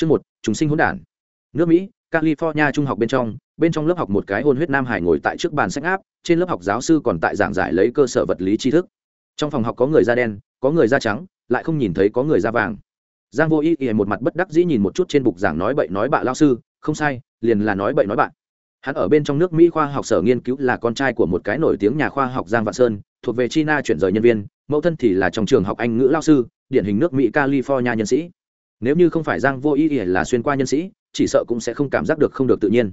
Chương một, chúng sinh hỗn đản. Nước Mỹ, California trung học bên trong, bên trong lớp học một cái hôn huyết nam hải ngồi tại trước bàn sách áp, trên lớp học giáo sư còn tại giảng giải lấy cơ sở vật lý tri thức. Trong phòng học có người da đen, có người da trắng, lại không nhìn thấy có người da vàng. Giang Vô Ý ỉ một mặt bất đắc dĩ nhìn một chút trên bục giảng nói bậy nói bạ lão sư, không sai, liền là nói bậy nói bạn. Hắn ở bên trong nước Mỹ khoa học sở nghiên cứu là con trai của một cái nổi tiếng nhà khoa học Giang Vạn Sơn, thuộc về China chuyển rời nhân viên, mẫu thân thì là trong trường học Anh ngữ lão sư, điển hình nước Mỹ California nhân sĩ nếu như không phải giang vô ý ỉa là xuyên qua nhân sĩ, chỉ sợ cũng sẽ không cảm giác được không được tự nhiên.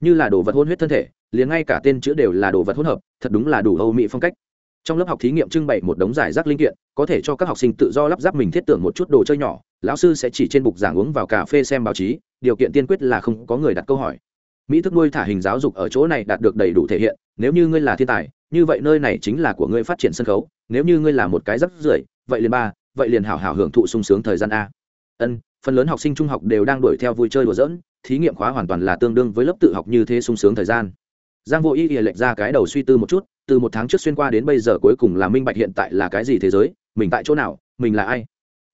Như là đồ vật hôn huyết thân thể, liền ngay cả tên chữ đều là đồ vật hỗn hợp, thật đúng là đủ âu mỹ phong cách. Trong lớp học thí nghiệm trưng bày một đống giải rác linh kiện, có thể cho các học sinh tự do lắp ráp mình thiết tưởng một chút đồ chơi nhỏ, lão sư sẽ chỉ trên bục giảng uống vào cà phê xem báo chí, điều kiện tiên quyết là không có người đặt câu hỏi. Mỹ thức nuôi thả hình giáo dục ở chỗ này đạt được đầy đủ thể hiện, nếu như ngươi là thiên tài, như vậy nơi này chính là của ngươi phát triển sân khấu, nếu như ngươi là một cái rắc rưởi, vậy liền ba, vậy liền hảo hảo hưởng thụ sung sướng thời gian a ân phần lớn học sinh trung học đều đang đuổi theo vui chơi đùa dỡn thí nghiệm khóa hoàn toàn là tương đương với lớp tự học như thế sung sướng thời gian. Giang vô ý ỉa lệch ra cái đầu suy tư một chút từ một tháng trước xuyên qua đến bây giờ cuối cùng là minh bạch hiện tại là cái gì thế giới mình tại chỗ nào mình là ai.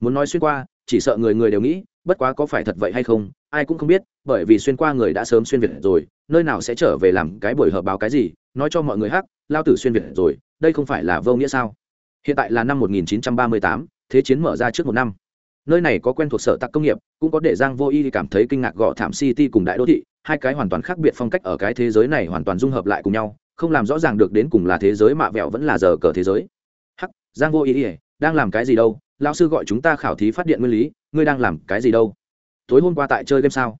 Muốn nói xuyên qua chỉ sợ người người đều nghĩ bất quá có phải thật vậy hay không ai cũng không biết bởi vì xuyên qua người đã sớm xuyên việt rồi nơi nào sẽ trở về làm cái buổi họp báo cái gì nói cho mọi người hắc lao tử xuyên việt rồi đây không phải là vô nghĩa sao? Hiện tại là năm 1938, thế chiến mở ra trước một năm nơi này có quen thuộc sở tạc công nghiệp, cũng có để giang vô y cảm thấy kinh ngạc gõ thảm city cùng đại đô thị, hai cái hoàn toàn khác biệt phong cách ở cái thế giới này hoàn toàn dung hợp lại cùng nhau, không làm rõ ràng được đến cùng là thế giới mạ vẹo vẫn là giờ cờ thế giới. Hắc, giang vô y đang làm cái gì đâu? Lão sư gọi chúng ta khảo thí phát điện nguyên lý, ngươi đang làm cái gì đâu? Tối hôm qua tại chơi game sao?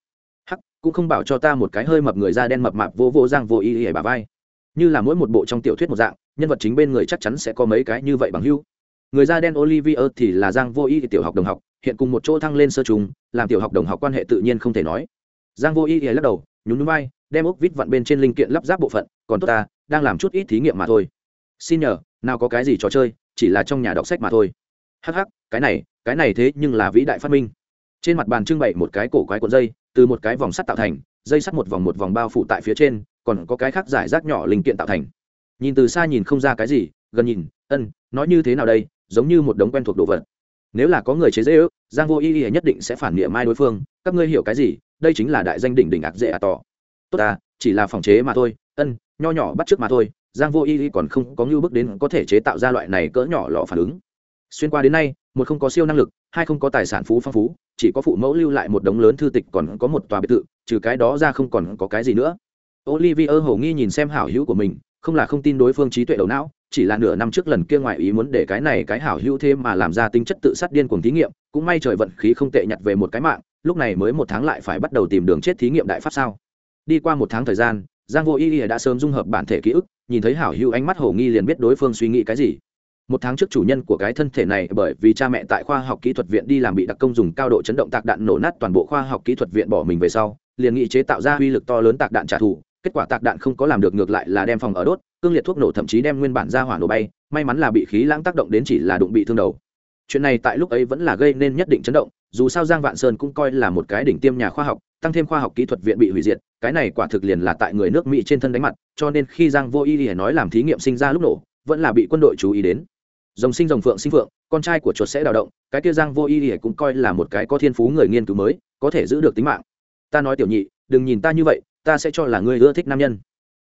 Hắc, cũng không bảo cho ta một cái hơi mập người da đen mập mạp vô vô giang vô y bà vai. Như là mỗi một bộ trong tiểu thuyết một dạng, nhân vật chính bên người chắc chắn sẽ có mấy cái như vậy bằng hưu người da đen olivier thì là giang vô y tiểu học đồng học, hiện cùng một chỗ thăng lên sơ trùng, làm tiểu học đồng học quan hệ tự nhiên không thể nói. Giang vô y lắc đầu, nhún núi bay đem ốc vít vặn bên trên linh kiện lắp ráp bộ phận, còn tốt ta, đang làm chút ít thí nghiệm mà thôi. Xin nhờ, nào có cái gì trò chơi, chỉ là trong nhà đọc sách mà thôi. Hắc hắc, cái này cái này thế nhưng là vĩ đại phát minh. Trên mặt bàn trưng bày một cái cổ quái cuộn dây, từ một cái vòng sắt tạo thành, dây sắt một vòng một vòng bao phủ tại phía trên, còn có cái khác giải rác nhỏ linh kiện tạo thành. Nhìn từ xa nhìn không ra cái gì, gần nhìn, ân, nói như thế nào đây? Giống như một đống quen thuộc đồ vật. Nếu là có người chế dễ ước giang vô y y nhất định sẽ phản niệm mai đối phương, các ngươi hiểu cái gì? Đây chính là đại danh đỉnh đỉnh ạc dễ à tỏ. Tốt ta, chỉ là phòng chế mà thôi, ân, nho nhỏ bắt trước mà thôi, giang vô y y còn không có ngưu bước đến có thể chế tạo ra loại này cỡ nhỏ lọ phản ứng. Xuyên qua đến nay, một không có siêu năng lực, hai không có tài sản phú phong phú, chỉ có phụ mẫu lưu lại một đống lớn thư tịch còn có một tòa biệt thự, trừ cái đó ra không còn có cái gì nữa. Olivier hầu nghi nhìn xem hảo hữu của mình, không là không tin đối phương trí tuệ đầu não chỉ là nửa năm trước lần kia ngoài ý muốn để cái này cái hảo hữu thêm mà làm ra tính chất tự sát điên cuồng thí nghiệm, cũng may trời vận khí không tệ nhặt về một cái mạng, lúc này mới một tháng lại phải bắt đầu tìm đường chết thí nghiệm đại pháp sao. Đi qua một tháng thời gian, giang vô y đã sớm dung hợp bản thể ký ức, nhìn thấy hảo hữu ánh mắt hồ nghi liền biết đối phương suy nghĩ cái gì. Một tháng trước chủ nhân của cái thân thể này bởi vì cha mẹ tại khoa học kỹ thuật viện đi làm bị đặc công dùng cao độ chấn động tạc đạn nổ nát toàn bộ khoa học kỹ thuật viện bỏ mình về sau, liền nghị chế tạo ra uy lực to lớn tạc đạn trả thù kết quả tạc đạn không có làm được ngược lại là đem phòng ở đốt, cương liệt thuốc nổ thậm chí đem nguyên bản ra hỏa nổ bay, may mắn là bị khí lãng tác động đến chỉ là đụng bị thương đầu. Chuyện này tại lúc ấy vẫn là gây nên nhất định chấn động, dù sao giang vạn sơn cũng coi là một cái đỉnh tiêm nhà khoa học, tăng thêm khoa học kỹ thuật viện bị hủy diệt, cái này quả thực liền là tại người nước mỹ trên thân đánh mặt, cho nên khi giang vô y lìa nói làm thí nghiệm sinh ra lúc nổ, vẫn là bị quân đội chú ý đến. Dòng sinh dòng phượng sinh phượng, con trai của chuột sẽ đào động, cái kia giang vô y lìa cũng coi là một cái có thiên phú người nghiên cứu mới, có thể giữ được tính mạng. Ta nói tiểu nhị, đừng nhìn ta như vậy ta sẽ cho là ngươi ưa thích nam nhân.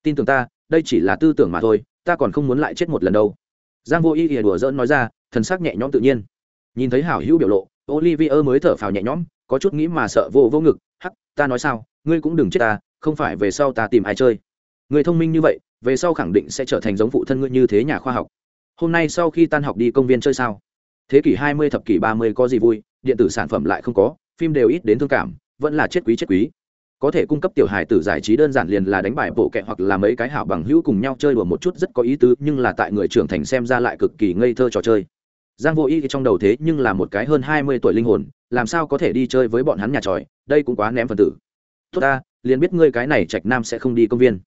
Tin tưởng ta, đây chỉ là tư tưởng mà thôi, ta còn không muốn lại chết một lần đâu. Giang vô y ỉa đùa dỡn nói ra, thần sắc nhẹ nhõm tự nhiên. Nhìn thấy hảo hữu biểu lộ olivier mới thở phào nhẹ nhõm, có chút nghĩ mà sợ vô vô ngực, hắc, ta nói sao, ngươi cũng đừng chết ta, không phải về sau ta tìm ai chơi. Người thông minh như vậy, về sau khẳng định sẽ trở thành giống phụ thân ngươi như thế nhà khoa học. Hôm nay sau khi tan học đi công viên chơi sao? Thế kỷ hai mươi thập kỷ ba mươi có gì vui, điện tử sản phẩm lại không có, phim đều ít đến thương cảm, vẫn là chết quý chết quý có thể cung cấp tiểu hài tử giải trí đơn giản liền là đánh bài bộ kẹ hoặc là mấy cái hảo bằng hữu cùng nhau chơi đùa một chút rất có ý tứ, nhưng là tại người trưởng thành xem ra lại cực kỳ ngây thơ trò chơi. Giang vô ý trong đầu thế nhưng là một cái hơn hai mươi tuổi linh hồn, làm sao có thể đi chơi với bọn hắn nhà tròi, đây cũng quá ném phần tử. Tốt ta, liền biết ngươi cái này trạch nam sẽ không đi công viên.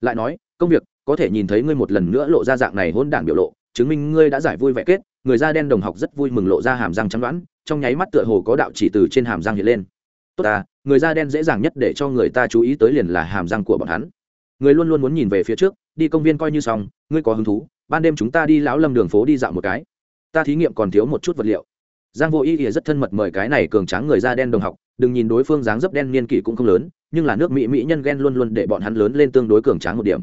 Lại nói, công việc, có thể nhìn thấy ngươi một lần nữa lộ ra dạng này hôn đản biểu lộ, chứng minh ngươi đã giải vui vẻ kết, người da đen đồng học rất vui mừng lộ ra hàm răng trắng đoán, trong nháy mắt tựa hồ có đạo chỉ từ trên hàm răng hiện lên. Tốt ta người da đen dễ dàng nhất để cho người ta chú ý tới liền là hàm răng của bọn hắn. Người luôn luôn muốn nhìn về phía trước, đi công viên coi như xong, ngươi có hứng thú, ban đêm chúng ta đi lão lâm đường phố đi dạo một cái. Ta thí nghiệm còn thiếu một chút vật liệu. Giang vô ý ỉa rất thân mật mời cái này cường tráng người da đen đồng học, đừng nhìn đối phương dáng dấp đen niên kỷ cũng không lớn, nhưng là nước mỹ mỹ nhân ghen luôn luôn để bọn hắn lớn lên tương đối cường tráng một điểm.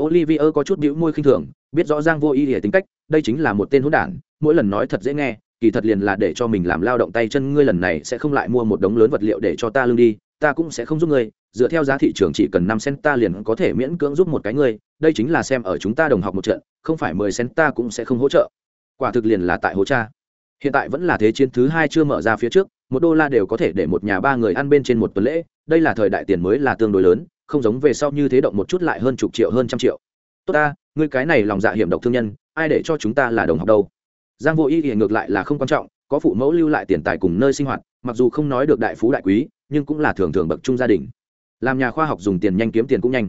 Olivier có chút bĩu môi khinh thường, biết rõ Giang vô ý ỉa tính cách, đây chính là một tên hỗn đản, mỗi lần nói thật dễ nghe kỳ thật liền là để cho mình làm lao động tay chân ngươi lần này sẽ không lại mua một đống lớn vật liệu để cho ta lương đi, ta cũng sẽ không giúp ngươi, dựa theo giá thị trường chỉ cần năm cent ta liền có thể miễn cưỡng giúp một cái ngươi, đây chính là xem ở chúng ta đồng học một trận, không phải mười cent ta cũng sẽ không hỗ trợ. Quả thực liền là tại hỗ cha. Hiện tại vẫn là thế chiến thứ hai chưa mở ra phía trước, một đô la đều có thể để một nhà ba người ăn bên trên một tuần lễ, đây là thời đại tiền mới là tương đối lớn, không giống về sau như thế động một chút lại hơn chục triệu, hơn trăm triệu. Tốt ta, ngươi cái này lòng dạ hiểm độc thương nhân, ai để cho chúng ta là đồng học đâu? Giang vô ý thì ngược lại là không quan trọng, có phụ mẫu lưu lại tiền tài cùng nơi sinh hoạt, mặc dù không nói được đại phú đại quý, nhưng cũng là thường thường bậc trung gia đình. Làm nhà khoa học dùng tiền nhanh kiếm tiền cũng nhanh.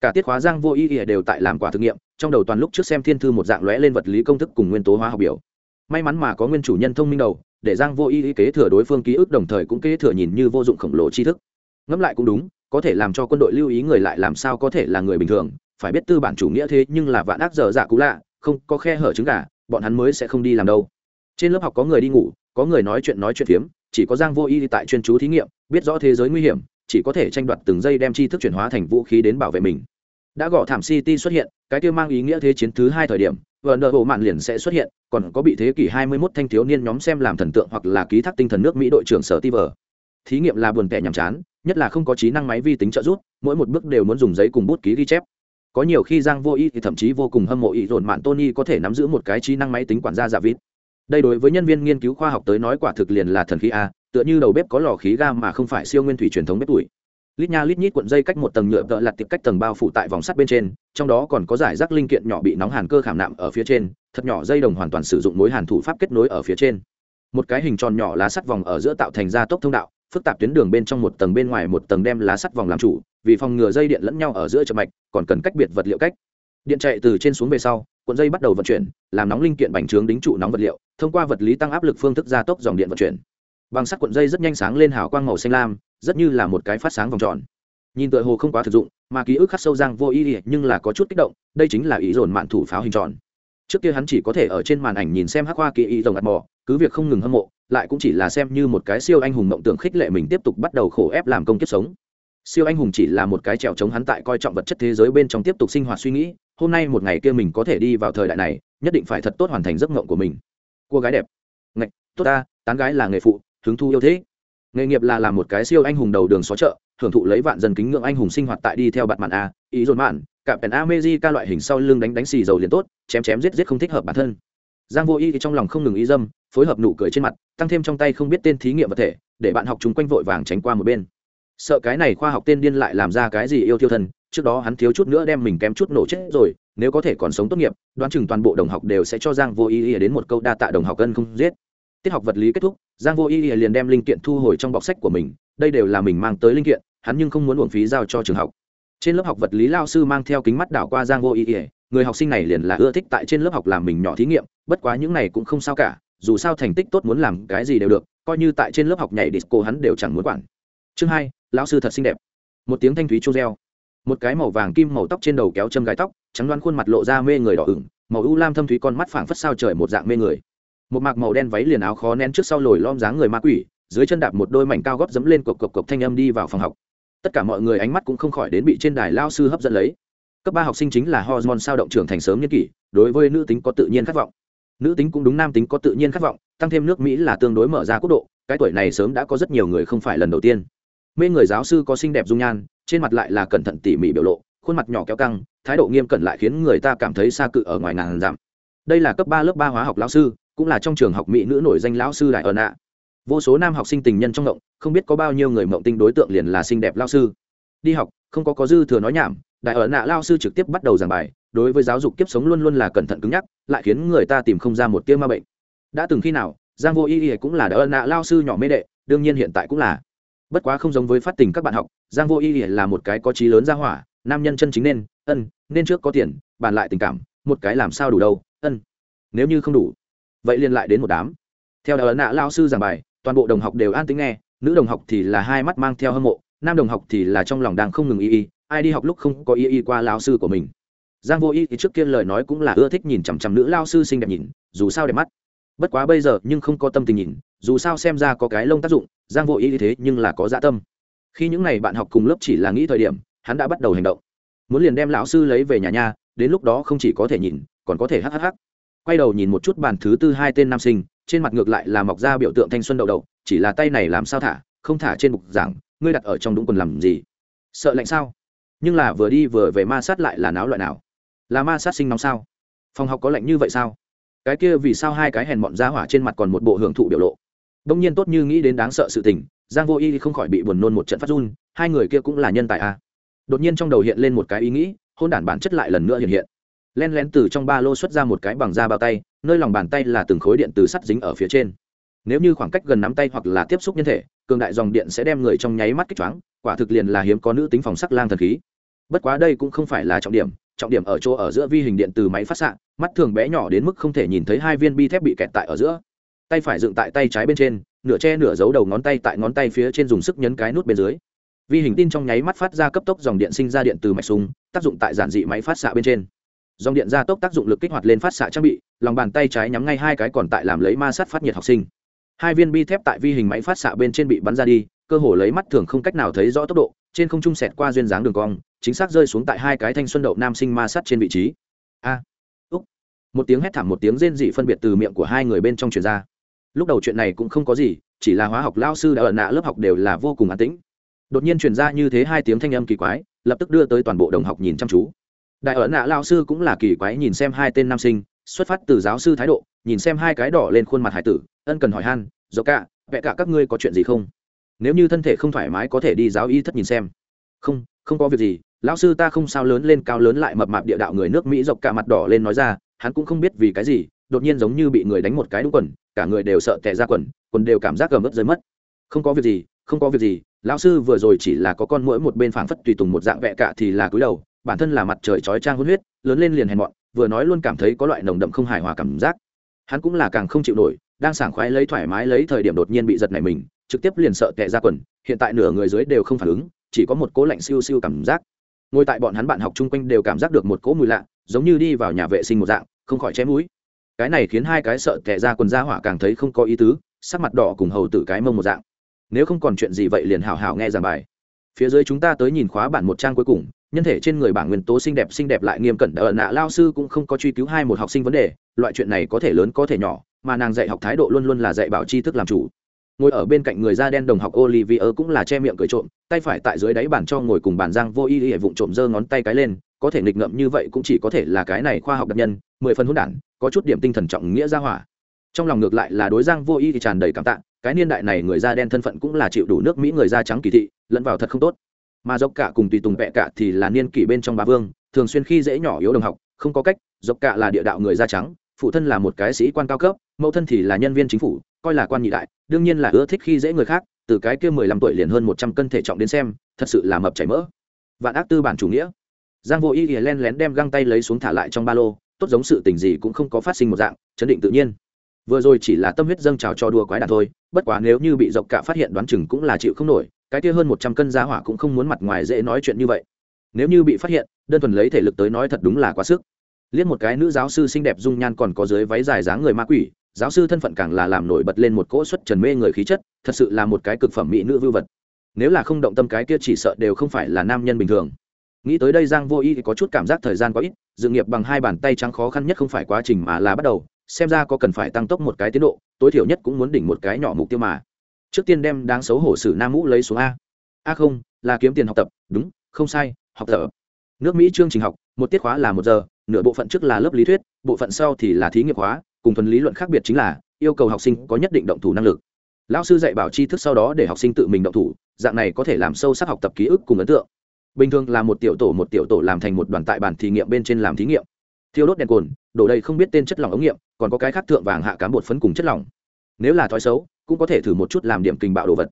Cả tiết khóa giang vô ý ỉa đều tại làm quả thực nghiệm, trong đầu toàn lúc trước xem thiên thư một dạng lóe lên vật lý công thức cùng nguyên tố hóa học biểu. May mắn mà có nguyên chủ nhân thông minh đầu, để giang vô ý kế thừa đối phương ký ức đồng thời cũng kế thừa nhìn như vô dụng khổng lồ tri thức. Ngẫm lại cũng đúng, có thể làm cho quân đội lưu ý người lại làm sao có thể là người bình thường, phải biết tư bản chủ nghĩa thế nhưng là vạn ác dở dạ cũ lạ, không có khe hở trứng gà bọn hắn mới sẽ không đi làm đâu. Trên lớp học có người đi ngủ, có người nói chuyện nói chuyện phiếm, chỉ có giang vô y tại chuyên chú thí nghiệm, biết rõ thế giới nguy hiểm, chỉ có thể tranh đoạt từng giây đem tri thức chuyển hóa thành vũ khí đến bảo vệ mình. Đã gõ thảm city xuất hiện, cái kia mang ý nghĩa thế chiến thứ hai thời điểm vợ nợ bộ mạn liền sẽ xuất hiện, còn có bị thế kỷ 21 thanh thiếu niên nhóm xem làm thần tượng hoặc là ký thác tinh thần nước mỹ đội trưởng sở ti vờ thí nghiệm là buồn tẻ nhàm chán, nhất là không có trí năng máy vi tính trợ giúp, mỗi một bước đều muốn dùng giấy cùng bút ký ghi chép có nhiều khi giang vô ý thì thậm chí vô cùng hâm mộ ý dồn mạn tony có thể nắm giữ một cái trí năng máy tính quản gia giả vít đây đối với nhân viên nghiên cứu khoa học tới nói quả thực liền là thần khí a, tựa như đầu bếp có lò khí ga mà không phải siêu nguyên thủy truyền thống bếp tuổi lít nha lít nhít cuộn dây cách một tầng nhựa vợ lặt tiệp cách tầng bao phủ tại vòng sắt bên trên, trong đó còn có giải rác linh kiện nhỏ bị nóng hàn cơ khảm nạm ở phía trên, thật nhỏ dây đồng hoàn toàn sử dụng mối hàn thủ pháp kết nối ở phía trên. Một cái hình tròn nhỏ lá sắt vòng ở giữa tạo thành ra tốc thông đạo phức tạp tuyến đường bên trong một tầng bên ngoài một tầng đem lá sắt vòng làm chủ, vì phòng ngừa dây điện lẫn nhau ở giữa chợ mạch, còn cần cách biệt vật liệu cách. Điện chạy từ trên xuống về sau, cuộn dây bắt đầu vận chuyển, làm nóng linh kiện bành trướng đính trụ nóng vật liệu, thông qua vật lý tăng áp lực phương thức gia tốc dòng điện vận chuyển. Bằng sắt cuộn dây rất nhanh sáng lên hào quang màu xanh lam, rất như là một cái phát sáng vòng tròn. Nhìn tựa hồ không quá thực dụng, mà ký ức khắc sâu giang vô ý nhưng là có chút kích động, đây chính là ý dồn mạn thủ pháo hình tròn trước kia hắn chỉ có thể ở trên màn ảnh nhìn xem hắc hoa kỳ y rồng ạt mò, cứ việc không ngừng hâm mộ, lại cũng chỉ là xem như một cái siêu anh hùng mộng tưởng khích lệ mình tiếp tục bắt đầu khổ ép làm công kiếp sống. Siêu anh hùng chỉ là một cái trèo chống hắn tại coi trọng vật chất thế giới bên trong tiếp tục sinh hoạt suy nghĩ, hôm nay một ngày kia mình có thể đi vào thời đại này, nhất định phải thật tốt hoàn thành giấc mộng của mình. Cô gái đẹp. Ngạch, tốt ta, tán gái là nghề phụ, hứng thu yêu thế. Nghề nghiệp là làm một cái siêu anh hùng đầu đường xó chợ hưởng thụ lấy vạn dân kính ngưỡng anh hùng sinh hoạt tại đi theo bạn mạn a, ý dồn mạn cả pèn amezi ca loại hình sau lưng đánh đánh xì dầu liền tốt, chém chém giết giết không thích hợp bản thân. Giang vô y thì trong lòng không ngừng ý dâm, phối hợp nụ cười trên mặt, tăng thêm trong tay không biết tên thí nghiệm vật thể, để bạn học chúng quanh vội vàng tránh qua một bên. Sợ cái này khoa học tên điên lại làm ra cái gì yêu thiêu thần. trước đó hắn thiếu chút nữa đem mình kém chút nổ chết rồi, nếu có thể còn sống tốt nghiệp, đoán chừng toàn bộ đồng học đều sẽ cho giang vô y đến một câu đa tạ đồng học ân không giết. Tiết học vật lý kết thúc, giang vô y liền đem linh kiện thu hồi trong bọc sách của mình, đây đều là mình mang tới linh kiện, hắn nhưng không muốn uổng phí giao cho trường học trên lớp học vật lý lao sư mang theo kính mắt đảo qua giang vô ý y người học sinh này liền là ưa thích tại trên lớp học làm mình nhỏ thí nghiệm, bất quá những này cũng không sao cả, dù sao thành tích tốt muốn làm cái gì đều được, coi như tại trên lớp học nhảy disco hắn đều chẳng muốn quản. Chương hai, lão sư thật xinh đẹp. Một tiếng thanh thúy chu reo. Một cái màu vàng kim màu tóc trên đầu kéo châm gái tóc, trắng đoan khuôn mặt lộ ra mê người đỏ ửng, màu u lam thâm thúy con mắt phảng phất sao trời một dạng mê người. Một mạc màu đen váy liền áo khó nén trước sau lồi lom dáng người ma quỷ, dưới chân đạp một đôi mảnh cao gót dẫm lên cộc cộc cộc thanh âm đi vào phòng học tất cả mọi người ánh mắt cũng không khỏi đến bị trên đài lao sư hấp dẫn lấy. Cấp ba học sinh chính là hormone sao động trưởng thành sớm nhân kỷ, đối với nữ tính có tự nhiên khát vọng. Nữ tính cũng đúng nam tính có tự nhiên khát vọng, tăng thêm nước mỹ là tương đối mở ra quốc độ, cái tuổi này sớm đã có rất nhiều người không phải lần đầu tiên. Mê người giáo sư có xinh đẹp dung nhan, trên mặt lại là cẩn thận tỉ mỉ biểu lộ, khuôn mặt nhỏ kéo căng, thái độ nghiêm cẩn lại khiến người ta cảm thấy xa cự ở ngoài ngàn giảm đây là cấp ba lớp ba hóa học lão sư, cũng là trong trường học mỹ nữ nổi danh lão sư đại ở nạ vô số nam học sinh tình nhân trong động không biết có bao nhiêu người mộng tinh đối tượng liền là xinh đẹp lao sư. Đi học, không có có dư thừa nói nhảm, đại ở nạ lao sư trực tiếp bắt đầu giảng bài, đối với giáo dục kiếp sống luôn luôn là cẩn thận cứng nhắc, lại khiến người ta tìm không ra một tia ma bệnh. Đã từng khi nào, giang vô y y cũng là đại ở nạ lao sư nhỏ mê đệ, đương nhiên hiện tại cũng là. Bất quá không giống với phát tình các bạn học, giang vô y y là một cái có trí lớn ra hỏa, nam nhân chân chính nên, ân, nên trước có tiền, bàn lại tình cảm, một cái làm sao đủ đâu, ân. Nếu như không đủ, vậy liền lại đến một đám. Theo đại ở nạ lao sư giảng bài, toàn bộ đồng học đều an tính nghe nữ đồng học thì là hai mắt mang theo hâm mộ, nam đồng học thì là trong lòng đang không ngừng y y, ai đi học lúc không có y y qua lao sư của mình. Giang vô y thì trước kia lời nói cũng là ưa thích nhìn chằm chằm nữ lao sư xinh đẹp nhìn, dù sao đẹp mắt. Bất quá bây giờ nhưng không có tâm tình nhìn, dù sao xem ra có cái lông tác dụng, giang vô y thế nhưng là có dạ tâm. Khi những ngày bạn học cùng lớp chỉ là nghĩ thời điểm, hắn đã bắt đầu hành động. Muốn liền đem lão sư lấy về nhà nha, đến lúc đó không chỉ có thể nhìn, còn có thể hhh quay đầu nhìn một chút bàn thứ tư hai tên nam sinh, trên mặt ngược lại là mọc ra biểu tượng thanh xuân đậu đậu chỉ là tay này làm sao thả, không thả trên bục giảng, ngươi đặt ở trong đúng quần làm gì? Sợ lạnh sao? Nhưng là vừa đi vừa về ma sát lại là náo loại nào? Là ma sát sinh nóng sao? Phòng học có lạnh như vậy sao? Cái kia vì sao hai cái hèn mọn ra hỏa trên mặt còn một bộ hưởng thụ biểu lộ? Đông nhiên tốt như nghĩ đến đáng sợ sự tình, giang vô y không khỏi bị buồn nôn một trận phát run, hai người kia cũng là nhân tài a. À. đột nhiên trong đầu hiện lên một cái ý nghĩ, hôn đản bản chất lại lần nữa hiện hiện. Len lén từ trong ba lô xuất ra một cái bằng da bao tay, nơi lòng bàn tay là từng khối điện từ sắt dính ở phía trên nếu như khoảng cách gần nắm tay hoặc là tiếp xúc nhân thể, cường đại dòng điện sẽ đem người trong nháy mắt kích choáng, quả thực liền là hiếm có nữ tính phòng sắc lang thần khí. Bất quá đây cũng không phải là trọng điểm trọng điểm ở chỗ ở giữa vi hình điện từ máy phát xạ, mắt thường bé nhỏ đến mức không thể nhìn thấy hai viên bi thép bị kẹt tại ở giữa. Tay phải dựng tại tay trái bên trên, nửa che nửa giấu đầu ngón tay tại ngón tay phía trên dùng sức nhấn cái nút bên dưới. Vi hình tin trong nháy mắt phát ra cấp tốc dòng điện sinh ra điện từ mạch súng tác dụng tại giản dị máy phát xạ bên trên. Dòng điện gia tốc tác dụng lực kích hoạt lên phát xạ trang bị, lòng bàn tay trái nhắm ngay hai cái còn tại làm lấy ma sát phát nhiệt học sinh hai viên bi thép tại vi hình máy phát xạ bên trên bị bắn ra đi, cơ hồ lấy mắt thường không cách nào thấy rõ tốc độ, trên không trung sẹt qua duyên dáng đường cong, chính xác rơi xuống tại hai cái thanh xuân đậu nam sinh ma sát trên vị trí. A! Úc! Một tiếng hét thảm một tiếng rên dị phân biệt từ miệng của hai người bên trong truyền ra. Lúc đầu chuyện này cũng không có gì, chỉ là hóa học lao sư đã ở nạ lớp học đều là vô cùng an tĩnh. Đột nhiên truyền ra như thế hai tiếng thanh âm kỳ quái, lập tức đưa tới toàn bộ đồng học nhìn chăm chú. Đại ở nạ lao sư cũng là kỳ quái nhìn xem hai tên nam sinh xuất phát từ giáo sư thái độ, nhìn xem hai cái đỏ lên khuôn mặt hải tử, ân cần hỏi han dỗ cả, vẽ cả các ngươi có chuyện gì không? Nếu như thân thể không thoải mái có thể đi giáo y thất nhìn xem. Không không có việc gì, lão sư ta không sao lớn lên cao lớn lại mập mạp địa đạo người nước mỹ. Dọc cả mặt đỏ lên nói ra, hắn cũng không biết vì cái gì, đột nhiên giống như bị người đánh một cái đúng quần, cả người đều sợ tệ ra quần quần đều cảm giác gầm ướt rơi mất. Không có việc gì, không có việc gì, lão sư vừa rồi chỉ là có con mũi một bên phảng phất tùy tùng một dạng vẹ cả thì là cúi đầu bản thân là mặt trời chói trang hôn huyết, lớn lên liền hèn mọn, vừa nói luôn cảm thấy có loại nồng đậm không hài hòa cảm giác. Hắn cũng là càng không chịu nổi, đang sảng khoái lấy thoải mái lấy thời điểm đột nhiên bị giật này mình, trực tiếp liền sợ tệ ra quần, hiện tại nửa người dưới đều không phản ứng, chỉ có một cố lạnh siêu siêu cảm giác. Ngồi tại bọn hắn bạn học chung quanh đều cảm giác được một cỗ mùi lạ, giống như đi vào nhà vệ sinh một dạng, không khỏi chém mũi. Cái này khiến hai cái sợ tệ ra quần ra hỏa càng thấy không có ý tứ, sắc mặt đỏ cùng hầu tử cái mông một dạng. Nếu không còn chuyện gì vậy liền hào hào nghe giảng bài. Phía dưới chúng ta tới nhìn khóa bản một trang cuối cùng nhân thể trên người bảng nguyên tố xinh đẹp xinh đẹp lại nghiêm cẩn ở nạ lao sư cũng không có truy cứu hai một học sinh vấn đề, loại chuyện này có thể lớn có thể nhỏ, mà nàng dạy học thái độ luôn luôn là dạy bảo tri thức làm chủ. Ngồi ở bên cạnh người da đen đồng học olivier cũng là che miệng cười trộm, tay phải tại dưới đáy bàn cho ngồi cùng bàn giang vô y hệ vụng trộm giơ ngón tay cái lên, có thể nghịch ngợm như vậy cũng chỉ có thể là cái này khoa học đặc nhân, mười phần hỗn đản, có chút điểm tinh thần trọng nghĩa ra hỏa. Trong lòng ngược lại là đối giang vô y thì tràn đầy cảm tạ, cái niên đại này người da đen thân phận cũng là chịu đủ nước mỹ người da trắng kỳ thị, lẫn vào thật không tốt mà dốc cả cùng tùy tùng vẹ cả thì là niên kỷ bên trong Bá vương, thường xuyên khi dễ nhỏ yếu đồng học, không có cách, dốc cả là địa đạo người da trắng, phụ thân là một cái sĩ quan cao cấp, mẫu thân thì là nhân viên chính phủ, coi là quan nhị đại, đương nhiên là ưa thích khi dễ người khác, từ cái kia mười lăm tuổi liền hơn một trăm cân thể trọng đến xem, thật sự là mập chảy mỡ. Vạn ác tư bản chủ nghĩa. Giang vô y ỉa len lén đem găng tay lấy xuống thả lại trong ba lô, tốt giống sự tình gì cũng không có phát sinh một dạng, chấn định tự nhiên. Vừa rồi chỉ là tâm huyết dâng trào cho đua quái đản thôi, bất quá nếu như bị dọc cả phát hiện đoán chừng cũng là chịu không nổi cái kia hơn một trăm cân giá hỏa cũng không muốn mặt ngoài dễ nói chuyện như vậy. Nếu như bị phát hiện, đơn thuần lấy thể lực tới nói thật đúng là quá sức. Liếc một cái nữ giáo sư xinh đẹp dung nhan còn có dưới váy dài dáng người ma quỷ, giáo sư thân phận càng là làm nổi bật lên một cỗ xuất trần mê người khí chất, thật sự là một cái cực phẩm mỹ nữ vưu vật. Nếu là không động tâm cái kia chỉ sợ đều không phải là nam nhân bình thường. Nghĩ tới đây giang vô y thì có chút cảm giác thời gian quá ít, dự nghiệp bằng hai bàn tay trắng khó khăn nhất không phải quá trình mà là bắt đầu, xem ra có cần phải tăng tốc một cái tiến độ, tối thiểu nhất cũng muốn đỉnh một cái nhỏ mục tiêu mà trước tiên đem đáng xấu hổ sử nam mũ lấy xuống a. A không, là kiếm tiền học tập. Đúng, không sai, học tập. Nước mỹ chương trình học, một tiết khóa là một giờ, nửa bộ phận trước là lớp lý thuyết, bộ phận sau thì là thí nghiệm khóa, cùng thuần lý luận khác biệt chính là, yêu cầu học sinh có nhất định động thủ năng lực. Lão sư dạy bảo tri thức sau đó để học sinh tự mình động thủ, dạng này có thể làm sâu sắc học tập ký ức cùng ấn tượng. Bình thường là một tiểu tổ một tiểu tổ làm thành một đoàn tại bản thí nghiệm bên trên làm thí nghiệm. Thiêu đốt đèn cồn, đổ đầy không biết tên chất lỏng ống nghiệm, còn có cái khác thượng vàng hạ cám bột phấn cùng chất lỏng. Nếu là thói xấu cũng có thể thử một chút làm điểm kình bạo đồ vật.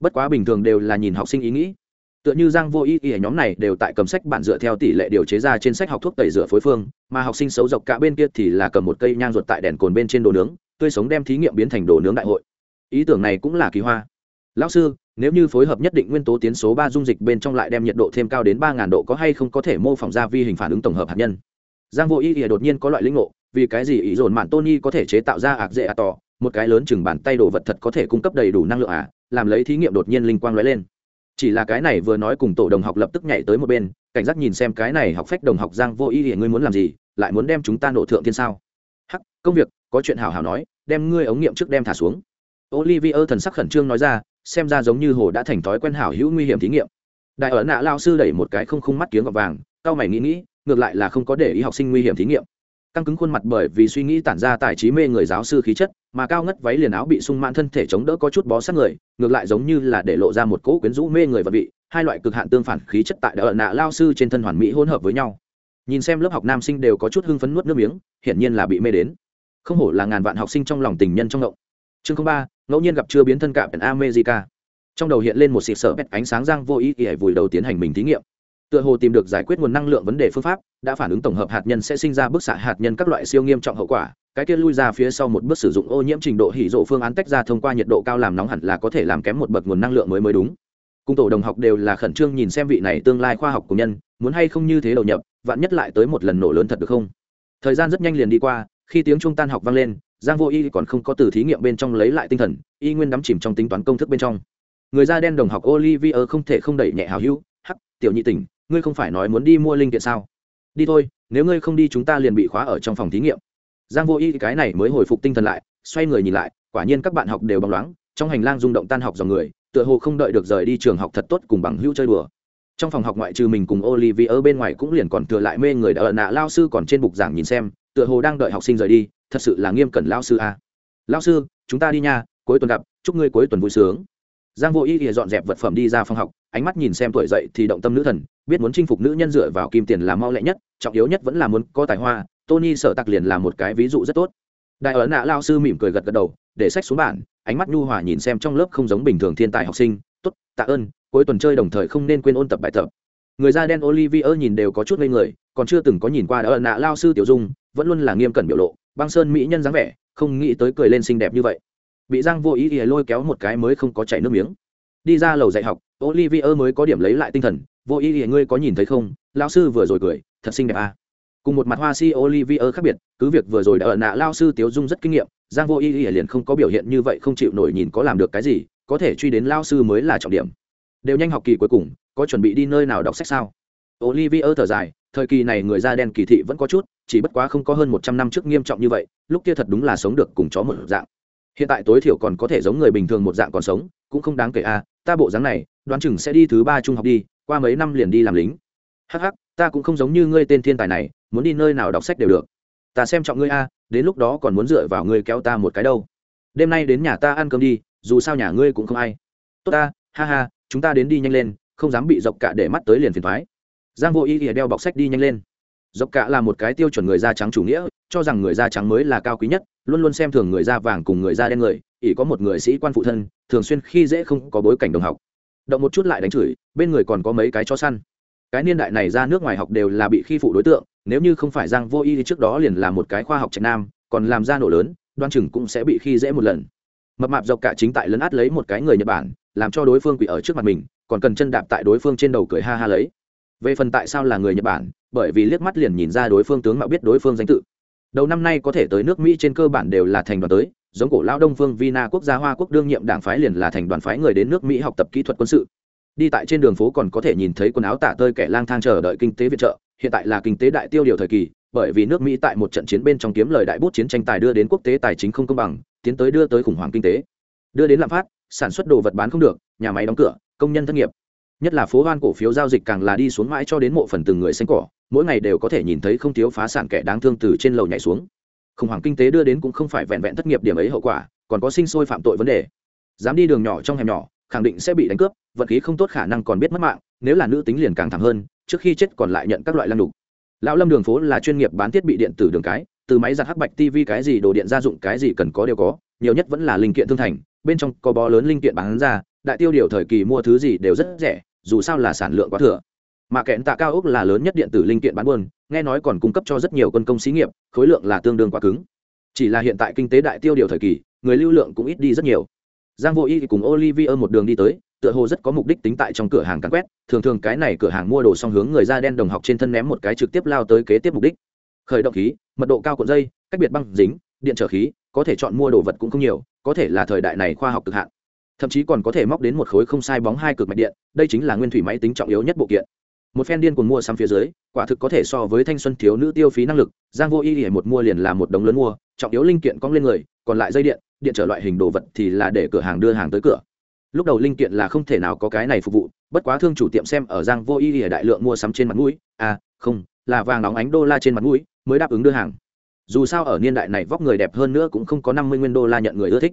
Bất quá bình thường đều là nhìn học sinh ý nghĩ. Tựa như giang vô ý ý nhóm này đều tại cầm sách bản dựa theo tỷ lệ điều chế ra trên sách học thuốc tẩy rửa phối phương, mà học sinh xấu dọc cả bên kia thì là cầm một cây nhang ruột tại đèn cồn bên trên đồ nướng, tươi sống đem thí nghiệm biến thành đồ nướng đại hội. Ý tưởng này cũng là kỳ hoa. Lão sư, nếu như phối hợp nhất định nguyên tố tiến số ba dung dịch bên trong lại đem nhiệt độ thêm cao đến ba ngàn độ có hay không có thể mô phỏng ra vi hình phản ứng tổng hợp hạt nhân. Giang vô ý ý đột nhiên có loại linh ngộ, vì cái gì ý dồn mạn tony có thể chế tạo ra ạc dễ ạ tỏ một cái lớn chừng bàn tay đồ vật thật có thể cung cấp đầy đủ năng lượng à làm lấy thí nghiệm đột nhiên linh quang lóe lên. Chỉ là cái này vừa nói cùng tổ đồng học lập tức nhảy tới một bên, cảnh giác nhìn xem cái này học phách đồng học giang vô ý thì ngươi muốn làm gì, lại muốn đem chúng ta nổ thượng thiên sao? Hắc, công việc, có chuyện hảo hảo nói, đem ngươi ống nghiệm trước đem thả xuống. Olivier thần sắc khẩn trương nói ra, xem ra giống như hồ đã thành thói quen hảo hữu nguy hiểm thí nghiệm. Đại ở nạ lao sư đẩy một cái không không mắt kiếng gọt vàng cao mày nghĩ nghĩ, ngược lại là không có để ý học sinh nguy hiểm thí nghiệm. Căng cứng khuôn mặt bởi vì suy nghĩ tản ra tài trí mê người giáo sư khí chất mà cao ngất váy liền áo bị sung mãn thân thể chống đỡ có chút bó sát người, ngược lại giống như là để lộ ra một cỗ quyến rũ mê người và vị, hai loại cực hạn tương phản khí chất tại đã ở nạ lao sư trên thân hoàn mỹ hỗn hợp với nhau. Nhìn xem lớp học nam sinh đều có chút hưng phấn nuốt nước miếng, hiển nhiên là bị mê đến. Không hổ là ngàn vạn học sinh trong lòng tình nhân trong ngộng. Chương ba, ngẫu nhiên gặp chưa biến thân cạm america. Trong đầu hiện lên một xịt sợ bẹt ánh sáng giang vô ý, ỉa vùi đầu tiến hành mình thí nghiệm tựa hồ tìm được giải quyết nguồn năng lượng vấn đề phương pháp, đã phản ứng tổng hợp hạt nhân sẽ sinh ra bức xạ hạt nhân các loại siêu nghiêm trọng hậu quả. Cái kia lui ra phía sau một bước sử dụng ô nhiễm trình độ hỉ rộ phương án tách ra thông qua nhiệt độ cao làm nóng hẳn là có thể làm kém một bậc nguồn năng lượng mới mới đúng. Cung tổ đồng học đều là khẩn trương nhìn xem vị này tương lai khoa học của nhân, muốn hay không như thế đầu nhập, vạn nhất lại tới một lần nổ lớn thật được không? Thời gian rất nhanh liền đi qua, khi tiếng trung tan học vang lên, giang vô y còn không có từ thí nghiệm bên trong lấy lại tinh thần, y nguyên đắm chìm trong tính toán công thức bên trong. Người da đen đồng học olivier không thể không đẩy nhẹ hào hữu, hắc, tiểu nhị tỉnh ngươi không phải nói muốn đi mua linh kiện sao? Đi thôi, nếu ngươi không đi chúng ta liền bị khóa ở trong phòng thí nghiệm. Giang vô y cái này mới hồi phục tinh thần lại, xoay người nhìn lại, quả nhiên các bạn học đều bóng loáng, trong hành lang rung động tan học dòng người, tựa hồ không đợi được rời đi trường học thật tốt cùng bằng hữu chơi đùa. Trong phòng học ngoại trừ mình cùng olivier bên ngoài cũng liền còn thừa lại mê người đã ở nạ lao sư còn trên bục giảng nhìn xem, tựa hồ đang đợi học sinh rời đi, thật sự là nghiêm cẩn lao sư a. Lao sư, chúng ta đi nha, cuối tuần gặp, chúc ngươi cuối tuần vui sướng. Giang vô ý ỉa dọn dẹp vật phẩm đi ra phòng học, ánh mắt nhìn xem tuổi dậy thì động tâm nữ thần biết muốn chinh phục nữ nhân dựa vào kim tiền là mau lẹ nhất, trọng yếu nhất vẫn là muốn có tài hoa, tony sở tặc liền là một cái ví dụ rất tốt. Đại ấn nạ lao sư mỉm cười gật gật đầu, để sách xuống bản, ánh mắt nhu hòa nhìn xem trong lớp không giống bình thường thiên tài học sinh. Tốt, tạ ơn, cuối tuần chơi đồng thời không nên quên ôn tập bài tập. Người da đen olivier nhìn đều có chút ngây người, còn chưa từng có nhìn qua đại ấn nạ lao sư tiểu dung, vẫn luôn là nghiêm cẩn biểu lộ, băng sơn mỹ nhân dáng vẻ, không nghĩ tới cười lên xinh đẹp như vậy. Bị giang vô ý ý lôi kéo một cái mới không có chảy nước miếng. Đi ra lầu dạy học, olivier mới có điểm lấy lại tinh thần vô ý nghĩa ngươi có nhìn thấy không? Lao sư vừa rồi cười, thật xinh đẹp à. cùng một mặt hoa si olivier khác biệt, cứ việc vừa rồi đã ở nạ lao sư tiếu dung rất kinh nghiệm, giang vô ý nghĩa liền không có biểu hiện như vậy, không chịu nổi nhìn có làm được cái gì, có thể truy đến lao sư mới là trọng điểm. Đều nhanh học kỳ cuối cùng, có chuẩn bị đi nơi nào đọc sách sao? Olivier thở dài, thời kỳ này người da đen kỳ thị vẫn có chút, chỉ bất quá không có hơn một trăm năm trước nghiêm trọng như vậy, lúc kia thật đúng là sống được cùng chó một dạng. Hiện tại tối thiểu còn có thể giống người bình thường một dạng còn sống, cũng không đáng kể a ta bộ dáng này, đoán chừng sẽ đi thứ ba trung học đi qua mấy năm liền đi làm lính. Hắc hắc, ta cũng không giống như ngươi tên thiên tài này muốn đi nơi nào đọc sách đều được. Ta xem trọng ngươi a đến lúc đó còn muốn dựa vào ngươi kéo ta một cái đâu. Đêm nay đến nhà ta ăn cơm đi dù sao nhà ngươi cũng không ai. Tốt ta ha ha chúng ta đến đi nhanh lên không dám bị dọc cả để mắt tới liền phiền thoái. Giang vô ý ỉa đeo bọc sách đi nhanh lên. Dọc cả là một cái tiêu chuẩn người da trắng chủ nghĩa cho rằng người da trắng mới là cao quý nhất luôn luôn xem thường người da vàng cùng người da đen người ỉ có một người sĩ quan phụ thân thường xuyên khi dễ không có bối cảnh đồng học động một chút lại đánh chửi, bên người còn có mấy cái cho săn. Cái niên đại này ra nước ngoài học đều là bị khi phụ đối tượng, nếu như không phải giang vô y thì trước đó liền là một cái khoa học trạch nam, còn làm ra nổ lớn, đoan chừng cũng sẽ bị khi dễ một lần. Mập mạp dọc cả chính tại lấn át lấy một cái người nhật bản, làm cho đối phương quỷ ở trước mặt mình, còn cần chân đạp tại đối phương trên đầu cười ha ha lấy. Về phần tại sao là người nhật bản, bởi vì liếc mắt liền nhìn ra đối phương tướng mạo biết đối phương danh tự. Đầu năm nay có thể tới nước mỹ trên cơ bản đều là thành đoàn tới giống cổ lao đông phương vina quốc gia hoa quốc đương nhiệm đảng phái liền là thành đoàn phái người đến nước mỹ học tập kỹ thuật quân sự. Đi tại trên đường phố còn có thể nhìn thấy quần áo tả tơi kẻ lang thang chờ đợi kinh tế viện trợ, hiện tại là kinh tế đại tiêu điều thời kỳ, bởi vì nước mỹ tại một trận chiến bên trong kiếm lời đại bút chiến tranh tài đưa đến quốc tế tài chính không công bằng, tiến tới đưa tới khủng hoảng kinh tế. Đưa đến lạm phát, sản xuất đồ vật bán không được, nhà máy đóng cửa, công nhân thất nghiệp. Nhất là phố hoan cổ phiếu giao dịch càng là đi xuống mãi cho đến mộ phần từng người xanh cỏ, mỗi ngày đều có thể nhìn thấy không thiếu phá sản kẻ đáng thương từ trên lầu nhảy xuống khủng hoảng kinh tế đưa đến cũng không phải vẹn vẹn thất nghiệp điểm ấy hậu quả, còn có sinh sôi phạm tội vấn đề. Dám đi đường nhỏ trong hẻm nhỏ, khẳng định sẽ bị đánh cướp vật khí không tốt khả năng còn biết mất mạng, nếu là nữ tính liền càng thẳng hơn, trước khi chết còn lại nhận các loại lăng đục lão lâm đường phố là chuyên nghiệp bán thiết bị điện tử đường cái, từ máy giặt hắc bạch tv cái gì đồ điện gia dụng cái gì cần có đều có, nhiều nhất vẫn là linh kiện thương thành, bên trong có bó lớn linh kiện bán ra, đại tiêu điều thời kỳ mua thứ gì đều rất rẻ, dù sao là sản lượng quá thừa mà kẹn tạ cao ốc là lớn nhất điện tử linh kiện bán buôn, nghe nói còn cung cấp cho rất nhiều quân công xí nghiệp, khối lượng là tương đương quá cứng. Chỉ là hiện tại kinh tế đại tiêu điều thời kỳ, người lưu lượng cũng ít đi rất nhiều. Giang vô y cùng olivier một đường đi tới, tựa hồ rất có mục đích tính tại trong cửa hàng cắn quét, thường thường cái này cửa hàng mua đồ song hướng người da đen đồng học trên thân ném một cái trực tiếp lao tới kế tiếp mục đích. Khởi động khí, mật độ cao cuộn dây, cách biệt băng dính, điện trở khí, có thể chọn mua đồ vật cũng không nhiều, có thể là thời đại này khoa học cực hạn. Thậm chí còn có thể móc đến một khối không sai bóng hai cực mạch điện, đây chính là nguyên thủy máy tính trọng yếu nhất bộ kiện một phen điên cuồng mua sắm phía dưới, quả thực có thể so với thanh xuân thiếu nữ tiêu phí năng lực, giang vô y thì một mua liền là một đống lớn mua, trọng yếu linh kiện cong lên người, còn lại dây điện điện trở loại hình đồ vật thì là để cửa hàng đưa hàng tới cửa. Lúc đầu linh kiện là không thể nào có cái này phục vụ, bất quá thương chủ tiệm xem ở giang vô y thì đại lượng mua sắm trên mặt mũi à không, là vàng nóng ánh đô la trên mặt mũi, mới đáp ứng đưa hàng. Dù sao ở niên đại này vóc người đẹp hơn nữa cũng không có năm mươi nguyên đô la nhận người ưa thích.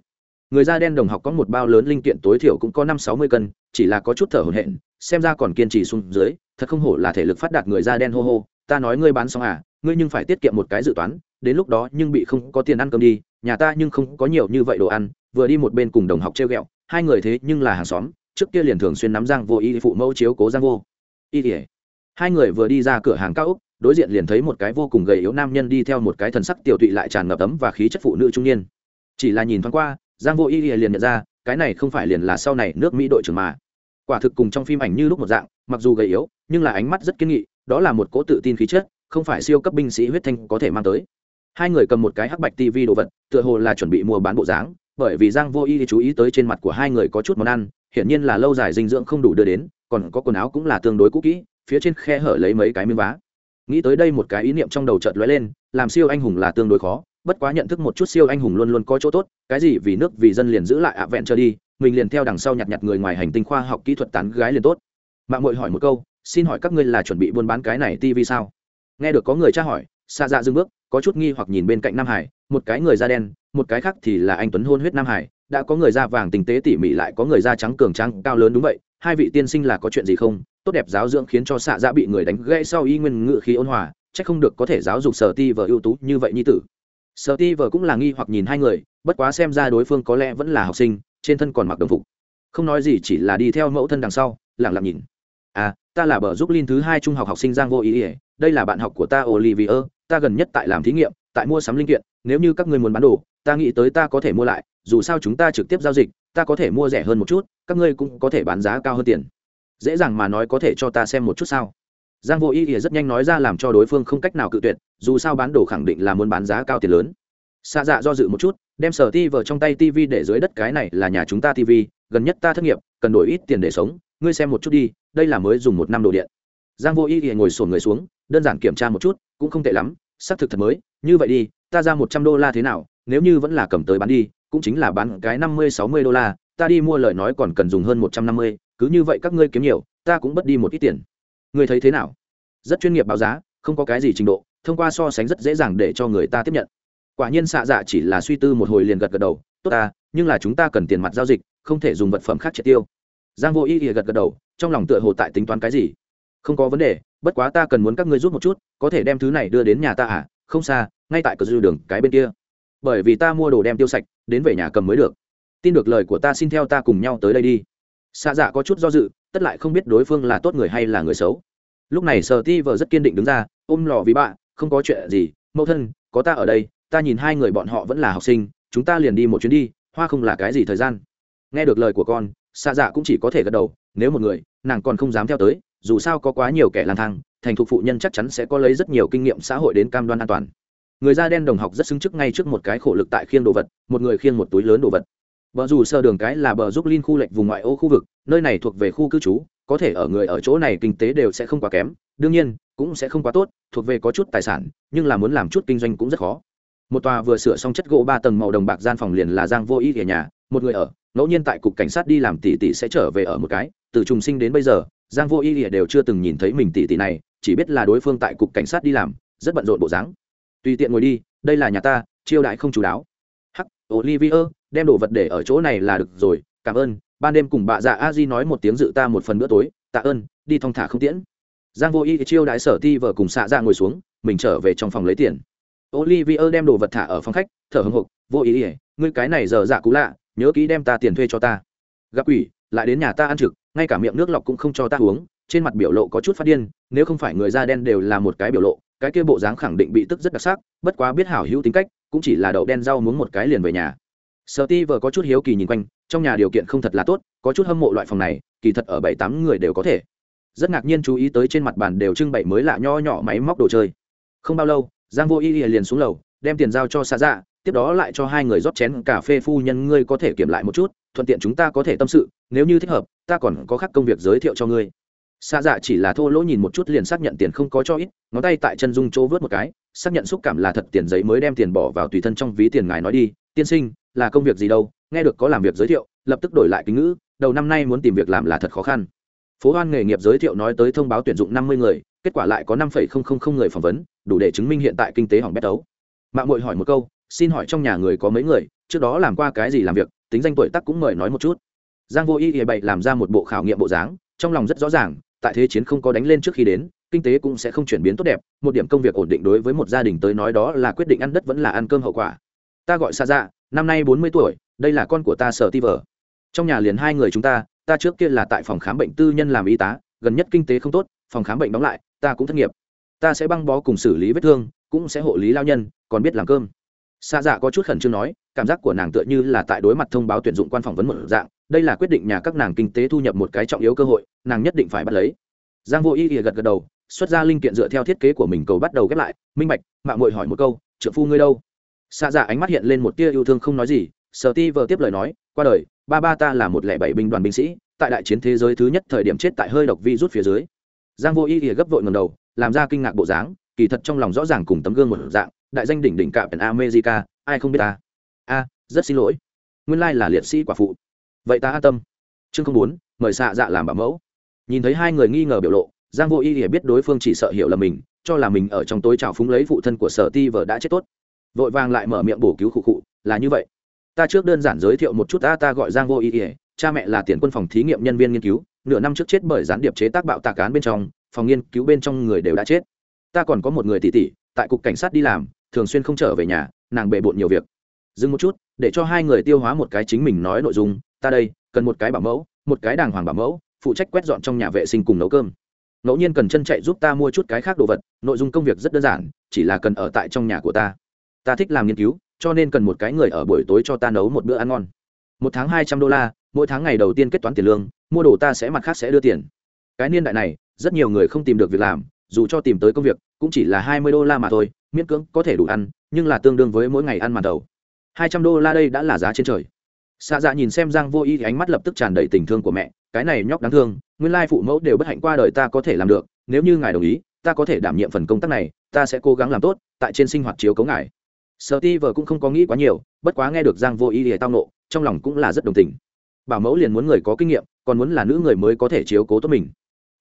Người da đen đồng học có một bao lớn linh kiện tối thiểu cũng có năm sáu mươi cân, chỉ là có chút thở hổn hển, xem ra còn kiên trì xuống dưới thật không hổ là thể lực phát đạt người da đen hô hô, ta nói ngươi bán xong à ngươi nhưng phải tiết kiệm một cái dự toán, đến lúc đó nhưng bị không có tiền ăn cơm đi, nhà ta nhưng không có nhiều như vậy đồ ăn, vừa đi một bên cùng đồng học treo ghẹo, hai người thế nhưng là hàng xóm, trước kia liền thường xuyên nắm giang vô y phụ mẫu chiếu cố giang vô y thể hai người vừa đi ra cửa hàng cao úc, đối diện liền thấy một cái vô cùng gầy yếu nam nhân đi theo một cái thần sắc tiểu tụy lại tràn ngập ấm và khí chất phụ nữ trung niên. Chỉ là nhìn thoáng qua, giang vô y liền nhận ra, cái này không phải liền là sau này nước mỹ đội trưởng mà. Quả thực cùng trong phim ảnh như lúc một dạng mặc dù gầy yếu, nhưng là ánh mắt rất kiên nghị, đó là một cố tự tin khí chất, không phải siêu cấp binh sĩ huyết thanh có thể mang tới. Hai người cầm một cái hắc bạch tv đồ vật, tựa hồ là chuẩn bị mua bán bộ dáng, bởi vì giang vô y chú ý tới trên mặt của hai người có chút món ăn, hiển nhiên là lâu dài dinh dưỡng không đủ đưa đến, còn có quần áo cũng là tương đối cũ kỹ, phía trên khe hở lấy mấy cái miếng vá. Nghĩ tới đây một cái ý niệm trong đầu chợt lóe lên, làm siêu anh hùng là tương đối khó, bất quá nhận thức một chút siêu anh hùng luôn luôn có chỗ tốt, cái gì vì nước vì dân liền giữ lại ạ vẹn cho đi, mình liền theo đằng sau nhặt nhặt người ngoài hành tinh khoa học kỹ thuật tán gái liền tốt mạng mội hỏi một câu, xin hỏi các ngươi là chuẩn bị buôn bán cái này tivi sao? Nghe được có người tra hỏi xa dạ dưng bước, có chút nghi hoặc nhìn bên cạnh nam hải, một cái người da đen, một cái khác thì là anh tuấn hôn huyết nam hải, đã có người da vàng tinh tế tỉ mỉ lại có người da trắng cường trắng cao lớn đúng vậy, hai vị tiên sinh là có chuyện gì không? Tốt đẹp giáo dưỡng khiến cho xạ dạ bị người đánh gãy sau y nguyên ngự khí ôn hòa, chắc không được có thể giáo dục sở ti vợ ưu tú như vậy như tử. Sở ti vợ cũng là nghi hoặc nhìn hai người, bất quá xem ra đối phương có lẽ vẫn là học sinh, trên thân còn mặc đồng phục. Không nói gì chỉ là đi theo mẫu thân đằng sau lẳng lặng nhìn à ta là bờ giúp linh thứ hai trung học học sinh giang vô ý ỉa, đây là bạn học của ta olivier, ta gần nhất tại làm thí nghiệm, tại mua sắm linh kiện, nếu như các ngươi muốn bán đồ, ta nghĩ tới ta có thể mua lại, dù sao chúng ta trực tiếp giao dịch, ta có thể mua rẻ hơn một chút, các ngươi cũng có thể bán giá cao hơn tiền. Dễ dàng mà nói có thể cho ta xem một chút sao? Giang vô ý ỉa rất nhanh nói ra làm cho đối phương không cách nào cự tuyệt, dù sao bán đồ khẳng định là muốn bán giá cao tiền lớn. Xa dạ do dự một chút, đem sở ti vờ trong tay tv để dưới đất, cái này là nhà chúng ta tv gần nhất ta thất nghiệp, cần đổi ít tiền để sống, ngươi xem một chút đi đây là mới dùng một năm đồ điện. Giang vô y thì ngồi sổn người xuống, đơn giản kiểm tra một chút, cũng không tệ lắm, xác thực thật mới, như vậy đi, ta ra một trăm đô la thế nào, nếu như vẫn là cầm tới bán đi, cũng chính là bán cái năm mươi, sáu mươi đô la, ta đi mua lời nói còn cần dùng hơn một trăm năm mươi, cứ như vậy các ngươi kiếm nhiều, ta cũng bất đi một ít tiền. Ngươi thấy thế nào? Rất chuyên nghiệp báo giá, không có cái gì trình độ, thông qua so sánh rất dễ dàng để cho người ta tiếp nhận. Quả nhiên xạ dạ chỉ là suy tư một hồi liền gật gật đầu, tốt ta, nhưng là chúng ta cần tiền mặt giao dịch, không thể dùng vật phẩm khác triệt tiêu. Giang vô ý ỉa gật gật đầu trong lòng tựa hồ tại tính toán cái gì. Không có vấn đề, bất quá ta cần muốn các ngươi giúp một chút, có thể đem thứ này đưa đến nhà ta à? Không xa, ngay tại cờ dư đường, cái bên kia. Bởi vì ta mua đồ đem tiêu sạch, đến về nhà cầm mới được. Tin được lời của ta xin theo ta cùng nhau tới đây đi. Xạ dạ có chút do dự, tất lại không biết đối phương là tốt người hay là người xấu. Lúc này sờ ti vờ rất kiên định đứng ra, ôm lò vì bạ, không có chuyện gì, mẫu thân, có ta ở đây, ta nhìn hai người bọn họ vẫn là học sinh, chúng ta liền đi một chuyến đi, hoa không là cái gì thời gian. Nghe được lời của con xạ dạ cũng chỉ có thể gật đầu, nếu một người, nàng còn không dám theo tới, dù sao có quá nhiều kẻ lang thang, thành thục phụ nhân chắc chắn sẽ có lấy rất nhiều kinh nghiệm xã hội đến cam đoan an toàn. Người da đen đồng học rất xứng trước ngay trước một cái khổ lực tại khiêng đồ vật, một người khiêng một túi lớn đồ vật. Bờ dù sơ đường cái là bờ giúp linh khu lệch vùng ngoại ô khu vực, nơi này thuộc về khu cư trú, có thể ở người ở chỗ này kinh tế đều sẽ không quá kém, đương nhiên, cũng sẽ không quá tốt, thuộc về có chút tài sản, nhưng là muốn làm chút kinh doanh cũng rất khó một tòa vừa sửa xong chất gỗ ba tầng màu đồng bạc gian phòng liền là giang vô ý ở nhà, một người ở. Ngẫu nhiên tại cục cảnh sát đi làm tỷ tỷ sẽ trở về ở một cái. Từ trùng sinh đến bây giờ, giang vô ý ỉa đều chưa từng nhìn thấy mình tỷ tỷ này, chỉ biết là đối phương tại cục cảnh sát đi làm, rất bận rộn bộ dáng. Tùy tiện ngồi đi, đây là nhà ta chiêu đãi không chú đáo. Hắc olivier đem đồ vật để ở chỗ này là được rồi, cảm ơn. Ban đêm cùng bà già a di nói một tiếng dự ta một phần bữa tối, tạ ơn, đi thong thả không tiễn. Giang vô ý chiêu đãi sở ti vợ cùng xạ ra ngồi xuống, mình trở về trong phòng lấy tiền olivier đem đồ vật thả ở phòng khách, thở hổn hộc vô ý ý, ngươi cái này giờ dạ cũ lạ, nhớ kỹ đem ta tiền thuê cho ta. Gặp quỷ, lại đến nhà ta ăn trực, ngay cả miệng nước lọc cũng không cho ta uống, trên mặt biểu lộ có chút phát điên, nếu không phải người da đen đều là một cái biểu lộ, cái kia bộ dáng khẳng định bị tức rất đặc sắc, bất quá biết hảo hữu tính cách, cũng chỉ là đậu đen rau muốn một cái liền về nhà. Steve có chút hiếu kỳ nhìn quanh, trong nhà điều kiện không thật là tốt, có chút hâm mộ loại phòng này, kỳ thật ở bảy tám người đều có thể. Rất ngạc nhiên chú ý tới trên mặt bàn đều trưng bày mới lạ nho nhỏ máy móc đồ chơi. Không bao lâu giang vô y liền xuống lầu, đem tiền giao cho xa dạ tiếp đó lại cho hai người rót chén cà phê phu nhân ngươi có thể kiểm lại một chút, thuận tiện chúng ta có thể tâm sự, nếu như thích hợp, ta còn có khác công việc giới thiệu cho ngươi. Xa dạ chỉ là thô lỗ nhìn một chút liền xác nhận tiền không có cho ít, ngón tay tại chân dung chỗ vớt một cái, xác nhận xúc cảm là thật tiền giấy mới đem tiền bỏ vào tùy thân trong ví tiền ngài nói đi, tiên sinh, là công việc gì đâu, nghe được có làm việc giới thiệu, lập tức đổi lại kính ngữ, đầu năm nay muốn tìm việc làm là thật khó khăn. Phố hoan nghề nghiệp giới thiệu nói tới thông báo tuyển dụng năm mươi người, kết quả lại có năm người phỏng vấn đủ để chứng minh hiện tại kinh tế hỏng bét tấu. Mạng mội hỏi một câu, xin hỏi trong nhà người có mấy người, trước đó làm qua cái gì làm việc, tính danh tuổi tắc cũng mời nói một chút. Giang vô y thì bậy làm ra một bộ khảo nghiệm bộ dáng, trong lòng rất rõ ràng, tại thế chiến không có đánh lên trước khi đến, kinh tế cũng sẽ không chuyển biến tốt đẹp, một điểm công việc ổn định đối với một gia đình tới nói đó là quyết định ăn đất vẫn là ăn cơm hậu quả. Ta gọi xa dạ năm nay bốn mươi tuổi, đây là con của ta sở ti vờ trong nhà liền hai người chúng ta ta trước kia là tại phòng khám bệnh tư nhân làm y tá, gần nhất kinh tế không tốt, phòng khám bệnh đóng lại, ta cũng thất nghiệp ta sẽ băng bó cùng xử lý vết thương, cũng sẽ hộ lý lao nhân, còn biết làm cơm. Xa dạ có chút khẩn trương nói, cảm giác của nàng tựa như là tại đối mặt thông báo tuyển dụng quan phỏng vấn một dạng, đây là quyết định nhà các nàng kinh tế thu nhập một cái trọng yếu cơ hội, nàng nhất định phải bắt lấy. Giang vô y ỉa gật gật đầu, xuất ra linh kiện dựa theo thiết kế của mình cầu bắt đầu ghép lại, minh bạch mạng mội hỏi một câu trợ phu ngươi đâu? Xa dạ ánh mắt hiện lên một tia yêu thương không nói gì, sở ti vờ tiếp lời nói, qua đời, ba ba ta là một lẻ bảy binh đoàn binh sĩ, tại đại chiến thế giới thứ nhất thời điểm chết tại hơi độc vi rút phía dưới. Giang vô y ỉa gấp vội ngầm đầu làm ra kinh ngạc bộ dáng, kỳ thật trong lòng rõ ràng cùng tấm gương một dạng, đại danh đỉnh đỉnh cạm america, ai không biết ta? A, rất xin lỗi. Nguyên lai là liệt sĩ quả phụ. Vậy ta an tâm. Chương không bốn, mời xạ dạ làm bảo mẫu. Nhìn thấy hai người nghi ngờ biểu lộ, giang vô y hiểu biết đối phương chỉ sợ hiểu là mình, cho là mình ở trong tối trào phúng lấy phụ thân của sở ti vợ đã chết tốt. Vội vàng lại mở miệng bổ cứu khụ khụ, là như vậy. Ta trước đơn giản giới thiệu một chút ta ta gọi giang vô y ỉa cha mẹ là tiền quân phòng thí nghiệm nhân viên nghiên cứu, nửa năm trước chết bởi gián điệp chế tác bạo tạc án bên trong phòng nghiên cứu bên trong người đều đã chết. Ta còn có một người tỷ tỷ, tại cục cảnh sát đi làm, thường xuyên không trở về nhà, nàng bề bộn nhiều việc. Dừng một chút, để cho hai người tiêu hóa một cái chính mình nói nội dung. Ta đây, cần một cái bảo mẫu, một cái đàng hoàng bảo mẫu, phụ trách quét dọn trong nhà vệ sinh cùng nấu cơm. Ngẫu nhiên cần chân chạy giúp ta mua chút cái khác đồ vật, nội dung công việc rất đơn giản, chỉ là cần ở tại trong nhà của ta. Ta thích làm nghiên cứu, cho nên cần một cái người ở buổi tối cho ta nấu một bữa ăn ngon. Một tháng hai trăm đô la, mỗi tháng ngày đầu tiên kết toán tiền lương, mua đồ ta sẽ mặt khác sẽ đưa tiền. Cái niên đại này rất nhiều người không tìm được việc làm, dù cho tìm tới công việc, cũng chỉ là hai mươi đô la mà thôi, miễn cưỡng có thể đủ ăn, nhưng là tương đương với mỗi ngày ăn màn đầu. Hai trăm đô la đây đã là giá trên trời. Xạ dạ nhìn xem giang vô y thì ánh mắt lập tức tràn đầy tình thương của mẹ, cái này nhóc đáng thương, nguyên lai phụ mẫu đều bất hạnh qua đời ta có thể làm được, nếu như ngài đồng ý, ta có thể đảm nhiệm phần công tác này, ta sẽ cố gắng làm tốt, tại trên sinh hoạt chiếu cấu ngài. Sợ ti vợ cũng không có nghĩ quá nhiều, bất quá nghe được giang vô ý thì tao nộ, trong lòng cũng là rất đồng tình. Bảo mẫu liền muốn người có kinh nghiệm, còn muốn là nữ người mới có thể chiếu cố tốt mình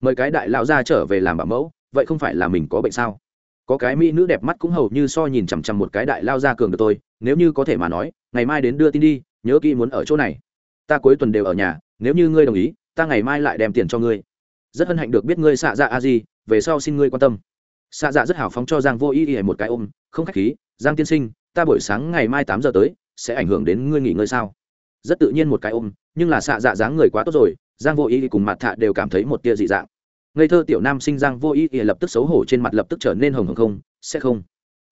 mời cái đại lão ra trở về làm bảo mẫu, vậy không phải là mình có bệnh sao? Có cái mỹ nữ đẹp mắt cũng hầu như so nhìn chằm chằm một cái đại lao ra cường được tôi, nếu như có thể mà nói, ngày mai đến đưa tin đi, nhớ kỹ muốn ở chỗ này. Ta cuối tuần đều ở nhà, nếu như ngươi đồng ý, ta ngày mai lại đem tiền cho ngươi. Rất hân hạnh được biết ngươi xạ dạ a di, về sau xin ngươi quan tâm. Xạ dạ rất hào phóng cho giang vô ý ý một cái ôm, không k h á c h khí, giang tiên sinh, ta buổi sáng ngày mai tám giờ tới, sẽ ảnh hưởng đến ngươi nghỉ ngơi sao? Rất tự nhiên một cái ôm, nhưng là xạ dạ dáng người quá tốt rồi giang vô ý cùng mặt thạ đều cảm thấy một tia dị dạng. Ngây thơ tiểu nam sinh giang vô ý ý lập tức xấu hổ trên mặt lập tức trở nên hồng hồng không, sẽ không.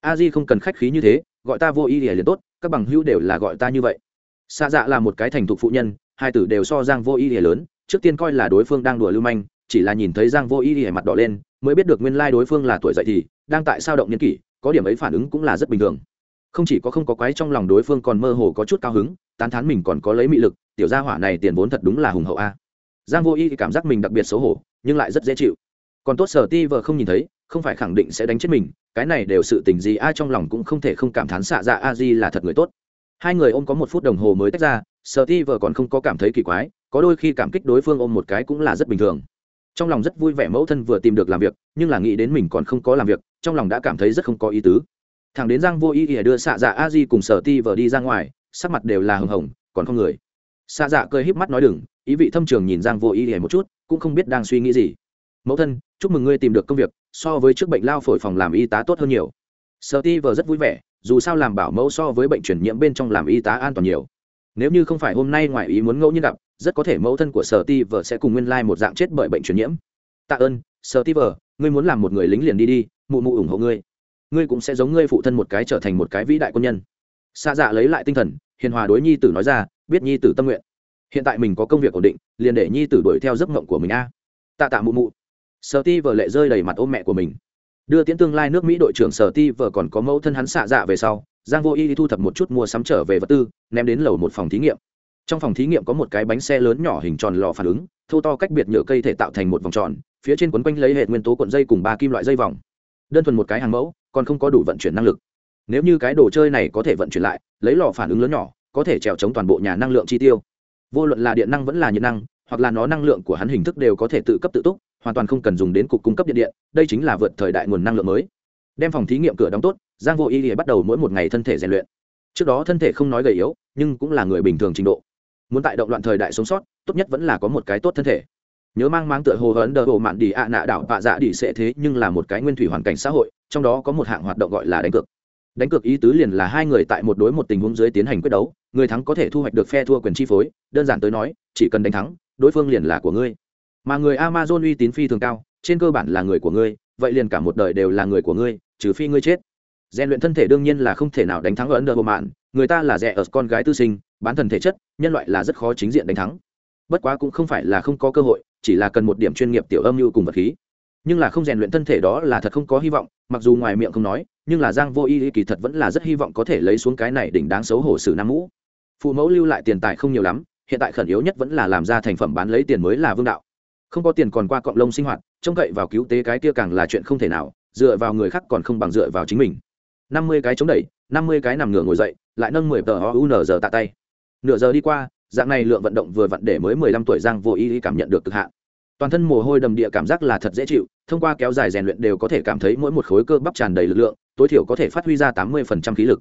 A di không cần khách khí như thế, gọi ta vô ý ý liền tốt, các bằng hữu đều là gọi ta như vậy. Xa dạ là một cái thành thục phụ nhân, hai tử đều so giang vô ý ý lớn, trước tiên coi là đối phương đang đùa lưu manh, chỉ là nhìn thấy giang vô ý ý mặt đỏ lên, mới biết được nguyên lai đối phương là tuổi dậy thì đang tại sao động nhân kỷ, có điểm ấy phản ứng cũng là rất bình thường. Không chỉ có không có quái trong lòng đối phương còn mơ hồ có chút cao hứng, tán thán mình còn có lấy mị lực, tiểu gia hỏa này tiền vốn thật đúng là hùng hậu a giang vô y thì cảm giác mình đặc biệt xấu hổ, nhưng lại rất dễ chịu. Còn tốt sở ti vợ không nhìn thấy, không phải khẳng định sẽ đánh chết mình, cái này đều sự tình gì ai trong lòng cũng không thể không cảm thán xạ dạ a di là thật người tốt. Hai người ôm có một phút đồng hồ mới tách ra, sở ti vợ còn không có cảm thấy kỳ quái, có đôi khi cảm kích đối phương ôm một cái cũng là rất bình thường. Trong lòng rất vui vẻ mẫu thân vừa tìm được làm việc, nhưng là nghĩ đến mình còn không có làm việc, trong lòng đã cảm thấy rất không có ý tứ. Thằng đến giang vô ý ỉa đưa xạ dạ a di cùng sở ti vợ đi ra ngoài, sắc mặt đều là hừng hồng, còn không người. Xạ dạ cười híp mắt nói đừng ý vị thâm trường nhìn giang vô ý hề một chút, cũng không biết đang suy nghĩ gì. Mẫu thân, chúc mừng ngươi tìm được công việc, so với trước bệnh lao phổi phòng làm y tá tốt hơn nhiều. Sở ti vờ rất vui vẻ, dù sao làm bảo mẫu so với bệnh truyền nhiễm bên trong làm y tá an toàn nhiều. Nếu như không phải hôm nay ngoài ý muốn ngẫu nhiên gặp, rất có thể mẫu thân của sở ti vờ sẽ cùng nguyên lai một dạng chết bởi bệnh truyền nhiễm. Tạ ơn, sở ti vờ ngươi muốn làm một người lính liền đi đi, mụ mụ ủng hộ ngươi. Ngươi cũng sẽ giống ngươi phụ thân một cái trở thành một cái vĩ đại quân nhân. Xa dạ lấy lại tinh thần, hiền hòa đối nhi tử nói ra, biết nhi tử tâm nguyện hiện tại mình có công việc ổn định, liền để nhi tử đuổi theo giấc mộng của mình a. Tạ tạ mụ mụ. Sở ti vợ lệ rơi đầy mặt ôm mẹ của mình. Đưa tiễn tương lai nước mỹ đội trưởng sở ti vợ còn có mẫu thân hắn xạ dạ về sau, giang vô y thu thập một chút mua sắm trở về vật tư, ném đến lầu một phòng thí nghiệm. Trong phòng thí nghiệm có một cái bánh xe lớn nhỏ hình tròn lò phản ứng, thô to cách biệt nhựa cây thể tạo thành một vòng tròn, phía trên quấn quanh lấy hệ nguyên tố cuộn dây cùng ba kim loại dây vòng. Đơn thuần một cái hàng mẫu, còn không có đủ vận chuyển năng lực. Nếu như cái đồ chơi này có thể vận chuyển lại, lấy lò phản ứng lớn nhỏ, có thể trèo chống toàn bộ nhà năng lượng chi tiêu vô luận là điện năng vẫn là nhiệt năng, hoặc là nó năng lượng của hắn hình thức đều có thể tự cấp tự túc, hoàn toàn không cần dùng đến cục cung cấp điện điện, đây chính là vượt thời đại nguồn năng lượng mới. Đem phòng thí nghiệm cửa đóng tốt, giang vô y bắt đầu mỗi một ngày thân thể rèn luyện. Trước đó thân thể không nói gầy yếu, nhưng cũng là người bình thường trình độ. Muốn tại động loạn thời đại sống sót, tốt nhất vẫn là có một cái tốt thân thể. Nhớ mang máng tựa hồ hấn đờ hồ mạn đi ạ nạ đảo bạ dạ đi sẽ thế nhưng là một cái nguyên thủy hoàn cảnh xã hội, trong đó có một hạng hoạt động gọi là đánh cược đánh cược ý tứ liền là hai người tại một đối một tình huống dưới tiến hành quyết đấu, người thắng có thể thu hoạch được phe thua quyền chi phối, đơn giản tới nói, chỉ cần đánh thắng, đối phương liền là của ngươi. Mà người amazon uy tín phi thường cao, trên cơ bản là người của ngươi, vậy liền cả một đời đều là người của ngươi, trừ phi ngươi chết. Rèn luyện thân thể đương nhiên là không thể nào đánh thắng ở ấn độ mạn người ta là rẻ ở con gái tư sinh, bán thần thể chất, nhân loại là rất khó chính diện đánh thắng. Bất quá cũng không phải là không có cơ hội, chỉ là cần một điểm chuyên nghiệp tiểu âm mưu cùng vật khí nhưng là không rèn luyện thân thể đó là thật không có hy vọng, mặc dù ngoài miệng không nói, nhưng là giang vô y kỳ thật vẫn là rất hy vọng có thể lấy xuống cái này đỉnh đáng xấu hổ sử nam mũ. Phụ mẫu lưu lại tiền tài không nhiều lắm, hiện tại khẩn yếu nhất vẫn là làm ra thành phẩm bán lấy tiền mới là vương đạo. Không có tiền còn qua cọng lông sinh hoạt, trông cậy vào cứu tế cái kia càng là chuyện không thể nào, dựa vào người khác còn không bằng dựa vào chính mình. Năm mươi cái chống đẩy, năm mươi cái nằm ngửa ngồi dậy, lại nâng mười tờ o u giờ tạ tay. Nửa giờ đi qua, dạng này lượng vận động vừa vặn để mới mười lăm tuổi giang vô ý cảm nhận được cực hạn toàn thân mồ hôi đầm địa cảm giác là thật dễ chịu, thông qua kéo dài rèn luyện đều có thể cảm thấy mỗi một khối cơ bắp tràn đầy lực lượng, tối thiểu có thể phát huy ra tám mươi phần trăm khí lực.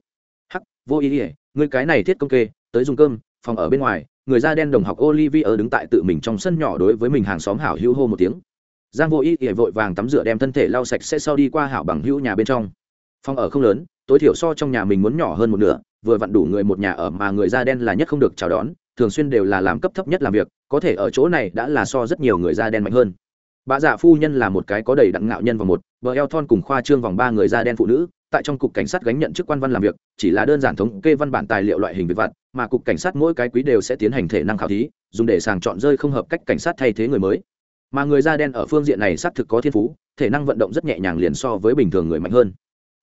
Hắc, vô ý ỉa người cái này thiết công kê, tới dùng cơm, phòng ở bên ngoài, người da đen đồng học olivier đứng tại tự mình trong sân nhỏ đối với mình hàng xóm hảo hữu hô một tiếng. Giang vô ý ỉa vội vàng tắm rửa đem thân thể lau sạch sẽ sau đi qua hảo bằng hữu nhà bên trong. Phòng ở không lớn, tối thiểu so trong nhà mình muốn nhỏ hơn một nửa, vừa vặn đủ người một nhà ở mà người da đen là nhất không được chào đón thường xuyên đều là làm cấp thấp nhất làm việc, có thể ở chỗ này đã là so rất nhiều người da đen mạnh hơn. Bà giả phu nhân là một cái có đầy đặn ngạo nhân vòng một vợ eo thon cùng khoa trương vòng ba người da đen phụ nữ, tại trong cục cảnh sát gánh nhận chức quan văn làm việc, chỉ là đơn giản thống kê văn bản tài liệu loại hình việc vặt, mà cục cảnh sát mỗi cái quý đều sẽ tiến hành thể năng khảo thí, dùng để sàng chọn rơi không hợp cách cảnh sát thay thế người mới. Mà người da đen ở phương diện này xác thực có thiên phú, thể năng vận động rất nhẹ nhàng liền so với bình thường người mạnh hơn.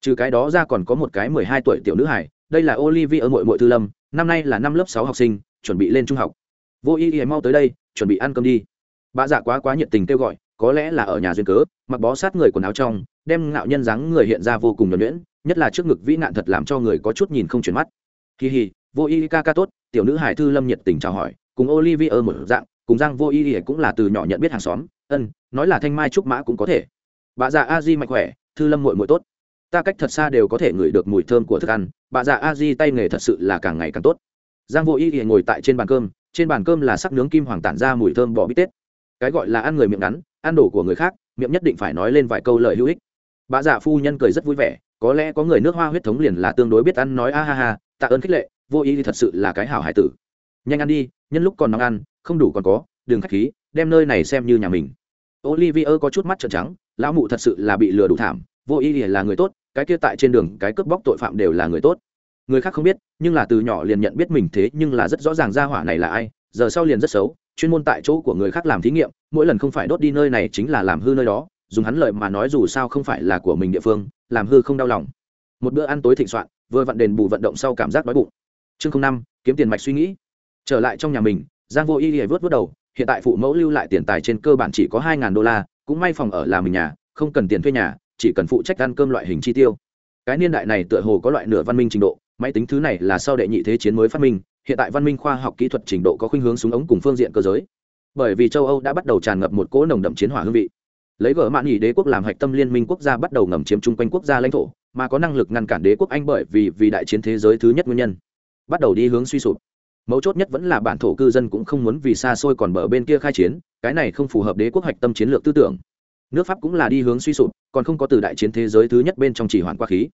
Trừ cái đó ra còn có một cái mười hai tuổi tiểu nữ hải đây là olivia mội mội tư lâm, năm nay là năm lớp sáu học sinh chuẩn bị lên trung học. Vô y y mau tới đây, chuẩn bị ăn cơm đi. Bà dạ quá quá nhiệt tình kêu gọi, có lẽ là ở nhà duyên cớ, mặc bó sát người quần áo trong, đem ngạo nhân dáng người hiện ra vô cùng nhuẩn nhuyễn, nhất là trước ngực vĩ nạn thật làm cho người có chút nhìn không chuyển mắt. Kỳ hì, vô y ca ca tốt, tiểu nữ hải thư lâm nhiệt tình chào hỏi, cùng olivier một dạng, cùng giang vô y cũng là từ nhỏ nhận biết hàng xóm, ân, nói là thanh mai trúc mã cũng có thể. Bà già a di mạnh khỏe, thư lâm muội muội tốt. Ta cách thật xa đều có thể ngửi được mùi thơm của thức ăn, bà già a di tay nghề thật sự là càng ngày càng tốt giang vô y ngồi tại trên bàn cơm, trên bàn cơm là sắc nướng kim hoàng tản ra mùi thơm bò bít tết. Cái gọi là ăn người miệng ngắn, ăn đồ của người khác, miệng nhất định phải nói lên vài câu lời hữu ích. Bà già dạ phu nhân cười rất vui vẻ, có lẽ có người nước hoa huyết thống liền là tương đối biết ăn nói a ha ha, tạ ơn khích lệ, vô ý thì thật sự là cái hảo hải tử. Nhanh ăn đi, nhân lúc còn nóng ăn, không đủ còn có, đừng khách khí, đem nơi này xem như nhà mình. Olivier có chút mắt trợn trắng, lão mụ thật sự là bị lừa đủ thảm, vô ý là người tốt, cái kia tại trên đường cái cướp bóc tội phạm đều là người tốt người khác không biết, nhưng là từ nhỏ liền nhận biết mình thế nhưng là rất rõ ràng ra hỏa này là ai, giờ sau liền rất xấu, chuyên môn tại chỗ của người khác làm thí nghiệm, mỗi lần không phải đốt đi nơi này chính là làm hư nơi đó, dùng hắn lợi mà nói dù sao không phải là của mình địa phương, làm hư không đau lòng. Một bữa ăn tối thịnh soạn, vừa vặn đền bù vận động sau cảm giác đói bụng. Chương năm, kiếm tiền mạch suy nghĩ. Trở lại trong nhà mình, giang vô y hề vớt vớt đầu, hiện tại phụ mẫu lưu lại tiền tài trên cơ bản chỉ có hai đô la, cũng may phòng ở là mình nhà, không cần tiền thuê nhà, chỉ cần phụ trách ăn cơm loại hình chi tiêu. Cái niên đại này tựa hồ có loại nửa văn minh trình độ máy tính thứ này là sau đệ nhị thế chiến mới phát minh, hiện tại văn minh khoa học kỹ thuật trình độ có khuynh hướng súng ống cùng phương diện cơ giới. Bởi vì châu âu đã bắt đầu tràn ngập một cỗ nồng đậm chiến hỏa hương vị. Lấy gỡ mạn nghỉ đế quốc làm hạch tâm liên minh quốc gia bắt đầu ngầm chiếm chung quanh quốc gia lãnh thổ, mà có năng lực ngăn cản đế quốc anh bởi vì vì đại chiến thế giới thứ nhất nguyên nhân. Bắt đầu đi hướng suy sụp. Mấu chốt nhất vẫn là bản thổ cư dân cũng không muốn vì xa xôi còn bờ bên kia khai chiến, cái này không phù hợp đế quốc hạch tâm chiến lược tư tưởng. Nước pháp cũng là đi hướng suy sụp, còn không có từ đại chiến thế giới thứ nhất bên trong chỉ hoàn qua khí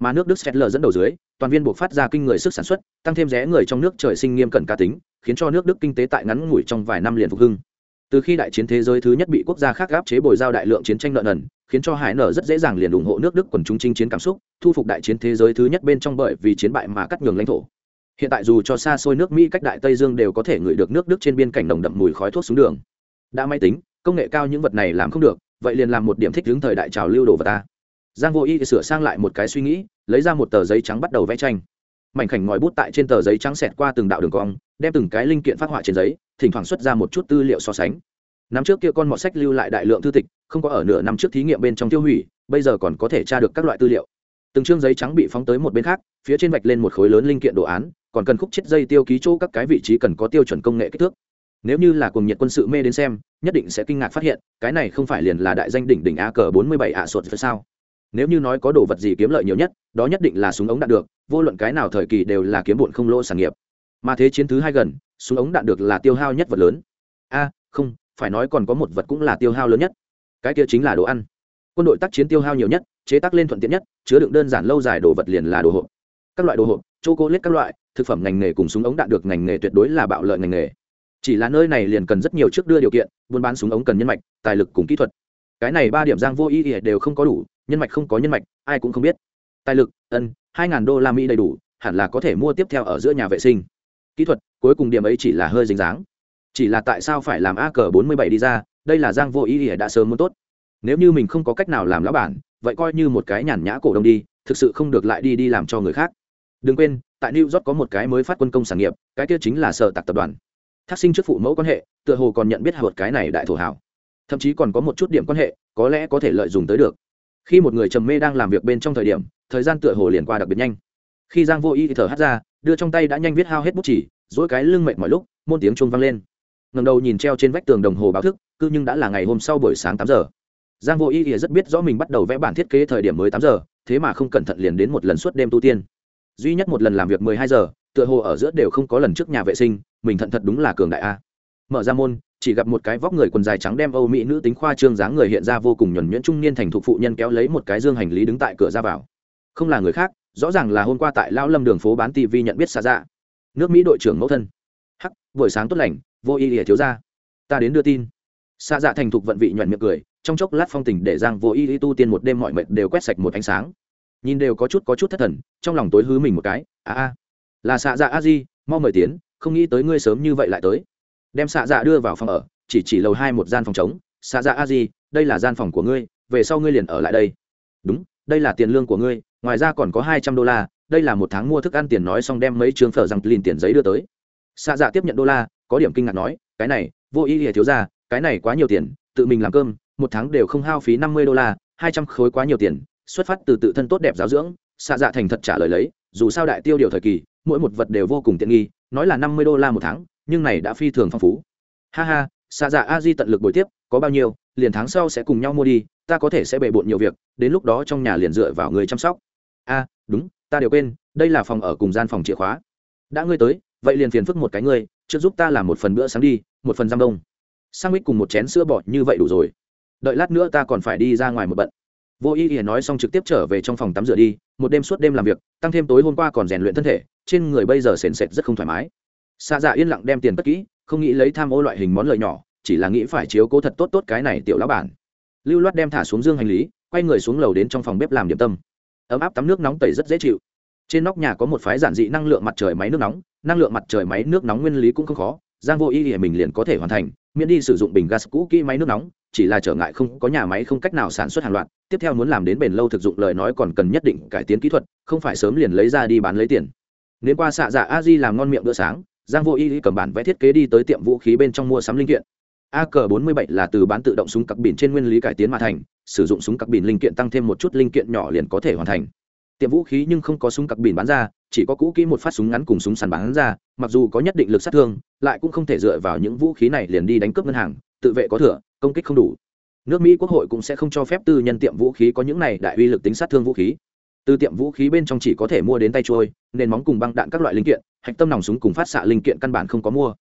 mà nước đức settler dẫn đầu dưới, toàn viên buộc phát ra kinh người sức sản xuất, tăng thêm rẽ người trong nước trời sinh nghiêm cẩn cá tính, khiến cho nước đức kinh tế tại ngắn ngủi trong vài năm liền phục hưng. Từ khi đại chiến thế giới thứ nhất bị quốc gia khác gáp chế bồi giao đại lượng chiến tranh nợ nần, khiến cho hải nở rất dễ dàng liền ủng hộ nước đức quần chúng chinh chiến cảm xúc, thu phục đại chiến thế giới thứ nhất bên trong bởi vì chiến bại mà cắt nhường lãnh thổ. Hiện tại dù cho xa xôi nước mỹ cách đại tây dương đều có thể ngửi được nước đức trên biên cảnh nồng đậm mùi khói thuốc xuống đường. Đã máy tính, công nghệ cao những vật này làm không được, vậy liền làm một điểm thích hướng thời đại trào lưu đồ vật ta giang vô y sửa sang lại một cái suy nghĩ, lấy ra một tờ giấy trắng bắt đầu vẽ tranh. Mảnh khảnh ngòi bút tại trên tờ giấy trắng xẹt qua từng đạo đường cong, đem từng cái linh kiện phát họa trên giấy, thỉnh thoảng xuất ra một chút tư liệu so sánh. Năm trước kia con mọt sách lưu lại đại lượng thư tịch, không có ở nửa năm trước thí nghiệm bên trong tiêu hủy, bây giờ còn có thể tra được các loại tư liệu. Từng chương giấy trắng bị phóng tới một bên khác, phía trên vạch lên một khối lớn linh kiện đồ án, còn cần khúc chết dây tiêu ký chỗ các cái vị trí cần có tiêu chuẩn công nghệ kích thước. Nếu như là cùng nhiệt quân sự mê đến xem, nhất định sẽ kinh ngạc phát hiện, cái này không phải liền là đại danh đỉnh đỉnh a cờ bốn mươi bảy ạ sột sao? Nếu như nói có đồ vật gì kiếm lợi nhiều nhất, đó nhất định là súng ống đạn được, vô luận cái nào thời kỳ đều là kiếm bụn không lỗ sản nghiệp. Mà thế chiến thứ hai gần, súng ống đạn được là tiêu hao nhất vật lớn. A, không, phải nói còn có một vật cũng là tiêu hao lớn nhất. Cái kia chính là đồ ăn. Quân đội tác chiến tiêu hao nhiều nhất, chế tác lên thuận tiện nhất, chứa đựng đơn giản lâu dài đồ vật liền là đồ hộp. Các loại đồ hộp chô cô lết các loại, thực phẩm ngành nghề cùng súng ống đạn được ngành nghề tuyệt đối là bạo lợi ngành nghề. Chỉ là nơi này liền cần rất nhiều trước đưa điều kiện, buôn bán súng ống cần nhân mạch, tài lực cùng kỹ thuật. Cái này ba điểm giang vô ý đều không có đủ nhân mạch không có nhân mạch, ai cũng không biết. Tài lực, ân, hai ngàn đô la mỹ đầy đủ, hẳn là có thể mua tiếp theo ở giữa nhà vệ sinh. Kỹ thuật, cuối cùng điểm ấy chỉ là hơi dính dáng. Chỉ là tại sao phải làm a cờ bốn mươi bảy đi ra, đây là giang vô ý ỉa đã sớm muốn tốt. Nếu như mình không có cách nào làm lão bản, vậy coi như một cái nhàn nhã cổ đông đi, thực sự không được lại đi đi làm cho người khác. Đừng quên, tại new york có một cái mới phát quân công sản nghiệp, cái kia chính là sở tạc tập đoàn. Thác sinh trước phụ mẫu quan hệ, tựa hồ còn nhận biết hạ cái này đại thổ hảo thậm chí còn có một chút điểm quan hệ, có lẽ có thể lợi dụng tới được khi một người trầm mê đang làm việc bên trong thời điểm, thời gian tựa hồ liền qua đặc biệt nhanh. Khi giang vô y thì thở hắt ra, đưa trong tay đã nhanh viết hao hết bút chỉ dỗi cái lưng mệt mọi lúc, môn tiếng chuông vang lên. Ngầm đầu nhìn treo trên vách tường đồng hồ báo thức, cư nhưng đã là ngày hôm sau buổi sáng tám giờ. Giang vô y thì rất biết rõ mình bắt đầu vẽ bản thiết kế thời điểm mới tám giờ, thế mà không cẩn thận liền đến một lần suốt đêm tu tiên. Duy nhất một lần làm việc mười hai giờ, tựa hồ ở giữa đều không có lần trước nhà vệ sinh, mình thận thật đúng là cường đại a mở ra môn, chỉ gặp một cái vóc người quần dài trắng đem âu mỹ nữ tính khoa trương dáng người hiện ra vô cùng nhuẩn nhuyễn trung niên thành thục phụ nhân kéo lấy một cái dương hành lý đứng tại cửa ra vào. Không là người khác, rõ ràng là hôm qua tại lão lâm đường phố bán tv nhận biết xa dạ. Nước mỹ đội trưởng mẫu thân. Hắc, buổi sáng tốt lành, vô y ỉa thiếu ra ta đến đưa tin. Xa dạ thành thục vận vị nhuận miệng cười, trong chốc lát phong tình để giang vô y tu tiên một đêm mọi mệt đều quét sạch một ánh sáng. Nhìn đều có chút có chút thất thần, trong lòng tối hứ mình một cái. A a là xạ dạ a di, mau mời tiến, không nghĩ tới ngươi sớm như vậy lại tới đem xạ dạ đưa vào phòng ở, chỉ chỉ lầu hai một gian phòng trống. Xạ dạ a di, đây là gian phòng của ngươi, về sau ngươi liền ở lại đây. Đúng, đây là tiền lương của ngươi, ngoài ra còn có hai trăm đô la, đây là một tháng mua thức ăn tiền nói xong đem mấy trường phở rằng liền tiền giấy đưa tới. Xạ dạ tiếp nhận đô la, có điểm kinh ngạc nói, cái này, vô ý nghĩa thiếu ra, cái này quá nhiều tiền, tự mình làm cơm, một tháng đều không hao phí năm mươi đô la, hai trăm khối quá nhiều tiền, xuất phát từ tự thân tốt đẹp giáo dưỡng. Xạ dạ thành thật trả lời lấy, dù sao đại tiêu điều thời kỳ, mỗi một vật đều vô cùng tiện nghi, nói là năm mươi đô la một tháng nhưng này đã phi thường phong phú. Ha ha xạ dạ a di tận lực buổi tiếp, có bao nhiêu, liền tháng sau sẽ cùng nhau mua đi, ta có thể sẽ bề bộn nhiều việc, đến lúc đó trong nhà liền dựa vào người chăm sóc. A, đúng, ta đều quên, đây là phòng ở cùng gian phòng chìa khóa. Đã ngươi tới, vậy liền phiền phức một cái ngươi, trước giúp ta làm một phần bữa sáng đi, một phần giam đông. Sang mít cùng một chén sữa bọt như vậy đủ rồi. Đợi lát nữa ta còn phải đi ra ngoài một bận. Vô y hiển nói xong trực tiếp trở về trong phòng tắm rửa đi, một đêm suốt đêm làm việc, tăng thêm tối hôm qua còn rèn luyện thân thể, trên người bây giờ sền sệt rất không thoải mái xa dạ yên lặng đem tiền tất kỹ, không nghĩ lấy tham ô loại hình món lợi nhỏ, chỉ là nghĩ phải chiếu cố thật tốt tốt cái này tiểu lão bản. Lưu loát đem thả xuống dương hành lý, quay người xuống lầu đến trong phòng bếp làm điểm tâm. Ấm áp tắm nước nóng tẩy rất dễ chịu. Trên nóc nhà có một phái giản dị năng lượng mặt trời máy nước nóng, năng lượng mặt trời máy nước nóng nguyên lý cũng không khó, giang vô y thì mình liền có thể hoàn thành, miễn đi sử dụng bình gas cũ kỹ máy nước nóng, chỉ là trở ngại không, có nhà máy không cách nào sản xuất hàng loạt, tiếp theo muốn làm đến bền lâu thực dụng lời nói còn cần nhất định cải tiến kỹ thuật, không phải sớm liền lấy ra đi bán lấy tiền. Nếu qua xạ dạ a di làm ngon miệng bữa sáng giang vô y cầm bản vẽ thiết kế đi tới tiệm vũ khí bên trong mua sắm linh kiện. AK47 là từ bán tự động súng cặc bìn trên nguyên lý cải tiến mà thành, sử dụng súng cặc bìn linh kiện tăng thêm một chút linh kiện nhỏ liền có thể hoàn thành. Tiệm vũ khí nhưng không có súng cặc bìn bán ra, chỉ có cũ kỹ một phát súng ngắn cùng súng sàn bán ra, mặc dù có nhất định lực sát thương, lại cũng không thể dựa vào những vũ khí này liền đi đánh cướp ngân hàng, tự vệ có thừa, công kích không đủ. Nước mỹ quốc hội cũng sẽ không cho phép tư nhân tiệm vũ khí có những này đại uy lực tính sát thương vũ khí. Từ tiệm vũ khí bên trong chỉ có thể mua đến tay trôi, nền móng cùng băng đạn các loại linh kiện hạch tâm nòng súng cùng phát xạ linh kiện căn bản không có mua.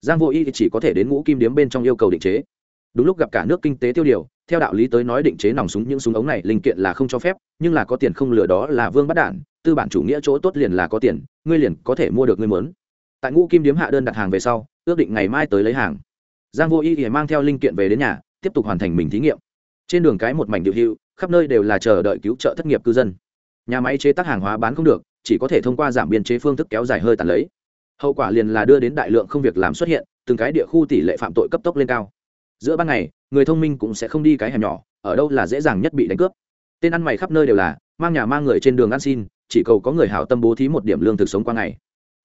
Giang vô y thì chỉ có thể đến ngũ kim điếm bên trong yêu cầu định chế. Đúng lúc gặp cả nước kinh tế tiêu điều, theo đạo lý tới nói định chế nòng súng những súng ống này linh kiện là không cho phép, nhưng là có tiền không lừa đó là vương bắt đản tư bản chủ nghĩa chỗ tốt liền là có tiền, ngươi liền có thể mua được ngươi muốn. Tại ngũ kim điếm hạ đơn đặt hàng về sau, ước định ngày mai tới lấy hàng. Giang vô y thì mang theo linh kiện về đến nhà, tiếp tục hoàn thành mình thí nghiệm. Trên đường cái một mảnh điệu hữu khắp nơi đều là chờ đợi cứu trợ thất nghiệp cư dân. Nhà máy chế tác hàng hóa bán không được chỉ có thể thông qua giảm biên chế phương thức kéo dài hơi tàn lấy. Hậu quả liền là đưa đến đại lượng không việc làm xuất hiện, từng cái địa khu tỷ lệ phạm tội cấp tốc lên cao. Giữa ban ngày, người thông minh cũng sẽ không đi cái hẻm nhỏ, ở đâu là dễ dàng nhất bị đánh cướp. Tên ăn mày khắp nơi đều là, mang nhà mang người trên đường ăn xin, chỉ cầu có người hảo tâm bố thí một điểm lương thực sống qua ngày.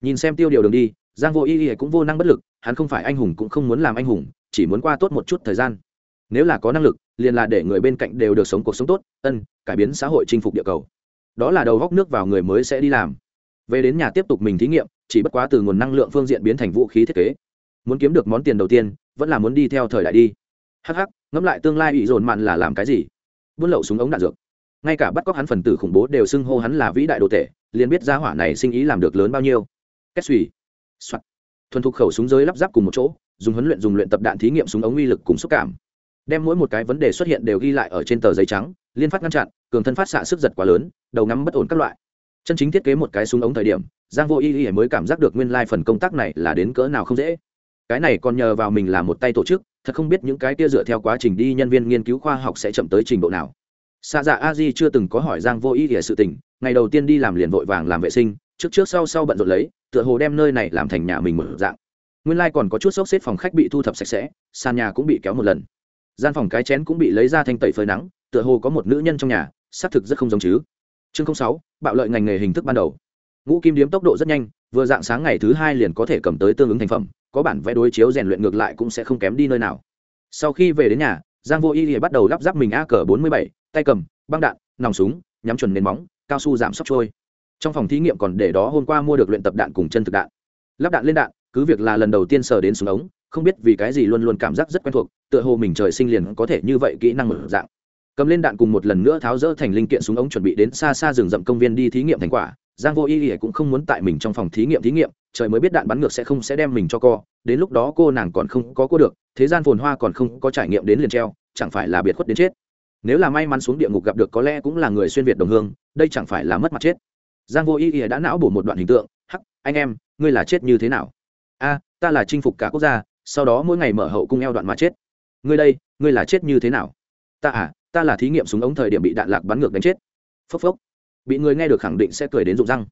Nhìn xem tiêu điều đường đi, giang vô y y cũng vô năng bất lực, hắn không phải anh hùng cũng không muốn làm anh hùng, chỉ muốn qua tốt một chút thời gian. Nếu là có năng lực, liền là để người bên cạnh đều được sống cuộc sống tốt, ân, cải biến xã hội chinh phục địa cầu đó là đầu góc nước vào người mới sẽ đi làm. Về đến nhà tiếp tục mình thí nghiệm, chỉ bất quá từ nguồn năng lượng phương diện biến thành vũ khí thiết kế. Muốn kiếm được món tiền đầu tiên, vẫn là muốn đi theo thời đại đi. Hắc hắc, ngẫm lại tương lai ủy dồn mặn là làm cái gì? Buôn lậu súng ống đạn dược. Ngay cả bắt cóc hắn phần tử khủng bố đều xưng hô hắn là vĩ đại đồ tể, liền biết gia hỏa này sinh ý làm được lớn bao nhiêu. Kết suy. Soạt. Thuần thục khẩu súng giới lắp ráp cùng một chỗ, dùng huấn luyện dùng luyện tập đạn thí nghiệm súng ống uy lực cùng xúc cảm. Đem mỗi một cái vấn đề xuất hiện đều ghi lại ở trên tờ giấy trắng, liên phát ngăn chặn cường thân phát xạ sức giật quá lớn, đầu ngắm bất ổn các loại. Chân chính thiết kế một cái súng ống thời điểm, giang vô y y mới cảm giác được nguyên lai、like、phần công tác này là đến cỡ nào không dễ. Cái này còn nhờ vào mình là một tay tổ chức, thật không biết những cái kia dựa theo quá trình đi nhân viên nghiên cứu khoa học sẽ chậm tới trình độ nào. Xa dạ a di chưa từng có hỏi giang vô y y sự tình, ngày đầu tiên đi làm liền vội vàng làm vệ sinh, trước trước sau sau bận rộn lấy, tựa hồ đem nơi này làm thành nhà mình một dạng. Nguyên lai、like、còn có chút xốc xếp phòng khách bị thu thập sạch sẽ, sàn nhà cũng bị kéo một lần. Gian phòng cái chén cũng bị lấy ra thanh tẩy phơi nắng, tựa hồ có một nữ nhân trong nhà xác thực rất không giống chứ. Chương sáu, bạo lợi ngành nghề hình thức ban đầu. Ngũ kim điếm tốc độ rất nhanh, vừa dạng sáng ngày thứ hai liền có thể cầm tới tương ứng thành phẩm, có bản vẽ đối chiếu rèn luyện ngược lại cũng sẽ không kém đi nơi nào. Sau khi về đến nhà, giang vô y thì bắt đầu lắp ráp mình a cờ bốn mươi bảy, tay cầm, băng đạn, nòng súng, nhắm chuẩn nền móng, cao su giảm sốc trôi. Trong phòng thí nghiệm còn để đó hôm qua mua được luyện tập đạn cùng chân thực đạn. Lắp đạn lên đạn, cứ việc là lần đầu tiên sờ đến súng ống, không biết vì cái gì luôn luôn cảm giác rất quen thuộc, tựa hồ mình trời sinh liền có thể như vậy kỹ năng mở dạng cầm lên đạn cùng một lần nữa tháo rỡ thành linh kiện súng ống chuẩn bị đến xa xa rừng rậm công viên đi thí nghiệm thành quả. Giang vô y ỉa cũng không muốn tại mình trong phòng thí nghiệm thí nghiệm, trời mới biết đạn bắn ngược sẽ không sẽ đem mình cho co. Đến lúc đó cô nàng còn không có cô được, thế gian phồn hoa còn không có trải nghiệm đến liền treo, chẳng phải là biệt khuất đến chết. Nếu là may mắn xuống địa ngục gặp được có lẽ cũng là người xuyên việt đồng hương, đây chẳng phải là mất mặt chết. Giang vô y ỉa đã não bổ một đoạn hình tượng, hắc, anh em, ngươi là chết như thế nào? A, ta là chinh phục cả quốc gia, sau đó mỗi ngày mở hậu cung eo đoạn mà chết. Ngươi đây, ngươi là chết như thế nào? Ta à ta là thí nghiệm súng ống thời điểm bị đạn lạc bắn ngược đánh chết. Phốc phốc. Bị người nghe được khẳng định sẽ cười đến rụng răng.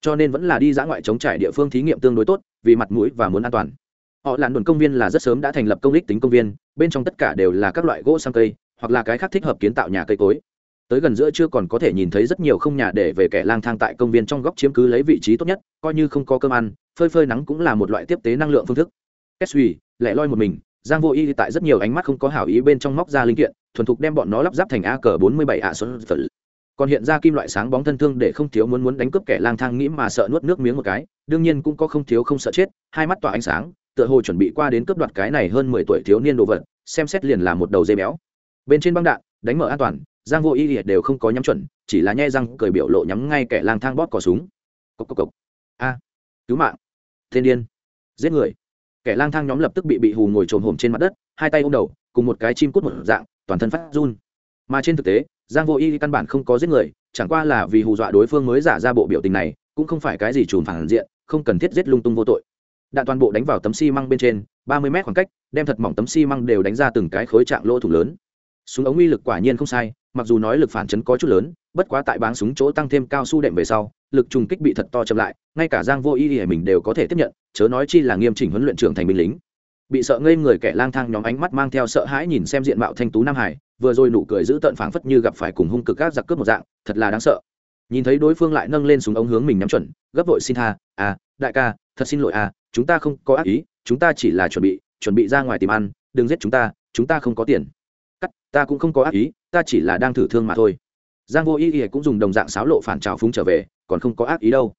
Cho nên vẫn là đi dã ngoại chống trải địa phương thí nghiệm tương đối tốt, vì mặt mũi và muốn an toàn. Họ làn đồn công viên là rất sớm đã thành lập công ích tính công viên, bên trong tất cả đều là các loại gỗ sang cây, hoặc là cái khác thích hợp kiến tạo nhà cây cối. Tới gần giữa chưa còn có thể nhìn thấy rất nhiều không nhà để về kẻ lang thang tại công viên trong góc chiếm cứ lấy vị trí tốt nhất, coi như không có cơm ăn, phơi phơi nắng cũng là một loại tiếp tế năng lượng phương thức. Kết suy, lẻ loi một mình giang vô y tại rất nhiều ánh mắt không có hảo ý bên trong móc ra linh kiện, thuần thục đem bọn nó lắp ráp thành a cờ bốn mươi bảy ạ xuân phật còn hiện ra kim loại sáng bóng thân thương để không thiếu muốn muốn đánh cướp kẻ lang thang nghĩ mà sợ nuốt nước miếng một cái, đương nhiên cũng có không thiếu không sợ chết, hai mắt tỏa ánh sáng, tựa hồ chuẩn bị qua đến cướp đoạt cái này hơn mười tuổi thiếu niên đồ vật, xem xét liền là một đầu dây béo. Bên trên băng đạn, đánh mở an toàn, giang vô y đều không có nhắm chuẩn, chỉ là nhai răng cười biểu lộ nhắm ngay kẻ lang thang bóp cò súng. Cộc cộc cộc. A, cứu mạng. Thiên điên. Giết người kẻ lang thang nhóm lập tức bị bị hù ngồi trồm hổm trên mặt đất, hai tay ôm đầu, cùng một cái chim cút một dạng, toàn thân phát run. Mà trên thực tế, giang vô y căn bản không có giết người, chẳng qua là vì hù dọa đối phương mới giả ra bộ biểu tình này, cũng không phải cái gì trùn phản diện, không cần thiết giết lung tung vô tội. Đạn toàn bộ đánh vào tấm xi măng bên trên, ba mươi mét khoảng cách, đem thật mỏng tấm xi măng đều đánh ra từng cái khối trạng lỗ thủ lớn. Súng ống uy lực quả nhiên không sai, mặc dù nói lực phản chấn có chút lớn, bất quá tại báng súng chỗ tăng thêm cao su đệm về sau lực trùng kích bị thật to chậm lại, ngay cả giang vô y hề mình đều có thể tiếp nhận, chớ nói chi là nghiêm chỉnh huấn luyện trưởng thành binh lính. Bị sợ ngây người kẻ lang thang nhóm ánh mắt mang theo sợ hãi nhìn xem diện mạo thanh tú nam hải, vừa rồi nụ cười giữ tợn phảng phất như gặp phải cùng hung cực các giặc cướp một dạng, thật là đáng sợ. Nhìn thấy đối phương lại nâng lên súng ống hướng mình nhắm chuẩn, gấp vội xin tha à đại ca, thật xin lỗi à chúng ta không có ác ý, chúng ta chỉ là chuẩn bị chuẩn bị ra ngoài tìm ăn, đừng giết chúng ta chúng ta không có tiền. Cắt, ta cũng không có ác ý, ta chỉ là đang thử thương mà thôi. Giang vô ý ý cũng dùng đồng dạng sáo lộ phản trào phúng trở về còn không có ác ý đâu.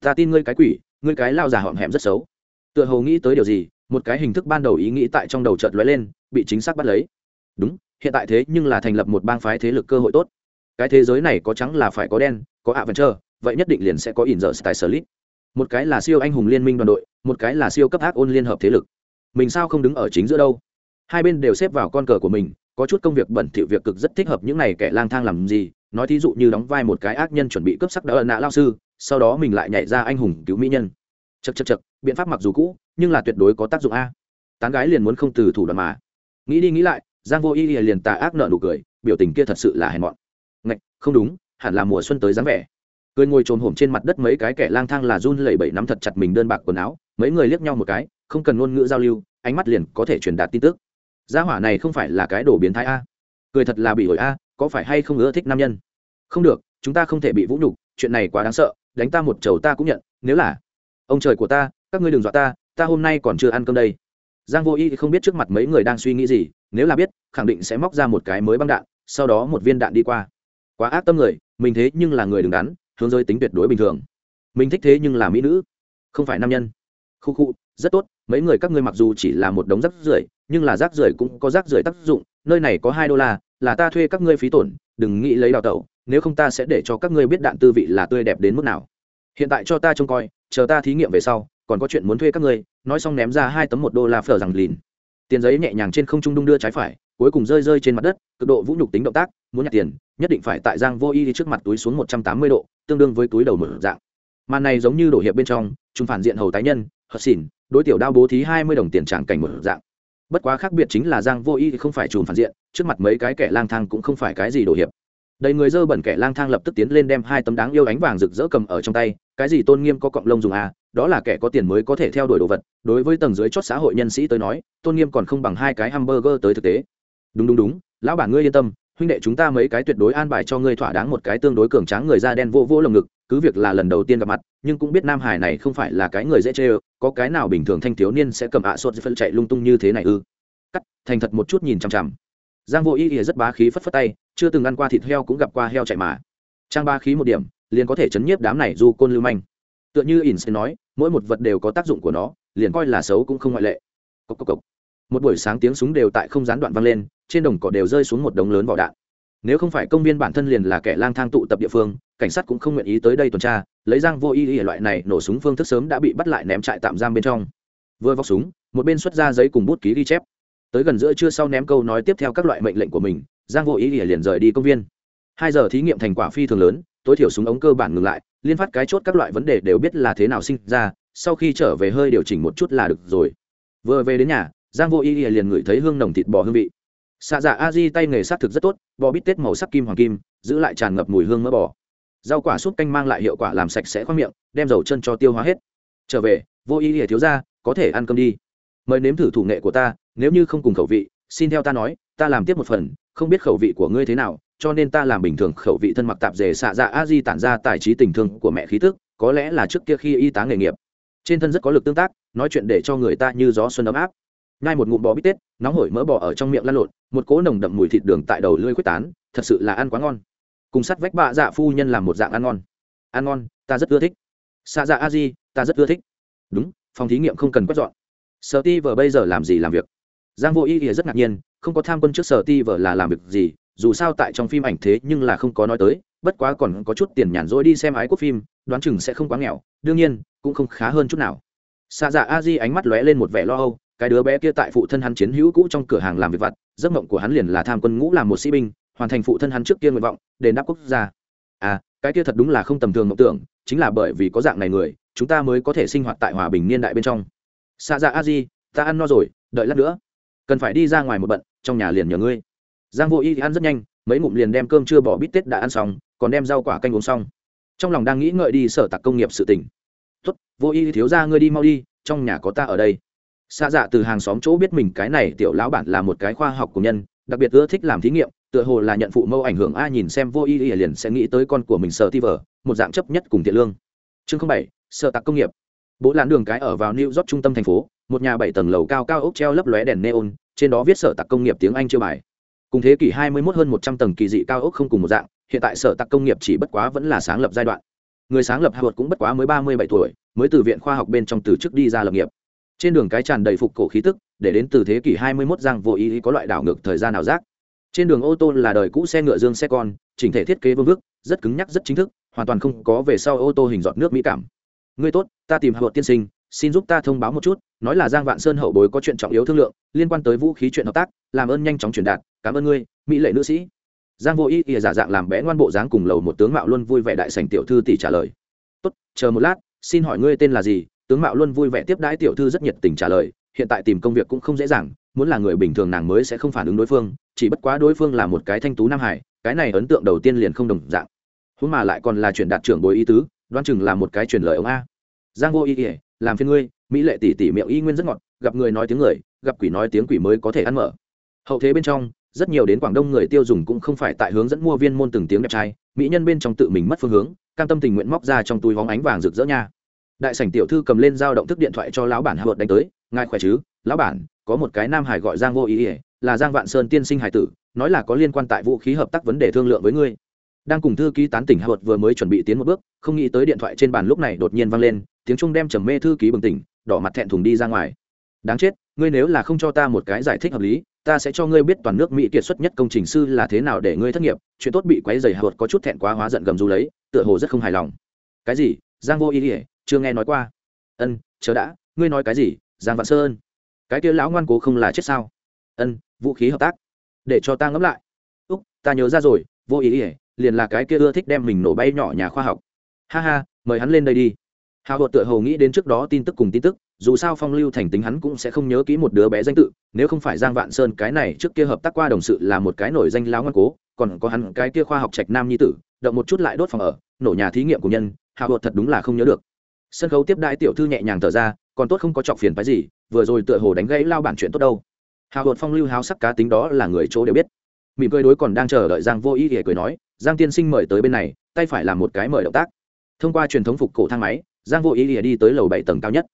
Ta tin ngươi cái quỷ, ngươi cái lao già họm hẹm rất xấu. Tựa hồ nghĩ tới điều gì, một cái hình thức ban đầu ý nghĩ tại trong đầu chợt lóe lên, bị chính xác bắt lấy. Đúng, hiện tại thế nhưng là thành lập một bang phái thế lực cơ hội tốt. Cái thế giới này có trắng là phải có đen, có ạ vẫn chờ vậy nhất định liền sẽ có in giờ sở lít. một cái là siêu anh hùng liên minh đoàn đội, một cái là siêu cấp ác ôn liên hợp thế lực. Mình sao không đứng ở chính giữa đâu? Hai bên đều xếp vào con cờ của mình, có chút công việc bẩn thỉu việc cực rất thích hợp những này kẻ lang thang làm gì nói thí dụ như đóng vai một cái ác nhân chuẩn bị cướp sắc đỡ nạ lao sư, sau đó mình lại nhảy ra anh hùng cứu mỹ nhân. Chật chật chật biện pháp mặc dù cũ, nhưng là tuyệt đối có tác dụng a. Tán gái liền muốn không từ thủ đoạn mà. Nghĩ đi nghĩ lại, giang vô y liền tà ác nợ nụ cười, biểu tình kia thật sự là hèn mọn. Ngạch, không đúng, hẳn là mùa xuân tới dáng vẻ. Cười ngồi trồn hổm trên mặt đất mấy cái kẻ lang thang là run lẩy bẩy nắm thật chặt mình đơn bạc quần áo, mấy người liếc nhau một cái, không cần ngôn ngữ giao lưu, ánh mắt liền có thể truyền đạt tin tức. Gia hỏa này không phải là cái đồ biến thái a. Cười thật là bị ổi a có phải hay không ưa thích nam nhân? Không được, chúng ta không thể bị vũ nhục, chuyện này quá đáng sợ, đánh ta một chầu ta cũng nhận, nếu là ông trời của ta, các ngươi đừng dọa ta ta hôm nay còn chưa ăn cơm đây. Giang vô y không biết trước mặt mấy người đang suy nghĩ gì, nếu là biết, khẳng định sẽ móc ra một cái mới băng đạn, sau đó một viên đạn đi qua. Quá ác tâm người, mình thế nhưng là người đứng đắn, hướng giới tính tuyệt đối bình thường. Mình thích thế nhưng là mỹ nữ, không phải nam nhân. Khu khu, rất tốt, mấy người các ngươi mặc dù chỉ là một đống rác rưởi, nhưng là rác rưởi cũng có rác rưởi tác dụng, nơi này có hai đô la là ta thuê các ngươi phí tổn, đừng nghĩ lấy đào tẩu, nếu không ta sẽ để cho các ngươi biết đạn tư vị là tươi đẹp đến mức nào. Hiện tại cho ta trông coi, chờ ta thí nghiệm về sau, còn có chuyện muốn thuê các ngươi, nói xong ném ra hai tấm một đô la phở rằng lìn. Tiền giấy nhẹ nhàng trên không trung đung đưa trái phải, cuối cùng rơi rơi trên mặt đất, cực độ vũ nhục tính động tác, muốn nhặt tiền, nhất định phải tại giang vô y trước mặt túi xuống một trăm tám mươi độ, tương đương với túi đầu mở dạng. Màn này giống như đổ hiệp bên trong chúng phản diện hầu tái nhân, hờ xỉn, đối tiểu đao bố thí hai mươi đồng tiền tràng cảnh mở dạng bất quá khác biệt chính là giang vô y không phải chùm phản diện, trước mặt mấy cái kẻ lang thang cũng không phải cái gì đồ hiệp. Đầy người dơ bẩn kẻ lang thang lập tức tiến lên đem hai tấm đáng yêu ánh vàng rực rỡ cầm ở trong tay, cái gì tôn nghiêm có cọng lông dùng à đó là kẻ có tiền mới có thể theo đuổi đồ vật, đối với tầng dưới chót xã hội nhân sĩ tới nói, tôn nghiêm còn không bằng hai cái hamburger tới thực tế. Đúng đúng đúng, lão bản ngươi yên tâm, huynh đệ chúng ta mấy cái tuyệt đối an bài cho ngươi thỏa đáng một cái tương đối cường tráng người da đen vô vô lồng ngực cứ việc là lần đầu tiên gặp mặt, nhưng cũng biết nam hải này không phải là cái người dễ chê ơ, có cái nào bình thường thanh thiếu niên sẽ cầm ạ à sốt phân chạy lung tung như thế này ư? Cắt, thành thật một chút nhìn chằm chằm. Giang vô ý ỉa rất bá khí phất phất tay, chưa từng ăn qua thịt heo cũng gặp qua heo chạy mà. Trang ba khí một điểm, liền có thể chấn nhiếp đám này du côn lưu manh. Tựa như ỉn sẽ nói, mỗi một vật đều có tác dụng của nó, liền coi là xấu cũng không ngoại lệ. Cốc cốc cốc. một buổi sáng tiếng súng đều tại không gián đoạn vang lên, trên đồng cỏ đều rơi xuống một đống lớn vỏ đạn nếu không phải công viên bản thân liền là kẻ lang thang tụ tập địa phương, cảnh sát cũng không nguyện ý tới đây tuần tra, lấy giang vô y y loại này nổ súng phương thức sớm đã bị bắt lại ném trại tạm giam bên trong. Vừa vóc súng, một bên xuất ra giấy cùng bút ký ghi chép. Tới gần giữa trưa sau ném câu nói tiếp theo các loại mệnh lệnh của mình, giang vô ý ý liền rời đi công viên. Hai giờ thí nghiệm thành quả phi thường lớn, tối thiểu súng ống cơ bản ngừng lại, liên phát cái chốt các loại vấn đề đều biết là thế nào sinh ra, sau khi trở về hơi điều chỉnh một chút là được rồi. Vừa về đến nhà, giang vô ý ý liền ngửi thấy hương nồng thịt bò hương vị xạ dạ a di tay nghề s á t thực rất tốt, bò bít tết màu sắc kim hoàng kim, giữ lại tràn ngập mùi hương mỡ bò. Rau quả súp canh mang lại hiệu quả làm sạch sẽ khoang miệng, đem dầu chân cho tiêu hóa hết. Trở về, vô ý ỉa thiếu ra có thể ăn cơm đi. Mời nếm thử thủ nghệ của ta, nếu như không cùng khẩu vị, xin theo ta nói, ta làm tiếp một phần, không biết khẩu vị của ngươi thế nào, cho nên ta làm bình thường khẩu vị thân mặc tạp dề xạ dạ a di tản ra tài trí tình thương của mẹ khí thức, có lẽ là trước kia khi y tá nghề nghiệp. Trên thân rất có lực tương tác, nói chuyện để cho người ta như gió xuân ấm áp ngay một ngụm bò bít tết, nóng hổi mỡ bò ở trong miệng lăn lộn, một cỗ nồng đậm mùi thịt đường tại đầu lưỡi quyết tán, thật sự là ăn quá ngon. Cùng sắt vách bạ dạ phu nhân làm một dạng ăn ngon. Ăn ngon, ta rất ưa thích. Xạ dạ a di, ta rất ưa thích. Đúng, phòng thí nghiệm không cần quét dọn. Sở ti vờ bây giờ làm gì làm việc? Giang vô ý ỉa rất ngạc nhiên, không có tham quân trước sở ti vờ là làm việc gì, dù sao tại trong phim ảnh thế nhưng là không có nói tới, bất quá còn có chút tiền nhàn rỗi đi xem ái quốc phim, đoán chừng sẽ không quá nghèo, đương nhiên, cũng không khá hơn chút nào. Xạ dạ a di ánh mắt lóe lên một vẻ lo âu cái đứa bé kia tại phụ thân hắn chiến hữu cũ trong cửa hàng làm việc vặt, giấc mộng của hắn liền là tham quân ngũ làm một sĩ binh, hoàn thành phụ thân hắn trước kia nguyện vọng, đền đáp quốc gia. À cái kia thật đúng là không tầm thường mộng tưởng, chính là bởi vì có dạng này người, chúng ta mới có thể sinh hoạt tại hòa bình niên đại bên trong. Xa ra dạ a di, ta ăn no rồi, đợi lát nữa. Cần phải đi ra ngoài một bận, trong nhà liền nhờ ngươi. Giang vô y thì ăn rất nhanh, mấy ngụm liền đem cơm chưa bỏ bít tết đã ăn xong, còn đem rau quả canh uống xong. Trong lòng đang nghĩ ngợi đi sở tạc công nghiệp sự tỉnh tuất vô y thiếu ra ngươi đi mau đi, trong nhà có ta ở đây xa dạ từ hàng xóm chỗ biết mình cái này tiểu lão bản là một cái khoa học của nhân, đặc biệt ưa thích làm thí nghiệm, tựa hồ là nhận phụ mẫu ảnh hưởng a nhìn xem vô y liền sẽ nghĩ tới con của mình sợ ti vờ, một dạng chấp nhất cùng thiện lương. Chương bảy, sở tạc công nghiệp. Bố làn đường cái ở vào new york trung tâm thành phố, một nhà bảy tầng lầu cao cao ốc treo lấp lóe đèn neon, trên đó viết sở tạc công nghiệp tiếng anh chưa bài. Cùng thế kỷ 21 hơn 100 tầng kỳ dị cao ốc không cùng một dạng, hiện tại sở tạc công nghiệp chỉ bất quá vẫn là sáng lập giai đoạn. Người sáng lập Harvard cũng bất quá mới 37 tuổi, mới từ viện khoa học bên trong từ chức đi ra lập nghiệp trên đường cái tràn đầy phục cổ khí tức, để đến từ thế kỷ 21 giang vô ý có loại đảo ngược thời gian nào rác trên đường ô tô là đời cũ xe ngựa dương xe con, chỉnh thể thiết kế vương vức, rất cứng nhắc, rất chính thức, hoàn toàn không có về sau ô tô hình giọt nước mỹ cảm. Ngươi tốt, ta tìm hạ tiên sinh, xin giúp ta thông báo một chút, nói là giang vạn sơn hậu bối có chuyện trọng yếu thương lượng, liên quan tới vũ khí chuyện hợp tác, làm ơn nhanh chóng truyền đạt, cảm ơn ngươi, mỹ lệ nữ sĩ. Giang vô ý ỉa giả dạng làm bé ngoan bộ dáng cùng lầu một tướng mạo luôn vui vẻ đại sành tiểu thư tỷ trả lời. Tốt, chờ một lát, xin hỏi ngươi tên là gì tướng mạo luôn vui vẻ tiếp đãi tiểu thư rất nhiệt tình trả lời, hiện tại tìm công việc cũng không dễ dàng, muốn là người bình thường nàng mới sẽ không phản ứng đối phương, chỉ bất quá đối phương là một cái thanh tú nam hải, cái này ấn tượng đầu tiên liền không đồng dạng. Huống mà lại còn là truyền đạt trưởng bồi ý tứ, đoán chừng là một cái truyền lời ông a. Giang vô ý ỉa làm phiên ngươi, mỹ lệ tỷ tỷ miệng y nguyên rất ngọt, gặp người nói tiếng người, gặp quỷ nói tiếng quỷ mới có thể ăn mở. Hậu thế bên trong, rất nhiều đến quảng đông người tiêu dùng cũng không phải tại hướng dẫn mua viên môn từng tiếng đẹp trai, mỹ nhân bên trong tự mình mất phương hướng, cam tâm tình nguyện móc ra trong túi hóng ánh vàng rực rỡ nha đại sảnh tiểu thư cầm lên dao động thức điện thoại cho lão bản hạ vợt đánh tới, ngài khỏe chứ? Lão bản, có một cái nam hải gọi giang vô ý ỉa là giang vạn sơn tiên sinh hải tử, nói là có liên quan tại vũ khí hợp tác vấn đề thương lượng với ngươi. Đang cùng thư ký tán tỉnh hạ vợt vừa mới chuẩn bị tiến một bước, không nghĩ tới điện thoại trên bàn lúc này đột nhiên vang lên, tiếng trung đem trầm mê thư ký bừng tỉnh, đỏ mặt thẹn thùng đi ra ngoài. Đáng chết, ngươi nếu là không cho ta một cái giải thích hợp lý, ta sẽ cho ngươi biết toàn nước mỹ kiệt xuất nhất công trình sư là thế nào để ngươi thất nghiệp, chuyện tốt bị quấy dày hạ vợt có chút thẹn quá hóa giận gầm rú lấy, tựa hồ rất không hài lòng. Cái gì? Giang vô ý ỉa chưa nghe nói qua. Ân, chờ đã, ngươi nói cái gì, giang vạn sơn? Cái kia lão ngoan cố không là chết sao? Ân, vũ khí hợp tác. Để cho ta ngẫm lại. Úc, ta nhớ ra rồi, vô ý ỉa liền là cái kia ưa thích đem mình nổ bay nhỏ nhà khoa học. Ha ha, mời hắn lên đây đi. Hào hột tựa hồ nghĩ đến trước đó tin tức cùng tin tức, dù sao phong lưu thành tính hắn cũng sẽ không nhớ kỹ một đứa bé danh tự, nếu không phải giang vạn sơn cái này trước kia hợp tác qua đồng sự là một cái nổi danh lão ngoan cố, còn có hắn cái kia khoa học trạch nam nhi tử, động một chút lại đốt phòng ở, nổ nhà thí nghiệm của nhân hào hột thật đúng là không nhớ được sân khấu tiếp đại tiểu thư nhẹ nhàng thở ra, còn tốt không có chọc phiền phái gì, vừa rồi tựa hồ đánh gãy lao bản chuyện tốt đâu. Hào hột phong lưu háo sắc cá tính đó là người chỗ đều biết. Mỉm cười đối còn đang chờ đợi giang vô ý ỉa cười nói, giang tiên sinh mời tới bên này, tay phải làm một cái mời động tác. Thông qua truyền thống phục cổ thang máy, giang vô ý ỉa đi tới lầu bảy tầng cao nhất.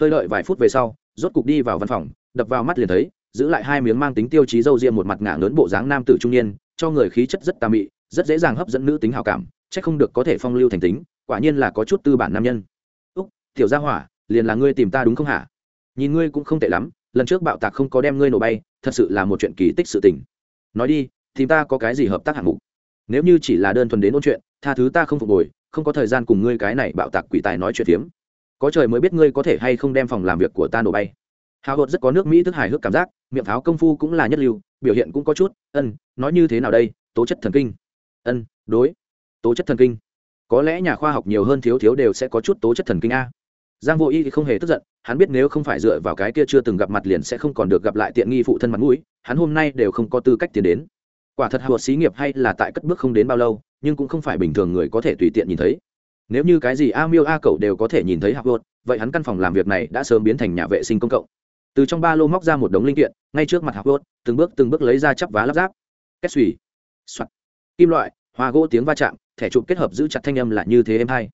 Hơi đợi vài phút về sau, rốt cục đi vào văn phòng, đập vào mắt liền thấy, giữ lại hai miếng mang tính tiêu chí dâu riêng một mặt ngả lớn bộ dáng nam tử trung niên, cho người khí chất rất tà mị, rất dễ dàng hấp dẫn nữ tính hào cảm, chắc không được có thể phong lưu thành tính, quả nhiên là có chút tư bản nam nhân tiểu gia hỏa, liền là ngươi tìm ta đúng không hả? Nhìn ngươi cũng không tệ lắm, lần trước bạo tạc không có đem ngươi nổ bay, thật sự là một chuyện kỳ tích sự tình. Nói đi thì ta có cái gì hợp tác hạng mục? Nếu như chỉ là đơn thuần đến ôn chuyện, tha thứ ta không phục hồi, không có thời gian cùng ngươi cái này bạo tạc quỷ tài nói chuyện phiếm. Có trời mới biết ngươi có thể hay không đem phòng làm việc của ta nổ bay. Hào hột rất có nước mỹ thức hài hước cảm giác, miệng pháo công phu cũng là nhất lưu, biểu hiện cũng có chút, ân, nói như thế nào đây? Tố chất thần kinh. Ân, đối. Tố chất thần kinh? Có lẽ nhà khoa học nhiều hơn thiếu thiếu đều sẽ có chút tố chất thần kinh a giang vô y thì không hề tức giận, hắn biết nếu không phải dựa vào cái kia chưa từng gặp mặt liền sẽ không còn được gặp lại tiện nghi phụ thân mặt mũi, hắn hôm nay đều không có tư cách tiến đến. Quả thật hào xí nghiệp hay là tại cất bước không đến bao lâu, nhưng cũng không phải bình thường người có thể tùy tiện nhìn thấy. Nếu như cái gì a miêu a cậu đều có thể nhìn thấy hạc vợt vậy hắn căn phòng làm việc này đã sớm biến thành nhà vệ sinh công cộng. Từ trong ba lô móc ra một đống linh kiện, ngay trước mặt hạc vợt từng bước từng bước lấy ra chắp vá lắp ráp. Kết xùy, soạt. Kim loại, hoa gỗ tiếng va chạm, thẻ chụp kết hợp giữ chặt thanh âm là như thế em hay.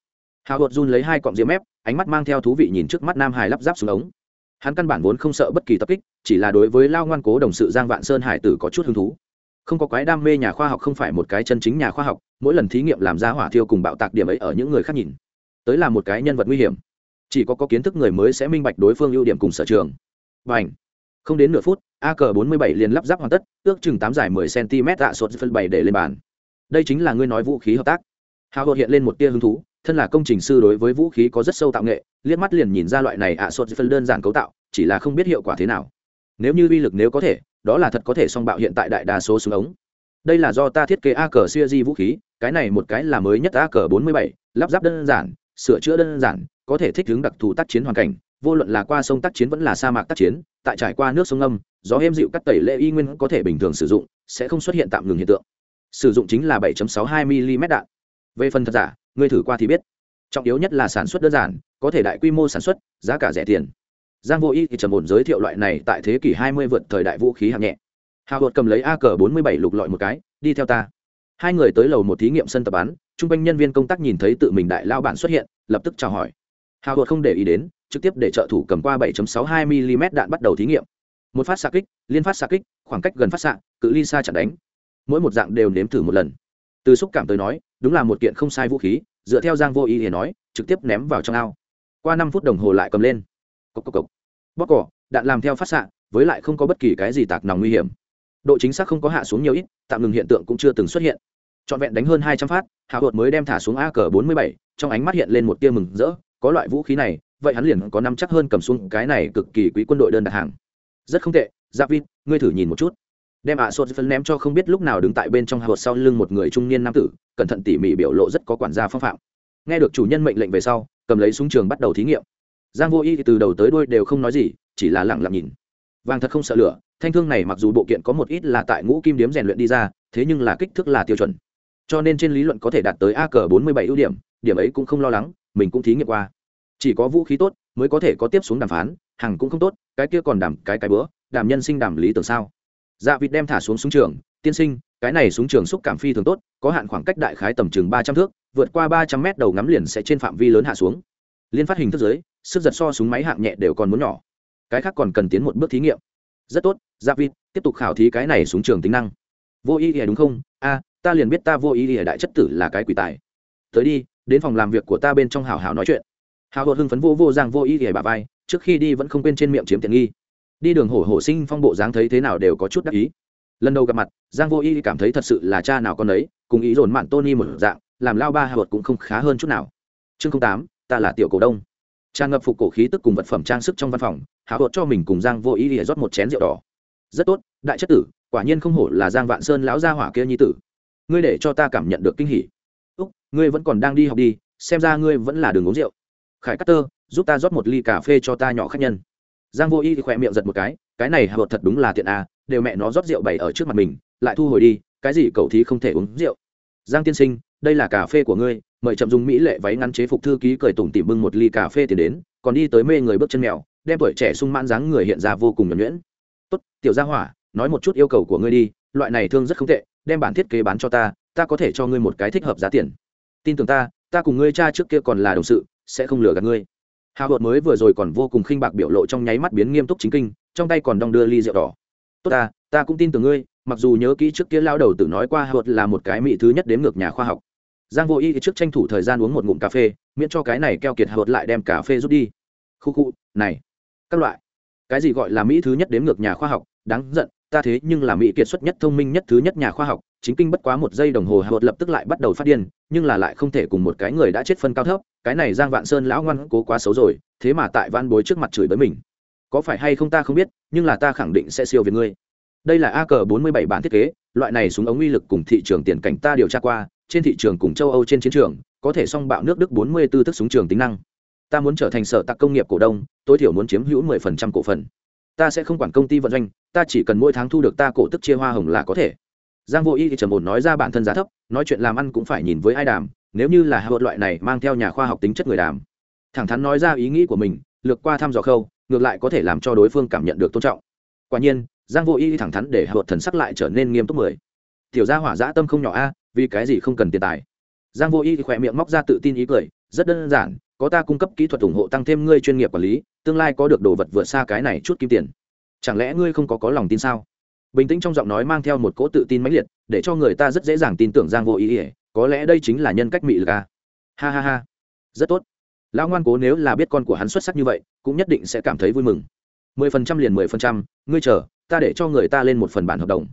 Hào hột run lấy hai cọng diễm mép ánh mắt mang theo thú vị nhìn trước mắt nam hải lắp ráp xuống ống. Hắn căn bản vốn không sợ bất kỳ tập kích, chỉ là đối với lao ngoan cố đồng sự giang vạn sơn hải tử có chút hứng thú. Không có quái đam mê nhà khoa học không phải một cái chân chính nhà khoa học, mỗi lần thí nghiệm làm ra hỏa thiêu cùng bạo tạc điểm ấy ở những người khác nhìn, tới là một cái nhân vật nguy hiểm. Chỉ có có kiến thức người mới sẽ minh bạch đối phương ưu điểm cùng sở trường. Và ảnh không đến nửa phút, a cờ bốn mươi bảy liền lắp ráp hoàn tất, ước chừng tám dài mười cm tạ sột phân bảy để lên bàn. Đây chính là ngươi nói vũ khí hợp tác. Hào hiện lên một tia hứng thú thân là công trình sư đối với vũ khí có rất sâu tạo nghệ, liếc mắt liền nhìn ra loại này ạ sốt phân đơn giản cấu tạo, chỉ là không biết hiệu quả thế nào. Nếu như uy lực nếu có thể, đó là thật có thể song bạo hiện tại đại đa số súng ống. Đây là do ta thiết kế a cờ siêu di vũ khí, cái này một cái là mới nhất a cờ bốn mươi bảy, lắp ráp đơn giản, sửa chữa đơn giản, có thể thích ứng đặc thù tác chiến hoàn cảnh, vô luận là qua sông tác chiến vẫn là sa mạc tác chiến, tại trải qua nước sông âm gió êm dịu cắt tẩy lệ y nguyên có thể bình thường sử dụng, sẽ không xuất hiện tạm ngừng hiện tượng. Sử dụng chính là 7.62 mm đạn. Về phần thật giả ngươi thử qua thì biết. Trọng yếu nhất là sản xuất đơn giản, có thể đại quy mô sản xuất, giá cả rẻ tiền. Giang vô y thì trầm ổn giới thiệu loại này tại thế kỷ 20 vượt thời đại vũ khí hạng nhẹ. Hào hột cầm lấy a cờ 47 lục lọi một cái, đi theo ta. Hai người tới lầu một thí nghiệm sân tập bắn trung quanh nhân viên công tác nhìn thấy tự mình đại lao bản xuất hiện, lập tức chào hỏi. Hào hột không để ý đến, trực tiếp để trợ thủ cầm qua 7.62 mm đạn bắt đầu thí nghiệm. Một phát xạ kích, liên phát xạ kích, khoảng cách gần phát xạ, cự ly xa chặn đánh. Mỗi một dạng đều nếm thử một lần từ xúc cảm tới nói, đúng là một kiện không sai vũ khí, dựa theo giang vô ý thì nói, trực tiếp ném vào trong ao. Qua năm phút đồng hồ lại cầm lên. Cốc cốc cốc. bóc cỏ, đạn làm theo phát xạ, với lại không có bất kỳ cái gì tạc nòng nguy hiểm. Độ chính xác không có hạ xuống nhiều ít, tạm ngừng hiện tượng cũng chưa từng xuất hiện. Trọn vẹn đánh hơn hai trăm phát, hạ hột mới đem thả xuống a cờ bốn mươi bảy, trong ánh mắt hiện lên một tia mừng rỡ, có loại vũ khí này, vậy hắn liền có năm chắc hơn cầm xuống cái này cực kỳ quý quân đội đơn đặt hàng. Rất không tệ, giáp vin ngươi thử nhìn một chút đem ạ sốt phân ném cho không biết lúc nào đứng tại bên trong hột sau lưng một người trung niên nam tử, cẩn thận tỉ mỉ biểu lộ rất có quản gia phong phạm. Nghe được chủ nhân mệnh lệnh về sau, cầm lấy súng trường bắt đầu thí nghiệm. Giang vô y từ đầu tới đuôi đều không nói gì, chỉ là lẳng lặng nhìn. Vàng thật không sợ lửa, thanh thương này mặc dù bộ kiện có một ít là tại ngũ kim điếm rèn luyện đi ra, thế nhưng là kích thước là tiêu chuẩn. Cho nên trên lý luận có thể đạt tới a cờ bốn mươi bảy ưu điểm điểm ấy cũng không lo lắng, mình cũng thí nghiệm qua. Chỉ có vũ khí tốt mới có thể có tiếp xuống đàm phán, hàng cũng không tốt, cái kia còn đàm cái cái bữa, đàm nhân sinh đàm lý tưởng sao? Dạ vịt đem thả xuống súng trường, tiên sinh, cái này súng trường xúc cảm phi thường tốt, có hạn khoảng cách đại khái tầm chừng ba trăm thước, vượt qua ba trăm mét đầu ngắm liền sẽ trên phạm vi lớn hạ xuống. Liên phát hình thức giới sức giật so súng máy hạng nhẹ đều còn muốn nhỏ. Cái khác còn cần tiến một bước thí nghiệm. Rất tốt dạ vịt, tiếp tục khảo thí cái này súng trường tính năng. Vô ý ỉa đúng không? A, ta liền biết ta vô ý ỉa đại chất tử là cái quỷ tài. Tới đi, đến phòng làm việc của ta bên trong hào hào nói chuyện. Hào hột hưng phấn vô vô giang vô ý ỉa bà vai, trước khi đi vẫn không quên trên miệng chiếm tiện nghi đi đường hổ hổ sinh phong bộ dáng thấy thế nào đều có chút đắc ý. Lần đầu gặp mặt, giang vô y cảm thấy thật sự là cha nào con ấy cùng ý dồn mạn tony một dạng, làm lao ba hạ vật cũng không khá hơn chút nào. Chương tám, ta là tiểu cổ đông. Tràn ngập phục cổ khí tức cùng vật phẩm trang sức trong văn phòng, hạ vật cho mình cùng giang vô y rót một chén rượu đỏ. Rất tốt, đại chất tử, quả nhiên không hổ là giang vạn sơn lão gia hỏa kia nhi tử. Ngươi để cho ta cảm nhận được kinh hỉ. Úc, ngươi vẫn còn đang đi học đi, xem ra ngươi vẫn là đường uống rượu. Khải cắt tơ, giúp ta rót một ly cà phê cho ta nhỏ khách nhân giang vô y thì khỏe miệng giật một cái cái này hạ thật đúng là tiện à đều mẹ nó rót rượu bày ở trước mặt mình, lại thu hồi đi, cái gì cậu thí không thể uống rượu. Giang tiên sinh, đây là cà phê của ngươi, mời chậm dùng mỹ lệ váy ngắn chế phục thư ký cười tủm tỉm bưng một ly cà phê tiền đến, còn đi tới mê người bước chân mèo, đem tuổi trẻ sung mãn dáng người hiện ra vô cùng nhuẩn nhuyễn. Tốt, tiểu gia hỏa, nói một chút yêu cầu của ngươi đi, loại này thương rất không tệ, đem bản thiết kế bán cho ta ta có thể cho ngươi một cái thích hợp giá tiền. Tin tưởng ta ta cùng ngươi cha trước kia còn là đồng sự, sẽ không lừa gạt ngươi hào hột mới vừa rồi còn vô cùng khinh bạc biểu lộ trong nháy mắt biến nghiêm túc chính kinh, trong tay còn đong đưa ly rượu đỏ. Tốt ta ta cũng tin tưởng ngươi, mặc dù nhớ kỹ trước kia lao đầu Tử nói qua hột là một cái mỹ thứ nhất đến ngược nhà khoa học. Giang vô y trước tranh thủ thời gian uống một ngụm cà phê, miễn cho cái này keo kiệt hột lại đem cà phê rút đi. Khu khu, này, các loại, cái gì gọi là mỹ thứ nhất đến ngược nhà khoa học, đáng giận, ta thế nhưng là mỹ kiệt xuất nhất thông minh nhất thứ nhất nhà khoa học chính kinh bất quá một giây đồng hồ hột lập tức lại bắt đầu phát điên, nhưng là lại không thể cùng một cái người đã chết phân cao thấp, cái này giang vạn sơn lão ngoan cố quá xấu rồi, thế mà tại van bối trước mặt chửi với mình. Có phải hay không ta không biết, nhưng là ta khẳng định sẽ siêu việt ngươi. Đây là a cờ bốn mươi bảy bản thiết kế, loại này súng ống uy lực cùng thị trường tiền cảnh ta điều tra qua, trên thị trường cùng châu âu trên chiến trường, có thể song bạo nước đức bốn mươi 44 thức súng trường tính năng. Ta muốn trở thành sở tạc công nghiệp cổ đông, tối thiểu muốn chiếm hữu mười phần trăm cổ phần. Ta sẽ không quản công ty vận doanh, ta chỉ cần mỗi tháng thu được ta cổ tức chia hoa hồng là có thể giang vô y thì trầm ổn nói ra bản thân giá thấp, nói chuyện làm ăn cũng phải nhìn với ai đàm, nếu như là hợp loại này mang theo nhà khoa học tính chất người đàm. Thẳng thắn nói ra ý nghĩ của mình, lược qua thăm dò khâu, ngược lại có thể làm cho đối phương cảm nhận được tôn trọng. Quả nhiên, giang vô y thẳng thắn để hợp thần sắc lại trở nên nghiêm túc mười. Tiểu gia hỏa dã tâm không nhỏ a, vì cái gì không cần tiền tài? Giang vô y khỏe miệng móc ra tự tin ý cười, rất đơn giản, có ta cung cấp kỹ thuật ủng hộ tăng thêm ngươi chuyên nghiệp quản lý, tương lai có được đồ vật vượt xa cái này chút kim tiền. Chẳng lẽ ngươi không có có lòng tin sao? Bình tĩnh trong giọng nói mang theo một cỗ tự tin mãnh liệt, để cho người ta rất dễ dàng tin tưởng giang vô ý ỉa, có lẽ đây chính là nhân cách mị lực a ha ha ha, rất tốt. Lão ngoan cố nếu là biết con của hắn xuất sắc như vậy, cũng nhất định sẽ cảm thấy vui mừng. Mười phần trăm liền mười phần trăm, ngươi chờ, ta để cho người ta lên một phần bản hợp đồng.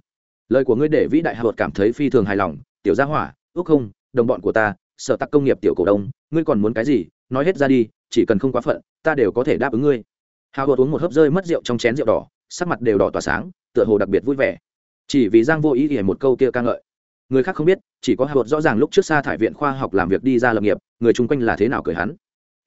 Lời của ngươi để vĩ đại hạ luật cảm thấy phi thường hài lòng, tiểu gia hỏa, ước không, đồng bọn của ta, sở tắc công nghiệp tiểu cổ đông, ngươi còn muốn cái gì, nói hết ra đi, chỉ cần không quá phận, ta đều có thể đáp ứng ngươi. Hào hột uống một hớp rơi mất rượu trong chén rượu đỏ, sắc mặt đều đỏ tỏa sáng tựa hồ đặc biệt vui vẻ. Chỉ vì giang vô ý ỉa một câu kia ca ngợi. Người khác không biết, chỉ có hạ hột rõ ràng lúc trước xa thải viện khoa học làm việc đi ra lập nghiệp, người chung quanh là thế nào cười hắn.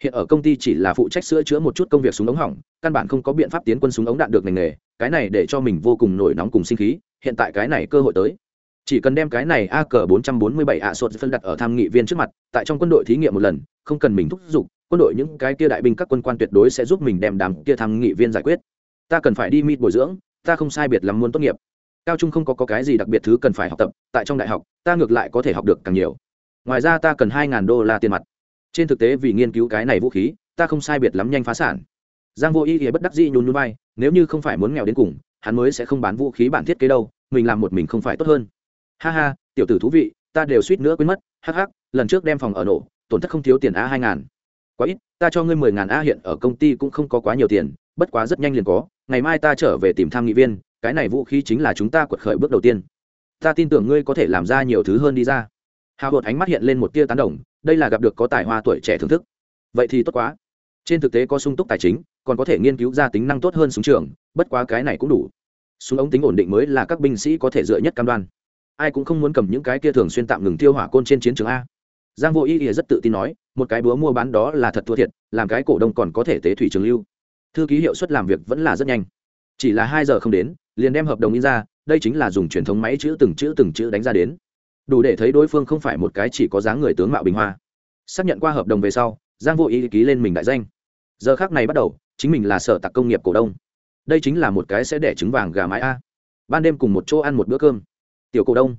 Hiện ở công ty chỉ là phụ trách sửa chữa một chút công việc súng ống hỏng, căn bản không có biện pháp tiến quân súng ống đạn được ngành nghề, cái này để cho mình vô cùng nổi nóng cùng sinh khí, hiện tại cái này cơ hội tới. Chỉ cần đem cái này a cờ bốn trăm bốn mươi bảy ạ sột phân đặt ở tham nghị viên trước mặt, tại trong quân đội thí nghiệm một lần, không cần mình thúc giục, quân đội những cái kia đại binh các quân quan tuyệt đối sẽ giúp mình đem đàm kia tham nghị viên giải quyết. Ta cần phải đi mịt bồi dưỡng ta không sai biệt lắm muốn tốt nghiệp. Cao trung không có, có cái gì đặc biệt thứ cần phải học tập tại trong đại học ta ngược lại có thể học được càng nhiều. Ngoài ra ta cần hai ngàn đô la tiền mặt. Trên thực tế vì nghiên cứu cái này vũ khí ta không sai biệt lắm nhanh phá sản. Giang vô y thì bất đắc dĩ nhún nhún vai nếu như không phải muốn nghèo đến cùng hắn mới sẽ không bán vũ khí bản thiết kế đâu mình làm một mình không phải tốt hơn. Ha ha tiểu tử thú vị ta đều suýt nữa quên mất hắc hắc lần trước đem phòng ở nổ tổn thất không thiếu tiền a hai ngàn. Quá ít ta cho ngươi mười ngàn a hiện ở công ty cũng không có quá nhiều tiền bất quá rất nhanh liền có, ngày mai ta trở về tìm tham nghị viên, cái này vũ khí chính là chúng ta quật khởi bước đầu tiên. Ta tin tưởng ngươi có thể làm ra nhiều thứ hơn đi ra. Hào hột ánh mắt hiện lên một tia tán đồng, đây là gặp được có tài hoa tuổi trẻ thưởng thức. Vậy thì tốt quá. Trên thực tế có sung túc tài chính, còn có thể nghiên cứu ra tính năng tốt hơn súng trường, bất quá cái này cũng đủ. Súng ống tính ổn định mới là các binh sĩ có thể dựa nhất cam đoan. Ai cũng không muốn cầm những cái kia thường xuyên tạm ngừng tiêu hỏa côn trên chiến trường a. Giang vô y rất tự tin nói, một cái búa mua bán đó là thật thua thiệt, làm cái cổ đông còn có thể tế thủy trường lưu thư ký hiệu suất làm việc vẫn là rất nhanh. Chỉ là hai giờ không đến, liền đem hợp đồng in ra, đây chính là dùng truyền thống máy chữ từng chữ từng chữ đánh ra đến. Đủ để thấy đối phương không phải một cái chỉ có dáng người tướng mạo bình hoa. Xác nhận qua hợp đồng về sau, giang vô ý ký lên mình đại danh. Giờ khác này bắt đầu, chính mình là sở tạc công nghiệp cổ đông. Đây chính là một cái sẽ đẻ trứng vàng gà mái a. Ban đêm cùng một chỗ ăn một bữa cơm. Tiểu cổ đông.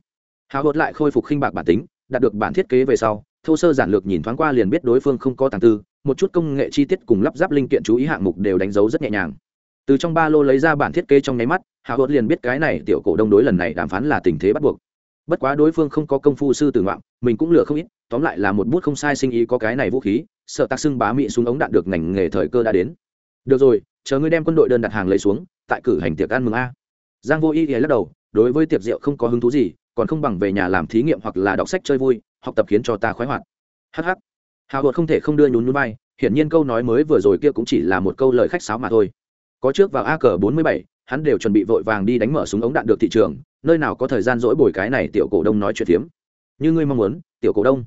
Hào hốt lại khôi phục khinh bạc bản tính, đạt được bản thiết kế về sau, thô sơ giản lược nhìn thoáng qua liền biết đối phương không có tàng tư một chút công nghệ chi tiết cùng lắp ráp linh kiện chú ý hạng mục đều đánh dấu rất nhẹ nhàng. Từ trong ba lô lấy ra bản thiết kế trong nháy mắt hào hốt liền biết cái này tiểu cổ đông đối lần này đàm phán là tình thế bắt buộc. Bất quá đối phương không có công phu sư tử ngoạm, mình cũng lừa không ít, tóm lại là một bút không sai sinh ý có cái này vũ khí, sợ tác xưng bá mị xuống ống đạn được ngành nghề thời cơ đã đến. Được rồi, chờ ngươi đem quân đội đơn đặt hàng lấy xuống, tại cử hành tiệc ăn mừng a. Giang vô y ghé lắc đầu, đối với tiệc rượu không có hứng thú gì, còn không bằng về nhà làm thí nghiệm hoặc là đọc sách chơi vui, học tập khiến cho ta khoái hoạt. Hh hào hột không thể không đưa nhún núi bay hiển nhiên câu nói mới vừa rồi kia cũng chỉ là một câu lời khách sáo mà thôi. Có trước vào a cờ bốn mươi bảy, hắn đều chuẩn bị vội vàng đi đánh mở súng ống đạn được thị trường, nơi nào có thời gian dỗi bồi cái này tiểu cổ đông nói chuyện phiếm như ngươi mong muốn, tiểu cổ đông.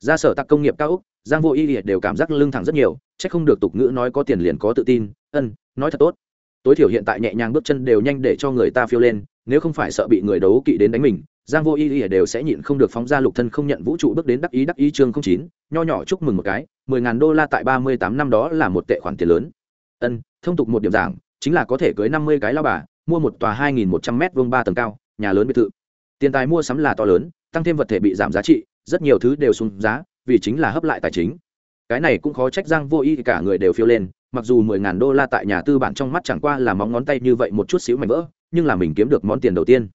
Ra sở tạc công nghiệp cao úc, giang vô y liệt đều cảm giác lưng thẳng rất nhiều c h ắ c không được tục ngữ nói có tiền liền có tự tin, ân, nói thật tốt. Tối thiểu hiện tại nhẹ nhàng bước chân đều nhanh để cho người ta phiêu lên, nếu không phải sợ bị người đấu kỵ đến đánh mình giang vô y y đều sẽ nhịn không được phóng ra lục thân không nhận vũ trụ bước đến đắc ý đắc ý chương không chín, nho nhỏ chúc mừng một cái, mười ngàn đô la tại ba mươi tám năm đó là một tệ khoản tiền lớn. Ân, thông tục một điểm giảng, chính là có thể cưới năm mươi cái lao bà, mua một tòa hai nghìn một trăm m vông ba tầng cao, nhà lớn biệt thự. Tiền tài mua sắm là to lớn, tăng thêm vật thể bị giảm giá trị, rất nhiều thứ đều xuống giá, vì chính là hấp lại tài chính. Cái này cũng khó trách giang vô y cả người đều phiêu lên, mặc dù mười ngàn đô la tại nhà tư bản trong mắt chẳng qua là móng ngón tay như vậy một chút xíu mảnh vỡ, nhưng là mình kiếm được món tiền đầu tiên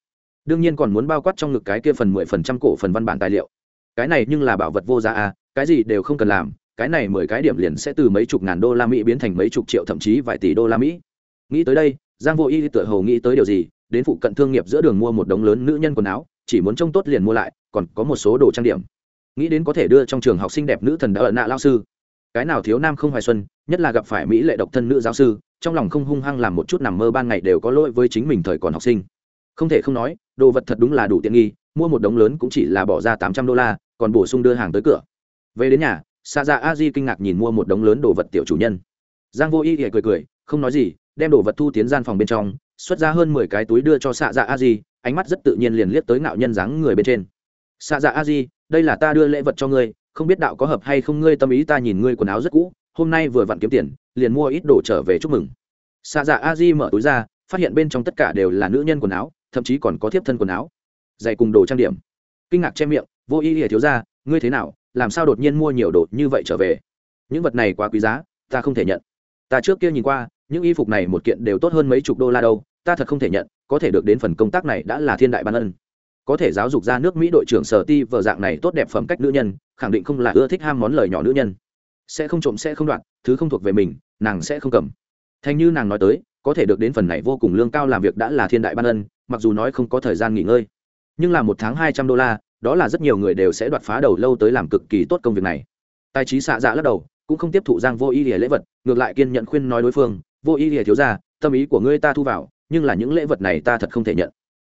đương nhiên còn muốn bao quát trong ngực cái kia phần mười phần trăm cổ phần văn bản tài liệu. Cái này nhưng là bảo vật vô giá à cái gì đều không cần làm, cái này mười cái điểm liền sẽ từ mấy chục ngàn đô la mỹ biến thành mấy chục triệu thậm chí vài tỷ đô la mỹ. Nghĩ tới đây, giang vô y tựa hồ nghĩ tới điều gì, đến phụ cận thương nghiệp giữa đường mua một đống lớn nữ nhân quần áo, chỉ muốn trông tốt liền mua lại, còn có một số đồ trang điểm. Nghĩ đến có thể đưa trong trường học sinh đẹp nữ thần đã ở nạ lao sư. Cái nào thiếu nam không hoài xuân, nhất là gặp phải mỹ lệ độc thân nữ giáo sư, trong lòng không hung hăng làm một chút nằm mơ ban ngày đều có lỗi với chính mình thời còn học sinh không thể không nói, đồ vật thật đúng là đủ tiện nghi, mua một đống lớn cũng chỉ là bỏ ra tám trăm đô la, còn bổ sung đưa hàng tới cửa. Về đến nhà xa dạ a di kinh ngạc nhìn mua một đống lớn đồ vật tiểu chủ nhân. Giang vô y thì cười cười, không nói gì, đem đồ vật thu tiến gian phòng bên trong, xuất ra hơn mười cái túi đưa cho xạ dạ a di ánh mắt rất tự nhiên liền liếc tới ngạo nhân dáng người bên trên. Xạ dạ a di đây là ta đưa lễ vật cho ngươi, không biết đạo có hợp hay không ngươi tâm ý ta nhìn ngươi quần áo rất cũ, hôm nay vừa vặn kiếm tiền, liền mua ít đồ trở về chúc mừng. Xạ dạ a di mở túi ra, phát hiện bên trong tất cả đều là nữ nhân quần áo thậm chí còn có thiếp thân quần áo dày cùng đồ trang điểm. Kinh ngạc che miệng, vô ý ỉa thiếu ra ngươi thế nào? Làm sao đột nhiên mua nhiều đồ như vậy trở về? Những vật này quá quý giá, ta không thể nhận. Ta trước kia nhìn qua, những y phục này một kiện đều tốt hơn mấy chục đô la đâu, ta thật không thể nhận, có thể được đến phần công tác này đã là thiên đại ban ân. Có thể giáo dục ra nước mỹ đội trưởng sở ti vợ dạng này tốt đẹp phẩm cách nữ nhân, khẳng định không là ưa thích ham món lời nhỏ nữ nhân. Sẽ không trộm, sẽ không đoạn thứ không thuộc về mình, nàng sẽ không cầm. Thành như nàng nói tới, có thể được đến phần này vô cùng lương cao làm việc đã là thiên đại ban ân mặc dù nói không có thời gian nghỉ ngơi, nhưng là một tháng hai trăm đô la, đó là rất nhiều người đều sẽ đoạt phá đầu lâu tới làm cực kỳ tốt công việc này. Tài trí xạ dạ lắc đầu, cũng không tiếp thụ giang vô ý lìa lễ vật, ngược lại kiên nhận khuyên nói đối phương, vô ý lìa thiếu ra tâm ý của ngươi ta thu vào, nhưng là những lễ vật này ta thật không thể nhận.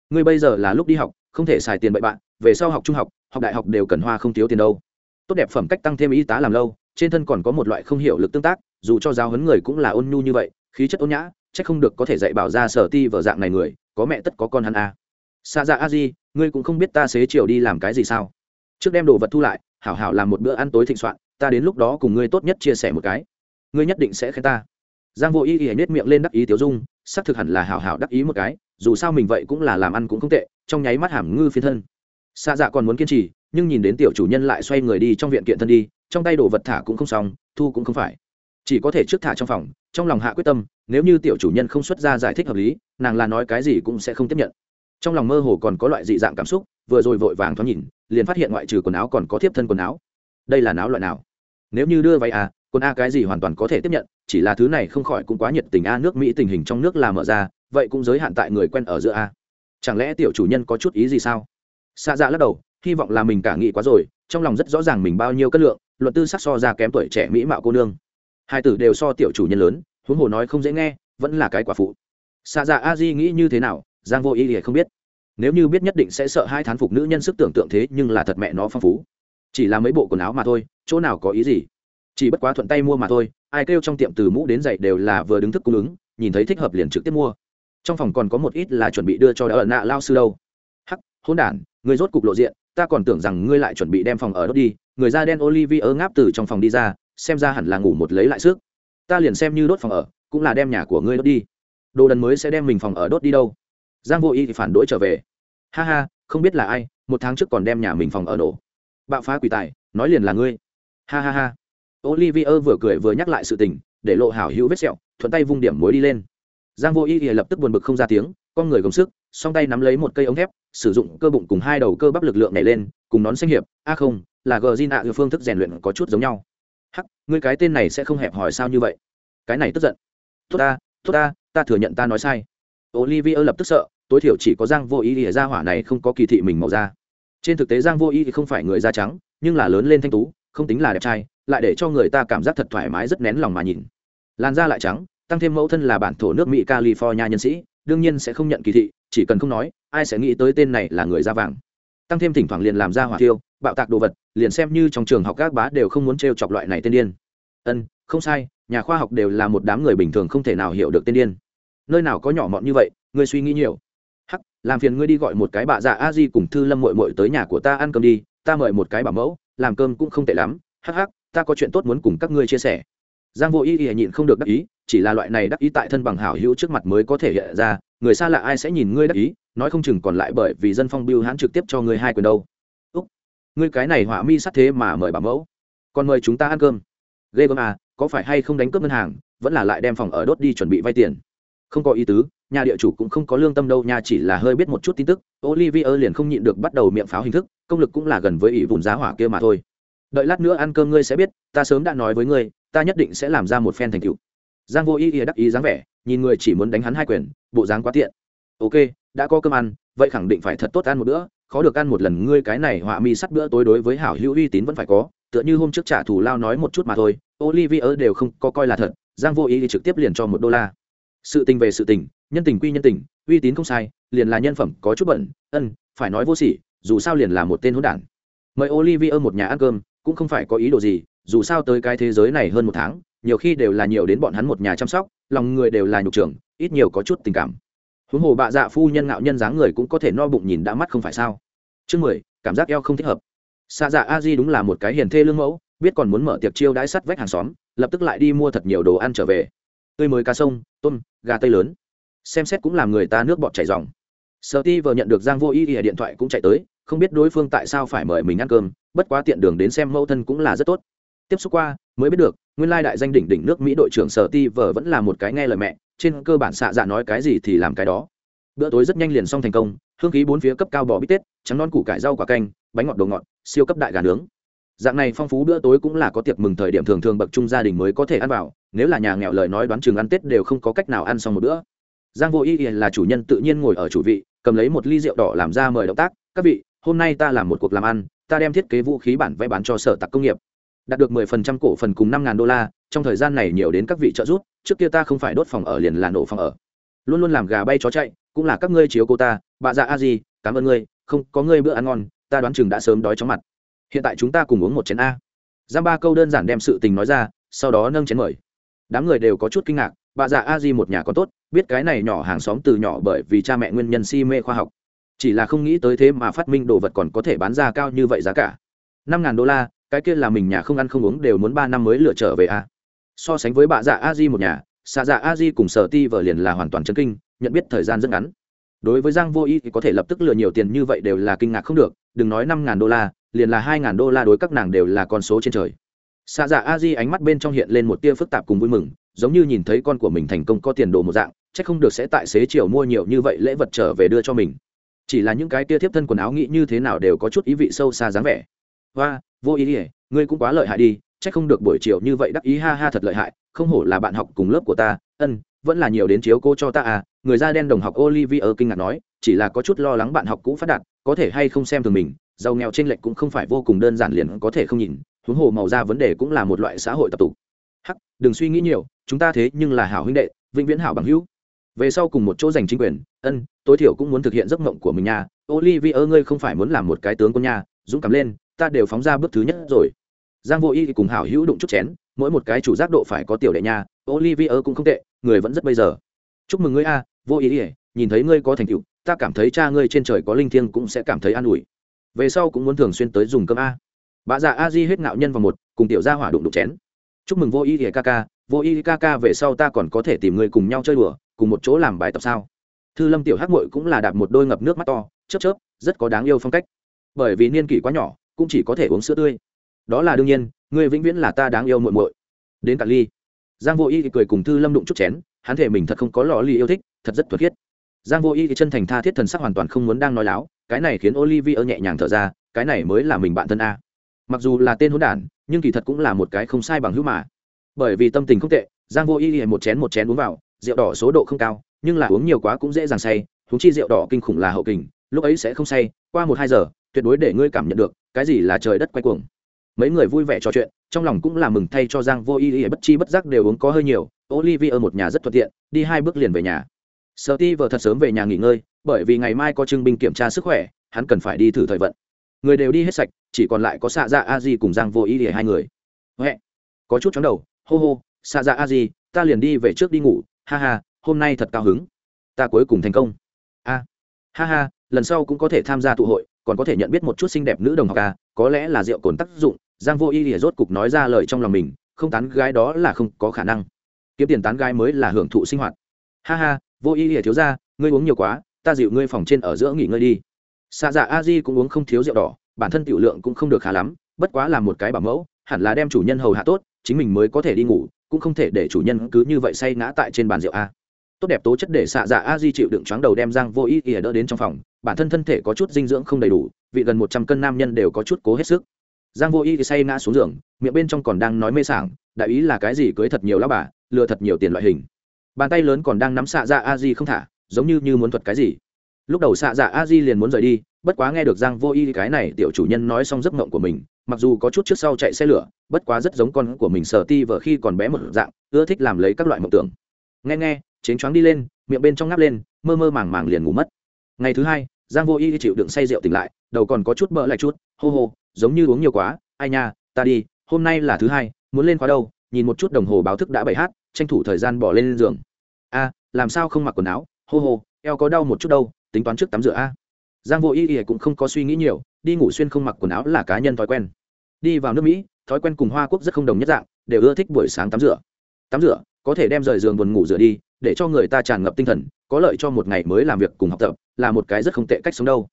Ngươi bây giờ là lúc đi học, không thể xài tiền bậy bạn, về sau học trung học học đại học đều cần hoa không thiếu tiền đâu. Tốt đẹp phẩm cách tăng thêm y tá làm lâu, trên thân còn có một loại không hiểu lực tương tác, dù cho giáo huấn người cũng là ôn nhu như vậy, khí chất ôn nhã, chắc không được có thể dạy bảo ra sở ti vợ dạng này người có mẹ tất có con hắn a à. xa dạ a di, ngươi cũng không biết ta xế chiều đi làm cái gì sao? Trước đem đồ vật thu lại, hảo hảo làm một bữa ăn tối thịnh soạn, ta đến lúc đó cùng ngươi tốt nhất chia sẻ một cái. Ngươi nhất định sẽ khen ta. Giang vô y y nết miệng lên đắc ý tiểu dung, xác thực hẳn là hảo hảo đắc ý một cái, dù sao mình vậy cũng là làm ăn cũng không tệ, trong nháy mắt hàm ngư phiên thân. Xa dạ còn muốn kiên trì, nhưng nhìn đến tiểu chủ nhân lại xoay người đi trong viện kiện thân đi, trong tay đồ vật thả cũng không xong, thu cũng không phải. Chỉ có thể trước thả trong phòng trong lòng hạ quyết tâm, nếu như tiểu chủ nhân không xuất ra giải thích hợp lý, nàng là nói cái gì cũng sẽ không tiếp nhận. Trong lòng mơ hồ còn có loại dị dạng cảm xúc, vừa rồi vội vàng thoáng nhìn, liền phát hiện ngoại trừ quần áo còn có thiếp thân quần áo. Đây là áo loại nào? Nếu như đưa váy à quần a cái gì hoàn toàn có thể tiếp nhận, chỉ là thứ này không khỏi cũng quá nhiệt tình a, nước mỹ tình hình trong nước là mở ra, vậy cũng giới hạn tại người quen ở giữa a. Chẳng lẽ tiểu chủ nhân có chút ý gì sao? Xa dạ lắc đầu, hy vọng là mình cả nghĩ quá rồi, trong lòng rất rõ ràng mình bao nhiêu cân lượng, luận tư sắc so ra kém tuổi trẻ mỹ mạo cô nương hai tử đều so tiểu chủ nhân lớn, huống hồ nói không dễ nghe, vẫn là cái quả phụ. Xạ dạ a di nghĩ như thế nào, giang vô ý thì không biết. Nếu như biết nhất định sẽ sợ hai thán phục nữ nhân sức tưởng tượng thế, nhưng là thật mẹ nó phong phú. Chỉ là mấy bộ quần áo mà thôi, chỗ nào có ý gì? Chỉ bất quá thuận tay mua mà thôi, ai kêu trong tiệm từ mũ đến giày đều là vừa đứng thức cung ứng, nhìn thấy thích hợp liền trực tiếp mua. Trong phòng còn có một ít là chuẩn bị đưa cho đã ở nạ lao sư đâu. Hắc hôn đản, người rốt cục lộ diện, ta còn tưởng rằng ngươi lại chuẩn bị đem phòng ở đốt đi. Người da đen olivier ngáp từ trong phòng đi ra xem ra hẳn là ngủ một lấy lại sức. Ta liền xem như đốt phòng ở, cũng là đem nhà của ngươi đốt đi. Đồ đần mới sẽ đem mình phòng ở đốt đi đâu. Giang vô y thì phản đối trở về. Ha ha, không biết là ai, một tháng trước còn đem nhà mình phòng ở nổ bạo phá quỷ tài, nói liền là ngươi. Ha ha ha. Olivier vừa cười vừa nhắc lại sự tình, để lộ hảo hữu vết sẹo, thuận tay vung điểm mối đi lên. Giang vô y thì lập tức buồn bực không ra tiếng, con người gồng sức, song tay nắm lấy một cây ống thép, sử dụng cơ bụng cùng hai đầu cơ bắp lực lượng này lên, cùng nón xanh hiệp. A không, là gờ di nạ phương thức rèn luyện có chút giống nhau hắc, ngươi cái tên này sẽ không hẹp hỏi sao như vậy? Cái này tức giận. Tốt ta tốt ta ta thừa nhận ta nói sai. Olivia lập tức sợ, tối thiểu chỉ có giang vô ý thì ra hỏa này không có kỳ thị mình màu da. Trên thực tế giang vô ý thì không phải người da trắng, nhưng là lớn lên thanh tú, không tính là đẹp trai, lại để cho người ta cảm giác thật thoải mái rất nén lòng mà nhìn. Làn da lại trắng, tăng thêm mẫu thân là bản thổ nước mỹ california nhân sĩ, đương nhiên sẽ không nhận kỳ thị, chỉ cần không nói, ai sẽ nghĩ tới tên này là người da vàng tăng thêm thỉnh thoảng liền làm ra hỏa tiêu bạo tạc đồ vật, liền xem như trong trường học các bá đều không muốn t chọc loại này tên điên. Ân, không sai, nhà khoa học đều là một đám người bình thường không thể nào hiểu được tên điên. Nơi nào có nhỏ mọn như vậy, ngươi suy nghĩ nhiều. Hắc, làm phiền ngươi đi gọi một cái bà già a di cùng thư lâm mội mội tới nhà của ta ăn cơm đi, ta mời một cái bảo mẫu, làm cơm cũng không tệ lắm. Hắc hắc, ta có chuyện tốt muốn cùng các ngươi chia sẻ. Giang vô y ý nhịn không được đắc ý, chỉ là loại này đắc ý tại thân bằng hảo hữu trước mặt mới có thể hiện ra người xa lạ ai sẽ nhìn ngươi đắc ý, nói không chừng còn lại bởi vì dân phong biêu hãn trực tiếp cho ngươi hai quyền đâu. Úc, ngươi cái này họa mi sắt thế mà mời bảo mẫu. Còn mời chúng ta ăn cơm. Ghê gớm à có phải hay không đánh cướp ngân hàng, vẫn là lại đem phòng ở đốt đi chuẩn bị vay tiền. Không có ý tứ, nhà địa chủ cũng không có lương tâm đâu nhà chỉ là hơi biết một chút tin tức. Olivier liền không nhịn được bắt đầu miệng pháo hình thức, công lực cũng là gần với ỷ vùn giá hỏa kia mà thôi. Đợi lát nữa ăn cơm ngươi sẽ biết, ta sớm đã nói với ngươi, ta nhất định sẽ làm ra một phen thành tựu. Giang vô ý ý đắc ý dáng vẻ nhìn người chỉ muốn đánh hắn hai quyền, bộ dáng quá tiện. Ok, đã có cơm ăn, vậy khẳng định phải thật tốt ăn một bữa, khó được ăn một lần ngươi cái này họa mi sắt bữa tối đối với hảo hữu uy tín vẫn phải có, tựa như hôm trước trả thù lao nói một chút mà thôi olivier đều không có coi là thật, giang vô ý thì trực tiếp liền cho một đô la. Sự tình về sự tình, nhân tình quy nhân tình, uy tín không sai, liền là nhân phẩm có chút bẩn, ân, phải nói vô sỉ, dù sao liền là một tên hỗn đản. Mời olivier một nhà ăn cơm, cũng không phải có ý đồ gì, dù sao tới cái thế giới này hơn một tháng, nhiều khi đều là nhiều đến bọn hắn một nhà chăm sóc lòng người đều là nhục trưởng, ít nhiều có chút tình cảm. Huống hồ bạ dạ phu nhân ngạo nhân dáng người cũng có thể no bụng nhìn đã mắt không phải sao. Chương mười, cảm giác eo không thích hợp. Xạ dạ a di đúng là một cái hiền thê lương mẫu, biết còn muốn mở tiệc chiêu đãi sắt vách hàng xóm, lập tức lại đi mua thật nhiều đồ ăn trở về. Tươi mới cá sông, tôm, gà tây lớn. Xem xét cũng làm người ta nước bọt chảy dòng. Sợ ti vừa nhận được giang vô ý ỉa điện thoại cũng chạy tới, không biết đối phương tại sao phải mời mình ăn cơm, bất quá tiện đường đến xem mẫu thân cũng là rất tốt. Tiếp xúc qua, mới biết được nguyên lai đại danh đỉnh đỉnh nước mỹ đội trưởng sở ti vờ vẫn là một cái nghe lời mẹ, trên cơ bản xạ dạ nói cái gì thì làm cái đó. Bữa tối rất nhanh liền xong thành công, hương khí bốn phía cấp cao bò bít tết, trắng non củ cải rau quả canh, bánh ngọt đồ ngọt, siêu cấp đại gà nướng. Dạng này phong phú bữa tối cũng là có tiệc mừng thời điểm thường thường bậc trung gia đình mới có thể ăn vào, nếu là nhà nghèo lời nói đoán chừng ăn tết đều không có cách nào ăn xong một bữa. Giang vô y là chủ nhân tự nhiên ngồi ở chủ vị, cầm lấy một ly rượu đỏ làm ra mời động tác, các vị, hôm nay ta làm một cuộc làm ăn, ta đem thiết kế vũ khí bản vẽ bán cho sở tặc công nghiệp đạt được mười phần trăm cổ phần cùng năm ngàn đô la trong thời gian này nhiều đến các vị trợ giúp trước kia ta không phải đốt phòng ở liền là nổ phòng ở. Luôn luôn làm gà bay chó chạy cũng là các ngươi chiếu cô ta bà già a gì, cảm ơn ngươi không có ngươi bữa ăn ngon ta đoán chừng đã sớm đói chóng mặt. Hiện tại chúng ta cùng uống một chén a. Giam ba câu đơn giản đem sự tình nói ra sau đó nâng chén mời. Đám người đều có chút kinh ngạc bà già a di một nhà có tốt biết cái này nhỏ hàng xóm từ nhỏ bởi vì cha mẹ nguyên nhân si mê khoa học. Chỉ là không nghĩ tới thế mà phát minh đồ vật còn có thể bán ra cao như vậy giá cả. Năm ngàn đô la cái kia là mình nhà không ăn không uống đều muốn ba năm mới lựa trở về a so sánh với bà dạ a di một nhà, xạ dạ a di cùng sở ti vợ liền là hoàn toàn chân kinh, nhận biết thời gian rất ngắn. Đối với giang vô y thì có thể lập tức lừa nhiều tiền như vậy đều là kinh ngạc không được, đừng nói năm ngàn đô la, liền là hai ngàn đô la đối các nàng đều là con số trên trời. Xạ dạ a di ánh mắt bên trong hiện lên một tia phức tạp cùng vui mừng, giống như nhìn thấy con của mình thành công có tiền đồ một dạng c h ắ c không được sẽ tại xế chiều mua nhiều như vậy lễ vật trở về đưa cho mình. Chỉ là những cái tia thiếp thân quần áo nghĩ như thế nào đều có chút ý vị sâu xa dáng vẻ. Và vô ý ỉa ngươi cũng quá lợi hại đi c h ắ c không được buổi chiều như vậy đắc ý, ha ha, thật lợi hại. Không hổ là bạn học cùng lớp của ta. Ân, vẫn là nhiều đến chiếu cô cho ta à. Người da đen đồng học olivier kinh ngạc nói, chỉ là có chút lo lắng bạn học cũ phát đạt, có thể hay không xem thường mình. Giàu nghèo trên lệnh cũng không phải vô cùng đơn giản liền có thể không nhìn. Huống hồ màu da vấn đề cũng là một loại xã hội tập tục. Hắc, đừng suy nghĩ nhiều, chúng ta thế nhưng là hảo huynh đệ, vĩnh viễn hảo bằng hữu. Về sau cùng một chỗ giành chính quyền. Ân, tối thiểu cũng muốn thực hiện giấc mộng của mình nha. Olivier ngươi không phải muốn làm một cái tướng quân nha. Dũng cảm lên ta đều phóng ra bước thứ nhất rồi. Giang vô y cùng hảo hữu đụng chút chén, mỗi một cái chủ giác độ phải có tiểu đệ nha olivier cũng không tệ, người vẫn rất bây giờ. Chúc mừng ngươi a, vô ý ỉa nhìn thấy ngươi có thành tựu, ta cảm thấy cha ngươi trên trời có linh thiêng cũng sẽ cảm thấy an ủi. Về sau cũng muốn thường xuyên tới dùng cơm a. Bà già a di hết ngạo nhân vào một, cùng tiểu gia hỏa đụng đụng chén. Chúc mừng vô y thì ca ca, vô y ca ca, về sau ta còn có thể tìm người cùng nhau chơi đùa, cùng một chỗ làm bài tập sao? Thư lâm tiểu hắc mội cũng là đạp một đôi ngập nước mắt to, chớp chớp, rất có đáng yêu phong cách. Bởi vì niên kỷ quá nhỏ cũng chỉ có thể uống sữa tươi. Đó là đương nhiên người vĩnh viễn là ta đáng yêu muội muội. Đến cả ly, giang vô y thì cười cùng thư lâm đụng chút chén, hắn thể mình thật không có lò ly yêu thích, thật rất thuật thiết giang vô y thì chân thành tha thiết thần sắc hoàn toàn không muốn đang nói láo, cái này khiến olivia nhẹ nhàng thở ra, cái này mới là mình bạn thân a. Mặc dù là tên hỗn đản, nhưng kỳ thật cũng là một cái không sai bằng hữu mà. Bởi vì tâm tình không tệ, giang vô y thì một chén một chén uống vào, rượu đỏ số độ không cao, nhưng là uống nhiều quá cũng dễ dàng say, huống chi rượu đỏ kinh khủng là hậu kình, lúc ấy sẽ không say, qua một hai giờ, tuyệt đối để ngươi cảm nhận được cái gì là trời đất quay cuồng? Mấy người vui vẻ trò chuyện, trong lòng cũng là mừng thay cho giang vô y y, bất chi bất giác đều uống có hơi nhiều. Olivia một nhà rất thuận tiện, đi hai bước liền về nhà. Sợ ti vợ thật sớm về nhà nghỉ ngơi, bởi vì ngày mai có trưng binh kiểm tra sức khỏe, hắn cần phải đi thử thời vận. Người đều đi hết sạch, chỉ còn lại có xạ dạ a di cùng giang vô y y hai người. Huệ, có chút chóng đầu. Hô hô xạ dạ a di, ta liền đi về trước đi ngủ. Ha ha, hôm nay thật cao hứng. Ta cuối cùng thành công. A, ha ha, lần sau cũng có thể tham gia tụ hội còn có thể nhận biết một chút xinh đẹp nữ đồng học ca, có lẽ là rượu cồn tác dụng, giang vô y lìa rốt cục nói ra lời trong lòng mình, không tán gái đó là không có khả năng. Kiếm tiền tán gái mới là hưởng thụ sinh hoạt. Ha ha, vô y lìa thiếu ra ngươi uống nhiều quá, ta dịu ngươi phòng trên ở giữa nghỉ ngơi đi. Xạ dạ a di cũng uống không thiếu rượu đỏ, bản thân tiểu lượng cũng không được khá lắm, bất quá là một cái bảo mẫu, hẳn là đem chủ nhân hầu hạ tốt, chính mình mới có thể đi ngủ, cũng không thể để chủ nhân cứ như vậy say ngã tại trên bàn rượu a tốt đẹp tố chất để xạ dạ a di chịu đựng choáng đầu đem giang vô ý ỉa đỡ đến trong phòng, bản thân thân thể có chút dinh dưỡng không đầy đủ, vị gần một trăm cân nam nhân đều có chút cố hết sức. Giang vô ý thì say ngã xuống giường, miệng bên trong còn đang nói mê sảng, đại ý là cái gì cưới thật nhiều lao bà, lừa thật nhiều tiền loại hình. Bàn tay lớn còn đang nắm xạ dạ a di không thả, giống như như muốn thuật cái gì. Lúc đầu xạ dạ a di liền muốn rời đi, bất quá nghe được giang vô y cái này tiểu chủ nhân nói xong giấc mộng của mình, mặc dù có chút trước sau chạy xe lửa, bất quá rất giống con của mình sở ti vợ khi còn bé một dạng, ưa thích làm lấy các loại mộng tưởng. Nghe nghe chén choáng đi lên miệng bên trong ngáp lên mơ mơ màng màng liền ngủ mất. Ngày thứ hai giang vô y chịu đựng say rượu tỉnh lại đầu còn có chút bỡ lại chút hô hô giống như uống nhiều quá ai nha ta đi hôm nay là thứ hai muốn lên khóa đâu nhìn một chút đồng hồ báo thức đã bảy h, tranh thủ thời gian bỏ lên giường. A làm sao không mặc quần áo? Hô hô eo có đau một chút đâu tính toán trước tắm rửa a. Giang vô y y cũng không có suy nghĩ nhiều đi ngủ xuyên không mặc quần áo là cá nhân thói quen. Đi vào nước mỹ thói quen cùng hoa quốc rất không đồng nhất dạng đều ưa thích buổi sáng tắm rửa. Tắm rửa có thể đem rời giường buồn ngủ rửa đi, để cho người ta tràn ngập tinh thần, có lợi cho một ngày mới làm việc cùng học tập, là một cái rất không tệ cách sống đâu.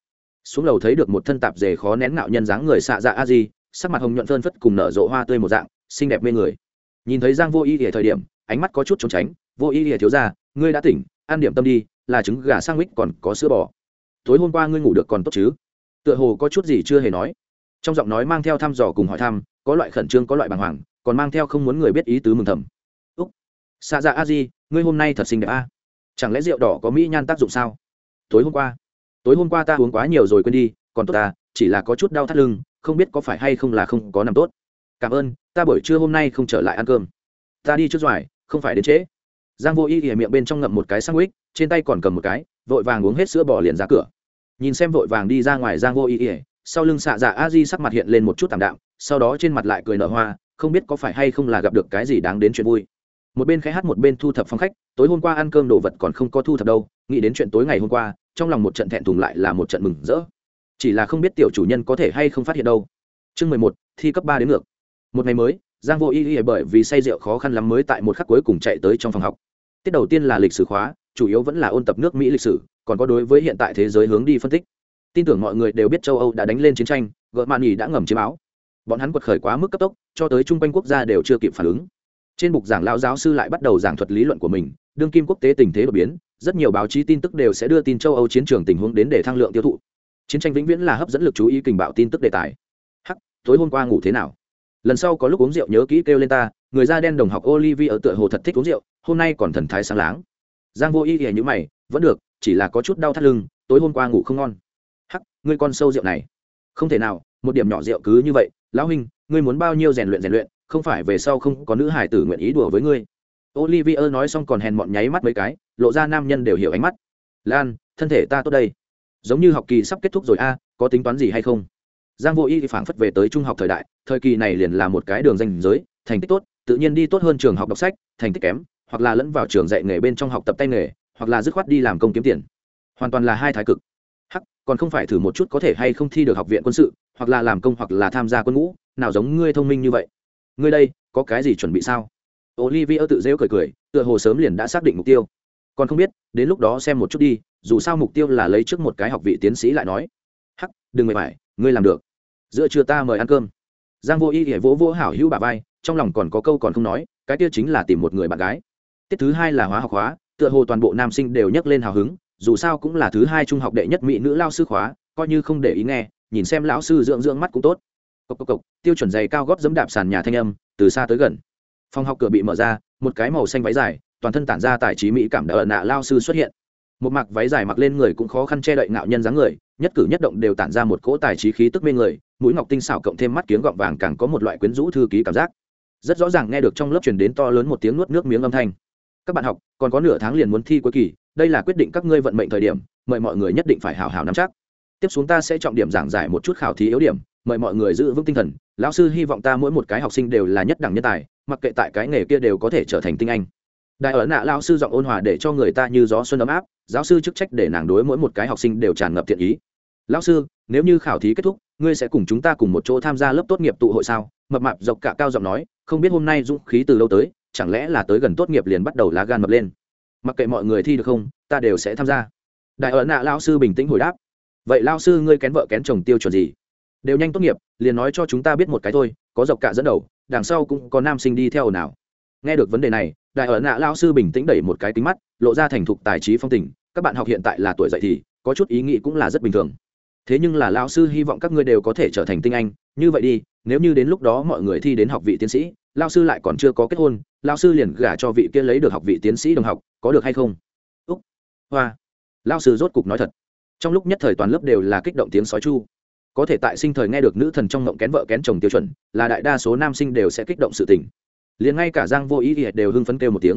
Xuống lầu thấy được một thân tạp dề khó nén ngạo nhân dáng người xạ dạ a di, sắc mặt hồng nhuận phơn phất cùng nở rộ hoa tươi một dạng, xinh đẹp mê người. Nhìn thấy giang vô y ở thời điểm, ánh mắt có chút trốn tránh, vô y thiếu ra ngươi đã tỉnh, ăn điểm tâm đi, là trứng gà sang mít còn có sữa bò. Tối hôm qua ngươi ngủ được còn tốt chứ? Tựa hồ có chút gì chưa hề nói. Trong giọng nói mang theo thăm dò cùng hỏi thăm, có loại khẩn trương, có loại bàng hoàng, còn mang theo không muốn người biết ý tứ mừng thầm xạ dạ a di, ngươi hôm nay thật xinh đẹp a. Chẳng lẽ rượu đỏ có mỹ nhan tác dụng sao? Tối hôm qua, tối hôm qua ta uống quá nhiều rồi quên đi, còn tốt ta, chỉ là có chút đau thắt lưng, không biết có phải hay không là không có nằm tốt. Cảm ơn, ta buổi trưa hôm nay không trở lại ăn cơm. Ta đi trước doài không phải đến trễ. Giang vô y ỉa miệng bên trong ngậm một cái sandwich, trên tay còn cầm một cái, vội vàng uống hết sữa bò liền ra cửa. Nhìn xem vội vàng đi ra ngoài giang vô y ỉa, sau lưng xạ dạ a di sắc mặt hiện lên một chút tảm đạm, sau đó trên mặt lại cười nở hoa, không biết có phải hay không là gặp được cái gì đáng đến chuyện vui một bên khẽ hát một bên thu thập phong khách, tối hôm qua ăn cơm đồ vật còn không có thu thập đâu, nghĩ đến chuyện tối ngày hôm qua, trong lòng một trận thẹn thùng lại là một trận mừng rỡ. Chỉ là không biết tiểu chủ nhân có thể hay không phát hiện đâu. Chương mười một, thi cấp ba đến ngược. Một ngày mới, giang vô y y bởi vì say rượu khó khăn lắm mới tại một khắc cuối cùng chạy tới trong phòng học. Tiết đầu tiên là lịch sử khóa, chủ yếu vẫn là ôn tập nước mỹ lịch sử, còn có đối với hiện tại thế giới hướng đi phân tích. Tin tưởng mọi người đều biết châu âu đã đánh lên chiến tranh gợ mạn nhì đã ngầm chiếm áo. Bọn hắn quật khởi quá mức cấp tốc, cho tới chung quanh quốc gia đều chưa kịp phản ứng trên bục giảng lão giáo sư lại bắt đầu giảng thuật lý luận của mình, đương kim quốc tế tình thế đột biến, rất nhiều báo chí tin tức đều sẽ đưa tin châu âu chiến trường tình huống đến để thăng lượng tiêu thụ. Chiến tranh vĩnh viễn là hấp dẫn lực chú ý kình bạo tin tức đề tài. Hắc, tối hôm qua ngủ thế nào? Lần sau có lúc uống rượu nhớ kỹ kêu lên ta, người da đen đồng học olivia ở tựa hồ thật thích uống rượu, hôm nay còn thần thái sáng láng. Giang vô y ỉa như mày, vẫn được, chỉ là có chút đau thắt lưng, tối hôm qua ngủ không ngon. Hắc, ngươi con sâu rượu này. Không thể nào, một điểm nhỏ rượu cứ như vậy. Lão huynh, ngươi muốn bao nhiêu rèn luyện rèn luyện? Không phải về sau không có nữ hải tử nguyện ý đùa với ngươi. Olivier nói xong còn hèn mọn nháy mắt mấy cái, lộ ra nam nhân đều hiểu ánh mắt. Lan, thân thể ta tốt đây. Giống như học kỳ sắp kết thúc rồi a, có tính toán gì hay không? Giang vô y thì phảng phất về tới trung học thời đại, thời kỳ này liền là một cái đường danh giới, thành tích tốt, tự nhiên đi tốt hơn trường học đọc sách, thành tích kém, hoặc là lẫn vào trường dạy nghề bên trong học tập tay nghề, hoặc là dứt khoát đi làm công kiếm tiền. Hoàn toàn là hai thái cực. Hắc, còn không phải thử một chút có thể hay không thi được học viện quân sự, hoặc là làm công hoặc là tham gia quân ngũ, nào giống ngươi thông minh như vậy ngươi đây, có cái gì chuẩn bị sao? Olivia tự dễu cười cười, tựa hồ sớm liền đã xác định mục tiêu. Còn không biết, đến lúc đó xem một chút đi, dù sao mục tiêu là lấy trước một cái học vị tiến sĩ lại nói. Hắc, đừng mệt mỏi, ngươi làm được. Giữa trưa ta mời ăn cơm. Giang vô y thì vỗ vỗ hảo hữu bà vai, trong lòng còn có câu còn không nói, cái kia chính là tìm một người bạn gái. Tiết thứ hai là hóa học hóa, tựa hồ toàn bộ nam sinh đều nhấc lên hào hứng, dù sao cũng là thứ hai trung học đệ nhất mỹ nữ lao sư khóa, coi như không để ý nghe, nhìn xem lão sư dưỡng dưỡng mắt cũng tốt cộc cộc cộc, tiêu chuẩn giày cao gót dẫm đạp sàn nhà thanh âm, từ xa tới gần. Phòng học cửa bị mở ra, một cái màu xanh váy dài, toàn thân tản ra tài trí mỹ cảm đã ẩn nạ lao sư xuất hiện. Một mặc váy dài mặc lên người cũng khó khăn che đậy ngạo nhân dáng người, nhất cử nhất động đều tản ra một cỗ tài trí khí tức mê người, mũi ngọc tinh xảo cộng thêm mắt kiếng gọng vàng càng có một loại quyến rũ thư ký cảm giác. Rất rõ ràng nghe được trong lớp truyền đến to lớn một tiếng nuốt nước miếng âm thanh. Các bạn học, còn có nửa tháng liền muốn thi cuối kỳ, đây là quyết định các ngươi vận mệnh thời điểm, mời mọi người nhất định phải hào hào nắm chắc. Tiếp xuống ta sẽ trọng điểm giảng giải một chút khảo thí yếu điểm mời mọi người giữ vững tinh thần, lão sư hy vọng ta mỗi một cái học sinh đều là nhất đẳng nhân tài, mặc kệ tại cái nghề kia đều có thể trở thành tinh anh. Đại ở nạ lão sư giọng ôn hòa để cho người ta như gió xuân ấm áp, giáo sư chức trách để nàng đối mỗi một cái học sinh đều tràn ngập thiện ý. Lão sư, nếu như khảo thí kết thúc, ngươi sẽ cùng chúng ta cùng một chỗ tham gia lớp tốt nghiệp tụ hội sao? Mập mạp dọc cả cao giọng nói, không biết hôm nay dũng khí từ lâu tới, chẳng lẽ là tới gần tốt nghiệp liền bắt đầu lá gan mập lên? Mặc kệ mọi người thi được không, ta đều sẽ tham gia. Đại ở nạ lão sư bình tĩnh hồi đáp. Vậy lao sư ngươi kén vợ kén chồng tiêu chuẩn gì? Đều nhanh tốt nghiệp, liền nói cho chúng ta biết một cái thôi, có dọc cả dẫn đầu, đằng sau cũng có nam sinh đi theo nào nghe được vấn đề này, đại ở nạ lao sư bình tĩnh đẩy một cái tính mắt, lộ ra thành thục tài trí phong tình, các bạn học hiện tại là tuổi dậy thì, có chút ý nghĩ cũng là rất bình thường. Thế nhưng là lao sư hy vọng các ngươi đều có thể trở thành tinh anh, như vậy đi, nếu như đến lúc đó mọi người thi đến học vị tiến sĩ lao sư lại còn chưa có kết hôn lao sư liền gả cho vị kia lấy được học vị tiến sĩ đồng học, có được hay không? Úc, hoa. Lao sư rốt cục nói thật. Trong lúc nhất thời toàn lớp đều là kích động tiếng sói chu có thể tại sinh thời nghe được nữ thần trong ngộng kén vợ kén chồng tiêu chuẩn, là đại đa số nam sinh đều sẽ kích động sự tình. Liền ngay cả giang vô ý thì đều hưng phấn kêu một tiếng.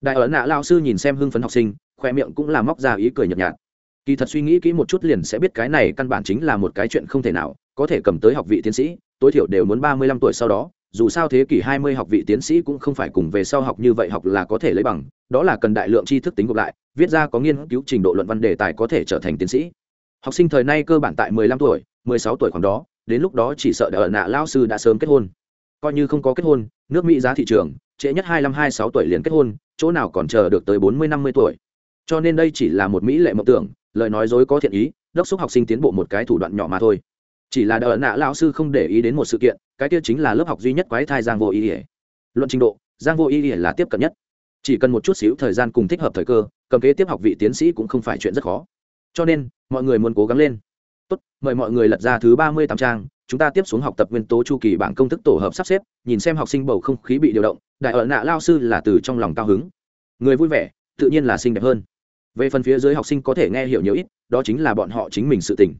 Đại ấn nạ lao sư nhìn xem hưng phấn học sinh, khoe miệng cũng là móc ra ý cười nhợt nhạt. Kỳ thật suy nghĩ kỹ một chút liền sẽ biết cái này căn bản chính là một cái chuyện không thể nào, có thể cầm tới học vị tiến sĩ, tối thiểu đều muốn ba mươi lăm tuổi sau đó, dù sao thế kỷ hai mươi học vị tiến sĩ cũng không phải cùng về sau học như vậy học là có thể lấy bằng, đó là cần đại lượng tri thức tính gộp lại, viết ra có nghiên cứu trình độ luận văn đề tài có thể trở thành tiến sĩ học sinh thời nay cơ bản tại mười lăm tuổi, mười sáu tuổi khoảng đó, đến lúc đó chỉ sợ đợi nạ lao sư đã sớm kết hôn. Coi như không có kết hôn, nước mỹ giá thị trường, trễ nhất hai mươi hai sáu tuổi liền kết hôn, chỗ nào còn chờ được tới bốn mươi năm mươi tuổi. Cho nên đây chỉ là một mỹ lệ mộng tưởng, lời nói dối có thiện ý, đốc xúc học sinh tiến bộ một cái thủ đoạn nhỏ mà thôi. Chỉ là đợi nạ lão sư không để ý đến một sự kiện, cái kia chính là lớp học duy nhất quái thai giang vô ý ỉa luận trình độ, giang vô ý ỉa là tiếp cận nhất. Chỉ cần một chút xíu thời gian cùng thích hợp thời cơ, cầm kế tiếp học vị tiến sĩ cũng không phải chuyện rất khó cho nên, mọi người muốn cố gắng lên. Tốt, mời mọi người lật ra thứ ba mươi tám trang, chúng ta tiếp xuống học tập nguyên tố chu kỳ bảng công thức tổ hợp sắp xếp, nhìn xem học sinh bầu không khí bị điều động, đại ở nạ lao sư là từ trong lòng cao hứng. Người vui vẻ, tự nhiên là xinh đẹp hơn. Về phần phía dưới học sinh có thể nghe hiểu nhiều ít, đó chính là bọn họ chính mình sự tỉnh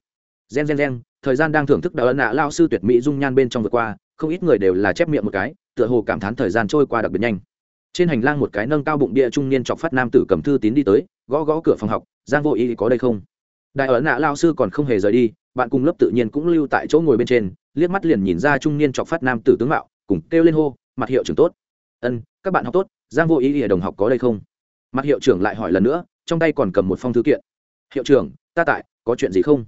gen gen gen, thời gian đang thưởng thức đại ở nạ lao sư tuyệt mỹ dung nhan bên trong vượt qua, không ít người đều là chép miệng một cái, tựa hồ cảm thán thời gian trôi qua đặc biệt nhanh. Trên hành lang một cái nâng cao bụng địa trung niên chọc phát nam tử cầm thư tín đi tới, gõ gõ cửa phòng học giang vô ý có đây không? Đại ấn nạ lao sư còn không hề rời đi, bạn cùng lớp tự nhiên cũng lưu tại chỗ ngồi bên trên, liếc mắt liền nhìn ra trung niên chọc phát nam tử tướng mạo, cùng kêu lên hô, mặt hiệu trưởng tốt. Ân, các bạn học tốt, giang vô ý ở đồng học có đây không? Mặt hiệu trưởng lại hỏi lần nữa, trong tay còn cầm một phong thư kiện. Hiệu trưởng, ta tại, có chuyện gì không?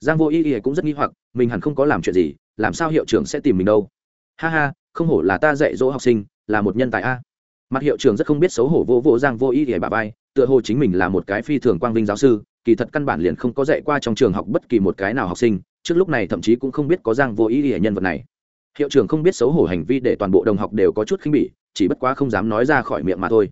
Giang vô ý ý cũng rất nghi hoặc, mình hẳn không có làm chuyện gì, làm sao hiệu trưởng sẽ tìm mình đâu? Ha ha, không hổ là ta dạy dỗ học sinh, là một nhân tài a. Mặt hiệu trưởng rất không biết xấu hổ vô vô giang vô ý ý bà vai tựa hồ chính mình là một cái phi thường quang vinh giáo sư, kỳ thật căn bản liền không có dạy qua trong trường học bất kỳ một cái nào học sinh, trước lúc này thậm chí cũng không biết có giang vô ý ý nhân vật này. Hiệu trưởng không biết xấu hổ hành vi để toàn bộ đồng học đều có chút khinh bỉ, chỉ bất quá không dám nói ra khỏi miệng mà thôi.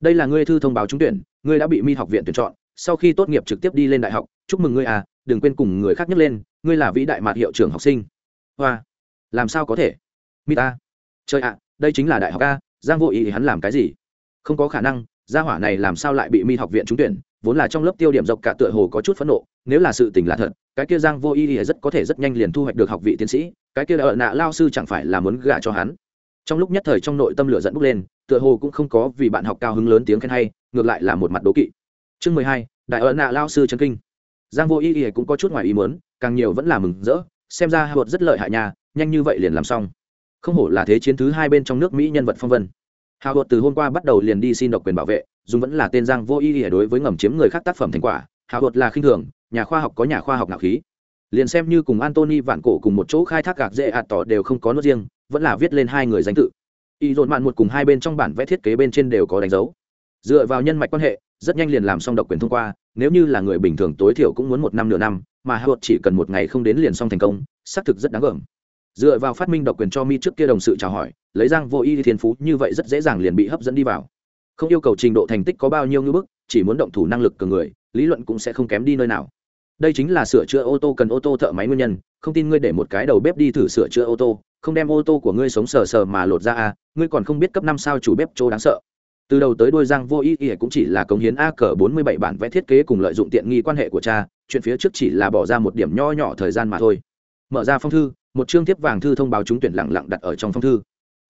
Đây là ngươi thư thông báo trúng tuyển, ngươi đã bị mi học viện tuyển chọn, sau khi tốt nghiệp trực tiếp đi lên đại học, chúc mừng ngươi à đừng quên cùng người khác nhắc lên, ngươi là vĩ đại mạt hiệu trưởng học sinh. Hoa, làm sao có thể? Mi ta chơi ạ, đây chính là đại học a, giang vô ý thì hắn làm cái gì? Không có khả năng gia hỏa này làm sao lại bị mi học viện trúng tuyển? Vốn là trong lớp tiêu điểm dọc cả tựa hồ có chút phẫn nộ, nếu là sự tình là thật, cái kia giang vô y thì rất có thể rất nhanh liền thu hoạch được học vị tiến sĩ, cái kia ở nạ lao sư chẳng phải là muốn gả cho hắn. Trong lúc nhất thời trong nội tâm lửa dẫn bốc lên, tựa hồ cũng không có vì bạn học cao hứng lớn tiếng khen hay, ngược lại là một mặt đố kỵ. Chương mười hai, đại ở nạ lao sư chân kinh. Giang vô y ý cũng có chút ngoài ý muốn, càng nhiều vẫn là mừng rỡ, xem ra hột rất lợi hại nhà nhanh như vậy liền làm xong. Không hổ là thế chiến thứ hai bên trong nước mỹ nhân vật phong vân hào hột từ hôm qua bắt đầu liền đi xin độc quyền bảo vệ dùng vẫn là tên giang vô ý ỉa đối với ngầm chiếm người khác tác phẩm thành quả, hào hột là khinh thường, nhà khoa học có nhà khoa học nạo khí. Liền xem như cùng antony vạn cổ cùng một chỗ khai thác gạc dễ ạt tỏ đều không có nốt riêng, vẫn là viết lên hai người danh tự. Y dồn mạn một cùng hai bên trong bản vẽ thiết kế bên trên đều có đánh dấu. Dựa vào nhân mạch quan hệ, rất nhanh liền làm xong độc quyền thông qua, nếu như là người bình thường tối thiểu cũng muốn một năm nửa năm, mà hạ chỉ cần một ngày không đến liền xong thành công, xác thực rất đáng gờm dựa vào phát minh độc quyền cho mi trước kia đồng sự chào hỏi, lấy giang vô y thiên phú như vậy rất dễ dàng liền bị hấp dẫn đi vào. Không yêu cầu trình độ thành tích có bao nhiêu ngưỡng bức, chỉ muốn động thủ năng lực cường người, lý luận cũng sẽ không kém đi nơi nào. Đây chính là sửa chữa ô tô cần ô tô thợ máy nguyên nhân, không tin ngươi để một cái đầu bếp đi thử sửa chữa ô tô, không đem ô tô của ngươi sống sờ sờ mà lột ra à ngươi còn không biết cấp năm sao chủ bếp chỗ đáng sợ. Từ đầu tới đuôi giang vô ý ý cũng chỉ là cống hiến a cờ bốn mươi bảy bản vẽ thiết kế cùng lợi dụng tiện nghi quan hệ của cha, chuyện phía trước chỉ là bỏ ra một điểm nho nhỏ thời gian mà thôi. Mở ra phong thư một chương tiếp vàng thư thông báo trúng tuyển lặng lặng đặt ở trong phong thư.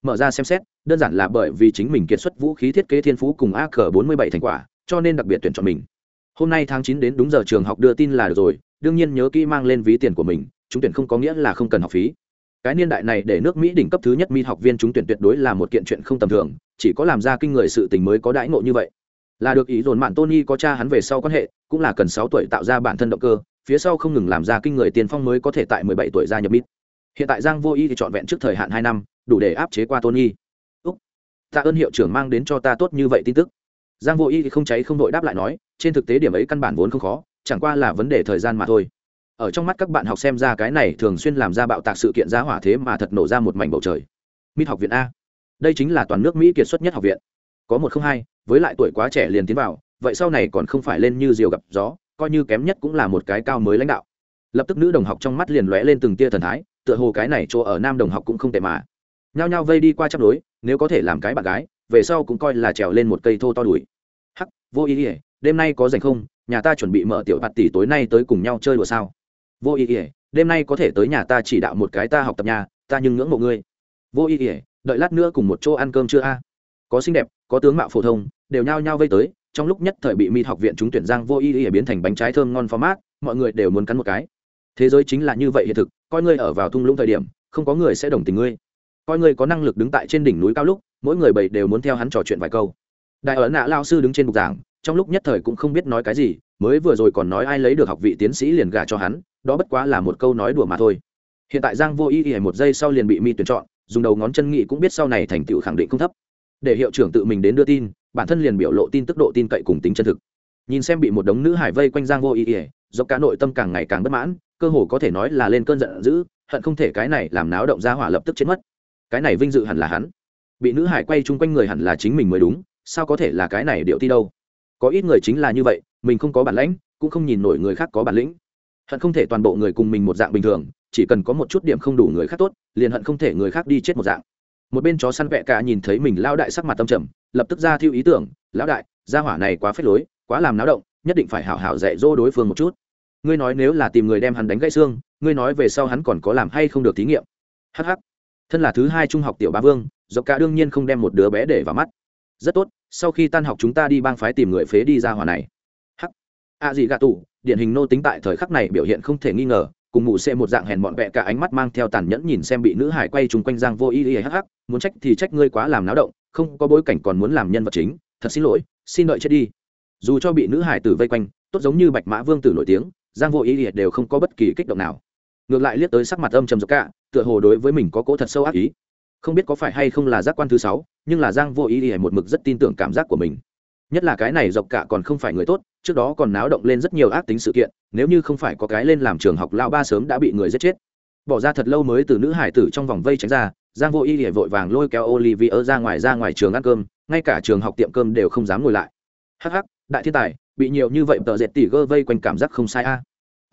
Mở ra xem xét, đơn giản là bởi vì chính mình kiệt xuất vũ khí thiết kế thiên phú cùng a cờ bốn mươi bảy thành quả, cho nên đặc biệt tuyển chọn mình. Hôm nay tháng chín đến đúng giờ trường học đưa tin là được rồi, đương nhiên nhớ kỹ mang lên ví tiền của mình trúng tuyển không có nghĩa là không cần học phí. Cái niên đại này để nước mỹ đỉnh cấp thứ nhất mi học viên trúng tuyển tuyệt đối là một kiện chuyện không tầm thường, chỉ có làm ra kinh người sự tình mới có đãi ngộ như vậy. Là được ý dồn mạn tony có cha hắn về sau quan hệ, cũng là cần sáu tuổi tạo ra bản thân động cơ, phía sau không ngừng làm ra kinh người tiền phong mới có thể tại mười bảy tuổi gia nhập mít hiện tại giang vô y thì trọn vẹn trước thời hạn hai năm, đủ để áp chế qua tony. Úc, tạ ơn hiệu trưởng mang đến cho ta tốt như vậy tin tức. Giang vô y thì không cháy không đội đáp lại nói, trên thực tế điểm ấy căn bản vốn không khó, chẳng qua là vấn đề thời gian mà thôi. Ở trong mắt các bạn học xem ra cái này thường xuyên làm ra bạo tạc sự kiện giá hỏa thế mà thật nổ ra một mảnh bầu trời. Mít học viện a. Đây chính là toàn nước mỹ kiệt xuất nhất học viện. Có một không hai, với lại tuổi quá trẻ liền tiến vào, vậy sau này còn không phải lên như diều gặp gió, coi như kém nhất cũng là một cái cao mới lãnh đạo. Lập tức nữ đồng học trong mắt liền lóe lên từng tia thần thái tựa hồ cái này chỗ ở nam đồng học cũng không tệ mà. Nhao nhao vây đi qua chắp đối, nếu có thể làm cái bạn gái, về sau cũng coi là trèo lên một cây thô to đùi. Hắc, vô ý ỉa đêm nay có dành không? Nhà ta chuẩn bị mở tiểu bạt tỷ tối nay tới cùng nhau chơi đùa sao? Vô ý ỉa đêm nay có thể tới nhà ta chỉ đạo một cái ta học tập nhà ta nhưng ngưỡng mộ ngươi. Vô ý ỉa đợi lát nữa cùng một chỗ ăn cơm chưa a. Có xinh đẹp, có tướng mạo phổ thông, đều nhao nhao vây tới, trong lúc nhất thời bị mi học viện chúng tuyển giang vô ý ỉa biến thành bánh trái thơm ngon format, mọi người đều muốn cắn một cái thế giới chính là như vậy hiện thực, coi ngươi ở vào thung lũng thời điểm, không có người sẽ đồng tình ngươi. Coi ngươi có năng lực đứng tại trên đỉnh núi cao lúc, mỗi người bảy đều muốn theo hắn trò chuyện vài câu. Đại ấn nạ lao sư đứng trên bục giảng, trong lúc nhất thời cũng không biết nói cái gì, mới vừa rồi còn nói ai lấy được học vị tiến sĩ liền gả cho hắn, đó bất quá là một câu nói đùa mà thôi. Hiện tại giang vô ý y một giây sau liền bị mi tuyển chọn, dùng đầu ngón chân nghị cũng biết sau này thành tựu khẳng định không thấp. Để hiệu trưởng tự mình đến đưa tin, bản thân liền biểu lộ tin tức độ tin cậy cùng tính chân thực. Nhìn xem bị một đống nữ hải vây quanh giang vô ý ỉa dốc cả nội tâm càng ngày càng bất mãn, cơ hồ có thể nói là lên cơn giận dữ, hận không thể cái này làm náo động ra hỏa lập tức chết mất. Cái này vinh dự hẳn là hắn. Bị nữ hải quay chung quanh người hẳn là chính mình mới đúng, sao có thể là cái này điệu ti đâu? Có ít người chính là như vậy, mình không có bản lãnh, cũng không nhìn nổi người khác có bản lĩnh. Hận không thể toàn bộ người cùng mình một dạng bình thường, chỉ cần có một chút điểm không đủ người khác tốt, liền hận không thể người khác đi chết một dạng. Một bên chó săn vẹ cả nhìn thấy mình lao đại sắc mặt tâm trầm, lập tức ra thiêu ý tưởng, lão đại, gia hỏa này quá phết lối, quá làm náo động nhất định phải hảo hảo dạy dỗ đối phương một chút. Ngươi nói nếu là tìm người đem hắn đánh gãy xương ngươi nói về sau hắn còn có làm hay không được thí nghiệm? Hh thân là thứ hai trung học tiểu ba vương dọc cả đương nhiên không đem một đứa bé để vào mắt. Rất tốt sau khi tan học chúng ta đi bang phái tìm người phế đi ra hòa này. Hắc. A gì gạ tụ, điển hình nô tính tại thời khắc này biểu hiện không thể nghi ngờ cùng mụ xe một dạng hèn bọn vẹ cả ánh mắt mang theo tàn nhẫn nhìn xem bị nữ hải quay chung quanh giang vô ý ý hắc hắc muốn trách thì trách ngươi quá làm náo động không có bối cảnh còn muốn làm nhân vật chính thật xin lỗi xin đợi chết đi dù cho bị nữ hải tử vây quanh, tốt giống như bạch mã vương tử nổi tiếng, giang vô ý liệt đều không có bất kỳ kích động nào. Ngược lại liếc tới sắc mặt âm trầm dọc cả tựa hồ đối với mình có cố thật sâu ác ý. Không biết có phải hay không là giác quan thứ sáu, nhưng là giang vô ý liệt một mực rất tin tưởng cảm giác của mình. Nhất là cái này dọc cả còn không phải người tốt, trước đó còn náo động lên rất nhiều ác tính sự kiện, nếu như không phải có cái lên làm trường học lao ba sớm đã bị người giết chết. Bỏ ra thật lâu mới từ nữ hải tử trong vòng vây tránh ra, giang vô ý liệt vội vàng lôi kéo olivier ra ngoài ra ngoài trường ăn cơm, ngay cả trường học tiệm cơm đều không dám ngồi lại. Hắc hắc đại thiên tài, bị nhiều như vậy tờ dệt tỉ gơ vây quanh cảm giác không sai a.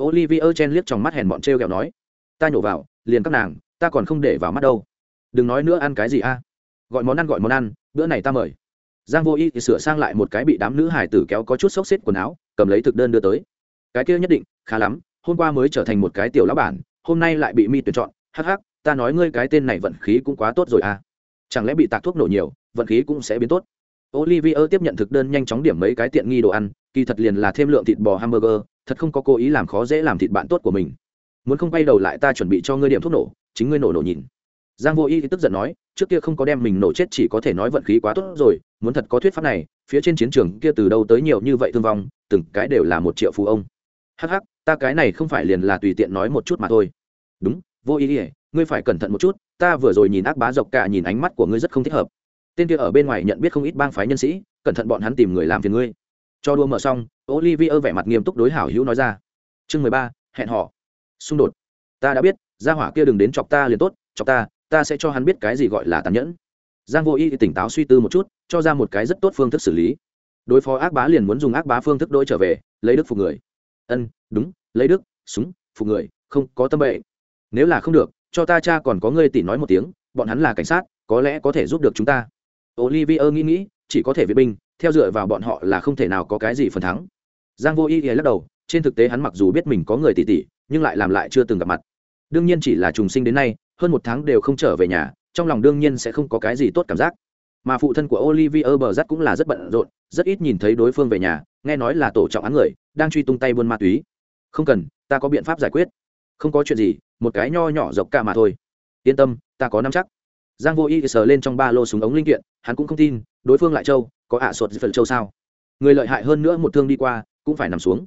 Olivier chen liếc trong mắt hèn bọn t r kẹo nói, ta nhổ vào, liền các nàng, ta còn không để vào mắt đâu. Đừng nói nữa ăn cái gì a. Gọi món ăn, gọi món ăn, bữa này ta mời. Giang vô y thì sửa sang lại một cái bị đám nữ hải tử kéo có chút xốc xếp quần áo, cầm lấy thực đơn đưa tới. Cái kia nhất định, khá lắm, hôm qua mới trở thành một cái tiểu lão bản, hôm nay lại bị mi tuyển chọn. Hắc hắc, ta nói ngươi cái tên này vận khí cũng quá tốt rồi à chẳng lẽ bị tạc thuốc nổ nhiều, vận khí cũng sẽ biến tốt? Olivier tiếp nhận thực đơn nhanh chóng điểm mấy cái tiện nghi đồ ăn, kỳ thật liền là thêm lượng thịt bò hamburger, thật không có cố ý làm khó dễ làm thịt bạn tốt của mình. Muốn không quay đầu lại ta chuẩn bị cho ngươi điểm thuốc nổ, chính ngươi nổ nổ nhìn. Giang vô y tức giận nói, trước kia không có đem mình nổ chết chỉ có thể nói vận khí quá tốt rồi, muốn thật có thuyết pháp này, phía trên chiến trường kia từ đâu tới nhiều như vậy thương vong, từng cái đều là một triệu phú ông. Hắc hắc, ta cái này không phải liền là tùy tiện nói một chút mà thôi. Đúng, vô ý ngươi phải cẩn thận một chút, ta vừa rồi nhìn ác bá dọc cả nhìn ánh mắt của ngươi rất không thích hợp tên kia ở bên ngoài nhận biết không ít bang phái nhân sĩ, cẩn thận bọn hắn tìm người làm phiền ngươi. Cho đua mở xong, olivier vẻ mặt nghiêm túc đối hảo hữu nói ra. Chương mười ba, hẹn họ xung đột. Ta đã biết, gia hỏa kia đừng đến chọc ta liền tốt, chọc ta ta sẽ cho hắn biết cái gì gọi là tàn nhẫn. Giang vô y tỉnh táo suy tư một chút, cho ra một cái rất tốt phương thức xử lý. Đối phó ác bá liền muốn dùng ác bá phương thức đôi trở về, lấy đức phục người. Ân, đúng, lấy đức, súng, phục người, không có tâm bệ. Nếu là không được, cho ta cha còn có ngươi tỉ nói một tiếng, bọn hắn là cảnh sát, có lẽ có thể giúp được chúng ta olivier nghĩ nghĩ, chỉ có thể viện binh, theo dựa vào bọn họ là không thể nào có cái gì phần thắng. Giang vô ý lắc đầu, trên thực tế hắn mặc dù biết mình có người tỷ tỷ nhưng lại làm lại chưa từng gặp mặt. Đương nhiên chỉ là trùng sinh đến nay, hơn một tháng đều không trở về nhà, trong lòng đương nhiên sẽ không có cái gì tốt cảm giác. Mà phụ thân của olivier bờ rắt cũng là rất bận rộn, rất ít nhìn thấy đối phương về nhà, nghe nói là tổ trọng án người, đang truy tung tay buôn ma túy. Không cần, ta có biện pháp giải quyết. Không có chuyện gì, một cái nho nhỏ dọc cả mà thôi. Yên tâm, ta có nắm chắc giang vô y sờ lên trong ba lô súng ống linh kiện, hắn cũng không tin, đối phương lại châu có ạ à sột phần châu sao? Người lợi hại hơn nữa một thương đi qua, cũng phải nằm xuống.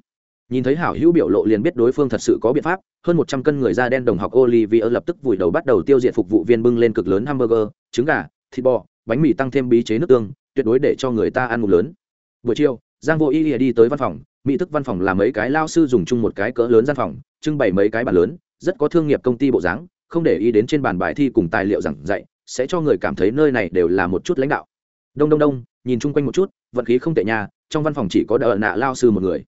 Nhìn thấy hảo hữu biểu lộ liền biết đối phương thật sự có biện pháp, hơn một trăm cân người da đen đồng học olivier lập tức vùi đầu bắt đầu tiêu diệt phục vụ viên bưng lên cực lớn hamburger, trứng gà, thịt bò, bánh mì tăng thêm bí chế nước tương, tuyệt đối để cho người ta ăn ngủ lớn. Buổi chiều, giang vô y đi tới văn phòng, mỹ thức văn phòng là mấy cái lao sư dùng chung một cái cỡ lớn gian phòng, trưng bày mấy cái bàn lớn, rất có thương nghiệp công ty bộ dáng, không để ý đến trên bàn bài thi cùng tài liệu giảng dạy sẽ cho người cảm thấy nơi này đều là một chút lãnh đạo. Đông đông đông, nhìn chung quanh một chút, vận khí không tệ nhà trong văn phòng chỉ có đợt nạ lao sư một người.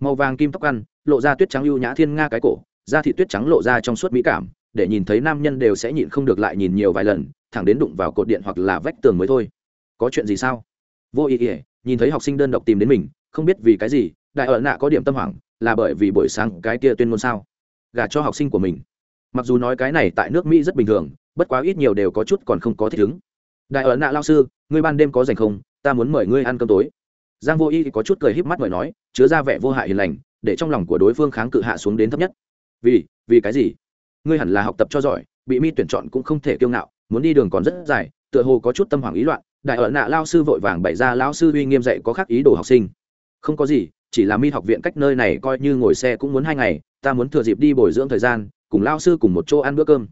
Màu vàng kim tóc ăn, lộ ra tuyết trắng ưu nhã thiên nga cái cổ, da thị tuyết trắng lộ ra trong suốt mỹ cảm, để nhìn thấy nam nhân đều sẽ nhịn không được lại nhìn nhiều vài lần, thẳng đến đụng vào cột điện hoặc là vách tường mới thôi. Có chuyện gì sao? Vô ý ỉa nhìn thấy học sinh đơn độc tìm đến mình, không biết vì cái gì, đại ở nạ có điểm tâm hoảng, là bởi vì buổi sáng cái kia tuyên ngôn sao. Gả cho học sinh của mình. Mặc dù nói cái này tại nước mỹ rất bình thường bất quá ít nhiều đều có chút còn không có thích ứng. Đại ẩn nạ lao sư, ngươi ban đêm có dành không? Ta muốn mời ngươi ăn cơm tối. Giang vô y có chút cười híp mắt mời nói, chứa ra vẻ vô hại hiền lành, để trong lòng của đối phương kháng cự hạ xuống đến thấp nhất. Vì vì cái gì? Ngươi hẳn là học tập cho giỏi, bị mi tuyển chọn cũng không thể kiêu ngạo, muốn đi đường còn rất dài, tựa hồ có chút tâm hoảng ý loạn. Đại ẩn nạ lao sư vội vàng bày ra lao sư uy nghiêm dạy có khác ý đồ học sinh. Không có gì, chỉ là mi học viện cách nơi này coi như ngồi xe cũng muốn hai ngày, ta muốn thừa dịp đi bồi dưỡng thời gian, cùng lao sư cùng một chỗ ăn bữa cơm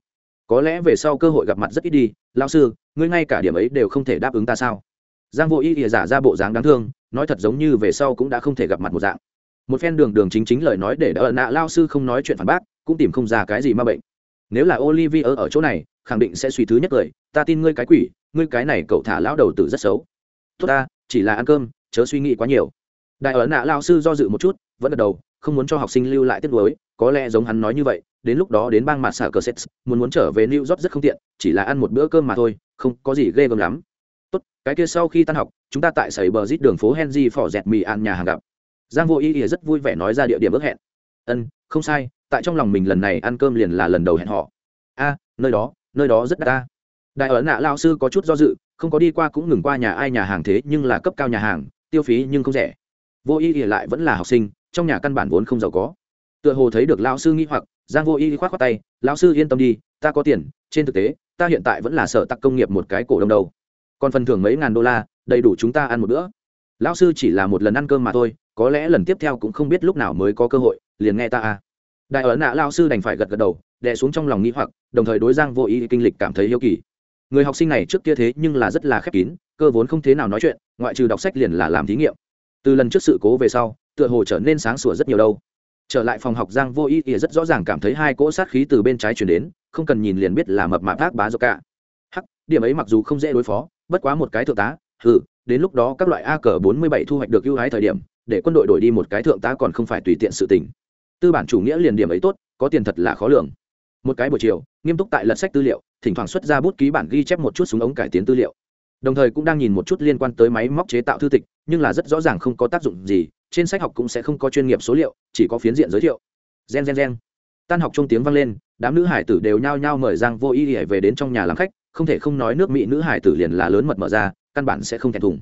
có lẽ về sau cơ hội gặp mặt rất ít đi lao sư, ngươi ngay cả điểm ấy đều không thể đáp ứng ta sao? Giang vô y ỉa giả ra bộ dáng đáng thương, nói thật giống như về sau cũng đã không thể gặp mặt một dạng. Một phen đường đường chính chính lời nói để đỡ nạ lao sư không nói chuyện phản bác, cũng tìm không ra cái gì ma bệnh. Nếu là olivier ở chỗ này, khẳng định sẽ suy thứ nhất cười, ta tin ngươi cái quỷ, ngươi cái này cậu thả lão đầu tử rất xấu. Tốt ta, chỉ là ăn cơm, chớ suy nghĩ quá nhiều. Đại ở nạ lao sư do dự một chút, vẫn gật đầu không muốn cho học sinh lưu lại tiếp lối có lẽ giống hắn nói như vậy, đến lúc đó đến bang mặt xả cờ set muốn muốn trở về new york rất không tiện, chỉ là ăn một bữa cơm mà thôi, không có gì ghê gớm lắm. Tốt, cái kia sau khi tan học, chúng ta tại sẩy bờ rít đường phố henry phỏ dẹt mì ăn nhà hàng gặp. Giang vô ý ỉa rất vui vẻ nói ra địa điểm ước hẹn. Ân, không sai, tại trong lòng mình lần này ăn cơm liền là lần đầu hẹn họ a, nơi đó nơi đó rất đắt ta. Đại ấn nạ lao sư có chút do dự, không có đi qua cũng ngừng qua nhà ai nhà hàng thế nhưng là cấp cao nhà hàng, tiêu phí nhưng không rẻ. Vô ý ỉa lại vẫn là học sinh trong nhà căn bản vốn không giàu có. Tựa hồ thấy được lão sư nghĩ hoặc, giang vô y khoát khoát tay, lão sư yên tâm đi, ta có tiền, trên thực tế, ta hiện tại vẫn là sở tắc công nghiệp một cái cổ đông đầu. Còn phần thưởng mấy ngàn đô la, đầy đủ chúng ta ăn một bữa. Lão sư chỉ là một lần ăn cơm mà thôi, có lẽ lần tiếp theo cũng không biết lúc nào mới có cơ hội, liền nghe ta à đại ấn nạ lao sư đành phải gật gật đầu, đè xuống trong lòng nghĩ hoặc, đồng thời đối giang vô ý kinh lịch cảm thấy yêu kỳ. Người học sinh này trước kia thế nhưng là rất là khép kín, cơ vốn không thế nào nói chuyện, ngoại trừ đọc sách liền là làm thí nghiệm. Từ lần trước sự cố về sau tựa hồ trở nên sáng sủa rất nhiều đâu. Trở lại phòng học, giang vô ý ỉa rất rõ ràng cảm thấy hai cỗ sát khí từ bên trái chuyển đến, không cần nhìn liền biết là mập mạp ác bá do cả. Hắc, điểm ấy mặc dù không dễ đối phó, bất quá một cái thượng tá, hừ, đến lúc đó các loại a cờ bốn mươi bảy thu hoạch được ưu ái thời điểm, để quân đội đổi đi một cái thượng tá còn không phải tùy tiện sự tình. Tư bản chủ nghĩa liền điểm ấy tốt, có tiền thật là khó lường. Một cái buổi chiều, nghiêm túc tại lật sách tư liệu, thỉnh thoảng xuất ra bút ký bản ghi chép một chút súng ống cải tiến tư liệu. Đồng thời cũng đang nhìn một chút liên quan tới máy móc chế tạo thư tịch nhưng là rất rõ ràng không có tác dụng gì, trên sách học cũng sẽ không có chuyên nghiệp số liệu, chỉ có phiến diện giới thiệu. Gen gen gen. Tan học trong tiếng vang lên, đám nữ hải tử đều nhao nhao mời giang vô ý để về đến trong nhà làm khách, không thể không nói nước mỹ nữ hải tử liền là lớn mật mở ra, căn bản sẽ không thèm thùng.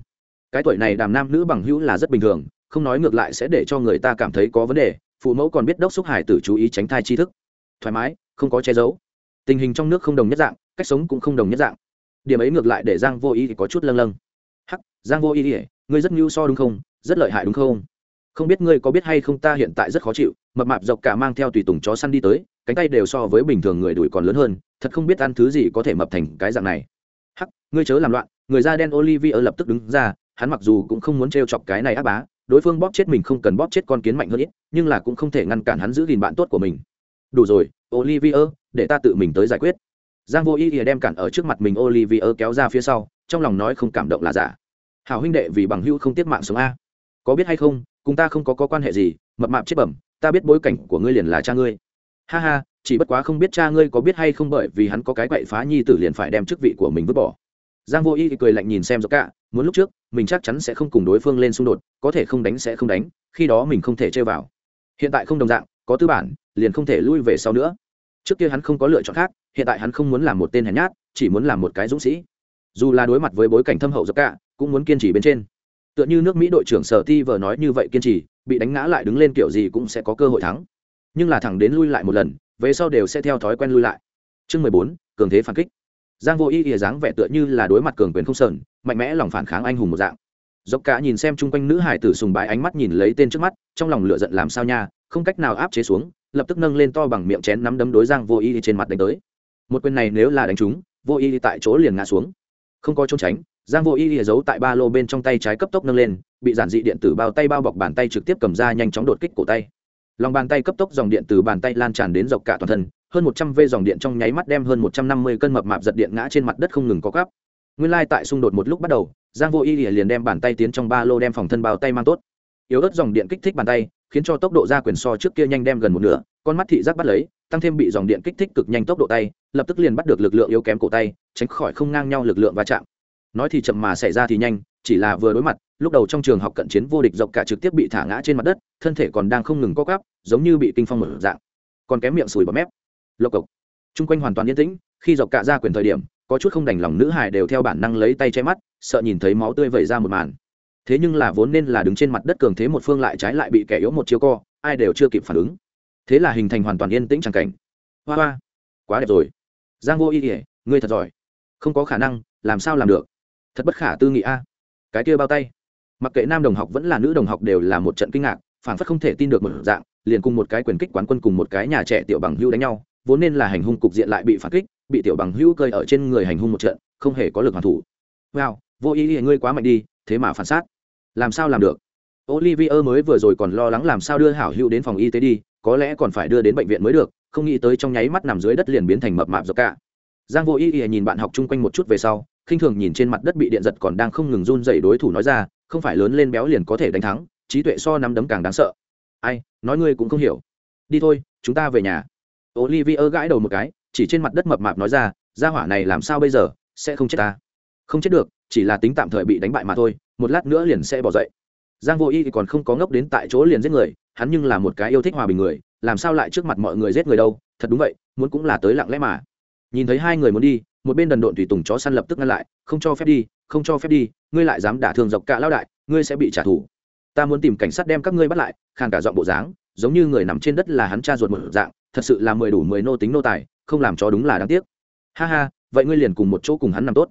Cái tuổi này đàm nam nữ bằng hữu là rất bình thường, không nói ngược lại sẽ để cho người ta cảm thấy có vấn đề, phụ mẫu còn biết đốc xúc hải tử chú ý tránh thai tri thức. Thoải mái, không có che giấu. Tình hình trong nước không đồng nhất dạng, cách sống cũng không đồng nhất dạng. Điểm ấy ngược lại để giang vô ý thì có chút lâng lâng. Hắc, giang vô ý ỉa ngươi rất nhu so đúng không? Rất lợi hại đúng không? Không biết ngươi có biết hay không ta hiện tại rất khó chịu, mập mạp dọc cả mang theo tùy tùng chó săn đi tới, cánh tay đều so với bình thường người đuổi còn lớn hơn, thật không biết ăn thứ gì có thể mập thành cái dạng này. Hắc, ngươi chớ làm loạn, người da đen olivier lập tức đứng ra, hắn mặc dù cũng không muốn t chọc cái này ác bá, đối phương bóp chết mình không cần bóp chết con kiến mạnh hơn ít, nhưng là cũng không thể ngăn cản hắn giữ gìn bạn tốt của mình. Đủ rồi olivier để ta tự mình tới giải quyết. Giang vô ý ỉa đem cản ở trước mặt mình olivier kéo ra phía sau, trong lòng nói không cảm động là giả hảo huynh đệ vì bằng hữu không tiếp mạng sống a. Có biết hay không cùng ta không có, có quan hệ gì mập mạp chết bẩm ta biết bối cảnh của ngươi liền là cha ngươi. Ha ha chỉ bất quá không biết cha ngươi có biết hay không bởi vì hắn có cái quậy phá nhi tử liền phải đem chức vị của mình vứt bỏ. Giang vô y cười lạnh nhìn xem dọc cả muốn lúc trước mình chắc chắn sẽ không cùng đối phương lên xung đột có thể không đánh sẽ không đánh khi đó mình không thể chơi vào. Hiện tại không đồng dạng có tư bản liền không thể lui về sau nữa. Trước kia hắn không có lựa chọn khác hiện tại hắn không muốn làm một tên hèn nhát chỉ muốn làm một cái dũng sĩ dù là đối mặt với bối cảnh thâm hậu dốc cả, cũng muốn kiên trì bên trên. Tựa như nước mỹ đội trưởng sở ti vờ nói như vậy kiên trì, bị đánh ngã lại đứng lên kiểu gì cũng sẽ có cơ hội thắng. Nhưng là thẳng đến lui lại một lần, về sau đều sẽ theo thói quen lui lại. Chương mười bốn, cường thế phản kích. Giang vô y ỉa dáng vẻ tựa như là đối mặt cường quyền không sờn, mạnh mẽ lòng phản kháng anh hùng một dạng. Dốc cả nhìn xem chung quanh nữ hải tử sùng bái ánh mắt nhìn lấy tên trước mắt, trong lòng lựa giận làm sao nha, không cách nào áp chế xuống, lập tức nâng lên to bằng miệng chén nắm đấm đối giang vô y trên mặt đánh tới. Một quyền này nếu là đánh trúng, vô y tại chỗ liền ngã xuống không có trốn tránh, giang vô y lìa giấu tại ba lô bên trong tay trái cấp tốc nâng lên, bị giản dị điện tử bao tay bao bọc bàn tay trực tiếp cầm ra nhanh chóng đột kích cổ tay. Lòng bàn tay cấp tốc dòng điện từ bàn tay lan tràn đến dọc cả toàn thân, hơn một trăm vê dòng điện trong nháy mắt đem hơn một trăm năm mươi cân mập mạp giật điện ngã trên mặt đất không ngừng có cắp nguyên lai tại xung đột một lúc bắt đầu, giang vô y liền đem bàn tay tiến trong ba lô đem phòng thân bao tay mang tốt. Yếu ớt dòng điện kích thích bàn tay, khiến cho tốc độ ra quyền so trước kia nhanh đem gần một nửa, con mắt thị giác bắt lấy tăng thêm bị dòng điện kích thích cực nhanh tốc độ tay, lập tức liền bắt được lực lượng yếu kém cổ tay, tránh khỏi không ngang nhau lực lượng va chạm. Nói thì chậm mà xảy ra thì nhanh, chỉ là vừa đối mặt, lúc đầu trong trường học cận chiến vô địch dọc cả trực tiếp bị thả ngã trên mặt đất, thân thể còn đang không ngừng co cắp giống như bị kinh phong mở dạng. Còn kém miệng sùi bọt mép. Lộc cộc. Chung quanh hoàn toàn yên tĩnh, khi dọc cả ra quyền thời điểm, có chút không đành lòng nữ hải đều theo bản năng lấy tay che mắt, sợ nhìn thấy máu tươi vẩy ra một màn. Thế nhưng là vốn nên là đứng trên mặt đất cường thế một phương lại trái lại bị kẻ yếu một chiếu co, ai đều chưa kịp phản ứng thế là hình thành hoàn toàn yên tĩnh chẳng cảnh. Hoa hoa, quá đẹp rồi. Giang vô y ỉa ngươi thật giỏi. Không có khả năng, làm sao làm được? Thật bất khả tư nghị a. Cái kia bao tay. Mặc kệ nam đồng học vẫn là nữ đồng học đều là một trận kinh ngạc phản phất không thể tin được một dạng, liền cùng một cái quyền kích quán quân cùng một cái nhà trẻ tiểu bằng hưu đánh nhau, vốn nên là hành hung cục diện lại bị phản kích, bị tiểu bằng hưu cơi ở trên người hành hung một trận, không hề có lực hoàn thủ. Wow, vô ý ý ngươi quá mạnh đi, thế mà phản sát. Làm sao làm được? Olivier mới vừa rồi còn lo lắng làm sao đưa hảo hữu đến phòng y tế đi có lẽ còn phải đưa đến bệnh viện mới được, không nghĩ tới trong nháy mắt nằm dưới đất liền biến thành mập mạp dọc cả. Giang vô ý ý nhìn bạn học chung quanh một chút về sau, khinh thường nhìn trên mặt đất bị điện giật còn đang không ngừng run dậy đối thủ nói ra, không phải lớn lên béo liền có thể đánh thắng, trí tuệ so nắm đấm càng đáng sợ. Ai, nói ngươi cũng không hiểu. Đi thôi, chúng ta về nhà. Olivier gãi đầu một cái, chỉ trên mặt đất mập mạp nói ra ra hỏa này làm sao bây giờ, sẽ không chết ta. Không chết được, chỉ là tính tạm thời bị đánh bại mà thôi, một lát nữa liền sẽ bỏ dậy. Giang vô y thì còn không có ngốc đến tại chỗ liền giết người hắn nhưng là một cái yêu thích hòa bình người, làm sao lại trước mặt mọi người giết người đâu, thật đúng vậy, muốn cũng là tới lặng lẽ mà. Nhìn thấy hai người muốn đi, một bên đần độn tùy tùng chó săn lập tức ngăn lại, không cho phép đi, không cho phép đi, ngươi lại dám đả thương dọc cả lao đại, ngươi sẽ bị trả thù. Ta muốn tìm cảnh sát đem các ngươi bắt lại, khàn cả giọng bộ dáng, giống như người nằm trên đất là hắn cha ruột một dạng, thật sự là mười đủ mười nô tính nô tài, không làm cho đúng là đáng tiếc. Ha ha, vậy ngươi liền cùng một chỗ cùng hắn nằm tốt.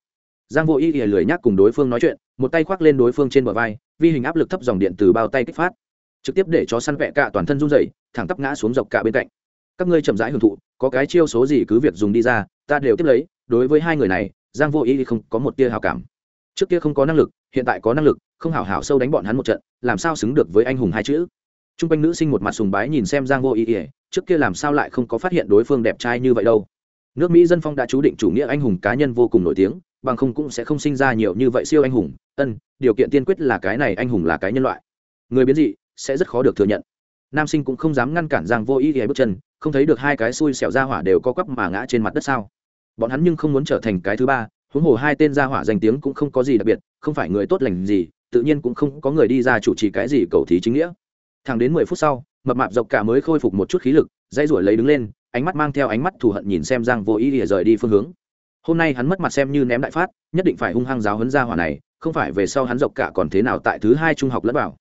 Giang vô Y lười nhác cùng đối phương nói chuyện, một tay khoác lên đối phương trên bờ vai, vi hình áp lực thấp dòng điện từ bao tay kích phát trực tiếp để cho săn vẹ cả toàn thân run rẩy, thẳng tắp ngã xuống dọc cả bên cạnh. Các ngươi chậm rãi hưởng thụ, có cái chiêu số gì cứ việc dùng đi ra, ta đều tiếp lấy, đối với hai người này, giang vô ý không có một tia hào cảm. Trước kia không có năng lực, hiện tại có năng lực, không hảo hảo sâu đánh bọn hắn một trận, làm sao xứng được với anh hùng hai chữ? T r u n g quanh nữ sinh một mặt sùng bái nhìn xem giang vô ý ỉa trước kia làm sao lại không có phát hiện đối phương đẹp trai như vậy đâu? Nước mỹ dân phong đã chú định chủ nghĩa anh hùng cá nhân vô cùng nổi tiếng, bằng không cũng sẽ không sinh ra nhiều như vậy siêu anh hùng. Ân, điều kiện tiên quyết là cái này anh hùng là cái nhân loại. Người biến dị sẽ rất khó được thừa nhận. Nam sinh cũng không dám ngăn cản giang vô ý ghé bước chân, không thấy được hai cái xui xẻo ra hỏa đều có quắp mà ngã trên mặt đất sao? Bọn hắn nhưng không muốn trở thành cái thứ ba, huống hồ hai tên ra hỏa danh tiếng cũng không có gì đặc biệt, không phải người tốt lành gì, tự nhiên cũng không có người đi ra chủ trì cái gì cầu thí chính nghĩa. Thẳng đến mười phút sau, mập mạp dọc cả mới khôi phục một chút khí lực dây ruổi lấy đứng lên, ánh mắt mang theo ánh mắt thù hận nhìn xem giang vô ý để rời đi phương hướng. Hôm nay hắn mất mặt xem như ném đại phát, nhất định phải hung hăng giáo hấn ra hỏa này, không phải về sau hắn dọc cả còn thế nào tại thứ hai trung học lẫn vào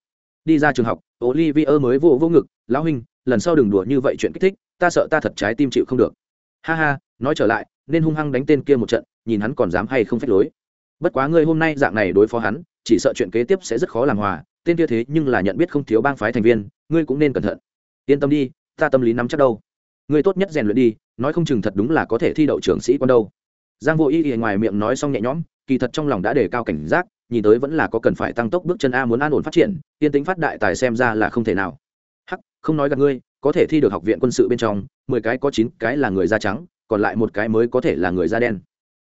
đi ra trường học olivier mới vô vô ngực, lão huynh, lần sau đừng đùa như vậy chuyện kích thích, ta sợ ta thật trái tim chịu không được. Ha ha, nói trở lại, nên hung hăng đánh tên kia một trận, nhìn hắn còn dám hay không phép lối. Bất quá ngươi hôm nay dạng này đối phó hắn, chỉ sợ chuyện kế tiếp sẽ rất khó làm hòa, tên kia thế nhưng là nhận biết không thiếu bang phái thành viên, ngươi cũng nên cẩn thận. Yên tâm đi, ta tâm lý nắm chắc đâu. Ngươi tốt nhất rèn luyện đi, nói không chừng thật đúng là có thể thi đậu trưởng sĩ quan đâu. Giang vô ý ý ngoài miệng nói xong nhẹ nhõm, kỳ thật trong lòng đã đề cao cảnh giác nhìn tới vẫn là có cần phải tăng tốc bước chân a muốn an ổn phát triển, tiên tính phát đại tài xem ra là không thể nào. Hắc, không nói gặp ngươi, có thể thi được học viện quân sự bên trong, mười cái có chín cái là người da trắng, còn lại một cái mới có thể là người da đen.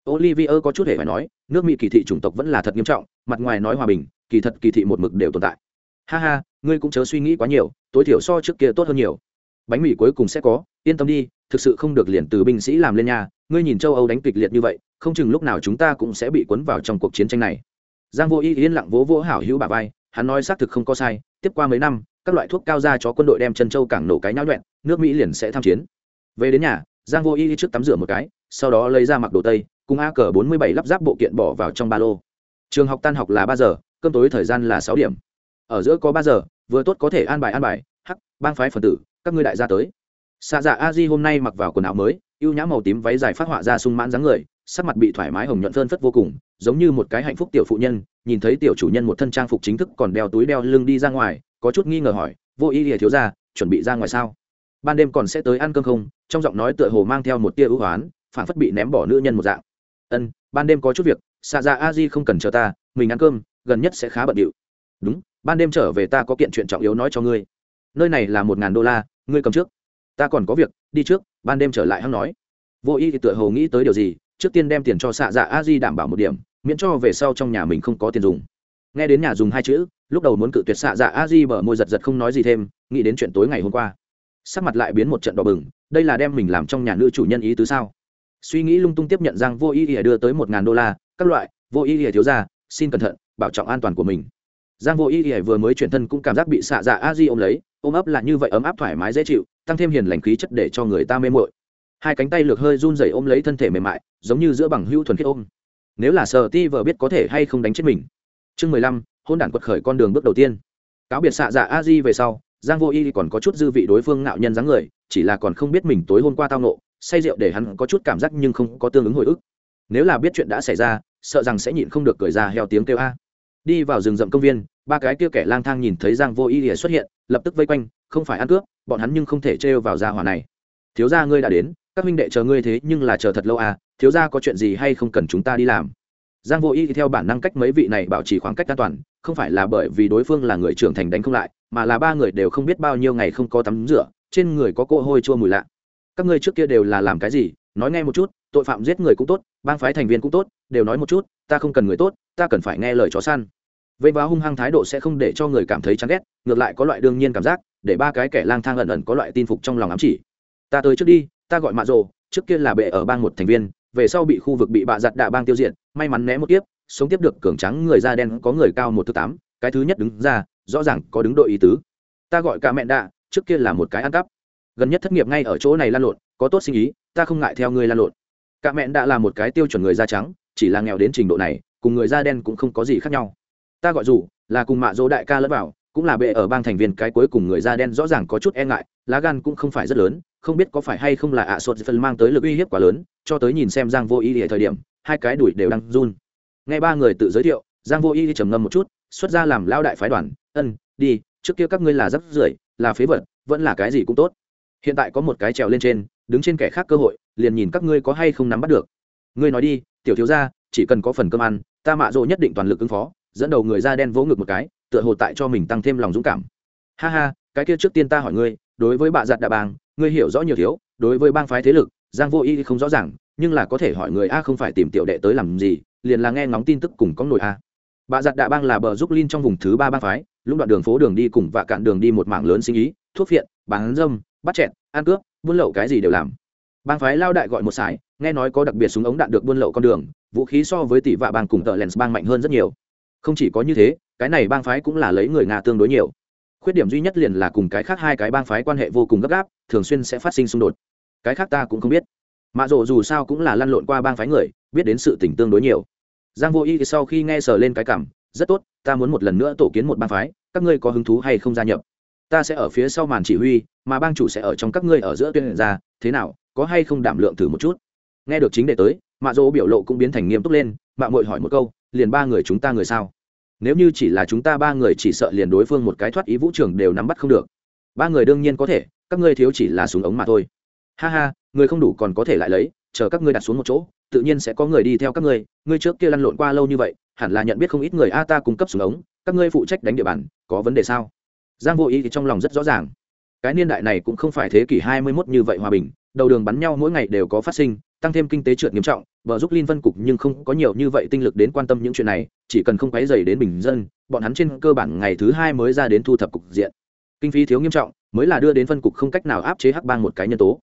Olivier có chút hề phải nói, nước mỹ kỳ thị chủng tộc vẫn là thật nghiêm trọng, mặt ngoài nói hòa bình, kỳ thật kỳ thị một mực đều tồn tại. Ha ha, ngươi cũng chớ suy nghĩ quá nhiều, tối thiểu so trước kia tốt hơn nhiều. Bánh mì cuối cùng sẽ có, yên tâm đi, thực sự không được liền từ binh sĩ làm lên nhà, ngươi nhìn châu âu đánh kịch liệt như vậy, không chừng lúc nào chúng ta cũng sẽ bị cuốn vào trong cuộc chiến tranh này giang vô y yên lặng vỗ vỗ hảo hữu bà vai, hắn nói xác thực không có sai, tiếp qua mấy năm, các loại thuốc cao ra cho quân đội đem chân châu cảng nổ cái nháo nhuẹn, nước mỹ liền sẽ tham chiến. Về đến nhà, giang vô y trước tắm rửa một cái, sau đó lấy ra mặc đồ tây, cùng a cờ bốn mươi bảy lắp ráp bộ kiện bỏ vào trong ba lô. Trường học tan học là ba giờ, cơm tối thời gian là sáu điểm. Ở giữa có ba giờ, vừa tốt có thể an bài an bài, hắc, bang phái phần tử, các ngươi đại gia tới. Xạ dạ a di hôm nay mặc vào quần áo mới, ưu nhã màu tím váy dài phát họa ra sung mãn dáng người, sắc mặt bị thoải mái hồng nhuận phơn phất vô cùng giống như một cái hạnh phúc tiểu phụ nhân, nhìn thấy tiểu chủ nhân một thân trang phục chính thức còn đeo túi đeo lưng đi ra ngoài, có chút nghi ngờ hỏi, vô ý ỉa thiếu ra chuẩn bị ra ngoài sao? Ban đêm còn sẽ tới ăn cơm không? Trong giọng nói tựa hồ mang theo một tia ưu hoán phản phất bị ném bỏ nữ nhân một dạng. Ân, ban đêm có chút việc xạ dạ a di không cần chờ ta, mình ăn cơm, gần nhất sẽ khá bận điệu. Đúng, ban đêm trở về ta có kiện chuyện trọng yếu nói cho ngươi. Nơi này là một ngàn đô la, ngươi cầm trước. Ta còn có việc, đi trước, ban đêm trở lại hắn nói. Vô y thì tựa hồ nghĩ tới điều gì, trước tiên đem tiền cho xạ dạ a di đảm bảo một điểm miễn cho về sau trong nhà mình không có tiền dùng. Nghe đến nhà dùng hai chữ, lúc đầu muốn cự tuyệt xạ dạ a di bở môi giật giật không nói gì thêm, nghĩ đến chuyện tối ngày hôm qua. Sắc mặt lại biến một trận đỏ bừng, đây là đem mình làm trong nhà nữ chủ nhân ý tứ sao? Suy nghĩ lung tung tiếp nhận rằng vô ý ỉa đưa tới một ngàn đô la, các loại, vô ý ỉa thiếu ra xin cẩn thận, bảo trọng an toàn của mình. Giang vô ý ỉa vừa mới chuyển thân cũng cảm giác bị xạ dạ a di ôm lấy, ôm ấp là như vậy ấm áp thoải mái dễ chịu, tăng thêm hiền lành khí chất để cho người ta mê mội hai cánh tay lược hơi run rẩy ôm lấy thân thể mềm mại, giống như giữa bằng hữu thuần khiết ôm nếu là sợ ti vợ biết có thể hay không đánh chết mình. Chương mười lăm, hôn đản quật khởi con đường bước đầu tiên. Cáo biệt xạ dạ a di về sau, giang vô y còn có chút dư vị đối phương ngạo nhân dáng người, chỉ là còn không biết mình tối hôm qua tao nộ say rượu để hắn có chút cảm giác nhưng không có tương ứng hồi ức. Nếu là biết chuyện đã xảy ra, sợ rằng sẽ nhịn không được cười ra heo tiếng kêu a. Đi vào rừng rậm công viên, ba cái kia kẻ lang thang nhìn thấy giang vô y xuất hiện, lập tức vây quanh, không phải ăn cướp, bọn hắn nhưng không thể trêu vào gia hỏa này. Thiếu gia ngươi đã đến các huynh đệ chờ ngươi thế nhưng là chờ thật lâu à thiếu gia có chuyện gì hay không cần chúng ta đi làm? Giang vô y theo bản năng cách mấy vị này bảo trì khoảng cách an toàn, không phải là bởi vì đối phương là người trưởng thành đánh không lại, mà là ba người đều không biết bao nhiêu ngày không có tắm rửa, trên người có cỗ hôi chua mùi lạ. Các ngươi trước kia đều là làm cái gì? Nói nghe một chút, tội phạm giết người cũng tốt, bang phái thành viên cũng tốt, đều nói một chút, ta không cần người tốt, ta cần phải nghe lời chó săn. Vây vá hung hăng thái độ sẽ không để cho người cảm thấy chán ghét, ngược lại có loại đương nhiên cảm giác, để ba cái kẻ lang thang ẩn ẩn có loại tin phục trong lòng ám chỉ. Ta tới trước đi ta gọi mạ rồ, trước kia là bệ ở bang một thành viên, về sau bị khu vực bị bạ giặt đạ bang tiêu diệt, may mắn né một tiếp sống tiếp được cường trắng người da đen có người cao một thứ tám, cái thứ nhất đứng ra, rõ ràng có đứng đội ý tứ. Ta gọi cả mẹ đạ, trước kia là một cái ăn cắp. Gần nhất thất nghiệp ngay ở chỗ này lan lộn, có tốt sinh ý, ta không ngại theo ngươi lan lộn. Cả mẹ đã là một cái tiêu chuẩn người da trắng, chỉ là nghèo đến trình độ này, cùng người da đen cũng không có gì khác nhau. Ta gọi dù, là cùng mạ dỗ đại ca lẫn vào cũng là bệ ở bang thành viên cái cuối cùng người da đen rõ ràng có chút e ngại, lá gan cũng không phải rất lớn, không biết có phải hay không là ạ à sột phân mang tới lực uy hiếp quá lớn, cho tới nhìn xem giang vô ý ở thời điểm, hai cái đuổi đều đang run. Nghe ba người tự giới thiệu, giang vô ý trầm ngâm một chút, xuất ra làm lao đại phái đoàn, ân, đi, trước kia các ngươi là rắp rưởi, là phế vật, vẫn là cái gì cũng tốt. Hiện tại có một cái trèo lên trên, đứng trên kẻ khác cơ hội, liền nhìn các ngươi có hay không nắm bắt được. Ngươi nói đi, tiểu thiếu gia, chỉ cần có phần cơm ăn, ta mạ rộ nhất định toàn lực ứng phó. Dẫn đầu người da đen vỗ ngực một cái tựa hồ tại cho mình tăng thêm lòng dũng cảm. Ha ha, cái kia trước tiên ta hỏi ngươi, đối với bạ giặt đạ bang ngươi hiểu rõ nhiều thiếu, đối với bang phái thế lực, giang vô y không rõ ràng, nhưng là có thể hỏi người a không phải tìm tiểu đệ tới làm gì, liền là nghe ngóng tin tức cùng có nổi a. Bạ giặt đạ bang là bờ giúp linh trong vùng thứ ba bang phái lúc đoạn đường phố đường đi cùng và cạn đường đi một mảng lớn sinh ý, thuốc phiện, bán dâm, bắt chẹn ăn cướp, buôn lậu cái gì đều làm. Bang phái lao đại gọi một sải, nghe nói có đặc biệt súng ống đạn được buôn lậu con đường, vũ khí so với tỷ vạ bang cùng tờ lens bang mạnh hơn rất nhiều không chỉ có như thế, cái này bang phái cũng là lấy người nga tương đối nhiều. Khuyết điểm duy nhất liền là cùng cái khác hai cái bang phái quan hệ vô cùng gấp gáp, thường xuyên sẽ phát sinh xung đột. Cái khác ta cũng không biết. Mạ rộ dù sao cũng là lăn lộn qua bang phái người, biết đến sự tỉnh tương đối nhiều. Giang vô y sau khi nghe sờ lên cái cảm, rất tốt, ta muốn một lần nữa tổ kiến một bang phái, các ngươi có hứng thú hay không gia nhập? Ta sẽ ở phía sau màn chỉ huy, mà bang chủ sẽ ở trong các ngươi ở giữa tuyên ra, thế nào, có hay không đảm lượng thử một chút? Nghe được chính đề tới, mạ rộ biểu lộ cũng biến thành nghiêm túc lên mạng mội hỏi một câu liền ba người chúng ta người sao? Nếu như chỉ là chúng ta ba người chỉ sợ liền đối phương một cái thoát ý vũ trường đều nắm bắt không được. Ba người đương nhiên có thể, các ngươi thiếu chỉ là súng ống mà thôi. Ha ha, người không đủ còn có thể lại lấy, chờ các ngươi đặt xuống một chỗ, tự nhiên sẽ có người đi theo các ngươi. Ngươi trước kia lăn lộn qua lâu như vậy, hẳn là nhận biết không ít người a ta cung cấp súng ống, các ngươi phụ trách đánh địa bàn, có vấn đề sao? Giang vô ý thì trong lòng rất rõ ràng. Cái niên đại này cũng không phải thế kỷ hai mươi 21 như vậy hòa bình, đầu đường bắn nhau mỗi ngày đều có phát sinh, tăng thêm kinh tế trượt nghiêm trọng vợ giúp linh vân cục nhưng không có nhiều như vậy tinh lực đến quan tâm những chuyện này, chỉ cần không quấy dày đến bình dân, bọn hắn trên cơ bản ngày thứ hai mới ra đến thu thập cục diện. Kinh phí thiếu nghiêm trọng, mới là đưa đến phân cục không cách nào áp chế hắc bang một cái nhân tố.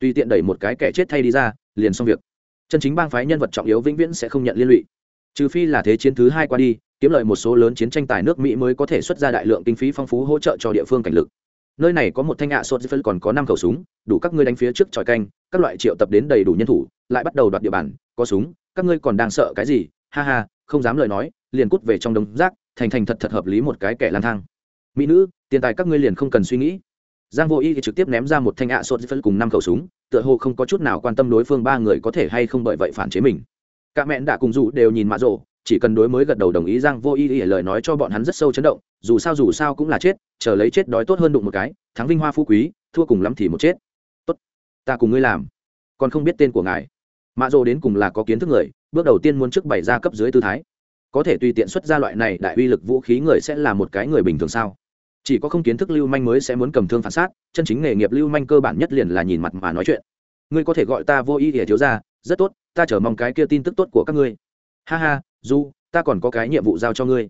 Tùy tiện đẩy một cái kẻ chết thay đi ra, liền xong việc. Chân chính bang phái nhân vật trọng yếu vĩnh viễn sẽ không nhận liên lụy. Trừ phi là thế chiến thứ hai qua đi, kiếm lợi một số lớn chiến tranh tài nước mỹ mới có thể xuất ra đại lượng kinh phí phong phú hỗ trợ cho địa phương cảnh lực. Nơi này có một thanh ạ sốt phân còn có năm khẩu súng, đủ các ngươi đánh phía trước tròi canh, các loại triệu tập đến đầy đủ nhân thủ, lại bắt đầu đoạt địa bàn có súng, các ngươi còn đang sợ cái gì? Ha ha, không dám lời nói, liền cút về trong đống rác, thành thành thật thật hợp lý một cái kẻ lang thang. Mỹ nữ, tiền tài các ngươi liền không cần suy nghĩ. Giang vô y thì trực tiếp ném ra một thanh ạ sốt phân cùng năm khẩu súng, tựa hồ không có chút nào quan tâm đối phương ba người có thể hay không bởi vậy phản chế mình. Cả mẹn đã cùng dù đều nhìn mạ rộ, chỉ cần đối mới gật đầu đồng ý giang vô y để lời nói cho bọn hắn rất sâu chấn động, dù sao dù sao cũng là chết, chờ lấy chết đói tốt hơn đụng một cái, thắng vinh hoa phú quý, thua cùng lắm thì một chết. Tốt, ta cùng ngươi làm. Còn không biết tên của ngài mạ rộ đến cùng là có kiến thức người, bước đầu tiên muốn trước bày ra cấp dưới tư thái. Có thể tùy tiện xuất ra loại này đại uy lực vũ khí người sẽ là một cái người bình thường sao? Chỉ có không kiến thức lưu manh mới sẽ muốn cầm thương phản sát, chân chính nghề nghiệp lưu manh cơ bản nhất liền là nhìn mặt mà nói chuyện. Ngươi có thể gọi ta vô ý ỉa thiếu ra rất tốt, ta chờ mong cái kia tin tức tốt của các ngươi. Ha ha, du, ta còn có cái nhiệm vụ giao cho ngươi.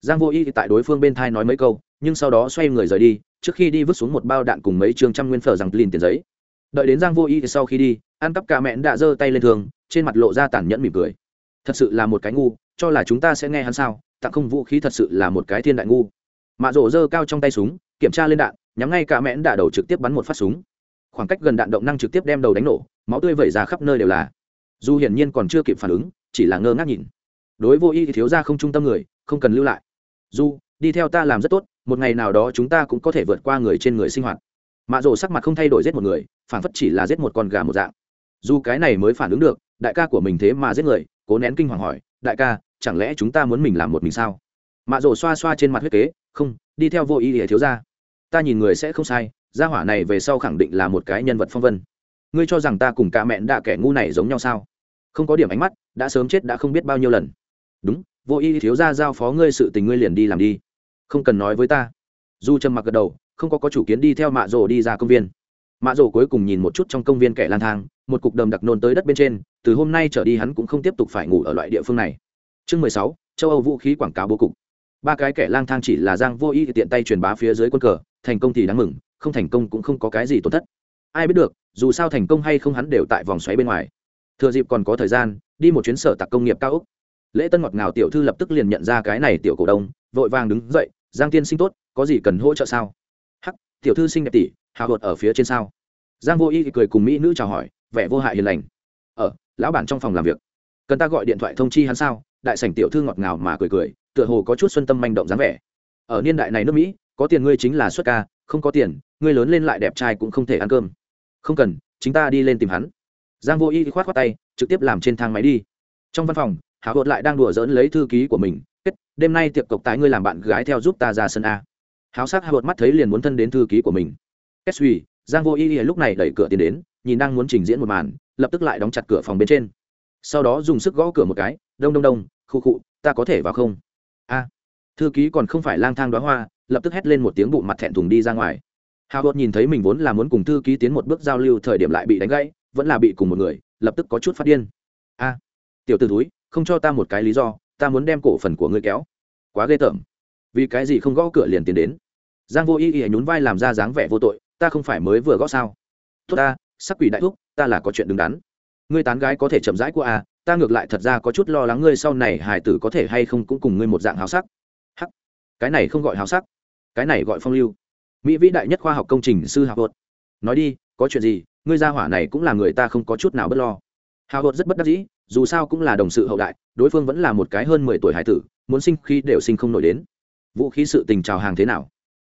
Giang vô y tại đối phương bên thai nói mấy câu, nhưng sau đó xoay người rời đi, trước khi đi vứt xuống một bao đạn cùng mấy trường trăm nguyên phở rằng lìn tiền giấy đợi đến giang vô y thì sau khi đi ăn cắp cả mẹn đã giơ tay lên thường, trên mặt lộ ra tản nhẫn mỉm cười. Thật sự là một cái ngu, cho là chúng ta sẽ nghe hắn sao, tặng không vũ khí thật sự là một cái thiên đại ngu. Mạ rổ giơ cao trong tay súng, kiểm tra lên đạn, nhắm ngay cả mẹn đạ đầu trực tiếp bắn một phát súng. Khoảng cách gần đạn động năng trực tiếp đem đầu đánh nổ, máu tươi vẩy ra khắp nơi đều là. Dù hiển nhiên còn chưa kịp phản ứng, chỉ là ngơ ngác nhìn. Đối vô y thì thiếu ra không trung tâm người, không cần lưu lại. Dù, đi theo ta làm rất tốt, một ngày nào đó chúng ta cũng có thể vượt qua người trên người sinh hoạt mạ rồ sắc mặt không thay đổi giết một người phản phất chỉ là giết một con gà một dạng. Dù cái này mới phản ứng được, đại ca của mình thế mà giết người, cố nén kinh hoàng hỏi, đại ca, chẳng lẽ chúng ta muốn mình làm một mình sao? Mạ rồ xoa xoa trên mặt huyết kế, không, đi theo vô ý ỉa thiếu ra ta nhìn người sẽ không sai, gia hỏa này về sau khẳng định là một cái nhân vật phong vân. Ngươi cho rằng ta cùng cả mẹn đạ kẻ ngu này giống nhau sao? Không có điểm ánh mắt, đã sớm chết đã không biết bao nhiêu lần. Đúng, vô ý thiếu ra giao phó ngươi sự tình ngươi liền đi làm đi. Không cần nói với ta. Du trầm mặc gật đầu không có có chủ kiến đi theo mạ rổ đi ra công viên. Mạ rổ cuối cùng nhìn một chút trong công viên kẻ lang thang, một cục đầm đặc nôn tới đất bên trên, từ hôm nay trở đi hắn cũng không tiếp tục phải ngủ ở loại địa phương này. Chương mười sáu, châu âu vũ khí quảng cáo bố cục. Ba cái kẻ lang thang chỉ là giang vô y tiện tay truyền bá phía dưới quân cờ, thành công thì đáng mừng, không thành công cũng không có cái gì tổn thất. Ai biết được, dù sao thành công hay không hắn đều tại vòng xoáy bên ngoài. Thừa dịp còn có thời gian, đi một chuyến sở tạc công nghiệp cao úc lễ tân ngọt ngào tiểu thư lập tức liền nhận ra cái này tiểu cổ đông, vội vàng đứng dậy, giang tiên sinh tốt, có gì cần hỗ trợ sao? Tiểu thư sinh đẹp tỷ, hào hột ở phía trên sao? Giang vô y cười cùng mỹ nữ chào hỏi, vẻ vô hại hiền lành. Ở lão bản trong phòng làm việc. Cần ta gọi điện thoại thông chi hắn sao? Đại sảnh tiểu thư ngọt ngào mà cười cười, tựa hồ có chút xuân tâm manh động dáng vẻ. Ở niên đại này nước mỹ, có tiền ngươi chính là xuất ca, không có tiền, ngươi lớn lên lại đẹp trai cũng không thể ăn cơm. Không cần, chính ta đi lên tìm hắn. Giang vô y khoát khoát tay, trực tiếp làm trên thang máy đi. Trong văn phòng hảo hột lại đang đùa dỡn lấy thư ký của mình, kết, đêm nay tiệc cộc tái ngươi làm bạn gái theo giúp ta ra sân a háo sắc hảo Bột mắt thấy liền muốn thân đến thư ký của mình. Kết suy, giang vô y lúc này đẩy cửa tiến đến, nhìn đang muốn trình diễn một màn, lập tức lại đóng chặt cửa phòng bên trên. Sau đó dùng sức gõ cửa một cái, đông đông đông, khu khụ ta có thể vào không? A. Thư ký còn không phải lang thang đoá hoa, lập tức hét lên một tiếng bụng mặt thẹn thùng đi ra ngoài. Hào hốt nhìn thấy mình vốn là muốn cùng thư ký tiến một bước giao lưu, thời điểm lại bị đánh gãy, vẫn là bị cùng một người, lập tức có chút phát điên. A, tiểu t ử túi không cho ta một cái lý do, ta muốn đem cổ phần của ngươi kéo. Quá ghê tởm. Vì cái gì không gõ cửa liền tiến đến? Giang vô y y nhún vai làm ra dáng vẻ vô tội, ta không phải mới vừa gõ sao? Tốt ta, sắc quỷ đại thúc, ta là có chuyện đứng đắn. Ngươi tán gái có thể chậm rãi của à ta ngược lại thật ra có chút lo lắng ngươi sau này hải tử có thể hay không cũng cùng ngươi một dạng háo sắc. Hắc, cái này không gọi háo sắc, cái này gọi phong lưu. Mỹ vĩ đại nhất khoa học công trình sư hào hột. Nói đi, có chuyện gì, ngươi gia hỏa này cũng là người ta không có chút nào bất lo. Hào hột rất bất đắc dĩ, dù sao cũng là đồng sự hậu đại, đối phương vẫn là một cái hơn mười tuổi hải tử, muốn sinh khi đều sinh không nổi đến. Vũ khí sự tình trào hàng thế nào?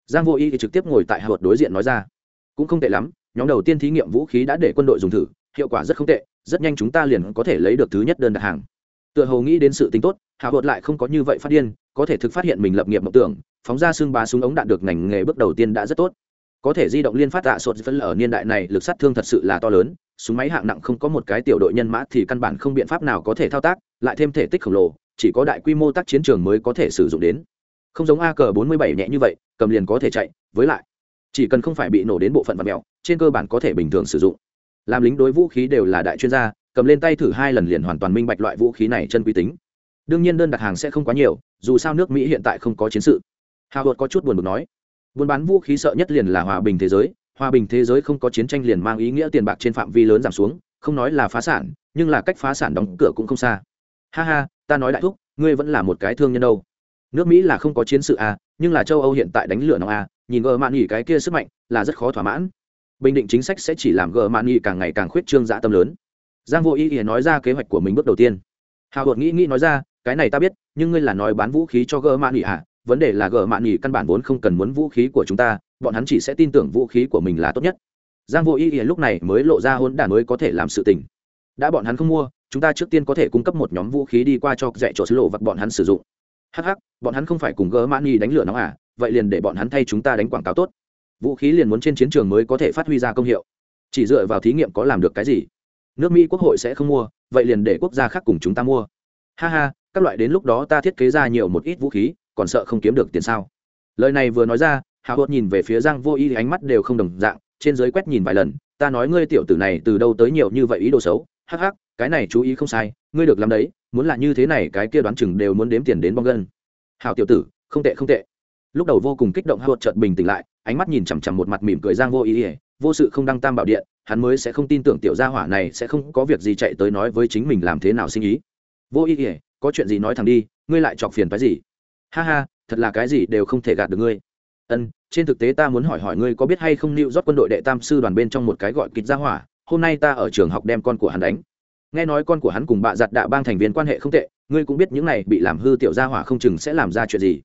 Giang vô y thì trực tiếp ngồi tại hào đối diện nói ra, cũng không tệ lắm, nhóm đầu tiên thí nghiệm vũ khí đã để quân đội dùng thử, hiệu quả rất không tệ, rất nhanh chúng ta liền có thể lấy được thứ nhất đơn đặt hàng. Tựa hồ nghĩ đến sự tính tốt hạ hột lại không có như vậy phát điên, có thể thực phát hiện mình lập nghiệp mộng tưởng, phóng ra xương bá súng ống đạn được ngành nghề bước đầu tiên đã rất tốt. Có thể di động liên phát tạ sột phân ở niên đại này lực sát thương thật sự là to lớn, súng máy hạng nặng không có một cái tiểu đội nhân mã thì căn bản không biện pháp nào có thể thao tác, lại thêm thể tích khổng lồ, chỉ có đại quy mô tác chiến trường mới có thể sử dụng đến không giống a cờ bốn mươi bảy nhẹ như vậy, cầm liền có thể chạy, với lại, chỉ cần không phải bị nổ đến bộ phận vật mèo, trên cơ bản có thể bình thường sử dụng. Làm lính đối vũ khí đều là đại chuyên gia, cầm lên tay thử hai lần liền hoàn toàn minh bạch loại vũ khí này chân quý tính. Đương nhiên đơn đặt hàng sẽ không quá nhiều, dù sao nước mỹ hiện tại không có chiến sự. Hào hột có chút buồn bực nói, buôn bán vũ khí sợ nhất liền là hòa bình thế giới, hòa bình thế giới không có chiến tranh liền mang ý nghĩa tiền bạc trên phạm vi lớn giảm xuống, không nói là phá sản, nhưng là cách phá sản đóng cửa cũng không xa. Ha ha, ta nói đại thúc, ngươi vẫn là một cái thương nhân đâu nước mỹ là không có chiến sự à nhưng là châu âu hiện tại đánh lửa nóng à nhìn gờ mạn nghỉ cái kia sức mạnh là rất khó thỏa mãn. Bình định chính sách sẽ chỉ làm gờ mạn nghỉ càng ngày càng khuyết trương dã tâm lớn. Giang vô ý ý nói ra kế hoạch của mình bước đầu tiên. Hào hột nghĩ nghĩ nói ra, cái này ta biết, nhưng ngươi là nói bán vũ khí cho gờ mạn nghỉ à? Vấn đề là gờ mạn nghỉ căn bản vốn không cần muốn vũ khí của chúng ta, bọn hắn chỉ sẽ tin tưởng vũ khí của mình là tốt nhất. Giang vô ý ý lúc này mới lộ ra hôn đản mới có thể làm sự tình. Đã bọn hắn không mua, chúng ta trước tiên có thể cung cấp một nhóm vũ khí đi qua cho dạy chỗ sứ lộ vật bọn hắn sử dụng hh bọn hắn không phải cùng gỡ mãn nhi đánh lửa nóng à vậy liền để bọn hắn thay chúng ta đánh quảng cáo tốt. Vũ khí liền muốn trên chiến trường mới có thể phát huy ra công hiệu. Chỉ dựa vào thí nghiệm có làm được cái gì? Nước mỹ quốc hội sẽ không mua, vậy liền để quốc gia khác cùng chúng ta mua. Ha ha, các loại đến lúc đó ta thiết kế ra nhiều một ít vũ khí, còn sợ không kiếm được tiền sao? Lời này vừa nói ra hào hốt nhìn về phía giang vô y ánh mắt đều không đồng dạng, trên giới quét nhìn vài lần, ta nói ngươi tiểu tử này từ đâu tới nhiều như vậy ý đồ xấu? Hắc hắc, cái này chú ý không sai ngươi được làm đấy, muốn là như thế này, cái kia đoán chừng đều muốn đếm tiền đến bong gân. Hào tiểu tử, không tệ không tệ. Lúc đầu vô cùng kích động hụt chợt bình tĩnh lại, ánh mắt nhìn chằm chằm một mặt mỉm cười giang vô ý ỉa vô sự không đăng tam bảo điện, hắn mới sẽ không tin tưởng tiểu gia hỏa này sẽ không có việc gì chạy tới nói với chính mình làm thế nào sinh ý. Vô ý ỉa có chuyện gì nói thẳng đi, ngươi lại chọc phiền cái gì? Ha ha, thật là cái gì đều không thể gạt được ngươi. Ân, trên thực tế ta muốn hỏi hỏi ngươi có biết hay không lưu rót quân đội đệ tam sư đoàn bên trong một cái gọi kịch gia hỏa, hôm nay ta ở trường học đem con của hắn đánh nghe nói con của hắn cùng bạ giặt đạ bang thành viên quan hệ không tệ, ngươi cũng biết những này bị làm hư tiểu gia hỏa không chừng sẽ làm ra chuyện gì.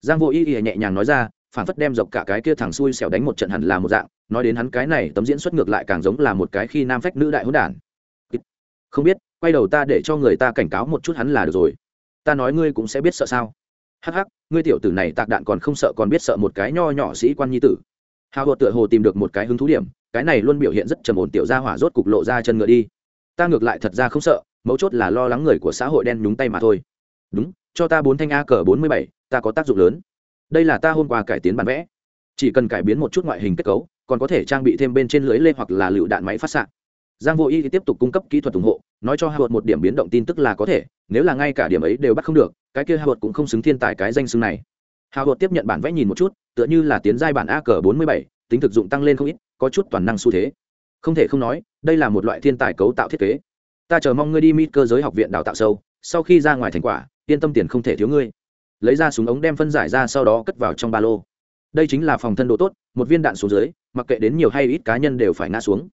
Giang vô y y nhẹ nhàng nói ra, phản phất đem dọc cả cái kia thằng xui xẻo đánh một trận hẳn là một dạng, nói đến hắn cái này tấm diễn xuất ngược lại càng giống là một cái khi nam phách nữ đại hỗn đản. Không biết, quay đầu ta để cho người ta cảnh cáo một chút hắn là được rồi. Ta nói ngươi cũng sẽ biết sợ sao. Hắc hắc, ngươi tiểu tử này tạc đạn còn không sợ còn biết sợ một cái nho nhỏ sĩ quan nhi tử. Hào hột tựa hồ tìm được một cái hứng thú điểm, cái này luôn biểu hiện rất trầm ổn tiểu gia hỏa rốt cục lộ ra chân ngựa đi ta ngược lại thật ra không sợ, mấu chốt là lo lắng người của xã hội đen nhúng tay mà thôi. Đúng, cho ta bốn thanh a cờ bốn mươi bảy, ta có tác dụng lớn. Đây là ta hôm qua cải tiến bản vẽ. Chỉ cần cải biến một chút ngoại hình kết cấu, còn có thể trang bị thêm bên trên lưới lê hoặc là lựu đạn máy phát s giang vô y tiếp tục cung cấp kỹ thuật ủng hộ, nói cho hạ vợt một điểm biến động tin tức là có thể, nếu là ngay cả điểm ấy đều bắt không được, cái kia hạ vợt cũng không xứng thiên tài cái danh xưng này. Hạ vợt tiếp nhận bản vẽ nhìn một chút, tựa như là tiến giai bản a cờ bốn mươi bảy, tính thực dụng tăng lên không ít, có chút toàn năng xu thế không thể không nói, đây là một loại thiên tài cấu tạo thiết kế. Ta chờ mong ngươi đi mít cơ giới học viện đào tạo sâu, sau khi ra ngoài thành quả, yên tâm tiền không thể thiếu ngươi. Lấy ra súng ống đem phân giải ra sau đó cất vào trong ba lô. Đây chính là phòng thân độ tốt, một viên đạn xuống dưới, mặc kệ đến nhiều hay ít cá nhân đều phải ngã xuống.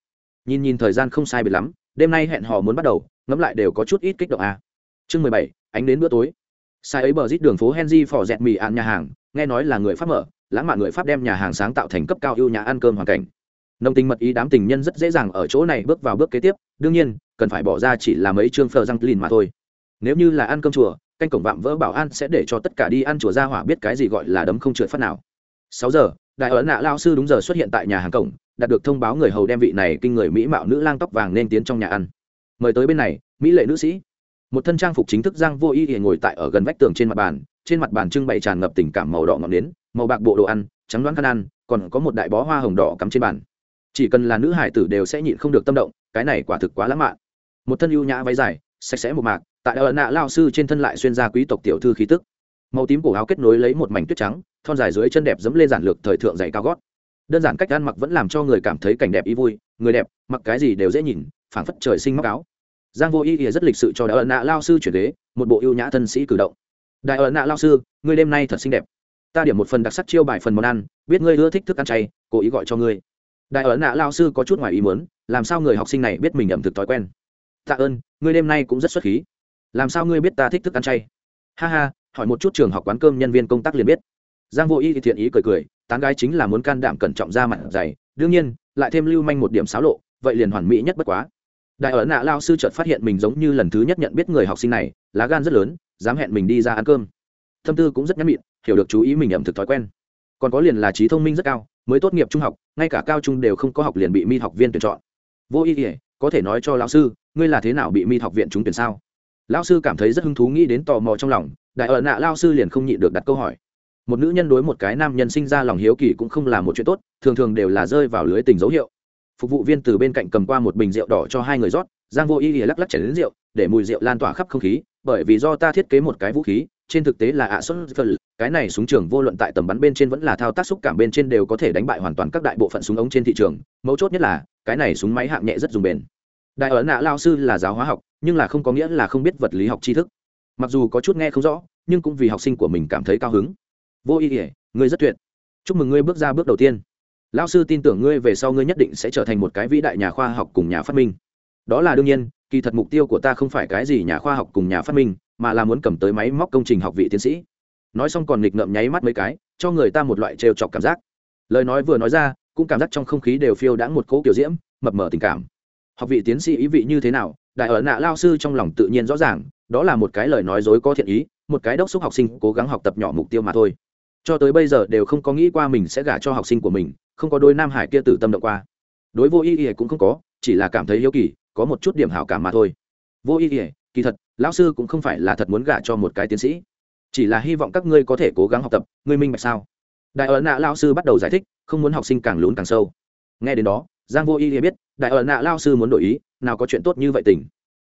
Nhìn nhìn thời gian không sai biệt lắm, đêm nay hẹn hò muốn bắt đầu, ngẫm lại đều có chút ít kích động à. chương mười bảy, ánh đến bữa tối. Sai ấy bờ rít đường phố henry phò dẹt mì ăn nhà hàng, nghe nói là người pháp mở, lãng mạn người pháp đem nhà hàng sáng tạo thành cấp cao ưu nhà ăn cơm hoàn cảnh nồng tình mật ý đám tình nhân rất dễ dàng ở chỗ này bước vào bước kế tiếp, đương nhiên, cần phải bỏ ra chỉ là mấy chương phờ răng lìn mà thôi. Nếu như là ăn cơm chùa, canh cổng vạm vỡ bảo an sẽ để cho tất cả đi ăn chùa ra hỏa biết cái gì gọi là đấm không trượt phát nào. Sáu giờ, đại ấn nạ lao sư đúng giờ xuất hiện tại nhà hàng cổng, đạt được thông báo người hầu đem vị này kinh người mỹ mạo nữ lang tóc vàng nên tiến trong nhà ăn. Mời tới bên này, mỹ lệ nữ sĩ. Một thân trang phục chính thức giang vô y hiện ngồi tại ở gần vách tường trên mặt bàn, trên mặt bàn trưng bày tràn ngập tình cảm màu đỏ ngọn nến, màu bạc bộ đồ ăn, trắng đoán khăn ăn, còn có một đại bó hoa hồng đỏ cắm trên bàn chỉ cần là nữ hải tử đều sẽ nhịn không được tâm động, cái này quả thực quá lãng mạn. Một thân ưu nhã váy dài, sạch sẽ một mạc, tại ở nạ lao sư trên thân lại xuyên ra quý tộc tiểu thư khí tức. Màu tím cổ áo kết nối lấy một mảnh tuyết trắng, thon dài dưới chân đẹp dẫm lên giản lược thời thượng dày cao gót. Đơn giản cách ăn mặc vẫn làm cho người cảm thấy cảnh đẹp ý vui, người đẹp, mặc cái gì đều dễ nhìn, phảng phất trời sinh mắc áo. Giang vô y ỉa rất lịch sự cho đại ẩn nạ lao sư chuyển ghế, một bộ ưu nhã thân sĩ cử động. Đại ẩn nạ lao sư, ngươi đêm nay thật xinh đẹp. Ta điểm một phần đặc sắc chiêu bài phần món ăn, biết ngươi ưa thích thức ăn chay, cố ý gọi cho ngươi đại ẩn nạ lao sư có chút ngoài ý muốn, làm sao người học sinh này biết mình ẩm thực thói quen? Tạ ơn, ngươi đêm nay cũng rất xuất khí. Làm sao ngươi biết ta thích thức ăn chay? Ha ha, hỏi một chút trường học quán cơm nhân viên công tác liền biết. Giang vô y thì thiện ý cười cười, tán gái chính là muốn can đảm cẩn trọng ra mặt dày. Đương nhiên, lại thêm lưu manh một điểm xáo lộ, vậy liền hoàn mỹ nhất bất quá. Đại ở nạ lao sư chợt phát hiện mình giống như lần thứ nhất nhận biết người học sinh này, lá gan rất lớn, dám hẹn mình đi ra ăn cơm. Thâm tư cũng rất nhắm mịn hiểu được chú ý mình ẩm thực thói quen. Còn có liền là trí thông minh rất cao mới tốt nghiệp trung học, ngay cả cao trung đều không có học liền bị mi học viên tuyển chọn. Vô ý ỉa có thể nói cho lão sư, ngươi là thế nào bị mi học viện trúng tuyển sao? Lão sư cảm thấy rất hứng thú nghĩ đến tò mò trong lòng, đại ở nạ lao sư liền không nhịn được đặt câu hỏi. Một nữ nhân đối một cái nam nhân sinh ra lòng hiếu kỳ cũng không là một chuyện tốt, thường thường đều là rơi vào lưới tình dấu hiệu. Phục vụ viên từ bên cạnh cầm qua một bình rượu đỏ cho hai người rót, giang vô y lìa lắc lắc chảy đến rượu, để mùi rượu lan tỏa khắp không khí, bởi vì do ta thiết kế một cái vũ khí trên thực tế là ạ xuất phần cái này súng trường vô luận tại tầm bắn bên trên vẫn là thao tác xúc cảm bên trên đều có thể đánh bại hoàn toàn các đại bộ phận súng ống trên thị trường. Mấu chốt nhất là, cái này súng máy hạng nhẹ rất dùng bền. Đại ở nạ lao sư là giáo hóa học, nhưng là không có nghĩa là không biết vật lý học tri thức. Mặc dù có chút nghe không rõ, nhưng cũng vì học sinh của mình cảm thấy cao hứng. Vô ý nghĩa ngươi rất tuyệt. Chúc mừng ngươi bước ra bước đầu tiên. Lao sư tin tưởng ngươi về sau ngươi nhất định sẽ trở thành một cái vĩ đại nhà khoa học cùng nhà phát minh. Đó là đương nhiên, kỳ thật mục tiêu của ta không phải cái gì nhà khoa học cùng nhà phát minh mà là muốn cầm tới máy móc công trình học vị tiến sĩ. Nói xong còn nghịch ngợm nháy mắt mấy cái cho người ta một loại trêu chọc cảm giác. Lời nói vừa nói ra cũng cảm giác trong không khí đều phiêu đãng một cỗ kiểu diễm mập mờ tình cảm. Học vị tiến sĩ ý vị như thế nào đại ở nạ lao sư trong lòng tự nhiên rõ ràng đó là một cái lời nói dối có thiện ý một cái đốc xúc học sinh cố gắng học tập nhỏ mục tiêu mà thôi. Cho tới bây giờ đều không có nghĩ qua mình sẽ gả cho học sinh của mình không có đôi nam hải kia tử tâm động qua. Đối vô ý y cũng không có chỉ là cảm thấy hiếu kỳ có một chút điểm hảo cảm mà thôi. Vô ý y, kỳ thật lão sư cũng không phải là thật muốn gả cho một cái tiến sĩ. Chỉ là hy vọng các ngươi có thể cố gắng học tập, ngươi minh bạch sao? Đại ẩn nạ lao sư bắt đầu giải thích, không muốn học sinh càng lún càng sâu. Nghe đến đó, giang vô y biết, đại ẩn nạ lao sư muốn đổi ý, nào có chuyện tốt như vậy tình.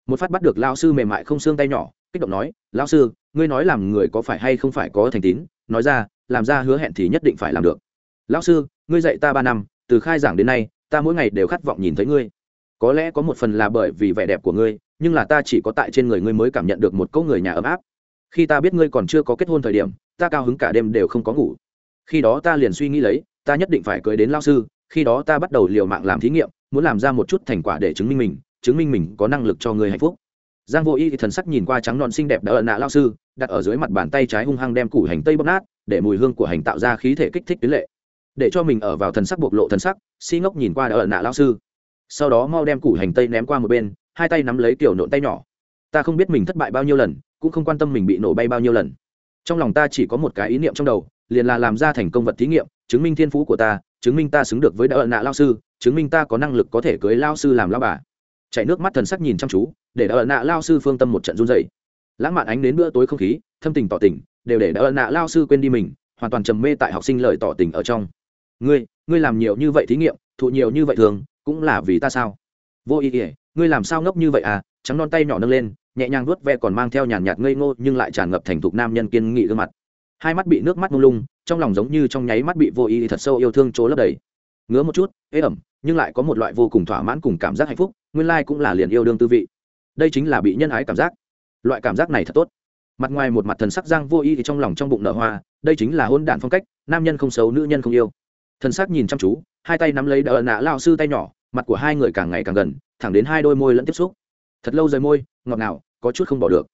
Một phát bắt được lao sư mềm mại không xương tay nhỏ, kích động nói lao sư, ngươi nói làm người có phải hay không phải có thành tín? Nói ra, làm ra hứa hẹn thì nhất định phải làm được. Lao sư, ngươi dạy ta ba năm, từ khai giảng đến nay, ta mỗi ngày đều khát vọng nhìn thấy ngươi. Có lẽ có một phần là bởi vì vẻ đẹp của ngươi nhưng là ta chỉ có tại trên người ngươi mới cảm nhận được một cỗ người nhà ấm áp. Khi ta biết ngươi còn chưa có kết hôn thời điểm, ta cao hứng cả đêm đều không có ngủ. Khi đó ta liền suy nghĩ lấy, ta nhất định phải cưới đến lao sư, khi đó ta bắt đầu liều mạng làm thí nghiệm, muốn làm ra một chút thành quả để chứng minh mình, chứng minh mình có năng lực cho người hạnh phúc. Giang vô y thì thần sắc nhìn qua trắng non xinh đẹp đã ợn nạ lao sư, đặt ở dưới mặt bàn tay trái hung hăng đem củ hành tây bóc nát, để mùi hương của hành tạo ra khí thể kích thích tuyến lệ. Để cho mình ở vào thần sắc bộc lộ thần sắc, si ngốc nhìn qua đã ợn nạ lao sư. Sau đó mau đem củ hành tây ném qua một bên hai tay nắm lấy kiểu nộn tay nhỏ. Ta không biết mình thất bại bao nhiêu lần, cũng không quan tâm mình bị nổ bay bao nhiêu lần. Trong lòng ta chỉ có một cái ý niệm trong đầu, liền là làm ra thành công vật thí nghiệm, chứng minh thiên phú của ta, chứng minh ta xứng được với đỡ nạ lao sư, chứng minh ta có năng lực có thể cưới lao sư làm lao bà. Chạy nước mắt thần sắc nhìn chăm chú, để đỡ nạ lao sư phương tâm một trận run dày lãng mạn ánh đến bữa tối không khí, thâm tình tỏ tình, đều để đỡ nạ lao sư quên đi mình, hoàn toàn trầm mê tại học sinh lời tỏ tình ở trong. Ngươi ngươi làm nhiều như vậy thí nghiệm, thụ nhiều như vậy thường, cũng là vì ta sao? Vô ý ỉa ngươi làm sao ngốc như vậy à? Trắng non tay nhỏ nâng lên, nhẹ nhàng vuốt ve còn mang theo nhàn nhạt ngây ngô nhưng lại tràn ngập thành thục nam nhân kiên nghị gương mặt. Hai mắt bị nước mắt lung lung, trong lòng giống như trong nháy mắt bị vô ý thật sâu yêu thương chỗ lấp đầy. Ngứa một chút, ế ẩm, nhưng lại có một loại vô cùng thỏa mãn cùng cảm giác hạnh phúc, nguyên lai cũng là liền yêu đương tư vị. Đây chính là bị nhân ái cảm giác. Loại cảm giác này thật tốt. Mặt ngoài một mặt thần sắc giang vô ý thì trong lòng trong bụng nở hoa, đây chính là hôn đản phong cách, nam nhân không xấu, nữ nhân không yêu. Thần sắc nhìn chăm chú, hai tay nắm lấy đỡ nạ lao sư tay nhỏ mặt của hai người càng ngày càng gần, thẳng đến hai đôi môi lẫn tiếp xúc. Thật lâu rời môi, ngọt ngào, có chút không bỏ được.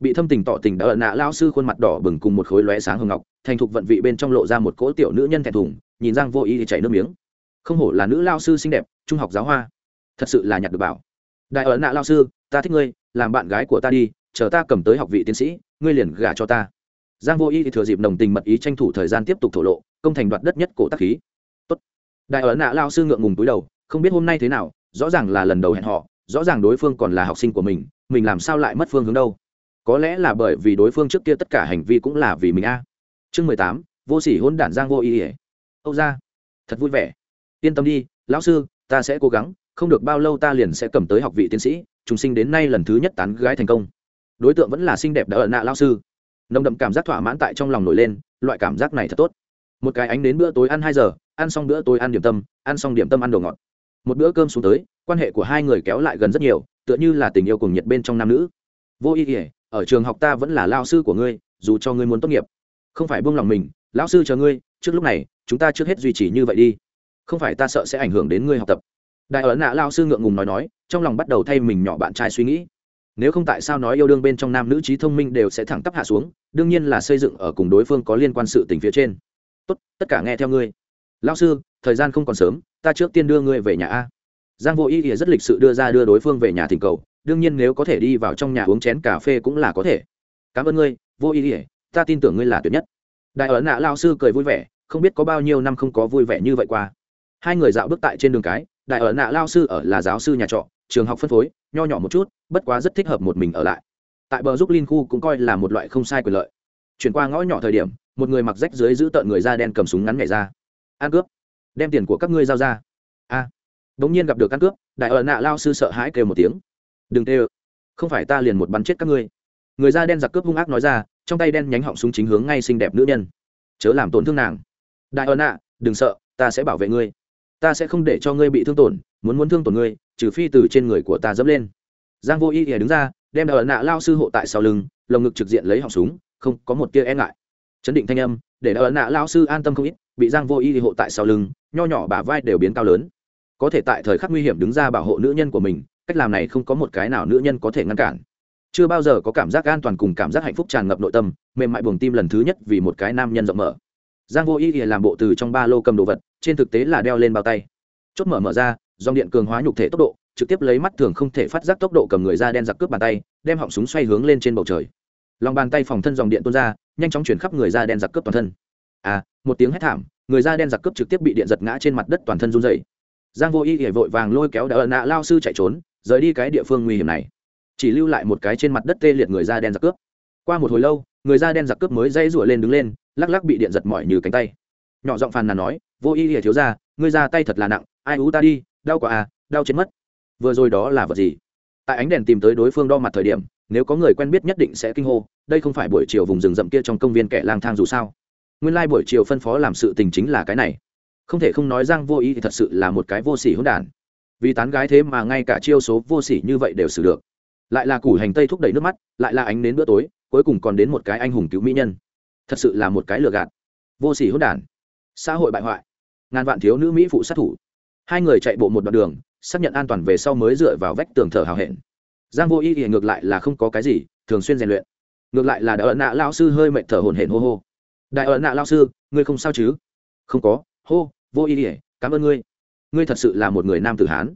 Bị thâm tình tỏ tình đã ẩn nạ lao sư khuôn mặt đỏ bừng cùng một khối lóe sáng hồng ngọc, thành thục vận vị bên trong lộ ra một cỗ tiểu nữ nhân thẹn thùng, nhìn giang vô ý thì chảy nước miếng. Không hổ là nữ lao sư xinh đẹp, trung học giáo hoa. Thật sự là nhặt được bảo. Đại ẩn nạ lao sư, ta thích ngươi, làm bạn gái của ta đi, chờ ta cầm tới học vị tiến sĩ, ngươi liền gả cho ta. Giang vô y thì thừa dịp nồng tình mật ý tranh thủ thời gian tiếp tục thổ lộ, công thành đoạt đất nhất cổ tác khí. Tốt. đại ẩn nạ lao sư ngượng ngùng túi đầu không biết hôm nay thế nào, rõ ràng là lần đầu hẹn họ, rõ ràng đối phương còn là học sinh của mình mình làm sao lại mất phương hướng đâu. Có lẽ là bởi vì đối phương trước kia tất cả hành vi cũng là vì mình a. Chương mười tám, vô sỉ hôn đản giang vô ý ỉa âu ra thật vui vẻ. Yên tâm đi, lão sư, ta sẽ cố gắng, không được bao lâu ta liền sẽ cầm tới học vị tiến sĩ chúng sinh đến nay lần thứ nhất tán gái thành công. Đối tượng vẫn là xinh đẹp đã ở nạ lao sư. Nồng đậm cảm giác thỏa mãn tại trong lòng nổi lên, loại cảm giác này thật tốt. Một cái ánh đến bữa tối ăn hai giờ, ăn xong bữa tối ăn điểm tâm, ăn xong điểm tâm ăn đồ ngọt một bữa cơm xuống tới, quan hệ của hai người kéo lại gần rất nhiều, tựa như là tình yêu cùng nhiệt bên trong nam nữ. Vô ý nghĩa ở trường học ta vẫn là lao sư của ngươi, dù cho ngươi muốn tốt nghiệp. Không phải buông lòng mình, lão sư chờ ngươi, trước lúc này, chúng ta trước hết duy trì như vậy đi. Không phải ta sợ sẽ ảnh hưởng đến ngươi học tập. Đại ấn nạ lao sư ngượng ngùng nói nói, trong lòng bắt đầu thay mình nhỏ bạn trai suy nghĩ. Nếu không tại sao nói yêu đương bên trong nam nữ trí thông minh đều sẽ thẳng tắp hạ xuống, đương nhiên là xây dựng ở cùng đối phương có liên quan sự tình phía trên. Tốt, tất cả nghe theo ngươi lao sư, thời gian không còn sớm, ta trước tiên đưa ngươi về nhà a. Giang vô ý ỉa rất lịch sự đưa ra đưa đối phương về nhà thỉnh cầu, đương nhiên nếu có thể đi vào trong nhà uống chén cà phê cũng là có thể. Cảm ơn ngươi, vô ý ỉa ta tin tưởng ngươi là tuyệt nhất. Đại ấn nạ lao sư cười vui vẻ, không biết có bao nhiêu năm không có vui vẻ như vậy qua. Hai người dạo bước tại trên đường cái, đại ấn nạ lao sư ở là giáo sư nhà trọ, trường học phân phối, nho nhỏ một chút, bất quá rất thích hợp một mình ở lại. Tại bờ giúp linh khu cũng coi là một loại không sai quyền lợi. Chuyển qua ngõ nhỏ thời điểm, một người mặc rách dưới giữ tợn người da đen cầm súng ngắn nhảy ra ăn cướp. Đem tiền của các ngươi giao ra. A. À, đ ỗ n g nhiên gặp được ăn cướp đại ở nạ lao sư sợ hãi kêu một tiếng. Đừng tê ơ. Không phải ta liền một bắn chết các ngươi. Người da đen giặc cướp hung ác nói ra trong tay đen nhánh họng súng chính hướng ngay xinh đẹp nữ nhân. Chớ làm tổn thương nàng. Đại ở nạ đừng sợ ta sẽ bảo vệ ngươi. Ta sẽ không để cho ngươi bị thương tổn muốn muốn thương tổn ngươi trừ phi từ trên người của ta dẫm lên. Giang vô y ỉa đứng ra đem đại ở nạ lao sư hộ tại sau lưng lồng ngực trực diện lấy họng súng không có một tia e ngại. Chấn định thanh âm để đỡ nạ lao sư an tâm không ít, bị giang vô y hộ tại sau lưng, nho nhỏ bả vai đều biến cao lớn. Có thể tại thời khắc nguy hiểm đứng ra bảo hộ nữ nhân của mình, cách làm này không có một cái nào nữ nhân có thể ngăn cản. Chưa bao giờ có cảm giác an toàn cùng cảm giác hạnh phúc tràn ngập nội tâm, mềm mại buồng tim lần thứ nhất vì một cái nam nhân rộng mở. Giang vô y làm bộ từ trong ba lô cầm đồ vật, trên thực tế là đeo lên bao tay. Chốt mở mở ra, dòng điện cường hóa nhục thể tốc độ, trực tiếp lấy mắt thường không thể phát giác tốc độ cầm người ra đen giặc cướp bàn tay, đem họng súng xoay hướng lên trên bầu trời. Lòng bàn tay phòng thân dòng điện tuôn ra nhanh chóng chuyển khắp người da đen giặc cướp toàn thân. À một tiếng hét thảm, người da đen giặc cướp trực tiếp bị điện giật ngã trên mặt đất toàn thân run dày giang vô y hề vội vàng lôi kéo đỡ nạ lao sư chạy trốn, rời đi cái địa phương nguy hiểm này. Chỉ lưu lại một cái trên mặt đất tê liệt người da đen giặc cướp. Qua một hồi lâu, người da đen giặc cướp mới dây rủa lên đứng lên, lắc lắc bị điện giật mỏi như cánh tay. Nhỏ giọng phàn nàn nói, vô y hề thiếu ra ngươi ra tay thật là nặng, ai ú ta đi, đau quá à đau chết mất. Vừa rồi đó là vật gì? Tại ánh đèn tìm tới đối phương đo mặt thời điểm, nếu có người quen biết nhất định sẽ kinh hô đây không phải buổi chiều vùng rừng rậm kia trong công viên kẻ lang thang dù sao. Nguyên lai、like、buổi chiều phân phó làm sự tình chính là cái này. Không thể không nói giang vô ý thì thật sự là một cái vô s ỉ hỗn đản. Vì tán gái thế mà ngay cả chiêu số vô s ỉ như vậy đều xử được. Lại là củ hành tây thúc đẩy nước mắt, lại là ánh đến bữa tối, cuối cùng còn đến một cái anh hùng cứu mỹ nhân. Thật sự là một cái lừa gạt. Vô s ỉ hỗn đản. Xã hội bại hoại. Ngàn vạn thiếu nữ mỹ phụ sát thủ. Hai người chạy bộ một đoạn đường, xác nhận an toàn về sau mới dựa vào vách tường thở hào hẹn. Giang vô ý thì ngược lại là không có cái gì, thường xuyên rèn luyện ngược lại là đại ẩn nạ lao sư hơi mệt thở hổn hển hô hô. Đại ẩn nạ lao sư, ngươi không sao chứ? Không có. Hô, vô ý ỉa cảm ơn ngươi. Ngươi thật sự là một người nam tử hán.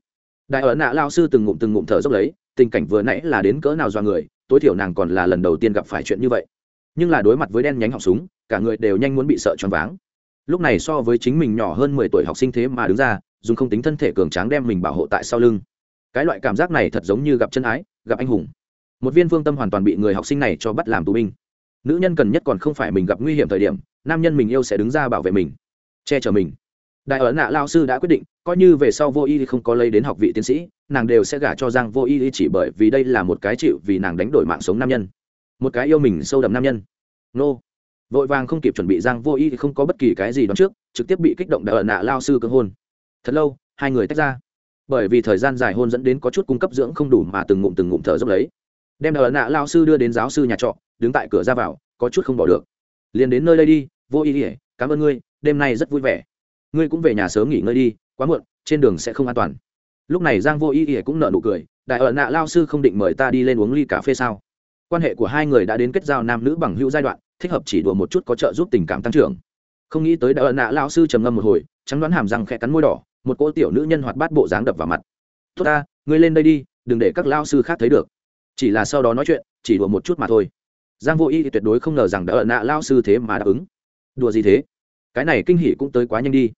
Đại ẩn nạ lao sư từng ngụm từng ngụm thở dốc lấy, tình cảnh vừa nãy là đến cỡ nào do người, tối thiểu nàng còn là lần đầu tiên gặp phải chuyện như vậy. Nhưng là đối mặt với đen nhánh họng súng, cả người đều nhanh muốn bị sợ choáng váng. Lúc này so với chính mình nhỏ hơn mười tuổi học sinh thế mà đứng ra, dùng không tính thân thể cường tráng đem mình bảo hộ tại sau lưng. Cái loại cảm giác này thật giống như gặp chân ái, gặp anh hùng một viên phương tâm hoàn toàn bị người học sinh này cho bắt làm tù binh. Nữ nhân cần nhất còn không phải mình gặp nguy hiểm thời điểm, nam nhân mình yêu sẽ đứng ra bảo vệ mình, che chở mình. Đại ấn nạ lao sư đã quyết định, coi như về sau vô y không có lấy đến học vị tiến sĩ, nàng đều sẽ gả cho giang vô y chỉ bởi vì đây là một cái chịu vì nàng đánh đổi mạng sống nam nhân. Một cái yêu mình sâu đậm nam nhân. Nô. Vội vàng không kịp chuẩn bị giang vô y không có bất kỳ cái gì đón trước, trực tiếp bị kích động đại ấn nạ lao sư cơ hôn. Thật lâu, hai người tách ra. Bởi vì thời gian dài hôn dẫn đến có chút cung cấp dưỡng không đủ mà từng ngụm từng ngụm thở dốc lấy đem đờ nạ lao sư đưa đến giáo sư nhà trọ, đứng tại cửa ra vào, có chút không bỏ được. Liền đến nơi đây đi, vô ý ỉa cảm ơn ngươi, đêm nay rất vui vẻ. Ngươi cũng về nhà sớm nghỉ ngơi đi, quá muộn, trên đường sẽ không an toàn. Lúc này giang vô ý ỉa cũng nợ nụ cười, đại ở nạ lao sư không định mời ta đi lên uống ly cà phê sao? Quan hệ của hai người đã đến kết giao nam nữ bằng hữu giai đoạn, thích hợp chỉ đùa một chút có trợ giúp tình cảm tăng trưởng. Không nghĩ tới đại ở nạ lao sư trầm ngâm một hồi, trắng đoán hàm răng khẽ cắn môi đỏ, một cô tiểu nữ nhân hoạt bát bộ dáng đập vào mặt. Tốt ta, ngươi lên đây đi, đừng để các lao sư khác thấy được chỉ là sau đó nói chuyện, chỉ đùa một chút mà thôi. Giang vô y thì tuyệt đối không ngờ rằng đã ở nạ lao sư thế mà đáp ứng. Đùa gì thế? Cái này kinh hỉ cũng tới quá nhanh đi.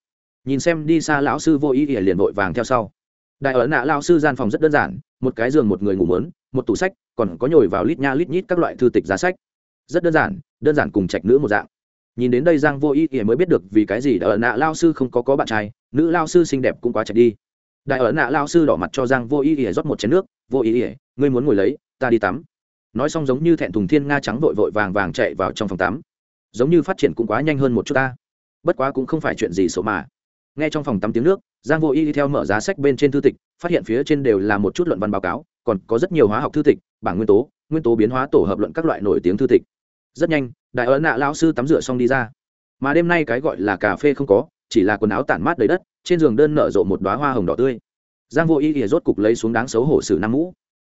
Nhìn xem đi xa lão sư vô y thì liền vội vàng theo sau. Đại ở nạ lao sư gian phòng rất đơn giản, một cái giường một người ngủ mớn, một tủ sách, còn có nhồi vào lít nha lít nhít các loại thư tịch giá sách. Rất đơn giản đơn giản cùng trạch nữ một dạng. Nhìn đến đây giang vô y thì mới biết được vì cái gì đại ở nạ lao sư không có có bạn trai, nữ lao sư xinh đẹp cũng quá trạch đi. Đại ở nạ lao sư đỏ mặt cho giang vô y thì rót một chén nước. Vô y thì, ngươi muốn ngồi lấy ta đi tắm. Nói xong giống như thẹn thùng thiên nga trắng vội vội vàng vàng chạy vào trong phòng tắm. Giống như phát triển cũng quá nhanh hơn một chút ta. Bất quá cũng không phải chuyện gì xấu mà. Nghe trong phòng tắm tiếng nước, giang vô y đi theo mở giá sách bên trên thư tịch, phát hiện phía trên đều là một chút luận văn báo cáo, còn có rất nhiều hóa học thư tịch, bảng nguyên tố nguyên tố biến hóa tổ hợp luận các loại nổi tiếng thư tịch. Rất nhanh, đại ấn nạ lão sư tắm rửa xong đi ra. Mà đêm nay cái gọi là cà phê không có, chỉ là quần áo tản mát đầy đất, trên giường đơn nở rộ một đoá hoa hồng đỏ tươi. Giang vô y thì rốt cục lấy xuống đáng xấu hổ sử năm mũ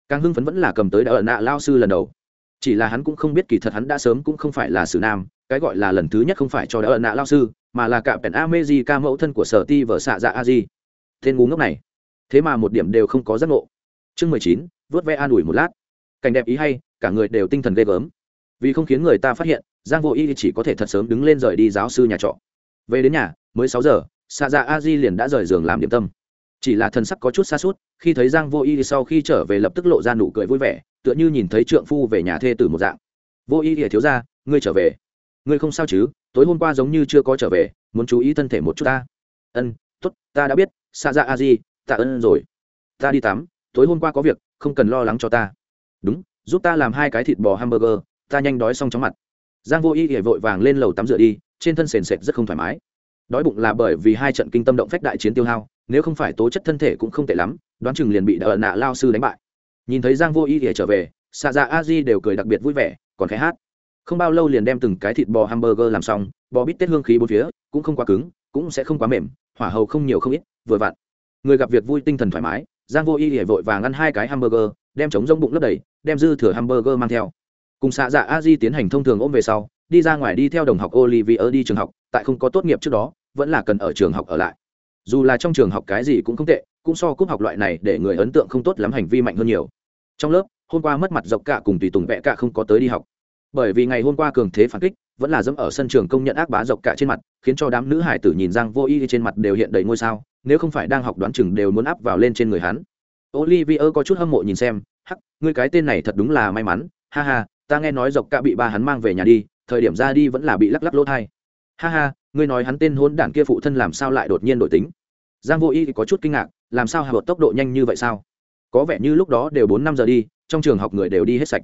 càng hưng phấn vẫn là cầm tới đã ở nạ lao sư lần đầu. Chỉ là hắn cũng không biết kỳ thật hắn đã sớm cũng không phải là sử nam, cái gọi là lần thứ nhất không phải cho đã ở nạ lao sư, mà là cả pèn amezi ca mẫu thân của sở ti vở xạ dạ a di. Tên ngu ngốc này. Thế mà một điểm đều không có giác ngộ. Chương mười chín, vớt ve an ủi một lát. Cảnh đẹp ý hay, cả người đều tinh thần ghê gớm. Vì không khiến người ta phát hiện, giang vô y chỉ có thể thật sớm đứng lên rời đi giáo sư nhà trọ. Về đến nhà, mới sáu giờ, xạ dạ a di liền đã rời giường làm điểm tâm chỉ là thần sắc có chút xa suốt, khi thấy giang vô y sau khi trở về lập tức lộ ra nụ cười vui vẻ, tựa như nhìn thấy trượng phu về nhà thê tử một dạng. Vô y ỉa thiếu ra ngươi trở về. Ngươi không sao chứ? Tối hôm qua giống như chưa có trở về, muốn chú ý thân thể một chút ta. Ân t ố t ta đã biết xa ra dạ a di, tạ ơn rồi. Ta đi tắm, tối hôm qua có việc, không cần lo lắng cho ta. Đúng, giúp ta làm hai cái thịt bò hamburger, ta nhanh đói xong chóng mặt. Giang vô y ỉa vội vàng lên lầu tắm rửa đi, trên thân sền sệt rất không thoải mái đói bụng là bởi vì hai trận kinh tâm động phách đại chiến tiêu hao, nếu không phải tố chất thân thể cũng không tệ lắm, đoán chừng liền bị đỡ nạ lao sư đánh bại. Nhìn thấy giang vô y thì trở về xạ dạ a di đều cười đặc biệt vui vẻ, còn khẽ hát. Không bao lâu liền đem từng cái thịt bò hamburger làm xong, bò bít tết hương khí bốn phía, cũng không quá cứng, cũng sẽ không quá mềm, hỏa hầu không nhiều không ít, vừa vặn. Người gặp việc vui tinh thần thoải mái, giang vô y thì vội vàng ăn hai cái hamburger, đem chống rông bụng lấp đầy, đem dư thừa hamburger mang theo. Cùng xạ dạ a di tiến hành thông thường ôm về sau, đi ra ngoài đi theo đồng học olivier đi trường học tại không có tốt nghiệp trước đó, vẫn là cần ở trường học ở lại. Dù là trong trường học cái gì cũng không tệ, cũng so cúp học loại này để người ấn tượng không tốt lắm hành vi mạnh hơn nhiều. Trong lớp, hôm qua mất mặt dọc cả cùng tùy tùng vẽ cả không có tới đi học. Bởi vì ngày hôm qua cường thế phản kích, vẫn là dẫm ở sân trường công nhận ác bá dọc cả trên mặt, khiến cho đám nữ hải tử nhìn giang vô y trên mặt đều hiện đầy ngôi sao, nếu không phải đang học đoán chừng đều muốn áp vào lên trên người hắn. Olivier có chút hâm mộ nhìn xem, hắc, ngươi cái tên này thật đúng là may mắn, ha ha, ta nghe nói dọc cả bị ba hắn mang về nhà đi, thời điểm ra đi vẫn là bị lắc lắc lỗ thai ha ha, ngươi nói hắn tên hôn đản kia phụ thân làm sao lại đột nhiên đổi tính? Giang vô y có chút kinh ngạc, làm sao hạ tốc độ nhanh như vậy sao? Có vẻ như lúc đó đều bốn năm giờ đi, trong trường học người đều đi hết sạch.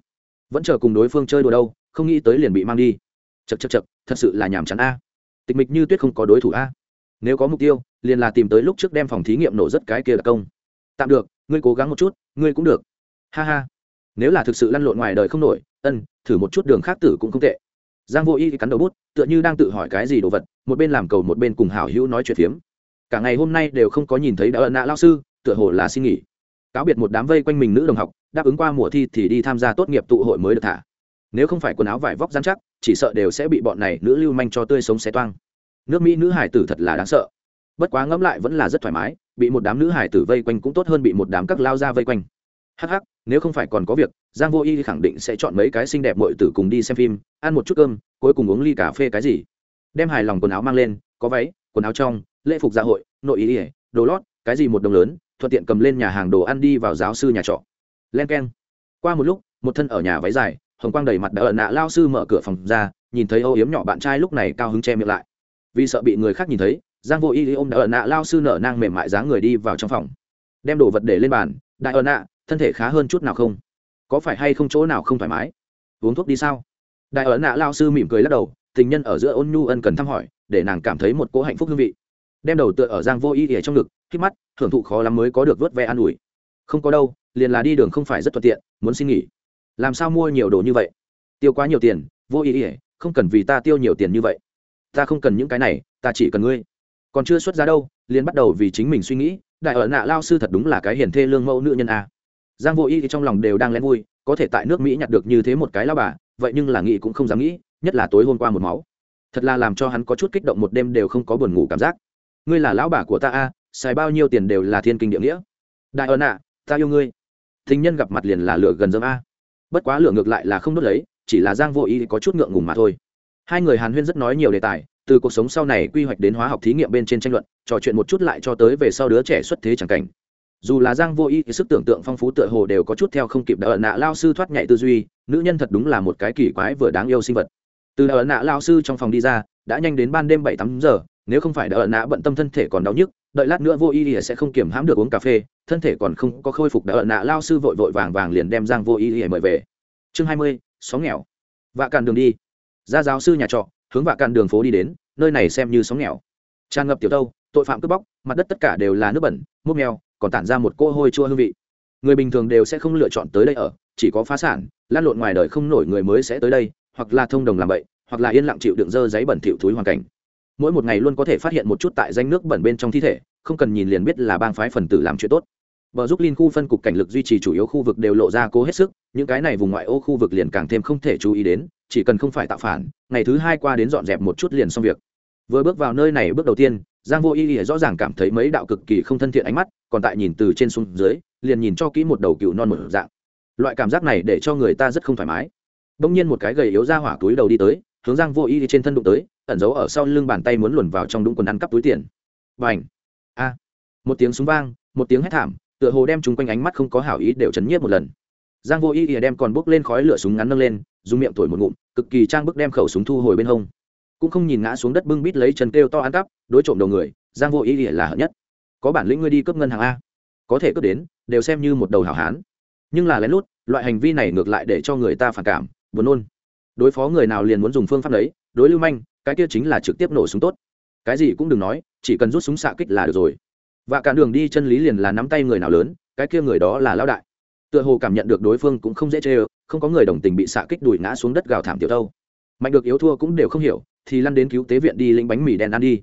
Vẫn chờ cùng đối phương chơi đùa đâu, không nghĩ tới liền bị mang đi. Chật chật chật thật sự là nhàm chán a. Tịch mịch như tuyết không có đối thủ a. Nếu có mục tiêu, liền là tìm tới lúc trước đem phòng thí nghiệm nổ rất cái kia là công. Tạm được, ngươi cố gắng một chút, ngươi cũng được. Ha ha. Nếu là thực sự lăn lộn ngoài đời không nổi, ân, thử một chút đường khác tử cũng không tệ giang vô y cắn đầu bút, tựa như đang tự hỏi cái gì đồ vật, một bên làm cầu một bên cùng hảo hữu nói chuyện phiếm. Cả ngày hôm nay đều không có nhìn thấy đã ân nạ lao sư, tựa hồ là xin nghỉ. Cáo biệt một đám vây quanh mình nữ đồng học, đáp ứng qua mùa thi thì đi tham gia tốt nghiệp tụ hội mới được thả. Nếu không phải quần áo vải vóc dán chắc, chỉ sợ đều sẽ bị bọn này nữ lưu manh cho tươi sống xé toang. Nước mỹ nữ hải tử thật là đáng sợ. Bất quá ngẫm lại vẫn là rất thoải mái, bị một đám nữ hải tử vây quanh cũng tốt hơn bị một đám các lao ra vây quanh. Hắc hắc, nếu không phải còn có việc giang vô y khẳng định sẽ chọn mấy cái xinh đẹp mội tử cùng đi xem phim, ăn một chút cơm, cuối cùng uống ly cà phê cái gì. Đem hài lòng quần áo mang lên, có váy, quần áo trong, lễ phục dạ hội, nội ý ỉa đồ lót, cái gì một đồng lớn, thuận tiện cầm lên nhà hàng đồ ăn đi vào giáo sư nhà trọ. Len k e n qua một lúc, một thân ở nhà váy dài, hồng quang đầy mặt đã ở nạ lao sư mở cửa phòng ra, nhìn thấy âu yếm nhỏ bạn trai lúc này cao hứng che miệng lại. Vì sợ bị người khác nhìn thấy, giang vô y ôm đã ở nạ lao sư nở nang mềm mại dáng người đi vào trong phòng. Đem đồ vật để lên bàn, đại ở nạ, thân thể khá hơn chút nào không? Có phải hay không chỗ nào không thoải mái? Uống thuốc đi sao? Đại ẩn nạ lao sư mỉm cười lắc đầu, tình nhân ở giữa ôn nhu ân cần thăm hỏi, để nàng cảm thấy một cỗ hạnh phúc hương vị. Đem đầu tựa ở giang vô ý ỉa trong ngực khi mắt thưởng thụ khó lắm mới có được vớt ve an ủi. Không có đâu, liền là đi đường không phải rất thuận tiện, muốn xin nghỉ. Làm sao mua nhiều đồ như vậy? Tiêu quá nhiều tiền, vô ý ỉa, không cần vì ta tiêu nhiều tiền như vậy. Ta không cần những cái này, ta chỉ cần ngươi. Còn chưa xuất ra đâu, liền bắt đầu vì chính mình suy nghĩ, đại ở nạ lao sư thật đúng là cái hiền thê lương mẫu nữ nhân a giang vô y thì trong lòng đều đang lén vui, có thể tại nước mỹ nhặt được như thế một cái lao bà, vậy nhưng là nghĩ cũng không dám nghĩ, nhất là tối hôm qua một máu. Thật là làm cho hắn có chút kích động một đêm đều không có buồn ngủ cảm giác. Ngươi là lão bà của ta a, xài bao nhiêu tiền đều là thiên kinh địa nghĩa. Đại ơn ạ, ta yêu ngươi. Thính nhân gặp mặt liền là lửa gần dâm a. Bất quá lửa ngược lại là không đốt lấy, chỉ là giang vô ý có chút ngượng ngùng mà thôi. Hai người hàn huyên rất nói nhiều đề tài, từ cuộc sống sau này quy hoạch đến hóa học thí nghiệm bên trên tranh luận, trò chuyện một chút lại cho tới về sau đứa trẻ xuất thế chẳng cảnh dù là giang vô ý thì sức tưởng tượng phong phú tựa hồ đều có chút theo không kịp đỡ nạ lao sư thoát nhạy tư duy, nữ nhân thật đúng là một cái kỳ quái vừa đáng yêu sinh vật. Từ đỡ nạ lao sư trong phòng đi ra, đã nhanh đến ban đêm bảy tám giờ, nếu không phải đỡ nạ bận tâm thân thể còn đau nhức, đợi lát nữa vô ý thì sẽ không kiểm hãm được uống cà phê, thân thể còn không có khôi phục, đỡ nạ lao sư vội vội vàng vàng liền đem giang vô ý thì mời về. Chương hai mươi, sóng nghèo. Vạ càn đường đi. Ra giáo sư nhà trọ, hướng vạ càn đường phố đi đến, nơi này xem như sóng nghèo. Tràn ngập tiểu tâu, tội phạm cướp bóc, mặt đất tất cả đều là nước bẩn múc nghèo còn tản ra một cô hôi chua hương vị. Người bình thường đều sẽ không lựa chọn tới đây ở chỉ có phá sản lan lộn ngoài đời không nổi người mới sẽ tới đây hoặc là thông đồng làm bậy hoặc là yên lặng chịu đựng dơ giấy bẩn thỉu thúi hoàn cảnh. Mỗi một ngày luôn có thể phát hiện một chút tại danh nước bẩn bên trong thi thể không cần nhìn liền biết là bang phái phần tử làm chuyện tốt. Bờ giúp Linh khu phân cục cảnh lực duy trì chủ yếu khu vực đều lộ ra cố hết sức, những cái này vùng ngoại ô khu vực liền càng thêm không thể chú ý đến, chỉ cần không phải tạo phản, ngày thứ hai qua đến dọn dẹp một chút liền xong việc. Vừa bước vào nơi này bước đầu tiên, Giang Vô Y rõ ràng cảm thấy mấy đạo cực kỳ không thân thiện ánh mắt, còn tại nhìn từ trên xuống dưới, liền nhìn cho kỹ một đầu cựu non một dạng. Loại cảm giác này để cho người ta rất không thoải mái. Đông nhiên một cái gầy yếu ra hỏa túi đầu đi tới, hướng Giang Vô Y trên thân đụng tới, ẩn giấu ở sau lưng bàn tay muốn luồn vào trong đung quần ăn cắp túi tiền. Bành! A! Một tiếng súng vang, một tiếng hét thảm, tựa hồ đem chúng quanh ánh mắt không có hảo ý đều chấn nhiếp một lần giang vô ý ỉa đem còn bốc lên khói lửa súng ngắn nâng lên dùng miệng thổi một ngụm cực kỳ trang bức đem khẩu súng thu hồi bên hông cũng không nhìn ngã xuống đất bưng bít lấy chân kêu to ăn cắp, đối trộm đầu người, giang vô ý ỉa là hận nhất. Có bản lĩnh ngươi đi cướp ngân hàng a. Có thể cướp đến, đều xem như một đầu hảo hán. Nhưng là lén lút, loại hành vi này ngược lại để cho người ta phản cảm, buồn nôn. Đối phó người nào liền muốn dùng phương pháp đấy, đối lưu manh, cái kia chính là trực tiếp nổ súng tốt. Cái gì cũng đừng nói, chỉ cần rút súng xạ kích là được rồi. Và cả đường đi chân lý liền là nắm tay người nào lớn, cái kia người đó là lão đại. Tựa hồ cảm nhận được đối phương cũng không dễ chê không có người đồng tình bị xạ kích đùi ngã xuống đất gào thảm tiểu thâu. Mạnh được yếu thua cũng đều không hiểu thì lăn đến cứu tế viện đi lĩnh bánh mì đen ăn đi.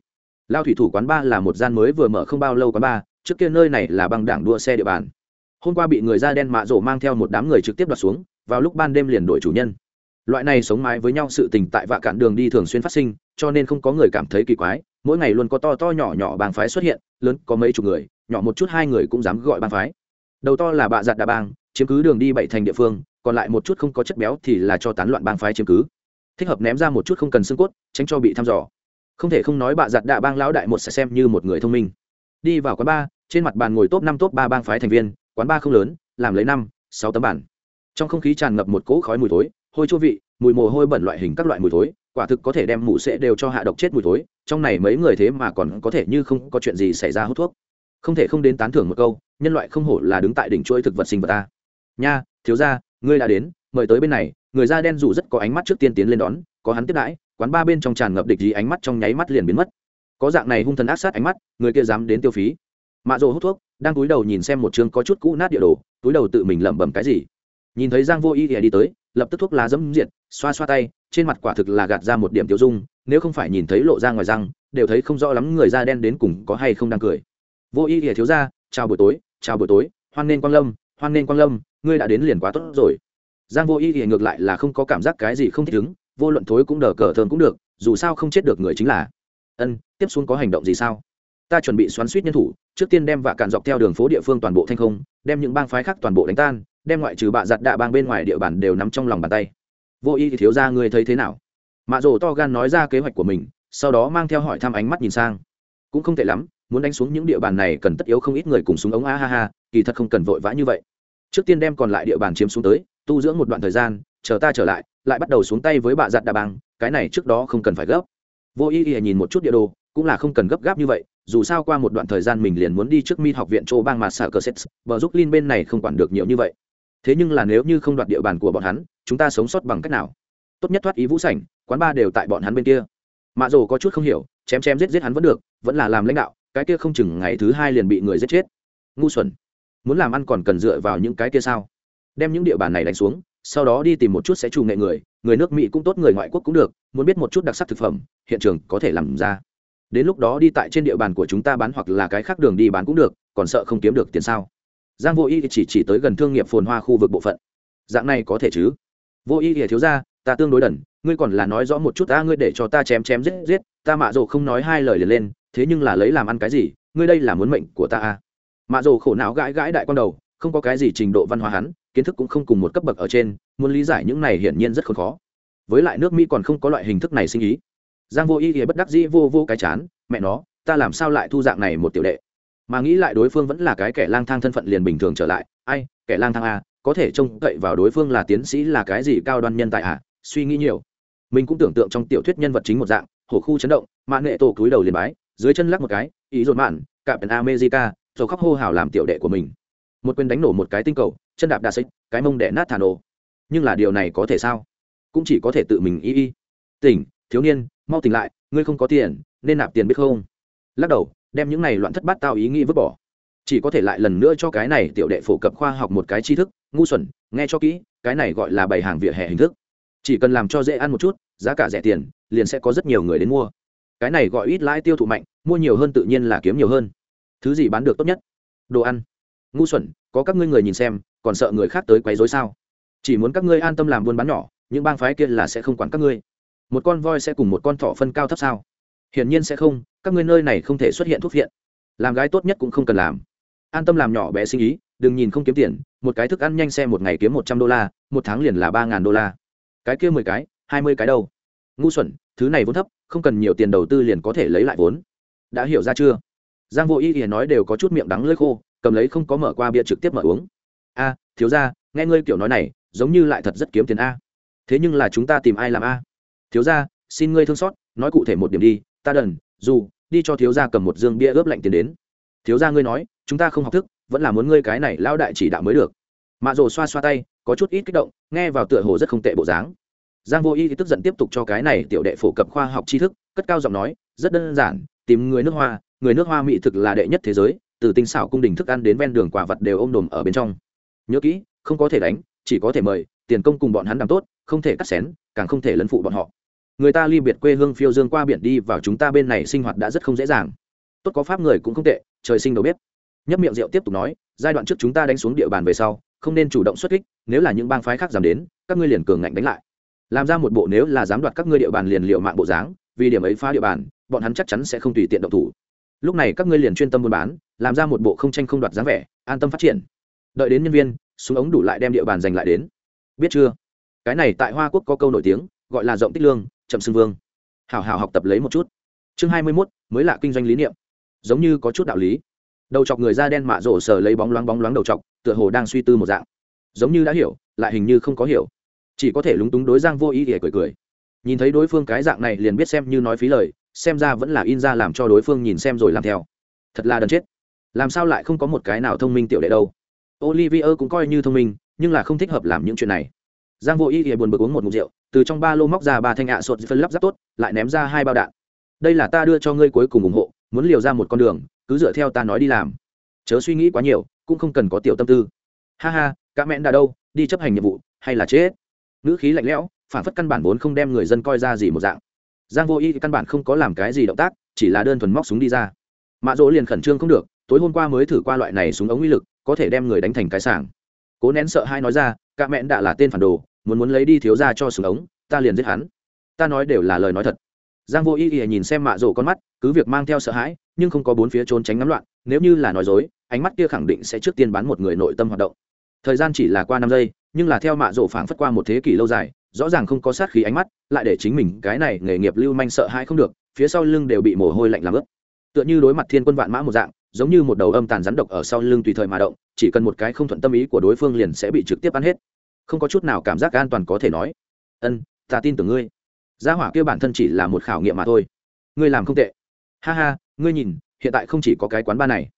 Lao thủy thủ quán ba là một gian mới vừa mở không bao lâu quán ba, trước kia nơi này là băng đảng đua xe địa bàn. Hôm qua bị người da đen mạ rổ mang theo một đám người trực tiếp đoạt xuống, vào lúc ban đêm liền đổi chủ nhân. Loại này sống mái với nhau sự tình tại vạ cản đường đi thường xuyên phát sinh, cho nên không có người cảm thấy kỳ quái, mỗi ngày luôn có to to nhỏ nhỏ bang phái xuất hiện, lớn có mấy chục người, nhỏ một chút hai người cũng dám gọi bang phái. Đầu to là bạ giặt đà bang, chiếm cứ đường đi bảy thành địa phương, còn lại một chút không có chất béo thì là cho tán loạn bang phái chiếm cứ thích hợp ném ra một chút không cần xương cốt, tránh cho bị thăm dò. Không thể không nói bạ giặt đạ bang lão đại một sẽ xem như một người thông minh. Đi vào quán ba trên mặt bàn ngồi top năm top ba bang phái thành viên, quán ba không lớn, làm lấy năm, sáu tấm bản trong không khí tràn ngập một cỗ khói mùi thối, hôi chua vị, mùi mồ hôi bẩn loại hình các loại mùi thối, quả thực có thể đem mụ sẽ đều cho hạ độc chết mùi thối, trong này mấy người thế mà còn có thể như không có chuyện gì xảy ra hút thuốc. Không thể không đến tán thưởng một câu, nhân loại không hổ là đứng tại đỉnh chuỗi thực vật sinh vật ta. Nha, thiếu gia, ngươi đã đến, mời tới bên này người da đen dù rất có ánh mắt trước tiên tiến lên đón, có hắn tiếp đãi, quán ba bên trong tràn ngập địch gì ánh mắt trong nháy mắt liền biến mất. Có dạng này hung thần ác sát ánh mắt, người kia dám đến tiêu phí. Mạ rồ hút thuốc, đang túi đầu nhìn xem một chương có chút cũ nát địa đồ, túi đầu tự mình lẩm bẩm cái gì. Nhìn thấy giang vô y ỉa đi tới, lập tức thuốc lá dẫm diệt, xoa xoa tay, trên mặt quả thực là gạt ra một điểm tiêu dung, nếu không phải nhìn thấy lộ ra ngoài răng, đều thấy không rõ lắm người da đen đến cùng có hay không đang cười. Vô y ỉa thiếu ra, chào buổi tối, chào buổi tối, hoan nên quang lâm, hoan nên quang lâm, ngươi đã đến liền quá tốt rồi giang vô y thì ngược lại là không có cảm giác cái gì không thích ứng, vô luận thối cũng đờ cờ thơm cũng được, dù sao không chết được người chính là. Ân, tiếp xuống có hành động gì sao? Ta chuẩn bị xoắn suýt nhân thủ, trước tiên đem vạ cạn dọc theo đường phố địa phương toàn bộ thanh không, đem những bang phái khác toàn bộ đánh tan, đem ngoại trừ bạ giặt đạ bang bên ngoài địa bàn đều nắm trong lòng bàn tay. Vô y thì thiếu ra người thấy thế nào? Mạ rổ to gan nói ra kế hoạch của mình, sau đó mang theo hỏi thăm ánh mắt nhìn sang. Cũng không tệ lắm, muốn đánh xuống những địa bàn này cần tất yếu không ít người cùng súng ống, a ha ha, kỳ thật không cần vội vã như vậy. Trước tiên đem còn lại địa bàn chiếm xuống tới tu dưỡng một đoạn thời gian, chờ ta trở lại lại bắt đầu xuống tay với bạ giặt đà bang cái này trước đó không cần phải gấp. Vô y y nhìn một chút địa đồ, cũng là không cần gấp gáp như vậy, dù sao qua một đoạn thời gian mình liền muốn đi trước mi học viện châu bang mà sở cờ sét bờ giúp linh bên này không quản được nhiều như vậy. Thế nhưng là nếu như không đoạt địa bàn của bọn hắn, chúng ta sống sót bằng cách nào? Tốt nhất thoát ý vũ sảnh, quán ba đều tại bọn hắn bên kia. Mạ dồ có chút không hiểu, chém chém giết giết hắn vẫn được, vẫn là làm lãnh đạo, cái kia không chừng ngày thứ hai liền bị người giết chết. Ngu xuẩn, muốn làm ăn còn cần dựa vào những cái kia sao? Đem những địa bàn này đánh xuống, sau đó đi tìm một chút sẽ trù nghệ người người nước mỹ cũng tốt, người ngoại quốc cũng được, muốn biết một chút đặc sắc thực phẩm, hiện trường có thể làm ra. Đến lúc đó đi tại trên địa bàn của chúng ta bán hoặc là cái khác đường đi bán cũng được, còn sợ không kiếm được tiền sao? Giang vô y chỉ chỉ tới gần thương nghiệp phồn hoa khu vực bộ phận. Dạng này có thể chứ? Vô y thì thiếu ra, ta tương đối đần, ngươi còn là nói rõ một chút ta ngươi để cho ta chém chém, giết giết, ta mạ rồ không nói hai lời liền lên, thế nhưng là lấy làm ăn cái gì? Ngươi đây là muốn mệnh của ta à? Mạ rồ khổ não gãi gãi đại con đầu không có cái gì trình độ văn hóa hắn, kiến thức cũng không cùng một cấp bậc ở trên, muốn lý giải những này hiển nhiên rất khó. Với lại nước mỹ còn không có loại hình thức này sinh ý. Giang vô ý thì bất đắc dĩ vô vô cái chán, mẹ nó, ta làm sao lại thu dạng này một tiểu đệ? Mà nghĩ lại đối phương vẫn là cái kẻ lang thang thân phận liền bình thường trở lại. Ai, kẻ lang thang a có thể trông cậy vào đối phương là tiến sĩ là cái gì cao đoan nhân tại à? Suy nghĩ nhiều. Mình cũng tưởng tượng trong tiểu thuyết nhân vật chính một dạng, hổ khu chấn động mạng nghệ tổ cúi đầu liền bái, dưới chân lắc một cái, ý dồn mạn cạm pèn america rồi khóc hô hào làm tiểu đệ của mình một quyền đánh nổ một cái tinh cầu, chân đạp đà xích, cái mông đẻ nát thả nổ. Nhưng là điều này có thể sao? Cũng chỉ có thể tự mình y y. Tỉnh, thiếu niên, mau tỉnh lại, ngươi không có tiền, nên nạp tiền biết không? Lắc đầu, đem những này loạn thất bát tao ý nghĩ vứt bỏ. Chỉ có thể lại lần nữa cho cái này tiểu đệ phổ cập khoa học một cái tri thức, ngu xuẩn, nghe cho kỹ, cái này gọi là bày hàng vỉa hè hình thức. Chỉ cần làm cho dễ ăn một chút, giá cả rẻ tiền, liền sẽ có rất nhiều người đến mua. Cái này gọi ít lãi tiêu thụ mạnh, mua nhiều hơn tự nhiên là kiếm nhiều hơn. Thứ gì bán được tốt nhất? Đồ ăn ngu xuẩn, có các ngươi người nhìn xem, còn sợ người khác tới quấy rối sao? Chỉ muốn các ngươi an tâm làm buôn bán nhỏ, những bang phái kia là sẽ không quản các ngươi. Một con voi sẽ cùng một con thỏ phân cao thấp sao? Hiển nhiên sẽ không, các ngươi nơi này không thể xuất hiện thuốc viện. Làm gái tốt nhất cũng không cần làm. An tâm làm nhỏ bé sinh ý, đừng nhìn không kiếm tiền, một cái thức ăn nhanh xe một ngày kiếm một trăm đô la, một tháng liền là ba ngàn đô la. Cái kia mười cái, hai mươi cái đâu? Ngu xuẩn, thứ này vốn thấp, không cần nhiều tiền đầu tư liền có thể lấy lại vốn. Đã hiểu ra chưa? Giang vô y thì nói đều có chút miệng đắng lơi khô cầm lấy không có mở qua bia trực tiếp mở uống. A, thiếu ra nghe ngươi kiểu nói này, giống như lại thật rất kiếm tiền a. Thế nhưng là chúng ta tìm ai làm a? Thiếu gia, xin ngươi thương xót, nói cụ thể một điểm đi, ta đần, dù, đi cho thiếu gia cầm một dương bia ướp lạnh tiền đến. Thiếu gia ngươi nói, chúng ta không học thức, vẫn là muốn ngươi cái này lao đại chỉ đạo mới được. Mạ rồ xoa xoa tay, có chút ít kích động, nghe vào tựa hồ rất không tệ bộ dáng. Giang vô y thì tức giận tiếp tục cho cái này tiểu đệ phổ cập khoa học tri thức, cất cao giọng nói, rất đơn giản, tìm người nước hoa, người nước hoa mỹ thực là đệ nhất thế giới từ tinh xảo cung đình thức ăn đến ven đường quả vật đều ôm đồm ở bên trong. Nhớ kỹ, không có thể đánh, chỉ có thể mời, tiền công cùng bọn hắn làm tốt, không thể cắt xén, càng không thể lấn phụ bọn họ. Người ta ly biệt quê hương phiêu dương qua biển đi vào chúng ta bên này sinh hoạt đã rất không dễ dàng. Tốt có pháp người cũng không tệ, trời sinh đầu bếp. Nhấp miệng rượu tiếp tục nói, giai đoạn trước chúng ta đánh xuống địa bàn về sau, không nên chủ động xuất kích, nếu là những bang phái khác dám đến, các ngươi liền cường ngạnh đánh lại. Làm ra một bộ nếu là dám đoạt các ngươi địa bàn liền liệu mạng bộ dáng, vì điểm ấy phá địa bàn, bọn hắn chắc chắn sẽ không tùy tiện động thủ. Lúc này các ngươi liền chuyên tâm buôn bán làm ra một bộ không tranh không đoạt dáng vẻ, an tâm phát triển. Đợi đến nhân viên, súng ống đủ lại đem địa bàn giành lại đến. Biết chưa? Cái này tại hoa quốc có câu nổi tiếng, gọi là rộng tích lương, chậm xưng vương. Hảo hảo học tập lấy một chút. Chương hai mươi mốt, mới là kinh doanh lý niệm. Giống như có chút đạo lý. Đầu chọc người da đen mạ rổ sờ lấy bóng loáng bóng loáng đầu chọc, tựa hồ đang suy tư một dạng. Giống như đã hiểu, lại hình như không có hiểu. Chỉ có thể lúng túng đối giang vô ý để cười cười. Nhìn thấy đối phương cái dạng này liền biết xem như nói phí lời, xem ra vẫn là in ra làm cho đối phương nhìn xem rồi làm theo. Thật là đần chết làm sao lại không có một cái nào thông minh tiểu đệ đâu? Olivier cũng coi như thông minh, nhưng là không thích hợp làm những chuyện này. Giang vô ý thì buồn bực uống một mục rượu, từ trong ba lô móc ra ba thanh ạ sột phân lắp ráp tốt, lại ném ra hai bao đạn. Đây là ta đưa cho ngươi cuối cùng ủng hộ, muốn liều ra một con đường, cứ dựa theo ta nói đi làm. Chớ suy nghĩ quá nhiều, cũng không cần có tiểu tâm tư. Ha ha cá mẹn đã đâu, đi chấp hành nhiệm vụ, hay là chết? Ngữ khí lạnh lẽo, phản phất căn bản vốn không đem người dân coi ra gì một dạng. Giang vô y căn bản không có làm cái gì động tác, chỉ là đơn thuần móc súng đi ra. Mạ dỗ liền khẩn trương không được tối hôm qua mới thử qua loại này súng ống uy lực, có thể đem người đánh thành cái sảng. Cố nén sợ hai nói ra, cả mẹn đã là tên phản đồ, muốn muốn lấy đi thiếu ra cho súng ống, ta liền giết hắn. Ta nói đều là lời nói thật. Giang vô y y nhìn xem mạ rổ con mắt, cứ việc mang theo sợ hãi, nhưng không có bốn phía trốn tránh ngắm loạn, nếu như là nói dối, ánh mắt kia khẳng định sẽ trước tiên bán một người nội tâm hoạt động. Thời gian chỉ là qua năm giây, nhưng là theo mạ rổ phảng phất qua một thế kỷ lâu dài, rõ ràng không có sát khí ánh mắt, lại để chính mình cái này nghề nghiệp lưu manh sợ hãi không được, phía sau lưng đều bị mồ hôi lạnh làm ướt. Tựa như đối mặt thiên quân vạn mã một dạng giống như một đầu âm tàn rắn độc ở sau lưng tùy thời mà động, chỉ cần một cái không thuận tâm ý của đối phương liền sẽ bị trực tiếp ăn hết. Không có chút nào cảm giác an toàn có thể nói. Ân, ta tin tưởng ngươi. Gia hỏa kia bản thân chỉ là một khảo nghiệm mà thôi. Ngươi làm không tệ. Ha ha, ngươi nhìn, hiện tại không chỉ có cái quán ba này.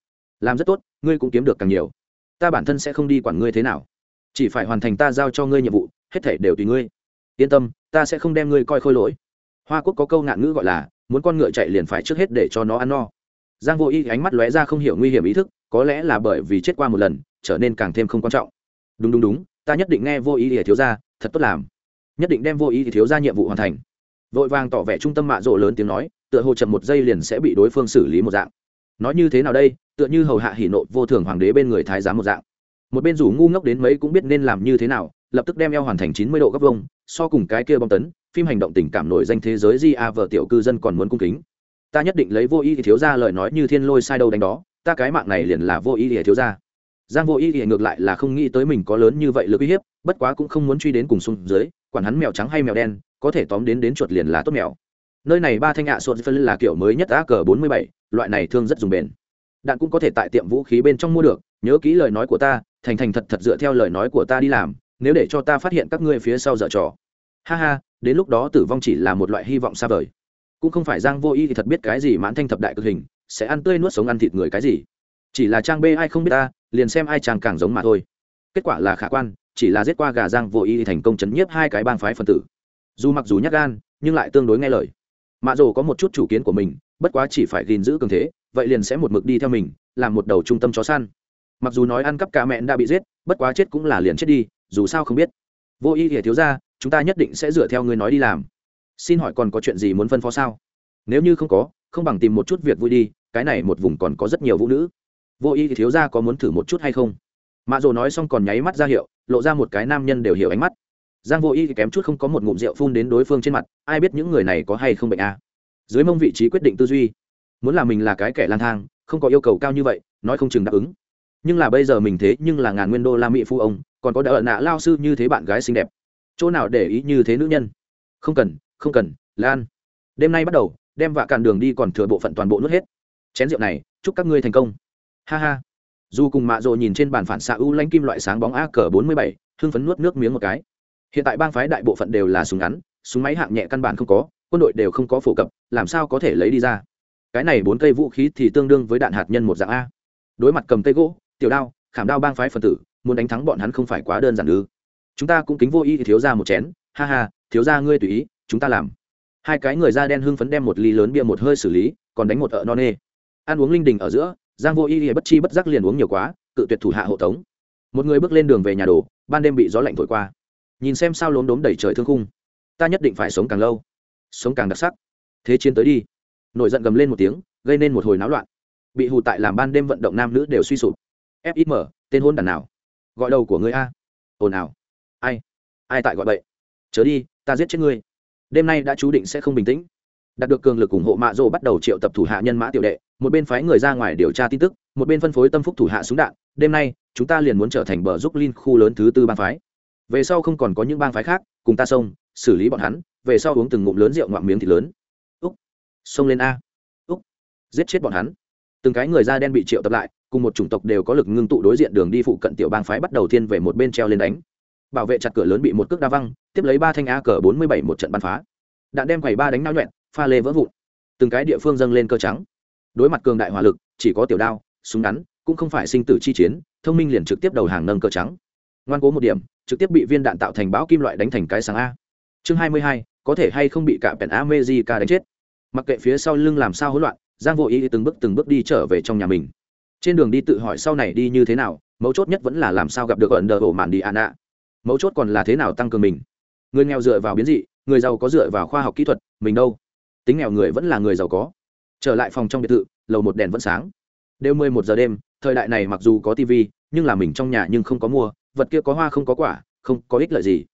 Làm rất tốt, ngươi cũng kiếm được càng nhiều. Ta bản thân sẽ không đi quản ngươi thế nào. Chỉ phải hoàn thành ta giao cho ngươi nhiệm vụ, hết thể đều tùy ngươi. Yên tâm, ta sẽ không đem ngươi coi khôi lỗi. Hoa quốc có câu ngạn ngữ gọi là, muốn con ngựa chạy liền phải trước hết để cho nó ăn no giang vô y ánh mắt lóe ra không hiểu nguy hiểm ý thức, có lẽ là bởi vì chết qua một lần, trở nên càng thêm không quan trọng. Đúng đúng đúng, ta nhất định nghe vô ý để thiếu ra thật tốt làm. Nhất định đem vô ý thì thiếu ra nhiệm vụ hoàn thành. Vội vàng tỏ vẻ trung tâm mạ rộ lớn tiếng nói, tựa hồ chậm một giây liền sẽ bị đối phương xử lý một dạng. Nói như thế nào đây, tựa như hầu hạ hỉ nộ vô thường hoàng đế bên người thái giám một dạng. Một bên rủ ngu ngốc đến mấy cũng biết nên làm như thế nào, lập tức đem eo hoàn thành chín mươi độ góc vông so cùng cái kia bom tấn, phim hành động tình cảm nổi danh thế giới di a vợ tiểu cư dân còn muốn cung kính ta nhất định lấy vô ý thì thiếu ra lời nói như thiên lôi sai đâu đánh đó, ta cái mạng này liền là vô ý thì thiếu ra. Giang vô ý thì ngược lại là không nghĩ tới mình có lớn như vậy lực uy hiếp, bất quá cũng không muốn truy đến cùng xuống dưới, quản hắn mèo trắng hay mèo đen, có thể tóm đến đến chuột liền là tốt mèo. Nơi này ba thanh ạ sột phân là kiểu mới nhất a cờ bốn mươi bảy, loại này thương rất dùng bền. Đạn cũng có thể tại tiệm vũ khí bên trong mua được, nhớ kỹ lời nói của ta, thành thành thật thật dựa theo lời nói của ta đi làm, nếu để cho ta phát hiện các ngươi phía sau dở trò. Ha ha, đến lúc đó tử vong chỉ là một loại hy vọng xa vời cũng không phải giang vô y thì thật biết cái gì mãn thanh thập đại cực hình, sẽ ăn tươi nuốt sống ăn thịt người cái gì. Chỉ là trang b ai không biết ta, liền xem ai trang càng giống mà thôi. Kết quả là khả quan, chỉ là giết qua gà giang vô y thì thành công chấn nhiếp hai cái bang phái phân tử. Dù mặc dù nhắc gan, nhưng lại tương đối nghe lời. Mạ dồ có một chút chủ kiến của mình, bất quá chỉ phải gìn giữ cường thế, vậy liền sẽ một mực đi theo mình, làm một đầu trung tâm chó săn. Mặc dù nói ăn cắp cả mẹn đã bị giết, bất quá chết cũng là liền chết đi, dù sao không biết. Vô y thì thiếu ra, chúng ta nhất định sẽ dựa theo người nói đi làm xin hỏi còn có chuyện gì muốn phân phó sao? Nếu như không có, không bằng tìm một chút việc vui đi, cái này một vùng còn có rất nhiều vũ nữ. Vô y thì thiếu ra có muốn thử một chút hay không? Mạ dồ nói xong còn nháy mắt ra hiệu, lộ ra một cái nam nhân đều hiểu ánh mắt. Giang vô y thì kém chút không có một ngụm rượu phun đến đối phương trên mặt, ai biết những người này có hay không bệnh à. dưới mông vị trí quyết định tư duy, muốn là mình là cái kẻ lang thang, không có yêu cầu cao như vậy, nói không chừng đáp ứng. Nhưng là bây giờ mình thế nhưng là ngàn nguyên đô la mỹ phu ông, còn có đỡ nạ lao sư như thế bạn gái xinh đẹp. Chỗ nào để ý như thế nữ nhân? Không cần không cần, lan. Đêm nay bắt đầu, đem vạ cản đường đi còn thừa bộ phận toàn bộ nuốt hết. Chén rượu này, chúc các ngươi thành công. Ha ha. Dù cùng mạ rộ nhìn trên bàn phản xạ ưu lanh kim loại sáng bóng a cờ bốn mươi bảy, hưng phấn nuốt nước miếng một cái. Hiện tại bang phái đại bộ phận đều là súng ngắn, súng máy hạng nhẹ căn bản không có, quân đội đều không có phổ cập, làm sao có thể lấy đi ra? Cái này bốn cây vũ khí thì tương đương với đạn hạt nhân một dạng a. Đối mặt cầm cây gỗ, tiểu đao, khảm đao bang phái phần tử, muốn đánh thắng bọn hắn không phải quá đơn giản ư? Chúng ta cũng kính vô ý thì thiếu ra một chén. Ha ha, thiếu ra ngươi tùy ý chúng ta làm. Hai cái người da đen hưng phấn đem một ly lớn bia một hơi xử lý, còn đánh một ợ non nê. Ăn uống linh đình ở giữa, giang vô ý bất chi bất giác liền uống nhiều quá, cự tuyệt thủ hạ hộ tống. Một người bước lên đường về nhà đồ ban đêm bị gió lạnh thổi qua. Nhìn xem sao lốm đốm đầy trời thương khung, ta nhất định phải sống càng lâu, sống càng đặc sắc. Thế chiến tới đi. Nổi giận gầm lên một tiếng, gây nên một hồi náo loạn. Bị hù tại làm ban đêm vận động nam nữ đều suy sụp. Fim tên hôn đàn nào? Gọi đầu của ngươi a. Ồn ào. Ai? Ai tại gọi bậy? Chớ đi, ta giết chết ngươi đêm nay đã chú định sẽ không bình tĩnh. Đạt được cường lực ủng hộ mạ rô bắt đầu triệu tập thủ hạ nhân mã tiểu đệ, một bên phái người ra ngoài điều tra tin tức, một bên phân phối tâm phúc thủ hạ súng đạn. Đêm nay, chúng ta liền muốn trở thành bờ giúp linh khu lớn thứ tư bang phái. Về sau không còn có những bang phái khác, cùng ta xông, xử lý bọn hắn, về sau uống từng ngụm lớn rượu ngoạm miếng thịt lớn. Úc, xông lên a. Úc, giết chết bọn hắn. Từng cái người da đen bị triệu tập lại, cùng một chủng tộc đều có lực ngưng tụ đối diện đường đi phụ cận tiểu bang phái bắt đầu thiên về một bên treo lên đánh bảo vệ chặt cửa lớn bị một cước đa văng, tiếp lấy ba thanh a cờ bốn mươi bảy một trận bắn phá. Đạn đem quầy ba đánh nao nhuẹn, pha lê vỡ vụn. Từng cái địa phương dâng lên cơ trắng. Đối mặt cường đại hỏa lực, chỉ có tiểu đao, súng ngắn, cũng không phải sinh tử chi chiến, thông minh liền trực tiếp đầu hàng nâng cơ trắng. Ngoan cố một điểm, trực tiếp bị viên đạn tạo thành bão kim loại đánh thành cái sáng a. Chương hai mươi hai, có thể hay không bị cả pèn ca đánh chết? Mặc kệ phía sau lưng làm sao hỗn loạn, giang vô ý từng bước từng bước đi trở về trong nhà mình. Trên đường đi tự hỏi sau này đi như thế nào, mấu chốt nhất vẫn là làm sao gặp được ẩn đờ ổ mạn đi an ạ mấu chốt còn là thế nào tăng cường mình? Người nghèo dựa vào biến dị, người giàu có dựa vào khoa học kỹ thuật, mình đâu? Tính nghèo người vẫn là người giàu có. Trở lại phòng trong biệt thự, lầu một đèn vẫn sáng. Đều mười một giờ đêm, thời đại này mặc dù có tv nhưng là mình trong nhà nhưng không có mua, vật kia có hoa không có quả, không có ích lợi gì.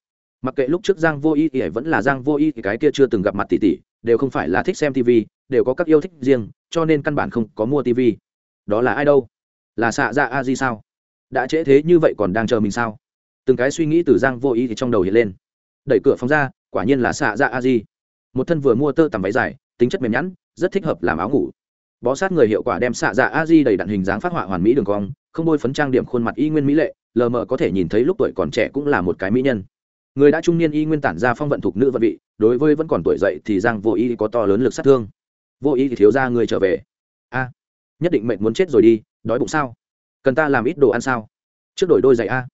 Mặc kệ lúc trước giang vô y thì vẫn là giang vô y thì cái kia chưa từng gặp mặt tỷ tỷ, đều không phải là thích xem tv đều có các yêu thích riêng, cho nên căn bản không có mua tv đó là ai đâu? Là xạ dạ a di sao? Đã trễ thế như vậy còn đang chờ mình sao? Từng cái suy nghĩ từ giang vô ý thì trong đầu hiện lên. Đẩy cửa phóng ra, quả nhiên là xạ dạ a di. Một thân vừa mua tơ tằm váy dài, tính chất mềm nhẵn, rất thích hợp làm áo ngủ. Bó sát người hiệu quả đem xạ dạ a di đầy đặn hình dáng phát họa hoàn mỹ đường cong, không bôi phấn trang điểm khuôn mặt y nguyên mỹ lệ, lờ mờ có thể nhìn thấy lúc tuổi còn trẻ cũng là một cái mỹ nhân. Người đã trung niên y nguyên tản ra phong vận thục nữ vận vị, đối với vẫn còn tuổi dậy thì giang vô ý có to lớn lực sát thương. Vô ý thì thiếu ra người trở về. A, nhất định mệnh muốn chết rồi đi, đói bụng sao? Cần ta làm ít đồ ăn sao? Trước đổi đôi giày a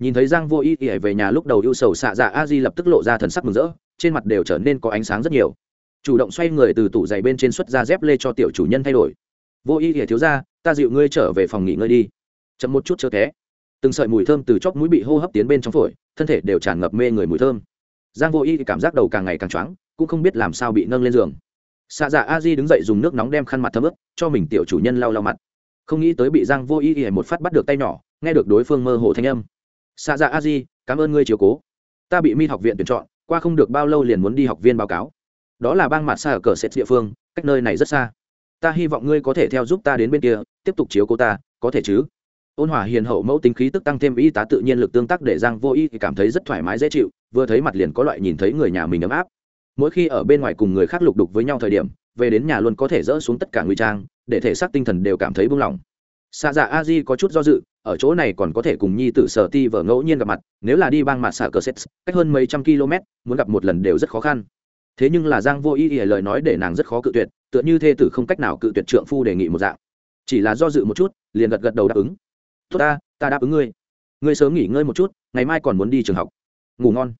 nhìn thấy giang vô y ỉa về nhà lúc đầu ưu sầu xạ dạ a di lập tức lộ ra thần sắc mừng rỡ, trên mặt đều trở nên có ánh sáng rất nhiều. Chủ động xoay người từ tủ giày bên trên xuất ra dép lê cho tiểu chủ nhân thay đổi. Vô y ỉa thiếu ra, ta dịu ngươi trở về phòng nghỉ ngơi đi. Chậm một chút chớ té. Từng sợi mùi thơm từ chóp mũi bị hô hấp tiến bên trong phổi, thân thể đều tràn ngập mê người mùi thơm. Giang vô y cảm giác đầu càng ngày càng choáng, cũng không biết làm sao bị nâng lên giường. Xạ dạ a di đứng dậy dùng nước nóng đem khăn mặt thấm ướp cho mình tiểu chủ nhân lau lau mặt. Không nghĩ tới bị giang vô y ỉa một phát bắt được tay nhỏ, nghe được đối phương mơ hồ thanh âm xạ dạ a di, cảm ơn ngươi chiều cố. Ta bị mi học viện tuyển chọn, qua không được bao lâu liền muốn đi học viên báo cáo. Đó là bang mặt xa ở cờ xét địa phương, cách nơi này rất xa. Ta hy vọng ngươi có thể theo giúp ta đến bên kia, tiếp tục chiếu cố ta, có thể chứ? Ôn hòa hiền hậu mẫu tính khí tức tăng thêm y tá tự nhiên lực tương tác để giang vô y thì cảm thấy rất thoải mái, dễ chịu, vừa thấy mặt liền có loại nhìn thấy người nhà mình ấm áp. Mỗi khi ở bên ngoài cùng người khác lục đục với nhau thời điểm, về đến nhà luôn có thể dỡ xuống tất cả nguy trang, để thể xác tinh thần đều cảm thấy buông lỏng xạ dạ a di có chút do dự, ở chỗ này còn có thể cùng nhi tử sở ti vợ ngẫu nhiên gặp mặt, nếu là đi bang mặt xạ cờ set cách hơn mấy trăm km, muốn gặp một lần đều rất khó khăn. Thế nhưng là giang vô ý ỉa lời nói để nàng rất khó cự tuyệt, tựa như thê tử không cách nào cự tuyệt trượng phu đề nghị một dạng. Chỉ là do dự một chút, liền gật gật đầu đáp ứng. Tốt ta ta đáp ứng ngươi. Ngươi sớm nghỉ ngơi một chút, ngày mai còn muốn đi trường học. Ngủ ngon.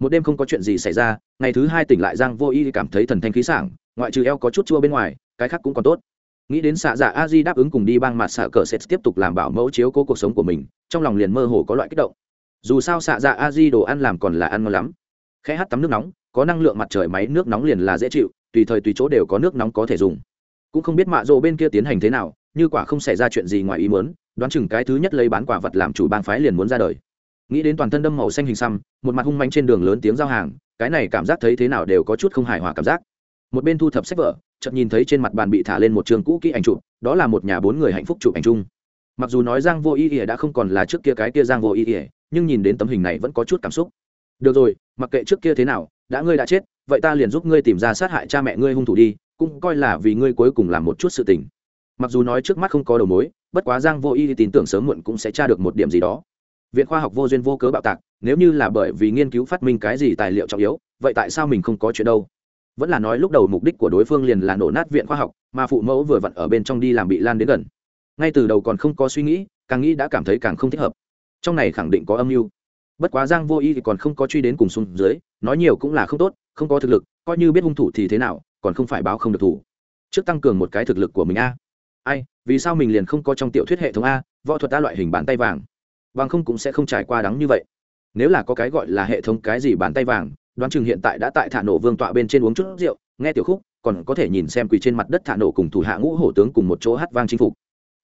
Một đêm không có chuyện gì xảy ra, ngày thứ hai tỉnh lại giang vô y cảm thấy thần thanh khí sảng, ngoại trừ eo có chút chua bên ngoài, cái khác cũng còn tốt nghĩ đến xạ dạ a di đáp ứng cùng đi bang mặt xạ cờ sẽ tiếp tục làm bảo mẫu chiếu cố cuộc sống của mình, trong lòng liền mơ hồ có loại kích động. Dù sao xạ dạ a di đồ ăn làm còn là ăn ngon lắm. Khẽ hắt tắm nước nóng, có năng lượng mặt trời máy nước nóng liền là dễ chịu, tùy thời tùy chỗ đều có nước nóng có thể dùng. Cũng không biết mạ rộ bên kia tiến hành thế nào, như quả không xảy ra chuyện gì ngoài ý muốn, đoán chừng cái thứ nhất lấy bán quả vật làm chủ bang phái liền muốn ra đời. Nghĩ đến toàn thân đâm màu xanh hình xăm, một mặt hung manh trên đường lớn tiếng giao hàng, cái này cảm giác thấy thế nào đều có chút không hài hòa cảm giác một bên thu thập sách vở, chợt nhìn thấy trên mặt bàn bị thả lên một trường cũ kỹ ảnh chụp, đó là một nhà bốn người hạnh phúc chụp ảnh chung. Mặc dù nói giang vô ý ỉa đã không còn là trước kia cái kia giang vô ý ỉa nhưng nhìn đến tấm hình này vẫn có chút cảm xúc. Được rồi, mặc kệ trước kia thế nào, đã ngươi đã chết, vậy ta liền giúp ngươi tìm ra sát hại cha mẹ ngươi hung thủ đi, cũng coi là vì ngươi cuối cùng làm một chút sự tình. Mặc dù nói trước mắt không có đầu mối, bất quá giang vô ý tin tưởng sớm muộn cũng sẽ tra được một điểm gì đó. Viện khoa học vô duyên vô cớ bạo tạc, nếu như là bởi vì nghiên cứu phát minh cái gì tài liệu trọng yếu, vậy tại sao mình không có chuyện đâu? Vẫn là nói lúc đầu mục đích của đối phương liền là nổ nát viện khoa học, mà phụ mẫu vừa vặn ở bên trong đi làm bị lan đến gần. Ngay từ đầu còn không có suy nghĩ, càng nghĩ đã cảm thấy càng không thích hợp. Trong này khẳng định có âm mưu. Bất quá giang vô y thì còn không có truy đến cùng xuống dưới, nói nhiều cũng là không tốt, không có thực lực, coi như biết hung thủ thì thế nào, còn không phải báo không được thủ. Trước tăng cường một cái thực lực của mình a. Ai, vì sao mình liền không có trong tiểu thuyết hệ thống a, võ thuật đa loại hình bàn tay vàng? Vàng không cũng sẽ không trải qua đắng như vậy. Nếu là có cái gọi là hệ thống cái gì bàn tay vàng đoán chừng hiện tại đã tại thả nổ vương tọa bên trên uống chút rượu, nghe tiểu khúc, còn có thể nhìn xem quỳ trên mặt đất thả nổ cùng thủ hạ ngũ hổ tướng cùng một chỗ hát vang chinh phục.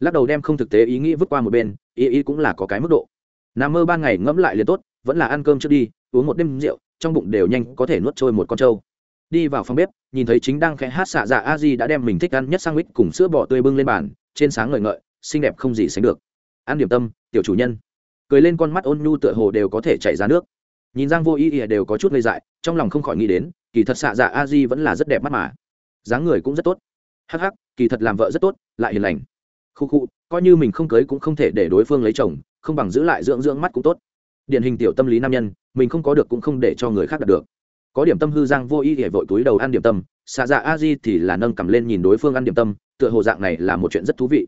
Lắc đầu đem không thực tế ý nghĩ vứt qua một bên ý ý cũng là có cái mức độ. Nằm mơ ban ngày ngẫm lại liền tốt, vẫn là ăn cơm trước đi, uống một đêm rượu, trong bụng đều nhanh có thể nuốt trôi một con trâu. Đi vào phòng bếp, nhìn thấy chính đang khẽ hát xạ dạ a di đã đem mình thích ăn nhất sang mít cùng sữa bò tươi bưng lên bàn, trên sáng ngời ngợi, xinh đẹp không gì sánh được. Ăn điểm tâm, tiểu chủ nhân. Cười lên con mắt ôn nhu tựa hồ đều có thể chảy ra nước nhìn giang vô ý ỉa đều có chút ngây dại, trong lòng không khỏi nghĩ đến, kỳ thật xạ dạ a di vẫn là rất đẹp mắt mà. Dáng người cũng rất tốt. Hắc hắc, kỳ thật làm vợ rất tốt, lại hiền lành. Khu khu, coi như mình không cưới cũng không thể để đối phương lấy chồng, không bằng giữ lại dưỡng dưỡng mắt cũng tốt. Điển hình tiểu tâm lý nam nhân, mình không có được cũng không để cho người khác đạt được. Có điểm tâm hư giang vô ý ỉa vội túi đầu ăn điểm tâm, xạ dạ a di thì là nâng cầm lên nhìn đối phương ăn điểm tâm, tựa hồ dạng này là một chuyện rất thú vị.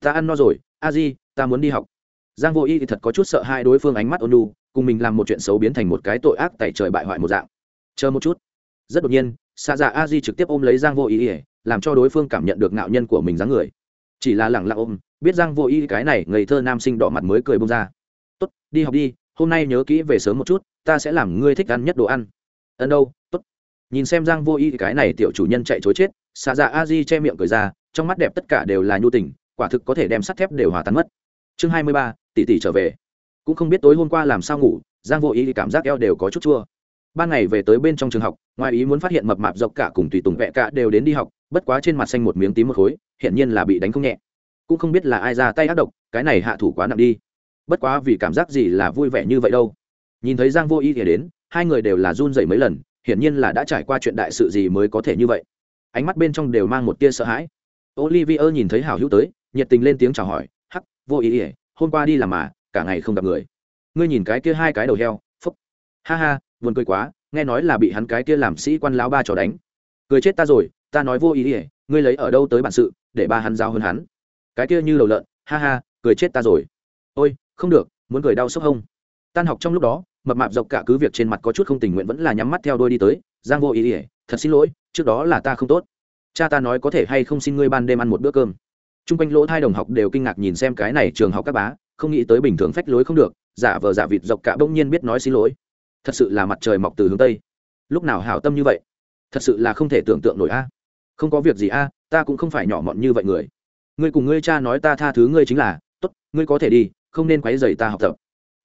Ta ăn no rồi, a di, ta muốn đi học giang vô ý thì thật có chút sợ hai đối phương ánh mắt ôn lu cùng mình làm một chuyện xấu biến thành một cái tội ác tại trời bại hoại một dạng. Chờ một chút. Rất đột nhiên xạ dạ a di trực tiếp ôm lấy giang vô ý làm cho đối phương cảm nhận được ngạo nhân của mình dáng người. Chỉ là lẳng lặng ôm, biết giang vô ý cái này ngây thơ nam sinh đỏ mặt mới cười bông ra. Tốt, đi học đi, hôm nay nhớ kỹ về sớm một chút, ta sẽ làm ngươi thích ăn nhất đồ ăn. Ân đâu, tốt. Nhìn xem giang vô ý cái này tiểu chủ nhân chạy chối chết xạ dạ a di che miệng cười ra, trong mắt đẹp tất cả đều là nhu tình, quả thực có thể đem sắt thép đều hòa tan mất. Chương hai mươi ba tỷ tỷ trở về. Cũng không biết tối hôm qua làm sao ngủ, giang vô ý cảm giác eo đều có chút chua. Ban ngày về tới bên trong trường học, ngoài ý muốn phát hiện mập mạp dọc cả cùng tùy tùng vẹ cả đều đến đi học, bất quá trên mặt xanh một miếng tím một khối hiện nhiên là bị đánh không nhẹ. Cũng không biết là ai ra tay ác độc, cái này hạ thủ quá nặng đi. Bất quá vì cảm giác gì là vui vẻ như vậy đâu. Nhìn thấy giang vô ý thì đến, hai người đều là run rẩy mấy lần, hiển nhiên là đã trải qua chuyện đại sự gì mới có thể như vậy. Ánh mắt bên trong đều mang một tia sợ hãi. Olivier nhìn thấy hảo hữu tới, nhiệt tình lên tiếng chào hỏi, hắc, vô ý ỉa hôm qua đi làm mà, cả ngày không gặp người. Ngươi nhìn cái kia hai cái đầu heo, phúc. Ha ha, buồn cười quá, nghe nói là bị hắn cái kia làm sĩ quan lão ba trò đánh. Cười chết ta rồi, ta nói vô ý ỉa ngươi lấy ở đâu tới bản sự, để ba hắn giao hơn hắn. Cái kia như đầu lợn, ha ha, cười chết ta rồi. Ôi, không được, muốn cười đau sốc hông. Tan học trong lúc đó, mập mạp dọc cả cứ việc trên mặt có chút không tình nguyện vẫn là nhắm mắt theo đôi đi tới, giang vô ý ỉa thật xin lỗi, trước đó là ta không tốt. Cha ta nói có thể hay không xin ngươi ban đêm ăn một bữa cơm t r u n g quanh lỗ thai đồng học đều kinh ngạc nhìn xem cái này trường học các bá, không nghĩ tới bình thường phách lối không được, giả vờ giả vịt dọc cả bỗng nhiên biết nói xin lỗi. Thật sự là mặt trời mọc từ hướng tây. Lúc nào hảo tâm như vậy? Thật sự là không thể tưởng tượng nổi a. Không có việc gì a, ta cũng không phải nhỏ mọn như vậy người. Ngươi cùng ngươi cha nói ta tha thứ ngươi chính là t ố t ngươi có thể đi, không nên quấy dày ta học tập.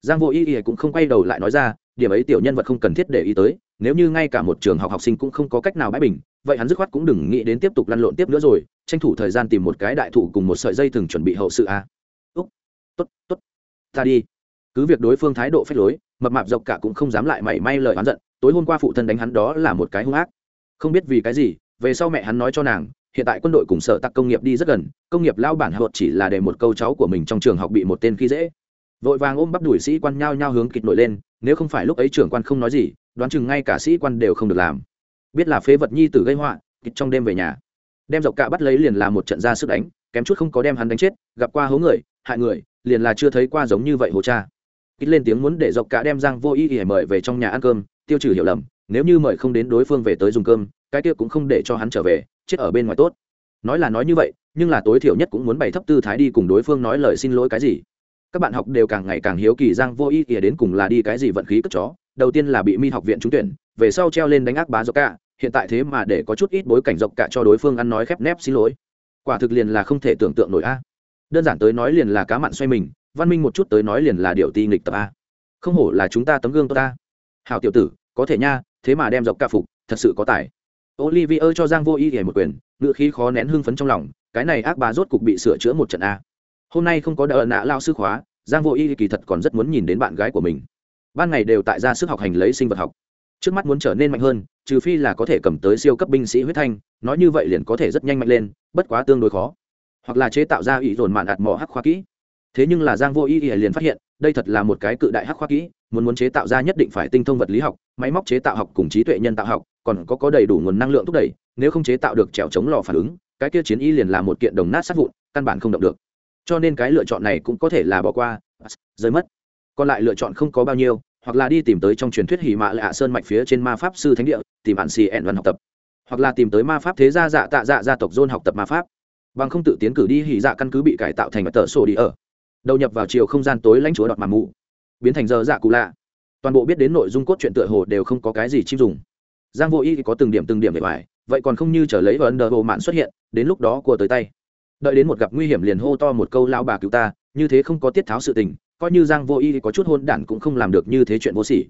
Giang vô ý ý cũng không quay đầu lại nói ra điểm ấy tiểu nhân vật không cần thiết để ý tới, nếu như ngay cả một trường học học sinh cũng không có cách nào bãi bình, vậy hắn dứt khoát cũng đừng nghĩ đến tiếp tục lăn lộn tiếp nữa rồi, tranh thủ thời gian tìm một cái đại thủ cùng một sợi dây thường chuẩn bị hậu sự a à. úc, tốt tốt, ta đi. Cứ việc đối phương thái độ phép lối, mập mạp dọc cả cũng không dám lại mảy may lời oán giận, tối hôm qua phụ thân đánh hắn đó là một cái hung ác. Không biết vì cái gì, về sau mẹ hắn nói cho nàng, hiện tại quân đội cùng sở tặc công nghiệp đi rất gần, công nghiệp lao bản hợp chỉ là để một câu cháu của mình trong trường học bị một tên khi dễ vội vàng ôm bắp đuổi sĩ quan nhao nhao hướng kịch nổi lên, nếu không phải lúc ấy trưởng quan không nói gì, đoán chừng ngay cả sĩ quan đều không được làm. Biết là phế vật nhi tử gây họa, kịch trong đêm về nhà. Đem dọc cạ bắt lấy liền là một trận ra sức đánh, kém chút không có đem hắn đánh chết, gặp qua hố người, hại người, liền là chưa thấy qua giống như vậy hồ cha. Kịch lên tiếng muốn để dọc cạ đem giang vô ý ỉa mời về trong nhà ăn cơm, tiêu trừ hiểu lầm, nếu như mời không đến đối phương về tới dùng cơm, cái kia cũng không để cho hắn trở về, chết ở bên ngoài tốt. Nói là nói như vậy, nhưng là tối thiểu nhất cũng muốn bày thấp tư thái đi cùng đối phương nói lời xin lỗi cái gì các bạn học đều càng ngày càng hiếu kỳ giang vô ý ỉa đến cùng là đi cái gì vận khí cất chó. Đầu tiên là bị mi học viện trúng tuyển, về sau treo lên đánh ác bá dọc cả hiện tại thế mà để có chút ít bối cảnh dọc cả cho đối phương ăn nói khép nép xin lỗi. Quả thực liền là không thể tưởng tượng nổi a. Đơn giản tới nói liền là cá mặn xoay mình, văn minh một chút tới nói liền là điều ti nghịch tập a. Không hổ là chúng ta tấm gương tốt ta hào tiểu tử, có thể nha, thế mà đem dọc cả phục, thật sự có tài. Olivier cho giang vô ý ỉa một quyền, ngựa khí khó nén hưng phấn trong lòng, cái này ác bá rốt cục bị sửa chữa một trận a hôm nay không có đỡ nạ lao sư khóa, giang vô y kỳ thật còn rất muốn nhìn đến bạn gái của mình. Ban ngày đều tại ra sức học hành lấy sinh vật học. Trước mắt muốn trở nên mạnh hơn, trừ phi là có thể cầm tới siêu cấp binh sĩ huyết thanh, nói như vậy liền có thể rất nhanh mạnh lên, bất quá tương đối khó. Hoặc là chế tạo ra ý dồn mạn ạt mỏ hắc khoa kỹ. Thế nhưng là giang vô y y liền phát hiện, đây thật là một cái cự đại hắc khoa kỹ, muốn muốn chế tạo ra nhất định phải tinh thông vật lý học, máy móc chế tạo học cùng trí tuệ nhân tạo học, còn có có đầy đủ nguồn năng lượng thúc đẩy, nếu không chế tạo được trèo chống lò phản ứng, cái kia chiến y liền là một kiện đồng nát sát vụn, căn bản không động được cho nên cái lựa chọn này cũng có thể là bỏ qua. Rơi mất. Còn lại lựa chọn không có bao nhiêu, hoặc là đi tìm tới trong truyền thuyết hỉ mạ lạ sơn mạch phía trên ma pháp sư thánh địa, tìm bạn xì ẹn văn học tập. Hoặc là tìm tới ma pháp thế gia dạ tạ dạ gia tộc dôn học tập ma pháp. Bằng không tự tiến cử đi hỉ dạ căn cứ bị cải tạo thành tờ sổ đi ở. Đầu nhập vào chiều không gian tối lãnh chúa đọt mà mụ. Biến thành giờ dạ cụ lạ. Toàn bộ biết đến nội dung cốt truyện tựa hồ đều không có cái gì chim dùng. Giang vô y có từng điểm từng điểm để bài, vậy còn không như trở lấy và ấn độ mạn xuất hiện, đến lúc đó cua tới tay đợi đến một gặp nguy hiểm liền hô to một câu lao bà cứu ta, như thế không có tiết tháo sự tình, coi như giang vô y có chút hôn đản cũng không làm được như thế chuyện vô sỉ.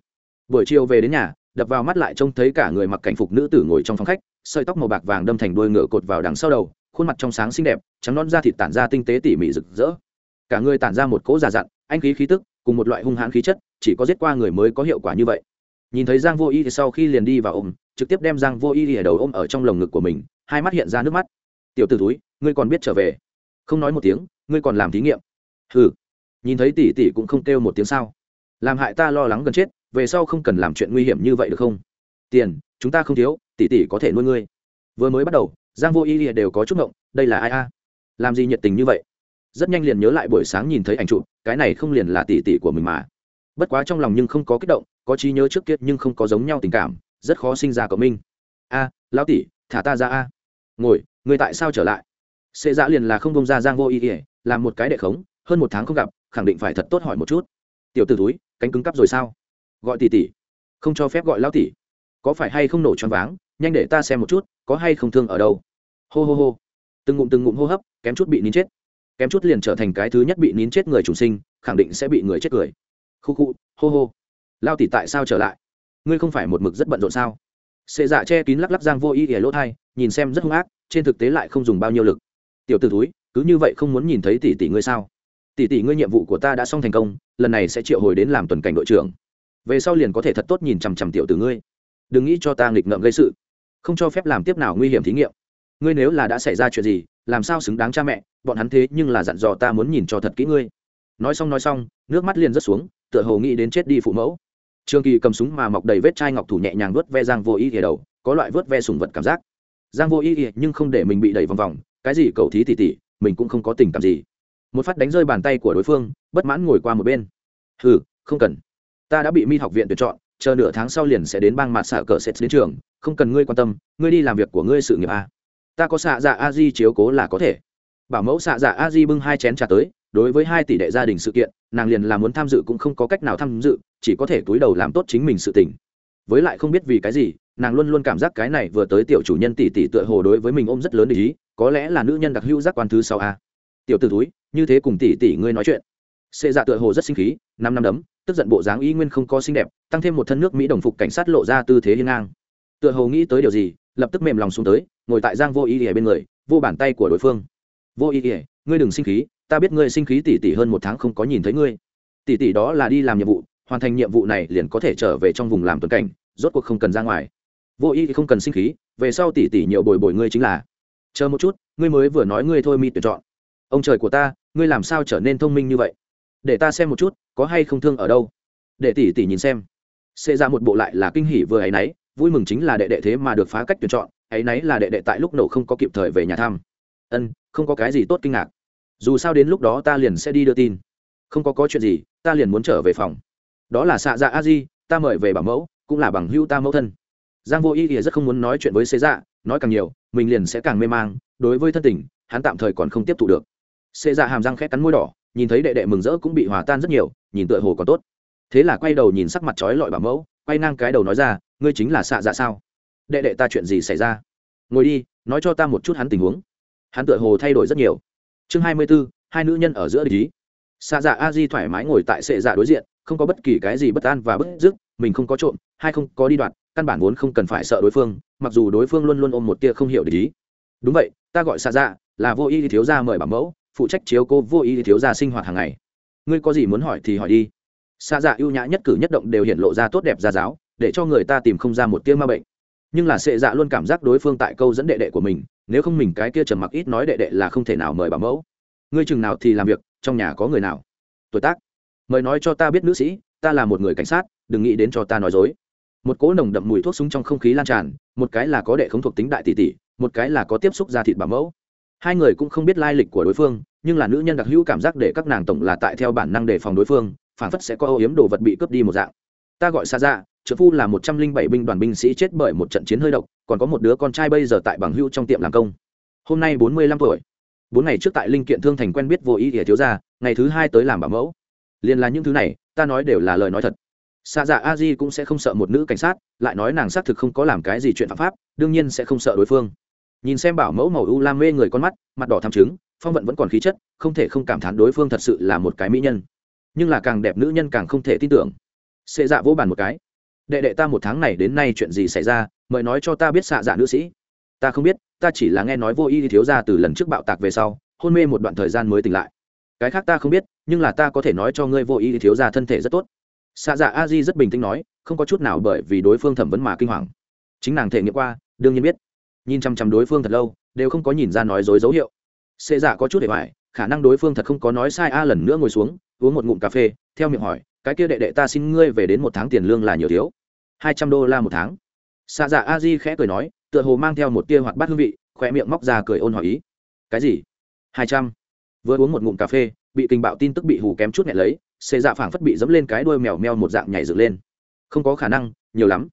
Buổi chiều về đến nhà, đập vào mắt lại trông thấy cả người mặc cảnh phục nữ tử ngồi trong phòng khách, sợi tóc màu bạc vàng đâm thành đuôi ngựa cột vào đằng sau đầu, khuôn mặt trong sáng xinh đẹp, trắng non da thịt tản ra tinh tế tỉ mỉ rực rỡ. Cả người tản ra một cỗ già dặn, anh khí khí tức, cùng một loại hung hãn khí chất, chỉ có giết qua người mới có hiệu quả như vậy. Nhìn thấy giang vô y thì sau khi liền đi vào ôm, trực tiếp đem giang vô y ở đầu ôm ở trong lồng ngực của mình, hai mắt hiện ra nước mắt. Tiểu t ử túi ngươi còn biết trở về. Không nói một tiếng, ngươi còn làm thí nghiệm. Ừ nhìn thấy tỷ tỷ cũng không kêu một tiếng sao. Làm hại ta lo lắng gần chết, về sau không cần làm chuyện nguy hiểm như vậy được không? Tiền, chúng ta không thiếu, tỷ tỷ có thể nuôi ngươi. Vừa mới bắt đầu, giang vô y đều có chút ngộng, đây là ai a? Làm gì nhiệt tình như vậy? Rất nhanh liền nhớ lại buổi sáng nhìn thấy ảnh chụp, cái này không liền là tỷ tỷ của mình mà. Bất quá trong lòng nhưng không có kích động, có trí nhớ trước kia nhưng không có giống nhau tình cảm, rất khó sinh ra cậu minh. A, lão tỷ, thả ta ra a. Ngồi người tại sao trở lại? Xê dạ liền là không bông ra giang vô ý ỉa làm một cái đệ khống, hơn một tháng không gặp, khẳng định phải thật tốt hỏi một chút. Tiểu t ử túi cánh cứng cắp rồi sao? Gọi tỷ tỷ. Không cho phép gọi lão tỷ. Có phải hay không nổ choáng váng, nhanh để ta xem một chút, có hay không thương ở đâu? Hô hô hô. Từng ngụm từng ngụm hô hấp, kém chút bị nín chết. Kém chút liền trở thành cái thứ nhất bị nín chết người chủ sinh, khẳng định sẽ bị người chết cười. Khu khu, hô hô. Lao tỷ tại sao trở lại? Ngươi không phải một mực rất bận rộn sao? Sệ dạ che kín lắc lắc giang vô ý ỉa lỗ thai nhìn xem rất hung ác, trên thực tế lại không dùng bao nhiêu lực tiểu t ử túi cứ như vậy không muốn nhìn thấy tỷ tỷ ngươi sao? Tỷ tỷ ngươi nhiệm vụ của ta đã xong thành công, lần này sẽ triệu hồi đến làm tuần cảnh đội trưởng. Về sau liền có thể thật tốt nhìn chằm chằm tiểu từ ngươi. Đừng nghĩ cho ta nghịch ngợm gây sự. Không cho phép làm tiếp nào nguy hiểm thí nghiệm. Ngươi nếu là đã xảy ra chuyện gì, làm sao xứng đáng cha mẹ? Bọn hắn thế nhưng là dặn dò ta muốn nhìn cho thật kỹ ngươi. Nói xong nói xong, nước mắt liền rớt xuống, tựa hồ nghĩ đến chết đi phụ mẫu. Trường kỳ cầm súng mà mọc đầy vết chai ngọc thủ nhẹ nhàng vớt ve giang vô ý ỉa đầu, có loại vớt ve sùng vật cảm giác. Giang vô ý ỉa nhưng không để mình bị đẩy vòng vòng cái gì cầu thí tỉ tỉ, mình cũng không có tình cảm gì. Một phát đánh rơi bàn tay của đối phương, bất mãn ngồi qua một bên. Ừ không cần. Ta đã bị mi học viện tuyển chọn, chờ nửa tháng sau liền sẽ đến bang mặt xạ cờ sẽ đến trường, không cần ngươi quan tâm, ngươi đi làm việc của ngươi sự nghiệp a. Ta có xạ dạ a di chiếu cố là có thể. Bảo mẫu xạ dạ a di bưng hai chén trà tới, đối với hai tỷ đệ gia đình sự kiện, nàng liền là muốn tham dự cũng không có cách nào tham dự, chỉ có thể túi đầu làm tốt chính mình sự tình. Với lại không biết vì cái gì, nàng luôn luôn cảm giác cái này vừa tới tiểu chủ nhân tỷ tỷ tựa hồ đối với mình ôm rất lớn để ý có lẽ là nữ nhân đặc hữu giác quan thứ sau a. Tiểu t ử túi như thế cùng tỷ tỷ ngươi nói chuyện. Xê dạ tựa hồ rất sinh khí, năm năm đấm, tức giận bộ dáng y nguyên không có xinh đẹp, tăng thêm một thân nước mỹ đồng phục cảnh sát lộ ra tư thế hiên ngang. Tựa hồ nghĩ tới điều gì, lập tức mềm lòng xuống tới, ngồi tại giang vô ý ỉa bên người, vô bàn tay của đối phương. Vô ý ỉa ngươi đừng sinh khí, ta biết ngươi sinh khí tỷ tỷ hơn một tháng không có nhìn thấy ngươi. Tỷ tỷ đó là đi làm nhiệm vụ, hoàn thành nhiệm vụ này liền có thể trở về trong vùng làm tuần cảnh, rốt cuộc không cần ra ngoài. Vô ý thì không cần sinh khí, về sau tỷ tỷ nhiều bồi bồi ngươi chính là chờ một chút, ngươi mới vừa nói ngươi thôi mi tuyển chọn. Ông trời của ta, ngươi làm sao trở nên thông minh như vậy? Để ta xem một chút, có hay không thương ở đâu. Để tỷ tỷ nhìn xem. Xê ra một bộ lại là kinh hỉ vừa ấy nấy, vui mừng chính là đệ đệ thế mà được phá cách tuyển chọn, ấy nấy là đệ đệ tại lúc nổ không có kịp thời về nhà thăm. Ân, không có cái gì tốt kinh ngạc. Dù sao đến lúc đó ta liền sẽ đi đưa tin. Không có có chuyện gì, ta liền muốn trở về phòng. Đó là xạ dạ a di, ta mời về bảo mẫu, cũng là bằng hữu ta mẫu thân giang vô ý ỉa rất không muốn nói chuyện với xế dạ nói càng nhiều, mình liền sẽ càng mê mang, đối với thân tình, hắn tạm thời còn không tiếp thụ được. Xế dạ hàm răng khét cắn môi đỏ, nhìn thấy đệ đệ mừng rỡ cũng bị hòa tan rất nhiều, nhìn tựa hồ còn tốt. Thế là quay đầu nhìn sắc mặt trói lọi bảo mẫu, quay ngang cái đầu nói ra, ngươi chính là xạ dạ sao? Đệ đệ ta chuyện gì xảy ra? Ngồi đi, nói cho ta một chút hắn tình huống. Hắn tựa hồ thay đổi rất nhiều. Chương hai mươi b ố hai nữ nhân ở giữa lý xạ dạ a di thoải mái ngồi tại sệ dạ đối diện, không có bất kỳ cái gì bất an và bất dứt, mình không có trộm hay không có đi đoạn căn bản vốn không cần phải sợ đối phương, mặc dù đối phương luôn luôn ôm một tia không hiểu để ý. Đúng vậy, ta gọi xa dạ là vô y thiếu gia mời bảo mẫu, phụ trách chiếu cô vô y thiếu gia sinh hoạt hàng ngày. Ngươi có gì muốn hỏi thì hỏi đi. Xa dạ ưu nhã nhất cử nhất động đều hiện lộ ra tốt đẹp ra giáo, để cho người ta tìm không ra một tia ma bệnh. Nhưng là sệ dạ luôn cảm giác đối phương tại câu dẫn đệ đệ của mình, nếu không mình cái kia trầm mặc ít nói đệ đệ là không thể nào mời bảo mẫu. Ngươi chừng nào thì làm việc, trong nhà có người nào? Tuổi tác. Mời nói cho ta biết nữ sĩ, ta là một người cảnh sát, đừng nghĩ đến cho ta nói dối một cỗ nồng đậm mùi thuốc súng trong không khí lan tràn, một cái là có đệ không thuộc tính đại tỷ tỷ, một cái là có tiếp xúc ra thịt bà mẫu. Hai người cũng không biết lai lịch của đối phương, nhưng là nữ nhân đặc hữu cảm giác để các nàng tổng là tại theo bản năng đề phòng đối phương phản phất sẽ có ô yếm đồ vật bị cướp đi một dạng. Ta gọi xa ra trợ phu là một trăm linh bảy binh đoàn binh sĩ chết bởi một trận chiến hơi độc, còn có một đứa con trai bây giờ tại bằng hữu trong tiệm làm công. Hôm nay bốn mươi lăm tuổi. Bốn ngày trước tại linh kiện thương thành quen biết vô ý ỉa thiếu ra ngày thứ hai tới làm bảo mẫu. Liền là những thứ này, ta nói đều là lời nói thật xạ dạ a di cũng sẽ không sợ một nữ cảnh sát lại nói nàng xác thực không có làm cái gì chuyện phạm pháp đương nhiên sẽ không sợ đối phương. Nhìn xem bảo mẫu màu u lam mê người con mắt mặt đỏ tham chứng, phong vận vẫn còn khí chất không thể không cảm thán đối phương thật sự là một cái mỹ nhân. Nhưng là càng đẹp nữ nhân càng không thể tin tưởng. Xệ dạ vô bàn một cái. Đệ đệ ta một tháng này đến nay chuyện gì xảy ra mời nói cho ta biết xạ dạ nữ sĩ. Ta không biết ta chỉ là nghe nói vô y thiếu ra từ lần trước bạo tạc về sau hôn mê một đoạn thời gian mới tỉnh lại. Cái khác ta không biết nhưng là ta có thể nói cho ngươi vô y thiếu ra thân thể rất tốt xạ dạ a di rất bình tĩnh nói, không có chút nào bởi vì đối phương thẩm vấn mà kinh hoàng. Chính nàng thể nghiệm qua, đương nhiên biết. Nhìn chăm chăm đối phương thật lâu, đều không có nhìn ra nói dối dấu hiệu. Xê dạ có chút để hoài, khả năng đối phương thật không có nói sai a lần nữa ngồi xuống, uống một ngụm cà phê, theo miệng hỏi, cái kia đệ đệ ta xin ngươi về đến một tháng tiền lương là nhiều thiếu? Hai trăm đô la một tháng. Xạ dạ a di khẽ cười nói, tựa hồ mang theo một tia hoạt bát hương vị khỏe miệng móc ra cười ôn hỏi ý. Cái gì? Hai trăm. Vừa uống một ngụm cà phê, bị kinh bạo tin tức bị hù kém chút nhẹ lấy xê dạ phảng phất bị dẫm lên cái đuôi mèo meo một dạng nhảy dựng lên. Không có khả năng, nhiều lắm.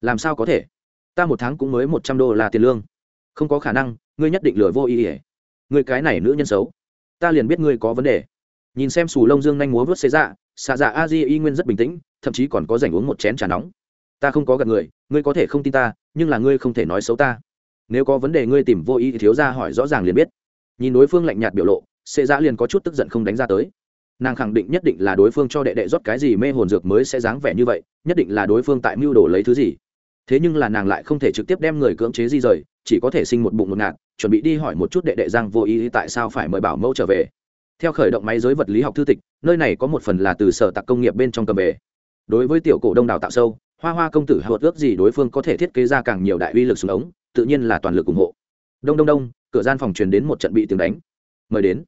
Làm sao có thể? Ta một tháng cũng mới một trăm đô la tiền lương. Không có khả năng, ngươi nhất định lừa vô ý ỉa ngươi cái này nữ nhân xấu. Ta liền biết ngươi có vấn đề. Nhìn xem sù lông dương nhanh múa vớt xế dạ xạ dạ a di y nguyên rất bình tĩnh, thậm chí còn có dành uống một chén trà nóng. Ta không có gặp người, ngươi có thể không tin ta, nhưng là ngươi không thể nói xấu ta. Nếu có vấn đề ngươi tìm vô ý thì thiếu ra hỏi rõ ràng liền biết. Nhìn đối phương lạnh nhạt biểu lộ xế dạ liền có chút tức giận không đánh ra tới nàng khẳng định nhất định là đối phương cho đệ đệ rót cái gì mê hồn dược mới sẽ dáng vẻ như vậy, nhất định là đối phương tại mưu đồ lấy thứ gì. Thế nhưng là nàng lại không thể trực tiếp đem người cưỡng chế di rời, chỉ có thể sinh một bụng một ngạt, chuẩn bị đi hỏi một chút đệ đệ giang vô ý tại sao phải mời bảo mẫu trở về. Theo khởi động máy giới vật lý học thư tịch, nơi này có một phần là từ sở tạc công nghiệp bên trong cầm về. Đối với tiểu cổ đông đào tạo sâu, hoa hoa công tử hạ ước gì đối phương có thể thiết kế ra càng nhiều đại uy lực xuống ống, tự nhiên là toàn lực ủng hộ. Đông đông đông, cửa gian phòng truyền đến một trận bị tiếng đánh. Mời đến.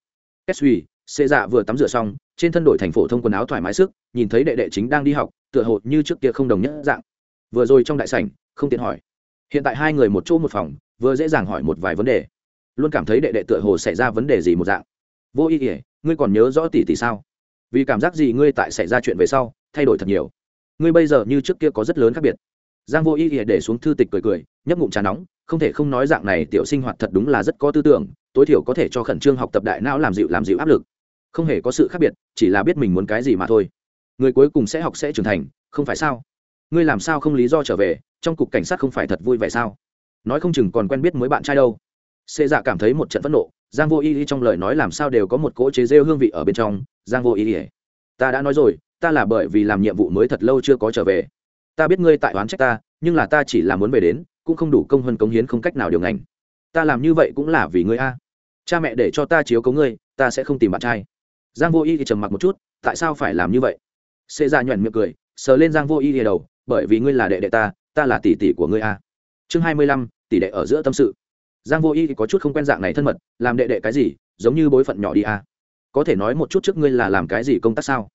Kết suy xê dạ vừa tắm rửa xong, trên thân đổi thành phổ thông quần áo thoải mái sức, nhìn thấy đệ đệ chính đang đi học, tựa hồ như trước kia không đồng nhất dạng. Vừa rồi trong đại sảnh, không tiện hỏi. Hiện tại hai người một chỗ một phòng, vừa dễ dàng hỏi một vài vấn đề. Luôn cảm thấy đệ đệ tựa hồ xảy ra vấn đề gì một dạng. Vô ý ỉa ngươi còn nhớ rõ tỷ tỷ sao? Vì cảm giác gì ngươi tại xảy ra chuyện về sau, thay đổi thật nhiều? Ngươi bây giờ như trước kia có rất lớn khác biệt. Giang vô ý ỉa để xuống thư tịch cười cười, nhấp ngụm trà nóng, không thể không nói dạng này tiểu sinh hoạt thật đúng là rất có tư tưởng, tối thiểu có thể cho khẩn trương học tập đại não làm dịu làm dịu áp lực không hề có sự khác biệt, chỉ là biết mình muốn cái gì mà thôi. Người cuối cùng sẽ học sẽ trưởng thành, không phải sao? Ngươi làm sao không lý do trở về, trong cục cảnh sát không phải thật vui vẻ sao? Nói không chừng còn quen biết mới bạn trai đâu. Xê dạ cảm thấy một trận phẫn nộ, giang vô y y trong lời nói làm sao đều có một cỗ chế rêu hương vị ở bên trong, giang vô y y. Ta đã nói rồi, ta là bởi vì làm nhiệm vụ mới thật lâu chưa có trở về. Ta biết ngươi tại oán trách ta, nhưng là ta chỉ là muốn về đến, cũng không đủ công hơn cống hiến không cách nào điều ngành. Ta làm như vậy cũng là vì ngươi a. Cha mẹ để cho ta chiếu cố ngươi, ta sẽ không tìm bạn trai giang vô y thì trầm mặc một chút, tại sao phải làm như vậy? Xê ra dạ nhoẻn miệng cười, sờ lên giang vô y thì đầu, bởi vì ngươi là đệ đệ ta ta là tỷ tỷ của ngươi a. Chương hai mươi lăm, tỷ đệ ở giữa tâm sự. Giang vô y thì có chút không quen dạng này thân mật, làm đệ đệ cái gì, giống như bối phận nhỏ đi a. Có thể nói một chút trước ngươi là làm cái gì công tác sao?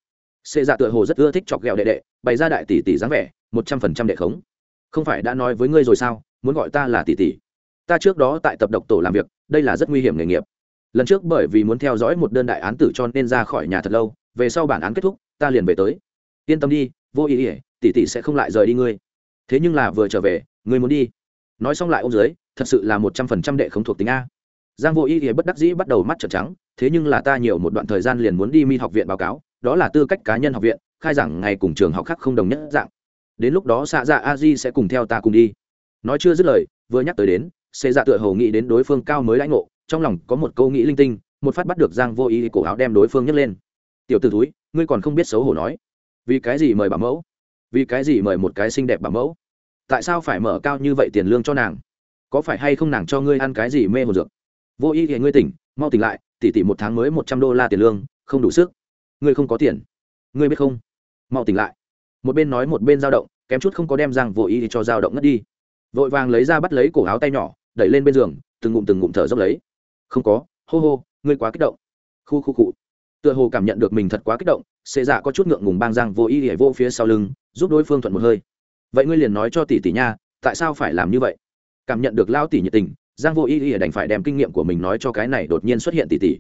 Xê dạ tựa hồ rất ưa thích chọc ghẹo đệ đệ, bày ra đại tỷ tỷ dáng vẻ, một trăm phần trăm đệ khống. Không phải đã nói với ngươi rồi sao, muốn gọi ta là tỷ tỷ. Ta trước đó tại tập độc tổ làm việc, đây là rất nguy hiểm nghề nghiệp lần trước bởi vì muốn theo dõi một đơn đại án tử cho nên ra khỏi nhà thật lâu, về sau bản án kết thúc, ta liền về tới. Yên tâm đi, vô ý ỉa tỷ tỷ sẽ không lại rời đi ngươi. Thế nhưng là vừa trở về, ngươi muốn đi. Nói xong lại ô dưới, thật sự là một trăm phần trăm đệ không thuộc tính a. Giang vô ý ỉa bất đắc dĩ bắt đầu mắt trợn trắng, thế nhưng là ta nhiều một đoạn thời gian liền muốn đi mi học viện báo cáo, đó là tư cách cá nhân học viện, khai giảng ngày cùng trường học khác không đồng nhất dạng. Đến lúc đó xạ dạ a di sẽ cùng theo ta cùng đi. Nói chưa dứt lời, vừa nhắc tới đến, xê dạ tựa hầu nghĩ đến đối phương cao mới lãnh ngộ trong lòng có một câu nghĩ linh tinh, một phát bắt được giang vô ý cổ áo đem đối phương nhấc lên. Tiểu t ử túi ngươi còn không biết xấu hổ nói. Vì cái gì mời bà mẫu? Vì cái gì mời một cái xinh đẹp bà mẫu? Tại sao phải mở cao như vậy tiền lương cho nàng? Có phải hay không nàng cho ngươi ăn cái gì mê một dược? Vô ý thì ngươi tỉnh, mau tỉnh lại, tỉ tỉ một tháng mới một trăm đô la tiền lương, không đủ sức. Ngươi không có tiền. Ngươi biết không? Mau tỉnh lại. Một bên nói một bên dao động, kém chút không có đem giang vô ý thì cho dao động ngất đi. Vội vàng lấy ra bắt lấy cổ áo tay nhỏ, đẩy lên bên giường, từng ngụm từng ngụm thở dốc lấy không có, hô hô, ngươi quá kích động. Khu khu cụ tựa hồ cảm nhận được mình thật quá kích động xê dạ có chút ngượng ngùng bang giang vô ý để vô phía sau lưng, giúp đối phương thuận một hơi. Vậy ngươi liền nói cho tỷ tỷ nha, tại sao phải làm như vậy? Cảm nhận được lao tỷ nhiệt tình, giang vô ý ỉa đành phải đem kinh nghiệm của mình nói cho cái này đột nhiên xuất hiện tỷ tỷ.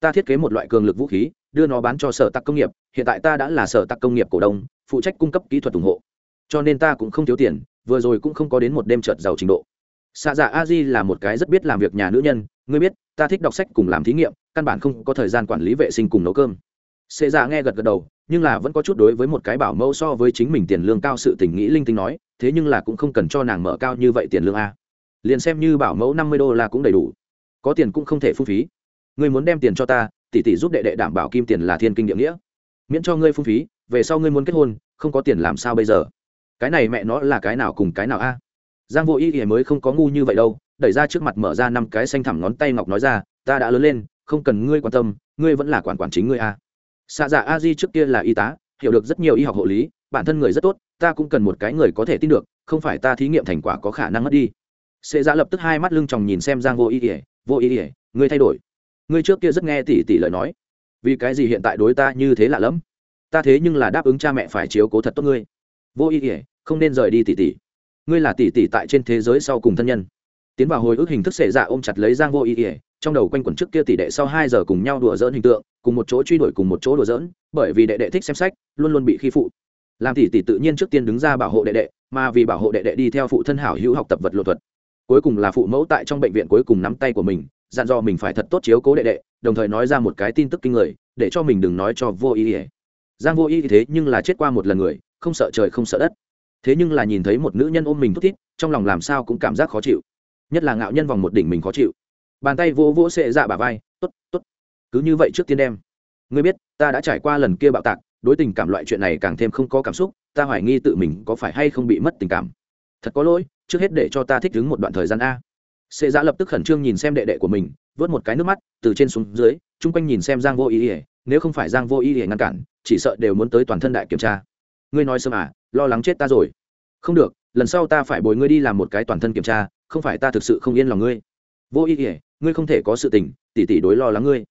Ta thiết kế một loại cường lực vũ khí, đưa nó bán cho sở tặc công nghiệp, hiện tại ta đã là sở tặc công nghiệp cổ đông, phụ trách cung cấp kỹ thuật ủng hộ. Cho nên ta cũng không thiếu tiền, vừa rồi cũng không có đến một đêm trợt giàu trình độ. Xạ dạ a di là một cái rất biết làm việc nhà nữ nhân ngươi biết, ta thích đọc sách cùng làm thí nghiệm, căn bản không có thời gian quản lý vệ sinh cùng nấu cơm. Xê dạ nghe gật gật đầu, nhưng là vẫn có chút đối với một cái bảo mẫu so với chính mình tiền lương cao sự tình nghĩ linh tinh nói, thế nhưng là cũng không cần cho nàng mở cao như vậy tiền lương a. Liền xem như bảo mẫu năm mươi đô la cũng đầy đủ. Có tiền cũng không thể phung phí. Ngươi muốn đem tiền cho ta, tỷ tỷ giúp đệ đệ đảm bảo kim tiền là thiên kinh địa nghĩa. Miễn cho ngươi phung phí, về sau ngươi muốn kết hôn, không có tiền làm sao bây giờ? Cái này mẹ nó là cái nào cùng cái nào a? Giang vô ý thì mới không có ngu như vậy đâu, đẩy ra trước mặt mở ra năm cái xanh thẳm ngón tay ngọc nói ra, ta đã lớn lên, không cần ngươi quan tâm, ngươi vẫn là quản quản chính ngươi a. Xạ dạ a di trước kia là y tá, hiểu được rất nhiều y học hộ lý, bản thân người rất tốt, ta cũng cần một cái người có thể tin được, không phải ta thí nghiệm thành quả có khả năng mất đi. Sệ dạ lập tức hai mắt lưng chòng nhìn xem giang vô ý ỉa vô ý ỉa ngươi thay đổi. Ngươi trước kia rất nghe tỉ tỉ lời nói. Vì cái gì hiện tại đối ta như thế lạ lẫm? Ta thế nhưng là đáp ứng cha mẹ phải chiếu cố thật tốt ngươi. Vô ý ỉa không nên rời đi tỉ tỉ ngươi là tỷ tỷ tại trên thế giới sau cùng thân nhân. Tiến vào hồi ức hình thức sệ dạ ôm chặt lấy giang vô ý ỉa, trong đầu quanh quẩn trước kia tỷ đệ sau hai giờ cùng nhau đùa dỡn hình tượng, cùng một chỗ truy đuổi cùng một chỗ đùa dỡn bởi vì đệ đệ thích xem sách, luôn luôn bị khi phụ. Làm tỷ tỷ tự nhiên trước tiên đứng ra bảo hộ đệ đệ, mà vì bảo hộ đệ đệ đi theo phụ thân hảo hữu học tập vật lộ thuật. Cuối cùng là phụ mẫu tại trong bệnh viện cuối cùng nắm tay của mình, dặn dò mình phải thật tốt chiếu cố đệ đệ, đồng thời nói ra một cái tin tức kinh người, để cho mình đừng nói cho vô ý ỉa. Giang vô ý thế nhưng là chết qua một lần người, không sợ trời không sợ đất thế nhưng là nhìn thấy một nữ nhân ôm mình thút thít, trong lòng làm sao cũng cảm giác khó chịu. Nhất là ngạo nhân vòng một đỉnh mình khó chịu. Bàn tay vô vỗ sệ dạ bà vai t ố t t ố t cứ như vậy trước tiên đem. Ngươi biết, ta đã trải qua lần kia bạo tạc, đối tình cảm loại chuyện này càng thêm không có cảm xúc, ta hoài nghi tự mình có phải hay không bị mất tình cảm. Thật có lỗi, trước hết để cho ta thích đứng một đoạn thời gian a. Sệ dạ lập tức khẩn trương nhìn xem đệ đệ của mình, vớt một cái nước mắt, từ trên xuống dưới, chung quanh nhìn xem giang vô ý ỉa nếu không phải giang vô ý ỉa ngăn cản, chỉ sợ đều muốn tới toàn thân đại kiểm tra. Ngươi nói sớm à lo lắng chết ta rồi. Không được, lần sau ta phải bồi ngươi đi làm một cái toàn thân kiểm tra, không phải ta thực sự không yên lòng ngươi. Vô ý ỉa ngươi không thể có sự tình, tỷ tỷ đối lo lắng ngươi.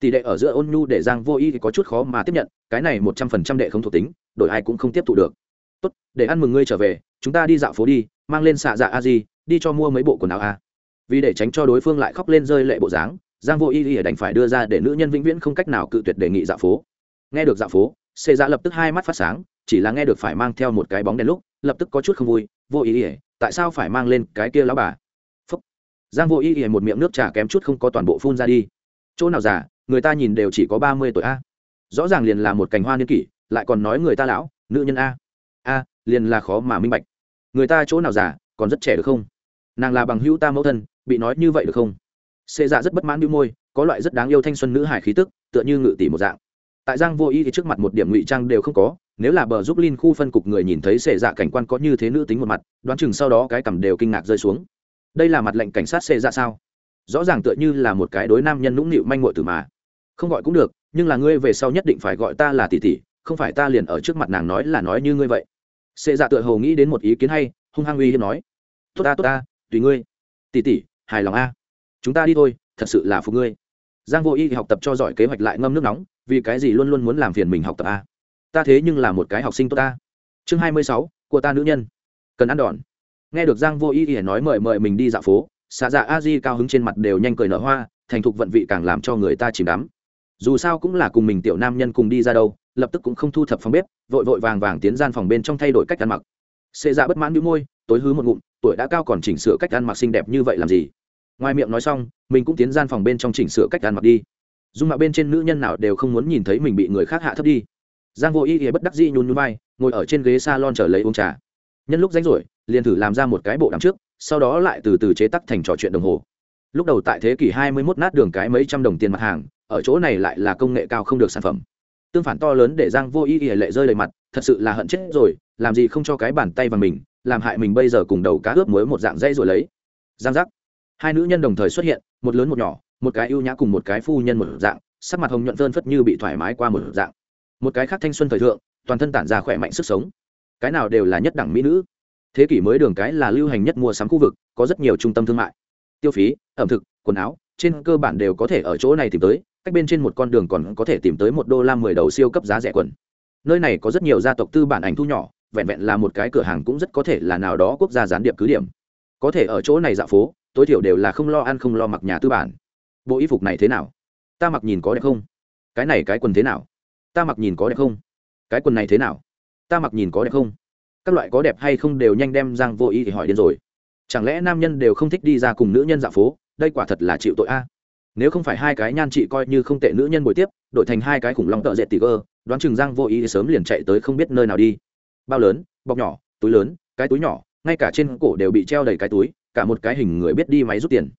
Tỷ đệ ở giữa ôn nhu để giang vô ý thì có chút khó mà tiếp nhận, cái này một trăm phần trăm đệ không thuộc tính, đổi ai cũng không tiếp thụ được. Tốt, để ăn mừng ngươi trở về, chúng ta đi dạo phố đi, mang lên xạ dạ a di, đi cho mua mấy bộ quần áo a. Vì để tránh cho đối phương lại khóc lên rơi lệ bộ dáng, giang vô ý thì đành phải đưa ra để nữ nhân vĩnh viễn không cách nào cự tuyệt đề nghị dạo phố. Nghe được dạo phố xê dạ lập tức hai mắt phát sáng, chỉ là nghe được phải mang theo một cái bóng đèn lúc, lập tức có chút không vui, vô ý ỉa tại sao phải mang lên cái kia lão bà? Phúc. giang vô ý ỉa một miệng nước trà kém chút không có toàn bộ phun ra đi. Chỗ nào già, người ta nhìn đều chỉ có ba mươi tuổi a. Rõ ràng liền là một cành hoa niên kỷ, lại còn nói người ta lão, nữ nhân a. A, liền là khó mà minh bạch. Người ta chỗ nào già, còn rất trẻ được không? Nàng là bằng hữu ta mẫu thân, bị nói như vậy được không? Xê dạ rất bất mãn đĩu môi, có loại rất đáng yêu thanh xuân nữ hải khí tức, tựa như ngự tỷ một dạng tại giang vô y thì trước mặt một điểm ngụy trang đều không có, nếu là bờ giúp linh khu phân cục người nhìn thấy xệ dạ cảnh quan có như thế nữ tính một mặt, đoán chừng sau đó cái cằm đều kinh ngạc rơi xuống. Đây là mặt lệnh cảnh sát xệ dạ sao? Rõ ràng tựa như là một cái đối nam nhân nũng nịu manh muội từ mà. Không gọi cũng được, nhưng là ngươi về sau nhất định phải gọi ta là tỷ tỷ, không phải ta liền ở trước mặt nàng nói là nói như ngươi vậy. Xệ dạ tựa hồ nghĩ đến một ý kiến hay, hung hăng uy hiếp nói. Tốt ta tốt ta, tùy ngươi. Tỷ tỷ, hài lòng a. Chúng ta đi thôi, thật sự là phục ngươi. Giang vô y thì học tập cho giỏi kế hoạch lại ngâm nước nóng vì cái gì luôn luôn muốn làm phiền mình học tập a? Ta thế nhưng là một cái học sinh tốt ta. Chương hai mươi sáu, của ta nữ nhân. Cần ăn đòn. Nghe được giang vô ý ỉa nói mời mời mình đi dạo phố, xạ dạ a di cao hứng trên mặt đều nhanh cười nở hoa, thành thục vận vị càng làm cho người ta chìm đắm. Dù sao cũng là cùng mình tiểu nam nhân cùng đi ra đâu, lập tức cũng không thu thập phòng bếp, vội vội vàng vàng tiến gian phòng bên trong thay đổi cách ăn mặc. Xê dạ bất mãn đĩu môi, tối hứ một ngụm, tuổi đã cao còn chỉnh sửa cách ăn mặc xinh đẹp như vậy làm gì? Ngoài miệng nói xong, mình cũng tiến gian phòng bên trong chỉnh sửa cách ăn mặc đi dung mạo bên trên nữ nhân nào đều không muốn nhìn thấy mình bị người khác hạ thấp đi. Giang vô ý ý bất đắc dĩ nhún nhún vai, ngồi ở trên ghế s a lon trở lấy uống trà. Nhân lúc rảnh rỗi, liền thử làm ra một cái bộ đằng trước, sau đó lại từ từ chế tắc thành trò chuyện đồng hồ. Lúc đầu tại thế kỷ 21 nát đường cái mấy trăm đồng tiền mặt hàng, ở chỗ này lại là công nghệ cao không được sản phẩm. Tương phản to lớn để giang vô ý ý lệ rơi đầy mặt, thật sự là hận chết rồi, làm gì không cho cái bàn tay vào mình, làm hại mình bây giờ cùng đầu cá ướp muối một dạng dây rồi lấy. Giang giác. Hai nữ nhân đồng thời xuất hiện, một lớn một nhỏ một cái ưu nhã cùng một cái phu nhân một dạng, sắc mặt hồng nhuận phơn phất như bị thoải mái qua một dạng. Một cái khác thanh xuân thời thượng, toàn thân tản ra khỏe mạnh sức sống. Cái nào đều là nhất đẳng mỹ nữ. Thế kỷ mới đường cái là lưu hành nhất mua sắm khu vực, có rất nhiều trung tâm thương mại. Tiêu phí, ẩm thực, quần áo, trên cơ bản đều có thể ở chỗ này tìm tới, cách bên trên một con đường còn có thể tìm tới một đô la mười đầu siêu cấp giá rẻ quần. Nơi này có rất nhiều gia tộc tư bản ảnh thu nhỏ, vẹn vẹn là một cái cửa hàng cũng rất có thể là nào đó quốc gia gián điệp cứ điểm. Có thể ở chỗ này dạo phố, tối thiểu đều là không lo ăn không lo mặc nhà tư bản bộ y phục này thế nào? Ta mặc nhìn có đẹp không? Cái này cái quần thế nào? Ta mặc nhìn có đẹp không? Cái quần này thế nào? Ta mặc nhìn có đẹp không? Các loại có đẹp hay không đều nhanh đem giang vô ý thì hỏi điên rồi. Chẳng lẽ nam nhân đều không thích đi ra cùng nữ nhân dạo phố? Đây quả thật là chịu tội a. Nếu không phải hai cái nhan chị coi như không tệ nữ nhân buổi tiếp, đổi thành hai cái khủng long tợ dệt tỉ cơ đoán chừng giang vô ý thì sớm liền chạy tới không biết nơi nào đi. Bao lớn, bọc nhỏ, túi lớn, cái túi nhỏ, ngay cả trên cổ đều bị treo đầy cái túi, cả một cái hình người biết đi máy rút tiền.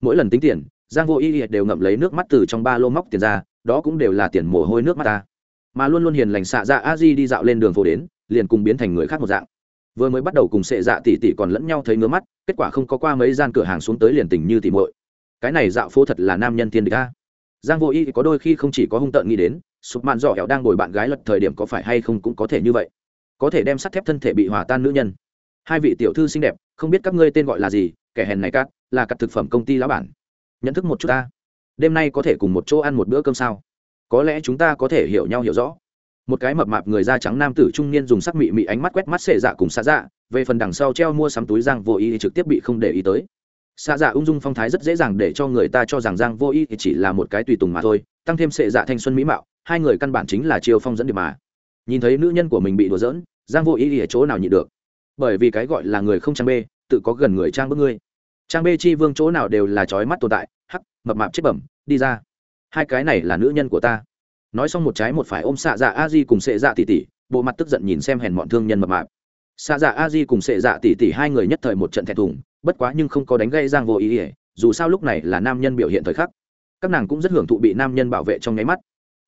Mỗi lần tính tiền giang vô y đều ngậm lấy nước mắt từ trong ba lô móc tiền ra, đó cũng đều là tiền mồ hôi nước mắt ta. Mà luôn luôn hiền lành xạ dạ a di đi dạo lên đường phố đến, liền cùng biến thành người khác một dạng. Vừa mới bắt đầu cùng sệ dạ tỉ tỉ còn lẫn nhau thấy ngứa mắt, kết quả không có qua mấy gian cửa hàng xuống tới liền tình như tỉ muội. Cái này dạo phố thật là nam nhân thiên địch a. Giang vô y có đôi khi không chỉ có hung tợn nghĩ đến, sụp mạn dọ hẻo đang ngồi bạn gái lật thời điểm có phải hay không cũng có thể như vậy. Có thể đem sắt thép thân thể bị hòa tan nữ nhân. Hai vị tiểu thư xinh đẹp, không biết các ngươi tên gọi là gì, kẻ hèn này cắt, là cắt thực phẩm công ty lão bản nhận thức một chút ta. Đêm nay có thể cùng một chỗ ăn một bữa cơm sao? Có lẽ chúng ta có thể hiểu nhau hiểu rõ. Một cái mập mạp người da trắng nam tử trung niên dùng sắc mị mị ánh mắt quét mắt xệ dạ cùng xa dạ về phần đằng sau treo mua sắm túi giang vô ý thì trực tiếp bị không để ý tới. Xa dạ ung dung phong thái rất dễ dàng để cho người ta cho rằng giang vô ý thì chỉ là một cái tùy tùng mà thôi, tăng thêm xệ dạ thanh xuân mỹ mạo, hai người căn bản chính là chiêu phong dẫn điểm mà. Nhìn thấy nữ nhân của mình bị đùa giỡn, giang vô ý thì ở chỗ nào nhịn được? Bởi vì cái gọi là người không trang bê, tự có gần người trang bước ngươi trang bê chi vương chỗ nào đều là trói mắt tồn tại, hắc, mập mạp chết bẩm, đi ra. Hai cái này là nữ nhân của ta. Nói xong một trái một phải ôm xạ dạ a di cùng sệ dạ tỉ tỉ bộ mặt tức giận nhìn xem hèn bọn thương nhân mập mạp. Xạ dạ a di cùng sệ dạ tỉ tỉ hai người nhất thời một trận thẹn thùng, bất quá nhưng không có đánh gây giang vô ý ỉa, dù sao lúc này là nam nhân biểu hiện thời khắc. Các nàng cũng rất hưởng thụ bị nam nhân bảo vệ trong nháy mắt.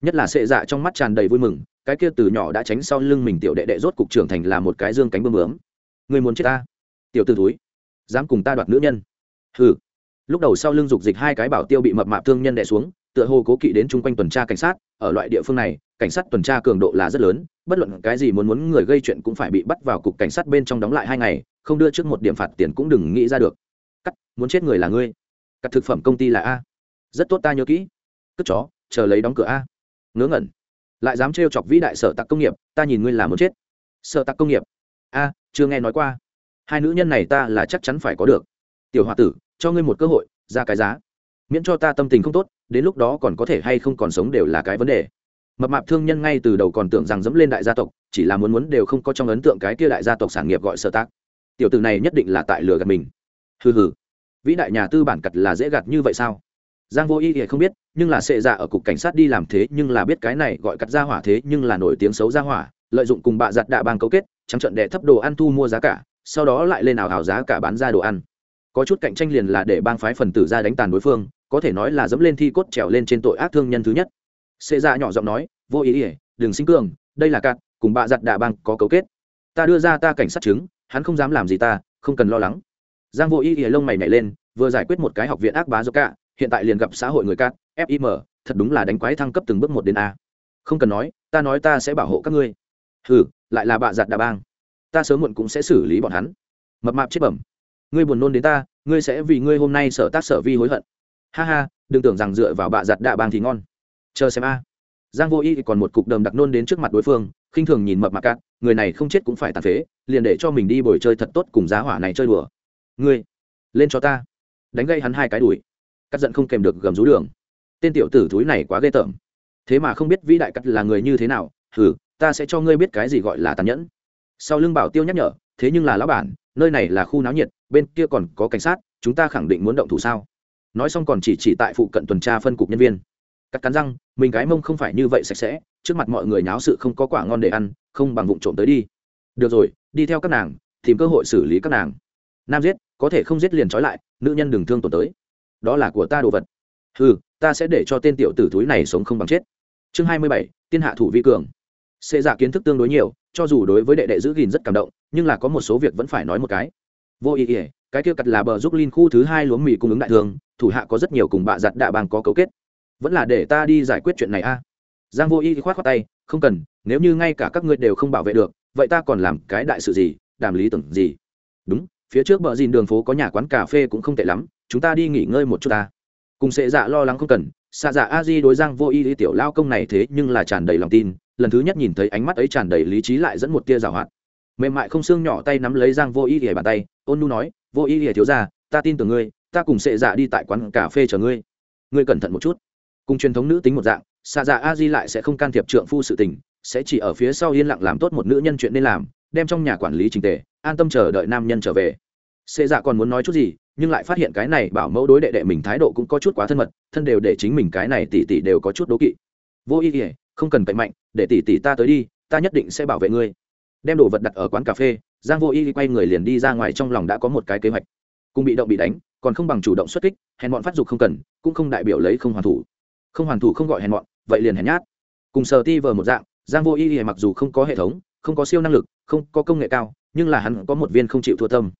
Nhất là sệ dạ trong mắt tràn đầy vui mừng, cái kia từ nhỏ đã tránh sau lưng mình tiểu đệ đệ rốt cục trưởng thành là một cái dương cánh bơm bướm. Người muốn chết ta? Tiểu t ử túi dám cùng ta đoạt nữ nhân? Hừ. Lúc đầu sau lưng dục dịch hai cái bảo tiêu bị mập mạp thương nhân đè xuống, tựa hồ cố kỵ đến chung quanh tuần tra cảnh sát, ở loại địa phương này, cảnh sát tuần tra cường độ là rất lớn, bất luận cái gì muốn muốn người gây chuyện cũng phải bị bắt vào cục cảnh sát bên trong đóng lại hai ngày, không đưa trước một điểm phạt tiền cũng đừng nghĩ ra được. Cắt, muốn chết người là ngươi. Cắt thực phẩm công ty là a. Rất tốt ta nhớ kỹ. Cất chó, chờ lấy đóng cửa a. Ngớ ngẩn. Lại dám trêu chọc vĩ đại sở tặc công nghiệp, ta nhìn ngươi là muốn chết. Sở tặc công nghiệp. A, chưa nghe nói qua. Hai nữ nhân này ta là chắc chắn phải có được tiểu h o a tử, cho ngươi một cơ hội, ra cái giá. Miễn cho ta tâm tình không tốt, đến lúc đó còn có thể hay không còn sống đều là cái vấn đề. Mập mạp thương nhân ngay từ đầu còn tưởng rằng dẫm lên đại gia tộc, chỉ là muốn muốn đều không có trong ấn tượng cái kia đại gia tộc sản nghiệp gọi sở tác. Tiểu từ này nhất định là tại lừa gạt mình. Hừ hừ. Vĩ đại nhà tư bản cặt là dễ gạt như vậy sao? Giang vô y thì không biết, nhưng là sệ dạ ở cục cảnh sát đi làm thế, nhưng là biết cái này gọi cắt ra hỏa thế, nhưng là nổi tiếng xấu ra hỏa, lợi dụng cùng bạ giặt đạ bang cấu kết, trắng trận đệ thấp đồ ăn thu mua giá cả, sau đó lại lên ảo hào giá cả bán ra đồ ăn có chút cạnh tranh liền là để bang phái phần tử ra đánh tàn đối phương, có thể nói là dẫm lên thi cốt trèo lên trên tội ác thương nhân thứ nhất. Xê ra nhỏ giọng nói, vô ý ỉa đừng sinh cường, đây là cạn, cùng bạ giặt đạ bang có cấu kết. Ta đưa ra ta cảnh sát chứng, hắn không dám làm gì ta, không cần lo lắng. Giang vô ý ỉa lông mày nhảy lên, vừa giải quyết một cái học viện ác bá do cả hiện tại liền gặp xã hội người cát fim thật đúng là đánh quái thăng cấp từng bước một đến a. Không cần nói, ta nói ta sẽ bảo hộ các ngươi. Hừ, lại là bạ giặt đạ bang. Ta sớm muộn cũng sẽ xử lý bọn hắn. Mập mạp chết bẩm ngươi buồn nôn đến ta, ngươi sẽ vì ngươi hôm nay sở tác sở vi hối hận. Ha ha, đừng tưởng rằng dựa vào bạ giặt đạ bang thì ngon. Chờ xem a. Giang vô y còn một cục đầm đặc nôn đến trước mặt đối phương, khinh thường nhìn mập mạc cát, người này không chết cũng phải tàn phế, liền để cho mình đi bồi chơi thật tốt cùng giá hỏa này chơi đùa. Ngươi, lên cho ta. Đánh gây hắn hai cái đùi. Cắt giận không kèm được gầm rú đường. Tên tiểu tử thúi này quá ghê tởm. Thế mà không biết vĩ đại cắt là người như thế nào, hừ, ta sẽ cho ngươi biết cái gì gọi là tàn nhẫn. Sau lưng bảo tiêu nhắc nhở, thế nhưng là lão bản nơi này là khu náo nhiệt, bên kia còn có cảnh sát, chúng ta khẳng định muốn động thủ sao? Nói xong còn chỉ chỉ tại phụ cận tuần tra phân cục nhân viên. Cắt cắn răng, mình cái mông không phải như vậy sạch sẽ, trước mặt mọi người nháo sự không có quả ngon để ăn, không bằng vụng trộm tới đi. Được rồi, đi theo các nàng, tìm cơ hội xử lý các nàng. Nam giết, có thể không giết liền trói lại, nữ nhân đừng thương tổn tới. Đó là của ta đồ vật. Ừ ta sẽ để cho tên tiểu tử túi này sống không bằng chết. Chương hai mươi bảy, tiên hạ thủ vi cường. Xê giả kiến thức tương đối nhiều, cho dù đối với đệ đệ giữ gìn rất cảm động nhưng là có một số việc vẫn phải nói một cái. Vô ý ỉa cái kia cặt là bờ giúp linh khu thứ hai lúa mì cung ứng đại thường, thủ hạ có rất nhiều cùng bạ giặt đạ bang có cấu kết. Vẫn là để ta đi giải quyết chuyện này a. Giang vô y khoát khoát tay, không cần, nếu như ngay cả các ngươi đều không bảo vệ được, vậy ta còn làm cái đại sự gì đàm lý tưởng gì? Đúng, phía trước bờ dìn đường phố có nhà quán cà phê cũng không tệ lắm, chúng ta đi nghỉ ngơi một chút ta. Cùng sệ dạ lo lắng không cần xạ dạ a di đối giang vô y tiểu lao công này thế nhưng là tràn đầy lòng tin, lần thứ nhất nhìn thấy ánh mắt ấy tràn đầy lý trí lại dẫn một tia rào hoạt mềm mại không xương nhỏ tay nắm lấy giang vô ý ỉa bàn tay, ôn nu nói, vô ý ỉa thiếu ra ta tin tưởng ngươi, ta cùng sệ dạ đi tại quán cà phê chờ ngươi. Ngươi cẩn thận một chút. Cùng truyền thống nữ tính một dạng xạ dạ a di lại sẽ không can thiệp trượng phu sự tình, sẽ chỉ ở phía sau yên lặng làm tốt một nữ nhân chuyện nên làm, đem trong nhà quản lý trình tề, an tâm chờ đợi nam nhân trở về. Sệ dạ còn muốn nói chút gì, nhưng lại phát hiện cái này bảo mẫu đối đệ đệ mình thái độ cũng có chút quá thân mật, thân đều để chính mình cái này tỷ tỷ đều có chút đố kỵ. Vô ý ỉa không cần cậy mạnh, để tỷ tỷ ta tới đi, ta nhất định sẽ bảo vệ ngươi đem đồ vật đặt ở quán cà phê, giang vô y quay người liền đi ra ngoài trong lòng đã có một cái kế hoạch. Cùng bị động bị đánh, còn không bằng chủ động xuất kích, hèn bọn phát dục không cần, cũng không đại biểu lấy không hoàn thủ. Không hoàn thủ không gọi hèn bọn vậy liền hèn nhát. Cùng sờ ti vờ một dạng, giang vô y mặc dù không có hệ thống, không có siêu năng lực, không có công nghệ cao, nhưng là hắn có một viên không chịu thua tâm.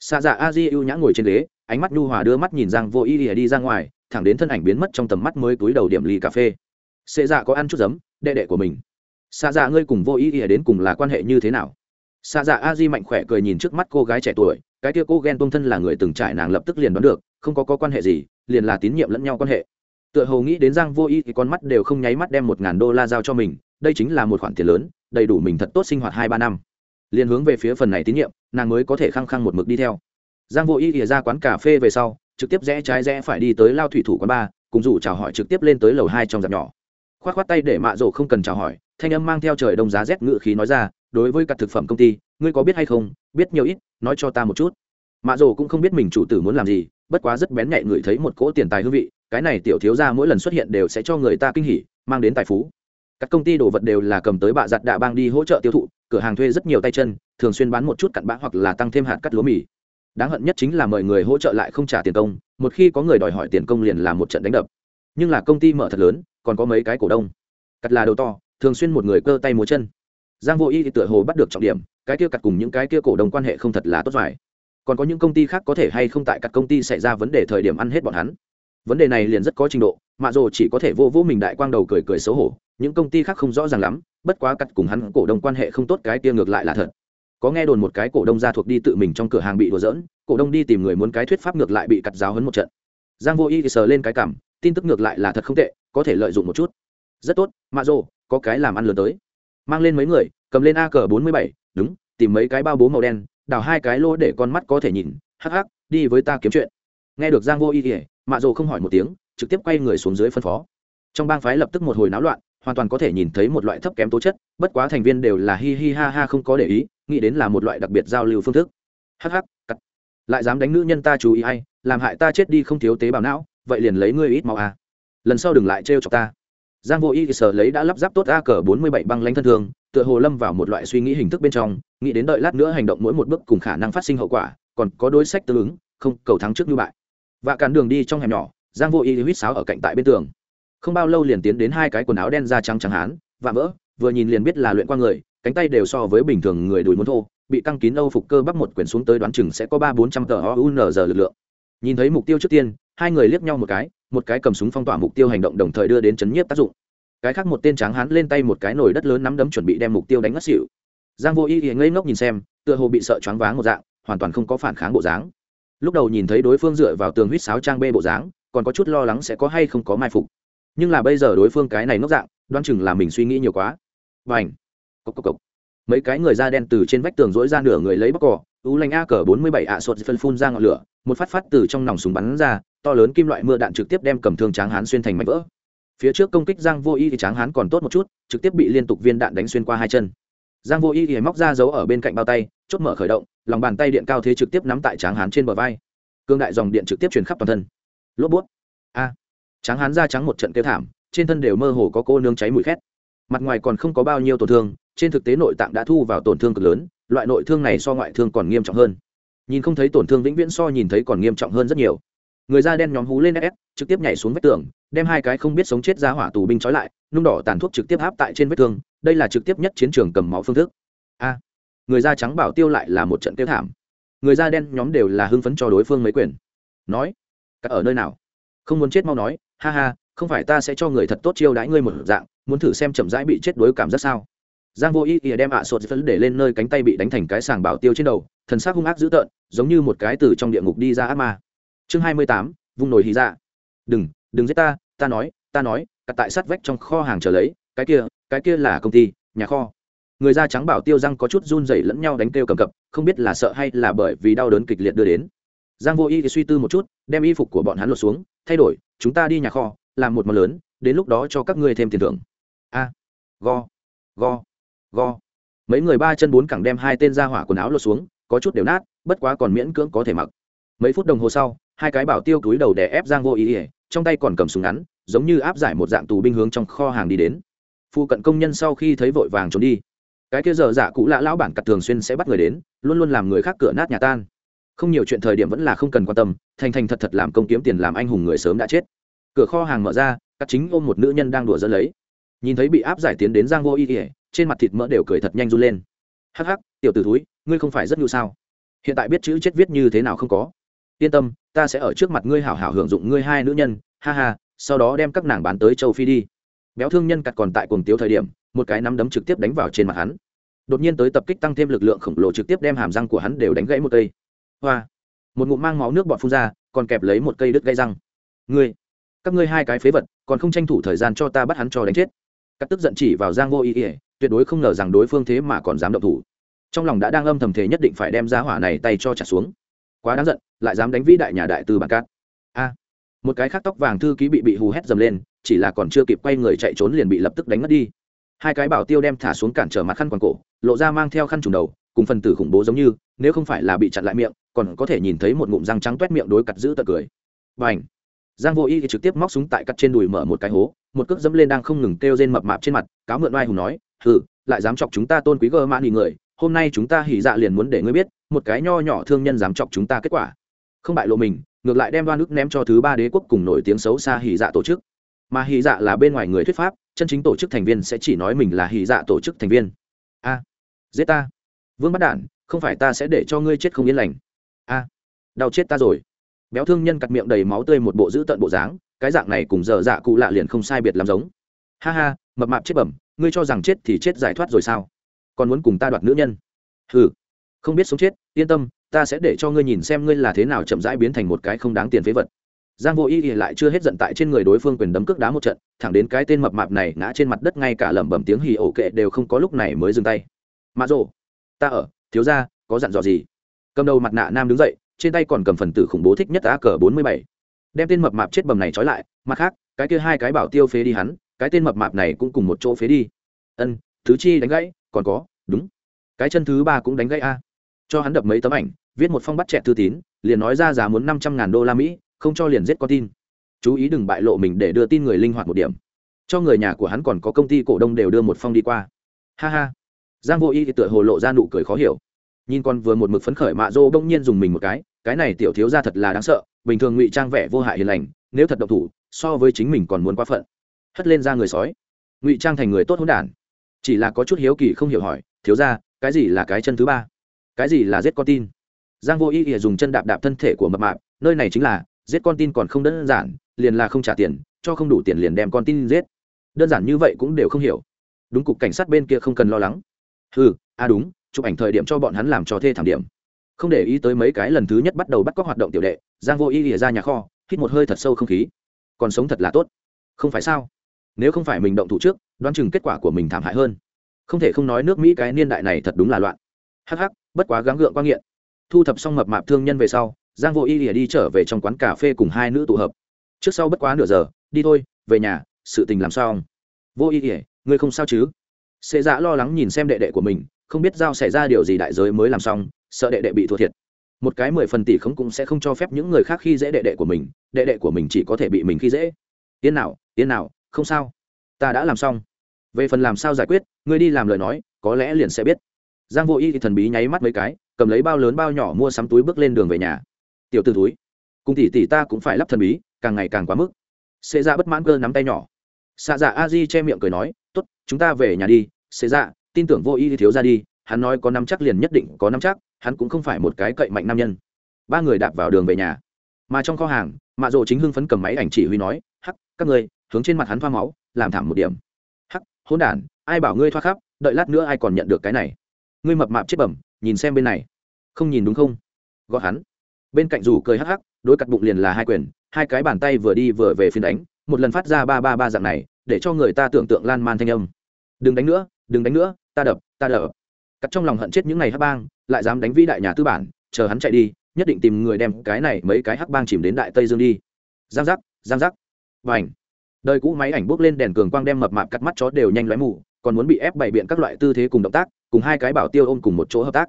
Xa dạ a di ưu nhã ngồi trên ghế, ánh mắt nhu hòa đưa mắt nhìn giang vô y ỉa đi ra ngoài, thẳng đến thân ảnh biến mất trong tầm mắt mới túi đầu điểm ly cà phê. Sệ dạ có ăn chút giấm, đệ đệ của mình xa dạ ngươi cùng vô y ỉa đến cùng là quan hệ như thế nào? Xa dạ a di mạnh khỏe cười nhìn trước mắt cô gái trẻ tuổi cái kia cô ghen tuông thân là người từng trải nàng lập tức liền đoán được không có, có quan hệ gì liền là tín nhiệm lẫn nhau quan hệ. Tựa hồ nghĩ đến giang vô y thì con mắt đều không nháy mắt đem một ngàn đô la giao cho mình đây chính là một khoản tiền lớn đầy đủ mình thật tốt sinh hoạt hai ba năm. Liền hướng về phía phần này tín nhiệm nàng mới có thể khăng khăng một mực đi theo. Giang vô y ỉa ra quán cà phê về sau trực tiếp rẽ trái rẽ phải đi tới lao thủy thủ quán ba cùng rủ chào hỏi trực tiếp lên tới lầu hai trong dạp nhỏ. K h o á t k h o á t tay để mạ rổ không cần chào hỏi thanh âm mang theo trời đông giá rét ngự khí nói ra, đối với các thực phẩm công ty, ngươi có biết hay không? Biết nhiều ít, nói cho ta một chút. Mạ rồ cũng không biết mình chủ tử muốn làm gì, bất quá rất bén nhạy ngửi thấy một cỗ tiền tài hương vị, cái này tiểu thiếu ra mỗi lần xuất hiện đều sẽ cho người ta kinh hỉ, mang đến tài phú. Các công ty đồ vật đều là cầm tới bạ giặt đạ bang đi hỗ trợ tiêu thụ, cửa hàng thuê rất nhiều tay chân, thường xuyên bán một chút cặn bã hoặc là tăng thêm hạt cắt lúa mì. Đáng hận nhất chính là mời người hỗ trợ lại không trả tiền công, một khi có người đòi hỏi tiền công liền là một trận đánh đập. Nhưng là công ty mở thật lớn, còn có mấy cái cổ đông. Cắt là đầu to thường xuyên một người cơ tay múa chân. Giang vô y thì tựa hồ bắt được trọng điểm, cái kia cắt cùng những cái kia cổ đông quan hệ không thật là tốt giỏi còn có những công ty khác có thể hay không tại các công ty xảy ra vấn đề thời điểm ăn hết bọn hắn? Vấn đề này liền rất có trình độ mạ rồ chỉ có thể vô vô mình đại quang đầu cười cười xấu hổ, những công ty khác không rõ ràng lắm, bất quá cắt cùng hắn cổ đông quan hệ không tốt cái kia ngược lại là thật. Có nghe đồn một cái cổ đông ra thuộc đi tự mình trong cửa hàng bị đùa giỡn, cổ đông đi tìm người muốn cái thuyết pháp ngược lại bị cắt giáo hấn một trận. Giang vô y thì sờ lên cái cảm, tin tức ngược lại là thật không tệ, có thể lợi dụng một chút rất tốt mạ rồ có cái làm ăn lớn tới. Mang lên mấy người cầm lên a cờ bốn mươi bảy đúng tìm mấy cái bao bố màu đen đào hai cái lô để con mắt có thể nhìn hắc hắc đi với ta kiếm chuyện. Nghe được giang vô y kể mạ rồ không hỏi một tiếng trực tiếp quay người xuống dưới phân phó. Trong bang phái lập tức một hồi náo loạn hoàn toàn có thể nhìn thấy một loại thấp kém tố chất bất quá thành viên đều là hi hi ha ha không có để ý nghĩ đến là một loại đặc biệt giao lưu phương thức. Hắc hắc, cắt. Lại dám đánh nữ nhân ta chú ý hay làm hại ta chết đi không thiếu tế bào não vậy liền lấy ngươi ít máu à. lần sau đừng lại trêu chọc ta giang vô y sở lấy đã lắp ráp tốt a cờ bốn mươi bảy băng lãnh thân thương tựa hồ lâm vào một loại suy nghĩ hình thức bên trong, nghĩ đến đợi lát nữa hành động mỗi một bước cùng khả năng phát sinh hậu quả, còn có đối sách tương ứng, không, cầu thắng trước như bại. Và cản đường đi trong hẻm nhỏ, giang vô y huýt sáo ở cạnh tại bên tường. Không bao lâu liền tiến đến hai cái quần áo đen da trắng trắng hán và vỡ, vừa nhìn liền biết là luyện qua người, cánh tay đều so với bình thường người đùi muốn thô, bị căng kín âu phục cơ bắp một quyển xuống tới đoán chừng sẽ có ba bốn trăm tờ ounz lực lượng. Nhìn thấy mục tiêu trước tiên, hai người liếc nhau một cái một cái cầm súng phong tỏa mục tiêu hành động đồng thời đưa đến chấn nhiếp tác dụng. Cái khác một tên tráng hán lên tay một cái nồi đất lớn nắm đấm chuẩn bị đem mục tiêu đánh ngất xỉu. Giang vô y thì ngây ngốc nhìn xem, tựa hồ bị sợ choáng váng một dạng, hoàn toàn không có phản kháng bộ dáng. Lúc đầu nhìn thấy đối phương dựa vào tường huýt sáo trang bê bộ dáng, còn có chút lo lắng sẽ có hay không có mai phục. Nhưng là bây giờ đối phương cái này ngốc dạng, đoán chừng là mình suy nghĩ nhiều quá. Và ảnh cốc cốc mấy cái người da đen từ trên vách tường dỗi ra nửa người lấy bóc cỏ u lanh a cờ bốn mươi bảy ạ, sột phân phun ra ngọn lửa, một phát phát từ trong nòng súng bắn ra, to lớn kim loại mưa đạn trực tiếp đem cầm thương tráng hán xuyên thành mảnh vỡ. Phía trước công kích giang vô y thì tráng hán còn tốt một chút, trực tiếp bị liên tục viên đạn đánh xuyên qua hai chân. Giang vô y thì móc ra giấu ở bên cạnh bao tay, chốt mở khởi động, lòng bàn tay điện cao thế trực tiếp nắm tại tráng hán trên bờ vai. Cương đại dòng điện trực tiếp truyền khắp toàn thân. Lốp bút. A. Tráng hán da trắng một trận kêu thảm, trên thân đều mơ hồ có cô nương cháy mùi khét. Mặt ngoài còn không có bao nhiêu tổn thương trên thực tế nội tạng đã thu vào tổn thương cực lớn, loại nội thương này so ngoại thương còn nghiêm trọng hơn. Nhìn không thấy tổn thương vĩnh viễn so nhìn thấy còn nghiêm trọng hơn rất nhiều. Người da đen nhóm hú lên ép trực tiếp nhảy xuống vách tường, đem hai cái không biết sống chết ra hỏa tù binh trói lại, nung đỏ tàn thuốc trực tiếp áp tại trên vết thương, đây là trực tiếp nhất chiến trường cầm máu phương thức. A, người da trắng bảo tiêu lại là một trận tiêu thảm. Người da đen nhóm đều là hưng phấn cho đối phương mấy quyền. Nói, các ở nơi nào? Không muốn chết mau nói, ha ha, không phải ta sẽ cho người thật tốt chiêu đãi ngươi một dạng, muốn thử xem chậm rãi bị chết đối cảm giác sao? Giang vô ý ỉa đem ạ sột phấn để lên nơi cánh tay bị đánh thành cái sàng bảo tiêu trên đầu, thần sắc hung ác dữ tợn, giống như một cái từ trong địa ngục đi ra ác ma. Chương hai mươi tám, vung nồi hí ra đừng đừng giết ta ta nói ta nói cả tại sát vách trong kho hàng chờ lấy, cái kia cái kia là công ty, nhà kho. Người da trắng bảo tiêu răng có chút run rẩy lẫn nhau đánh kêu cầm cập, không biết là sợ hay là bởi vì đau đớn kịch liệt đưa đến. Giang vô y thì suy tư một chút, đem y phục của bọn hắn lột xuống, thay đổi, chúng ta đi nhà kho, làm một món lớn, đến lúc đó cho các ngươi thêm tiền thưởng. A, go go go. Mấy người ba chân bốn cẳng đem hai tên ra hỏa quần áo lột xuống, có chút đều nát, bất quá còn miễn cưỡng có thể mặc. Mấy phút đồng hồ sau, hai cái bảo tiêu túi đầu đè ép giang vô ý ỉa trong tay còn cầm súng ngắn, giống như áp giải một dạng tù binh hướng trong kho hàng đi đến. Phụ cận công nhân sau khi thấy vội vàng trốn đi. Cái kia giờ giả cũ lạ lão bản cặt thường xuyên sẽ bắt người đến, luôn luôn làm người khác cửa nát nhà tan. Không nhiều chuyện thời điểm vẫn là không cần quan tâm, thành thành thật thật làm công kiếm tiền làm anh hùng người sớm đã chết. Cửa kho hàng mở ra, cắt chính ôm một nữ nhân đang đùa dẫn lấy. Nhìn thấy bị áp giải tiến đến giang vô ý. ỉa trên mặt thịt mỡ đều cười thật nhanh run lên. Hắc hắc, tiểu t ử túi ngươi không phải rất nhu sao? Hiện tại biết chữ chết viết như thế nào không có. Yên tâm, ta sẽ ở trước mặt ngươi hảo hảo hưởng dụng ngươi hai nữ nhân, ha ha, sau đó đem các nàng bán tới châu phi đi. Béo thương nhân cặt còn tại cuồng tiếu thời điểm, một cái nắm đấm trực tiếp đánh vào trên mặt hắn. Đột nhiên tới tập kích tăng thêm lực lượng khổng lồ trực tiếp đem hàm răng của hắn đều đánh gãy một cây. Hoa, một ngụm mang máu nước bọt phun ra, còn kẹp lấy một cây đứt gãy răng. Ngươi, các ngươi hai cái phế vật, còn không tranh thủ thời gian cho ta bắt hắn cho đánh chết. Cắt tức giận chỉ vào giang vô ý ỉa tuyệt đối không ngờ rằng đối phương thế mà còn dám động thủ. Trong lòng đã đang âm thầm thế nhất định phải đem giá hỏa này tay cho trả xuống. Quá đáng giận, lại dám đánh vĩ đại nhà đại tư bản cát. A. Một cái khác tóc vàng thư ký bị bị hù hét dầm lên, chỉ là còn chưa kịp quay người chạy trốn liền bị lập tức đánh mất đi. Hai cái bảo tiêu đem thả xuống cản trở mặt khăn quàng cổ, lộ ra mang theo khăn trùng đầu, cùng phần tử khủng bố giống như, nếu không phải là bị chặn lại miệng, còn có thể nhìn thấy một ngụm răng trắng toét miệng đối cặt giữ tật cười. B à n h giang vô y thì trực tiếp móc súng tại cắt trên đùi mở một cái hố, một cước dẫm lên đang không ngừng kêu rên mập mạp trên mặt, cáo mượn oai hùng nói hừ, lại dám chọc chúng ta tôn quý gơ mãn nghỉ người, hôm nay chúng ta hỉ dạ liền muốn để ngươi biết, một cái nho nhỏ thương nhân dám chọc chúng ta kết quả. Không bại lộ mình, ngược lại đem đoan ức ném cho thứ ba đế quốc cùng nổi tiếng xấu xa hỉ dạ tổ chức. Mà hỉ dạ là bên ngoài người thuyết pháp, chân chính tổ chức thành viên sẽ chỉ nói mình là hỉ dạ tổ chức thành viên. A, giết ta. Vương bắt đản, không phải ta sẽ để cho ngươi chết không yên lành. A, đau chết ta rồi. Béo thương nhân cặt miệng đầy máu tươi một bộ giữ tận bộ dáng, cái dạng này cùng dở dạ cụ lạ liền không sai biệt làm giống. Ha ha, mập mạp chết bẩm ngươi cho rằng chết thì chết giải thoát rồi sao? Còn muốn cùng ta đoạt nữ nhân? Hừ, không biết sống chết, yên tâm, ta sẽ để cho ngươi nhìn xem ngươi là thế nào chậm rãi biến thành một cái không đáng tiền phế vật. Giang vô y thì lại chưa hết giận tại trên người đối phương quyền đấm cước đá một trận, thẳng đến cái tên mập mạp này ngã trên mặt đất ngay cả lẩm bẩm tiếng hì ổ kệ đều không có lúc này mới dừng tay. Mã rồ ta ở, thiếu ra có dặn dò gì? Cầm đầu mặt nạ nam đứng dậy, trên tay còn cầm phần tử khủng bố thích nhất á cờ bốn mươi bảy. Đem tên mập mạp chết bầm này trói lại, mặt khác, cái kia hai cái bảo tiêu phế đi hắn cái tên mập mạp này cũng cùng một chỗ phế đi. Ân, thứ chi đánh gãy, còn có, đúng. Cái chân thứ ba cũng đánh gãy a. Cho hắn đập mấy tấm ảnh, viết một phong bắt chẹt thư tín, liền nói ra giá muốn năm trăm ngàn đô la mỹ, không cho liền giết con tin. Chú ý đừng bại lộ mình để đưa tin người linh hoạt một điểm. Cho người nhà của hắn còn có công ty cổ đông đều đưa một phong đi qua. Ha ha. Giang vô y thì tựa hồ lộ ra nụ cười khó hiểu. Nhìn con vừa một mực phấn khởi mạ dô bỗng nhiên dùng mình một cái cái này tiểu thiếu ra thật là đáng sợ, bình thường ngụy trang vẻ vô hại hiền lành, nếu thật độc thủ, so với chính mình còn muốn quá phận hất lên ra người sói. Ngụy trang thành người tốt hỗn đản. Chỉ là có chút hiếu kỳ không hiểu hỏi, thiếu ra cái gì là cái chân thứ ba? Cái gì là giết con tin? Giang vô ý ỉa dùng chân đạp đạp thân thể của mập mạp, nơi này chính là, giết con tin còn không đơn giản, liền là không trả tiền, cho không đủ tiền liền đem con tin giết. Đơn giản như vậy cũng đều không hiểu. Đúng cục cảnh sát bên kia không cần lo lắng. Ừ à đúng, chụp ảnh thời điểm cho bọn hắn làm cho thê thảm điểm. Không để ý tới mấy cái lần thứ nhất bắt đầu bắt cóc hoạt động tiểu đệ, giang vô ý ỉa ra nhà kho, hít một hơi thật sâu không khí. Còn sống thật là tốt. Không phải sao? Nếu không phải mình động thủ trước, đoán chừng kết quả của mình thảm hại hơn. Không thể không nói nước mỹ cái niên đại này thật đúng là loạn. Hh bất quá gắng gượng quan nghiện. Thu thập xong mập mạp thương nhân về sau, giang vô y lìa đi trở về trong quán cà phê cùng hai nữ tụ hợp. Trước sau bất quá nửa giờ, đi thôi, về nhà, sự tình làm sao vô y lìa, ngươi không sao chứ? Sệ dạ lo lắng nhìn xem đệ đệ của mình, không biết giao xảy ra điều gì đại giới mới làm xong, sợ đệ đệ bị thua thiệt. Một cái mười phần tỷ không cũng sẽ không cho phép những người khác khi dễ đệ đệ của mình, đệ đệ của mình chỉ có thể bị mình khi dễ. Yên nào yên nào không sao. Ta đã làm xong. Về phần làm sao giải quyết, ngươi đi làm lời nói, có lẽ liền sẽ biết. Giang vô y thì thần bí nháy mắt mấy cái, cầm lấy bao lớn bao nhỏ mua sắm túi bước lên đường về nhà. Tiểu t túi cùng tỷ tỷ ta cũng phải lắp thần bí, càng ngày càng quá mức. Xê ra bất mãn cơ nắm tay nhỏ. Xạ dạ a di che miệng cười nói t ố t chúng ta về nhà đi. Xê ra tin tưởng vô y thì thiếu ra đi, hắn nói có năm chắc liền nhất định có năm chắc, hắn cũng không phải một cái cậy mạnh nam nhân. Ba người đạp vào đường về nhà. Mà trong kho hàng, mạ rộ chính hưng phấn cầm máy ảnh chỉ huy nói, hắc, các người hướng trên mặt hắn pha máu, làm thảm một điểm. Hắc hôn đản, ai bảo ngươi thoa khắp, đợi lát nữa ai còn nhận được cái này. Ngươi mập mạp chết bẩm, nhìn xem bên này. Không nhìn đúng không? Gọi hắn. Bên cạnh rủ cười hắc hắc, đối cặt bụng liền là hai quyền, hai cái bàn tay vừa đi vừa về phiên đánh, một lần phát ra ba ba ba dạng này, để cho người ta tưởng tượng lan man thanh âm. Đừng đánh nữa, đừng đánh nữa, ta đập ta đập. Cắt trong lòng hận chết những ngày hắc bang, lại dám đánh vĩ đại nhà tư bản, chờ hắn chạy đi, nhất định tìm người đem cái này mấy cái hắc bang chìm đến đại tây dương đi. Giang giác giang giác. Và ảnh đời cũ máy ảnh bước lên đèn cường quang đem mập mạp cắt mắt chó đều nhanh lóe mù, còn muốn bị ép bày biện các loại tư thế cùng động tác, cùng hai cái bảo tiêu ôm cùng một chỗ hợp tác.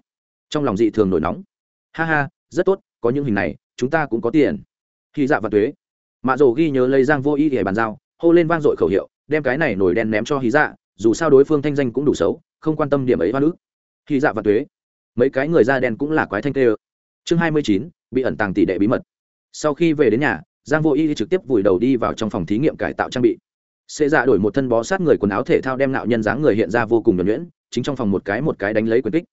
Trong lòng dị thường nổi nóng. Ha ha, rất tốt, có những hình này, chúng ta cũng có tiền. Khi dạ và thuế mạ rồ ghi nhớ lấy giang vô ý để bàn giao, hô lên vang dội khẩu hiệu, đem cái này nổi đen ném cho hí dạ dù sao đối phương thanh danh cũng đủ xấu, không quan tâm điểm ấy hoa nữ. Khi dạ và thuế mấy cái người da đen cũng là quái thanh tê ơ. Chương hai mươi chín, bị ẩn tàng tỷ đệ bí mật. Sau khi về đến nhà giang vô y trực tiếp vùi đầu đi vào trong phòng thí nghiệm cải tạo trang bị. Xê dạ đổi một thân bó sát người quần áo thể thao đem nạo nhân dáng người hiện ra vô cùng nhuẩn nhuyễn, chính trong phòng một cái một cái đánh lấy quyền kích.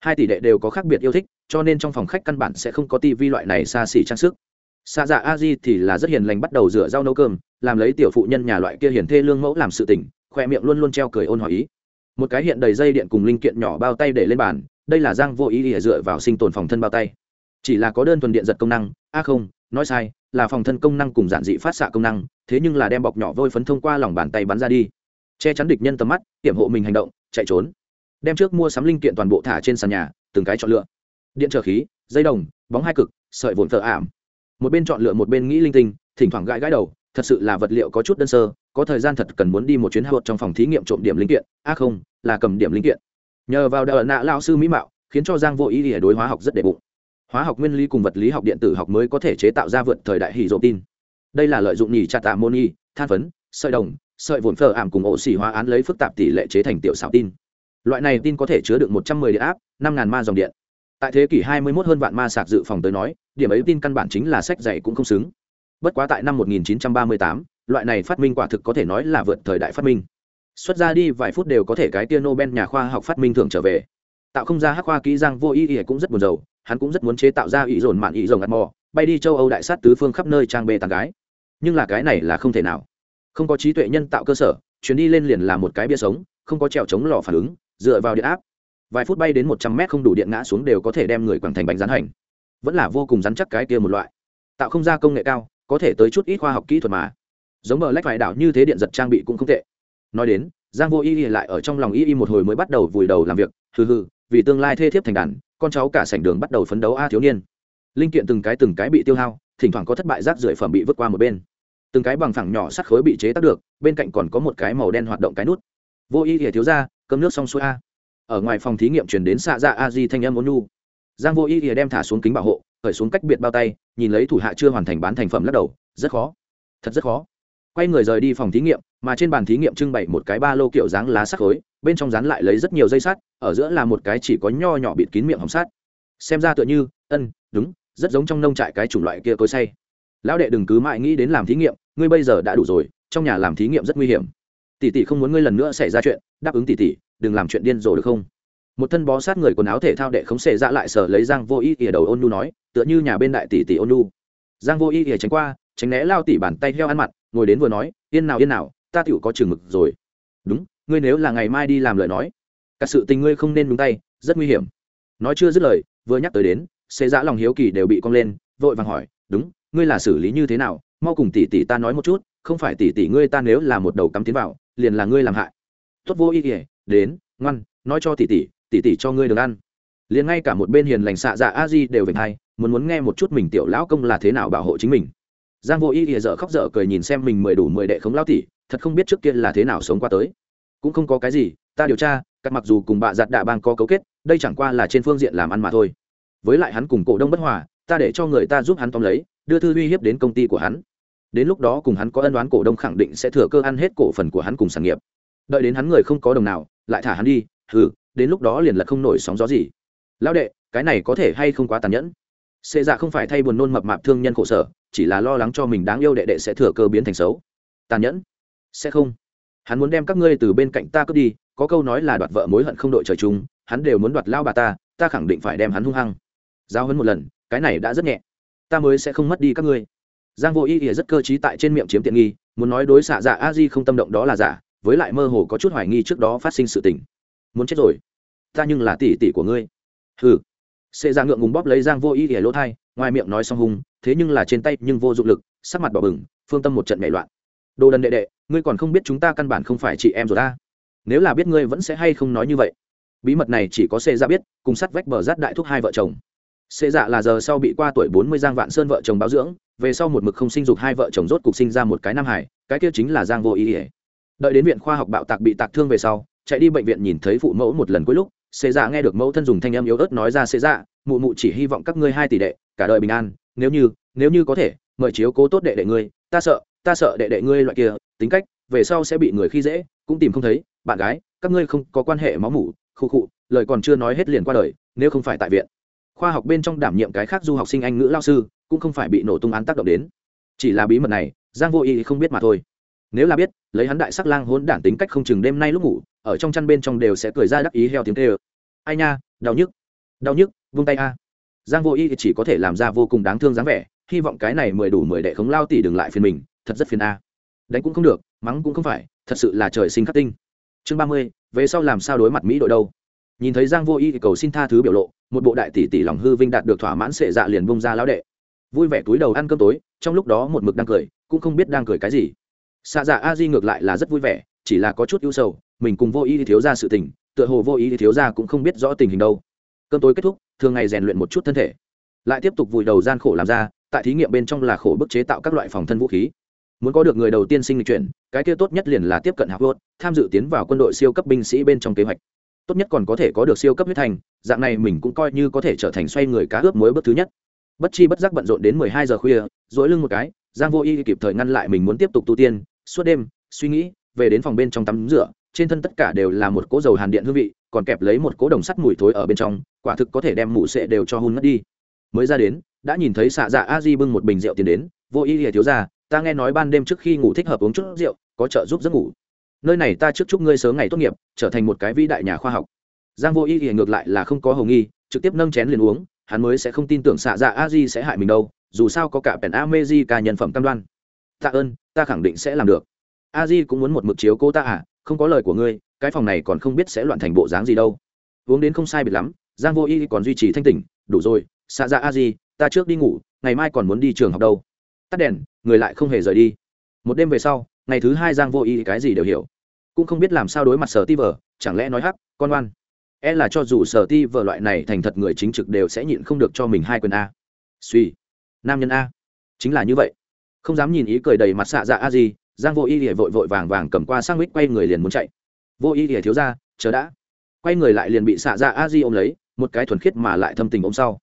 Hai tỷ đệ đều có khác biệt yêu thích, cho nên trong phòng khách căn bản sẽ không có tivi loại này xa xỉ trang sức. Xa dạ a di thì là rất hiền lành bắt đầu rửa rau nấu cơm, làm lấy tiểu phụ nhân nhà loại kia hiền thê lương mẫu làm sự tỉnh khoe miệng luôn luôn treo cười ôn hỏi ý. Một cái hiện đầy dây điện cùng linh kiện nhỏ bao tay để lên bàn, đây là giang vô ý ỉa dựa vào sinh tồn phòng thân bao tay. Chỉ là có đơn thuần điện giật công năng, a không, nói sai là phòng thân công năng cùng giản dị phát xạ công năng, thế nhưng là đem bọc nhỏ vôi phấn thông qua lòng bàn tay bắn ra đi. Che chắn địch nhân tầm mắt hiểm hộ mình hành động, chạy trốn. Đem trước mua sắm linh kiện toàn bộ thả trên sàn nhà, từng cái chọn lựa. Điện trở khí, dây đồng, bóng hai cực, sợi vụn thợ ảm. Một bên chọn lựa một bên nghĩ linh tinh, thỉnh thoảng gãi gãi đầu, thật sự là vật liệu có chút đơn sơ, có thời gian thật cần muốn đi một chuyến hạ trong phòng thí nghiệm trộm điểm linh kiện. A không, là cầm điểm linh kiện. Nhờ vào đợt nạ lao sư mỹ mạo, khiến cho giang vô ý ỉa đối hóa học rất đệ bụng hóa học nguyên lý cùng vật lý học điện tử học mới có thể chế tạo ra vượt thời đại hỉ rộ tin. Đây là lợi dụng nhì chặt tạ moni than phấn sợi đồng sợi vồn phở ảm cùng ổ xỉ hóa án lấy phức tạp tỷ lệ chế thành tiểu xảo tin. Loại này tin có thể chứa được một trăm mười điện áp năm ngàn ma dòng điện. Tại thế kỷ hai mươi 21 hơn vạn ma sạc dự phòng tới nói điểm ấy tin căn bản chính là sách dạy cũng không xứng. Bất quá tại năm 1938, loại này phát minh quả thực có thể nói là vượt thời đại phát minh. Xuất ra đi vài phút đều có thể cái tia nobel nhà khoa học phát minh thường trở về tạo không ra hắc khoa kỹ giang vô ý ỉa cũng rất buồn rầu, hắn cũng rất muốn chế tạo ra ý dồn mạn ý dồn ngặt mò, bay đi châu âu đại sát tứ phương khắp nơi trang bê tàn gái. Nhưng là cái này là không thể nào. Không có trí tuệ nhân tạo cơ sở, chuyến đi lên liền là một cái bia sống, không có trèo chống lò phản ứng, dựa vào điện áp. Vài phút bay đến một trăm mét không đủ điện ngã xuống đều có thể đem người quẳng thành bánh rán hành. Vẫn là vô cùng rắn chắc cái kia một loại. Tạo không ra công nghệ cao, có thể tới chút ít khoa học kỹ thuật mà. Giống bờ lách vải đảo như thế điện giật trang bị cũng không tệ. Nói đến, giang vô y y lại ở trong lòng y y một hồi mới bắt đầu vùi đầu làm việc. Hừ hừ vì tương lai thê thiếp thành đàn, con cháu cả sảnh đường bắt đầu phấn đấu a thiếu niên. Linh kiện từng cái từng cái bị tiêu hao, thỉnh thoảng có thất bại rác rưởi phẩm bị vứt qua một bên. Từng cái bằng phẳng nhỏ sắt khối bị chế tác được, bên cạnh còn có một cái màu đen hoạt động cái nút. Vô y thì thiếu ra, cơm nước xong xuôi a. Ở ngoài phòng thí nghiệm chuyển đến xạ ra a di thanh âm ôn nu giang vô y thì đem thả xuống kính bảo hộ, khởi xuống cách biệt bao tay, nhìn lấy thủ hạ chưa hoàn thành bán thành phẩm lắc đầu, rất khó. Thật rất khó. Quay người rời đi phòng thí nghiệm mà trên bàn thí nghiệm trưng bày một cái ba lô kiểu dáng lá sắc khối, bên trong dán lại lấy rất nhiều dây sắt, ở giữa là một cái chỉ có nho nhỏ bịt kín miệng hồng sắt. Xem ra tựa như, ân, đúng, rất giống trong nông trại cái chủng loại kia cối say lão đệ đừng cứ mãi nghĩ đến làm thí nghiệm, ngươi bây giờ đã đủ rồi, trong nhà làm thí nghiệm rất nguy hiểm. Tỷ tỷ không muốn ngươi lần nữa xảy ra chuyện, đáp ứng tỷ tỷ, đừng làm chuyện điên rồ được không? Một thân bó sát người quần áo thể thao đệ không xệ ra dạ lại sở lấy giang vô ý ỉa đầu ôn nu nói, tựa như nhà bên đại tỷ tỷ ôn nu giang vô ý ỉa tránh qua, tránh né lao tỷ bàn tay heo ăn mặt ngồi đến vừa nói, yên nào yên nào ta tiểu có chừng mực rồi. Đúng, ngươi nếu là ngày mai đi làm lời nói, cả sự tình ngươi không nên đúng tay, rất nguy hiểm. Nói chưa dứt lời, vừa nhắc tới đến, xê dã lòng hiếu kỳ đều bị cong lên, vội vàng hỏi, đúng, ngươi là xử lý như thế nào? Mau cùng tỷ tỷ ta nói một chút, không phải tỷ tỷ ngươi ta nếu là một đầu cắm tiến vào, liền là ngươi làm hại. Tốt vô ý ỉa đến, ngoan, nói cho tỷ tỷ tỷ tỷ cho ngươi được ăn. Liền ngay cả một bên hiền lành xạ dạ a di đều vểnh hay muốn muốn nghe một chút mình tiểu lão công là thế nào bảo hộ chính mình. Giang vô ý ỉa dở khóc dở cười nhìn xem mình mười đủ mười đệ không lao tỷ thật không biết trước kia là thế nào sống qua tới. Cũng không có cái gì, ta điều tra, các mặc dù cùng bạ giặt đạ bang có cấu kết, đây chẳng qua là trên phương diện làm ăn mà thôi. Với lại hắn cùng cổ đông bất hòa, ta để cho người ta giúp hắn tóm lấy, đưa thư uy hiếp đến công ty của hắn. Đến lúc đó cùng hắn có ân đoán cổ đông khẳng định sẽ thừa cơ ăn hết cổ phần của hắn cùng sản nghiệp. Đợi đến hắn người không có đồng nào, lại thả hắn đi ừ đến lúc đó liền là không nổi sóng gió gì. Lão đệ, cái này có thể hay không quá tàn nhẫn? Xê dạ không phải thay buồn nôn mập mạp thương nhân khổ sở, chỉ là lo lắng cho mình đáng yêu đệ đệ sẽ thừa cơ biến thành xấu. Tàn nhẫn? Sẽ không. Hắn muốn đem các ngươi từ bên cạnh ta cướp đi, có câu nói là đoạt vợ mối hận không đội trời chung, hắn đều muốn đoạt lao bà ta ta khẳng định phải đem hắn hung hăng. Giao hấn một lần, cái này đã rất nhẹ. Ta mới sẽ không mất đi các ngươi. Giang vô ý ỉa rất cơ t r í tại trên miệng chiếm tiện nghi, muốn nói đối xạ dạ a di không tâm động đó là giả, với lại mơ hồ có chút hoài nghi trước đó phát sinh sự tình. Muốn chết rồi. Ta nhưng là tỷ tỷ của ngươi. Ừ sệ ra ngượng ngùng bóp lấy giang vô ý ỉa lỗ thai, ngoài miệng nói xong hung, thế nhưng là trên tay nhưng vô dụng lực, sắc mặt bỏ bừng, phương tâm một trận nhảy loạn. Đồ đần đệ đệ ngươi còn không biết chúng ta căn bản không phải chị em rồi ta. Nếu là biết ngươi vẫn sẽ hay không nói như vậy. Bí mật này chỉ có xê dạ biết, cùng sắt vách bờ rát đại thúc hai vợ chồng. Xê dạ là giờ sau bị qua tuổi bốn mươi giang vạn sơn vợ chồng báo dưỡng, về sau một mực không sinh dục hai vợ chồng rốt cục sinh ra một cái nam hải, cái kia chính là giang vô ý ỉa đợi đến viện khoa học bạo tạc bị tạc thương về sau, chạy đi bệnh viện nhìn thấy phụ mẫu một lần cuối lúc, xê dạ nghe được mẫu thân dùng thanh âm yếu ớt nói ra xê dạ mụ mụ chỉ hy vọng các ngươi hai tỷ đệ, cả đời bình an, nếu như nếu như có thể, mời chiếu cố tốt đệ đệ ngươi, ta sợ ta sợ đệ đệ ngươi loại kia tính cách, về sau sẽ bị người khi dễ, cũng tìm không thấy, bạn gái, các ngươi không có quan hệ máu mủ, khu khụ lời còn chưa nói hết liền qua đời, nếu không phải tại viện. Khoa học bên trong đảm nhiệm cái khác du học sinh anh ngữ lao sư, cũng không phải bị nổ tung án tác động đến. Chỉ là bí mật này, giang vô y không biết mà thôi. Nếu là biết, lấy hắn đại sắc lang hỗn đản tính cách không chừng đêm nay lúc ngủ, ở trong chăn bên trong đều sẽ cười ra đắc ý heo tiếng tê ơ. Ai nha, đau nhức. Đau nhức, vung tay a. Giang vô y chỉ có thể làm ra vô cùng đáng thương dáng vẻ, hy vọng cái này mười đủ mười đệ khống lao tỷ đừng lại phiền mình, thật rất phiền a đánh cũng không được, mắng cũng không phải, thật sự là trời sinh khắc tinh. Chương ba mươi, về sau làm sao đối mặt mỹ đội đâu? Nhìn thấy giang vô y thì cầu xin tha thứ biểu lộ, một bộ đại tỷ tỷ lòng hư vinh đạt được thỏa mãn sệ dạ liền bông ra lão đệ. Vui vẻ túi đầu ăn cơm tối, trong lúc đó một mực đang cười, cũng không biết đang cười cái gì. Xạ dạ a di ngược lại là rất vui vẻ, chỉ là có chút ưu sầu, mình cùng vô ý thì thiếu ra sự tình, tựa hồ vô ý thì thiếu ra cũng không biết rõ tình hình đâu. Cơm tối kết thúc, thường ngày rèn luyện một chút thân thể. Lại tiếp tục vùi đầu gian khổ làm ra, tại thí nghiệm bên trong là khổ bức chế tạo các loại phòng thân vũ khí muốn có được người đầu tiên sinh lịch chuyển, cái kia tốt nhất liền là tiếp cận hạc vốt, tham dự tiến vào quân đội siêu cấp binh sĩ bên trong kế hoạch. Tốt nhất còn có thể có được siêu cấp huyết thành, dạng này mình cũng coi như có thể trở thành xoay người cá ướp mới bước thứ nhất. Bất chi bất giác bận rộn đến mười hai giờ khuya dỗi lưng một cái, giang vô y kịp thời ngăn lại mình muốn tiếp tục tu tiên. Suốt đêm, suy nghĩ, về đến phòng bên trong tắm rửa, trên thân tất cả đều là một cỗ dầu hàn điện hương vị, còn kẹp lấy một cỗ đồng sắt mùi thối ở bên trong, quả thực có thể đem mụ sệ đều cho hun mất đi. Mới ra đến, đã nhìn thấy xạ dạ a di bưng một bình rượu tiền đến, vô y lìa thiếu ra ta nghe nói ban đêm trước khi ngủ thích hợp uống chút rượu, có trợ giúp giấc ngủ. Nơi này ta trước chúc ngươi sớm ngày tốt nghiệp, trở thành một cái vĩ đại nhà khoa học. Giang vô y thì ngược lại là không có hầu nghi, trực tiếp nâng chén liền uống, hắn mới sẽ không tin tưởng xạ dạ a di sẽ hại mình đâu, dù sao có cả pèn a mê di cả nhân phẩm cam đoan. Tạ ơn, ta khẳng định sẽ làm được. A di cũng muốn một mực chiếu cô ta à không có lời của ngươi, cái phòng này còn không biết sẽ loạn thành bộ dáng gì đâu. Uống đến không sai biệt lắm, giang vô y còn duy trì thanh tỉnh, đủ rồi, xạ dạ a di, ta trước đi ngủ, ngày mai còn muốn đi trường học đâu. Tắt đèn người lại không hề rời đi. Một đêm về sau, ngày thứ hai giang vô y cái gì đều hiểu. Cũng không biết làm sao đối mặt sở ti vờ chẳng lẽ nói hắc, con oan. E là cho dù sở ti vờ loại này thành thật người chính trực đều sẽ nhịn không được cho mình hai quyền a. Suy. Nam nhân a. Chính là như vậy. Không dám nhìn ý cười đầy mặt xạ dạ a gì giang vô y thì vội vội vàng vàng cầm qua sang mít quay người liền muốn chạy. Vô y thì thiếu ra, chờ đã. Quay người lại liền bị xạ dạ a di ôm lấy, một cái thuần khiết mà lại thâm tình ôm sau.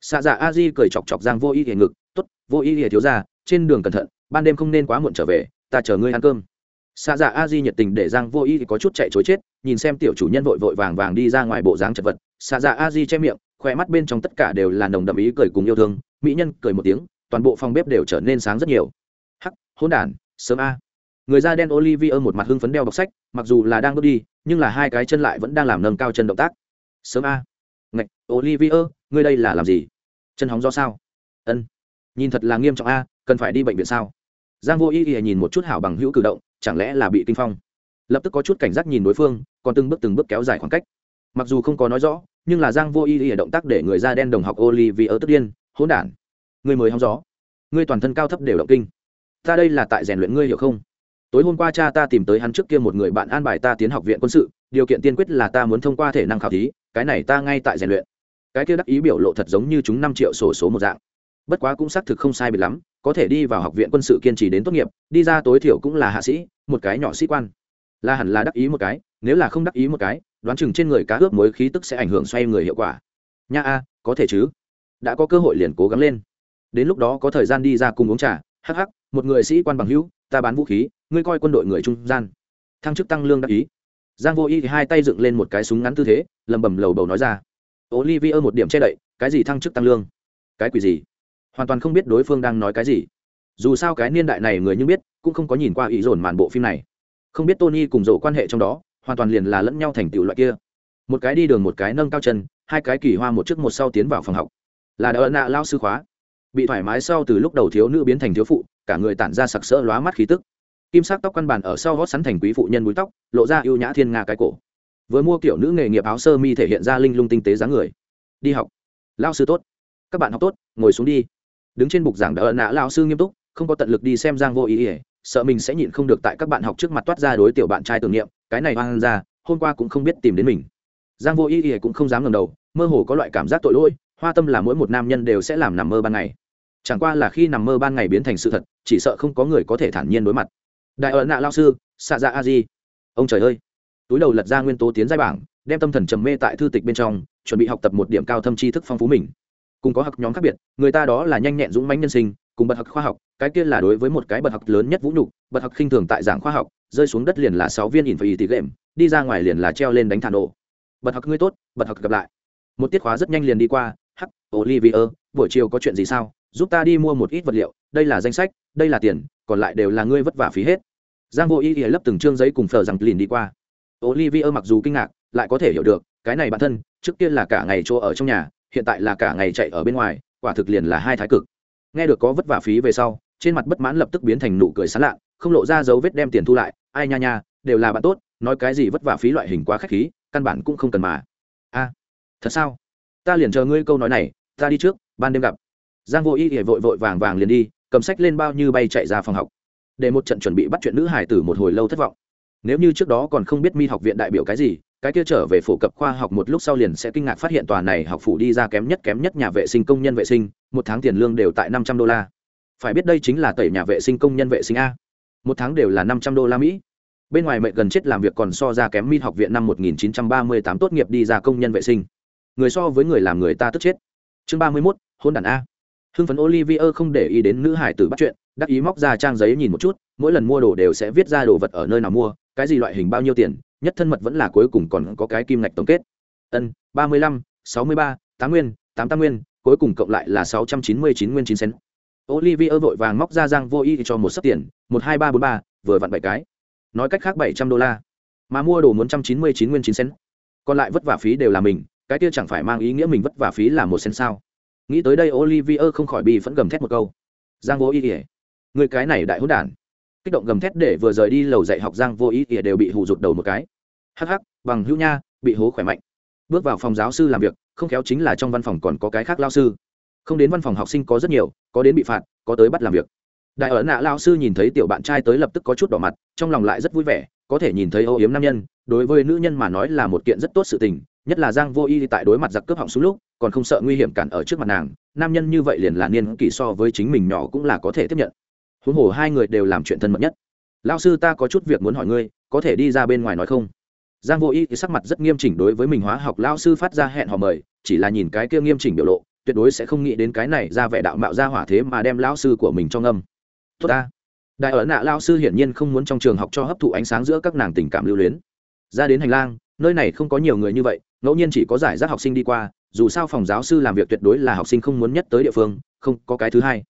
Xạ dạ a di cười chọc chọc giang vô y thì ngực t ố t vô y thì thiếu ra, trên đường cẩn thận, ban đêm không nên quá muộn trở về, ta chờ ngươi ăn cơm. Xa dạ a di nhiệt tình để giang vô y có chút chạy chối chết, nhìn xem tiểu chủ nhân vội vội vàng vàng đi ra ngoài bộ dáng chật vật. Xa dạ a di che miệng khoe mắt bên trong tất cả đều là nồng đậm ý cười cùng yêu thương. Mỹ nhân cười một tiếng, toàn bộ phòng bếp đều trở nên sáng rất nhiều. Hắc hôn đản, sớm a. Người da đen olivier một mặt hưng phấn đeo bọc sách, mặc dù là đang bước đi, nhưng là hai cái chân lại vẫn đang làm nâng cao chân động tác. Sớm a. Ngạch, olivier, ngươi đây là làm gì? Chân hóng do sao? Ân nhìn thật là nghiêm trọng a, cần phải đi bệnh viện sao? Giang vô y y nhìn một chút hảo bằng hữu cử động, chẳng lẽ là bị kinh phong? Lập tức có chút cảnh giác nhìn đối phương, còn từng bước từng bước kéo dài khoảng cách. Mặc dù không có nói rõ, nhưng là giang vô y y động tác để người da đen đồng học ở tức điên, hỗn đản, người mới hóng gió. Người toàn thân cao thấp đều động kinh. Ta đây là tại rèn luyện ngươi hiểu không? Tối hôm qua cha ta tìm tới hắn trước kia một người bạn an bài ta tiến học viện quân sự, điều kiện tiên quyết là ta muốn thông qua thể năng khảo thí, cái này ta ngay tại rèn luyện. Cái kia đắc ý biểu lộ thật giống như chúng năm triệu sổ số một dạng bất quá cũng xác thực không sai biệt lắm, có thể đi vào học viện quân sự kiên trì đến tốt nghiệp, đi ra tối thiểu cũng là hạ sĩ, một cái nhỏ sĩ quan. Là hẳn là đắc ý một cái, nếu là không đắc ý một cái, đoán chừng trên người cá ướp mối khí tức sẽ ảnh hưởng xoay người hiệu quả. Nha a, có thể chứ. Đã có cơ hội liền cố gắng lên. Đến lúc đó có thời gian đi ra cùng uống trà, hắc hắc, một người sĩ quan bằng hữu, ta bán vũ khí, ngươi coi quân đội người trung gian. Thăng chức tăng lương đắc ý. Giang vô y thì hai tay dựng lên một cái súng ngắn tư thế lầm bầm lầu bầu nói ra. Olivier một điểm che đậy, cái gì thăng chức tăng lương? Cái quỷ gì? Hoàn toàn không biết đối phương đang nói cái gì. Dù sao cái niên đại này người như biết, cũng không có nhìn qua ý dồn màn bộ phim này. Không biết tony cùng rổ quan hệ trong đó, hoàn toàn liền là lẫn nhau thành tựu loại kia. Một cái đi đường một cái nâng cao chân, hai cái kỳ hoa một trước một sau tiến vào phòng học. Là đỡ nạ lao sư khóa. Bị thoải mái sau từ lúc đầu thiếu nữ biến thành thiếu phụ, cả người tản ra sặc sỡ lóa mắt khí tức. Kim sắc tóc căn bản ở sau gót sắn thành quý phụ nhân búi tóc, lộ ra ưu nhã thiên nga cái cổ. Vừa mua kiểu nữ nghề nghiệp áo sơ mi thể hiện ra linh lung tinh tế dáng người. Đi học. Lao sư tốt. Các bạn học tốt, ngồi xuống đi đứng trên bục giảng đỡ nã lao sư nghiêm túc, không có tận lực đi xem giang vô ý ỉa sợ mình sẽ nhịn không được tại các bạn học trước mặt toát ra đối tiểu bạn trai tưởng niệm, cái này hoang ra, hôm qua cũng không biết tìm đến mình. Giang vô ý ỉa cũng không dám ngẩng đầu, mơ hồ có loại cảm giác tội lỗi, hoa tâm là mỗi một nam nhân đều sẽ làm nằm mơ ban ngày. Chẳng qua là khi nằm mơ ban ngày biến thành sự thật, chỉ sợ không có người có thể thản nhiên đối mặt. Đại ấn nạ lao sư xạ dạ a di. Ông trời ơi. Túi đầu lật ra nguyên tố tiến giai bảng, đem tâm thần trầm mê tại thư tịch bên trong, chuẩn bị học tập một điểm cao thâm tri thức phong phú mình cùng có học nhóm khác biệt, người ta đó là nhanh nhẹn dũng mãnh nhân sinh, cùng bật học khoa học, cái kia là đối với một cái bật học lớn nhất vũ nhục bật học khinh thường tại giảng khoa học, rơi xuống đất liền là sáu viên ỉn phải tỷ lệm, đi ra ngoài liền là treo lên đánh thả nổ. Bật học ngươi tốt bật học gặp lại. Một tiết khóa rất nhanh liền đi qua, hắc, olivier, buổi chiều có chuyện gì sao? Giúp ta đi mua một ít vật liệu, đây là danh sách, đây là tiền, còn lại đều là ngươi vất vả phí hết. Giang vô ý ý lấp từng chương giấy cùng phờ rằng liền đi qua. Olivier mặc dù kinh ngạc, lại có thể hiểu được, cái này bản thân, trước kia là cả ngày chỗ ở trong nhà hiện tại là cả ngày chạy ở bên ngoài, quả thực liền là hai thái cực. Nghe được có vất vả phí về sau, trên mặt bất mãn lập tức biến thành nụ cười sán lạ, không lộ ra dấu vết đem tiền thu lại, ai nha nha, đều là bạn tốt, nói cái gì vất vả phí loại hình quá khách khí, căn bản cũng không cần mà. A, thật sao? Ta liền chờ ngươi câu nói này, ta đi trước, ban đêm gặp. Giang vô y thì vội vội vàng vàng liền đi, cầm sách lên bao như bay chạy ra phòng học. Để một trận chuẩn bị bắt chuyện nữ hải tử một hồi lâu thất vọng. Nếu như trước đó còn không biết mi học viện đại biểu cái gì cái kia trở về phổ cập khoa học một lúc sau liền sẽ kinh ngạc phát hiện tòa này học phủ đi ra kém nhất kém nhất nhà vệ sinh công nhân vệ sinh, một tháng tiền lương đều tại năm trăm đô la. Phải biết đây chính là tẩy nhà vệ sinh công nhân vệ sinh a. Một tháng đều là năm trăm đô la mỹ. Bên ngoài mệnh gần chết làm việc còn so ra kém mi học viện năm một nghìn chín trăm ba mươi tám tốt nghiệp đi ra công nhân vệ sinh. Người so với người làm người ta tức chết. Chương ba mươi mốt, hôn đàn a. Hưng phấn olivier không để ý đến nữ hải tử bắt chuyện, đắc ý móc ra trang giấy nhìn một chút, mỗi lần mua đồ đều sẽ viết ra đồ vật ở nơi nào mua, cái gì loại hình bao nhiêu tiền nhất thân mật vẫn là cuối cùng còn có cái kim ngạch tổng kết. Ân, ba mươi lăm, sáu mươi ba, tám nguyên, tám tam nguyên, cuối cùng cộng lại là sáu trăm chín mươi chín nguyên chín cent. Olivier vội vàng móc ra giang vô y cho một sấp tiền, một hai ba bốn ba, vừa vặn bảy cái. Nói cách khác bảy trăm đô la. Mà mua đồ muốn trăm chín mươi chín nguyên chín cent. Còn lại vất vả phí đều là mình, cái kia chẳng phải mang ý nghĩa mình vất vả phí là một cent sao? Nghĩ tới đây olivier không khỏi bị phẫn gầm thét một câu. Giang vô ý ỉa người cái này đại hỗn đản kích động gầm thét để vừa rời đi lầu dạy học giang vô ý ỉa đều bị hù rụt đầu một cái. Hắc hắc, bằng hữu nha, bị hố khỏe mạnh. Bước vào phòng giáo sư làm việc, không khéo chính là trong văn phòng còn có cái khác lao sư. Không đến văn phòng học sinh có rất nhiều, có đến bị phạt, có tới bắt làm việc. Đại ở nạ lao sư nhìn thấy tiểu bạn trai tới lập tức có chút đỏ mặt, trong lòng lại rất vui vẻ, có thể nhìn thấy âu yếm nam nhân, đối với nữ nhân mà nói là một kiện rất tốt sự tình, nhất là giang vô y tại đối mặt giặc cướp họng xuống lúc, còn không sợ nguy hiểm cản ở trước mặt nàng, nam nhân như vậy liền là niên kỷ so với chính mình nhỏ cũng là có thể tiếp nhận huống hồ hai người đều làm chuyện thân mật nhất. Lao sư ta có chút việc muốn hỏi ngươi, có thể đi ra bên ngoài nói không? Giang vô y thì sắc mặt rất nghiêm chỉnh đối với mình hóa học lao sư phát ra hẹn hò mời, chỉ là nhìn cái kia nghiêm chỉnh biểu lộ, tuyệt đối sẽ không nghĩ đến cái này ra vẻ đạo mạo ra hỏa thế mà đem lao sư của mình cho ngâm. Tốt ta. Đại ở nạ lao sư hiển nhiên không muốn trong trường học cho hấp thụ ánh sáng giữa các nàng tình cảm lưu luyến. Ra đến hành lang, nơi này không có nhiều người như vậy, ngẫu nhiên chỉ có giải rác học sinh đi qua, dù sao phòng giáo sư làm việc tuyệt đối là học sinh không muốn nhất tới địa phương, không có cái thứ hai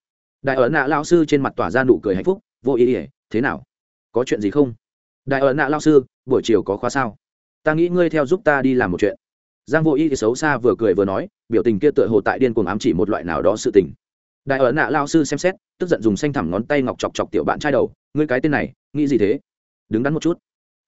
đại ở nạ lao sư trên mặt tỏa ra nụ cười hạnh phúc, vô ý ỉa thế nào? Có chuyện gì không? Đại ở nạ lao sư, buổi chiều có khóa sao? Ta nghĩ ngươi theo giúp ta đi làm một chuyện. Giang vô ý thì xấu xa vừa cười vừa nói, biểu tình kia tựa hồ tại điên cuồng ám chỉ một loại nào đó sự tình. Đại ở nạ lao sư xem xét, tức giận dùng xanh thẳm ngón tay ngọc chọc chọc tiểu bạn trai đầu, ngươi cái tên này, nghĩ gì thế? Đứng đắn một chút.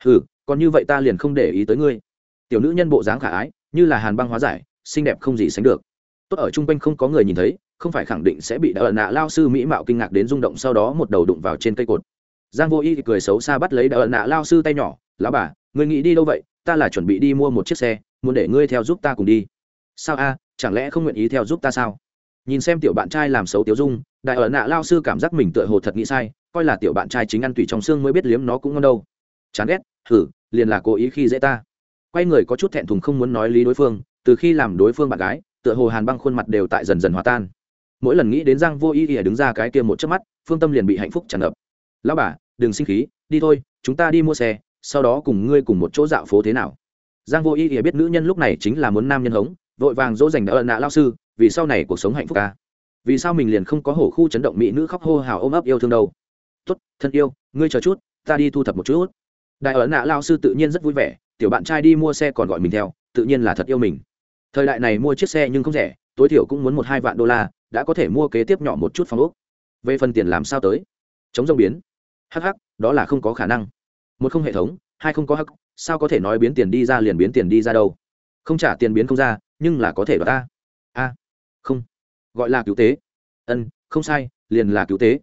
Hừ, còn như vậy ta liền không để ý tới ngươi. Tiểu nữ nhân bộ dáng khả ái, như là hàn băng hóa giải, xinh đẹp không gì sánh được. Tốt ở chung quanh không có người nhìn thấy không phải khẳng định sẽ bị đỡ nạ lao sư mỹ mạo kinh ngạc đến rung động sau đó một đầu đụng vào trên cây cột. Giang vô y thì cười xấu xa bắt lấy đỡ nạ lao sư tay nhỏ, lão bà người nghĩ đi đâu vậy? Ta là chuẩn bị đi mua một chiếc xe, muốn để ngươi theo giúp ta cùng đi. Sao a, chẳng lẽ không nguyện ý theo giúp ta sao? Nhìn xem tiểu bạn trai làm xấu tiểu dung, đại ở nạ lao sư cảm giác mình tựa hồ thật nghĩ sai, coi là tiểu bạn trai chính ăn tùy trong xương mới biết liếm nó cũng ngon đâu. Chán ghét, thử, liền là cố ý khi dễ ta. Quay người có chút thẹn thùng không muốn nói lý đối phương, từ khi làm đối phương bạn gái, tựa hồ hàn băng khuôn mặt đều tại dần dần hòa tan mỗi lần nghĩ đến giang vô ý ỉa đứng ra cái kia một chớp mắt, phương tâm liền bị hạnh phúc tràn ngập. Lão bà, đừng sinh khí, đi thôi, chúng ta đi mua xe, sau đó cùng ngươi cùng một chỗ dạo phố thế nào. Giang vô ý ỉa biết nữ nhân lúc này chính là muốn nam nhân hống, vội vàng dỗ dành đỡ nạ lao sư, vì sau này cuộc sống hạnh phúc ca vì sao mình liền không có hổ khu chấn động mỹ nữ khóc hô hào ôm ấp yêu thương đâu? Tốt, thân yêu, ngươi chờ chút, ta đi thu thập một chút. Đại ở nạ lao sư tự nhiên rất vui vẻ, tiểu bạn trai đi mua xe còn gọi mình theo, tự nhiên là thật yêu mình. Thời đại này mua chiếc xe nhưng không rẻ, tối thiểu cũng muốn một hai vạn đô la đã có thể mua kế tiếp nhỏ một chút phòng ốc. Về phần tiền làm sao tới? Chống rông biến. Hh đó là không có khả năng. Một không hệ thống hai không có hắc sao có thể nói biến tiền đi ra liền biến tiền đi ra đâu? Không trả tiền biến không ra nhưng là có thể đoạt ta. A. Không. Gọi là cứu tế. Ân không sai liền là cứu tế.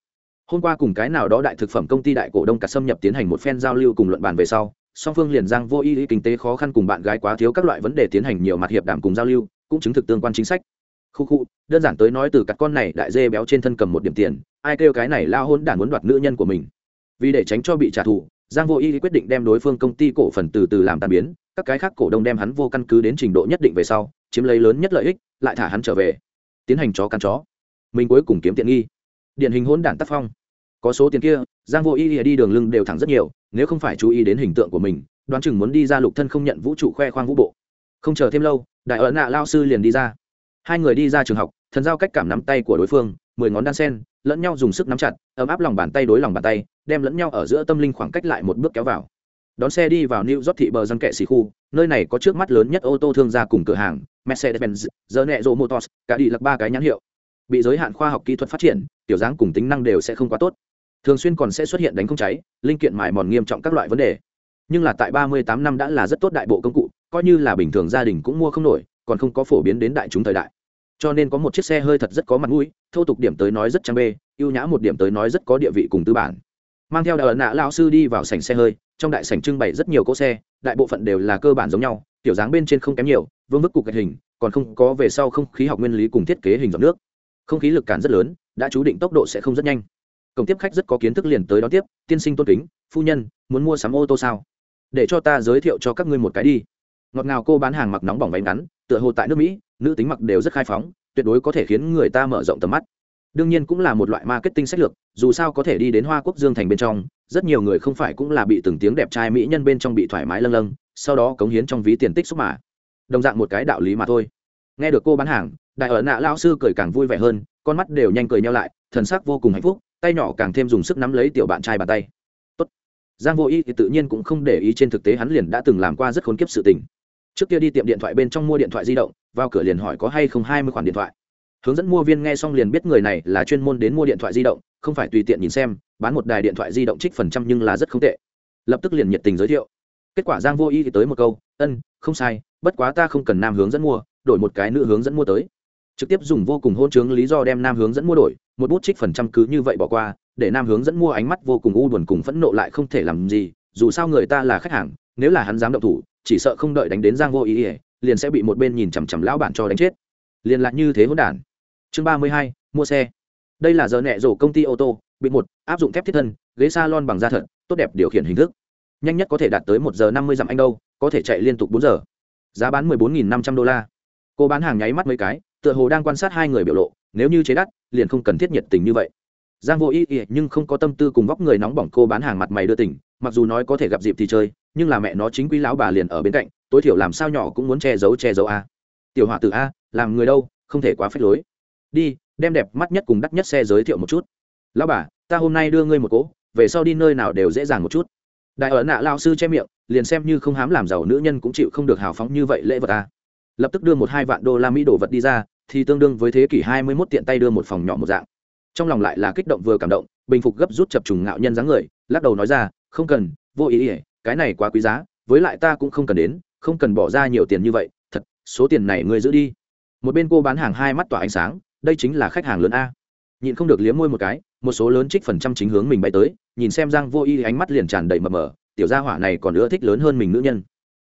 Hôm qua cùng cái nào đó đại thực phẩm công ty đại cổ đông cả xâm nhập tiến hành một phen giao lưu cùng luận bàn về sau song phương liền giang vô ý, ý kinh tế khó khăn cùng bạn gái quá thiếu các loại vấn đề tiến hành nhiều mặt hiệp đàm cùng giao lưu cũng chứng thực tương quan chính sách khu khu, đơn giản tới nói từ cặp con này đại dê béo trên thân cầm một điểm tiền, ai kêu cái này lao hôn đản muốn đoạt nữ nhân của mình. Vì để tránh cho bị trả thù, giang vô y quyết định đem đối phương công ty cổ phần từ từ làm tàn biến, các cái khác cổ đông đem hắn vô căn cứ đến trình độ nhất định về sau, chiếm lấy lớn nhất lợi ích, lại thả hắn trở về, tiến hành chó căn chó. Mình cuối cùng kiếm tiện nghi. Điển hình hỗn đản tác phong. Có số tiền kia, giang vô y đi đường lưng đều thẳng rất nhiều, nếu không phải chú ý đến hình tượng của mình, đoán chừng muốn đi ra lục thân không nhận vũ trụ khoe khoang vũ bộ. Không chờ thêm lâu, đại ấn nạ lao sư liền đi ra hai người đi ra trường học thần giao cách cảm nắm tay của đối phương mười ngón đan sen lẫn nhau dùng sức nắm chặt ấm áp lòng bàn tay đối lòng bàn tay đem lẫn nhau ở giữa tâm linh khoảng cách lại một bước kéo vào đón xe đi vào New York thị bờ dân kệ xì khu, nơi này có trước mắt lớn nhất ô tô thương gia cùng cửa hàng, Mercedes-Benz, General Motors, cả đi lật ba cái nhãn hiệu. Bị giới hạn khoa học kỹ thuật phát triển, tiểu dáng cùng tính năng đều sẽ không quá tốt. Thường xuyên còn sẽ xuất hiện đánh không cháy, linh kiện mài mòn nghiêm trọng các loại vấn đề. Nhưng là tại 38 năm đã là rất tốt đại bộ công cụ, coi như là bình thường gia đình cũng mua không nổi, còn không có phổ biến đến đại chúng thời đại. Cho nên có một chiếc xe hơi thật rất có mặt mũi, thô tục điểm tới nói rất trang bê, ưu nhã một điểm tới nói rất có địa vị cùng tư bản. Mang theo đại nạ lão sư đi vào sảnh xe hơi, trong đại sảnh trưng bày rất nhiều cỗ xe đại bộ phận đều là cơ bản giống nhau tiểu dáng bên trên không kém nhiều vương vức cục gạch hình còn không có về sau không khí học nguyên lý cùng thiết kế hình dòng nước. Không khí lực cản rất lớn đã chú định tốc độ sẽ không rất nhanh. Cổng tiếp khách rất có kiến thức liền tới đón tiếp tiên sinh tôn kính phu nhân muốn mua sắm ô tô sao? Để cho ta giới thiệu cho các ngươi một cái đi. Ngọt ngào cô bán hàng mặc nóng bỏng váy ngắn tựa hồ tại nước mỹ nữ tính mặc đều rất khai phóng, tuyệt đối có thể khiến người ta mở rộng tầm mắt. Đương nhiên cũng là một loại marketing sách lược, dù sao có thể đi đến hoa quốc dương thành bên trong, rất nhiều người không phải cũng là bị từng tiếng đẹp trai mỹ nhân bên trong bị thoải mái lâng lâng, sau đó cống hiến trong ví tiền tích xúc mà. Đồng dạng một cái đạo lý mà thôi. Nghe được cô bán hàng, đại ở nạ lao sư cười càng vui vẻ hơn, con mắt đều nhanh cười nhau lại, thần sắc vô cùng hạnh phúc, tay nhỏ càng thêm dùng sức nắm lấy tiểu bạn trai bàn tay. Tốt. giang vô ý thì tự nhiên cũng không để ý trên thực tế hắn liền đã từng làm qua rất khốn kiếp sự tình trước kia đi tiệm điện thoại bên trong mua điện thoại di động, vào cửa liền hỏi có hay không hai mươi khoản điện thoại. Hướng dẫn mua viên nghe xong liền biết người này là chuyên môn đến mua điện thoại di động, không phải tùy tiện nhìn xem, bán một đài điện thoại di động trích phần trăm nhưng là rất không tệ. Lập tức liền nhiệt tình giới thiệu. Kết quả giang vô y thì tới một câu, ân, không sai, bất quá ta không cần nam hướng dẫn mua, đổi một cái nữ hướng dẫn mua tới. Trực tiếp dùng vô cùng hôn chướng lý do đem nam hướng dẫn mua đổi, một bút trích phần trăm cứ như vậy bỏ qua, để nam hướng dẫn mua ánh mắt vô cùng u buồn cùng phẫn nộ lại không thể làm gì, dù sao người ta là khách hàng, nếu là hắn dám động thủ chỉ sợ không đợi đánh đến giang vô ý liền sẽ bị một bên nhìn chằm chằm lão bản cho đánh chết. Liền lại như thế hỗn đản. Chương ba mươi hai, mua xe. Đây là giờ nẹ rổ công ty ô tô bị một, áp dụng thép thiết thân, ghế salon bằng da thật, tốt đẹp điều khiển hình thức. Nhanh nhất có thể đạt tới một giờ năm mươi dặm anh đâu, có thể chạy liên tục bốn giờ. Giá bán mười bốn nghìn năm trăm đô la. Cô bán hàng nháy mắt mấy cái, tựa hồ đang quan sát hai người biểu lộ, nếu như chế đắt, liền không cần thiết nhiệt tình như vậy giang vô ý ý nhưng không có tâm tư cùng vóc người nóng bỏng cô bán hàng mặt mày đưa tỉnh mặc dù nói có thể gặp dịp thì chơi, nhưng là mẹ nó chính quý lão bà liền ở bên cạnh, tối thiểu làm sao nhỏ cũng muốn che giấu che giấu a. Tiểu họa tử a, làm người đâu, không thể quá phép lối. Đi, đem đẹp mắt nhất cùng đắt nhất xe giới thiệu một chút. Lão bà, ta hôm nay đưa ngươi một cỗ, về sau đi nơi nào đều dễ dàng một chút. Đại ở nạ lao sư che miệng, liền xem như không hám làm giàu nữ nhân cũng chịu không được hào phóng như vậy lễ vật ta lập tức đưa một hai vạn đô la mỹ đổ vật đi ra, thì tương đương với thế kỷ hai mươi 21 tiện tay đưa một phòng nhỏ một dạng trong lòng lại là kích động vừa cảm động, bình phục gấp rút chập trùng ngạo nhân dáng người, lắc đầu nói ra, không cần, vô ý ỉa cái này quá quý giá, với lại ta cũng không cần đến, không cần bỏ ra nhiều tiền như vậy, thật, số tiền này ngươi giữ đi. Một bên cô bán hàng hai mắt tỏa ánh sáng, đây chính là khách hàng lớn a. Nhịn không được liếm môi một cái, một số lớn trích phần trăm chính hướng mình bay tới, nhìn xem giang vô y ánh mắt liền tràn đầy mờ mờ, tiểu gia hỏa này còn ưa thích lớn hơn mình nữ nhân.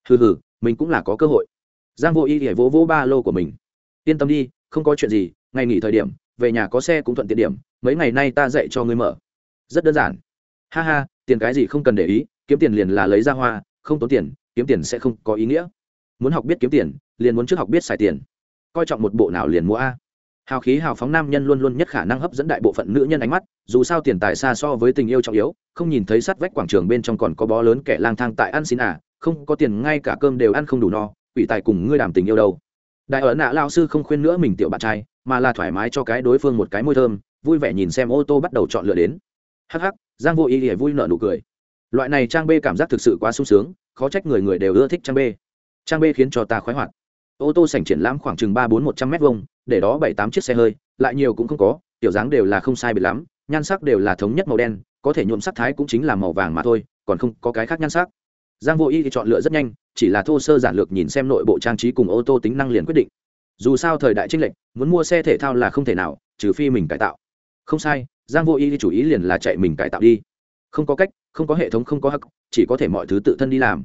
Hừ hừ, mình cũng là có cơ hội. Giang vô y thì vỗ vỗ ba lô của mình. Yên tâm đi, không có chuyện gì, ngày nghỉ thời điểm về nhà có xe cũng thuận tiện điểm, mấy ngày nay ta dạy cho ngươi mở. Rất đơn giản. Ha ha, tiền cái gì không cần để ý, kiếm tiền liền là lấy ra hoa, không tốn tiền, kiếm tiền sẽ không có ý nghĩa. Muốn học biết kiếm tiền, liền muốn trước học biết xài tiền. Coi trọng một bộ nào liền mua a. Hào khí hào phóng nam nhân luôn luôn nhất khả năng hấp dẫn đại bộ phận nữ nhân ánh mắt, dù sao tiền tài xa so với tình yêu trọng yếu, không nhìn thấy sát vách quảng trường bên trong còn có bó lớn kẻ lang thang tại ăn xin à không có tiền ngay cả cơm đều ăn không đủ no, quỷ tài cùng ngươi đàm tình yêu đâu đại ở nạ lao sư không khuyên nữa mình tiểu bạn trai mà là thoải mái cho cái đối phương một cái môi thơm vui vẻ nhìn xem ô tô bắt đầu chọn lựa đến. Hắc hắc giang vô ý thì vui nợ nụ cười. Loại này trang b cảm giác thực sự quá sung sướng khó trách người người đều ưa thích trang b. Trang b khiến cho ta khoái hoạt. Ô tô sảnh triển lãm khoảng chừng ba bốn một trăm m vuông, để đó bảy tám chiếc xe hơi lại nhiều cũng không có tiểu dáng đều là không sai biệt lắm nhan sắc đều là thống nhất màu đen có thể nhuộm sắc thái cũng chính là màu vàng mà thôi còn không có cái khác nhan sắc giang vô y thì chọn lựa rất nhanh, chỉ là thô sơ giản lược nhìn xem nội bộ trang trí cùng ô tô tính năng liền quyết định. Dù sao thời đại trinh lệnh muốn mua xe thể thao là không thể nào, trừ phi mình cải tạo. Không sai, giang vô Y chủ ý liền là chạy mình cải tạo đi. Không có cách, không có hệ thống, không có hắc, chỉ có thể mọi thứ tự thân đi làm.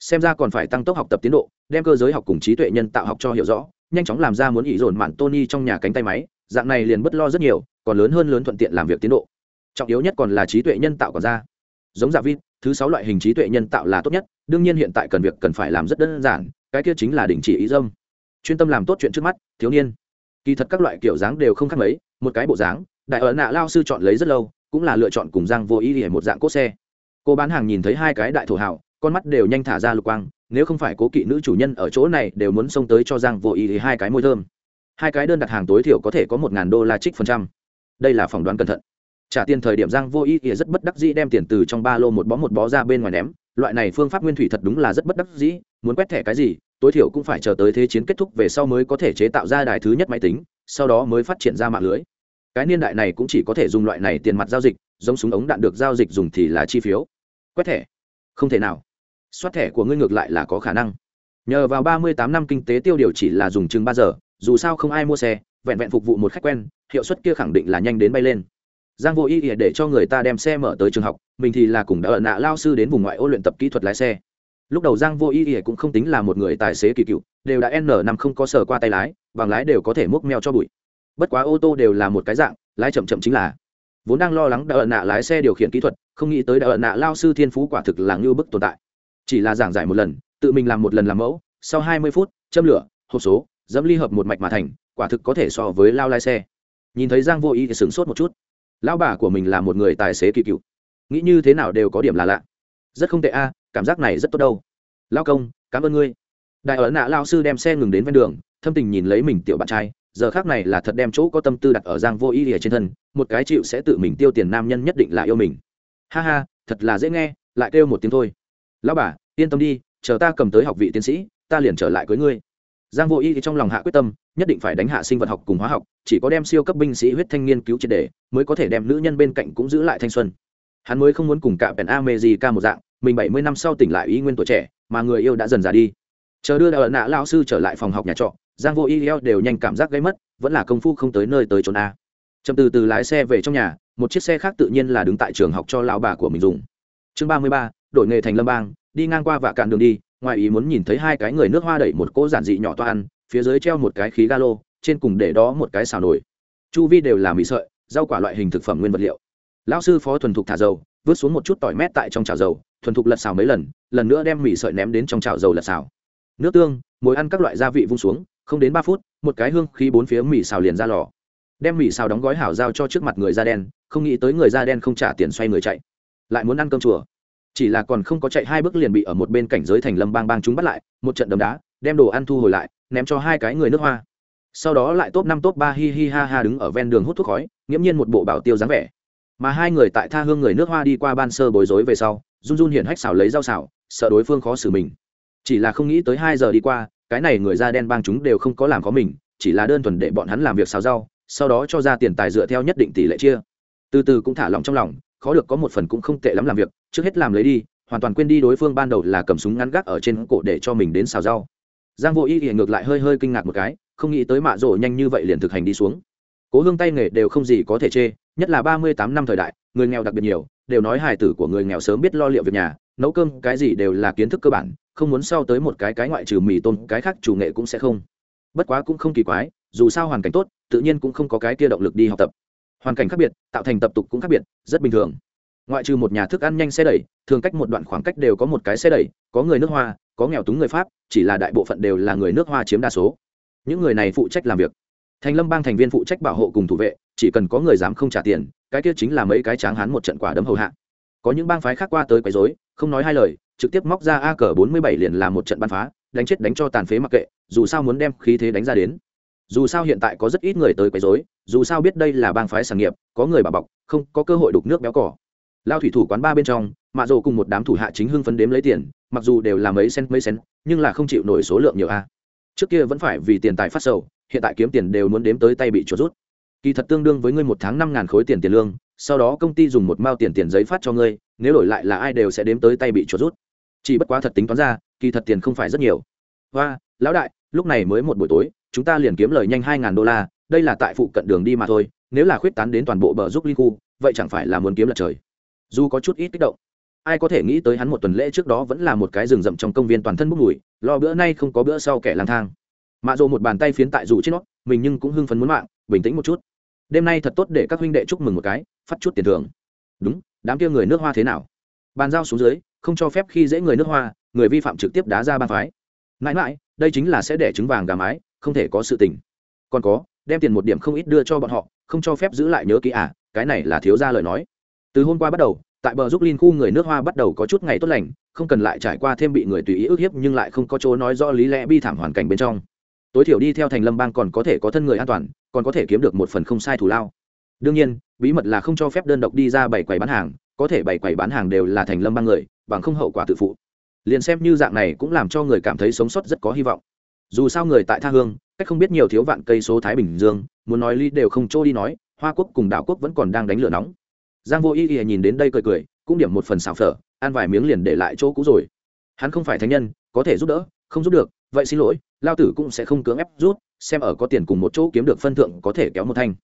Xem ra còn phải tăng tốc học tập tiến độ, đem cơ giới học cùng trí tuệ nhân tạo học cho hiểu rõ, nhanh chóng làm ra muốn ý dồn mạn tony trong nhà cánh tay máy, dạng này liền bất lo rất nhiều, còn lớn hơn lớn thuận tiện làm việc tiến độ. Trọng yếu nhất còn là trí tuệ nhân tạo còn ra. Giống dạ giả vin thứ sáu loại hình trí tuệ nhân tạo là tốt nhất, đương nhiên hiện tại cần việc cần phải làm rất đơn giản, cái kia chính là đình chỉ ý dâm. Chuyên tâm làm tốt chuyện trước mắt, thiếu niên. Kỳ thật các loại kiểu dáng đều không khác mấy, một cái bộ dáng, đại ở nạ lao sư chọn lấy rất lâu, cũng là lựa chọn cùng giang vô ý để một dạng cốt xe. Cô bán hàng nhìn thấy hai cái đại thổ hào con mắt đều nhanh thả ra lục quang, nếu không phải cố kỵ nữ chủ nhân ở chỗ này đều muốn xông tới cho giang vô ý thì hai cái môi thơm. Hai cái đơn đặt hàng tối thiểu có thể có một ngàn đô la trích phần trăm. Đây là phỏng đoán cẩn thận trả tiền thời điểm giang vô ý ỉa rất bất đắc dĩ đem tiền từ trong ba lô một bó một bó ra bên ngoài ném. Loại này phương pháp nguyên thủy thật đúng là rất bất đắc dĩ, muốn quét thẻ cái gì, tối thiểu cũng phải chờ tới thế chiến kết thúc về sau mới có thể chế tạo ra đài thứ nhất máy tính, sau đó mới phát triển ra mạng lưới. Cái niên đại này cũng chỉ có thể dùng loại này tiền mặt giao dịch, giống súng ống đạn được giao dịch dùng thì là chi phiếu. Quét thẻ? Không thể nào. Soát thẻ của ngươi ngược lại là có khả năng. Nhờ vào ba mươi tám năm kinh tế tiêu điều chỉ là dùng chừng ba giờ, dù sao không ai mua xe, vẹn vẹn phục vụ một khách quen, hiệu suất kia khẳng định là nhanh đến bay lên giang vô ý để cho người ta đem xe mở tới trường học, mình thì là cùng đã ở nạ lao sư đến vùng ngoại ô luyện tập kỹ thuật lái xe. Lúc đầu giang vô ý cũng không tính là một người tài xế kỳ cựu, đều đã n năm không có sờ qua tay lái bằng lái đều có thể múc meo cho bụi. Bất quá ô tô đều là một cái dạng, lái chậm chậm chính là. Vốn đang lo lắng đã ở nạ lái xe điều khiển kỹ thuật, không nghĩ tới đã ở nạ lao sư thiên phú quả thực là ngưu bức tồn tại. Chỉ là giảng giải một lần, tự mình làm một lần làm mẫu, sau hai mươi phút, châm lửa, hộp số, dẫm ly hợp một mạch mà thành, quả thực có thể so với lao lái xe. Nhìn thấy giang vô ý thì sửng sốt một chút lão bà của mình là một người tài xế kỳ cựu. Nghĩ như thế nào đều có điểm là lạ. Rất không tệ a, cảm giác này rất tốt đâu. Lao công, cảm ơn ngươi. Đại ở nạ lao sư đem xe ngừng đến ven đường, thâm tình nhìn lấy mình tiểu bạn trai, giờ khác này là thật đem chỗ có tâm tư đặt ở giang vô ý ỉa trên thân, một cái chịu sẽ tự mình tiêu tiền nam nhân nhất định là yêu mình. Ha ha, thật là dễ nghe, lại kêu một tiếng thôi. Lão bà, yên tâm đi, chờ ta cầm tới học vị tiến sĩ, ta liền trở lại cưới ngươi giang vô y thì trong lòng hạ quyết tâm, nhất định phải đánh hạ sinh vật học cùng hóa học, chỉ có đem siêu cấp binh sĩ huyết thanh nghiên cứu triệt đề mới có thể đem nữ nhân bên cạnh cũng giữ lại thanh xuân. Hắn mới không muốn cùng cả pèn ca một dạng, mình bảy mươi năm sau tỉnh lại ý nguyên tuổi trẻ, mà người yêu đã dần già đi. Chờ đưa đợt nạ lao sư trở lại phòng học nhà trọ, giang vô y đều nhanh cảm giác gây mất, vẫn là công phu không tới nơi tới trốn a. Chậm từ từ lái xe về trong nhà, một chiếc xe khác tự nhiên là đứng tại trường học cho lão bà của mình dùng. Chương ba mươi ba, đổi nghề thành lâm bang, đi ngang qua vạ cạn đường đi ngoài ý muốn nhìn thấy hai cái người nước hoa đẩy một cỗ giản dị nhỏ toa ăn phía dưới treo một cái khí ga lô trên cùng để đó một cái xào nồi. Chu vi đều là mì sợi, rau quả loại hình thực phẩm nguyên vật liệu. Lão sư phó thuần thục thả dầu, vứt xuống một chút tỏi mét tại trong chảo dầu, thuần thục lật xào mấy lần lần nữa đem mì sợi ném đến trong chảo dầu lật xào. Nước tương, mồi ăn các loại gia vị vung xuống, không đến ba phút, một cái hương khí bốn phía mì xào liền ra lò. Đem mì xào đóng gói hảo giao cho trước mặt người da đen, không nghĩ tới người da đen không trả tiền xoay người chạy. Lại muốn ăn cơm chùa chỉ là còn không có chạy hai bước liền bị ở một bên cảnh giới thành lâm bang bang chúng bắt lại, một trận đấm đá, đem đồ ăn thu hồi lại, ném cho hai cái người nước hoa. Sau đó lại top năm top ba hi hi ha ha đứng ở ven đường hút thuốc khói, nghiễm nhiên một bộ bảo tiêu dáng vẻ. Mà hai người tại tha hương người nước hoa đi qua ban sơ bối rối về sau, run run hiện hách xào lấy dao xào sợ đối phương khó xử mình. Chỉ là không nghĩ tới hai giờ đi qua, cái này người da đen bang chúng đều không có làm có mình, chỉ là đơn thuần để bọn hắn làm việc xào rau, sau đó cho ra tiền tài dựa theo nhất định tỷ lệ chia. Từ từ cũng thả lòng trong lòng khó được có một phần cũng không tệ lắm làm việc, trước hết làm lấy đi, hoàn toàn quên đi đối phương ban đầu là cầm súng ngắn gác ở trên cổ để cho mình đến xào rau. Giang vô y thì ngược lại hơi hơi kinh ngạc một cái, không nghĩ tới mạ rổ nhanh như vậy liền thực hành đi xuống. Cố hương tay nghề đều không gì có thể chê, nhất là ba mươi tám năm thời đại, người nghèo đặc biệt nhiều, đều nói hài tử của người nghèo sớm biết lo liệu việc nhà, nấu cơm cái gì đều là kiến thức cơ bản, không muốn sau tới một cái cái ngoại trừ mì tôm, cái khác chủ nghệ cũng sẽ không. Bất quá cũng không kỳ quái, dù sao hoàn cảnh tốt, tự nhiên cũng không có cái kia động lực đi học tập hoàn cảnh khác biệt, tạo thành tập tục cũng khác biệt, rất bình thường. Ngoại trừ một nhà thức ăn nhanh xe đẩy, thường cách một đoạn khoảng cách đều có một cái xe đẩy, có người nước hoa, có nghèo túng người pháp, chỉ là đại bộ phận đều là người nước hoa chiếm đa số. Những người này phụ trách làm việc. Thành lâm bang thành viên phụ trách bảo hộ cùng thủ vệ, chỉ cần có người dám không trả tiền, cái kia chính là mấy cái tráng hán một trận quả đấm hầu hạ. Có những bang phái khác qua tới quấy rối, không nói hai lời, trực tiếp móc ra a cờ bốn mươi bảy liền làm một trận bắn phá, đánh chết đánh cho tàn phế mặc kệ, dù sao muốn đem khí thế đánh ra đến. Dù sao hiện tại có rất ít người tới quấy rối dù sao biết đây là bang phái sản nghiệp, có người bà bọc, không có cơ hội đục nước béo cỏ lao thủy thủ quán ba bên trong, mạ rồ cùng một đám thủ hạ chính hưng phấn đếm lấy tiền, mặc dù đều là mấy cent mấy cent, nhưng là không chịu nổi số lượng nhiều a. Trước kia vẫn phải vì tiền tài phát sầu, hiện tại kiếm tiền đều muốn đếm tới tay bị chuột rút. Kỳ thật tương đương với ngươi một tháng năm ngàn khối tiền tiền lương, sau đó công ty dùng một mao tiền tiền giấy phát cho ngươi, nếu đổi lại là ai đều sẽ đếm tới tay bị chuột rút. Chỉ bất quá thật tính toán ra, kỳ thật tiền không phải rất nhiều. Và lão đại, lúc này mới một buổi tối, chúng ta liền kiếm lời nhanh hai ngàn đô la đây là tại phụ cận đường đi mà thôi, nếu là khuyết tán đến toàn bộ bờ giúp linh khu, vậy chẳng phải là muốn kiếm lật trời. Dù có chút ít kích động, ai có thể nghĩ tới hắn một tuần lễ trước đó vẫn là một cái rừng rậm trong công viên toàn thân bốc mùi, lo bữa nay không có bữa sau kẻ lang thang. Mạ dồ một bàn tay phiến tại dù trên nó mình nhưng cũng hưng phấn muốn mạng, bình tĩnh một chút. Đêm nay thật tốt để các huynh đệ chúc mừng một cái, phát chút tiền thưởng. Đúng, đám kia người nước hoa thế nào? Bàn giao xuống dưới, không cho phép khi dễ người nước hoa, người vi phạm trực tiếp đá ra ban phái. Mãi mãi, đây chính là sẽ để trứng vàng gà mái, không thể có sự tình. Còn có đem tiền một điểm không ít đưa cho bọn họ, không cho phép giữ lại nhớ kỹ à cái này là thiếu ra lời nói. Từ hôm qua bắt đầu, tại bờ giúp linh khu người nước hoa bắt đầu có chút ngày tốt lành, không cần lại trải qua thêm bị người tùy ý ức hiếp nhưng lại không có chỗ nói rõ lý lẽ bi thảm hoàn cảnh bên trong. Tối thiểu đi theo thành lâm bang còn có thể có thân người an toàn, còn có thể kiếm được một phần không sai thù lao. Đương nhiên, bí mật là không cho phép đơn độc đi ra bảy quầy bán hàng, có thể bảy quầy bán hàng đều là thành lâm bang người, bằng không hậu quả tự phụ. Liền xem như dạng này cũng làm cho người cảm thấy sống sót rất có hy vọng dù sao người tại tha hương, cách không biết nhiều thiếu vạn cây số thái bình dương, muốn nói ly đều không trôi đi nói, hoa quốc cùng đảo quốc vẫn còn đang đánh lửa nóng. Giang vô y y nhìn đến đây cười cười, cũng điểm một phần xào phở, ăn vài miếng liền để lại chỗ cũ rồi. Hắn không phải thánh nhân, có thể giúp đỡ, không giúp được, vậy xin lỗi, lao tử cũng sẽ không cưỡng ép rút, xem ở có tiền cùng một chỗ kiếm được phân thượng có thể kéo một thanh.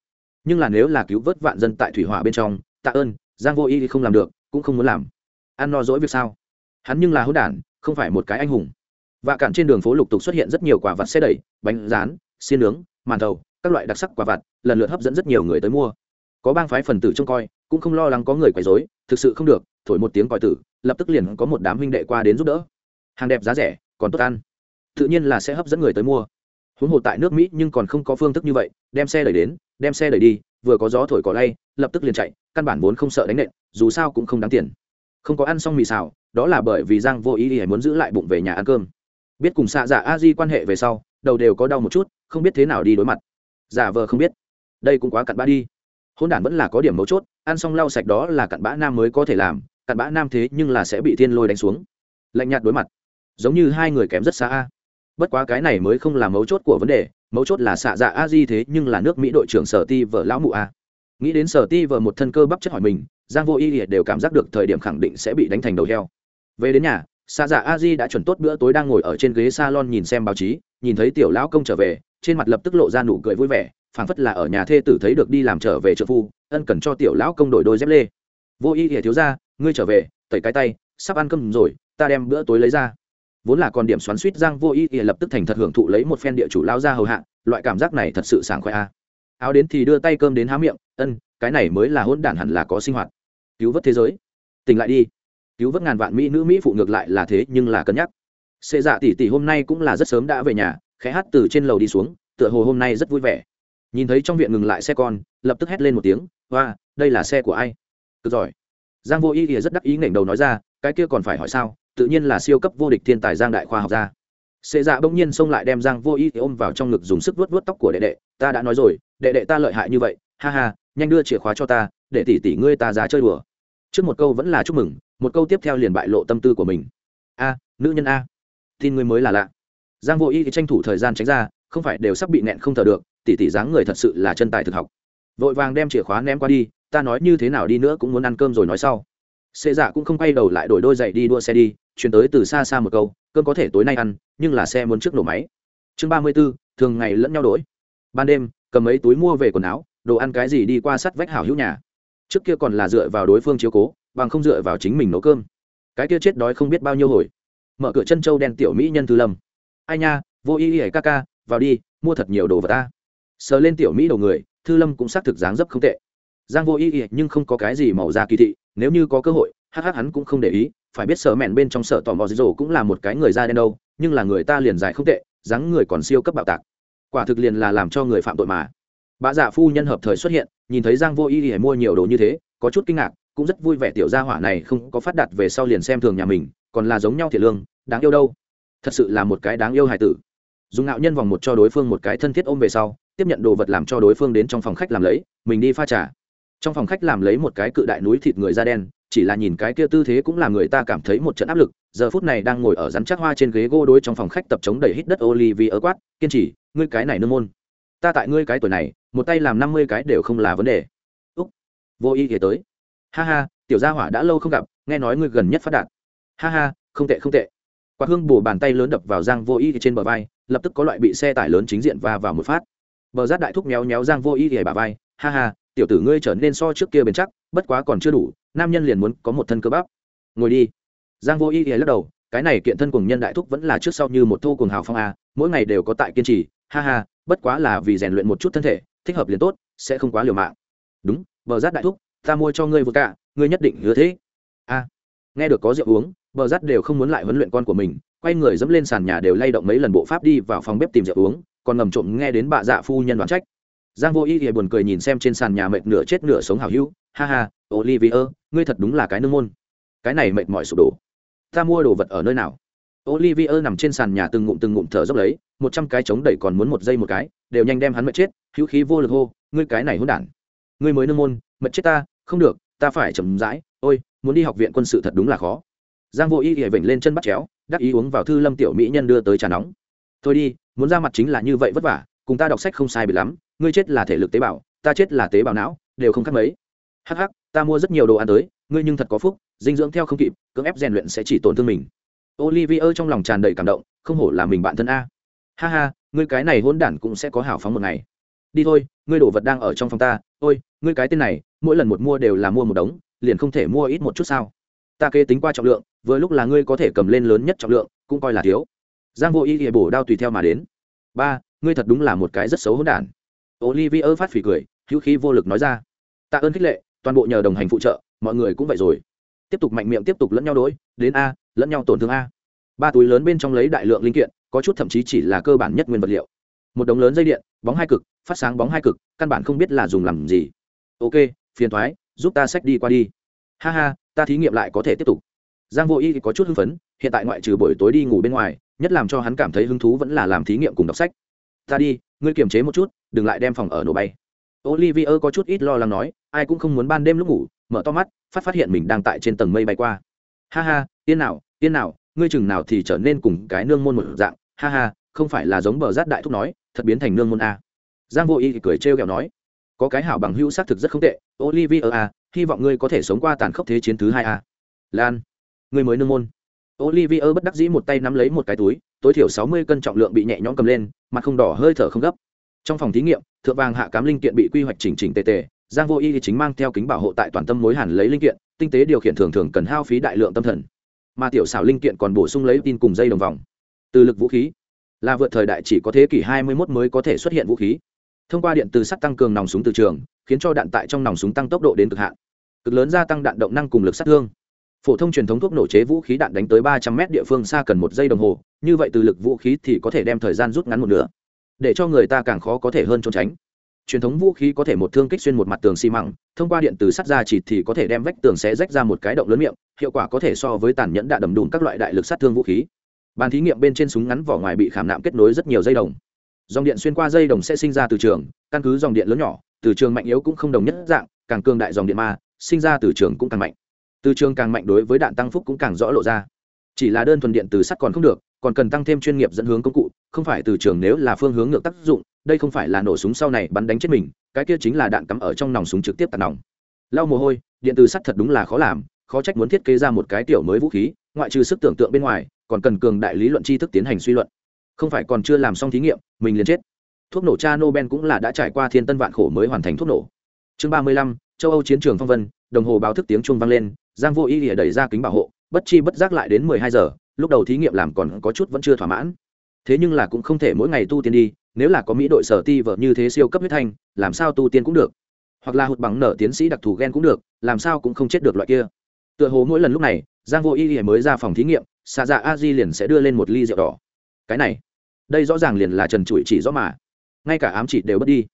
Nhưng là nếu là cứu vớt vạn dân tại thủy hỏa bên trong, tạ ơn, giang vô y không làm được, cũng không muốn làm. Ăn no dỗi việc sao? Hắn nhưng là hỗn đản, không phải một cái anh hùng vạ cạn trên đường phố lục tục xuất hiện rất nhiều quả vặt xe đẩy bánh rán, xiên nướng, màn thầu, các loại đặc sắc quả vặt, lần lượt hấp dẫn rất nhiều người tới mua. Có bang phái phần tử trông coi, cũng không lo lắng có người quấy rối, thực sự không được, thổi một tiếng còi tử, lập tức liền có một đám huynh đệ qua đến giúp đỡ. Hàng đẹp giá rẻ, còn tốt ăn. Tự nhiên là sẽ hấp dẫn người tới mua. Huống hồ tại nước mỹ nhưng còn không có phương thức như vậy, đem xe đẩy đến, đem xe đẩy đi, vừa có gió thổi cỏ lay, lập tức liền chạy, căn bản vốn không sợ đánh nện, dù sao cũng không đáng tiền. Không có ăn xong mì xào, đó là bởi vì giang vô ý ý muốn giữ lại bụng về nhà ăn cơm biết cùng xạ dạ a di quan hệ về sau, đầu đều có đau một chút, không biết thế nào đi đối mặt. Giả vờ không biết. Đây cũng quá cặn bã đi. Hôn đản vẫn là có điểm mấu chốt, ăn xong lau sạch đó là cặn bã nam mới có thể làm, cặn bã nam thế nhưng là sẽ bị thiên lôi đánh xuống. Lạnh nhạt đối mặt. Giống như hai người kém rất xa a. Bất quá cái này mới không là mấu chốt của vấn đề, mấu chốt là xạ dạ a di thế nhưng là nước mỹ đội trưởng sở ti vợ lão mụ a. Nghĩ đến sở ti vợ một thân cơ bắp chất hỏi mình, giang vô y liệt đều cảm giác được thời điểm khẳng định sẽ bị đánh thành đầu heo. Về đến nhà xa dạ a di đã chuẩn tốt bữa tối đang ngồi ở trên ghế salon nhìn xem báo chí, nhìn thấy tiểu lão công trở về, trên mặt lập tức lộ ra nụ cười vui vẻ, phảng phất là ở nhà thê tử thấy được đi làm trở về trợ phu, ân cần cho tiểu lão công đổi đôi dép lê. Vô y hệ thiếu ra ngươi trở về, tẩy cái tay, sắp ăn cơm rồi, ta đem bữa tối lấy ra. Vốn là còn điểm xoắn suýt giang vô y hệ lập tức thành thật hưởng thụ lấy một phen địa chủ lao ra hầu hạ, loại cảm giác này thật sự sảng khoái a. Áo đến thì đưa tay cơm đến há miệng, ân, cái này mới là hỗn đản hẳn là có sinh hoạt. Cứu vớt thế giới. Tỉnh lại đi cứu vớt ngàn vạn mỹ nữ mỹ phụ ngược lại là thế nhưng là cân nhắc. Xê dạ tỷ tỷ hôm nay cũng là rất sớm đã về nhà, khẽ hát từ trên lầu đi xuống, tựa hồ hôm nay rất vui vẻ. Nhìn thấy trong viện ngừng lại xe con, lập tức hét lên một tiếng hoa đây là xe của ai? Cực giỏi. Giang vô y thì rất đắc ý nghển đầu nói ra, cái kia còn phải hỏi sao? Tự nhiên là siêu cấp vô địch thiên tài giang đại khoa học gia. Xê dạ bỗng nhiên xông lại đem giang vô y thì ôm vào trong ngực dùng sức vuốt vuốt tóc của đệ đệ, ta đã nói rồi, đệ đệ ta lợi hại như vậy, ha ha, nhanh đưa chìa khóa cho ta, để tỷ tỷ ngươi ta ra chơi đùa. Trước một câu vẫn là chúc mừng một câu tiếp theo liền bại lộ tâm tư của mình. A, nữ nhân a. Tin ngươi mới là lạ. Giang vô y thì tranh thủ thời gian tránh ra, không phải đều sắp bị nẹn không thở được tỷ tỷ dáng người thật sự là chân tài thực học. Vội vàng đem chìa khóa ném qua đi, ta nói như thế nào đi nữa cũng muốn ăn cơm rồi nói sau. Xê dạ cũng không quay đầu lại đổi đôi giày đi đua xe đi, chuyển tới từ xa xa một câu, cơm có thể tối nay ăn, nhưng là xe muốn trước nổ máy. Chương ba mươi b ố thường ngày lẫn nhau đổi. Ban đêm, cầm mấy túi mua về quần áo, đồ ăn cái gì đi qua sắt vách hảo hữu nhà. Trước kia còn là dựa vào đối phương chiếu cố bằng không dựa vào chính mình nấu cơm. Cái kia chết đói không biết bao nhiêu hồi. Mở cửa chân châu đen tiểu mỹ nhân thư lâm. Ai nha, vô y y ca ca, vào đi, mua thật nhiều đồ vật ta. Sờ lên tiểu mỹ đầu người, thư lâm cũng xác thực dáng dấp không tệ. Giang vô y y nhưng không có cái gì màu da kỳ thị, nếu như có cơ hội, hắc hắn cũng không để ý, phải biết sở mẹn bên trong sở tò mò dữ dỗ cũng là một cái người da đen đâu, nhưng là người ta liền dài không tệ, dáng người còn siêu cấp bạo tạc. Quả thực liền là làm cho người phạm tội mà. Bà dạ phu nhân hợp thời xuất hiện, nhìn thấy giang vô y y mua nhiều đồ như thế, có chút kinh ngạc cũng rất vui vẻ tiểu gia hỏa này không có phát đạt về sau liền xem thường nhà mình, còn là giống nhau thiệt lương, đáng yêu đâu. Thật sự là một cái đáng yêu hài tử. Dùng ngạo nhân vòng một cho đối phương một cái thân thiết ôm về sau, tiếp nhận đồ vật làm cho đối phương đến trong phòng khách làm lấy, mình đi pha trà. Trong phòng khách làm lấy một cái cự đại núi thịt người da đen, chỉ là nhìn cái kia tư thế cũng là người ta cảm thấy một trận áp lực, giờ phút này đang ngồi ở rắn chắc hoa trên ghế gô đối trong phòng khách tập chống đầy hít đất ở quát, kiên trì, ngươi cái này nương môn. Ta tại ngươi cái tuổi này, một tay làm năm mươi cái đều không là vấn đề. Úc, vô ý thì tới ha ha, tiểu gia hỏa đã lâu không gặp, nghe nói ngươi gần nhất phát đạt. Ha ha, không tệ không tệ. Quạt hương bù bàn tay lớn đập vào giang vô y trên bờ vai, lập tức có loại bị xe tải lớn chính diện va vào một phát. Bờ rát đại thúc méo méo giang vô y thì bà vai, ha ha, tiểu tử ngươi trở nên so trước kia bền chắc, bất quá còn chưa đủ, nam nhân liền muốn có một thân cơ bắp. Ngồi đi. Giang vô y thì lắc đầu, cái này kiện thân cùng nhân đại thúc vẫn là trước sau như một thu cùng hào phong a, mỗi ngày đều có tại kiên trì, ha ha, bất quá là vì rèn luyện một chút thân thể, thích hợp liền tốt, sẽ không quá liều mạng. Đúng, bờ rát đại thúc ta mua cho ngươi vừa cả, ngươi nhất định hứa thế. A nghe được có rượu uống, bờ rắt đều không muốn lại huấn luyện con của mình, quay người dẫm lên sàn nhà đều lay động mấy lần bộ pháp đi vào phòng bếp tìm rượu uống, còn ngầm trộm nghe đến bà dạ phu nhân đoán trách. Giang vô ý thì buồn cười nhìn xem trên sàn nhà mệt nửa chết nửa sống hào hữu, ha ha, olivier, ngươi thật đúng là cái nương môn. Cái này mệt mỏi sụp đổ. Ta mua đồ vật ở nơi nào? Olivier nằm trên sàn nhà từng ngụm từng ngụm thở dốc lấy, một trăm cái chống đẩy còn muốn một giây một cái, đều nhanh đem hắn mệt chết, hữu khí vô lực hô, ngươi cái này hôn đản. Ngươi mới nương môn, mệt chết ta không được, ta phải chậm rãi. Ôi, muốn đi học viện quân sự thật đúng là khó. Giang vô Y ỉa vểnh lên chân bắt chéo, đắc ý uống vào thư lâm tiểu mỹ nhân đưa tới trà nóng. Thôi đi, muốn ra mặt chính là như vậy vất vả, cùng ta đọc sách không sai bị lắm, ngươi chết là thể lực tế bào, ta chết là tế bào não, đều không khác mấy. Hắc hắc, ta mua rất nhiều đồ ăn tới, ngươi nhưng thật có phúc, dinh dưỡng theo không kịp, cưỡng ép rèn luyện sẽ chỉ tổn thương mình. Olivier trong lòng tràn đầy cảm động, không hổ là mình bạn thân a. Ha ha, ngươi cái này hôn đản cũng sẽ có hảo phóng một ngày. Đi thôi, ngươi đồ vật đang ở trong phòng ta. Ôi, ngươi cái tên này mỗi lần một mua đều là mua một đống, liền không thể mua ít một chút sao? Ta kê tính qua trọng lượng, vừa lúc là ngươi có thể cầm lên lớn nhất trọng lượng, cũng coi là thiếu. Giang vô y thì bổ đao tùy theo mà đến. Ba, ngươi thật đúng là một cái rất xấu hỗn đản. Olivier phát phỉ cười, hữu khí vô lực nói ra. Tạ ơn khích lệ, toàn bộ nhờ đồng hành phụ trợ, mọi người cũng vậy rồi. Tiếp tục mạnh miệng tiếp tục lẫn nhau đối, đến a, lẫn nhau tổn thương a. Ba túi lớn bên trong lấy đại lượng linh kiện, có chút thậm chí chỉ là cơ bản nhất nguyên vật liệu. Một đống lớn dây điện, bóng hai cực, phát sáng bóng hai cực, căn bản không biết là dùng làm gì. Ok phiền thoái, giúp ta sách đi qua đi. Ha ha, ta thí nghiệm lại có thể tiếp tục. Giang vô y có chút hưng phấn, hiện tại ngoại trừ buổi tối đi ngủ bên ngoài, nhất làm cho hắn cảm thấy hứng thú vẫn là làm thí nghiệm cùng đọc sách. Ta đi, ngươi kiềm chế một chút, đừng lại đem phòng ở nổ bay. Olivier có chút ít lo lắng nói, ai cũng không muốn ban đêm lúc ngủ, mở to mắt, phát phát hiện mình đang tại trên tầng mây bay qua. Ha ha, yên nào yên nào, ngươi chừng nào thì trở nên cùng cái nương môn một dạng. Ha ha, không phải là giống bờ rát đại thúc nói, thật biến thành nương môn a. Giang vô y cười trêu ghẹo nói có cái hảo bằng hữu xác thực rất không tệ. Olivier a à, hy vọng ngươi có thể sống qua tàn khốc thế chiến thứ hai a lan, ngươi mới nương môn. Olivier bất đắc dĩ một tay nắm lấy một cái túi, tối thiểu sáu mươi cân trọng lượng bị nhẹ nhõm cầm lên, mặt không đỏ hơi thở không gấp. Trong phòng thí nghiệm, thượng vàng hạ cám linh kiện bị quy hoạch chỉnh chỉnh tề tề, giang vô y chính mang theo kính bảo hộ tại toàn tâm mối hàn lấy linh kiện, tinh tế điều khiển thường thường cần hao phí đại lượng tâm thần. Mà tiểu xảo linh kiện còn bổ sung lấy tin cùng dây đồng vòng. Từ lực vũ khí, là vượt thời đại chỉ có thế kỷ 21 mới có thể xuất hiện vũ khí thông qua điện từ sắt tăng cường nòng súng từ trường, khiến cho đạn tại trong nòng súng tăng tốc độ đến cực hạn. Cực lớn gia tăng đạn động năng cùng lực sát thương. Phổ thông truyền thống thuốc nổ chế vũ khí đạn đánh tới ba trăm mét địa phương xa cần một giây đồng hồ, như vậy từ lực vũ khí thì có thể đem thời gian rút ngắn một nửa, để cho người ta càng khó có thể hơn trốn tránh. Truyền thống vũ khí có thể một thương kích xuyên một mặt tường xi măng, thông qua điện từ sắt ra chỉ thì có thể đem vách tường xé rách ra một cái động lớn miệng, hiệu quả có thể so với tàn nhẫn đạn đầm đùn các loại đại lực sát thương vũ khí. Bàn thí nghiệm bên trên súng ngắn vỏ ngoài bị khảm nạm kết nối rất nhiều dây đồng dòng điện xuyên qua dây đồng sẽ sinh ra từ trường, căn cứ dòng điện lớn nhỏ, từ trường mạnh yếu cũng không đồng nhất dạng, càng cường đại dòng điện ma, sinh ra từ trường cũng càng mạnh. Từ trường càng mạnh đối với đạn tăng phúc cũng càng rõ lộ ra. Chỉ là đơn thuần điện từ sắt còn không được, còn cần tăng thêm chuyên nghiệp dẫn hướng công cụ, không phải từ trường nếu là phương hướng ngược tác dụng, đây không phải là nổ súng sau này bắn đánh chết mình, cái kia chính là đạn cắm ở trong nòng súng trực tiếp tạt nòng. Lau mồ hôi, điện từ sắt thật đúng là khó làm, khó trách muốn thiết kế ra một cái tiểu mới vũ khí, ngoại trừ sức tưởng tượng bên ngoài, còn cần cường đại lý luận tri thức tiến hành suy luận không phải còn chưa làm xong thí nghiệm, mình liền chết. Thuốc nổ cha nobel cũng là đã trải qua thiên tân vạn khổ mới hoàn thành thuốc nổ. Chương ba mươi lăm, châu âu chiến trường phong vân, đồng hồ báo thức tiếng chuông vang lên, giang vô ý ỉa đẩy ra kính bảo hộ, bất chi bất giác lại đến mười hai giờ, lúc đầu thí nghiệm làm còn có chút vẫn chưa thỏa mãn. Thế nhưng là cũng không thể mỗi ngày tu tiên đi, nếu là có mỹ đội sở ti vợ như thế siêu cấp huyết thanh, làm sao tu tiên cũng được? Hoặc là hụt bằng nở tiến sĩ đặc thù gen cũng được, làm sao cũng không chết được loại kia. Tựa hồ mỗi lần lúc này, giang vô ý ỉa mới ra phòng thí nghiệm xạ dạ a di liền sẽ đưa lên một ly rượu đỏ. Cái này đây rõ ràng liền là trần trụi chỉ rõ mà. Ngay cả ám chỉ đều bất đi.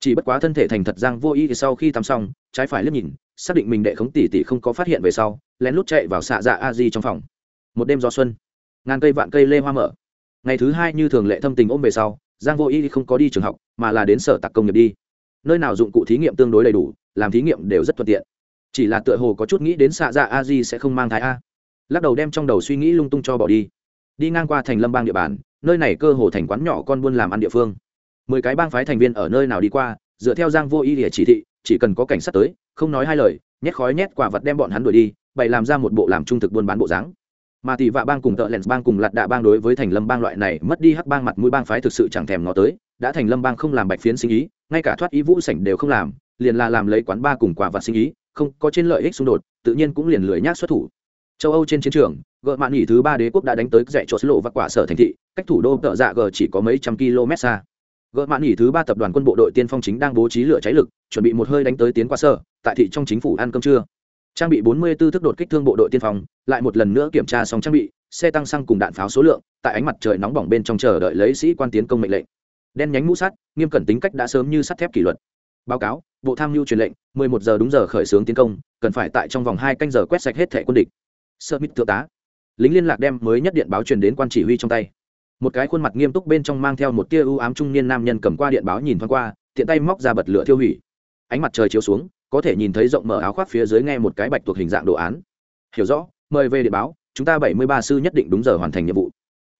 Chỉ bất quá thân thể thành thật giang vô y sau khi tắm xong, trái phải liếc nhìn, xác định mình đệ khống tỷ tỷ không có phát hiện về sau, lén lút chạy vào xạ dạ a di trong phòng. Một đêm gió xuân, ngàn cây vạn cây lê hoa mở. Ngày thứ hai như thường lệ thâm tình ôm về sau, giang vô y không có đi trường học, mà là đến sở tạc công nghiệp đi. Nơi nào dụng cụ thí nghiệm tương đối đầy đủ, làm thí nghiệm đều rất thuận tiện. Chỉ là tựa hồ có chút nghĩ đến xạ dạ a di sẽ không mang thai a. Lắc đầu đem trong đầu suy nghĩ lung tung cho bỏ đi. Đi ngang qua thành lâm bang địa bàn nơi này cơ hồ thành quán nhỏ con buôn làm ăn địa phương. Mười cái bang phái thành viên ở nơi nào đi qua, dựa theo giang vô y lìa chỉ thị, chỉ cần có cảnh sát tới, không nói hai lời, nhét khói nhét quả vật đem bọn hắn đuổi đi, bày làm ra một bộ làm trung thực buôn bán bộ dáng. Mà tỷ vạ bang cùng tợ lens bang cùng lạt đạ bang đối với thành lâm bang loại này mất đi hắc bang mặt mũi bang phái thực sự chẳng thèm ngó tới, đã thành lâm bang không làm bạch phiến sinh ý, ngay cả thoát ý vũ sảnh đều không làm, liền là làm lấy quán ba cùng quả vật sinh ý, không có trên lợi ích xung đột, tự nhiên cũng liền lười nhác xuất thủ. Châu âu trên chiến trường gợ mạn nghỉ thứ ba đế quốc đã đánh tới dạy trộn lộ và quả sở thành thị, cách thủ đô tợ dạ g chỉ có mấy trăm km xa. Gợ mạn nghỉ thứ ba tập đoàn quân bộ đội tiên phong chính đang bố trí lửa cháy lực, chuẩn bị một hơi đánh tới tiến qua sở, tại thị trong chính phủ ăn cơm trưa. Trang bị 44 thức đột kích thương bộ đội tiên phong, lại một lần nữa kiểm tra xong trang bị, xe tăng xăng cùng đạn pháo số lượng, tại ánh mặt trời nóng bỏng bên trong chờ đợi lấy sĩ quan tiến công mệnh lệnh. Đen nhánh mũ sắt, nghiêm cẩn tính cách đã sớm như sắt thép kỷ luật. Báo cáo, bộ tham mưu truyền lệnh 11 giờ đúng giờ khởi xướng tiến công, cần phải tại trong vòng hai canh giờ quét sạch hết thẻ quân địch. Sơ mít thượng tá lính liên lạc đem mới nhất điện báo truyền đến quan chỉ huy trong tay. Một cái khuôn mặt nghiêm túc bên trong mang theo một tia ưu ám trung niên nam nhân cầm qua điện báo nhìn thoáng qua, tiện tay móc ra bật lửa thiêu hủy. Ánh mặt trời chiếu xuống, có thể nhìn thấy rộng mở áo khoác phía dưới nghe một cái bạch tuộc hình dạng đồ án. Hiểu rõ, mời về điện báo, chúng ta bảy mươi ba sư nhất định đúng giờ hoàn thành nhiệm vụ.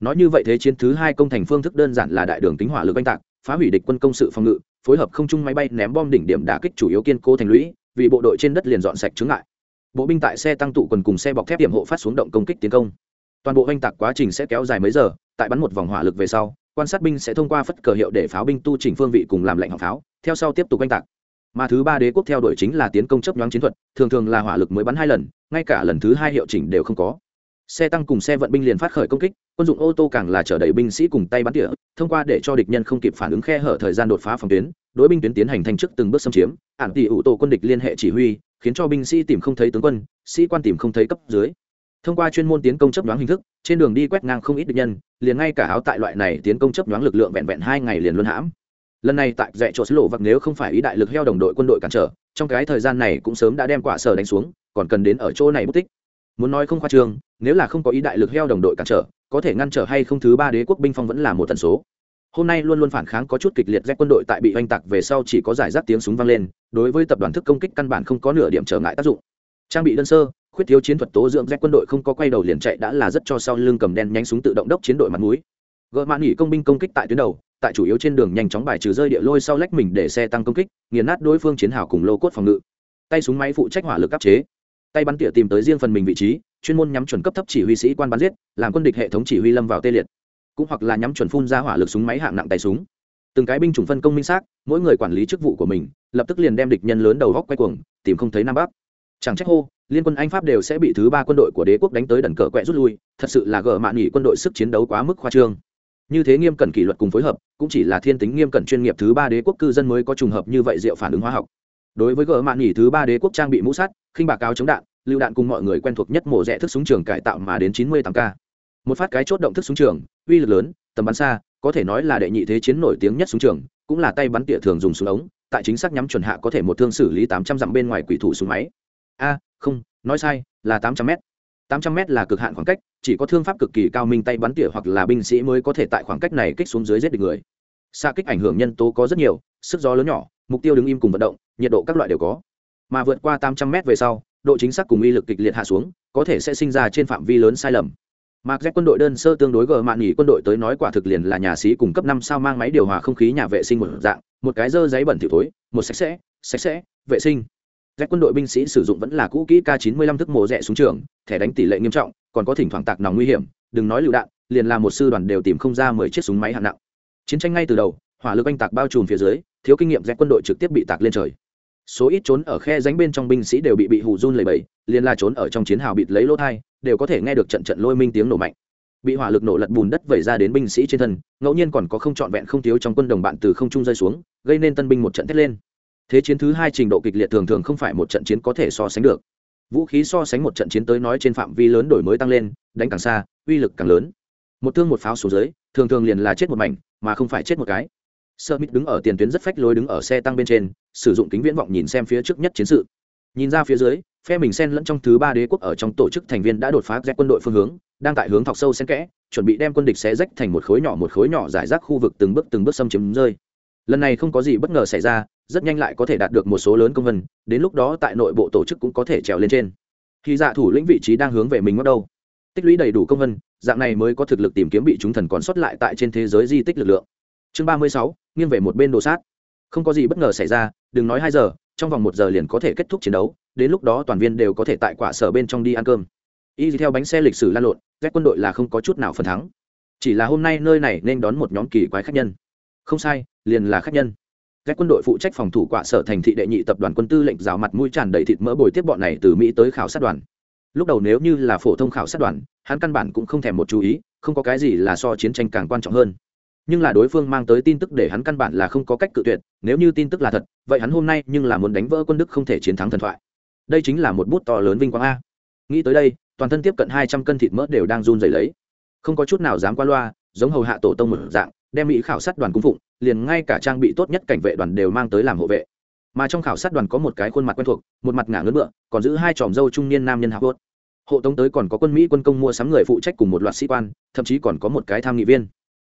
Nói như vậy thế chiến thứ hai công thành phương thức đơn giản là đại đường tính hỏa lực oanh tạc, phá hủy địch quân công sự phòng ngự, phối hợp không chung máy bay ném bom đỉnh điểm đả kích chủ yếu kiên cố thành lũy, vì bộ đội trên đất liền dọn sạch chướng ngại bộ binh tại xe tăng tụ quần cùng xe bọc thép hiểm hộ phát xuống động công kích tiến công. Toàn bộ oanh tạc quá trình sẽ kéo dài mấy giờ, tại bắn một vòng hỏa lực về sau, quan sát binh sẽ thông qua phất cờ hiệu để pháo binh tu chỉnh phương vị cùng làm lệnh họng pháo, theo sau tiếp tục oanh tạc. Mà thứ ba đế quốc theo đuổi chính là tiến công chấp nhoáng chiến thuật, thường thường là hỏa lực mới bắn hai lần, ngay cả lần thứ hai hiệu chỉnh đều không có. Xe tăng cùng xe vận binh liền phát khởi công kích, quân dụng ô tô càng là chở đầy binh sĩ cùng tay bắn tỉa, thông qua để cho địch nhân không kịp phản ứng khe hở thời gian đột phá phòng tuyến đối binh tuyến tiến hành thành chức từng bước xâm chiếm, ản tỷ ủ tổ quân địch liên hệ chỉ huy, khiến cho binh sĩ tìm không thấy tướng quân, sĩ quan tìm không thấy cấp dưới. Thông qua chuyên môn tiến công chấp nhoáng hình thức, trên đường đi quét ngang không ít địch nhân, liền ngay cả áo tại loại này tiến công chấp nhoáng lực lượng vẹn vẹn hai ngày liền luân hãm. Lần này tại dạy chỗ xứ lộ vặc nếu không phải ý đại lực heo đồng đội quân đội cản trở, trong cái thời gian này cũng sớm đã đem quả sở đánh xuống, còn cần đến ở chỗ này mất tích. Muốn nói không khoa trương, nếu là không có ý đại lực heo đồng đội cản trở, có thể ngăn trở hay không thứ ba đế quốc binh phong vẫn là một tần số hôm nay luôn luôn phản kháng có chút kịch liệt rét quân đội tại bị oanh tạc về sau chỉ có giải rác tiếng súng vang lên, đối với tập đoàn thức công kích căn bản không có nửa điểm trở ngại tác dụng. Trang bị đơn sơ, khuyết thiếu chiến thuật tố dưỡng rét quân đội không có quay đầu liền chạy đã là rất cho sau lưng cầm đen nhánh súng tự động đốc chiến đội mặt mũi. Gợ mạn nghỉ công binh công kích tại tuyến đầu, tại chủ yếu trên đường nhanh chóng bài trừ rơi địa lôi sau lách mình để xe tăng công kích, nghiền nát đối phương chiến hào cùng lô cốt phòng ngự. Tay súng máy phụ trách hỏa lực áp chế. Tay bắn tỉa tìm tới riêng phần mình vị trí, chuyên môn nhắm chuẩn cấp thấp chỉ huy sĩ quan bắn giết, làm quân địch hệ thống chỉ huy lâm vào tê liệt cũng hoặc là nhắm chuẩn phun ra hỏa lực súng máy hạng nặng tay súng. Từng cái binh chủng phân công minh xác, mỗi người quản lý chức vụ của mình, lập tức liền đem địch nhân lớn đầu góc quay cuồng, tìm không thấy nam bắc. Chẳng trách hô, liên quân anh pháp đều sẽ bị thứ ba quân đội của đế quốc đánh tới đần cờ quẹ rút lui, thật sự là gỡ mạn nghỉ quân đội sức chiến đấu quá mức khoa trương. Như thế nghiêm cẩn kỷ luật cùng phối hợp, cũng chỉ là thiên tính nghiêm cẩn chuyên nghiệp thứ ba đế quốc cư dân mới có trùng hợp như vậy diệu phản ứng hóa học. Đối với gỡ mạn nghỉ thứ ba đế quốc trang bị mũ sắt, khinh bạc áo chống đạn, lựu đạn cùng mọi người quen thuộc nhất mổ rẽ thức súng trường cải tạo mà đến chín mươi tám k một phát cái chốt động thức súng trường, uy lực lớn, tầm bắn xa, có thể nói là đệ nhị thế chiến nổi tiếng nhất súng trường, cũng là tay bắn tỉa thường dùng súng ống, tại chính xác nhắm chuẩn hạ có thể một thương xử lý tám trăm dặm bên ngoài quỷ thủ súng máy. A, không, nói sai, là tám trăm m tám trăm m là cực hạn khoảng cách, chỉ có thương pháp cực kỳ cao minh tay bắn tỉa hoặc là binh sĩ mới có thể tại khoảng cách này kích xuống dưới giết được người. Xa kích ảnh hưởng nhân tố có rất nhiều, sức gió lớn nhỏ, mục tiêu đứng im cùng vận động, nhiệt độ các loại đều có. Mà vượt qua tám trăm m về sau, độ chính xác cùng uy lực kịch liệt hạ xuống, có thể sẽ sinh ra trên phạm vi lớn sai lầm. Mạc Z quân đội đơn sơ tương đối gờ mạn nghỉ quân đội tới nói quả thực liền là nhà sĩ cùng cấp năm sao mang máy điều hòa không khí nhà vệ sinh một dạng, một cái dơ giấy bẩn thỉu thối, một sạch sẽ, sạch sẽ, vệ sinh. Z quân đội binh sĩ sử dụng vẫn là cũ kỹ K95 thức mổ rẻ xuống trường, thẻ đánh tỷ lệ nghiêm trọng, còn có thỉnh thoảng tạc nòng nguy hiểm, đừng nói lựu đạn, liền là một sư đoàn đều tìm không ra 10 chiếc súng máy hạng nặng. Chiến tranh ngay từ đầu, hỏa lực anh tạc bao trùm phía dưới, thiếu kinh nghiệm Z quân đội trực tiếp bị tạc lên trời. Số ít trốn ở khe rãnh bên trong binh sĩ đều bị bị hù run lẩy bẩy, liền là trốn ở trong chiến hào bịt lấy lỗ thai, đều có thể nghe được trận trận lôi minh tiếng nổ mạnh. Bị hỏa lực nổ lật bùn đất vẩy ra đến binh sĩ trên thân, ngẫu nhiên còn có không trọn vẹn không thiếu trong quân đồng bạn từ không trung rơi xuống, gây nên tân binh một trận thét lên. Thế chiến thứ hai trình độ kịch liệt thường thường không phải một trận chiến có thể so sánh được. Vũ khí so sánh một trận chiến tới nói trên phạm vi lớn đổi mới tăng lên, đánh càng xa, uy lực càng lớn. Một thương một pháo xuống dưới, thường thường liền là chết một mảnh, mà không phải chết một cái. Sơ mít đứng ở tiền tuyến rất phách lối đứng ở xe tăng bên trên, sử dụng kính viễn vọng nhìn xem phía trước nhất chiến sự. Nhìn ra phía dưới phe mình xen lẫn trong thứ ba đế quốc ở trong tổ chức thành viên đã đột phá rẽ quân đội phương hướng, đang tại hướng thọc sâu xen kẽ, chuẩn bị đem quân địch xé rách thành một khối nhỏ một khối nhỏ giải rác khu vực từng bước từng bước xâm chiếm rơi. Lần này không có gì bất ngờ xảy ra, rất nhanh lại có thể đạt được một số lớn công vân, đến lúc đó tại nội bộ tổ chức cũng có thể trèo lên trên. Khi dạ thủ lĩnh vị trí đang hướng về mình mất đâu tích lũy đầy đủ công vân, dạng này mới có thực lực tìm kiếm bị chúng thần còn sót lại tại trên thế giới di tích lực lượng. Chương ba mươi sáu, nghiêng về một bên đồ sát. Không có gì bất ngờ xảy ra, đừng nói hai giờ trong vòng một giờ liền có thể kết thúc chiến đấu, đến lúc đó toàn viên đều có thể tại quả sở bên trong đi ăn cơm. Y theo bánh xe lịch sử lan lộn các quân đội là không có chút nào phần thắng. Chỉ là hôm nay nơi này nên đón một nhóm kỳ quái khách nhân. Không sai, liền là khách nhân. Các quân đội phụ trách phòng thủ quạ sở thành thị đệ nhị tập đoàn quân tư lệnh rào mặt mũi tràn đầy thịt mỡ bồi tiếp bọn này từ mỹ tới khảo sát đoàn. Lúc đầu nếu như là phổ thông khảo sát đoàn, hắn căn bản cũng không thèm một chú ý, không có cái gì là so chiến tranh càng quan trọng hơn nhưng là đối phương mang tới tin tức để hắn căn bản là không có cách cự tuyệt, nếu như tin tức là thật, vậy hắn hôm nay nhưng là muốn đánh vỡ quân đức không thể chiến thắng thần thoại. Đây chính là một bút to lớn vinh quang a. Nghĩ tới đây, toàn thân tiếp cận hai trăm cân thịt mỡ đều đang run rẩy lấy. Không có chút nào dám qua loa, giống hầu hạ tổ tông một dạng, đem mỹ khảo sát đoàn cung phụng, liền ngay cả trang bị tốt nhất cảnh vệ đoàn đều mang tới làm hộ vệ. Mà trong khảo sát đoàn có một cái khuôn mặt quen thuộc, một mặt ngả ngớn bựa còn giữ hai tròm dâu trung niên nam nhân hạ hốt hộ tống tới còn có quân mỹ quân công mua sắm người phụ trách cùng một loạt sĩ quan, thậm chí còn có một cái tham nghị viên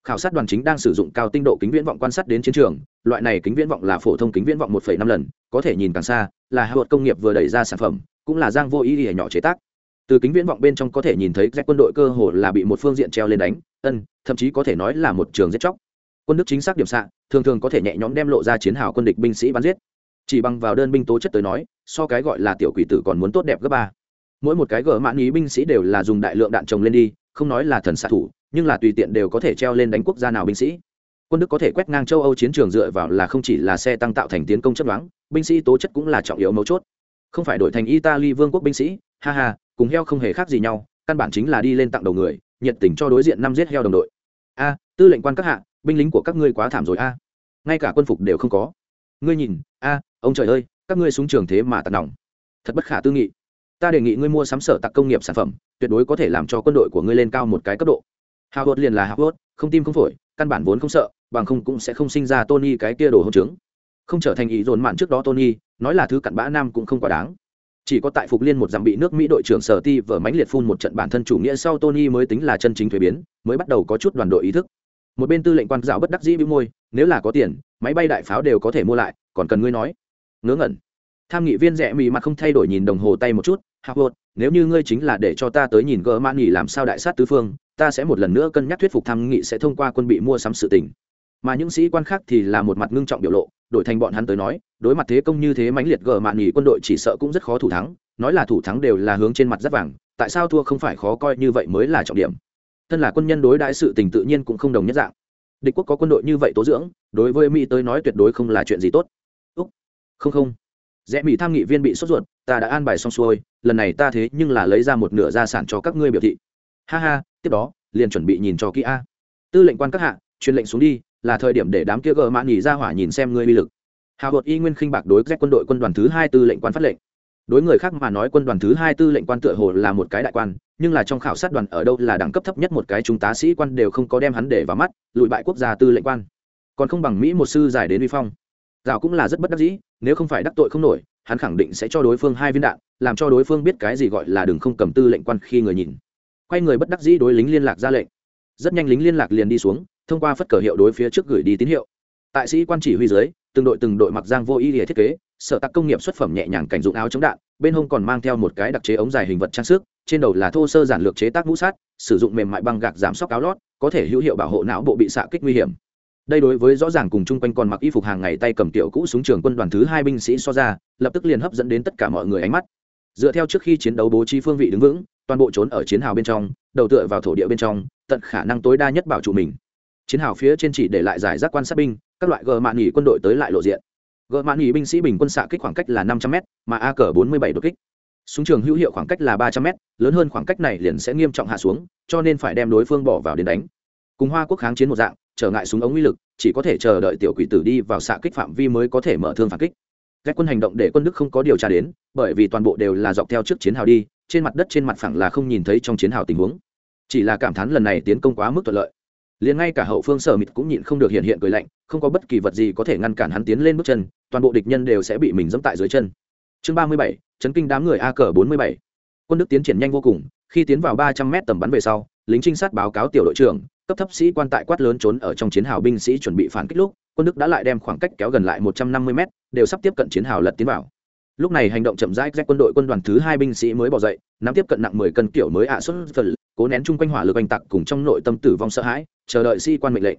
khảo sát đoàn chính đang sử dụng cao tinh độ kính viễn vọng quan sát đến chiến trường loại này kính viễn vọng là phổ thông kính viễn vọng 1,5 lần có thể nhìn càng xa là hạ công nghiệp vừa đẩy ra sản phẩm cũng là giang vô ý ỉa nhỏ chế tác. Từ kính viễn vọng bên trong có thể nhìn thấy các quân đội cơ hồ là bị một phương diện treo lên đánh ân thậm chí có thể nói là một trường giết chóc. Quân đức chính xác điểm xạ thường thường có thể nhẹ nhõm đem lộ ra chiến hào quân địch binh sĩ bắn giết. Chỉ bằng vào đơn binh tố chất tới nói so cái gọi là tiểu quỷ tử còn muốn tốt đẹp gấp ba. Mỗi một cái gỡ mãn ý binh sĩ đều là dùng đại lượng đạn trồng lên đi không nói là thần xạ thủ, nhưng là tùy tiện đều có thể treo lên đánh quốc gia nào binh sĩ. Quân đức có thể quét ngang châu âu chiến trường dựa vào là không chỉ là xe tăng tạo thành tiến công chấp đoán binh sĩ tố chất cũng là trọng yếu mấu chốt. Không phải đổi thành italy vương quốc binh sĩ, ha ha, cùng heo không hề khác gì nhau, căn bản chính là đi lên tặng đầu người, nhiệt tình cho đối diện năm giết heo đồng đội. A, tư lệnh quan các hạ, binh lính của các ngươi quá thảm rồi a. Ngay cả quân phục đều không có. Ngươi nhìn, a, ông trời ơi, các ngươi súng trường thế mà tạt nòng. Thật bất khả tư nghị ta đề nghị ngươi mua sắm sở tặc công nghiệp sản phẩm, tuyệt đối có thể làm cho quân đội của ngươi lên cao một cái cấp độ. Hào hốt liền là hào hốt không tim không phổi, căn bản vốn không sợ, bằng không cũng sẽ không sinh ra tony cái kia đồ hỗn trướng không trở thành ý dồn mạn trước đó tony, nói là thứ cặn bã nam cũng không quá đáng. Chỉ có tại phục liên một dặm bị nước mỹ đội trưởng sở ti vở mánh liệt phun một trận bản thân chủ nghĩa sau tony mới tính là chân chính thuế biến, mới bắt đầu có chút đoàn đội ý thức. Một bên tư lệnh quan giáo bất đắc dĩ bĩu môi, nếu là có tiền, máy bay đại pháo đều có thể mua lại, còn cần ngươi nói. Ngớ ngẩn. Tham nghị viên rẽ mì mặt không thay đổi nhìn đồng hồ tay một chút Howard, nếu như ngươi chính là để cho ta tới nhìn gỡ mãn nghỉ làm sao đại sát tứ phương ta sẽ một lần nữa cân nhắc thuyết phục tham nghị sẽ thông qua quân bị mua sắm sự tình. Mà những sĩ quan khác thì là một mặt ngưng trọng biểu lộ đổi thành bọn hắn tới nói đối mặt thế công như thế mãnh liệt gờ mạn nghỉ quân đội chỉ sợ cũng rất khó thủ thắng nói là thủ thắng đều là hướng trên mặt rất vàng tại sao thua không phải khó coi như vậy mới là trọng điểm. Thân là quân nhân đối đãi sự tình tự nhiên cũng không đồng nhất dạng. Địch quốc có quân đội như vậy tố dưỡng đối với mỹ tới nói tuyệt đối không là chuyện gì tốt. Úc không không. Rẽ mỹ tham nghị viên bị sốt ruột ta đã an bài xong xuôi, lần này ta thế nhưng là lấy ra một nửa gia sản cho các ngươi biểu thị. Ha ha, tiếp đó, liền chuẩn bị nhìn cho kỹ a. Tư lệnh quan các hạ, truyền lệnh xuống đi, là thời điểm để đám kia gờ mã nghỉ ra hỏa nhìn xem ngươi uy lực. Hào hột y nguyên khinh bạc đối z quân đội quân đoàn thứ hai tư lệnh quan phát lệnh. Đối người khác mà nói quân đoàn thứ hai tư lệnh quan tựa hồ là một cái đại quan, nhưng là trong khảo sát đoàn ở đâu là đẳng cấp thấp nhất một cái trung tá sĩ quan đều không có đem hắn để vào mắt lùi bại quốc gia tư lệnh quan. Còn không bằng mỹ một sư giải đến uy phong. Rào cũng là rất bất đắc dĩ, nếu không phải đắc tội không nổi hắn khẳng định sẽ cho đối phương hai viên đạn, làm cho đối phương biết cái gì gọi là đừng không cầm tư lệnh quan khi người nhìn. Quay người bất đắc dĩ đối lính liên lạc ra lệnh. Rất nhanh lính liên lạc liền đi xuống, thông qua phất cờ hiệu đối phía trước gửi đi tín hiệu. Tại sĩ quan chỉ huy dưới, từng đội từng đội mặc giang vô ý để thiết kế, sở tạc công nghiệp xuất phẩm nhẹ nhàng cảnh dụng áo chống đạn, bên hông còn mang theo một cái đặc chế ống dài hình vật trang sức, trên đầu là thô sơ giản lược chế tác mũ sát sử dụng mềm mại băng gạc giảm sóc áo lót, có thể hữu hiệu bảo hộ não bộ bị xạ kích nguy hiểm đây đối với rõ ràng cùng chung quanh còn mặc y phục hàng ngày tay cầm tiểu cũ súng trường quân đoàn thứ hai binh sĩ so ra, lập tức liền hấp dẫn đến tất cả mọi người ánh mắt. Dựa theo trước khi chiến đấu bố trí phương vị đứng vững, toàn bộ trốn ở chiến hào bên trong, đầu tựa vào thổ địa bên trong, tận khả năng tối đa nhất bảo trụ mình. Chiến hào phía trên chỉ để lại giải rác quan sát binh, các loại gờ mạn nghỉ quân đội tới lại lộ diện. Gờ mạn nghỉ binh sĩ bình quân xạ kích khoảng cách là năm trăm m mà a cờ bốn mươi bảy đột kích. Súng trường hữu hiệu khoảng cách là ba trăm m lớn hơn khoảng cách này liền sẽ nghiêm trọng hạ xuống, cho nên phải đem đối phương bỏ vào đến đánh cùng hoa quốc kháng chiến một dạng, trở ngại súng ống uy lực, chỉ có thể chờ đợi tiểu quỷ tử đi vào xạ kích phạm vi mới có thể mở thương phản kích. Các quân hành động để quân đức không có điều tra đến, bởi vì toàn bộ đều là dọc theo trước chiến hào đi, trên mặt đất trên mặt phẳng là không nhìn thấy trong chiến hào tình huống. Chỉ là cảm thán lần này tiến công quá mức thuận lợi. Liền ngay cả hậu phương sở mịt cũng nhịn không được hiện hiện cười lạnh, không có bất kỳ vật gì có thể ngăn cản hắn tiến lên bước chân, toàn bộ địch nhân đều sẽ bị mình dẫm tại dưới chân. Chương ba mươi bảy, chấn kinh đám người a cờ bốn mươi bảy. Quân đức tiến triển nhanh vô cùng, khi tiến vào ba trăm mét tầm bắn về sau lính trinh sát báo cáo tiểu đội trưởng, cấp thấp sĩ quan tại quát lớn trốn ở trong chiến hào binh sĩ chuẩn bị phản kích lúc, quân đức đã lại đem khoảng cách kéo gần lại một trăm năm mươi mét, đều sắp tiếp cận chiến hào lật tiến vào. Lúc này hành động chậm rãi rách quân đội quân đoàn thứ hai binh sĩ mới bỏ dậy, nắm tiếp cận nặng mười cân kiểu mới ạ xuất phần cố nén chung quanh hỏa lực oanh tặc cùng trong nội tâm tử vong sợ hãi, chờ đợi sĩ quan mệnh lệnh.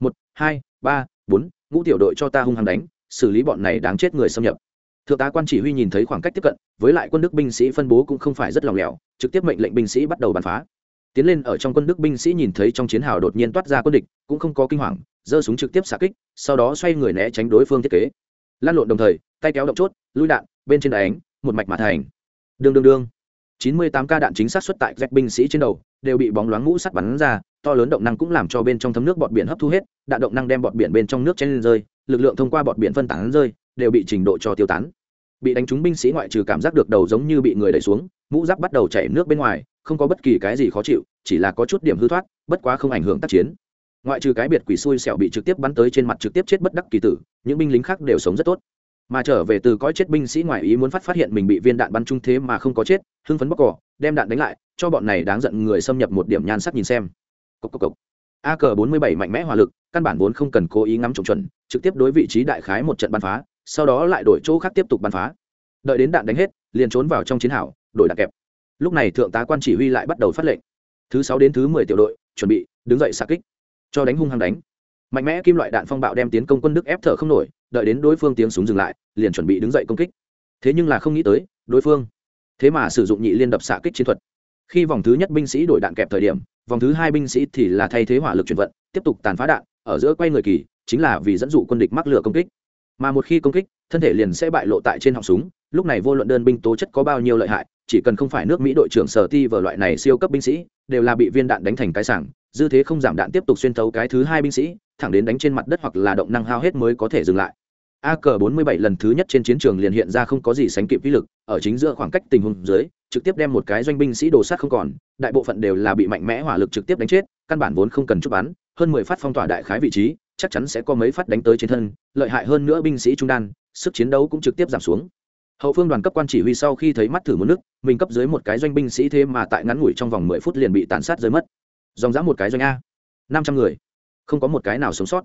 Một, hai, ba, bốn, ngũ tiểu đội cho ta hung hăng đánh, xử lý bọn này đáng chết người xâm nhập. Thượng tá quan chỉ huy nhìn thấy khoảng cách tiếp cận, với lại quân đức binh sĩ phân bố cũng không phải rất lòng lẻo, trực tiếp mệnh lệnh binh sĩ bắt đầu bắn phá tiến lên ở trong quân đức binh sĩ nhìn thấy trong chiến hào đột nhiên toát ra quân địch, cũng không có kinh hoàng, giơ súng trực tiếp xạ kích, sau đó xoay người né tránh đối phương thiết kế. Lan lộn đồng thời, tay kéo động chốt, lui đạn, bên trên đánh, một mạch mà thành. Đương đương đương. 98 ca đạn chính xác xuất tại dẹp binh sĩ trên đầu, đều bị bóng loáng mũ sắt bắn ra, to lớn động năng cũng làm cho bên trong thấm nước bọt biển hấp thu hết, đạn động năng đem bọt biển bên trong nước chen lên rơi, lực lượng thông qua bọt biển phân tán rơi, đều bị trình độ cho tiêu tán. Bị đánh trúng binh sĩ ngoại trừ cảm giác được đầu giống như bị người đẩy xuống, mũ giáp bắt đầu chảy nước bên ngoài không có bất kỳ cái gì khó chịu, chỉ là có chút điểm hư thoát, bất quá không ảnh hưởng tác chiến. Ngoại trừ cái biệt quỷ xui xẻo bị trực tiếp bắn tới trên mặt trực tiếp chết bất đắc kỳ tử, những binh lính khác đều sống rất tốt. Mà trở về từ cõi chết binh sĩ ngoại ý muốn phát phát hiện mình bị viên đạn bắn trung thế mà không có chết, hưng phấn bóc cỏ, đem đạn đánh lại, cho bọn này đáng giận người xâm nhập một điểm nhan sắc nhìn xem. Cốc cốc cốc. a cờ bốn mươi bảy mạnh mẽ hỏa lực, căn bản vốn không cần cố ý ngắm trồng chuẩn, trực tiếp đối vị trí đại khái một trận bắn phá, sau đó lại đổi chỗ khác tiếp tục bắn phá. Đợi đến đạn đánh hết, liền trốn vào trong chiến hào, đổi đạn kẹp lúc này thượng tá quan chỉ huy lại bắt đầu phát lệnh. Thứ sáu đến thứ mười tiểu đội, chuẩn bị, đứng dậy xạ kích. Cho đánh hung hăng đánh. Mạnh mẽ kim loại đạn phong bạo đem tiến công quân đức ép thở không nổi, đợi đến đối phương tiếng súng dừng lại, liền chuẩn bị đứng dậy công kích. Thế nhưng là không nghĩ tới, đối phương. Thế mà sử dụng nhị liên đập xạ kích chiến thuật. Khi vòng thứ nhất binh sĩ đổi đạn kẹp thời điểm, vòng thứ hai binh sĩ thì là thay thế hỏa lực chuyển vận, tiếp tục tàn phá đạn, ở giữa quay người kỳ, chính là vì dẫn dụ quân địch mắc lửa công kích mà một khi công kích, thân thể liền sẽ bại lộ tại trên họng súng. Lúc này vô luận đơn binh tố chất có bao nhiêu lợi hại, chỉ cần không phải nước mỹ đội trưởng sở ti vở loại này siêu cấp binh sĩ, đều là bị viên đạn đánh thành cái sảng. Dư thế không giảm đạn tiếp tục xuyên thấu cái thứ hai binh sĩ, thẳng đến đánh trên mặt đất hoặc là động năng hao hết mới có thể dừng lại. A cờ 47 lần thứ nhất trên chiến trường liền hiện ra không có gì sánh kịp vĩ lực, ở chính giữa khoảng cách tình huống dưới, trực tiếp đem một cái doanh binh sĩ đồ sát không còn, đại bộ phận đều là bị mạnh mẽ hỏa lực trực tiếp đánh chết, căn bản vốn không cần chút bắn, hơn 10 phát phong tỏa đại khái vị trí chắc chắn sẽ có mấy phát đánh tới trên thân, lợi hại hơn nữa binh sĩ trung đan, sức chiến đấu cũng trực tiếp giảm xuống. Hậu phương đoàn cấp quan chỉ huy sau khi thấy mắt thử một nước, mình cấp dưới một cái doanh binh sĩ thế mà tại ngắn ngủi trong vòng mười phút liền bị tàn sát rơi mất. Dòng dã một cái doanh a. Năm trăm người. Không có một cái nào sống sót.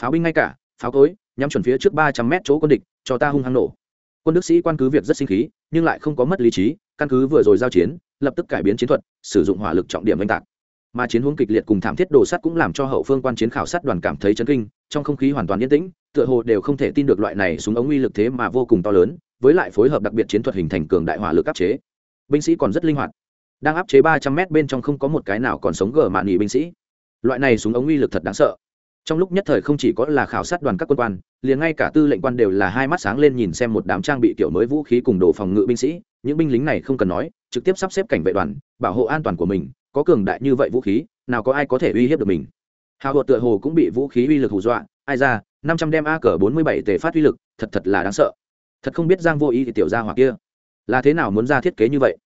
Pháo binh ngay cả, pháo cối, nhắm chuẩn phía trước ba trăm mét chỗ quân địch, cho ta hung hăng nổ. Quân đức sĩ quan cứ việc rất sinh khí, nhưng lại không có mất lý trí, căn cứ vừa rồi giao chiến, lập tức cải biến chiến thuật, sử dụng hỏa lực trọng điểm oanh tạc mà chiến hướng kịch liệt cùng thảm thiết đồ sắt cũng làm cho hậu phương quan chiến khảo sát đoàn cảm thấy chấn kinh, trong không khí hoàn toàn yên tĩnh, tựa hồ đều không thể tin được loại này súng ống uy lực thế mà vô cùng to lớn, với lại phối hợp đặc biệt chiến thuật hình thành cường đại hỏa lực áp chế. Binh sĩ còn rất linh hoạt, đang áp chế ba trăm mét bên trong không có một cái nào còn sống gờ mạn nghỉ binh sĩ. Loại này súng ống uy lực thật đáng sợ. Trong lúc nhất thời không chỉ có là khảo sát đoàn các quân quan, liền ngay cả tư lệnh quan đều là hai mắt sáng lên nhìn xem một đám trang bị kiểu mới vũ khí cùng đồ phòng ngự binh sĩ, những binh lính này không cần nói, trực tiếp sắp xếp cảnh vệ đoàn, bảo hộ an toàn của mình có cường đại như vậy vũ khí, nào có ai có thể uy hiếp được mình. Hào hột tựa hồ cũng bị vũ khí uy lực hù dọa, ai ra, năm trăm đem a cờ bốn mươi bảy tề phát uy lực, thật thật là đáng sợ. Thật không biết giang vô ý thì tiểu gia hoặc kia là thế nào muốn ra thiết kế như vậy.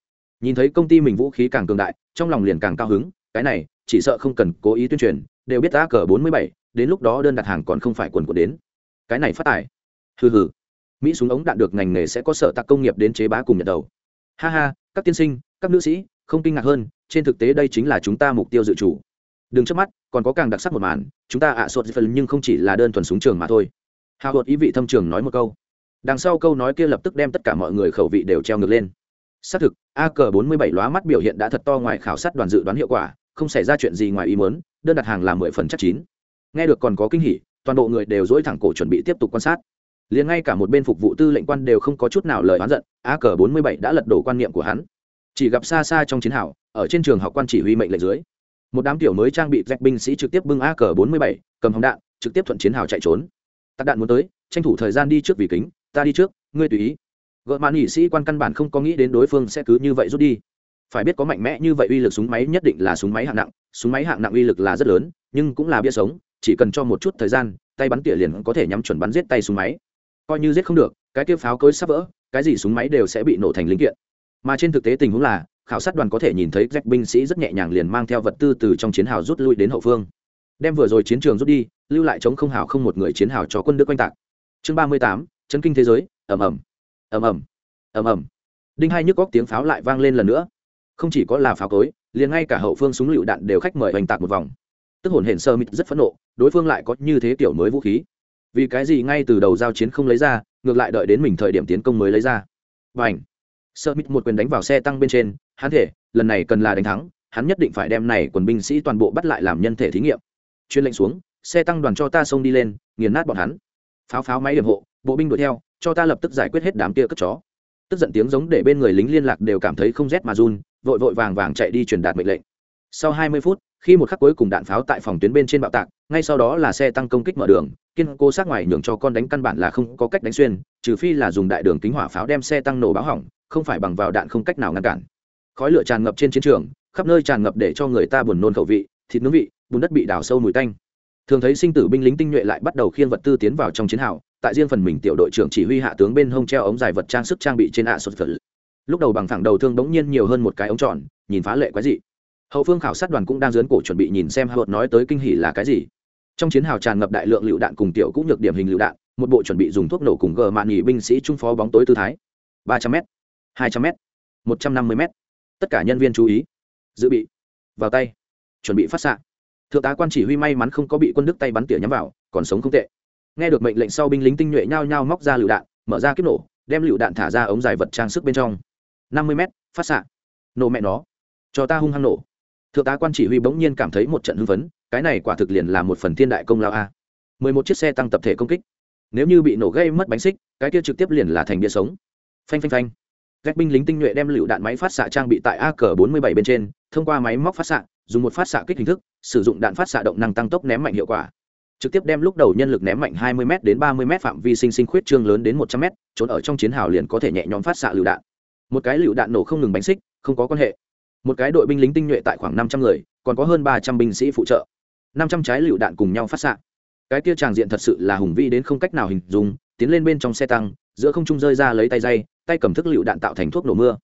Nhìn thấy công ty mình vũ khí càng cường đại, trong lòng liền càng cao hứng, cái này, chỉ sợ không cần cố ý tuyên truyền, đều biết a cờ bốn mươi bảy, đến lúc đó đơn đặt hàng còn không phải quần của đến. Cái này phát tài. Hừ hừ. Mỹ súng ống đạn được ngành nghề sẽ có sở tạc công nghiệp đến chế bá cùng nhận đầu. Ha ha, các tiên sinh, các nữ sĩ, không kinh ngạc hơn trên thực tế đây chính là chúng ta mục tiêu dự chủ đừng trước mắt, còn có càng đặc sắc một màn, chúng ta ạ à sột phần nhưng không chỉ là đơn thuần súng trường mà thôi. Hào hột ý vị thâm trường nói một câu. Đằng sau câu nói kia lập tức đem tất cả mọi người khẩu vị đều treo ngược lên. Xác thực, a cờ bốn mươi bảy lóa mắt biểu hiện đã thật to ngoài khảo sát đoàn dự đoán hiệu quả, không xảy ra chuyện gì ngoài ý muốn, đơn đặt hàng là mười phần chắc chín. Nghe được còn có kinh hỉ, toàn bộ người đều dỗi thẳng cổ chuẩn bị tiếp tục quan sát. Liền ngay cả một bên phục vụ tư lệnh quan đều không có chút nào lời oán giận, a cờ bốn mươi bảy đã lật đổ quan niệm của hắn chỉ gặp xa xa trong chiến hào, ở trên trường học quan chỉ huy mệnh lệnh dưới, một đám tiểu mới trang bị dẹp binh sĩ trực tiếp bưng a cờ bốn mươi bảy, cầm hồng đạn, trực tiếp thuận chiến hào chạy trốn. Tạc đạn muốn tới, tranh thủ thời gian đi trước vì kính, ta đi trước, ngươi tùy ý. Gợ mạn nghị sĩ quan căn bản không có nghĩ đến đối phương sẽ cứ như vậy rút đi. Phải biết có mạnh mẽ như vậy uy lực súng máy nhất định là súng máy hạng nặng, súng máy hạng nặng uy lực là rất lớn, nhưng cũng là bia sống, chỉ cần cho một chút thời gian, tay bắn tỉa liền có thể nhắm chuẩn bắn giết tay súng máy. Coi như giết không được, cái tiêu pháo cối sắp vỡ, cái gì súng máy đều sẽ bị nổ thành linh kiện mà trên thực tế tình huống là, khảo sát đoàn có thể nhìn thấy rách binh sĩ rất nhẹ nhàng liền mang theo vật tư từ trong chiến hào rút lui đến hậu phương. Đem vừa rồi chiến trường rút đi, lưu lại chống không hào không một người chiến hào cho quân đức oanh tạc. Chương ba mươi tám, chấn kinh thế giới, ầm ầm ầm ầm ầm ầm. Đinh hai nhức góc tiếng pháo lại vang lên lần nữa. Không chỉ có là pháo cối, liền ngay cả hậu phương súng lựu đạn đều khách mời oanh tạc một vòng. Tức hồn hển sơ mịt rất phẫn nộ, đối phương lại có như thế kiểu mới vũ khí. Vì cái gì ngay từ đầu giao chiến không lấy ra, ngược lại đợi đến mình thời điểm tiến công mới lấy ra. Và ảnh sợ mít một quyền đánh vào xe tăng bên trên, hắn thể, lần này cần là đánh thắng, hắn nhất định phải đem này quần binh sĩ toàn bộ bắt lại làm nhân thể thí nghiệm. Chuyên lệnh xuống, xe tăng đoàn cho ta xông đi lên, nghiền nát bọn hắn. Pháo pháo máy điểm hộ, bộ binh đuổi theo, cho ta lập tức giải quyết hết đám kia cất chó. Tức giận tiếng giống để bên người lính liên lạc đều cảm thấy không rét mà run, vội vội vàng vàng chạy đi truyền đạt mệnh lệnh. Sau hai mươi phút, khi một khắc cuối cùng đạn pháo tại phòng tuyến bên trên bạo tạc, ngay sau đó là xe tăng công kích mở đường, kiên cố sát ngoài nhường cho con đánh căn bản là không có cách đánh xuyên, trừ phi là dùng đại đường kính hỏa pháo đem xe tăng nổ báo hỏng không phải bằng vào đạn không cách nào ngăn cản. Khói lửa tràn ngập trên chiến trường, khắp nơi tràn ngập để cho người ta buồn nôn khẩu vị, thịt nướng vị, bùn đất bị đào sâu mùi tanh. Thường thấy sinh tử binh lính tinh nhuệ lại bắt đầu khiên vật tư tiến vào trong chiến hào, tại riêng phần mình tiểu đội trưởng chỉ huy hạ tướng bên hông treo ống dài vật trang sức trang bị trên ạ sốt phật lúc đầu bằng thẳng đầu thương bỗng nhiên nhiều hơn một cái ống tròn, nhìn phá lệ quái dị. Hậu phương khảo sát đoàn cũng đang dướn cổ chuẩn bị nhìn xem hạ nói tới kinh hỉ là cái gì. Trong chiến hào tràn ngập đại lượng lựu đạn cùng tiểu cũng nhược điểm hình lựu đạn, một bộ chuẩn bị dùng thuốc nổ cùng gờ mạn nghỉ binh sĩ trung phó bóng tối tư thái. Ba trăm mét hai trăm m một trăm năm mươi m tất cả nhân viên chú ý. Dự bị. Vào tay. Chuẩn bị phát xạ. Thượng tá quan chỉ huy may mắn không có bị quân đức tay bắn tỉa nhắm vào, còn sống không tệ. Nghe được mệnh lệnh sau binh lính tinh nhuệ nhao nhao móc ra lựu đạn, mở ra kiếp nổ, đem lựu đạn thả ra ống dài vật trang sức bên trong. năm mươi m phát xạ. Nổ mẹ nó. Cho ta hung hăng nổ. Thượng tá quan chỉ huy bỗng nhiên cảm thấy một trận hưng phấn, cái này quả thực liền là một phần thiên đại công lao a. mười một chiếc xe tăng tập thể công kích. Nếu như bị nổ gây mất bánh xích, cái kia trực tiếp liền là thành bia sống. Phanh phanh phanh các binh lính tinh nhuệ đem lựu đạn máy phát xạ trang bị tại ak bốn mươi bảy bên trên, thông qua máy móc phát xạ, dùng một phát xạ kích hình thức, sử dụng đạn phát xạ động năng tăng tốc ném mạnh hiệu quả. Trực tiếp đem lúc đầu nhân lực ném mạnh 20 m đến 30 m phạm vi sinh sinh khuyết trương lớn đến 100 m trốn ở trong chiến hào liền có thể nhẹ nhõm phát xạ lựu đạn. Một cái lựu đạn nổ không ngừng bánh xích, không có quan hệ. Một cái đội binh lính tinh nhuệ tại khoảng 500 người, còn có hơn 300 binh sĩ phụ trợ. 500 trái lựu đạn cùng nhau phát xạ. Cái kia tràng diện thật sự là hùng vĩ đến không cách nào hình dung, tiến lên bên trong xe tăng, giữa không trung rơi ra lấy tay dây tay cầm thức lựu đạn tạo thành thuốc nổ mưa.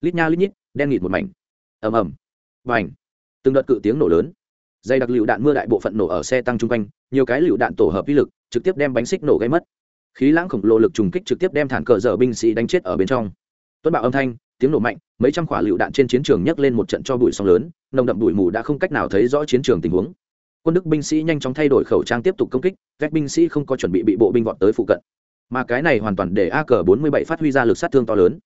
Lít nha lít nhít, đen nghịt một mảnh. Ầm ầm. Và từng đợt cự tiếng nổ lớn. Dây đặc lựu đạn mưa đại bộ phận nổ ở xe tăng chung quanh, nhiều cái lựu đạn tổ hợp vi lực, trực tiếp đem bánh xích nổ gây mất. Khí lãng khổng lồ lực trùng kích trực tiếp đem thản cờ dở binh sĩ đánh chết ở bên trong. Tuấn bạo âm thanh, tiếng nổ mạnh, mấy trăm quả lựu đạn trên chiến trường nhấc lên một trận cho bụi sóng lớn, nồng đậm bụi mù đã không cách nào thấy rõ chiến trường tình huống. Quân đức binh sĩ nhanh chóng thay đổi khẩu trang tiếp tục công kích các binh sĩ không có chuẩn bị bị bộ binh vọt tới phụ cận mà cái này hoàn toàn để a cờ bốn mươi bảy phát huy ra lực sát thương to lớn.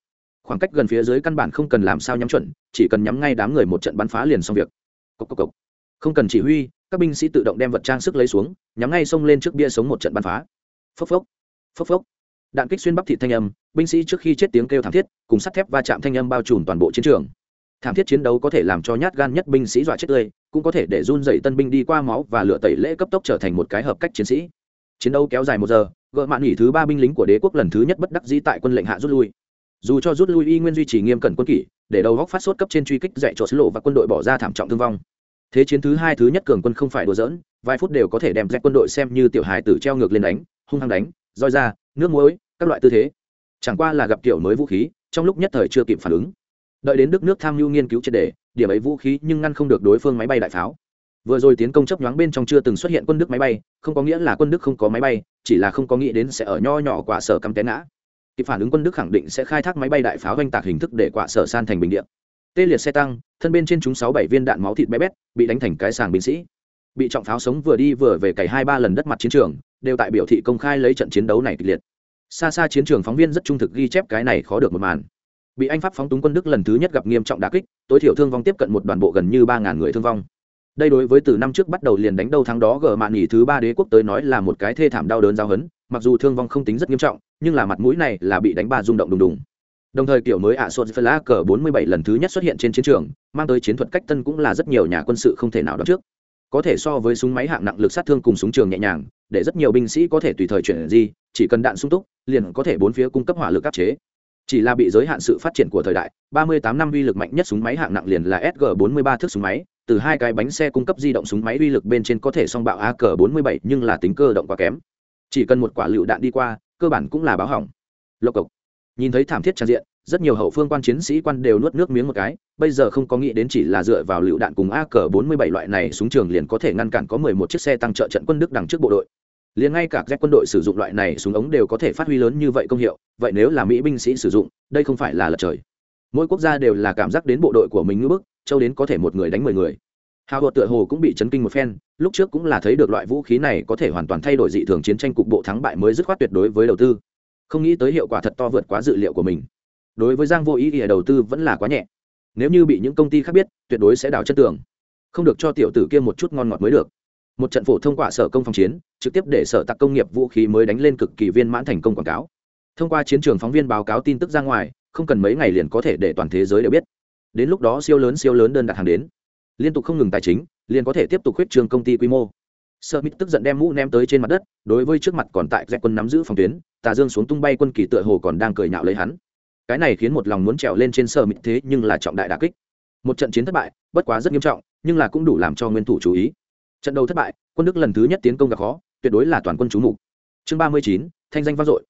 Khoảng cách gần phía dưới căn bản không cần làm sao nhắm chuẩn, chỉ cần nhắm ngay đám người một trận bắn phá liền xong việc. Cốc cốc cốc. không cần chỉ huy, các binh sĩ tự động đem vật trang sức lấy xuống, nhắm ngay xông lên trước bia sống một trận bắn phá. Phốc phốc. Phốc phốc. Đạn kích xuyên bắp thịt thanh âm, binh sĩ trước khi chết tiếng kêu thảm thiết, cùng sắt thép va chạm thanh âm bao trùm toàn bộ chiến trường. Thảm thiết chiến đấu có thể làm cho nhát gan nhất binh sĩ dọa chết tươi, cũng có thể để run dậy tân binh đi qua máu và lựa tẩy lễ cấp tốc trở thành một cái hợp cách chiến sĩ. Chiến đấu kéo dài một giờ gợ mạn nghỉ thứ ba binh lính của đế quốc lần thứ nhất bất đắc dĩ tại quân lệnh hạ rút lui. Dù cho rút lui y nguyên duy trì nghiêm cẩn quân kỷ, để đầu góc phát sốt cấp trên truy kích dạy trộn lộ và quân đội bỏ ra thảm trọng thương vong. Thế chiến thứ hai thứ nhất cường quân không phải đùa dỡn vài phút đều có thể đem dẹp quân đội xem như tiểu hài tử treo ngược lên đánh, hung hăng đánh, roi ra, nước muối, các loại tư thế. Chẳng qua là gặp kiểu mới vũ khí, trong lúc nhất thời chưa kịp phản ứng. Đợi đến đức nước tham mưu nghiên cứu triệt đề điểm ấy vũ khí nhưng ngăn không được đối phương máy bay đại pháo vừa rồi tiến công chấp nhoáng bên trong chưa từng xuất hiện quân đức máy bay, không có nghĩa là quân đức không có máy bay, chỉ là không có nghĩ đến sẽ ở nho nhỏ quả sở cắm té ngã. Kịp phản ứng quân đức khẳng định sẽ khai thác máy bay đại pháo oanh tạc hình thức để quả sở san thành bình điện tê liệt xe tăng, thân bên trên chúng sáu bảy viên đạn máu thịt bé bét, bị đánh thành cái sàng binh sĩ. Bị trọng pháo sống vừa đi vừa về cày hai ba lần đất mặt chiến trường, đều tại biểu thị công khai lấy trận chiến đấu này kịch liệt. Xa xa chiến trường phóng viên rất trung thực ghi chép cái này khó được một màn. Bị anh pháp phóng túng quân đức lần thứ nhất gặp nghiêm trọng đà kích, tối thiểu thương vong tiếp cận một đoàn bộ gần như ba ngàn người thương vong đây đối với từ năm trước bắt đầu liền đánh đầu tháng đó gờ mạn nghỉ thứ ba đế quốc tới nói là một cái thê thảm đau đớn giao hấn mặc dù thương vong không tính rất nghiêm trọng, nhưng là mặt mũi này là bị đánh ba rung động đùng đùng. Đồng thời kiểu mới ạ sốt phla cờ 47 lần thứ nhất xuất hiện trên chiến trường, mang tới chiến thuật cách tân cũng là rất nhiều nhà quân sự không thể nào đoán trước. Có thể so với súng máy hạng nặng lực sát thương cùng súng trường nhẹ nhàng, để rất nhiều binh sĩ có thể tùy thời chuyển di, chỉ cần đạn sung túc, liền có thể bốn phía cung cấp hỏa lực áp chế. Chỉ là bị giới hạn sự phát triển của thời đại 38 năm uy lực mạnh nhất súng máy hạng nặng liền là sg 43 thước súng máy từ hai cái bánh xe cung cấp di động súng máy uy lực bên trên có thể song bạo ak 47 nhưng là tính cơ động quá kém. Chỉ cần một quả lựu đạn đi qua, cơ bản cũng là báo hỏng. Lộc cộc. Nhìn thấy thảm thiết tràn diện, rất nhiều hậu phương quan chiến sĩ quan đều nuốt nước miếng một cái, bây giờ không có nghĩ đến chỉ là dựa vào lựu đạn cùng a cờ bốn mươi bảy loại này súng trường liền có thể ngăn cản có mười một chiếc xe tăng trợ trận quân đức đằng trước bộ đội. Liền ngay cả các quân đội sử dụng loại này súng ống đều có thể phát huy lớn như vậy công hiệu, vậy nếu là mỹ binh sĩ sử dụng, đây không phải là lật trời. Mỗi quốc gia đều là cảm giác đến bộ đội của mình ngưỡng bức châu đến có thể một người đánh mười người. Hào hộ tựa hồ cũng bị chấn kinh một phen, lúc trước cũng là thấy được loại vũ khí này có thể hoàn toàn thay đổi dị thường chiến tranh cục bộ thắng bại mới dứt khoát tuyệt đối với đầu tư. Không nghĩ tới hiệu quả thật to vượt quá dự liệu của mình. Đối với giang vô ý thì đầu tư vẫn là quá nhẹ. Nếu như bị những công ty khác biết, tuyệt đối sẽ đào chất tường. Không được cho tiểu tử kia một chút ngon ngọt mới được. Một trận phổ thông qua sở công phòng chiến, trực tiếp để sở tạc công nghiệp vũ khí mới đánh lên cực kỳ viên mãn thành công quảng cáo. Thông qua chiến trường phóng viên báo cáo tin tức ra ngoài, không cần mấy ngày liền có thể để toàn thế giới đều biết đến lúc đó siêu lớn siêu lớn đơn đặt hàng đến liên tục không ngừng tài chính liền có thể tiếp tục khuyết trường công ty quy mô Smith tức giận đem mũ ném tới trên mặt đất, đối với trước mặt còn tại dẹp quân nắm giữ phòng tuyến, Tà Dương xuống tung bay quân kỳ tựa hồ còn đang cười nhạo lấy hắn. Cái này khiến một lòng muốn trèo lên trên Smith thế nhưng là trọng đại đả kích. Một trận chiến thất bại, bất quá rất nghiêm trọng, nhưng là cũng đủ làm cho nguyên thủ chú ý. Trận đầu thất bại, quân Đức lần thứ nhất tiến công gặp khó, tuyệt đối là toàn quân chú mục. Chương 39, thanh danh vang dội.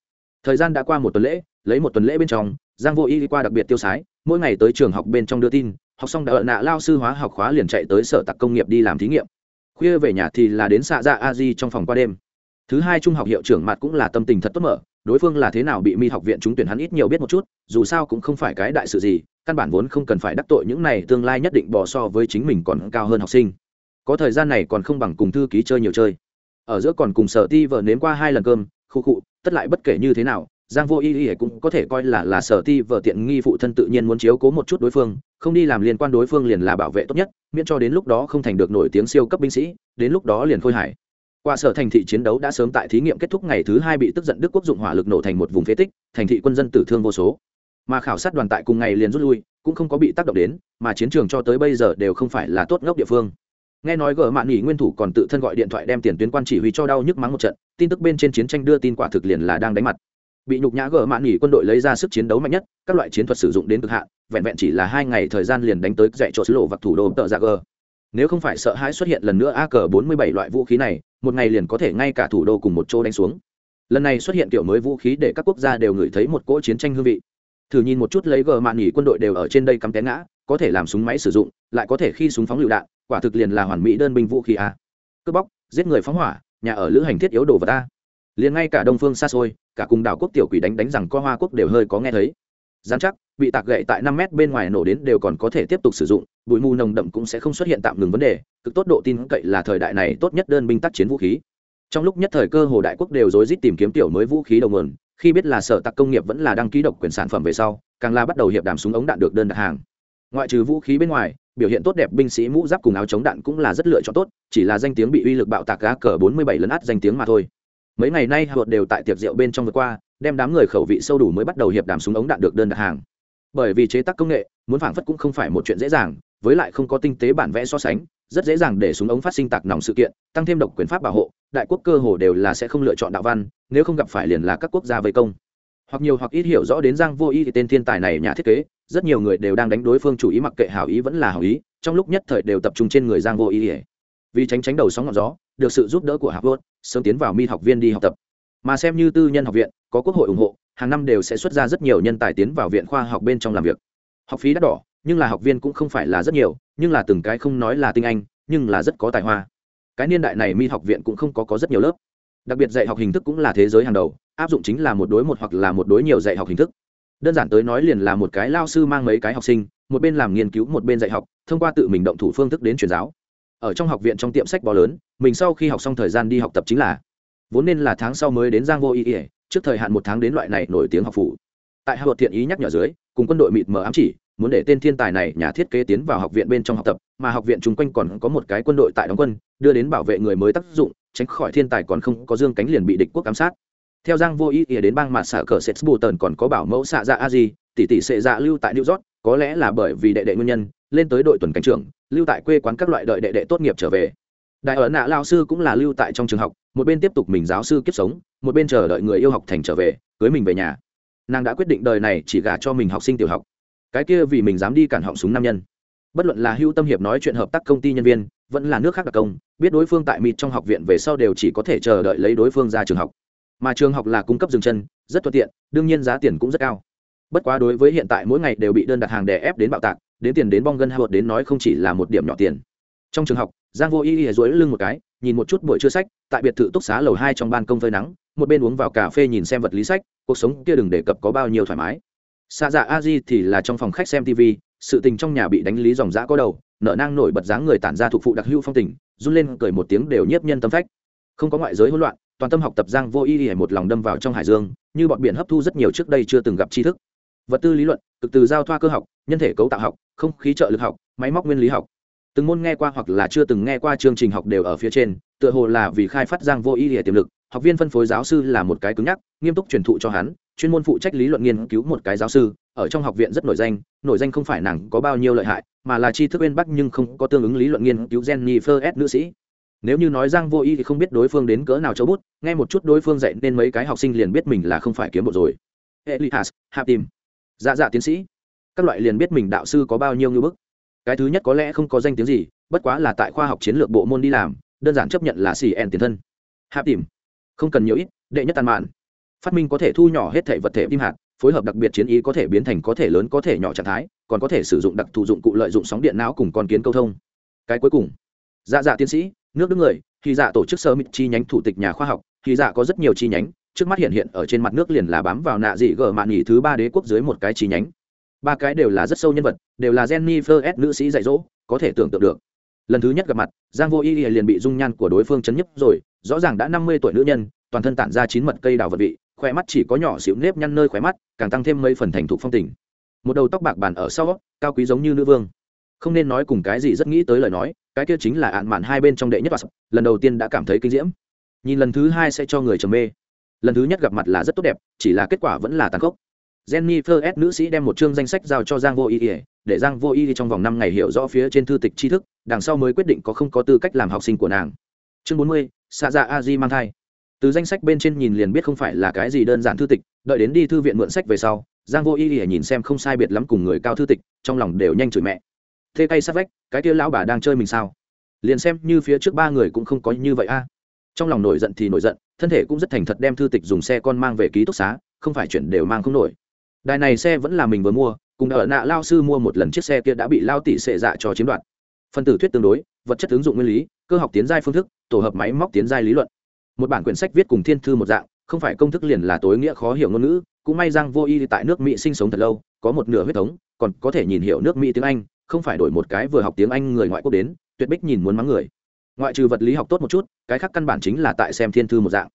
Thời gian đã qua một tuần lễ, lấy một tuần lễ bên trong, Giang Vô Y đi qua đặc biệt tiêu sái, mỗi ngày tới trường học bên trong đưa tin, học xong đã ở nạ lao sư hóa học khóa liền chạy tới sở tạc công nghiệp đi làm thí nghiệm. Khuya về nhà thì là đến xạ dạ a di trong phòng qua đêm. Thứ hai trung học hiệu trưởng mặt cũng là tâm tình thật tốt mở đối phương là thế nào bị mi học viện trúng tuyển hắn ít nhiều biết một chút dù sao cũng không phải cái đại sự gì căn bản vốn không cần phải đắc tội những này tương lai nhất định bỏ so với chính mình còn cao hơn học sinh. Có thời gian này còn không bằng cùng thư ký chơi nhiều chơi. Ở giữa còn cùng sở ti vợ nếm qua hai lần cơm khu cụ tất lại bất kể như thế nào giang vô y y cũng có thể coi là là sở ti vợ tiện nghi phụ thân tự nhiên muốn chiếu cố một chút đối phương, không đi làm liên quan đối phương liền là bảo vệ tốt nhất, miễn cho đến lúc đó không thành được nổi tiếng siêu cấp binh sĩ, đến lúc đó liền khôi hải qua sở thành thị chiến đấu đã sớm tại thí nghiệm kết thúc ngày thứ hai bị tức giận đức quốc dụng hỏa lực nổ thành một vùng phế tích, thành thị quân dân tử thương vô số. Mà khảo sát đoàn tại cùng ngày liền rút lui, cũng không có bị tác động đến, mà chiến trường cho tới bây giờ đều không phải là tốt ngốc địa phương. Nghe nói gỡ mạn nghỉ nguyên thủ còn tự thân gọi điện thoại đem tiền tuyến quan chỉ huy cho đau nhức mắng một trận, tin tức bên trên chiến tranh đưa tin quả thực liền là đang đánh mặt bị nhục nhã gỡ mạn nghỉ quân đội lấy ra sức chiến đấu mạnh nhất, các loại chiến thuật sử dụng đến cực hạn, vẹn vẹn chỉ là hai ngày thời gian liền đánh tới dạy chỗ xứ lộ và thủ đô tợ giả gờ. Nếu không phải sợ hãi xuất hiện lần nữa a cờ bốn mươi bảy loại vũ khí này, một ngày liền có thể ngay cả thủ đô cùng một chỗ đánh xuống. Lần này xuất hiện kiểu mới vũ khí để các quốc gia đều ngửi thấy một cỗ chiến tranh hương vị. Thử nhìn một chút lấy gờ mạn nghỉ quân đội đều ở trên đây cắm té ngã, có thể làm súng máy sử dụng, lại có thể khi súng phóng lựu đạn, quả thực liền là hoàn mỹ đơn binh vũ khí a. Cướp bóc, giết người phóng hỏa, nhà ở lữ hành thiết yếu đồ vật a liền ngay cả đông phương xa xôi, cả cùng đảo quốc tiểu quỷ đánh đánh rằng co hoa quốc đều hơi có nghe thấy. Giám chắc, bị tạc gậy tại năm mét bên ngoài nổ đến đều còn có thể tiếp tục sử dụng, bụi mù nồng đậm cũng sẽ không xuất hiện tạm ngừng vấn đề, cực tốt độ tin cậy là thời đại này tốt nhất đơn binh tác chiến vũ khí. Trong lúc nhất thời cơ hồ đại quốc đều rối rít tìm kiếm tiểu mới vũ khí đầu nguồn, khi biết là sở tạc công nghiệp vẫn là đăng ký độc quyền sản phẩm về sau, càng là bắt đầu hiệp đàm súng ống đạn được đơn đặt hàng. Ngoại trừ vũ khí bên ngoài, biểu hiện tốt đẹp binh sĩ mũ giáp cùng áo chống đạn cũng là rất lựa chọn tốt, chỉ là danh tiếng bị uy lực bạo tạc gá cờ 47 lấn át danh tiếng mà thôi mấy ngày nay hụt đều tại tiệc rượu bên trong vừa qua, đem đám người khẩu vị sâu đủ mới bắt đầu hiệp đàm súng ống đạn được đơn đặt hàng. Bởi vì chế tác công nghệ, muốn phảng phất cũng không phải một chuyện dễ dàng, với lại không có tinh tế bản vẽ so sánh, rất dễ dàng để súng ống phát sinh tạc nòng sự kiện, tăng thêm độc quyền pháp bảo hộ, đại quốc cơ hồ đều là sẽ không lựa chọn đạo văn, nếu không gặp phải liền là các quốc gia vây công. Hoặc nhiều hoặc ít hiểu rõ đến giang vô ý thì tên thiên tài này nhà thiết kế, rất nhiều người đều đang đánh đối phương chủ ý mặc kệ hảo ý vẫn là hảo ý, trong lúc nhất thời đều tập trung trên người giang vô ý vì tránh tránh đầu sóng ngọn gió được sự giúp đỡ của Harvard, sớm tiến vào mi học viên đi học tập. Mà xem như tư nhân học viện, có quốc hội ủng hộ, hàng năm đều sẽ xuất ra rất nhiều nhân tài tiến vào viện khoa học bên trong làm việc. Học phí đắt đỏ, nhưng là học viên cũng không phải là rất nhiều, nhưng là từng cái không nói là tinh anh, nhưng là rất có tài hoa. Cái niên đại này mi học viện cũng không có có rất nhiều lớp. Đặc biệt dạy học hình thức cũng là thế giới hàng đầu, áp dụng chính là một đối một hoặc là một đối nhiều dạy học hình thức. Đơn giản tới nói liền là một cái lao sư mang mấy cái học sinh, một bên làm nghiên cứu một bên dạy học, thông qua tự mình động thủ phương thức đến truyền giáo ở trong học viện trong tiệm sách bó lớn, mình sau khi học xong thời gian đi học tập chính là, vốn nên là tháng sau mới đến giang vô ý ỉa trước thời hạn một tháng đến loại này nổi tiếng học phủ. Tại hạ luật thiện ý nhắc nhở dưới, cùng quân đội mịt mờ ám chỉ, muốn để tên thiên tài này nhà thiết kế tiến vào học viện bên trong học tập, mà học viện chung quanh còn có một cái quân đội tại đóng quân, đưa đến bảo vệ người mới tác dụng, tránh khỏi thiên tài còn không có dương cánh liền bị địch quốc ám sát. Theo giang vô ý ỉa đến bang mà xả cờ sets bù tần còn có bảo mẫu xạ dạ a di, tỷ tỷ sệ dạ lưu tại new york, có lẽ là bởi vì đệ đệ nguyên nhân, lên tới đội tuần cảnh trưởng lưu tại quê quán các loại đợi đệ đệ tốt nghiệp trở về. Đại ở nạ lao sư cũng là lưu tại trong trường học, một bên tiếp tục mình giáo sư kiếp sống, một bên chờ đợi người yêu học thành trở về, cưới mình về nhà. Nàng đã quyết định đời này chỉ gả cho mình học sinh tiểu học. Cái kia vì mình dám đi cản họng súng nam nhân. Bất luận là hưu tâm hiệp nói chuyện hợp tác công ty nhân viên, vẫn là nước khác đặc công, biết đối phương tại mịt trong học viện về sau đều chỉ có thể chờ đợi lấy đối phương ra trường học. Mà trường học là cung cấp dừng chân, rất thuận tiện, đương nhiên giá tiền cũng rất cao. Bất quá đối với hiện tại mỗi ngày đều bị đơn đặt hàng đè ép đến bạo tạc đến tiền đến bong gân hai đến nói không chỉ là một điểm nhỏ tiền. Trong trường học, giang vô y y duỗi lưng một cái, nhìn một chút buổi trưa sách, tại biệt thự túc xá lầu hai trong ban công phơi nắng, một bên uống vào cà phê nhìn xem vật lý sách, cuộc sống kia đừng đề cập có bao nhiêu thoải mái. Xa dạ a di thì là trong phòng khách xem tv sự tình trong nhà bị đánh lý dòng dã có đầu, nợ nang nổi bật dáng người tản ra thuộc phụ đặc hữu phong tình, run lên cười một tiếng đều nhiếp nhân tâm phách. Không có ngoại giới hỗn loạn, toàn tâm học tập giang vô y y một lòng đâm vào trong hải dương, như bọn biển hấp thu rất nhiều trước đây chưa từng gặp tri thức vật tư lý luận, cực từ giao thoa cơ học, nhân thể cấu tạo học, không khí trợ lực học, máy móc nguyên lý học. Từng môn nghe qua hoặc là chưa từng nghe qua chương trình học đều ở phía trên, tựa hồ là vì khai phát giang vô ý địa tiềm lực, học viên phân phối giáo sư là một cái cứng nhắc, nghiêm túc truyền thụ cho hắn, chuyên môn phụ trách lý luận nghiên cứu một cái giáo sư, ở trong học viện rất nổi danh nổi danh không phải nàng có bao nhiêu lợi hại, mà là tri thức bên bắc nhưng không có tương ứng lý luận nghiên cứu jennifer s. nữ sĩ. Nếu như nói giang vô ý thì không biết đối phương đến cỡ nào châu bút, nghe một chút đối phương dạy nên mấy cái học sinh liền biết mình là không phải kiếm bộ rồi. Elias hạp tìm dạ dạ tiến sĩ. Các loại liền biết mình đạo sư có bao nhiêu ngưỡng bức. Cái thứ nhất có lẽ không có danh tiếng gì, bất quá là tại khoa học chiến lược bộ môn đi làm, đơn giản chấp nhận là xì en tiền thân. Hạp tìm. Không cần nhiều ít, đệ nhất tàn mạn. Phát minh có thể thu nhỏ hết thể vật thể tim hạt, phối hợp đặc biệt chiến ý có thể biến thành có thể lớn có thể nhỏ trạng thái, còn có thể sử dụng đặc thù dụng cụ lợi dụng sóng điện não cùng con kiến câu thông. Cái cuối cùng. Dạ dạ tiến sĩ, nước đức người thì dạ tổ chức sơ mít chi nhánh thủ tịch nhà khoa học thì dạ có rất nhiều chi nhánh trước mắt hiện hiện ở trên mặt nước liền là bám vào nạ dị gờ mạn nghỉ thứ ba đế quốc dưới một cái chi nhánh. Ba cái đều là rất sâu nhân vật, đều là jennifer s. nữ sĩ dạy dỗ, có thể tưởng tượng được. Lần thứ nhất gặp mặt, giang vô y liền bị dung nhan của đối phương chấn nhấp rồi, rõ ràng đã năm mươi tuổi nữ nhân, toàn thân tản ra chín mật cây đào vật vị khỏe mắt chỉ có nhỏ xíu nếp nhăn nơi khóe mắt, càng tăng thêm mấy phần thành thục phong tình. Một đầu tóc bạc bàn ở sau, cao quý giống như nữ vương. Không nên nói cùng cái gì rất nghĩ tới lời nói, cái kia chính là ạn mạn hai bên trong đệ nhất và lần đầu tiên đã cảm thấy kinh diễm. Nhìn lần thứ hai sẽ cho người trầm mê lần thứ nhất gặp mặt là rất tốt đẹp, chỉ là kết quả vẫn là tàn khốc. Jennifer s nữ sĩ đem một chương danh sách giao cho giang vô y để giang vô y trong vòng năm ngày hiểu rõ phía trên thư tịch tri thức, đằng sau mới quyết định có không có tư cách làm học sinh của nàng. Chương bốn mươi xạ dạ a di mang thai. Từ danh sách bên trên nhìn liền biết không phải là cái gì đơn giản thư tịch, đợi đến đi thư viện mượn sách về sau, giang vô y y nhìn xem không sai biệt lắm cùng người cao thư tịch, trong lòng đều nhanh chửi mẹ. Thê tay sát vách, cái kia lão bà đang chơi mình sao? Liền xem như phía trước ba người cũng không có như vậy a. Trong lòng nổi giận thì nổi giận thân thể cũng rất thành thật đem thư tịch dùng xe con mang về ký túc xá, không phải chuyển đều mang không nổi. Đài này xe vẫn là mình vừa mua, cùng ở nạ lao sư mua một lần chiếc xe kia đã bị lao tỷ sệ dạ cho chiếm đoạt. Phân tử thuyết tương đối, vật chất ứng dụng nguyên lý, cơ học tiến giai phương thức, tổ hợp máy móc tiến giai lý luận. Một bản quyển sách viết cùng thiên thư một dạng, không phải công thức liền là tối nghĩa khó hiểu ngôn ngữ, cũng may rằng vô y tại nước mỹ sinh sống thật lâu, có một nửa huyết thống, còn có thể nhìn hiểu nước mỹ tiếng anh, không phải đổi một cái vừa học tiếng anh người ngoại quốc đến, tuyệt bích nhìn muốn mắng người ngoại trừ vật lý học tốt một chút, cái khác căn bản chính là tại xem thiên thư một dạng.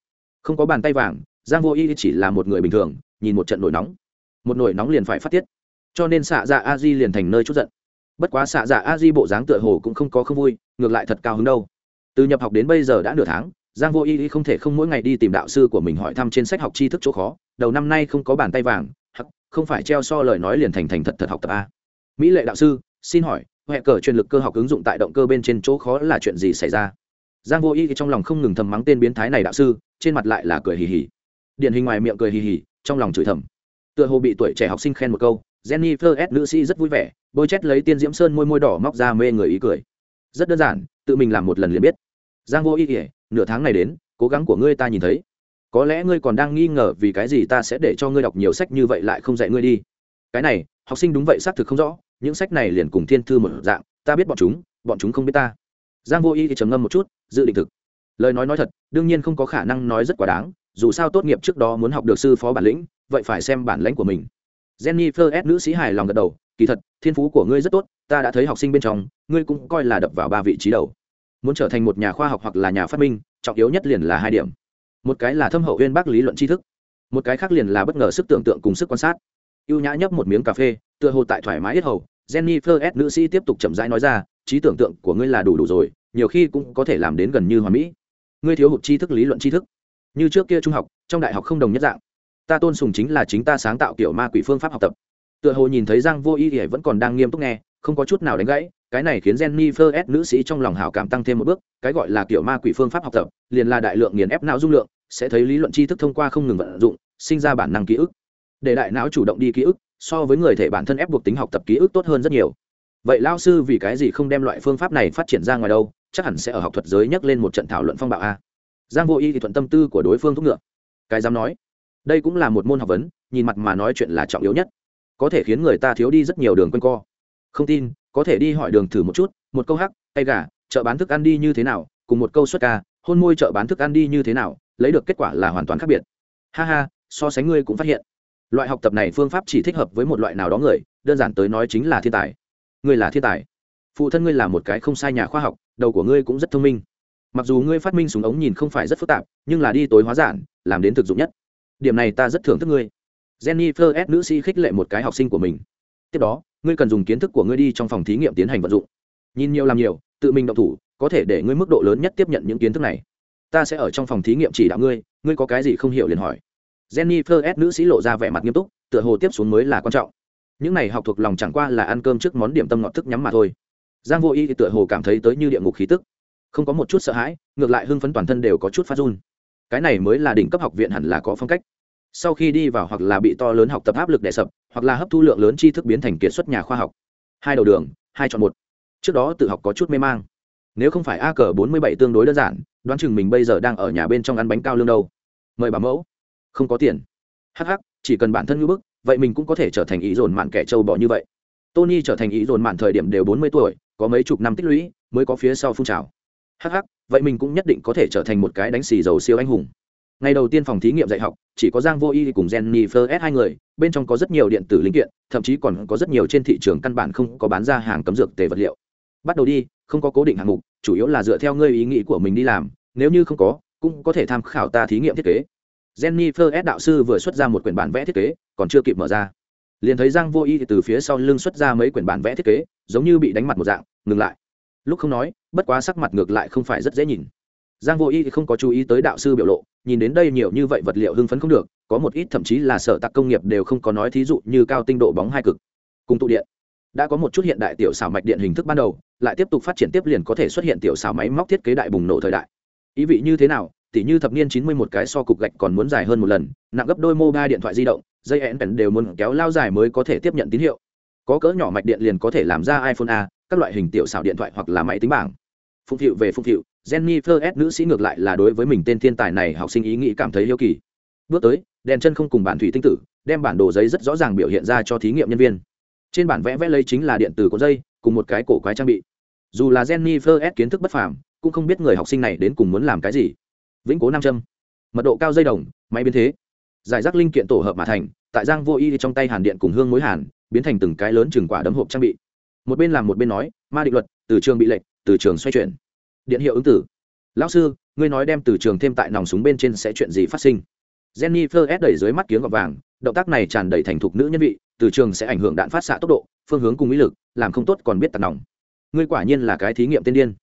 Không có bàn tay vàng, giang vô y chỉ là một người bình thường, nhìn một trận nổi nóng. Một nổi nóng liền phải phát tiết. Cho nên xạ dạ a di liền thành nơi chút giận. Bất quá xạ dạ a di bộ dáng tựa hồ cũng không có không vui, ngược lại thật cao hứng đâu. Từ nhập học đến bây giờ đã nửa tháng, giang vô y không thể không mỗi ngày đi tìm đạo sư của mình hỏi thăm trên sách học tri thức chỗ khó. Đầu năm nay không có bàn tay vàng không phải treo so lời nói liền thành thành thật thật học tập a. Mỹ lệ đạo sư, xin hỏi huệ cờ truyền lực cơ học ứng dụng tại động cơ bên trên chỗ khó là chuyện gì xảy ra? Giang vô y trong lòng không ngừng thầm mắng tên biến thái này đạo sư, trên mặt lại là cười hì hì. Điển hình ngoài miệng cười hì hì, trong lòng chửi thầm. Tựa hồ bị tuổi trẻ học sinh khen một câu, jennifer s. nữ sĩ rất vui vẻ, bôi chét lấy tiên diễm sơn môi môi đỏ móc ra mê người ý cười. Rất đơn giản, tự mình làm một lần liền biết. Giang vô y thì, nửa tháng này đến, cố gắng của ngươi ta nhìn thấy. Có lẽ ngươi còn đang nghi ngờ vì cái gì ta sẽ để cho ngươi đọc nhiều sách như vậy lại không dạy ngươi đi. Cái này, học sinh đúng vậy xác thực không rõ những sách này liền cùng thiên thư một dạng, ta biết bọn chúng bọn chúng không biết ta. Giang vô y thì trầm ngâm một chút, dự định thực. Lời nói nói thật, đương nhiên không có khả năng nói rất quá đáng, dù sao tốt nghiệp trước đó muốn học được sư phó bản lĩnh, vậy phải xem bản lãnh của mình. Jennifer s. nữ sĩ hài lòng gật đầu, kỳ thật, thiên phú của ngươi rất tốt, ta đã thấy học sinh bên trong, ngươi cũng coi là đập vào ba vị trí đầu. Muốn trở thành một nhà khoa học hoặc là nhà phát minh, trọng yếu nhất liền là hai điểm. Một cái là thâm hậu uyên bác lý luận tri thức, một cái khác liền là bất ngờ sức tưởng tượng cùng sức quan sát. Ưu nhã nhấp một miếng cà phê, tựa hồ tại thoải mái ít hầu jennifer s. nữ sĩ tiếp tục chậm rãi nói ra trí tưởng tượng của ngươi là đủ đủ rồi nhiều khi cũng có thể làm đến gần như hoàn mỹ. Ngươi thiếu hụt tri thức lý luận tri thức. Như trước kia trung học trong đại học không đồng nhất dạng. Ta tôn sùng chính là chính ta sáng tạo kiểu ma quỷ phương pháp học tập. Tựa hồ nhìn thấy giang vô ý thì vẫn còn đang nghiêm túc nghe không có chút nào đánh gãy cái này khiến Jennifer S. nữ sĩ trong lòng hảo cảm tăng thêm một bước, cái gọi là kiểu ma quỷ phương pháp học tập, liền là đại lượng nghiền ép não dung lượng, sẽ thấy lý luận tri thức thông qua không ngừng vận dụng, sinh ra bản năng ký ức. Để đại não chủ động đi ký ức, so với người thể bản thân ép buộc tính học tập ký ức tốt hơn rất nhiều. Vậy lao sư vì cái gì không đem loại phương pháp này phát triển ra ngoài đâu, chắc hẳn sẽ ở học thuật giới nhắc lên một trận thảo luận phong bạo a. Giang Vô Y thì thuận tâm tư của đối phương thúc ngựa. Cái dám nói, đây cũng là một môn học vấn, nhìn mặt mà nói chuyện là trọng yếu nhất, có thể khiến người ta thiếu đi rất nhiều đường quanh co. Không tin, có thể đi hỏi đường thử một chút một câu hắc tay gà chợ bán thức ăn đi như thế nào cùng một câu xuất ca hôn môi chợ bán thức ăn đi như thế nào lấy được kết quả là hoàn toàn khác biệt ha ha so sánh ngươi cũng phát hiện loại học tập này phương pháp chỉ thích hợp với một loại nào đó người, đơn giản tới nói chính là thiên tài. Ngươi là thiên tài. Phụ thân ngươi là một cái không sai nhà khoa học, đầu của ngươi cũng rất thông minh. Mặc dù ngươi phát minh súng ống nhìn không phải rất phức tạp, nhưng là đi tối hóa giản, làm đến thực dụng nhất. Điểm này ta rất thưởng thức ngươi. Jennifer s. nữ sĩ khích lệ một cái học sinh của mình. Tiếp đó, ngươi cần dùng kiến thức của ngươi đi trong phòng thí nghiệm tiến hành vận dụng. Nhìn nhiều làm nhiều, tự mình động thủ, có thể để ngươi mức độ lớn nhất tiếp nhận những kiến thức này. Ta sẽ ở trong phòng thí nghiệm chỉ đạo ngươi ngươi có cái gì không hiểu liền hỏi jennifer s nữ sĩ lộ ra vẻ mặt nghiêm túc, tựa hồ tiếp xuống mới là quan trọng. Những này học thuộc lòng chẳng qua là ăn cơm trước món điểm tâm ngọt thức nhắm mà thôi. Giang vô y thì tựa hồ cảm thấy tới như địa ngục khí tức. Không có một chút sợ hãi, ngược lại hưng phấn toàn thân đều có chút phát run. Cái này mới là đỉnh cấp học viện hẳn là có phong cách. Sau khi đi vào hoặc là bị to lớn học tập áp lực đè sập, hoặc là hấp thu lượng lớn tri thức biến thành kiệt xuất nhà khoa học. Hai đầu đường, hai chọn một. Trước đó tự học có chút mê mang. Nếu không phải a cỡ 47 tương đối đơn giản, đoán chừng mình bây giờ đang ở nhà bên trong ăn bánh cao lương đâu. Mời bà mẫu không có tiền. Hh chỉ cần bản thân ngưỡng bức, vậy mình cũng có thể trở thành ý dồn mạn kẻ trâu bỏ như vậy. Tony trở thành ý dồn mạn thời điểm đều bốn mươi tuổi, có mấy chục năm tích lũy, mới có phía sau phun trào. Hh vậy mình cũng nhất định có thể trở thành một cái đánh xì dầu siêu anh hùng. Ngày đầu tiên phòng thí nghiệm dạy học, chỉ có giang vô y cùng jennifer s hai người, bên trong có rất nhiều điện tử linh kiện, thậm chí còn có rất nhiều trên thị trường căn bản không có bán ra hàng cấm dược tề vật liệu. Bắt đầu đi, không có cố định hạng mục, chủ yếu là dựa theo ngươi ý nghĩ của mình đi làm, nếu như không có, cũng có thể tham khảo ta thí nghiệm thiết kế jennifer s. đạo sư vừa xuất ra một quyển bản vẽ thiết kế, còn chưa kịp mở ra. Liền thấy giang vô y từ phía sau lưng xuất ra mấy quyển bản vẽ thiết kế, giống như bị đánh mặt một dạng, ngừng lại. Lúc không nói, bất quá sắc mặt ngược lại không phải rất dễ nhìn. Giang vô y không có chú ý tới đạo sư biểu lộ, nhìn đến đây nhiều như vậy vật liệu hưng phấn không được, có một ít thậm chí là sở tạc công nghiệp đều không có nói thí dụ như cao tinh độ bóng hai cực. Cùng tụ điện, đã có một chút hiện đại tiểu xảo mạch điện hình thức ban đầu, lại tiếp tục phát triển tiếp liền có thể xuất hiện tiểu xảo máy móc thiết kế đại bùng nổ thời đại. Ý vị như thế nào tỉ như thập niên chín mươi một cái so cục gạch còn muốn dài hơn một lần, nặng gấp đôi mobile điện thoại di động, dây ẻn pèn đều muốn kéo lao dài mới có thể tiếp nhận tín hiệu. Có cỡ nhỏ mạch điện liền có thể làm ra iphone a, các loại hình tiểu xảo điện thoại hoặc là máy tính bảng. Phục vụ về phục vụ jennifer s nữ sĩ ngược lại là đối với mình tên thiên tài này học sinh ý nghĩ cảm thấy yêu kỳ. Bước tới, đèn chân không cùng bản thủy tinh tử, đem bản đồ giấy rất rõ ràng biểu hiện ra cho thí nghiệm nhân viên. Trên bản vẽ vẽ lấy chính là điện tử của dây, cùng một cái cổ quái trang bị. Dù là jennifer s kiến thức bất phàm, cũng không biết người học sinh này đến cùng muốn làm cái gì vĩnh cố nam châm. Mật độ cao dây đồng, máy biến thế. Giải rác linh kiện tổ hợp mà thành, tại giang vô y trong tay hàn điện cùng hương mối hàn, biến thành từng cái lớn chừng quả đấm hộp trang bị. Một bên làm một bên nói, ma định luật, từ trường bị lệnh từ trường xoay chuyển. Điện hiệu ứng tử. Lão sư, ngươi nói đem từ trường thêm tại nòng súng bên trên sẽ chuyện gì phát sinh? Jenny fleur đẩy dưới mắt kiếng gọt vàng, động tác này tràn đầy thành thục nữ nhân vị, từ trường sẽ ảnh hưởng đạn phát xạ tốc độ, phương hướng cùng ý lực, làm không tốt còn biết tạt nòng. Ngươi quả nhiên là cái thí nghiệm tiên điên.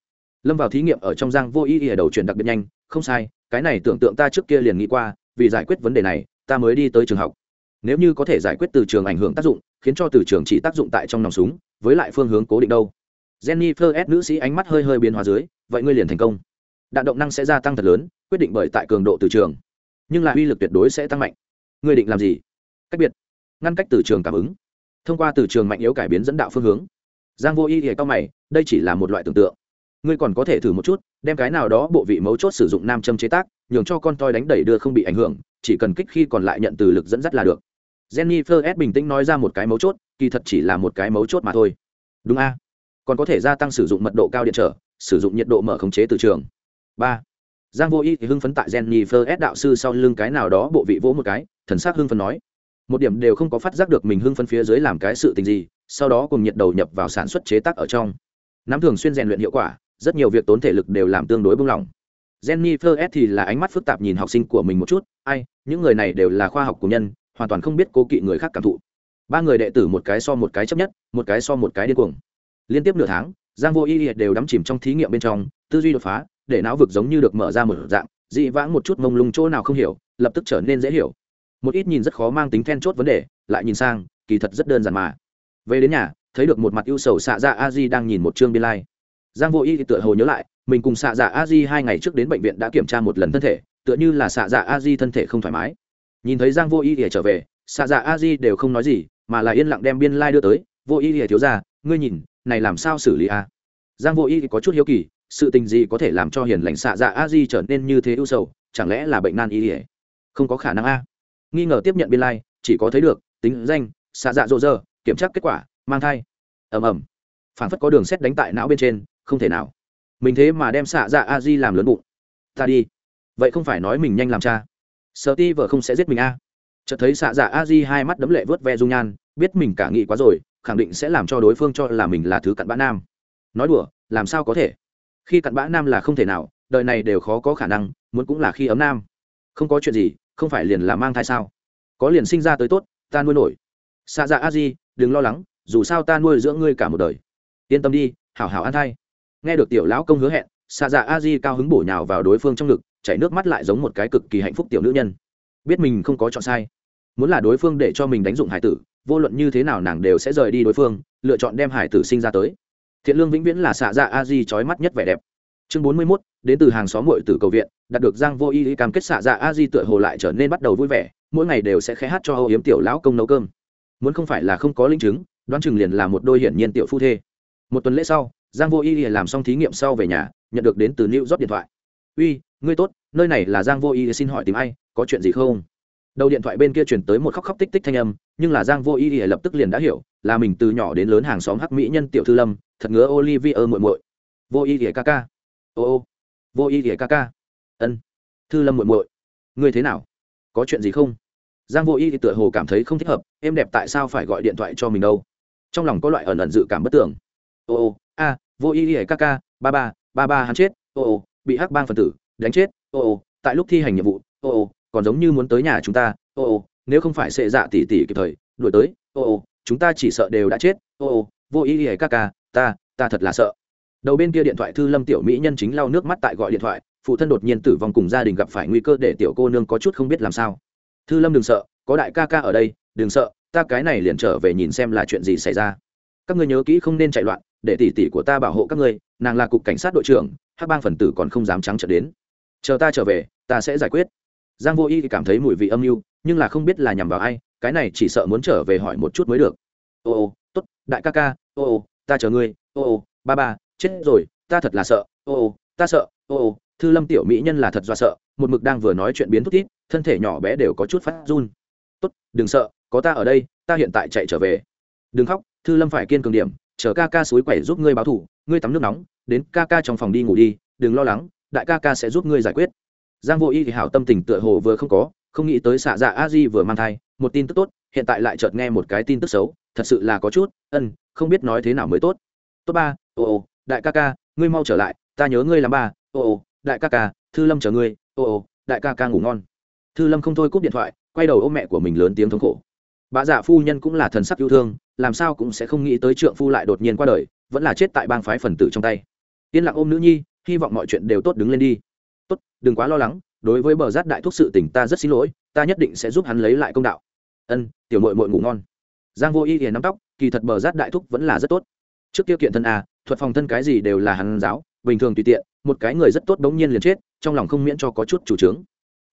Lâm vào thí nghiệm ở trong giang vô ý ở đầu chuyển đặc biệt nhanh không sai, cái này tưởng tượng ta trước kia liền nghĩ qua, vì giải quyết vấn đề này, ta mới đi tới trường học. Nếu như có thể giải quyết từ trường ảnh hưởng tác dụng, khiến cho từ trường chỉ tác dụng tại trong nòng súng, với lại phương hướng cố định đâu. Jenny fleur nữ sĩ ánh mắt hơi hơi biến hóa dưới, vậy ngươi liền thành công. Đạn động năng sẽ gia tăng thật lớn, quyết định bởi tại cường độ từ trường. Nhưng lại uy lực tuyệt đối sẽ tăng mạnh. Ngươi định làm gì? Cách biệt. Ngăn cách từ trường cảm ứng. Thông qua từ trường mạnh yếu cải biến dẫn đạo phương hướng. Giang vô y thì cao mày, đây chỉ là một loại tưởng tượng ngươi còn có thể thử một chút, đem cái nào đó bộ vị mấu chốt sử dụng nam châm chế tác, nhường cho con toi đánh đẩy đưa không bị ảnh hưởng, chỉ cần kích khi còn lại nhận từ lực dẫn dắt là được. Jennifer s. bình tĩnh nói ra một cái mấu chốt, kỳ thật chỉ là một cái mấu chốt mà thôi. Đúng a. Còn có thể gia tăng sử dụng mật độ cao điện trở, sử dụng nhiệt độ mở khống chế từ trường. Ba. Giang vô y thì hưng phấn tại jennifer s. đạo sư sau lưng cái nào đó bộ vị vỗ một cái, thần s á c hưng phấn nói. Một điểm đều không có phát giác được mình hưng phấn phía dưới làm cái sự tình gì, sau đó cùng nhiệt đầu nhập vào sản xuất chế tác ở trong. Nắm thường xuyên rèn luyện hiệu quả rất nhiều việc tốn thể lực đều làm tương đối bung lỏng. Jennifer s thì là ánh mắt phức tạp nhìn học sinh của mình một chút ai những người này đều là khoa học của nhân hoàn toàn không biết cố kỵ người khác cảm thụ. Ba người đệ tử một cái so một cái chấp nhất một cái so một cái điên cuồng. Liên tiếp nửa tháng giang vô y đều đắm chìm trong thí nghiệm bên trong tư duy đột phá để não vực giống như được mở ra một dạng dị vãng một chút mông lung chỗ nào không hiểu lập tức trở nên dễ hiểu. Một ít nhìn rất khó mang tính then chốt vấn đề lại nhìn sang kỳ thật rất đơn giản mà. Về đến nhà thấy được một mặt ưu sầu xạ ra, a di đang nhìn một chương biên lai、like giang vô y thì tựa hồ nhớ lại, mình cùng xạ dạ a di hai ngày trước đến bệnh viện đã kiểm tra một lần thân thể, tựa như là xạ dạ a di thân thể không thoải mái. Nhìn thấy giang vô y thì trở về xạ dạ a di đều không nói gì, mà là yên lặng đem biên lai đưa tới. Vô y thì thiếu ra, ngươi nhìn, này làm sao xử lý a? Giang vô y thì có chút hiếu kỳ, sự tình gì có thể làm cho hiền lành xạ dạ a di trở nên như thế ưu sầu? Chẳng lẽ là bệnh nan y ỉa không có khả năng a. Nghi ngờ tiếp nhận biên lai, chỉ có thấy được, tính danh xạ dạ rộ dơ, kiểm tra kết quả, mang thai. Ầm ầm. Phản phất có đường xét đánh tại não bên trên không thể nào. Mình thế mà đem xạ dạ a di làm lớn bụng. Ta đi. Vậy không phải nói mình nhanh làm cha. Sợ ti vợ không sẽ giết mình a. Chợt thấy xạ dạ a di hai mắt đấm lệ vớt ve dung nhan, biết mình cả nghị quá rồi, khẳng định sẽ làm cho đối phương cho là mình là thứ cặn bã nam. Nói đùa, làm sao có thể? Khi cặn bã nam là không thể nào, đời này đều khó có khả năng, muốn cũng là khi ấm nam. Không có chuyện gì, không phải liền là mang thai sao? Có liền sinh ra tới tốt, ta nuôi nổi. Xạ dạ a di, đừng lo lắng, dù sao ta nuôi dưỡng ngươi cả một đời. Yên tâm đi, hảo hảo ăn thai nghe được tiểu lão công hứa hẹn xạ dạ a di cao hứng bổ nhào vào đối phương trong ngực, chảy nước mắt lại giống một cái cực kỳ hạnh phúc tiểu nữ nhân. Biết mình không có chọn sai. Muốn là đối phương để cho mình đánh dụng hải tử, vô luận như thế nào nàng đều sẽ rời đi đối phương, lựa chọn đem hải tử sinh ra tới. Thiện lương vĩnh viễn là xạ dạ a di trói mắt nhất vẻ đẹp. Chương bốn mươi mốt, đến từ hàng xóm mội tử cầu viện, đạt được giang vô y cam kết xạ dạ a di tựa hồ lại trở nên bắt đầu vui vẻ, mỗi ngày đều sẽ khé hát cho âu yếm tiểu lão công nấu cơm. Muốn không phải là không có linh chứng, đoán chừng liền là một đôi hiển nhiên tiểu phu thê. Một tuần lễ sau giang vô y làm xong thí nghiệm sau về nhà, nhận được đến từ new york điện thoại. Uy, ngươi tốt, nơi này là giang vô y xin hỏi tìm ai, có chuyện gì không? Đầu điện thoại bên kia truyền tới một khóc khóc tích tích thanh âm, nhưng là giang vô y lập tức liền đã hiểu, là mình từ nhỏ đến lớn hàng xóm hắc mỹ nhân tiểu thư lâm, thật ngứa olivier muội muội. Vô y ca ca. Ô ô. Vô y ca ca. Ân. Thư lâm muội muội, ngươi thế nào? Có chuyện gì không? Giang vô y thì tựa hồ cảm thấy không thích hợp, em đẹp tại sao phải gọi điện thoại cho mình đâu? Trong lòng có loại ẩn ẩn dự cảm bất tưởng ô ô a, vô y y kk ba ba ba ba hắn chết, ô ô, bị hắc bang phần tử đánh chết, ô ô, tại lúc thi hành nhiệm vụ, ô ô, còn giống như muốn tới nhà chúng ta, ô ô, nếu không phải sệ dạ tỉ tỉ kịp thời, đuổi tới, ô ô, chúng ta chỉ sợ đều đã chết, ô ô, vô y y ca ca, ta ta thật là sợ. Đầu bên kia điện thoại thư lâm tiểu mỹ nhân chính lau nước mắt tại gọi điện thoại, phụ thân đột nhiên tử vong cùng gia đình gặp phải nguy cơ để tiểu cô nương có chút không biết làm sao. Thư lâm đừng sợ, có đại ca ca ở đây, đừng sợ, ta cái này liền trở về nhìn xem là chuyện gì xảy ra. Các ngươi nhớ kỹ không nên chạy loạn để tỷ tỷ của ta bảo hộ các ngươi, nàng là cục cảnh sát đội trưởng, hắc bang phần tử còn không dám trắng trở đến. Chờ ta trở về, ta sẽ giải quyết. Giang vô y cảm thấy mùi vị âm mưu, nhưng là không biết là nhằm vào ai, cái này chỉ sợ muốn trở về hỏi một chút mới được. Ô ô, tốt, đại ca ca, ô ô, ta chờ ngươi, ô ô, ba ba, chết rồi, ta thật là sợ, ô ô, ta sợ, ô ô, thư lâm tiểu mỹ nhân là thật do sợ, một mực đang vừa nói chuyện biến thút thít, thân thể nhỏ bé đều có chút phát run. Tốt, đừng sợ, có ta ở đây, ta hiện tại chạy trở về. Đừng khóc, thư lâm phải kiên cường điểm chờ ca ca suối quẩy giúp ngươi báo thủ ngươi tắm nước nóng, đến ca ca trong phòng đi ngủ đi, đừng lo lắng, đại ca ca sẽ giúp ngươi giải quyết. Giang vô y thì hảo tâm tình tựa hồ vừa không có, không nghĩ tới xạ dạ a di vừa mang thai, một tin tức tốt, hiện tại lại chợt nghe một cái tin tức xấu, thật sự là có chút, ân, không biết nói thế nào mới tốt. Tốt ba, ô ô, đại ca ca, ngươi mau trở lại, ta nhớ ngươi làm ba, ô ô, đại ca ca, thư lâm chờ ngươi, ô ô, đại ca ca ngủ ngon. Thư lâm không thôi cúp điện thoại, quay đầu ôm mẹ của mình lớn tiếng thống khổ bà giả dạ phu nhân cũng là thần sắc yêu thương làm sao cũng sẽ không nghĩ tới trượng phu lại đột nhiên qua đời vẫn là chết tại bang phái phần tử trong tay. Yên lặng ôm nữ nhi hy vọng mọi chuyện đều tốt đứng lên đi. Tốt đừng quá lo lắng đối với bờ rát đại thúc sự tình ta rất xin lỗi ta nhất định sẽ giúp hắn lấy lại công đạo. Ân tiểu mội mội ngủ ngon. Giang vô y hiền nắm tóc kỳ thật bờ rát đại thúc vẫn là rất tốt. Trước tiêu kiện thân à, thuật phòng thân cái gì đều là hắn giáo bình thường tùy tiện một cái người rất tốt bỗng nhiên liền chết trong lòng không miễn cho có chút chủ trướng.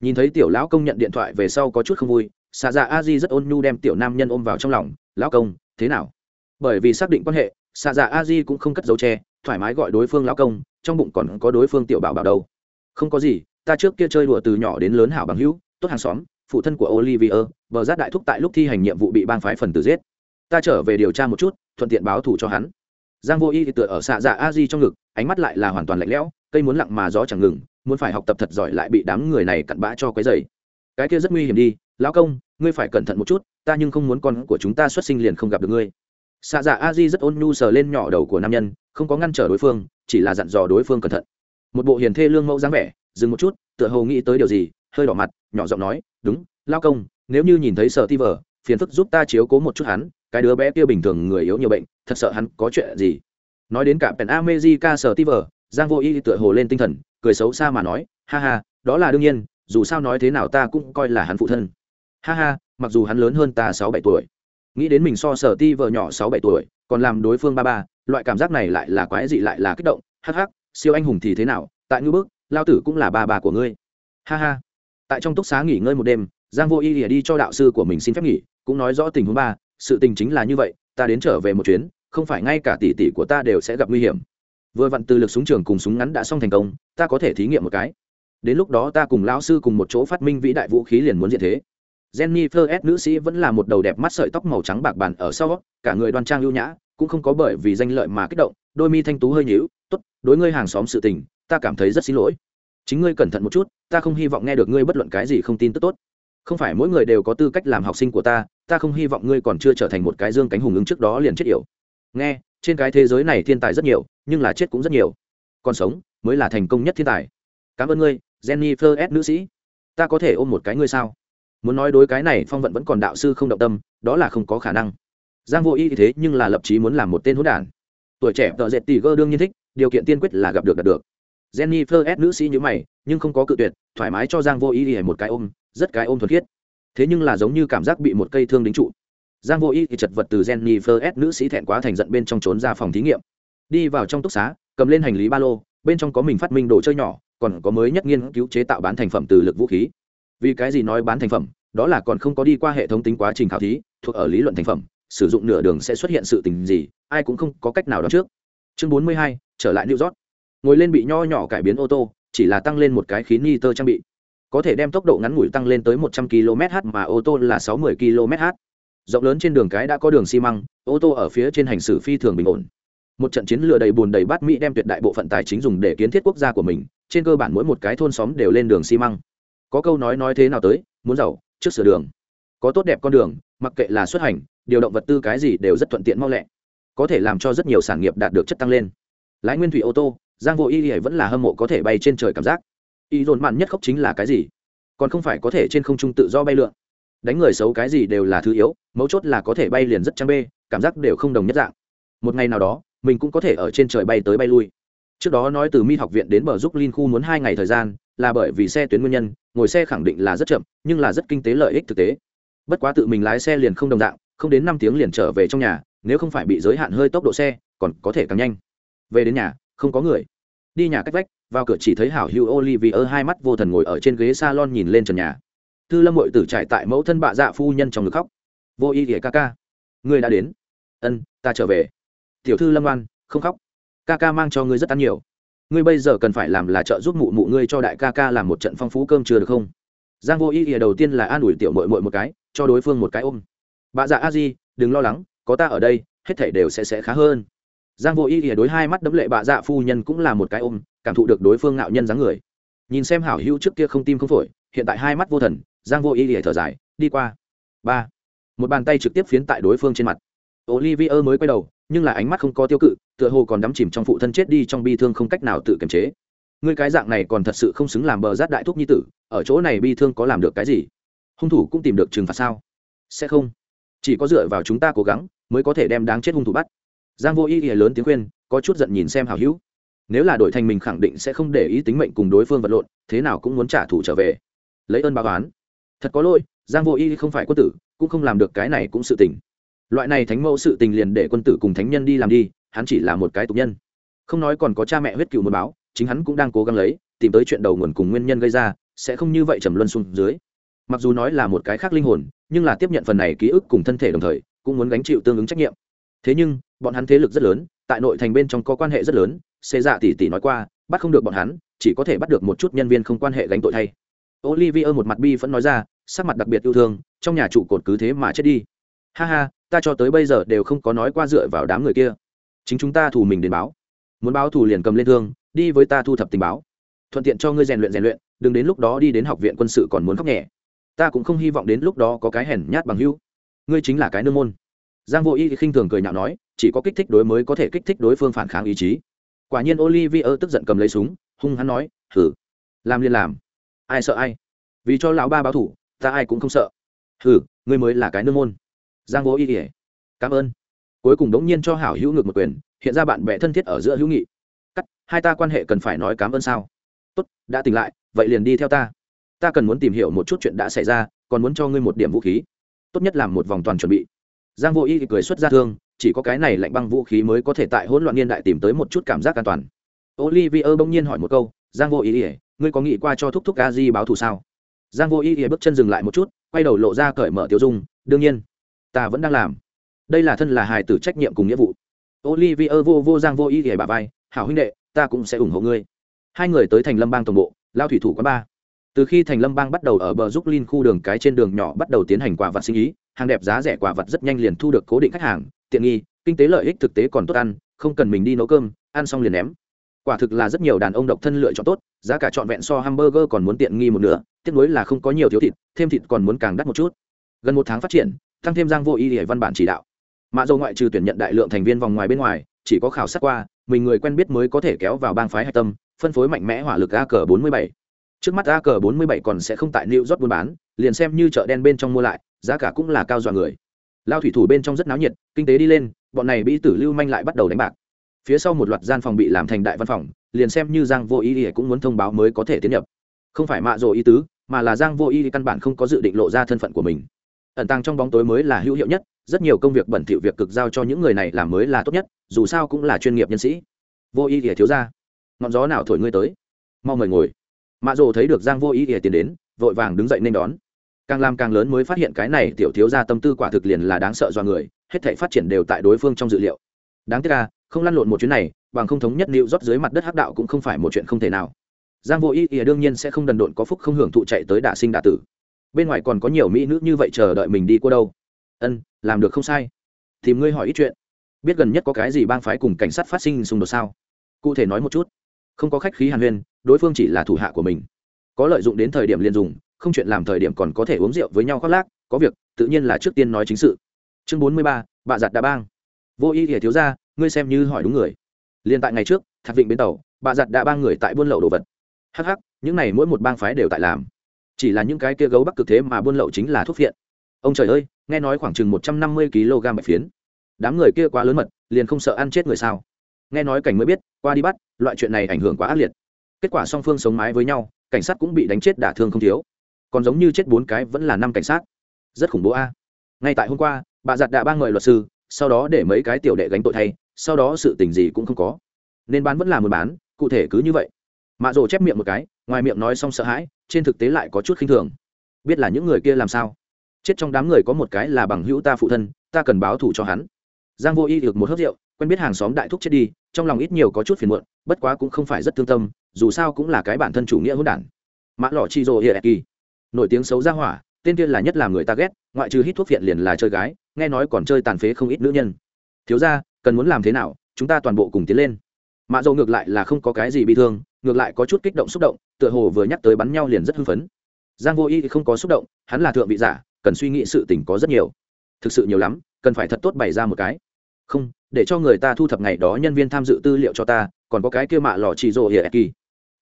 Nhìn thấy tiểu lão công nhận điện thoại về sau có chút không vui xạ dạ a di rất ôn nhu đem tiểu nam nhân ôm vào trong lòng, lão công, thế nào? Bởi vì xác định quan hệ, xạ dạ a di cũng không cất dấu tre thoải mái gọi đối phương lão công trong bụng còn có đối phương tiểu bảo bảo đâu. Không có gì, ta trước kia chơi đùa từ nhỏ đến lớn hảo bằng hữu, tốt hàng xóm, phụ thân của olivier, bờ giác đại thúc tại lúc thi hành nhiệm vụ bị bang phái phần tử giết. Ta trở về điều tra một chút, thuận tiện báo thù cho hắn. Giang vô y thì tựa ở xạ dạ a di trong ngực, ánh mắt lại là hoàn toàn lạnh lẽo, cây muốn lặng mà gió chẳng ngừng, muốn phải học tập thật giỏi lại bị đám người này cặn bã cho quấy dày cái kia rất nguy hiểm đi lão công, ngươi phải cẩn thận một chút, ta nhưng không muốn con của chúng ta xuất sinh liền không gặp được ngươi. Xạ dạ a di rất ôn nhu sờ lên nhỏ đầu của nam nhân, không có ngăn trở đối phương, chỉ là dặn dò đối phương cẩn thận. Một bộ hiền thê lương mẫu dáng vẻ, dừng một chút, tựa hồ nghĩ tới điều gì, hơi đỏ mặt, nhỏ giọng nói, đúng lao công, nếu như nhìn thấy sở ti vờ, phiền phức giúp ta chiếu cố một chút hắn, cái đứa bé kia bình thường người yếu nhiều bệnh, thật sợ hắn có chuyện gì. Nói đến cả pèn amejica sở ti vờ, giang vô y tựa hồ lên tinh thần, cười xấu xa mà nói, ha ha, đó là đương nhiên, dù sao nói thế nào ta cũng coi là hắn phụ thân ha ha, mặc dù hắn lớn hơn ta sáu bảy tuổi. Nghĩ đến mình so sở ti vợ nhỏ sáu bảy tuổi, còn làm đối phương ba ba, loại cảm giác này lại là quái dị lại là kích động. Hắc hắc, siêu anh hùng thì thế nào? Tại ngư bức, lao tử cũng là ba bà của ngươi. Ha ha. Tại trong túc xá nghỉ ngơi một đêm, giang vô y lìa đi cho đạo sư của mình xin phép nghỉ, cũng nói rõ tình huống ba, sự tình chính là như vậy, ta đến trở về một chuyến, không phải ngay cả tỷ tỷ của ta đều sẽ gặp nguy hiểm. Vừa vặn từ lực súng trường cùng súng ngắn đã xong thành công, ta có thể thí nghiệm một cái. Đến lúc đó ta cùng lão sư cùng một chỗ phát minh vĩ đại vũ khí liền muốn diện thế jennifer s nữ sĩ vẫn là một đầu đẹp mắt sợi tóc màu trắng bạc bàn ở sau, cả người đoan trang ưu nhã, cũng không có bởi vì danh lợi mà kích động, đôi mi thanh tú hơi nhíu, tốt, đối ngươi hàng xóm sự tình, ta cảm thấy rất xin lỗi. Chính ngươi cẩn thận một chút, ta không hy vọng nghe được ngươi bất luận cái gì không tin tức tốt. Không phải mỗi người đều có tư cách làm học sinh của ta ta không hy vọng ngươi còn chưa trở thành một cái dương cánh hùng ứng trước đó liền chết yểu. Nghe, trên cái thế giới này thiên tài rất nhiều, nhưng là chết cũng rất nhiều. Còn sống, mới là thành công nhất thiên tài. Cảm ơn ngươi, jennifer s nữ sĩ. Ta có thể ôm một cái ngươi sao? Muốn nói đối cái này phong vận vẫn còn đạo sư không động tâm, đó là không có khả năng. Giang vô y thế nhưng là lập chí muốn làm một tên hỗn đản. Tuổi trẻ tợ dệt tỷ gơ đương nhiên thích, điều kiện tiên quyết là gặp được đạt được. Jennifer s nữ sĩ như mày, nhưng không có cự tuyệt, thoải mái cho giang vô y một cái ôm, rất cái ôm thuần khiết. Thế nhưng là giống như cảm giác bị một cây thương đính trụ. Giang vô y thì chật vật từ jennifer s nữ sĩ thẹn quá thành giận bên trong trốn ra phòng thí nghiệm. Đi vào trong túc xá, cầm lên hành lý ba lô, bên trong có mình phát minh đồ chơi nhỏ, còn có mới nhất nghiên cứu chế tạo bán thành phẩm từ lực vũ khí vì cái gì nói bán thành phẩm, đó là còn không có đi qua hệ thống tính quá trình khảo thí, thuộc ở lý luận thành phẩm, sử dụng nửa đường sẽ xuất hiện sự tình gì, ai cũng không có cách nào đó trước. Chương bốn mươi hai, trở lại new york. Ngồi lên bị nho nhỏ cải biến ô tô, chỉ là tăng lên một cái khí ni tơ trang bị. Có thể đem tốc độ ngắn ngủi tăng lên tới một trăm km/h mà ô tô là sáu mươi km/h rộng lớn trên đường cái đã có đường xi măng, ô tô ở phía trên hành xử phi thường bình ổn. Một trận chiến lừa đầy bùn đầy bát mỹ đem tuyệt đại bộ phận tài chính dùng để kiến thiết quốc gia của mình, trên cơ bản mỗi một cái thôn xóm đều lên đường xi măng có câu nói nói thế nào tới, muốn giàu, trước sửa đường. Có tốt đẹp con đường, mặc kệ là xuất hành, điều động vật tư cái gì đều rất thuận tiện mau lẹ. Có thể làm cho rất nhiều sản nghiệp đạt được chất tăng lên. Lái nguyên thủy ô tô, giang vô y vẫn là hâm mộ có thể bay trên trời cảm giác. Y dồn mạn nhất khóc chính là cái gì? Còn không phải có thể trên không trung tự do bay lượn. Đánh người xấu cái gì đều là thứ yếu, mấu chốt là có thể bay liền rất trăng bê, cảm giác đều không đồng nhất dạng. Một ngày nào đó, mình cũng có thể ở trên trời bay tới bay lui. Trước đó nói từ mi học viện đến bờ giúp linh khu muốn hai ngày thời gian là bởi vì xe tuyến nguyên nhân, ngồi xe khẳng định là rất chậm, nhưng là rất kinh tế lợi ích thực tế. Bất quá tự mình lái xe liền không đồng dạng, không đến năm tiếng liền trở về trong nhà, nếu không phải bị giới hạn hơi tốc độ xe, còn có thể càng nhanh. Về đến nhà, không có người. Đi nhà cách vách, vào cửa chỉ thấy hảo hữu olivier hai mắt vô thần ngồi ở trên ghế salon nhìn lên trần nhà. Thư lâm hội tử trải tại mẫu thân bạ dạ phu nhân trong ngực khóc. Vô y kể ca ca. Người đã đến. Ân, ta trở về. Tiểu thư lâm oan, không khóc. Ca ca mang cho ngươi rất ăn nhiều ngươi bây giờ cần phải làm là trợ giúp mụ mụ ngươi cho đại ca ca làm một trận phong phú cơm chưa được không? Giang vô y ỉa đầu tiên là an ủi tiểu mội mội một cái, cho đối phương một cái ôm. Bà dạ a di, đừng lo lắng, có ta ở đây, hết thảy đều sẽ sẽ khá hơn. Giang vô y ỉa đối hai mắt đấm lệ bà dạ phu nhân cũng là một cái ôm, cảm thụ được đối phương ngạo nhân dáng người. Nhìn xem hảo hữu trước kia không tim không phổi, hiện tại hai mắt vô thần, giang vô y ỉa thở dài, đi qua. Ba. Một bàn tay trực tiếp phiến tại đối phương trên mặt olivier mới quay đầu, nhưng là ánh mắt không có tiêu cự, tựa hồ còn đắm chìm trong phụ thân chết đi trong bi thương không cách nào tự kiềm chế. Ngươi cái dạng này còn thật sự không xứng làm bờ rát đại thúc nhi tử, ở chỗ này bi thương có làm được cái gì? Hung thủ cũng tìm được trừng phạt sao? Sẽ không. Chỉ có dựa vào chúng ta cố gắng, mới có thể đem đáng chết hung thủ bắt. Giang vô y lớn tiếng khuyên, có chút giận nhìn xem hào hữu. Nếu là đổi thành mình khẳng định sẽ không để ý tính mệnh cùng đối phương vật lộn, thế nào cũng muốn trả thù trở về. Lấy ơn báo oán. Thật có lỗi, giang vô Ý không phải quân tử, cũng không làm được cái này cũng sự tình loại này thánh mẫu sự tình liền để quân tử cùng thánh nhân đi làm đi, hắn chỉ là một cái tục nhân. Không nói còn có cha mẹ huyết cựu một báo, chính hắn cũng đang cố gắng lấy, tìm tới chuyện đầu nguồn cùng nguyên nhân gây ra, sẽ không như vậy trầm luân xuống dưới. Mặc dù nói là một cái khác linh hồn, nhưng là tiếp nhận phần này ký ức cùng thân thể đồng thời, cũng muốn gánh chịu tương ứng trách nhiệm. Thế nhưng, bọn hắn thế lực rất lớn, tại nội thành bên trong có quan hệ rất lớn, xê dạ tỷ tỷ nói qua, bắt không được bọn hắn, chỉ có thể bắt được một chút nhân viên không quan hệ gánh tội thay. Olivier một mặt bi vẫn nói ra, sắc mặt đặc biệt yêu thương, trong nhà trụ cột cứ thế mà chết đi. Ha ha ta cho tới bây giờ đều không có nói qua dựa vào đám người kia. Chính chúng ta thủ mình đến báo. Muốn báo thù liền cầm lên thương đi với ta thu thập tình báo. Thuận tiện cho ngươi rèn luyện rèn luyện đừng đến lúc đó đi đến học viện quân sự còn muốn khóc nhẹ. Ta cũng không hy vọng đến lúc đó có cái hèn nhát bằng hưu ngươi chính là cái nương môn. Giang vô y khinh thường cười nhạo nói chỉ có kích thích đối mới có thể kích thích đối phương phản kháng ý chí. Quả nhiên olivier tức giận cầm lấy súng hung hắn nói thử làm liền làm. Ai sợ ai? Vì cho lão ba báo thủ ta ai cũng không sợ. Thử, ngươi mới là cái nương môn giang vô y ỉa cảm ơn. Cuối cùng đống nhiên cho hảo hữu ngược một quyền, hiện ra bạn bè thân thiết ở giữa hữu nghị. Cắt, hai ta quan hệ cần phải nói cảm ơn sao? Tốt, đã tỉnh lại, vậy liền đi theo ta. Ta cần muốn tìm hiểu một chút chuyện đã xảy ra, còn muốn cho ngươi một điểm vũ khí. Tốt nhất làm một vòng toàn chuẩn bị. Giang vô y cười xuất ra thương, chỉ có cái này lạnh băng vũ khí mới có thể tại hỗn loạn niên đại tìm tới một chút cảm giác an toàn. Olivier bỗng nhiên hỏi một câu, giang vô y ngươi có nghĩ qua cho thúc thúc a di báo thù sao? Giang vô y bước chân dừng lại một chút, quay đầu lộ ra cởi mở tiêu dung, đương nhiên ta vẫn đang làm. Đây là thân là hài tử trách nhiệm cùng nghĩa vụ. Olivier vô vô giang vô ý ghề bà vai, hảo huynh đệ, ta cũng sẽ ủng hộ ngươi. Hai người tới thành lâm bang tổng bộ, lao thủy thủ quán ba. Từ khi thành lâm bang bắt đầu ở bờ giúp linh khu đường cái trên đường nhỏ bắt đầu tiến hành quả vật sinh ý, hàng đẹp giá rẻ quả vật rất nhanh liền thu được cố định khách hàng, tiện nghi, kinh tế lợi ích thực tế còn tốt ăn, không cần mình đi nấu cơm, ăn xong liền ném. Quả thực là rất nhiều đàn ông độc thân lựa chọn tốt, giá cả trọn vẹn so hamburger còn muốn tiện nghi một nửa, tiếc nuối là không có nhiều thiếu thịt, thêm thịt còn muốn càng đắt một chút. Gần một tháng phát triển tăng thêm giang vô ý để văn bản chỉ đạo. Mạ dầu ngoại trừ tuyển nhận đại lượng thành viên vòng ngoài bên ngoài, chỉ có khảo sát qua, mình người quen biết mới có thể kéo vào bang phái hạch tâm, phân phối mạnh mẽ hỏa lực a cờ bốn mươi bảy. Trước mắt a cờ bốn mươi bảy còn sẽ không tại new york buôn bán, liền xem như chợ đen bên trong mua lại, giá cả cũng là cao dọa người. Lao thủy thủ bên trong rất náo nhiệt, kinh tế đi lên, bọn này bị tử lưu manh lại bắt đầu đánh bạc. Phía sau một loạt gian phòng bị làm thành đại văn phòng, liền xem như giang vô ý ỉa cũng muốn thông báo mới có thể tiến nhập. Không phải mạ rồ ý tứ, mà là giang vô ý căn bản không có dự định lộ ra thân phận của mình ẩn tàng trong bóng tối mới là hữu hiệu nhất, rất nhiều công việc bẩn thỉu việc cực giao cho những người này làm mới là tốt nhất, dù sao cũng là chuyên nghiệp nhân sĩ. Vô ý ỉa thiếu ra ngọn gió nào thổi ngươi tới? Mau mời ngồi. Mạ rồ thấy được giang vô ý ỉa tiến đến, vội vàng đứng dậy nên đón. Càng làm càng lớn mới phát hiện cái này tiểu thiếu ra tâm tư quả thực liền là đáng sợ do người, hết thể phát triển đều tại đối phương trong dự liệu. Đáng tiếc là không lăn lộn một chuyến này, bằng không thống nhất liệu rót dưới mặt đất hắc đạo cũng không phải một chuyện không thể nào. Giang vô ý ỉa đương nhiên sẽ không đần độn có phúc không hưởng thụ chạy tới đả sinh đả tử bên ngoài còn có nhiều mỹ nữ như vậy chờ đợi mình đi qua đâu. Ân, làm được không sai. Thì ngươi hỏi ít chuyện. Biết gần nhất có cái gì bang phái cùng cảnh sát phát sinh xung đột sao? Cụ thể nói một chút. Không có khách khí hàn huyên, đối phương chỉ là thủ hạ của mình. Có lợi dụng đến thời điểm liền dùng, không chuyện làm thời điểm còn có thể uống rượu với nhau khoác lác, có việc, tự nhiên là trước tiên nói chính sự. Chương bốn mươi ba, bạ giặt đà bang. Vô ý ỉa thiếu ra ngươi xem như hỏi đúng người. Liền tại ngày trước, thạc vịnh bến tàu, bạ giặt đã bang người tại buôn lậu đồ vật. Hh những này mỗi một bang phái đều tại làm chỉ là những cái kia gấu bắc cực thế mà buôn lậu chính là thuốc phiện. Ông trời ơi, nghe nói khoảng chừng một trăm năm mươi kg bạch phiến. Đám người kia quá lớn mật, liền không sợ ăn chết người sao? Nghe nói cảnh mới biết, qua đi bắt, loại chuyện này ảnh hưởng quá ác liệt. Kết quả song phương sống mái với nhau, cảnh sát cũng bị đánh chết đả thương không thiếu. Còn giống như chết bốn cái vẫn là năm cảnh sát. Rất khủng bố a. Ngay tại hôm qua, bà giặt đã ba người luật sư, sau đó để mấy cái tiểu đệ gánh tội thay, sau đó sự tình gì cũng không có. Nên bán vẫn là muốn bán, cụ thể cứ như vậy mạ rồ chép miệng một cái, ngoài miệng nói xong sợ hãi, trên thực tế lại có chút khinh thường. Biết là những người kia làm sao? Chết trong đám người có một cái là bằng hữu ta phụ thân, ta cần báo thù cho hắn. Giang vô y được một hớp rượu, quen biết hàng xóm đại thúc chết đi, trong lòng ít nhiều có chút phiền muộn, bất quá cũng không phải rất thương tâm, dù sao cũng là cái bản thân chủ nghĩa hỗn đản. Mã lọ chi rồ hiệa kỳ. Nổi tiếng xấu ra hỏa, tên kia là nhất làm người ta ghét, ngoại trừ hít thuốc viện liền là chơi gái, nghe nói còn chơi tàn phế không ít nữ nhân. Thiếu ra cần muốn làm thế nào, chúng ta toàn bộ cùng tiến lên. Mạ dầu ngược lại là không có cái gì bị thương ngược lại có chút kích động xúc động, tựa hồ vừa nhắc tới bắn nhau liền rất hưng phấn. Giang vô y thì không có xúc động, hắn là thượng vị giả, cần suy nghĩ sự tình có rất nhiều. Thực sự nhiều lắm, cần phải thật tốt bày ra một cái. Không, để cho người ta thu thập ngày đó nhân viên tham dự tư liệu cho ta, còn có cái kia mạ lò chỉ rồ hiệa kỳ.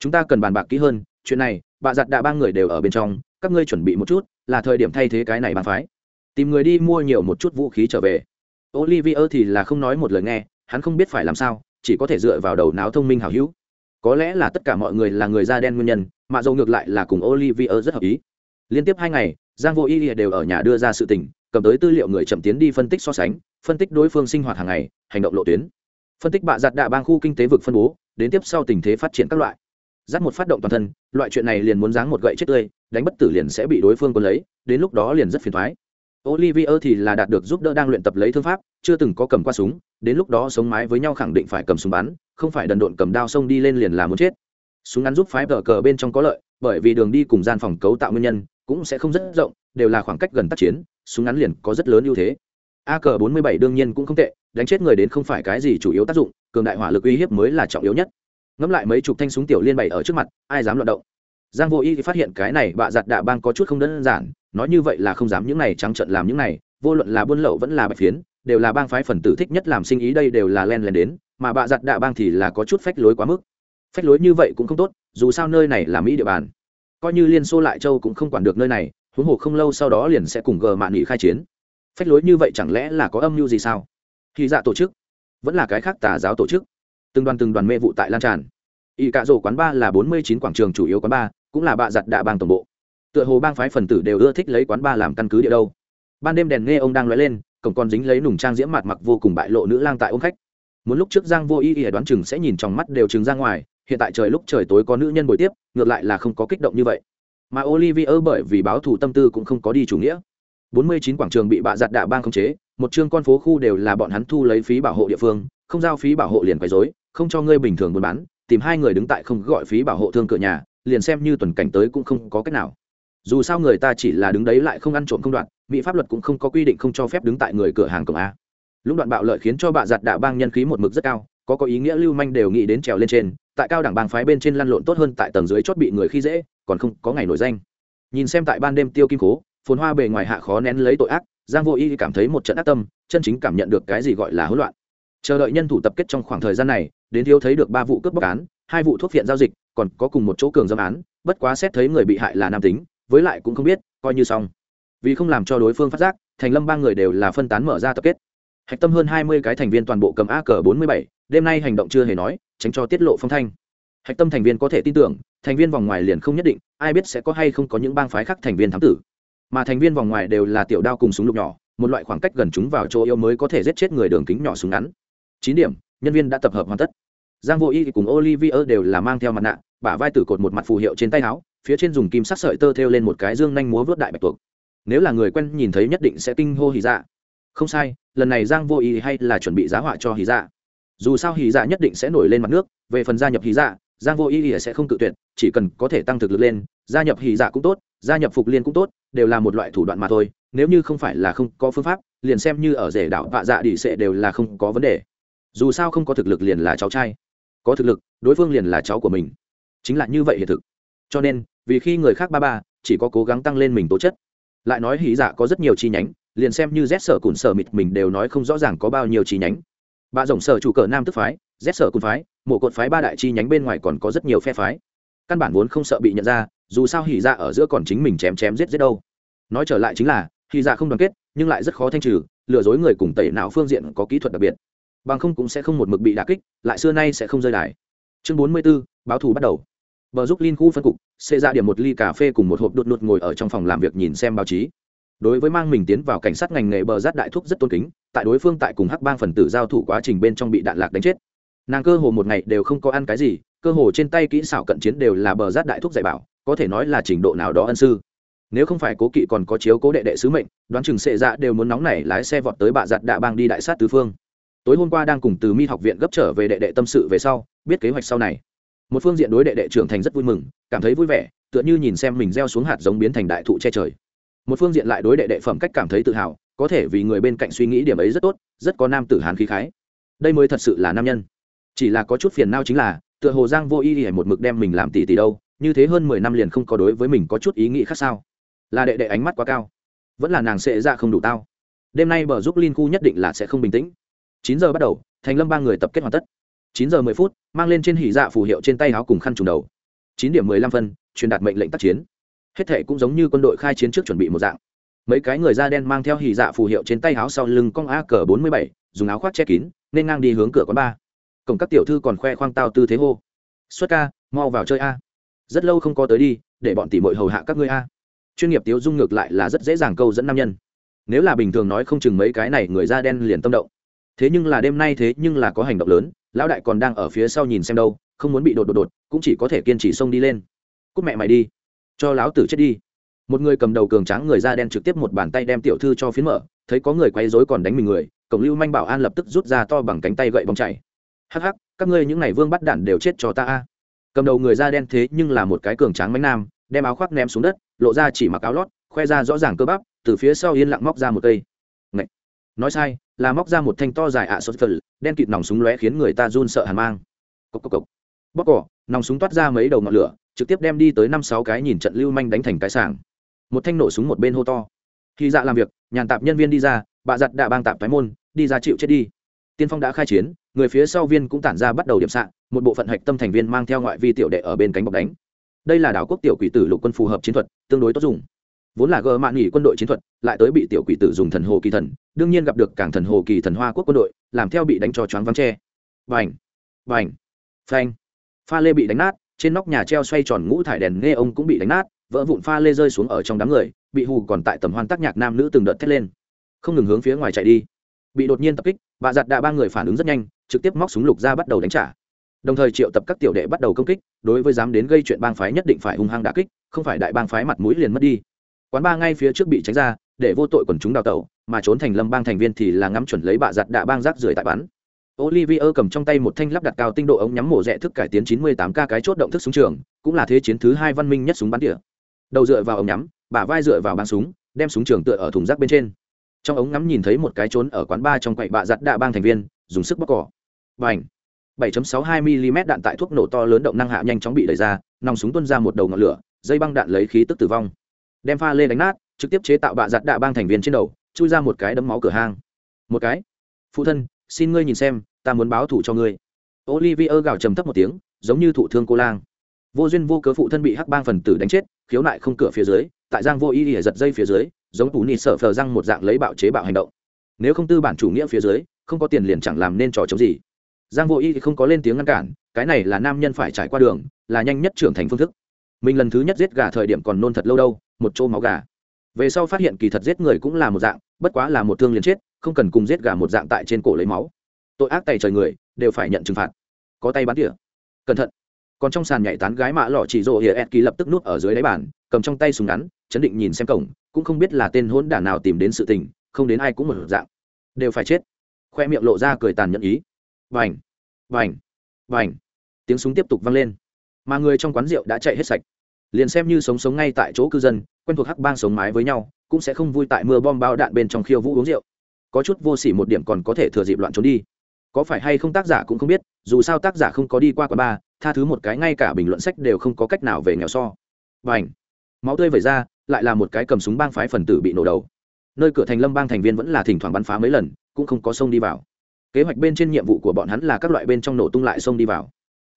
Chúng ta cần bàn bạc kỹ hơn, chuyện này, bà giặt đã ba người đều ở bên trong, các ngươi chuẩn bị một chút, là thời điểm thay thế cái này bàn phái. Tìm người đi mua nhiều một chút vũ khí trở về. Olivier thì là không nói một lời nghe, hắn không biết phải làm sao, chỉ có thể dựa vào đầu não thông minh hảo hữu có lẽ là tất cả mọi người là người da đen nguyên nhân, mà dầu ngược lại là cùng olivier rất hợp ý. Liên tiếp hai ngày, giang vô y đều ở nhà đưa ra sự tình, cầm tới tư liệu người chậm tiến đi phân tích so sánh, phân tích đối phương sinh hoạt hàng ngày, hành động lộ tuyến. Phân tích bạ giặt đạ bang khu kinh tế vực phân bố, đến tiếp sau tình thế phát triển các loại. Dắt một phát động toàn thân, loại chuyện này liền muốn giáng một gậy chết tươi, đánh bất tử liền sẽ bị đối phương quân lấy, đến lúc đó liền rất phiền thoái olivier thì là đạt được giúp đỡ đang luyện tập lấy thương pháp, chưa từng có cầm qua súng, đến lúc đó sống mái với nhau khẳng định phải cầm súng bắn, không phải đần độn cầm đao xông đi lên liền là muốn chết. Súng ngắn giúp phái cờ cờ bên trong có lợi, bởi vì đường đi cùng gian phòng cấu tạo nguyên nhân cũng sẽ không rất rộng, đều là khoảng cách gần tác chiến, súng ngắn liền có rất lớn ưu thế. A cờ bốn mươi bảy đương nhiên cũng không tệ, đánh chết người đến không phải cái gì chủ yếu tác dụng, cường đại hỏa lực uy hiếp mới là trọng yếu nhất. Ngắm lại mấy chục thanh súng tiểu liên bày ở trước mặt, ai dám luận động? Giang vô y phát hiện cái này bạ giặt đạ bang có chút không đơn giản, nói như vậy là không dám những này trắng trợn làm những này, vô luận là buôn lậu vẫn là bạch phiến, đều là bang phái phần tử thích nhất làm sinh ý đây đều là len len đến, mà bạ giặt đạ bang thì là có chút phách lối quá mức. Phách lối như vậy cũng không tốt, dù sao nơi này là mỹ địa bàn. Coi như liên xô lại châu cũng không quản được nơi này, huống hồ không lâu sau đó liền sẽ cùng gờ mạn nghị khai chiến. Phách lối như vậy chẳng lẽ là có âm mưu gì sao? Khi dạ tổ chức, vẫn là cái khác tà giáo tổ chức. Từng đoàn từng đoàn mê vụ tại lan tràn. Y cạ rổ quán ba là bốn mươi chín quảng trường chủ yếu quán ba cũng là bạ giặt đạ bang tổng bộ. Tựa hồ bang phái phần tử đều ưa thích lấy quán ba làm căn cứ địa đâu. Ban đêm đèn nghe ông đang lóe lên, cổng còn dính lấy nùng trang diễm mặt mặc vô cùng bại lộ nữ lang tại ôm khách. Muốn lúc trước giang vô ý ỉa đoán chừng sẽ nhìn trong mắt đều chừng ra ngoài, hiện tại trời lúc trời tối có nữ nhân buổi tiếp, ngược lại là không có kích động như vậy. Mà olivier bởi vì báo thù tâm tư cũng không có đi chủ nghĩa. 49 quảng trường bị bạ giặt đạ bang khống chế, một chương con phố khu đều là bọn hắn thu lấy phí bảo hộ địa phương, không giao phí bảo hộ liền quấy rối, không cho ngươi bình thường buôn bán, tìm hai người đứng tại không gọi phí bảo hộ thương cửa nhà liền xem như tuần cảnh tới cũng không có cách nào. Dù sao người ta chỉ là đứng đấy lại không ăn trộm không đoạn mỹ pháp luật cũng không có quy định không cho phép đứng tại người cửa hàng cổng a. Lúc đoạn bạo lợi khiến cho bạ giặt đạ bang nhân khí một mực rất cao, có có ý nghĩa lưu manh đều nghĩ đến trèo lên trên, tại cao đẳng bang phái bên trên lăn lộn tốt hơn tại tầng dưới chót bị người khi dễ, còn không có ngày nổi danh. Nhìn xem tại ban đêm tiêu kim cố, phồn hoa bề ngoài hạ khó nén lấy tội ác, giang vô y cảm thấy một trận ác tâm, chân chính cảm nhận được cái gì gọi là hỗn loạn. Chờ đợi nhân thủ tập kết trong khoảng thời gian này, đến thiếu thấy được ba vụ cướp bóc án, hai vụ thuốc viện giao dịch còn có cùng một chỗ cường dâm án, bất quá xét thấy người bị hại là nam tính, với lại cũng không biết, coi như xong. Vì không làm cho đối phương phát giác, thành lâm ba người đều là phân tán mở ra tập kết. Hạch tâm hơn hai mươi cái thành viên toàn bộ cầm a cờ bốn mươi bảy, đêm nay hành động chưa hề nói, tránh cho tiết lộ phong thanh. Hạch tâm thành viên có thể tin tưởng, thành viên vòng ngoài liền không nhất định, ai biết sẽ có hay không có những bang phái khác thành viên thám tử. Mà thành viên vòng ngoài đều là tiểu đao cùng súng lục nhỏ, một loại khoảng cách gần chúng vào chỗ yêu mới có thể giết chết người đường kính nhỏ súng ngắn. Chín điểm, nhân viên đã tập hợp hoàn tất giang vô y cùng olivier đều là mang theo mặt nạ, bả vai tử cột một mặt phù hiệu trên tay áo, phía trên dùng kim sắc sợi tơ thêu lên một cái dương nhanh múa vớt đại bạch tuộc. Nếu là người quen nhìn thấy nhất định sẽ kinh hô hỉ dạ. Không sai, lần này giang vô y hay là chuẩn bị giá họa cho hỉ dạ. Dù sao hỉ dạ nhất định sẽ nổi lên mặt nước, về phần gia nhập hỉ dạ giang vô y sẽ không cự tuyệt, chỉ cần có thể tăng thực lực lên, gia nhập hỉ dạ cũng tốt, gia nhập phục liên cũng tốt, đều là một loại thủ đoạn mà thôi, nếu như không phải là không có phương pháp, liền xem như ở rể đảo vạ dạ đi sẽ đều là không có vấn đề. Dù sao không có thực lực liền là cháu trai có thực lực, đối phương liền là cháu của mình. Chính là như vậy hiện thực. Cho nên, vì khi người khác ba ba, chỉ có cố gắng tăng lên mình tố chất. Lại nói hí dạ có rất nhiều chi nhánh, liền xem như rét sở cùn sở mịt mình đều nói không rõ ràng có bao nhiêu chi nhánh. Bà rồng sở chủ cờ nam tức phái rét sở cùn phái, mộ cột phái ba đại chi nhánh bên ngoài còn có rất nhiều phe phái. Căn bản vốn không sợ bị nhận ra, dù sao hỉ dạ ở giữa còn chính mình chém chém giết giết đâu. Nói trở lại chính là, hỉ dạ không đoàn kết, nhưng lại rất khó thanh trừ, lừa dối người cùng tẩy não phương diện có kỹ thuật đặc biệt bằng không cũng sẽ không một mực bị đả kích lại xưa nay sẽ không rơi đài. Chương bốn mươi 44, báo thù bắt đầu. Bờ giúp linh khu phân cục xê ra điểm một ly cà phê cùng một hộp đột ngột ngồi ở trong phòng làm việc nhìn xem báo chí. Đối với mang mình tiến vào cảnh sát ngành nghề bờ rát đại thúc rất tôn kính tại đối phương tại cùng hắc bang phần tử giao thủ quá trình bên trong bị đạn lạc đánh chết. Nàng cơ hồ một ngày đều không có ăn cái gì cơ hồ trên tay kỹ xảo cận chiến đều là bờ rát đại thúc dạy bảo có thể nói là trình độ nào đó ân sư. Nếu không phải cố kỵ còn có chiếu cố đệ đệ sứ mệnh đoán chừng sệ dạ đều muốn nóng nảy lái xe vọt tới bạ giặt đạ bang đi đại sát tứ phương tối hôm qua đang cùng từ mi học viện gấp trở về đệ đệ tâm sự về sau, biết kế hoạch sau này. Một phương diện đối đệ đệ trưởng thành rất vui mừng, cảm thấy vui vẻ, tựa như nhìn xem mình gieo xuống hạt giống biến thành đại thụ che trời. Một phương diện lại đối đệ đệ phẩm cách cảm thấy tự hào, có thể vì người bên cạnh suy nghĩ điểm ấy rất tốt, rất có nam tử hán khí khái. Đây mới thật sự là nam nhân. Chỉ là có chút phiền nao chính là, tựa hồ giang vô y hề một mực đem mình làm tỷ tỷ đâu, như thế hơn mười năm liền không có đối với mình có chút ý nghĩ khác sao? Là đệ đệ ánh mắt quá cao. Vẫn là nàng sẽ ra không đủ tao. Đêm nay bờ giúp linh khu nhất định là sẽ không bình tĩnh chín giờ bắt đầu, thành lâm ba người tập kết hoàn tất. Chín giờ mười phút, mang lên trên hỉ dạ phù hiệu trên tay áo cùng khăn trùng đầu. Chín điểm mười lăm phân, truyền đạt mệnh lệnh tác chiến. Hết thể cũng giống như quân đội khai chiến trước chuẩn bị một dạng. Mấy cái người da đen mang theo hỉ dạ phù hiệu trên tay áo sau lưng cong a cờ bốn mươi bảy, dùng áo khoác che kín, nên ngang đi hướng cửa quán ba. Cổng các tiểu thư còn khoe khoang tao tư thế hô. Xuất ca, mau vào chơi a. Rất lâu không có tới đi, để bọn tỷ mội hầu hạ các ngươi a. Chuyên nghiệp tiếu dung ngược lại là rất dễ dàng câu dẫn nam nhân. Nếu là bình thường nói không chừng mấy cái này người da đen liền tâm động thế nhưng là đêm nay thế nhưng là có hành động lớn, lão đại còn đang ở phía sau nhìn xem đâu, không muốn bị đột đột đột, cũng chỉ có thể kiên trì xông đi lên. Cúc mẹ mày đi. Cho lão tử chết đi. Một người cầm đầu cường tráng người da đen trực tiếp một bàn tay đem tiểu thư cho phiến mở, thấy có người quay rối còn đánh mình người, cổng lưu manh bảo an lập tức rút ra to bằng cánh tay gậy bóng chảy. Hắc hắc, các ngươi những n à y vương bắt đạn đều chết cho ta a. Cầm đầu người da đen thế nhưng là một cái cường tráng mánh nam, đem áo khoác ném xuống đất, lộ ra chỉ mặc áo lót, khoe ra rõ ràng cơ bắp, từ phía sau yên lặng móc ra một cây. Ngậy! nói sai là móc ra một thanh to dài ạ sốt phật đen kịt nòng súng lóe khiến người ta run sợ hàn mang. Cốc cốc cốc. bóc cỏ nòng súng toát ra mấy đầu ngọn lửa, trực tiếp đem đi tới năm sáu cái nhìn trận lưu manh đánh thành cái sảng. Một thanh nổ súng một bên hô to. Khi dạ làm việc, nhàn tạp nhân viên đi ra, bạ giặt đạ bang tạp thái môn, đi ra chịu chết đi. Tiên phong đã khai chiến, người phía sau viên cũng tản ra bắt đầu điểm sạn một bộ phận hạch tâm thành viên mang theo ngoại vi tiểu đệ ở bên cánh bọc đánh. Đây là đảo quốc tiểu quỷ tử lục quân phù hợp chiến thuật, tương đối tốt dùng vốn là gờ mạn nghỉ quân đội chiến thuật, lại tới bị tiểu quỷ tử dùng thần hồ kỳ thần, đương nhiên gặp được cảng thần hồ kỳ thần hoa quốc quân đội, làm theo bị đánh cho choáng vắng tre vành vành phanh! Pha lê bị đánh nát, trên nóc nhà treo xoay tròn ngũ thải đèn nghe ông cũng bị đánh nát, vỡ vụn pha lê rơi xuống ở trong đám người, bị hù còn tại tầm hoan tác nhạc nam nữ từng đợt thét lên. Không ngừng hướng phía ngoài chạy đi. Bị đột nhiên tập kích, bà giặt đạ ba người phản ứng rất nhanh, trực tiếp móc súng lục ra bắt đầu đánh trả. Đồng thời triệu tập các tiểu đệ bắt đầu công kích, đối với dám đến gây chuyện bang phái nhất định phải hung hăng đã kích, không phải đại bang phái mặt mũi liền mất đi quán ba ngay phía trước bị tránh ra để vô tội quần chúng đào tẩu mà trốn thành lâm bang thành viên thì là ngắm chuẩn lấy bạ giặt đạ bang rác rưởi tại bắn Olivier cầm trong tay một thanh lắp đặt cao tinh độ ống nhắm mổ rẽ thức cải tiến 98 k cái chốt động thức súng trường, cũng là thế chiến thứ hai văn minh nhất súng bắn tỉa. Đầu dựa vào ống nhắm, bả vai dựa vào băng súng, đem súng trường tựa ở thùng rác bên trên. Trong ống ngắm nhìn thấy một cái trốn ở quán ba trong quậy bạ giặt đạ bang thành viên, dùng sức bóc cỏ. Bành! 7.62 mm đạn tại thuốc nổ to lớn động năng hạ nhanh chóng bị đẩy ra, nòng súng tuôn ra một đầu ngọn lửa, dây băng đạn lấy khí tức tử vong. Đem pha lê đánh nát, trực tiếp chế tạo bạ giặt đạ bang thành viên trên đầu, chui ra một cái đấm máu cửa hang. Một cái. Phụ thân, xin ngươi nhìn xem, ta muốn báo thủ cho ngươi. Olivier gào trầm thấp một tiếng, giống như thụ thương cô lang. Vô duyên vô cớ phụ thân bị hắc bang phần tử đánh chết, khiếu nại không cửa phía dưới, tại Giang Vô Y giật dây phía dưới, giống tủ nịt sợ phờ răng một dạng lấy bạo chế bạo hành động. Nếu không tư bản chủ nghĩa phía dưới, không có tiền liền chẳng làm nên trò chống gì giang vô y thì không có lên tiếng ngăn cản cái này là nam nhân phải trải qua đường là nhanh nhất trưởng thành phương thức mình lần thứ nhất giết gà thời điểm còn nôn thật lâu đâu, một chỗ máu gà. Về sau phát hiện kỳ thật giết người cũng là một dạng, bất quá là một thương liền chết, không cần cùng giết gà một dạng tại trên cổ lấy máu. Tội ác tay trời người, đều phải nhận trừng phạt. Có tay bắn tỉa. Cẩn thận. Còn trong sàn nhảy tán gái mạ lọ chỉ rộ hiệa ed kỳ lập tức nuốt ở dưới đáy bàn, cầm trong tay súng ngắn, chấn định nhìn xem cổng, cũng không biết là tên hỗn đản nào tìm đến sự tình, không đến ai cũng một dạng. Đều phải chết. Khoe miệng lộ ra cười tàn nhẫn ý. Vành vành vành tiếng súng tiếp tục vang lên. Mà người trong quán rượu đã chạy hết sạch liền xem như sống sống ngay tại chỗ cư dân quen thuộc hắc bang sống mái với nhau cũng sẽ không vui tại mưa bom bao đạn bên trong khiêu vũ uống rượu. Có chút vô s ỉ một điểm còn có thể thừa dịp loạn trốn đi. Có phải hay không tác giả cũng không biết dù sao tác giả không có đi qua quán ba, tha thứ một cái ngay cả bình luận sách đều không có cách nào về nghèo so. Và ảnh máu tươi vẩy ra lại là một cái cầm súng bang phái phần tử bị nổ đầu. Nơi cửa thành lâm bang thành viên vẫn là thỉnh thoảng bắn phá mấy lần cũng không có sông đi vào. Kế hoạch bên trên nhiệm vụ của bọn hắn là các loại bên trong nổ tung lại sông đi vào.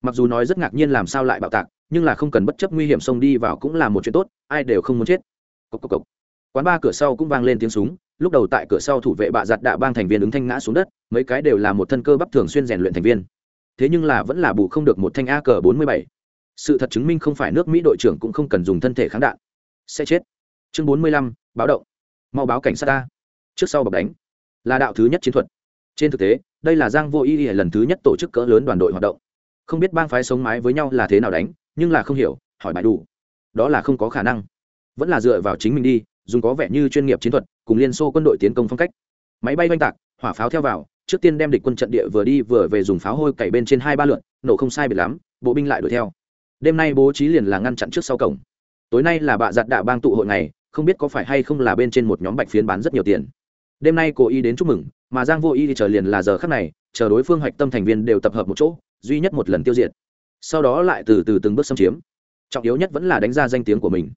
Mặc dù nói rất ngạc nhiên làm sao lại bạo tạc nhưng là không cần bất chấp nguy hiểm xông đi vào cũng là một chuyện tốt, ai đều không muốn chết. Cốc cốc cốc. quán ba cửa sau cũng vang lên tiếng súng, lúc đầu tại cửa sau thủ vệ bạ giặt đạ bang thành viên ứng thanh ngã xuống đất, mấy cái đều là một thân cơ bắp thường xuyên rèn luyện thành viên. Thế nhưng là vẫn là bù không được một thanh a cờ bốn mươi bảy. Sự thật chứng minh không phải nước mỹ đội trưởng cũng không cần dùng thân thể kháng đạn. Sẽ chết. Chương bốn mươi lăm, báo động. Mau báo cảnh sát ta. Trước sau bọc đánh. Là đạo thứ nhất chiến thuật. Trên thực tế, đây là giang vô ý lần thứ nhất tổ chức cỡ lớn đoàn đội hoạt động. Không biết bang phái sống mái với nhau là thế nào đánh nhưng là không hiểu, hỏi bài đủ. Đó là không có khả năng. Vẫn là dựa vào chính mình đi, dùng có vẻ như chuyên nghiệp chiến thuật, cùng liên xô quân đội tiến công phong cách. Máy bay oanh tạc, hỏa pháo theo vào, trước tiên đem địch quân trận địa vừa đi vừa về dùng pháo hôi cày bên trên hai ba lượn, nổ không sai biệt lắm, bộ binh lại đuổi theo. Đêm nay bố trí liền là ngăn chặn trước sau cổng. Tối nay là bạ giặt đạ bang tụ hội này không biết có phải hay không là bên trên một nhóm bạch phiến bán rất nhiều tiền. Đêm nay cô y đến chúc mừng, mà giang vô y thì chờ liền là giờ khắc này, chờ đối phương hoạch tâm thành viên đều tập hợp một chỗ, duy nhất một lần tiêu diệt sau đó lại từ từ từng bước xâm chiếm. Trọng yếu nhất vẫn là đánh ra danh tiếng của mình.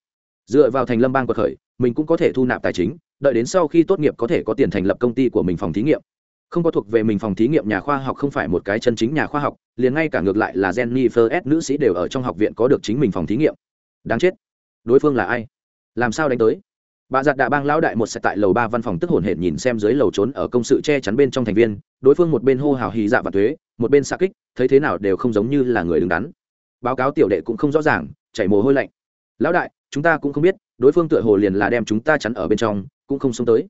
Dựa vào thành lâm bang cuộc khởi, mình cũng có thể thu nạp tài chính, đợi đến sau khi tốt nghiệp có thể có tiền thành lập công ty của mình phòng thí nghiệm. Không có thuộc về mình phòng thí nghiệm nhà khoa học không phải một cái chân chính nhà khoa học, liền ngay cả ngược lại là jennifer s. nữ sĩ đều ở trong học viện có được chính mình phòng thí nghiệm. Đáng chết. Đối phương là ai? Làm sao đánh tới? Bà giặt đạ bang lão đại một sẽ tại lầu ba văn phòng tức hồn hển nhìn xem dưới lầu trốn ở công sự che chắn bên trong thành viên, đối phương một bên hô hào hì dạ và thuế, một bên xa kích, thấy thế nào đều không giống như là người đứng đắn. Báo cáo tiểu đệ cũng không rõ ràng, chảy mồ hôi lạnh. Lão đại, chúng ta cũng không biết, đối phương tựa hồ liền là đem chúng ta chắn ở bên trong, cũng không xông tới.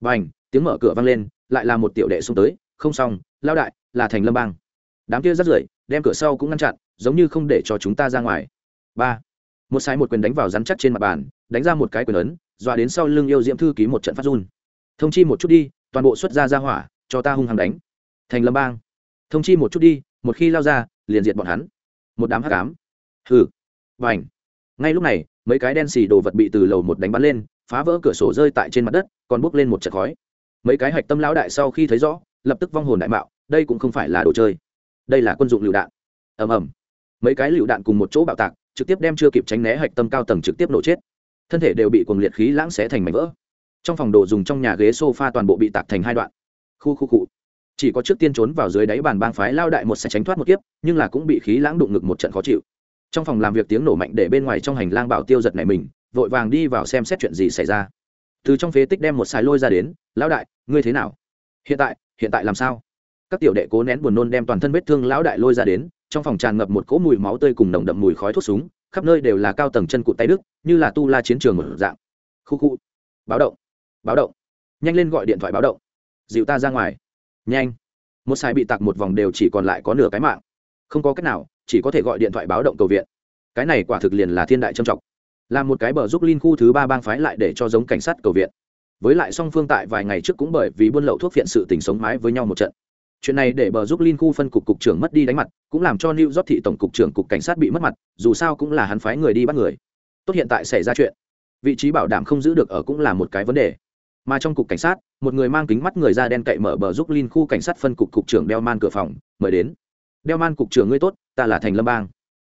B à n h tiếng mở cửa vang lên, lại là một tiểu đệ xông tới. Không xong, lão đại, là thành lâm bang. Đám kia rất rưởi, đem cửa sau cũng ngăn chặn, giống như không để cho chúng ta ra ngoài. Ba, một sai một quyền đánh vào rắn chắc trên mặt bàn, đánh ra một cái quyền ấn dọa đến sau lưng yêu diễm thư ký một trận phát run. Thông chi một chút đi, toàn bộ xuất ra ra hỏa, cho ta hung hăng đánh. Thành lâm bang. Thông chi một chút đi, một khi lao ra, liền diệt bọn hắn. Một đám hắc ám. Hừ. Và ảnh ngay lúc này, mấy cái đen xì đồ vật bị từ lầu một đánh bắn lên, phá vỡ cửa sổ rơi tại trên mặt đất, còn bốc lên một trận khói. Mấy cái hạch tâm lão đại sau khi thấy rõ, lập tức vong hồn đại mạo, đây cũng không phải là đồ chơi. Đây là quân dụng lựu đạn. Ầm ầm. Mấy cái lựu đạn cùng một chỗ bạo tạc, trực tiếp đem chưa kịp tránh né hạch tâm cao tầng trực tiếp nổ chết thân thể đều bị cuồng liệt khí lãng xé thành mảnh vỡ. Trong phòng đồ dùng trong nhà ghế sofa toàn bộ bị tạc thành hai đoạn. Khu khu cụ chỉ có trước tiên trốn vào dưới đáy bàn bang phái lao đại một sẽ tránh thoát một kiếp, nhưng là cũng bị khí lãng đụng ngực một trận khó chịu. Trong phòng làm việc tiếng nổ mạnh để bên ngoài trong hành lang bảo tiêu giật này mình, vội vàng đi vào xem xét chuyện gì xảy ra. Từ trong phế tích đem một xài lôi ra đến, lão đại, ngươi thế nào? Hiện tại hiện tại làm sao? Các tiểu đệ cố nén buồn nôn đem toàn thân vết thương lão đại lôi ra đến, trong phòng tràn ngập một cỗ mùi máu tươi cùng nồng đậm mùi khói thuốc súng khắp nơi đều là cao tầng chân cụt tay đức, như là tu la chiến trường một dạng. Khu khu. Báo động. Báo động. Nhanh lên gọi điện thoại báo động. Dịu ta ra ngoài. Nhanh. Một sai bị tặc một vòng đều chỉ còn lại có nửa cái mạng. Không có cách nào, chỉ có thể gọi điện thoại báo động cầu viện. Cái này quả thực liền là thiên đại trầm trọng. Là một cái bờ giúp linh khu thứ ba bang phái lại để cho giống cảnh sát cầu viện. Với lại song phương tại vài ngày trước cũng bởi vì buôn lậu thuốc phiện sự tình sống mái với nhau một trận chuyện này để bờ giúp liên khu phân cục cục trưởng mất đi đánh mặt, cũng làm cho new york thị tổng cục trưởng cục cảnh sát bị mất mặt, dù sao cũng là hắn phái người đi bắt người. Tốt hiện tại xảy ra chuyện. Vị trí bảo đảm không giữ được ở cũng là một cái vấn đề. Mà trong cục cảnh sát, một người mang kính mắt người da đen cậy mở bờ giúp liên khu cảnh sát phân cục cục trưởng đeo man cửa phòng, mời đến. Đeo man cục trưởng ngươi tốt, ta là thành lâm bang.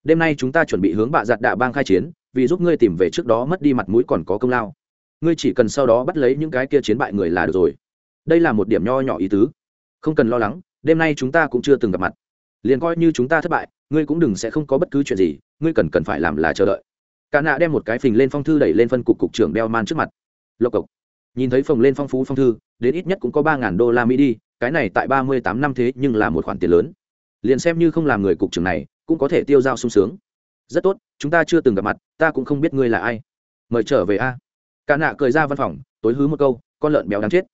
Đêm nay chúng ta chuẩn bị hướng bạ giặt đạ bang khai chiến, vì giúp ngươi tìm về trước đó mất đi mặt mũi còn có công lao. Ngươi chỉ cần sau đó bắt lấy những cái kia chiến bại người là được rồi. Đây là một điểm nho nhỏ ý tứ không cần lo lắng, đêm nay chúng ta cũng chưa từng gặp mặt. Liền coi như chúng ta thất bại, ngươi cũng đừng sẽ không có bất cứ chuyện gì, ngươi cần cần phải làm là chờ đợi. Cả nạ đem một cái phình lên phong thư đẩy lên phân cục cục trưởng beo man trước mặt. Lộc cộc. Nhìn thấy phồng lên phong phú phong thư, đến ít nhất cũng có ba ngàn đô la mỹ đi, cái này tại ba mươi tám năm thế nhưng là một khoản tiền lớn. Liền xem như không làm người cục trưởng này, cũng có thể tiêu dao sung sướng. Rất tốt, chúng ta chưa từng gặp mặt, ta cũng không biết ngươi là ai. Mời trở về a. Cả nạ cười ra văn phòng, tối hứ một câu, con lợn béo đáng chết.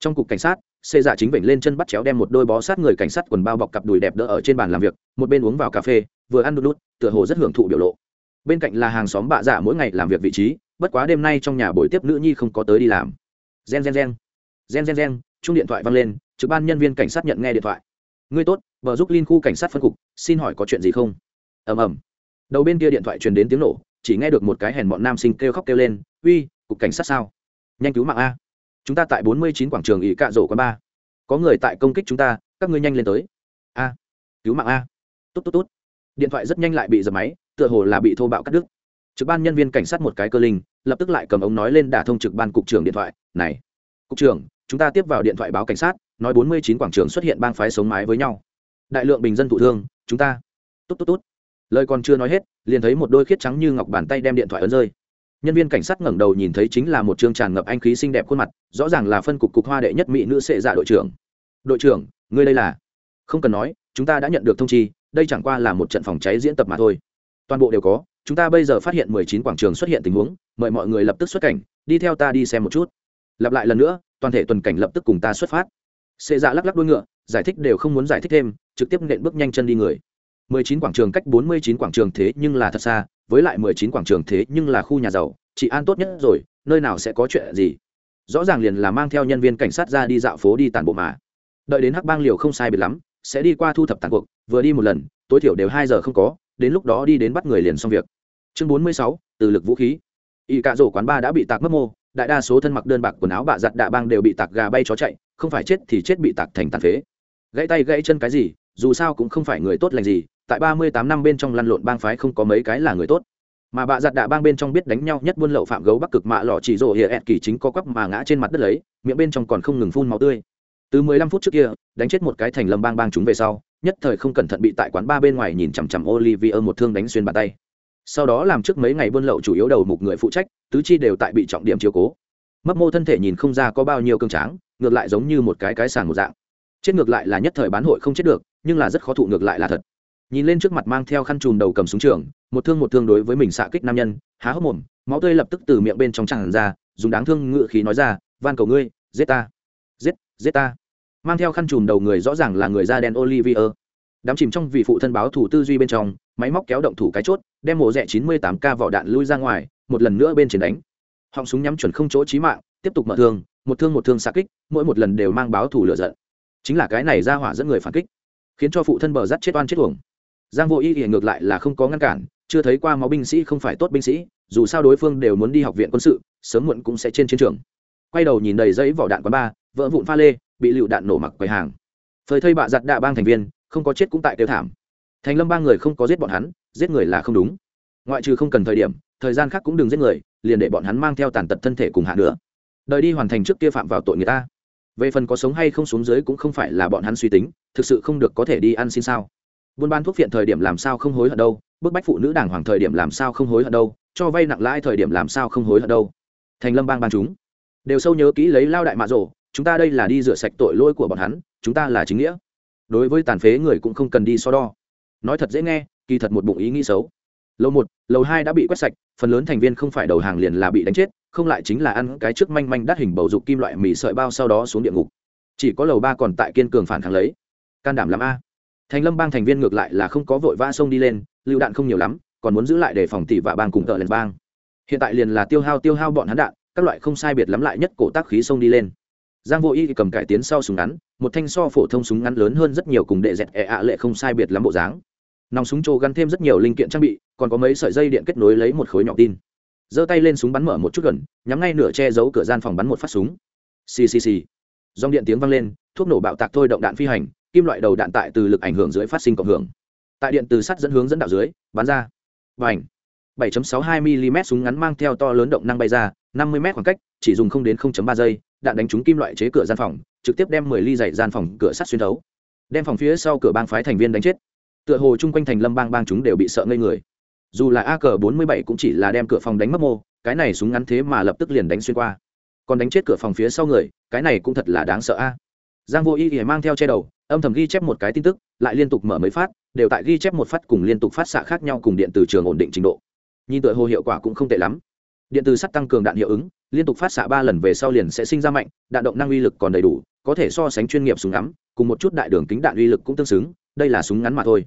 Trong cục cảnh sát xê dạ chính vểnh lên chân bắt chéo đem một đôi bó sát người cảnh sát quần bao bọc cặp đùi đẹp đỡ ở trên bàn làm việc, một bên uống vào cà phê, vừa ăn đút đút, tựa hồ rất hưởng thụ biểu lộ. Bên cạnh là hàng xóm bạ dạ mỗi ngày làm việc vị trí, bất quá đêm nay trong nhà buổi tiếp nữ nhi không có tới đi làm. Gen gen gen. Gen gen gen, chung điện thoại văng lên, trực ban nhân viên cảnh sát nhận nghe điện thoại. Ngươi tốt, vợ giúp linh khu cảnh sát phân cục, xin hỏi có chuyện gì không? Ầm ầm. Đầu bên kia điện thoại truyền đến tiếng nổ, chỉ nghe được một cái hèn bọn nam sinh kêu khóc kêu lên, uy, cục cảnh sát sao? Nhanh cứu mạng a chúng ta tại bốn mươi chín quảng trường ỷ cạ rổ quán ba. Có người tại công kích chúng ta, các ngươi nhanh lên tới. A. Cứu mạng a. Tốt tốt tốt. Điện thoại rất nhanh lại bị dập máy, tựa hồ là bị thô bạo cắt đứt. Trực ban nhân viên cảnh sát một cái cơ linh, lập tức lại cầm ống nói lên đả thông trực ban cục trưởng điện thoại. Này, cục trưởng, chúng ta tiếp vào điện thoại báo cảnh sát, nói bốn mươi chín quảng trường xuất hiện bang phái sống mái với nhau. Đại lượng bình dân thụ thương, chúng ta. Tốt tốt tốt. Lời còn chưa nói hết, liền thấy một đôi khiết trắng như ngọc bàn tay đem điện thoại ấn rơi nhân viên cảnh sát ngẩng đầu nhìn thấy chính là một chương tràn ngập anh khí xinh đẹp khuôn mặt, rõ ràng là phân cục cục hoa đệ nhất mỹ nữ sệ dạ đội trưởng. Đội trưởng, ngươi đây là? Không cần nói, chúng ta đã nhận được thông chi, đây chẳng qua là một trận phòng cháy diễn tập mà thôi. Toàn bộ đều có, chúng ta bây giờ phát hiện mười chín quảng trường xuất hiện tình huống, mời mọi người lập tức xuất cảnh, đi theo ta đi xem một chút. Lặp lại lần nữa, toàn thể tuần cảnh lập tức cùng ta xuất phát. Sệ dạ lắc lắc đuôi ngựa, giải thích đều không muốn giải thích thêm, trực tiếp nện bước nhanh chân đi người. Mười chín quảng trường cách bốn mươi chín quảng trường thế nhưng là thật xa với lại mười chín quảng trường thế nhưng là khu nhà giàu, chị an tốt nhất rồi, nơi nào sẽ có chuyện gì? Rõ ràng liền là mang theo nhân viên cảnh sát ra đi dạo phố đi tàn bộ mà. Đợi đến hắc bang liều không sai biệt lắm, sẽ đi qua thu thập tàn cuộc, vừa đi một lần, tối thiểu đều hai giờ không có, đến lúc đó đi đến bắt người liền xong việc. Chương bốn mươi sáu, từ lực vũ khí. Y cạ rổ quán ba đã bị tạc mất mô, đại đa số thân mặc đơn bạc quần áo bạ giặt đạ bang đều bị tạc gà bay chó chạy, không phải chết thì chết bị tạc thành tàn phế. Gãy tay gãy chân cái gì dù sao cũng không phải người tốt lành gì, tại ba mươi tám năm bên trong lăn lộn bang phái không có mấy cái là người tốt. Mà bạ giặt đạ bang bên trong biết đánh nhau nhất buôn lậu phạm gấu bắc cực mạ lọ chỉ rộ hiệa ẹt kỳ chính có quắp mà ngã trên mặt đất lấy, miệng bên trong còn không ngừng phun máu tươi. Từ mười lăm phút trước kia, đánh chết một cái thành lâm bang bang chúng về sau, nhất thời không cẩn thận bị tại quán ba bên ngoài nhìn chằm chằm olivier một thương đánh xuyên bàn tay. Sau đó làm trước mấy ngày buôn lậu chủ yếu đầu một người phụ trách, tứ chi đều tại bị trọng điểm chiếu cố. Mấp mô thân thể nhìn không ra có bao nhiêu cương tráng, ngược lại giống như một cái cái sàng một dạng. Chết ngược lại là nhất thời bán hội không chết được nhưng là rất khó thụ ngược lại là thật. Nhìn lên trước mặt mang theo khăn chùm đầu cầm súng trường, một thương một thương đối với mình xạ kích nam nhân, há hốc mồm, máu tươi lập tức từ miệng bên trong tràn ra, dùng đáng thương ngự khí nói ra, van cầu ngươi, giết ta, giết giết ta. Mang theo khăn chùm đầu người rõ ràng là người da đen olivier. Đám chìm trong vị phụ thân báo thủ tư duy bên trong, máy móc kéo động thủ cái chốt, đem mổ rẻ chín mươi tám k vỏ đạn lui ra ngoài, một lần nữa bên trên đánh. Họng súng nhắm chuẩn không chỗ trí mạng, tiếp tục mở thương, một thương một thương xạ kích, mỗi một lần đều mang báo thủ lửa giận. Chính là cái này ra hỏa dẫn người phản kích khiến cho phụ thân bờ rắt chết oan chết uổng. Giang vô y thì ngược lại là không có ngăn cản, chưa thấy qua máu binh sĩ không phải tốt binh sĩ, dù sao đối phương đều muốn đi học viện quân sự, sớm muộn cũng sẽ trên chiến trường. Quay đầu nhìn đầy giấy vỏ đạn quán ba, vỡ vụn pha lê, bị lựu đạn nổ mặc quầy hàng. Phơi thây bạ giặt đạ bang thành viên, không có chết cũng tại tiêu thảm. Thành lâm ba người không có giết bọn hắn, giết người là không đúng. Ngoại trừ không cần thời điểm, thời gian khác cũng đừng giết người, liền để bọn hắn mang theo tàn tật thân thể cùng hạ nữa. Đợi đi hoàn thành trước kia phạm vào tội người ta về phần có sống hay không xuống dưới cũng không phải là bọn hắn suy tính, thực sự không được có thể đi ăn xin sao. Buôn bán thuốc phiện thời điểm làm sao không hối hận đâu, bức bách phụ nữ đảng hoàng thời điểm làm sao không hối hận đâu, cho vay nặng lãi thời điểm làm sao không hối hận đâu. Thành lâm bang ban chúng. Đều sâu nhớ kỹ lấy lao đại mạ rổ, chúng ta đây là đi rửa sạch tội lỗi của bọn hắn, chúng ta là chính nghĩa. Đối với tàn phế người cũng không cần đi so đo. Nói thật dễ nghe, kỳ thật một bụng ý nghĩ xấu. Lầu một, lầu hai đã bị quét sạch, phần lớn thành viên không phải đầu hàng liền là bị đánh chết không lại chính là ăn cái trước manh manh đắt hình bầu dục kim loại mì sợi bao sau đó xuống địa ngục. Chỉ có lầu ba còn tại kiên cường phản kháng lấy. Can đảm lắm a. Thành lâm bang thành viên ngược lại là không có vội vã sông đi lên lựu đạn không nhiều lắm, còn muốn giữ lại để phòng tỷ và bang cùng tợ lần bang. Hiện tại liền là tiêu hao tiêu hao bọn hắn đạn, các loại không sai biệt lắm lại nhất cổ tác khí sông đi lên. Giang vô y cầm cải tiến sau súng ngắn, một thanh so phổ thông súng ngắn lớn hơn rất nhiều cùng đệ dẹt ẹ ạ lệ không sai biệt lắm bộ dáng. Nòng súng trô gắn thêm rất nhiều linh kiện trang bị, còn có mấy sợi dây điện kết nối lấy một khối nhỏ tin giơ tay lên súng bắn mở một chút gần, nhắm ngay nửa che giấu cửa gian phòng bắn một phát súng. Ccc dòng điện tiếng vang lên, thuốc nổ bạo tạc thôi động đạn phi hành, kim loại đầu đạn tại từ lực ảnh hưởng dưới phát sinh cộng hưởng. Tại điện từ sắt dẫn hướng dẫn đạo dưới, bắn ra. Và ảnh 7.62 mm súng ngắn mang theo to lớn động năng bay ra 50 m khoảng cách, chỉ dùng không đến 0.3 giây, đạn đánh trúng kim loại chế cửa gian phòng, trực tiếp đem 10 ly dày gian phòng cửa sắt xuyên thấu. Đem phòng phía sau cửa bang phái thành viên đánh chết. Tựa hồ chung quanh thành lâm bang bang chúng đều bị sợ ngây người dù là a cờ 47 cũng chỉ là đem cửa phòng đánh mất mô, cái này súng ngắn thế mà lập tức liền đánh xuyên qua. Còn đánh chết cửa phòng phía sau người, cái này cũng thật là đáng sợ a. Giang vô y thì mang theo che đầu, âm thầm ghi chép một cái tin tức, lại liên tục mở mấy phát, đều tại ghi chép một phát cùng liên tục phát xạ khác nhau cùng điện từ trường ổn định trình độ. Nhìn tựa hồ hiệu quả cũng không tệ lắm. Điện từ sắt tăng cường đạn hiệu ứng, liên tục phát xạ ba lần về sau liền sẽ sinh ra mạnh, đạn động năng uy lực còn đầy đủ, có thể so sánh chuyên nghiệp súng ngắm, cùng một chút đại đường kính đạn uy lực cũng tương xứng, đây là súng ngắn mà thôi.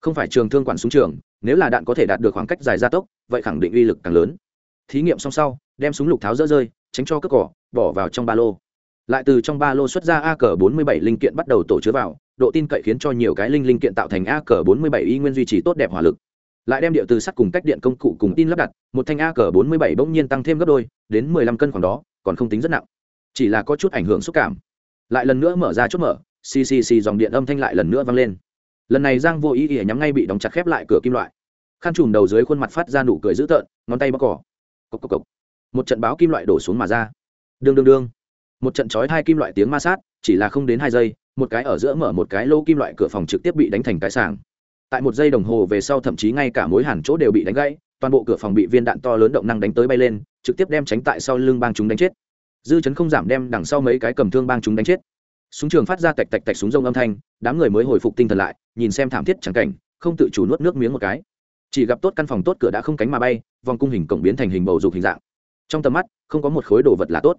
Không phải trường thương quản súng trường nếu là đạn có thể đạt được khoảng cách dài gia tốc, vậy khẳng định uy lực càng lớn. Thí nghiệm xong sau, đem súng lục tháo dỡ rơi, tránh cho cất cỏ, bỏ vào trong ba lô. Lại từ trong ba lô xuất ra a cờ bốn mươi bảy linh kiện bắt đầu tổ chứa vào, độ tin cậy khiến cho nhiều cái linh linh kiện tạo thành a cờ bốn mươi bảy y nguyên duy trì tốt đẹp hỏa lực. Lại đem điệu từ sắt cùng cách điện công cụ cùng tin lắp đặt, một thanh a cờ bốn mươi bảy bỗng nhiên tăng thêm gấp đôi, đến mười lăm cân khoảng đó, còn không tính rất nặng. Chỉ là có chút ảnh hưởng xúc cảm. Lại lần nữa mở ra chốt mở ccc dòng điện âm thanh lại lần nữa vang lên lần này giang vô ý ỉa nhắm ngay bị đóng chặt khép lại cửa kim loại. Khăn trùm đầu dưới khuôn mặt phát ra nụ cười dữ tợn, ngón tay bóc cỏ. Cốc cốc cốc. một trận báo kim loại đổ xuống mà ra. Đương đương đương. Một trận chói hai kim loại tiếng ma sát, chỉ là không đến hai giây, một cái ở giữa mở một cái lô kim loại cửa phòng trực tiếp bị đánh thành cái sàng tại một giây đồng hồ về sau thậm chí ngay cả mối hàn chỗ đều bị đánh gãy, toàn bộ cửa phòng bị viên đạn to lớn động năng đánh tới bay lên, trực tiếp đem tránh tại sau lưng bang chúng đánh chết. Dư chấn không giảm đem đằng sau mấy cái cầm thương bang chúng đánh chết. Súng trường phát ra tạch tạch tạch súng rông âm thanh, đám người mới hồi phục tinh thần lại nhìn xem thảm thiết chẳng cảnh, không tự chủ nuốt nước miếng một cái. Chỉ gặp tốt căn phòng tốt cửa đã không cánh mà bay, vòng cung hình cổng biến thành hình bầu dục hình dạng. Trong tầm mắt, không có một khối đồ vật là tốt,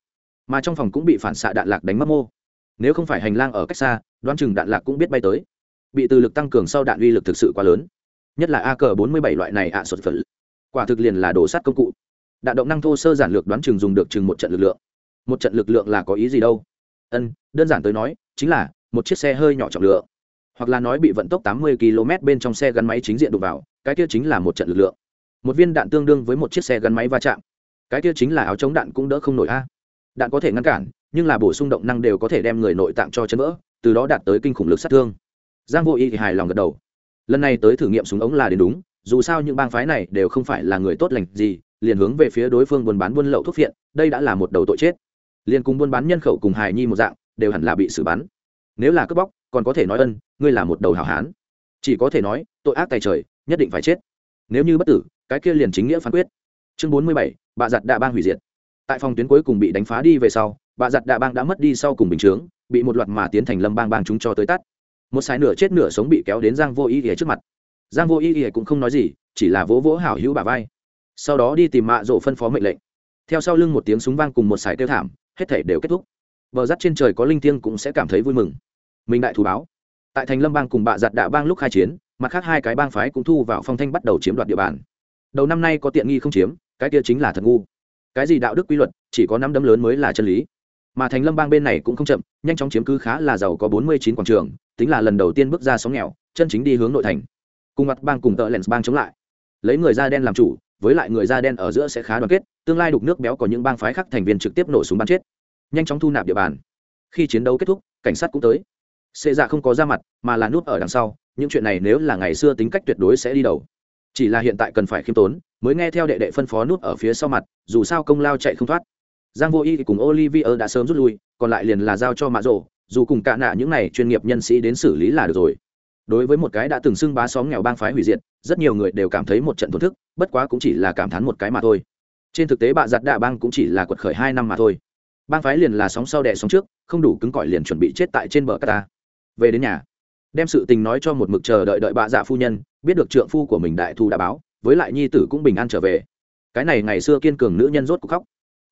mà trong phòng cũng bị phản xạ đạn lạc đánh mất mô. Nếu không phải hành lang ở cách xa, đoán chừng đạn lạc cũng biết bay tới. Bị từ lực tăng cường sau đạn uy lực thực sự quá lớn. Nhất là a cờ bốn mươi bảy loại này ạ à sột phật. Quả thực liền là đồ sắt công cụ. Đạn động năng thô sơ giản lược đoán chừng dùng được chừng một trận lực lượng. Một trận lực lượng là có ý gì đâu? Ân, đơn giản tới nói, chính là một chiếc xe hơi nhỏ trọng lượng hoặc là nói bị vận tốc tám mươi km bên trong xe gắn máy chính diện đụng vào, cái kia chính là một trận lực lượng. Một viên đạn tương đương với một chiếc xe gắn máy va chạm. Cái kia chính là áo chống đạn cũng đỡ không nổi a. Đạn có thể ngăn cản, nhưng là bổ sung động năng đều có thể đem người nội tạng cho chấn vỡ, từ đó đạt tới kinh khủng lực sát thương. Giang vô y thì hài lòng gật đầu. Lần này tới thử nghiệm súng ống là đến đúng, dù sao những bang phái này đều không phải là người tốt lành gì, liền hướng về phía đối phương buôn bán buôn lậu thuốc phiện, đây đã là một đầu tội chết. Liền cùng buôn bán nhân khẩu cùng hài nhi một dạng, đều hẳn là bị xử bắn nếu là cướp bóc, còn có thể nói ân, ngươi là một đầu hảo hán. Chỉ có thể nói, tội ác tài trời, nhất định phải chết. Nếu như bất tử, cái kia liền chính nghĩa phán quyết. Chương bốn mươi bảy, bạ giặt đạ bang hủy diệt. Tại phòng tuyến cuối cùng bị đánh phá đi về sau, bạ giặt đạ bang đã mất đi sau cùng bình chướng, bị một loạt mà tiến thành lâm bang bang chúng cho tới tắt. Một sài nửa chết nửa sống bị kéo đến giang vô ý ỉa trước mặt. Giang vô ý ỉa cũng không nói gì, chỉ là vỗ vỗ hảo hữu bà vai. Sau đó đi tìm mạ rộ phân phó mệnh lệnh. Theo sau lưng một tiếng súng vang cùng một sải kêu thảm, hết thể đều kết thúc. Bờ rắt trên trời có linh thiêng cũng sẽ cảm thấy vui mừng mình đại thú báo. Tại thành lâm bang cùng bạ giặt đạ bang lúc khai chiến, mặt khác hai cái bang phái cũng thu vào phong thanh bắt đầu chiếm đoạt địa bàn. Đầu năm nay có tiện nghi không chiếm, cái kia chính là thật ngu. Cái gì đạo đức quy luật, chỉ có năm đấm lớn mới là chân lý. Mà thành lâm bang bên này cũng không chậm, nhanh chóng chiếm cứ khá là giàu có bốn mươi chín quảng trường, tính là lần đầu tiên bước ra sóng nghèo, chân chính đi hướng nội thành. Cùng mặt bang cùng tợ lens bang chống lại. Lấy người da đen làm chủ, với lại người da đen ở giữa sẽ khá đoàn kết, tương lai đục nước béo có những bang phái khác thành viên trực tiếp nổ súng bắn chết. Nhanh chóng thu nạp địa bàn. Khi chiến đấu kết thúc, cảnh sát cũng tới xê dạ không có ra mặt, mà là nút ở đằng sau, những chuyện này nếu là ngày xưa tính cách tuyệt đối sẽ đi đầu. Chỉ là hiện tại cần phải khiêm tốn, mới nghe theo đệ đệ phân phó nút ở phía sau mặt, dù sao công lao chạy không thoát. Giang vô y thì cùng olivier đã sớm rút lui, còn lại liền là giao cho mạ rộ dù cùng cả nạ những này chuyên nghiệp nhân sĩ đến xử lý là được rồi. Đối với một cái đã từng xưng bá xóm nghèo bang phái hủy diệt, rất nhiều người đều cảm thấy một trận thổn thức, bất quá cũng chỉ là cảm thán một cái mà thôi. Trên thực tế bạ giặt đạ bang cũng chỉ là quật khởi hai năm mà thôi. Bang phái liền là sóng sau đẻ sóng trước, không đủ cứng cỏi liền chuẩn bị chết tại trên bờ ta về đến nhà. Đem sự tình nói cho một mực chờ đợi đợi bạ dạ phu nhân, biết được trượng phu của mình đại thu đã báo, với lại nhi tử cũng bình an trở về. Cái này ngày xưa kiên cường nữ nhân rốt cũng khóc.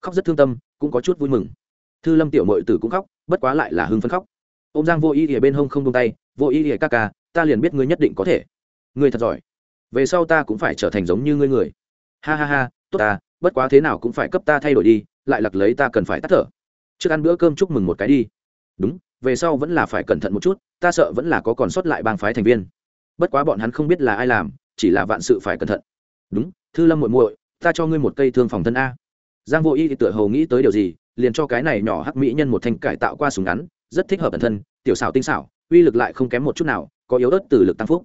Khóc rất thương tâm, cũng có chút vui mừng. Thư lâm tiểu mội tử cũng khóc, bất quá lại là hưng phấn khóc. Ô m giang vô ý ỉa bên hông không tung tay, vô ý ỉa ca ca, ta liền biết ngươi nhất định có thể. Ngươi thật giỏi. Về sau ta cũng phải trở thành giống như ngươi người. Ha ha ha, tốt ta, bất quá thế nào cũng phải cấp ta thay đổi đi, lại lặc lấy ta cần phải tắt thở. Trước ăn bữa cơm chúc mừng một cái đi. Đúng về sau vẫn là phải cẩn thận một chút, ta sợ vẫn là có còn sót lại bang phái thành viên. Bất quá bọn hắn không biết là ai làm, chỉ là vạn sự phải cẩn thận. Đúng, thư lâm muội muội, ta cho ngươi một cây thương phòng thân a. Giang vô y thì tựa hồ nghĩ tới điều gì, liền cho cái này nhỏ hắc mỹ nhân một thanh cải tạo qua súng ngắn, rất thích hợp bản thân, tiểu xảo tinh xảo, uy lực lại không kém một chút nào, có yếu ớt từ lực tăng phúc.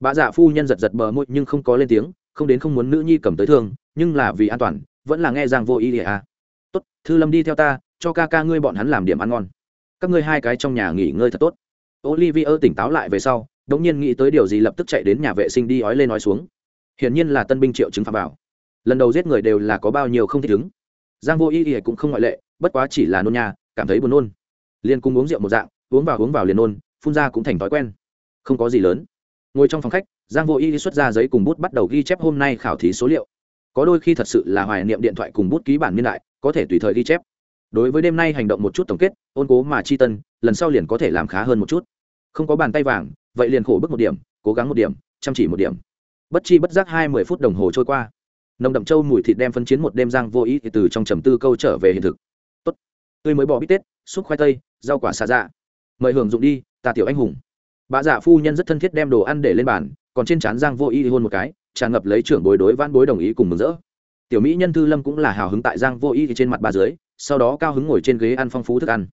Bà dạ phu nhân giật giật bờ môi nhưng không có lên tiếng, không đến không muốn nữ nhi cầm tới thương, nhưng là vì an toàn, vẫn là nghe giang vô y à tốt, thư lâm đi theo ta, cho ca ca ngươi bọn hắn làm điểm ăn ngon các ngươi hai cái trong nhà nghỉ ngơi thật tốt. Olivier tỉnh táo lại về sau đống nhiên nghĩ tới điều gì lập tức chạy đến nhà vệ sinh đi ói lên nói xuống. Hiển nhiên là tân binh triệu chứng phạm bảo lần đầu giết người đều là có bao nhiêu không thích ứng. Giang vô ý ý cũng không ngoại lệ, bất quá chỉ là nôn nhà cảm thấy buồn nôn. Liền cung uống rượu một dạng, uống vào uống vào liền nôn, phun ra cũng thành thói quen. Không có gì lớn. Ngồi trong phòng khách, giang vô ý xuất ra giấy cùng bút bắt đầu ghi chép hôm nay khảo thí số liệu. Có đôi khi thật sự là hoài niệm điện thoại cùng bút ký bản niên đại, có thể tùy thời ghi chép đối với đêm nay hành động một chút tổng kết, ôn cố mà chi tân, lần sau liền có thể làm khá hơn một chút. Không có bàn tay vàng, vậy liền khổ bước một điểm, cố gắng một điểm, chăm chỉ một điểm. Bất chi bất giác hai mươi phút đồng hồ trôi qua. Nồng đậm trâu mùi thịt đem phân chiến một đêm giang vô ý từ trong trầm tư câu trở về hiện thực. Tốt. Tươi mới bỏ bít tết xúc khoai tây, rau quả xà dạ. Mời hưởng dụng đi, ta tiểu anh hùng. Bà dạ phu nhân rất thân thiết đem đồ ăn để lên bàn, còn trên trán giang vô ý hôn một cái, tràn ngập lấy trưởng bối đối vãn bối đồng ý cùng mừng rỡ. Tiểu mỹ nhân thư lâm cũng là hào hứng tại giang vô ý trên mặt ba dưới sau đó cao hứng ngồi trên ghế ăn phong phú thức ăn.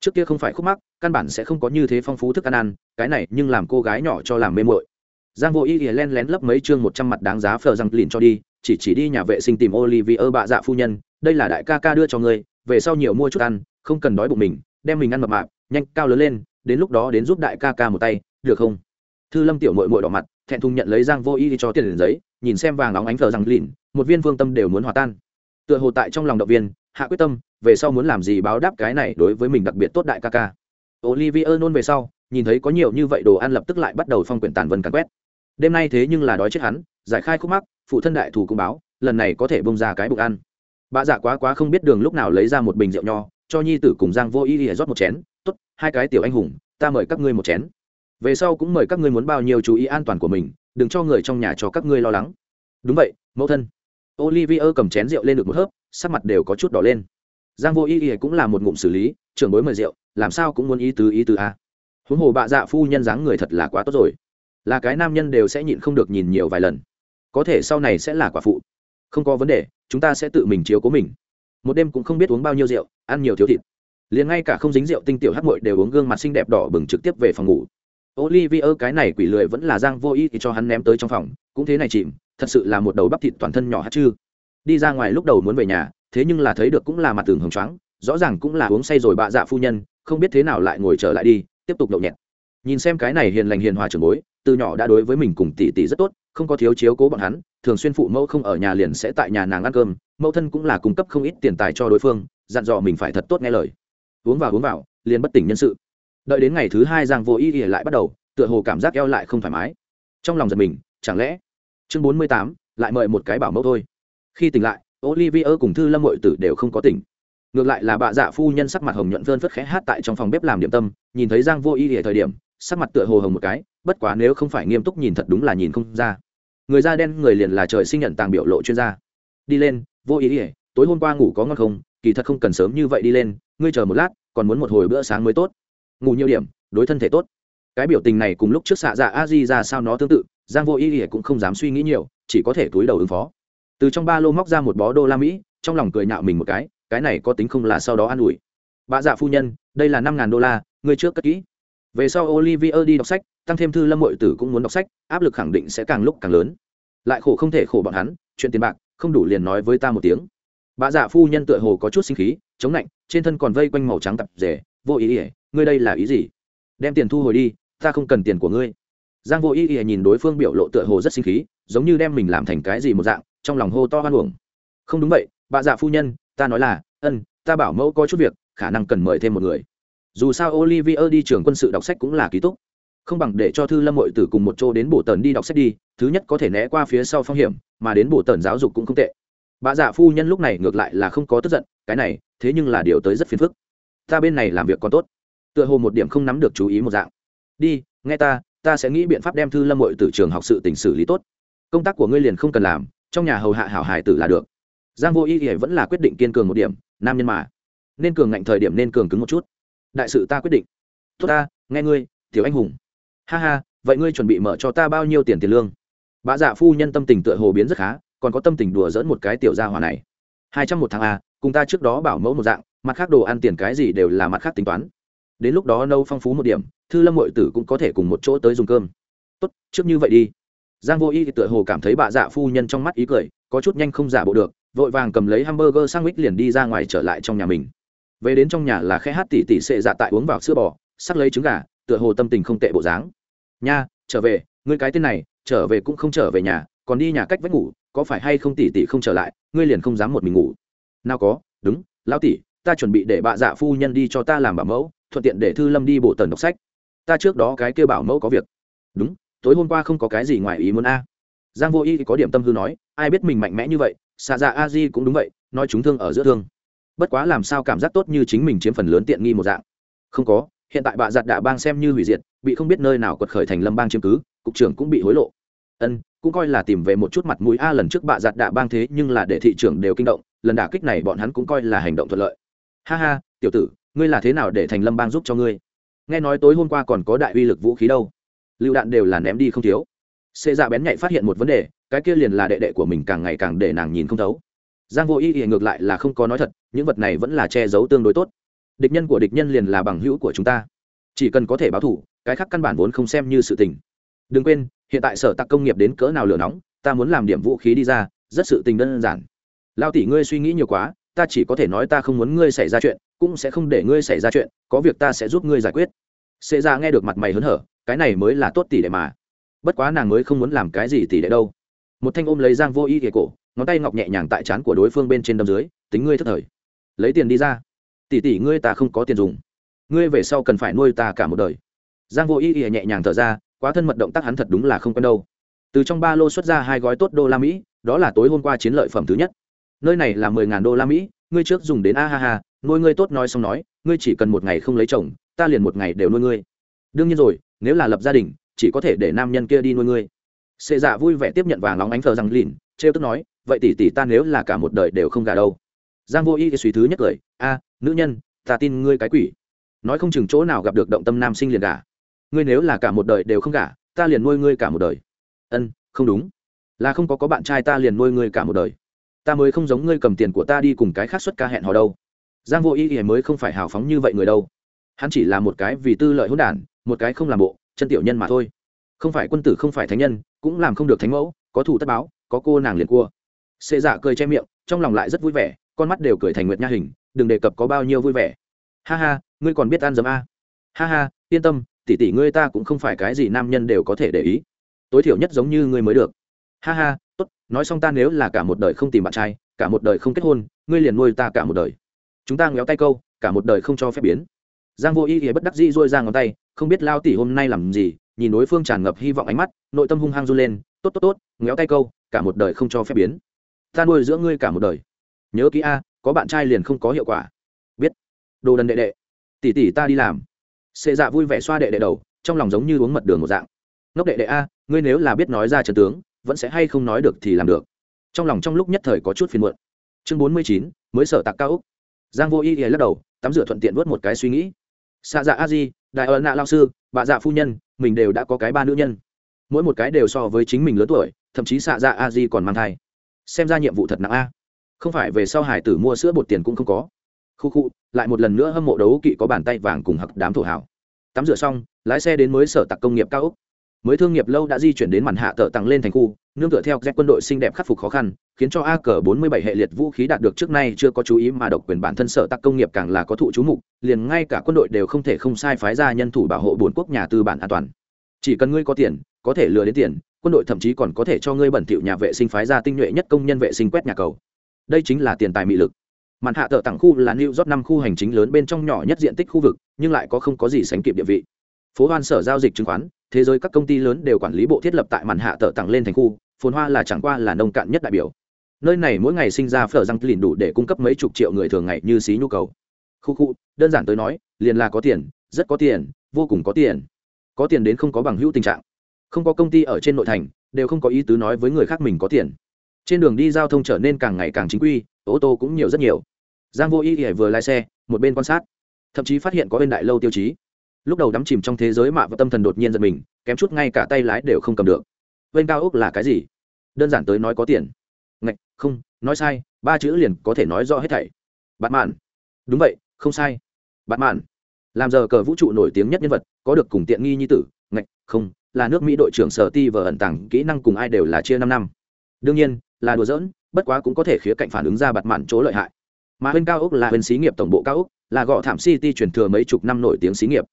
Trước kia không phải khúc mắc, căn bản sẽ không có như thế phong phú thức ăn ăn, cái này nhưng làm cô gái nhỏ cho làm mê mội giang vô ý ỉa len lén lấp mấy chương một trăm mặt đáng giá phờ răng lìn cho đi, chỉ chỉ đi nhà vệ sinh tìm olivier bạ dạ phu nhân, đây là đại ca ca đưa cho ngươi, về sau nhiều mua chút ăn, không cần đói bụng mình, đem mình ăn mập mạp, nhanh cao lớn lên, đến lúc đó đến giúp đại ca ca một tay, được không? Thư lâm tiểu mội mội đỏ mặt, thẹn thùng nhận lấy giang vô ý cho tiền giấy, nhìn xem vàng óng ánh phờ răng lìn, một viên vương tâm đều muốn hòa tan. Tựa hồ tại trong lòng động viên hạ quyết tâm, về sau muốn làm gì báo đáp cái này đối với mình đặc biệt tốt đại ca ca. Olivier nôn về sau, nhìn thấy có nhiều như vậy đồ ăn lập tức lại bắt đầu phong quyển tàn vân càn quét. Đêm nay thế nhưng là đói chết hắn, giải khai khúc mắc, phụ thân đại thủ cũng báo, lần này có thể bông ra cái bụng ăn. Bà dạ quá quá không biết đường lúc nào lấy ra một bình rượu nho, cho nhi tử cùng giang vô ý ỉa rót một chén t ố t hai cái tiểu anh hùng, ta mời các ngươi một chén. Về sau cũng mời các ngươi muốn bao nhiêu chú ý an toàn của mình, đừng cho người trong nhà cho các ngươi lo lắng. Đúng vậy, mẫu thân olivier cầm chén rượu lên được một hớp, sắc mặt đều có chút đỏ lên. Giang vô ý ỉa cũng là một ngụm xử lý, trưởng bối mời rượu, làm sao cũng muốn ý tứ ý tứ a. Huống hồ bạ dạ phu nhân dáng người thật là quá tốt rồi. Là cái nam nhân đều sẽ nhịn không được nhìn nhiều vài lần. Có thể sau này sẽ là quả phụ. Không có vấn đề, chúng ta sẽ tự mình chiếu cố mình. Một đêm cũng không biết uống bao nhiêu rượu, ăn nhiều thiếu thịt. Liền ngay cả không dính rượu tinh tiểu hắc muội đều uống gương mặt xinh đẹp đỏ bừng trực tiếp về phòng ngủ. Olivier, cái này quỷ lười vẫn là giang vô ý thì cho hắn ném tới trong phòng, cũng thế này chìm thật sự là một đầu bắp thịt toàn thân nhỏ hát chư. Đi ra ngoài lúc đầu muốn về nhà, thế nhưng là thấy được cũng là mặt tường hồng choáng, rõ ràng cũng là uống say rồi bạ dạ phu nhân, không biết thế nào lại ngồi trở lại đi, tiếp tục nhậu nhẹt. Nhìn xem cái này hiền lành hiền hòa trưởng bối, từ nhỏ đã đối với mình cùng tỷ tỷ rất tốt, không có thiếu chiếu cố bọn hắn, thường xuyên phụ mẫu không ở nhà liền sẽ tại nhà nàng ăn cơm, mẫu thân cũng là cung cấp không ít tiền tài cho đối phương, dặn dò mình phải thật tốt nghe lời. Uống vào uống vào, liền bất tỉnh nhân sự. Đợi đến ngày thứ hai giang vô ý ỉa lại bắt đầu, tựa hồ cảm giác eo lại không thoải mái. Trong lòng giật mình, chẳng lẽ chương bốn mươi tám, lại mời một cái bảo mẫu thôi. Khi tỉnh lại olivier cùng thư lâm hội tử đều không có tỉnh. Ngược lại là bà dạ phu nhân sắc mặt hồng nhuận vươn phất khẽ hát tại trong phòng bếp làm điểm tâm, nhìn thấy giang vô ý ỉa thời điểm, sắc mặt tựa hồ hồng một cái, bất quá nếu không phải nghiêm túc nhìn thật đúng là nhìn không ra. Người da đen, người liền là trời sinh nhận tàng biểu lộ chuyên gia. Đi lên, vô ý ỉa tối hôm qua ngủ có ngon không? Kỳ thật không cần sớm như vậy đi lên, ngươi chờ một lát, còn muốn một hồi bữa sáng mới tốt. Ngủ nhiều điểm, đối thân thể tốt cái biểu tình này cùng lúc trước xạ dạ a di ra sao nó tương tự, giang vô ý ỉa cũng không dám suy nghĩ nhiều, chỉ có thể túi đầu ứng phó. Từ trong ba lô móc ra một bó đô la mỹ, trong lòng cười nhạo mình một cái cái này có tính không là sau đó an ủi. Bà dạ phu nhân, đây là năm ngàn đô la, ngươi trước cất kỹ. Về sau olivier đi đọc sách, tăng thêm thư lâm hội tử cũng muốn đọc sách, áp lực khẳng định sẽ càng lúc càng lớn. Lại khổ không thể khổ bọn hắn, chuyện tiền bạc, không đủ liền nói với ta một tiếng. Bà dạ phu nhân tựa hồ có chút sinh khí, chống lạnh trên thân còn vây quanh màu trắng tập rể, vô ý ỉa, ngươi đây là ý gì? Đem tiền thu hồi đi ta không cần tiền của ngươi. Giang vô ý ỉa nhìn đối phương biểu lộ tựa hồ rất sinh khí, giống như đem mình làm thành cái gì một dạng, trong lòng hô to hoan uổng. Không đúng vậy, bà dạ phu nhân, ta nói là, ân, ta bảo mẫu có chút việc, khả năng cần mời thêm một người. Dù sao olivier đi trường quân sự đọc sách cũng là ký túc. Không bằng để cho thư lâm hội tử cùng một chỗ đến bổ tần đi đọc sách đi, thứ nhất có thể né qua phía sau phong hiểm, mà đến bổ tần giáo dục cũng không tệ. Bà dạ phu nhân lúc này ngược lại là không có tức giận, cái này, thế nhưng là điều tới rất phiền phức. Ta bên này làm việc còn tốt. Tựa hồ một điểm không nắm được chú ý một dạng đi, nghe ta ta sẽ nghĩ biện pháp đem thư lâm hội từ trường học sự tỉnh xử lý tốt. Công tác của ngươi liền không cần làm, trong nhà hầu hạ hảo hải tử là được. Giang vô y thì vẫn là quyết định kiên cường một điểm, nam nhân mà. Nên cường ngạnh thời điểm nên cường cứng một chút. Đại sự ta quyết định. Tốt ta, nghe ngươi, tiểu anh hùng. Ha ha, vậy ngươi chuẩn bị mở cho ta bao nhiêu tiền tiền lương? Bà dạ phu nhân tâm tình tựa hồ biến rất khá, còn có tâm tình đùa dỡn một cái tiểu gia hỏa này. Hai trăm một tháng a, cùng ta trước đó bảo mẫu một dạng, mặt khác đồ ăn tiền cái gì đều là mặt khác tính toán. Đến lúc đó nâu phong phú một điểm thư lâm mội tử cũng có thể cùng một chỗ tới dùng cơm. Tốt, trước như vậy đi. Giang vô y thì tựa hồ cảm thấy bà dạ phu nhân trong mắt ý cười, có chút nhanh không giả bộ được, vội vàng cầm lấy hamburger sang mít liền đi ra ngoài trở lại trong nhà mình. Về đến trong nhà là khe hát tỉ tỉ sệ dạ tại uống vào sữa bò, sắc lấy trứng gà, tựa hồ tâm tình không tệ bộ dáng. Nha, trở về, ngươi cái tên này, trở về cũng không trở về nhà, còn đi nhà cách vách ngủ, có phải hay không tỉ tỉ không trở lại, ngươi liền không dám một mình ngủ? Nào có, đúng, lão tỉ, ta chuẩn bị để bà dạ phu nhân đi cho ta làm bảo mẫu, thuận tiện để thư lâm đi bộ tần đọc sách ta trước đó cái kêu bảo mẫu có việc. Đúng, tối hôm qua không có cái gì ngoài ý muốn a. Giang vô y có điểm tâm hư nói, ai biết mình mạnh mẽ như vậy xạ dạ a di cũng đúng vậy, nói chúng thương ở giữa thương. Bất quá làm sao cảm giác tốt như chính mình chiếm phần lớn tiện nghi một dạng. Không có, hiện tại bạ giặt đạ bang xem như hủy diệt, bị không biết nơi nào quật khởi thành lâm bang chiếm cứ, cục trưởng cũng bị hối lộ. Ân, cũng coi là tìm về một chút mặt mũi a, lần trước bạ giặt đạ bang thế nhưng là để thị trường đều kinh động, lần đả kích này bọn hắn cũng coi là hành động thuận lợi. Ha ha, tiểu tử, ngươi là thế nào để thành lâm bang giúp cho ngươi? Nghe nói tối hôm qua còn có đại uy lực vũ khí đâu. Lựu đạn đều là ném đi không thiếu. Xê dạ bén nhạy phát hiện một vấn đề, cái kia liền là đệ đệ của mình càng ngày càng để nàng nhìn không thấu. Giang vô ý ý ngược lại là không có nói thật, những vật này vẫn là che giấu tương đối tốt. Địch nhân của địch nhân liền là bằng hữu của chúng ta. Chỉ cần có thể báo thủ, cái khác căn bản vốn không xem như sự tình. Đừng quên, hiện tại sở tạc công nghiệp đến cỡ nào lửa nóng, ta muốn làm điểm vũ khí đi ra, rất sự tình đơn giản. Lao tỷ ngươi suy nghĩ nhiều quá ta chỉ có thể nói ta không muốn ngươi xảy ra chuyện, cũng sẽ không để ngươi xảy ra chuyện, có việc ta sẽ giúp ngươi giải quyết. Xê ra dạ nghe được mặt mày hớn hở, cái này mới là tốt tỷ đệ mà. Bất quá nàng mới không muốn làm cái gì tỷ đệ đâu. Một thanh ôm lấy giang vô y kề cổ, ngón tay ngọc nhẹ nhàng tại trán của đối phương bên trên đâm dưới, tính ngươi thất thời. Lấy tiền đi ra. Tỷ tỷ ngươi ta không có tiền dùng. Ngươi về sau cần phải nuôi ta cả một đời. Giang vô y y nhẹ nhàng thở ra, quá thân mật động tác hắn thật đúng là không quen đâu. Từ trong ba lô xuất ra hai gói tốt đô la mỹ, đó là tối hôm qua chiến lợi phẩm thứ nhất nơi này là mười ngàn đô la mỹ, ngươi trước dùng đến a ha ha, nuôi ngươi tốt nói xong nói, ngươi chỉ cần một ngày không lấy chồng, ta liền một ngày đều nuôi ngươi. Đương nhiên rồi, nếu là lập gia đình, chỉ có thể để nam nhân kia đi nuôi ngươi. Sệ dạ vui vẻ tiếp nhận vàng nóng ánh phờ răng lìn, trêu tức nói, vậy tỷ tỷ ta nếu là cả một đời đều không gả đâu. Giang vô y thì suy thứ nhất cười, a, nữ nhân, ta tin ngươi cái quỷ. Nói không chừng chỗ nào gặp được động tâm nam sinh liền gả. Ngươi nếu là cả một đời đều không gả, ta liền nuôi ngươi cả một đời. Ân, không đúng. Là không có có bạn trai ta liền nuôi ngươi cả một đời ta mới không giống ngươi cầm tiền của ta đi cùng cái khác xuất ca hẹn hò đâu. Giang vô y ý mới không phải hào phóng như vậy người đâu. Hắn chỉ là một cái vì tư lợi hỗn đản, một cái không làm bộ, chân tiểu nhân mà thôi. Không phải quân tử không phải thánh nhân, cũng làm không được thánh mẫu, có thủ tất báo, có cô nàng liền cua. Xê dạ cười che miệng, trong lòng lại rất vui vẻ, con mắt đều cười thành nguyệt nha hình, đừng đề cập có bao nhiêu vui vẻ. Ha ha, ngươi còn biết ăn dấm a? Ha ha, yên tâm, tỷ tỷ ngươi ta cũng không phải cái gì nam nhân đều có thể để ý. Tối thiểu nhất giống như ngươi mới được. Ha ha, tốt nói xong ta nếu là cả một đời không tìm bạn trai, cả một đời không kết hôn, ngươi liền nuôi ta cả một đời. Chúng ta ngéo tay câu, cả một đời không cho phép biến. Giang vô y thì bất đắc dĩ dôi ra ngón tay, không biết lao tỷ hôm nay làm gì, nhìn đối phương tràn ngập hy vọng ánh mắt, nội tâm hung hăng run lên, tốt tốt tốt ngéo tay câu, cả một đời không cho phép biến. Ta nuôi giữa ngươi cả một đời. Nhớ kỹ a, có bạn trai liền không có hiệu quả. Biết. Đồ đần đệ đệ. Tỷ tỷ ta đi làm. Xệ dạ vui vẻ xoa đệ đệ đầu, trong lòng giống như uống mật đường một dạng. Ngốc đệ đệ a, ngươi nếu là biết nói ra trần tướng vẫn sẽ hay không nói được thì làm được. Trong lòng trong lúc nhất thời có chút phiền muộn. Chương bốn mươi chín, mới sở tạc cao úc. Giang vô y y lắc đầu, tắm rửa thuận tiện vớt một cái suy nghĩ. Xa dạ a di, đại ơn nạ lao sư, bà dạ phu nhân, mình đều đã có cái ba nữ nhân. Mỗi một cái đều so với chính mình lớn tuổi, thậm chí xạ dạ a di còn mang thai. Xem ra nhiệm vụ thật nặng a. Không phải về sau hải tử mua sữa bột tiền cũng không có. Khu khu, lại một lần nữa hâm mộ đấu kỵ có bàn tay vàng cùng hặc đám thổ hảo tắm rửa xong, lái xe đến mới sở tặc công nghiệp cao úc mới thương nghiệp lâu đã di chuyển đến màn hạ tờ tặng lên thành khu, nương tựa theo z quân đội xinh đẹp khắc phục khó khăn, khiến cho a cờ 47 hệ liệt vũ khí đạt được trước nay chưa có chú ý mà độc quyền bản thân sở tắc công nghiệp càng là có thụ chú mục, liền ngay cả quân đội đều không thể không sai phái ra nhân thủ bảo hộ bốn quốc nhà tư bản an toàn. Chỉ cần ngươi có tiền, có thể lừa đến tiền, quân đội thậm chí còn có thể cho ngươi bẩn thỉu nhà vệ sinh phái ra tinh nhuệ nhất công nhân vệ sinh quét nhà cầu. Đây chính là tiền tài mị lực. Màn hạ tợ tặng khu là new york năm khu hành chính lớn bên trong nhỏ nhất diện tích khu vực, nhưng lại có không có gì sánh kịp địa vị. Phố hoan sở giao dịch chứng khoán thế giới các công ty lớn đều quản lý bộ thiết lập tại màn hạ tợ tặng lên thành khu, phồn hoa là chẳng qua là nông cạn nhất đại biểu. Nơi này mỗi ngày sinh ra phở răng lìn đủ để cung cấp mấy chục triệu người thường ngày như xí nhu cầu. Khu khu, đơn giản tới nói, liền là có tiền, rất có tiền, vô cùng có tiền. Có tiền đến không có bằng hữu tình trạng. Không có công ty ở trên nội thành, đều không có ý tứ nói với người khác mình có tiền. Trên đường đi giao thông trở nên càng ngày càng chính quy, ô tô cũng nhiều rất nhiều. Giang vô y ỉa vừa lái xe, một bên quan sát, thậm chí phát hiện có bên đại lâu tiêu chí lúc đầu đắm chìm trong thế giới mạ và tâm thần đột nhiên giật mình, kém chút ngay cả tay lái đều không cầm được. Bên cao ốc là cái gì? Đơn giản tới nói có tiền. Ngạch, không, nói sai, ba chữ liền có thể nói rõ hết thảy. Bạn mạn đúng vậy, không sai. Bạn mạn làm giờ cờ vũ trụ nổi tiếng nhất nhân vật, có được cùng tiện nghi như tử. Ngạch, không, là nước mỹ đội trưởng sở ti và ẩn tàng kỹ năng cùng ai đều là chia năm năm. Đương nhiên, là đùa giỡn, bất quá cũng có thể khía cạnh phản ứng ra bạt mạn chỗ lợi hại. Mà bên cao ốc là bên xí nghiệp tổng bộ cao ốc, là gõ thảm city truyền thừa mấy chục năm nổi tiếng xí nghiệp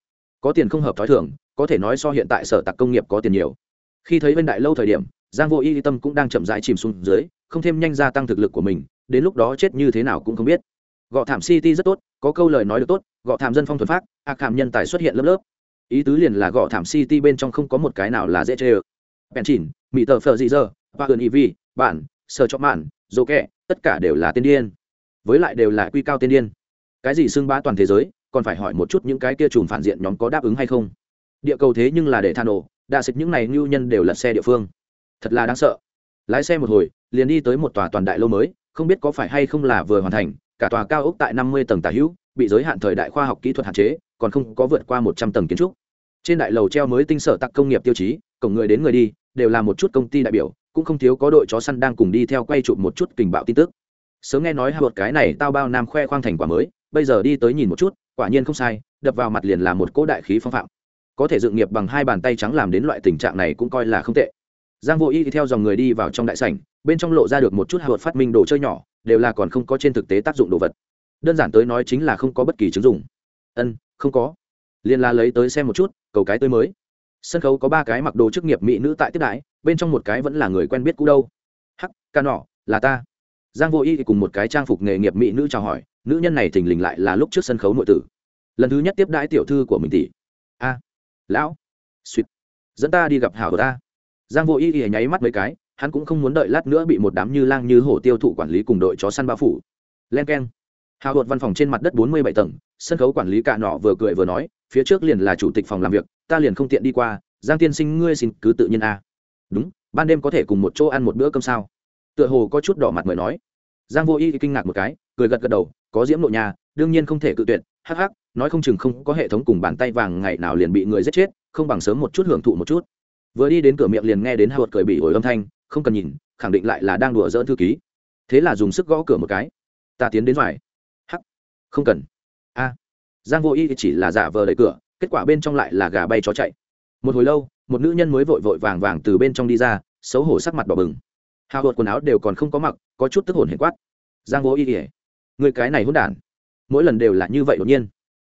có tiền không hợp thói thường, có thể nói so hiện tại sở tạc công nghiệp có tiền nhiều. Khi thấy bên đại lâu thời điểm, giang vô y tâm cũng đang chậm rãi chìm xuống dưới, không thêm nhanh gia tăng thực lực của mình, đến lúc đó chết như thế nào cũng không biết. Gọ thảm city rất tốt, có câu lời nói được tốt, gọ thảm dân phong thuần phát ạc thảm nhân tài xuất hiện lớp lớp. Ý tứ liền là gọ thảm city bên trong không có một cái nào là dễ chê ơ bèn chỉn mỹ tờ phờ dị dơ, và gần y vi bản sở cho mạn dô kẹ, tất cả đều là tên điên. Với lại đều là quy cao tên điên. Cái gì xưng bá toàn thế giới còn phải hỏi một chút những cái kia chùm phản diện nhóm có đáp ứng hay không. Địa cầu thế nhưng là để than ổ đa xịt những này ngưu nhân đều lật xe địa phương. Thật là đáng sợ. Lái xe một hồi, liền đi tới một tòa toàn đại lâu mới, không biết có phải hay không là vừa hoàn thành, cả tòa cao ốc tại năm mươi tầng tả hữu, bị giới hạn thời đại khoa học kỹ thuật hạn chế, còn không có vượt qua một trăm tầng kiến trúc. Trên đại lầu treo mới tinh sở tặc công nghiệp tiêu chí, cổng người đến người đi, đều là một chút công ty đại biểu, cũng không thiếu có đội chó săn đang cùng đi theo quay chụp một chút kình bạo tin tức. Sớm nghe nói hai một cái này tao bao nam khoe khoang thành quả mới, bây giờ đi tới nhìn một chút quả nhiên không sai, đập vào mặt liền là một cỗ đại khí phong phạm. Có thể dựng nghiệp bằng hai bàn tay trắng làm đến loại tình trạng này cũng coi là không tệ. Giang vô y thì theo dòng người đi vào trong đại sảnh, bên trong lộ ra được một chút hạ phát minh đồ chơi nhỏ, đều là còn không có trên thực tế tác dụng đồ vật. Đơn giản tới nói chính là không có bất kỳ chứng dụng. Ân, không có. Liền là lấy tới xem một chút, cầu cái tới mới. Sân khấu có ba cái mặc đồ chức nghiệp mỹ nữ tại tiếp đái bên trong một cái vẫn là người quen biết cũ đâu. Hắc, ca nọ, là ta. Giang vô y thì cùng một cái trang phục nghề nghiệp mỹ nữ chào hỏi nữ nhân này thình lình lại là lúc trước sân khấu nội tử. Lần thứ nhất tiếp đãi tiểu thư của mình tỷ. A, lão. Suýt dẫn ta đi gặp hảo của ta. Giang vô y y nháy mắt mấy cái, hắn cũng không muốn đợi lát nữa bị một đám như lang như hổ tiêu thụ quản lý cùng đội chó săn bao phủ. Len keng. Hào hột văn phòng trên mặt đất bốn mươi bảy tầng, sân khấu quản lý cạ nọ vừa cười vừa nói, phía trước liền là chủ tịch phòng làm việc, ta liền không tiện đi qua, giang tiên sinh ngươi xin cứ tự nhiên a. Đúng, ban đêm có thể cùng một chỗ ăn một bữa cơm sao? Tựa hồ có chút đỏ mặt mời nói. Giang vô y kinh ngạc một cái, cười gật gật đầu có diễm nội nhà đương nhiên không thể cự tuyệt, hắc hắc, nói không chừng không có hệ thống cùng bàn tay vàng ngày nào liền bị người giết chết, không bằng sớm một chút hưởng thụ một chút. Vừa đi đến cửa miệng liền nghe đến hai cười bị ổi âm thanh, không cần nhìn, khẳng định lại là đang đùa dỡn thư ký. Thế là dùng sức gõ cửa một cái. Ta tiến đến ngoài. Hắc. Không cần. A. Giang vô y chỉ là giả vờ đẩy cửa, kết quả bên trong lại là gà bay chó chạy. Một hồi lâu, một nữ nhân mới vội vội vàng vàng từ bên trong đi ra, xấu hổ sắc mặt đỏ bừng. Hào hột quần áo đều còn không có mặc, có chút tức hồn hển quát. Giang vô y ỉa người cái này hôn đản. Mỗi lần đều là như vậy đột nhiên.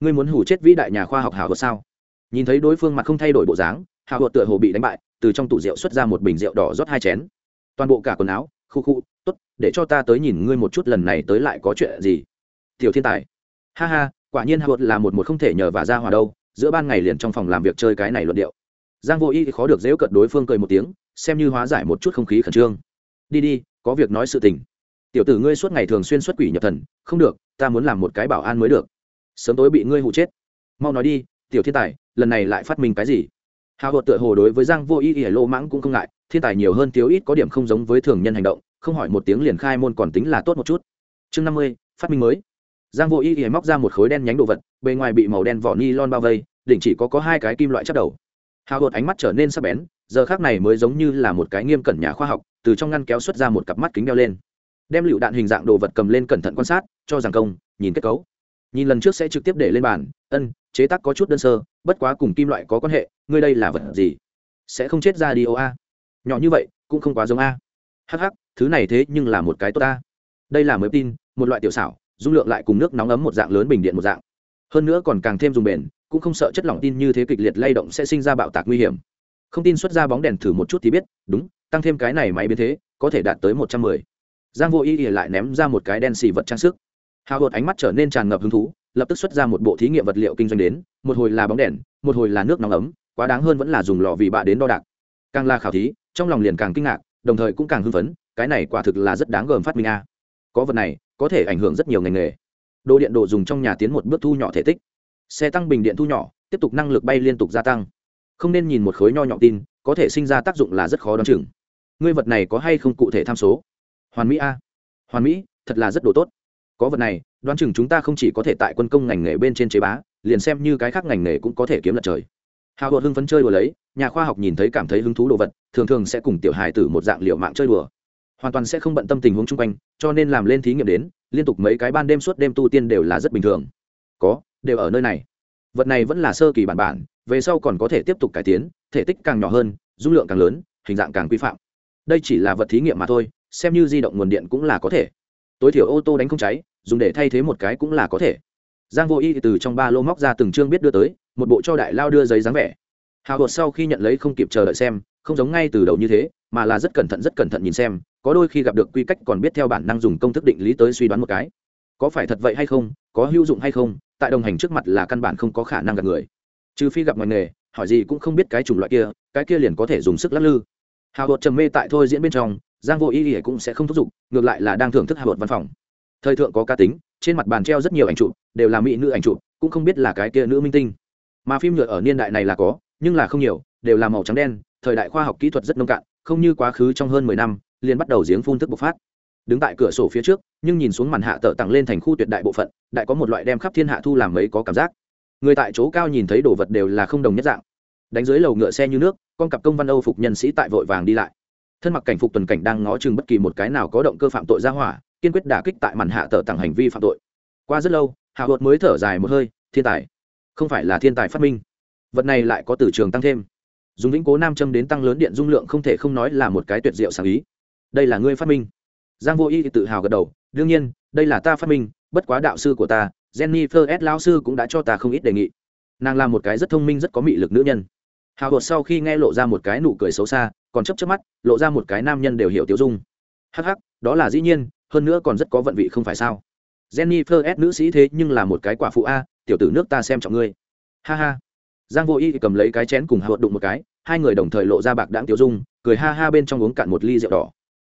Ngươi muốn hủ chết vĩ đại nhà khoa học hào hột sao? Nhìn thấy đối phương mặt không thay đổi bộ dáng hào hột tựa hồ bị đánh bại, từ trong tủ rượu xuất ra một bình rượu đỏ rót hai chén. Toàn bộ cả quần áo, khu khu t ố t để cho ta tới nhìn ngươi một chút lần này tới lại có chuyện gì. Tiểu thiên tài. Ha ha, quả nhiên hào hột là một một không thể nhờ và ra hòa đâu, giữa ban ngày liền trong phòng làm việc chơi cái này luận điệu. Giang vô y khó được dễu cận đối phương cười một tiếng, xem như hóa giải một chút không khí khẩn trương. Đi đi, có việc nói sự tình tiểu tử ngươi suốt ngày thường xuyên xuất quỷ nhập thần, không được, ta muốn làm một cái bảo an mới được. Sớm tối bị ngươi hụ chết. Mau nói đi, tiểu thiên tài, lần này lại phát minh cái gì? Hào hột tựa hồ đối với giang vô ý ỉa lô mãng cũng không ngại, thiên tài nhiều hơn thiếu ít có điểm không giống với thường nhân hành động, không hỏi một tiếng liền khai môn còn tính là tốt một chút. Chương năm mươi, phát minh mới. Giang vô ý ỉa móc ra một khối đen nhánh đồ vật, bề ngoài bị màu đen vỏ ni lon bao vây, đỉnh chỉ có có hai cái kim loại chắc đầu. Hào hột ánh mắt trở nên sắc bén, giờ khác này mới giống như là một cái nghiêm cẩn nhà khoa học, từ trong ngăn kéo xuất ra một cặp mắt kính đeo lên đem lựu đạn hình dạng đồ vật cầm lên cẩn thận quan sát, cho rằng công, nhìn kết cấu. Nhìn lần trước sẽ trực tiếp để lên bàn, ân, chế tác có chút đơn sơ, bất quá cùng kim loại có quan hệ, ngươi đây là vật gì? Sẽ không chết ra đi ô a. Nhỏ như vậy, cũng không quá giống a. Hh thứ này thế nhưng là một cái tốt a đây là mới tin, một loại tiểu xảo, dung lượng lại cùng nước nóng ấm một dạng lớn bình điện một dạng. Hơn nữa còn càng thêm dùng bền, cũng không sợ chất lỏng tin như thế kịch liệt lay động sẽ sinh ra bạo tạc nguy hiểm. Không tin xuất ra bóng đèn thử một chút thì biết, đúng, tăng thêm cái này máy biến thế, có thể đạt tới một trăm mười giang vô ý ỉa lại ném ra một cái đen xì vật trang sức. Hào hột ánh mắt trở nên tràn ngập hứng thú, lập tức xuất ra một bộ thí nghiệm vật liệu kinh doanh đến, một hồi là bóng đèn, một hồi là nước nóng ấm, quá đáng hơn vẫn là dùng lò vì bạ đến đo đạc. Càng là khảo thí, trong lòng liền càng kinh ngạc, đồng thời cũng càng hưng phấn, cái này quả thực là rất đáng gờm phát minh a. Có vật này, có thể ảnh hưởng rất nhiều ngành nghề. Đồ điện đồ dùng trong nhà tiến một bước thu nhỏ thể tích. Xe tăng bình điện thu nhỏ, tiếp tục năng lực bay liên tục gia tăng. Không nên nhìn một khối nho nhọn tin, có thể sinh ra tác dụng là rất khó đoán chừng. Ngươi vật này có hay không cụ thể tham số? Hoàn mỹ a. Hoàn mỹ, thật là rất đồ tốt. Có vật này, đoán chừng chúng ta không chỉ có thể tại quân công ngành nghề bên trên chế bá, liền xem như cái khác ngành nghề cũng có thể kiếm lật trời. Hào hột hưng phấn chơi đùa lấy, nhà khoa học nhìn thấy cảm thấy hứng thú đồ vật, thường thường sẽ cùng tiểu hài tử một dạng liệu mạng chơi đùa. Hoàn toàn sẽ không bận tâm tình huống chung quanh, cho nên làm lên thí nghiệm đến, liên tục mấy cái ban đêm suốt đêm tu tiên đều là rất bình thường. Có, đều ở nơi này. Vật này vẫn là sơ kỳ bản bản, về sau còn có thể tiếp tục cải tiến, thể tích càng nhỏ hơn, dung lượng càng lớn, hình dạng càng quy phạm. Đây chỉ là vật thí nghiệm mà thôi xem như di động nguồn điện cũng là có thể. Tối thiểu ô tô đánh không cháy, dùng để thay thế một cái cũng là có thể. Giang vô y từ trong ba lô móc ra từng chương biết đưa tới, một bộ cho đại lao đưa giấy dáng vẻ. Hào hột sau khi nhận lấy không kịp chờ đợi xem, không giống ngay từ đầu như thế, mà là rất cẩn thận, rất cẩn thận nhìn xem, có đôi khi gặp được quy cách còn biết theo bản năng dùng công thức định lý tới suy đoán một cái. Có phải thật vậy hay không, có hữu dụng hay không, tại đồng hành trước mặt là căn bản không có khả năng gặp người. Trừ phi gặp ngoài nghề, hỏi gì cũng không biết cái chủng loại kia, cái kia liền có thể dùng sức lắc lư. Hào hột trầm mê tại thôi diễn bên trong giang vô ý ỉa cũng sẽ không thúc giục, ngược lại là đang thưởng thức hạ bột văn phòng. Thời thượng có cá tính, trên mặt bàn treo rất nhiều ảnh chụp, đều là mỹ nữ ảnh chụp, cũng không biết là cái kia nữ minh tinh. Mà phim nhựa ở niên đại này là có, nhưng là không nhiều, đều là màu trắng đen, thời đại khoa học kỹ thuật rất nông cạn, không như quá khứ trong hơn mười năm, liền bắt đầu giếng phun thức bộc phát. Đứng tại cửa sổ phía trước, nhưng nhìn xuống màn hạ tở tặng lên thành khu tuyệt đại bộ phận, đại có một loại đem khắp thiên hạ thu làm mấy có cảm giác. Người tại chỗ cao nhìn thấy đồ vật đều là không đồng nhất dạng. Đánh dưới lầu ngựa xe như nước, con cặp công văn âu phục nhân sĩ tại vội vàng đi lại thân mặc cảnh phục tuần cảnh đang ngó chừng bất kỳ một cái nào có động cơ phạm tội ra hỏa, kiên quyết đả kích tại màn hạ tờ tặng hành vi phạm tội. Qua rất lâu, hạ hột mới thở dài một hơi, thiên tài, không phải là thiên tài phát minh. Vật này lại có từ trường tăng thêm. Dùng vĩnh cố nam châm đến tăng lớn điện dung lượng không thể không nói là một cái tuyệt diệu sáng ý. Đây là ngươi phát minh. Giang vô y thì tự hào gật đầu, đương nhiên, đây là ta phát minh, bất quá đạo sư của ta, jennifer s. Lao sư cũng đã cho ta không ít đề nghị. Nàng là một cái rất thông minh, rất có mị lực nữ nhân. Hào hột sau khi nghe lộ ra một cái nụ cười xấu xa còn chấp chấp mắt, lộ ra một cái nam nhân đều hiểu tiêu dung. Hh đó là dĩ nhiên, hơn nữa còn rất có vận vị không phải sao? Jennifer s nữ sĩ thế nhưng là một cái quả phụ a, tiểu tử nước ta xem trọng ngươi. Ha ha. Giang vô y cầm lấy cái chén cùng hạ đụng một cái, hai người đồng thời lộ ra bạc đãng tiêu dung, cười ha ha bên trong uống cạn một ly rượu đỏ.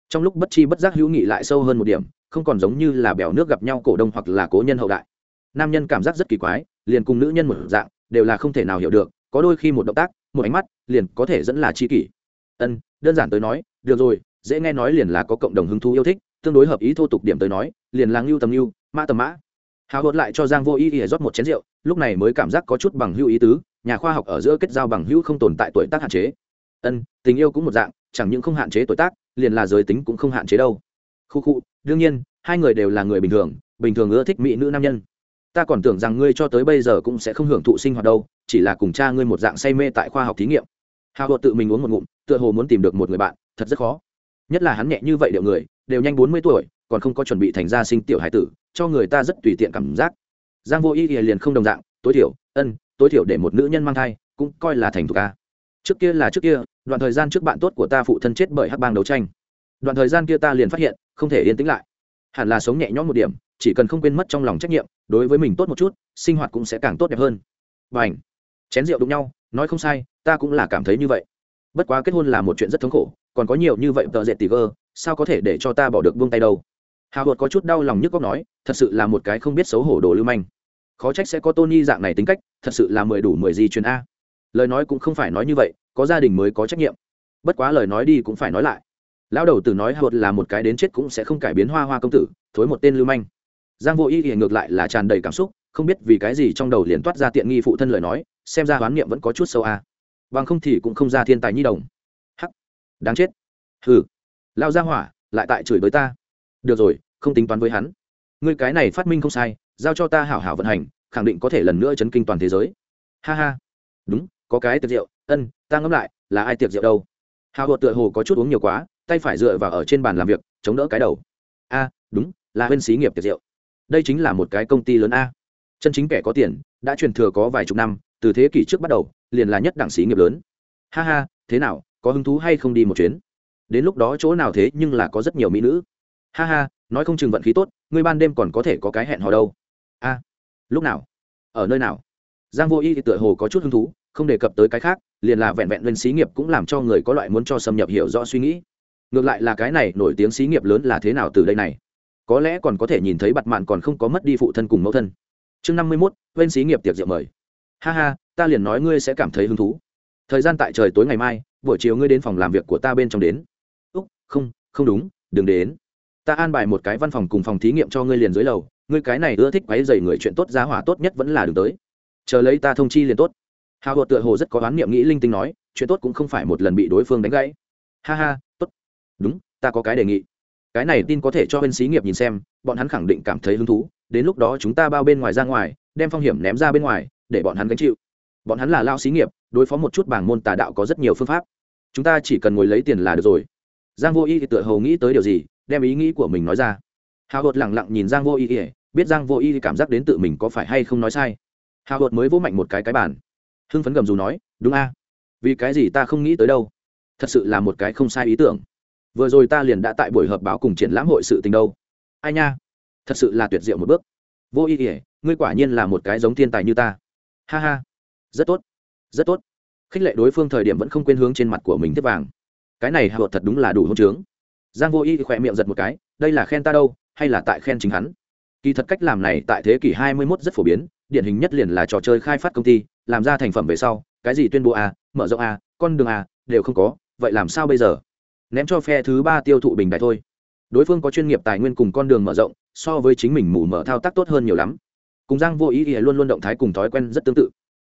Trong lúc bất chi bất giác hữu nghị lại sâu hơn một điểm, không còn giống như là bèo nước gặp nhau cổ đông hoặc là cố nhân hậu đại. Nam nhân cảm giác rất kỳ quái, liền cùng nữ nhân một dạng, đều là không thể nào hiểu được, có đôi khi một động tác, một ánh mắt, liền có thể dẫn là chi kỷ ân, đơn giản tới nói, được rồi, dễ nghe nói liền là có cộng đồng hứng thú yêu thích, tương đối hợp ý thô tục điểm tới nói, liền là ngưu tầm ngưu, mã tầm mã. Hào hốt lại cho giang vô ý ỉa rót một chén rượu, lúc này mới cảm giác có chút bằng hữu ý tứ, nhà khoa học ở giữa kết giao bằng hữu không tồn tại tuổi tác hạn chế. Ân, tình yêu cũng một dạng, chẳng những không hạn chế tuổi tác, liền là giới tính cũng không hạn chế đâu. Khu khu, đương nhiên, hai người đều là người bình thường bình thường ưa thích mỹ nữ nam nhân. Ta còn tưởng rằng ngươi cho tới bây giờ cũng sẽ không hưởng thụ sinh hoạt đâu, chỉ là cùng cha ngươi một dạng say mê tại khoa học thí nghiệm hào hột tự mình uống một ngụm, tựa hồ muốn tìm được một người bạn, thật rất khó. Nhất là hắn nhẹ như vậy điệu người, đều nhanh bốn mươi tuổi, còn không có chuẩn bị thành gia sinh tiểu hải tử, cho người ta rất tùy tiện cảm giác. Giang vô y liền không đồng dạng, tối thiểu, ân, tối thiểu để một nữ nhân mang thai, cũng coi là thành thục ca trước kia là trước kia, đoạn thời gian trước bạn tốt của ta phụ thân chết bởi hắc bang đấu tranh. Đoạn thời gian kia ta liền phát hiện, không thể yên tĩnh lại. Hẳn là sống nhẹ nhõm một điểm, chỉ cần không quên mất trong lòng trách nhiệm, đối với mình tốt một chút, sinh hoạt cũng sẽ càng tốt đẹp hơn. Và ảnh chén rượu đụng nhau, nói không sai ta cũng là cảm thấy như vậy. Bất quá kết hôn là một chuyện rất thống khổ, còn có nhiều như vậy tờ dệt tì gơ sao có thể để cho ta bỏ được buông tay đâu? Hào hột có chút đau lòng nhức góc nói, thật sự là một cái không biết xấu hổ đồ lưu manh. Khó trách sẽ có tony dạng này tính cách, thật sự là mười đủ mười gì truyền a. Lời nói cũng không phải nói như vậy, có gia đình mới có trách nhiệm. Bất quá lời nói đi cũng phải nói lại. Lão đầu tử nói hột là một cái đến chết cũng sẽ không cải biến hoa hoa công tử, thối một tên lưu manh. Giang vô y thì ngược lại là tràn đầy cảm xúc, không biết vì cái gì trong đầu liền toát ra tiện nghi phụ thân lời nói, xem ra hoán niệm vẫn có chút sâu a. à bằng không thì cũng không ra thiên tài nhi đồng. Hắc. Đáng chết. Hừ. Lao ra hỏa, lại tại chửi với ta. Được rồi, không tính toán với hắn. Ngươi cái này phát minh không sai, giao cho ta hảo hảo vận hành, khẳng định có thể lần nữa chấn kinh toàn thế giới. Ha ha. Đúng, có cái tiệc rượu. Ân, ta ngẫm lại, là ai tiệc rượu đâu? Hào hộ tựa hồ có chút uống nhiều quá, tay phải dựa vào ở trên bàn làm việc, chống đỡ cái đầu. A, đúng, là bên xí nghiệp tiệc rượu. Đây chính là một cái công ty lớn a. Chân chính kẻ có tiền, đã truyền thừa có vài chục năm từ thế kỷ trước bắt đầu, liền là nhất đảng sĩ nghiệp lớn. Ha ha, thế nào, có hứng thú hay không đi một chuyến? Đến lúc đó chỗ nào thế nhưng là có rất nhiều mỹ nữ. Ha ha, nói không chừng vận khí tốt, ngươi ban đêm còn có thể có cái hẹn hò đâu. A, lúc nào? Ở nơi nào? Giang vô y thì tựa hồ có chút hứng thú, không đề cập tới cái khác, liền là vẹn vẹn lên xí nghiệp cũng làm cho người có loại muốn cho xâm nhập hiểu rõ suy nghĩ. Ngược lại là cái này, nổi tiếng xí nghiệp lớn là thế nào từ đây này? Có lẽ còn có thể nhìn thấy bặt mạn còn không có mất đi phụ thân cùng mẫu thân. Chương năm mươi mốt bên xí nghiệp tiệc rượu mời ha ha, ta liền nói ngươi sẽ cảm thấy hứng thú. Thời gian tại trời tối ngày mai, buổi chiều ngươi đến phòng làm việc của ta bên trong đến. Úc, không không đúng, đừng đến. Ta an bài một cái văn phòng cùng phòng thí nghiệm cho ngươi liền dưới lầu. Ngươi cái này ưa thích quáy dày người chuyện tốt, giá hỏa tốt nhất vẫn là đừng tới. Chờ lấy ta thông chi liền tốt. Hào hộ tựa hồ rất có oán niệm nghĩ linh tinh nói, chuyện tốt cũng không phải một lần bị đối phương đánh gãy. Ha ha, tốt. Đúng, ta có cái đề nghị. Cái này tin có thể cho bên xí nghiệp nhìn xem, bọn hắn khẳng định cảm thấy hứng thú. Đến lúc đó chúng ta bao bên ngoài ra ngoài, đem phong hiểm ném ra bên ngoài để bọn hắn gánh chịu. Bọn hắn là lao xí nghiệp, đối phó một chút bảng môn tà đạo có rất nhiều phương pháp. Chúng ta chỉ cần ngồi lấy tiền là được rồi. Giang vô y thì tựa hồ nghĩ tới điều gì, đem ý nghĩ của mình nói ra. Hào hột lẳng lặng nhìn giang vô y ỉa biết giang vô y cảm giác đến tự mình có phải hay không nói sai. Hào hột mới vỗ mạnh một cái cái bàn. Hưng phấn gầm dù nói, đúng a. Vì cái gì ta không nghĩ tới đâu? Thật sự là một cái không sai ý tưởng. Vừa rồi ta liền đã tại buổi họp báo cùng triển lãm hội sự tình đâu. Ai nha. Thật sự là tuyệt diệu một bước. Vô y ỉa ngươi quả nhiên là một cái giống thiên tài như ta ha ha. Rất tốt. Rất tốt. Khích lệ đối phương thời điểm vẫn không quên hướng trên mặt của mình tiếp vàng. Cái này hạ thật đúng là đủ hôn trướng. Giang vô y khỏe miệng giật một cái, đây là khen ta đâu, hay là tại khen chính hắn? Kỳ thật cách làm này tại thế kỷ 21 rất phổ biến, điển hình nhất liền là trò chơi khai phát công ty, làm ra thành phẩm về sau, cái gì tuyên bố a, mở rộng a, con đường a, đều không có, vậy làm sao bây giờ? Ném cho phe thứ ba tiêu thụ bình đại thôi. Đối phương có chuyên nghiệp tài nguyên cùng con đường mở rộng, so với chính mình mù mở thao tác tốt hơn nhiều lắm cùng giang vô ý ý luôn luôn động thái cùng thói quen rất tương tự.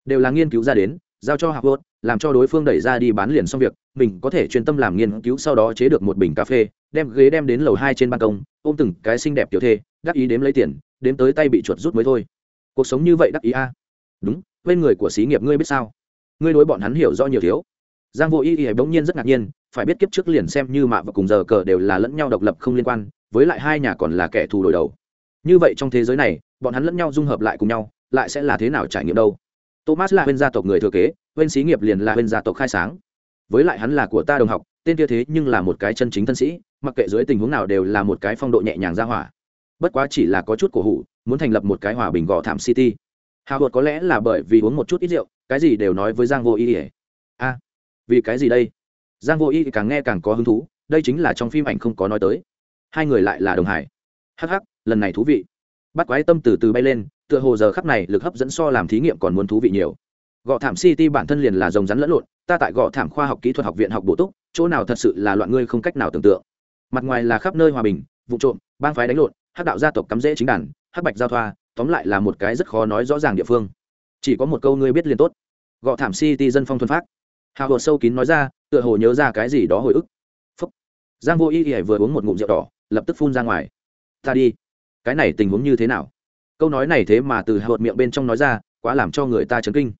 Đều là nghiên cứu ra đến, giao cho hạc vốt, làm cho đối phương đẩy ra đi bán liền xong việc, mình có thể chuyên tâm làm nghiên cứu sau đó chế được một bình cà phê, đem ghế đem đến lầu hai trên ban công, ôm từng cái xinh đẹp tiểu thê, đắc ý đếm lấy tiền, đếm tới tay bị chuột rút mới thôi. Cuộc sống như vậy đắc ý a? Đúng, bên người của xí nghiệp ngươi biết sao? Ngươi đối bọn hắn hiểu rõ nhiều thiếu. Giang vô ý ý bỗng nhiên rất ngạc nhiên, phải biết kiếp trước liền xem như mạ và cùng giờ cờ đều là lẫn nhau độc lập không liên quan, với lại hai nhà còn là kẻ thù đổi đầu như vậy trong thế giới này, bọn hắn lẫn nhau dung hợp lại cùng nhau, lại sẽ là thế nào trải nghiệm đâu? Thomas là bên gia tộc người thừa kế bên xí nghiệp liền là bên gia tộc khai sáng. Với lại hắn là của ta đồng học, tên kia thế nhưng là một cái chân chính thân sĩ, mặc kệ dưới tình huống nào đều là một cái phong độ nhẹ nhàng ra hỏa. Bất quá chỉ là có chút cổ hủ, muốn thành lập một cái hòa bình gò thảm city. Hào hột có lẽ là bởi vì uống một chút ít rượu, cái gì đều nói với giang vô y ỉa a, vì cái gì đây? Giang vô y càng nghe càng có hứng thú, đây chính là trong phim ảnh không có nói tới. Hai người lại là đồng hải hh lần này thú vị. Bắt quái tâm từ từ bay lên, tựa hồ giờ khắp này lực hấp dẫn so làm thí nghiệm còn muốn thú vị nhiều. Gọ thảm city bản thân liền là rồng rắn lẫn lộn, ta tại gọ thảm khoa học kỹ thuật học viện học bổ túc, chỗ nào thật sự là loạn ngươi không cách nào tưởng tượng. Mặt ngoài là khắp nơi hòa bình, vụ trộm, bang phái đánh lộn, hắc đạo gia tộc cắm rễ chính đàn, hắc bạch giao thoa, tóm lại là một cái rất khó nói rõ ràng địa phương. Chỉ có một câu ngươi biết liền tốt. Gọ thảm city dân phong thuần phát hào hồ sâu kín nói ra, tựa hồ nhớ ra cái gì đó hồi ức. Phúc. giang vô y y vừa uống một ngụm rượu đỏ, lập tức phun ra ngoài. Ta đi cái này tình huống như thế nào? Câu nói này thế mà từ hợt miệng bên trong nói ra, quá làm cho người ta chấn kinh.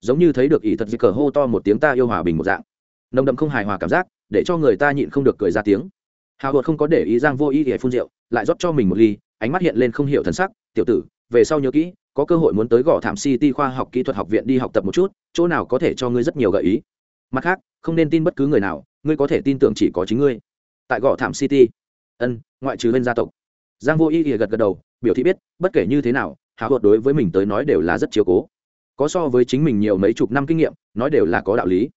Giống như thấy được ỷ thật di cờ hô to một tiếng ta yêu hòa bình một dạng. Nồng đậm không hài hòa cảm giác, để cho người ta nhịn không được cười ra tiếng. Hào hột không có để ý giang vô ý để phun rượu, lại rót cho mình một ly, ánh mắt hiện lên không hiểu thần sắc. Tiểu tử, về sau nhớ kỹ, có cơ hội muốn tới gõ thảm city khoa học kỹ thuật học viện đi học tập một chút, chỗ nào có thể cho ngươi rất nhiều gợi ý. Mặt khác, không nên tin bất cứ người nào, ngươi có thể tin tưởng chỉ có chính ngươi. Tại gõ thảm city, ân, ngoại trừ bên gia tộc giang vô ý ỉa gật gật đầu, biểu thị biết, bất kể như thế nào hào hột đối với mình tới nói đều là rất chiếu cố. Có so với chính mình nhiều mấy chục năm kinh nghiệm, nói đều là có đạo lý.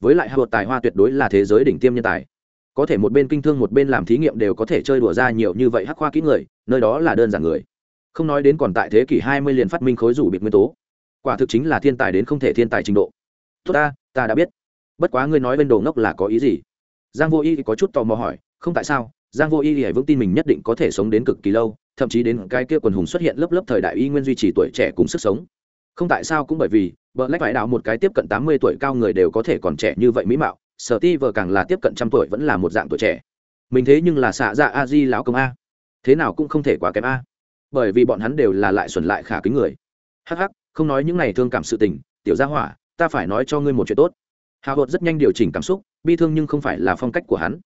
Với lại hào hột tài hoa tuyệt đối là thế giới đỉnh tiêm nhân tài. Có thể một bên kinh thương một bên làm thí nghiệm đều có thể chơi đùa ra nhiều như vậy hắc khoa kỹ người, nơi đó là đơn giản người. Không nói đến còn tại thế kỷ hai mươi liền phát minh khối rủ biệt nguyên tố. Quả thực chính là thiên tài đến không thể thiên tài trình độ. Tốt ta ta đã biết. Bất quá ngươi nói bên đồ ngốc là có ý gì? Giang vô y có chút tò mò hỏi, không tại sao? Giang vô y hãy vững tin mình nhất định có thể sống đến cực kỳ lâu, thậm chí đến cái kia quần hùng xuất hiện lớp lớp thời đại y nguyên duy trì tuổi trẻ cùng sức sống. Không tại sao cũng bởi vì vợ lách vải đạo một cái tiếp cận tám mươi tuổi cao người đều có thể còn trẻ như vậy mỹ mạo, sở ti vợ càng là tiếp cận trăm tuổi vẫn là một dạng tuổi trẻ. Mình thế nhưng là xạ dạ a di lão công a. Thế nào cũng không thể quá kém a. Bởi vì bọn hắn đều là lại xuẩn lại khả kính người. Hắc hắc, không nói những này thương cảm sự tình, tiểu gia hỏa, ta phải nói cho ngươi một chuyện tốt. Hào hột rất nhanh điều chỉnh cảm xúc, bi thương nhưng không phải là phong cách của hắn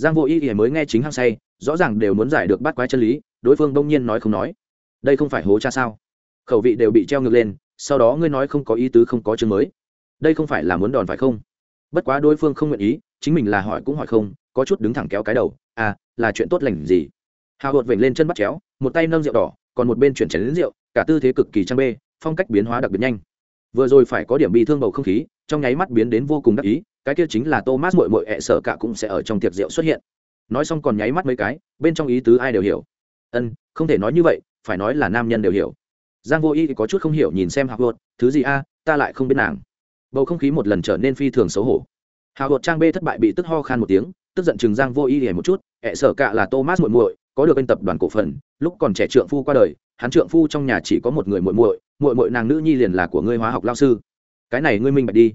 giang vô ý ỉa mới nghe chính hăng say, rõ ràng đều muốn giải được bắt quái chân lý, đối phương đông nhiên nói không nói. Đây không phải hố cha sao? Khẩu vị đều bị treo ngược lên, sau đó ngươi nói không có ý tứ không có chương mới. Đây không phải là muốn đòn phải không? Bất quá đối phương không nguyện ý, chính mình là hỏi cũng hỏi không, có chút đứng thẳng kéo cái đầu à là chuyện tốt lành gì? Hào hột vểnh lên chân bắt chéo, một tay nâng rượu đỏ, còn một bên chuyển chén đến rượu, cả tư thế cực kỳ trang bê, phong cách biến hóa đặc biệt nhanh. Vừa rồi phải có điểm bị thương bầu không khí, trong nháy mắt biến đến vô cùng đắc ý cái kia chính là thomas mội mội ẹ, sở cả cũng sẽ ở trong tiệc rượu xuất hiện. Nói xong còn nháy mắt mấy cái, bên trong ý tứ ai đều hiểu. Ân, không thể nói như vậy, phải nói là nam nhân đều hiểu. Giang vô y có chút không hiểu nhìn xem hạc luật thứ gì a, ta lại không biết nàng. Bầu không khí một lần trở nên phi thường xấu hổ. Hạc luật trang b thất bại bị tức ho khan một tiếng, tức giận chừng giang vô y hề một chút, ẹ, sở cả là thomas muội muội, có được bên tập đoàn cổ phần, lúc còn trẻ trượng phu qua đời, hắn trượng phu trong nhà chỉ có một người muội muội muội muội nàng nữ nhi liền là của ngươi hóa học lao sư. Cái này ngươi minh bạch đi.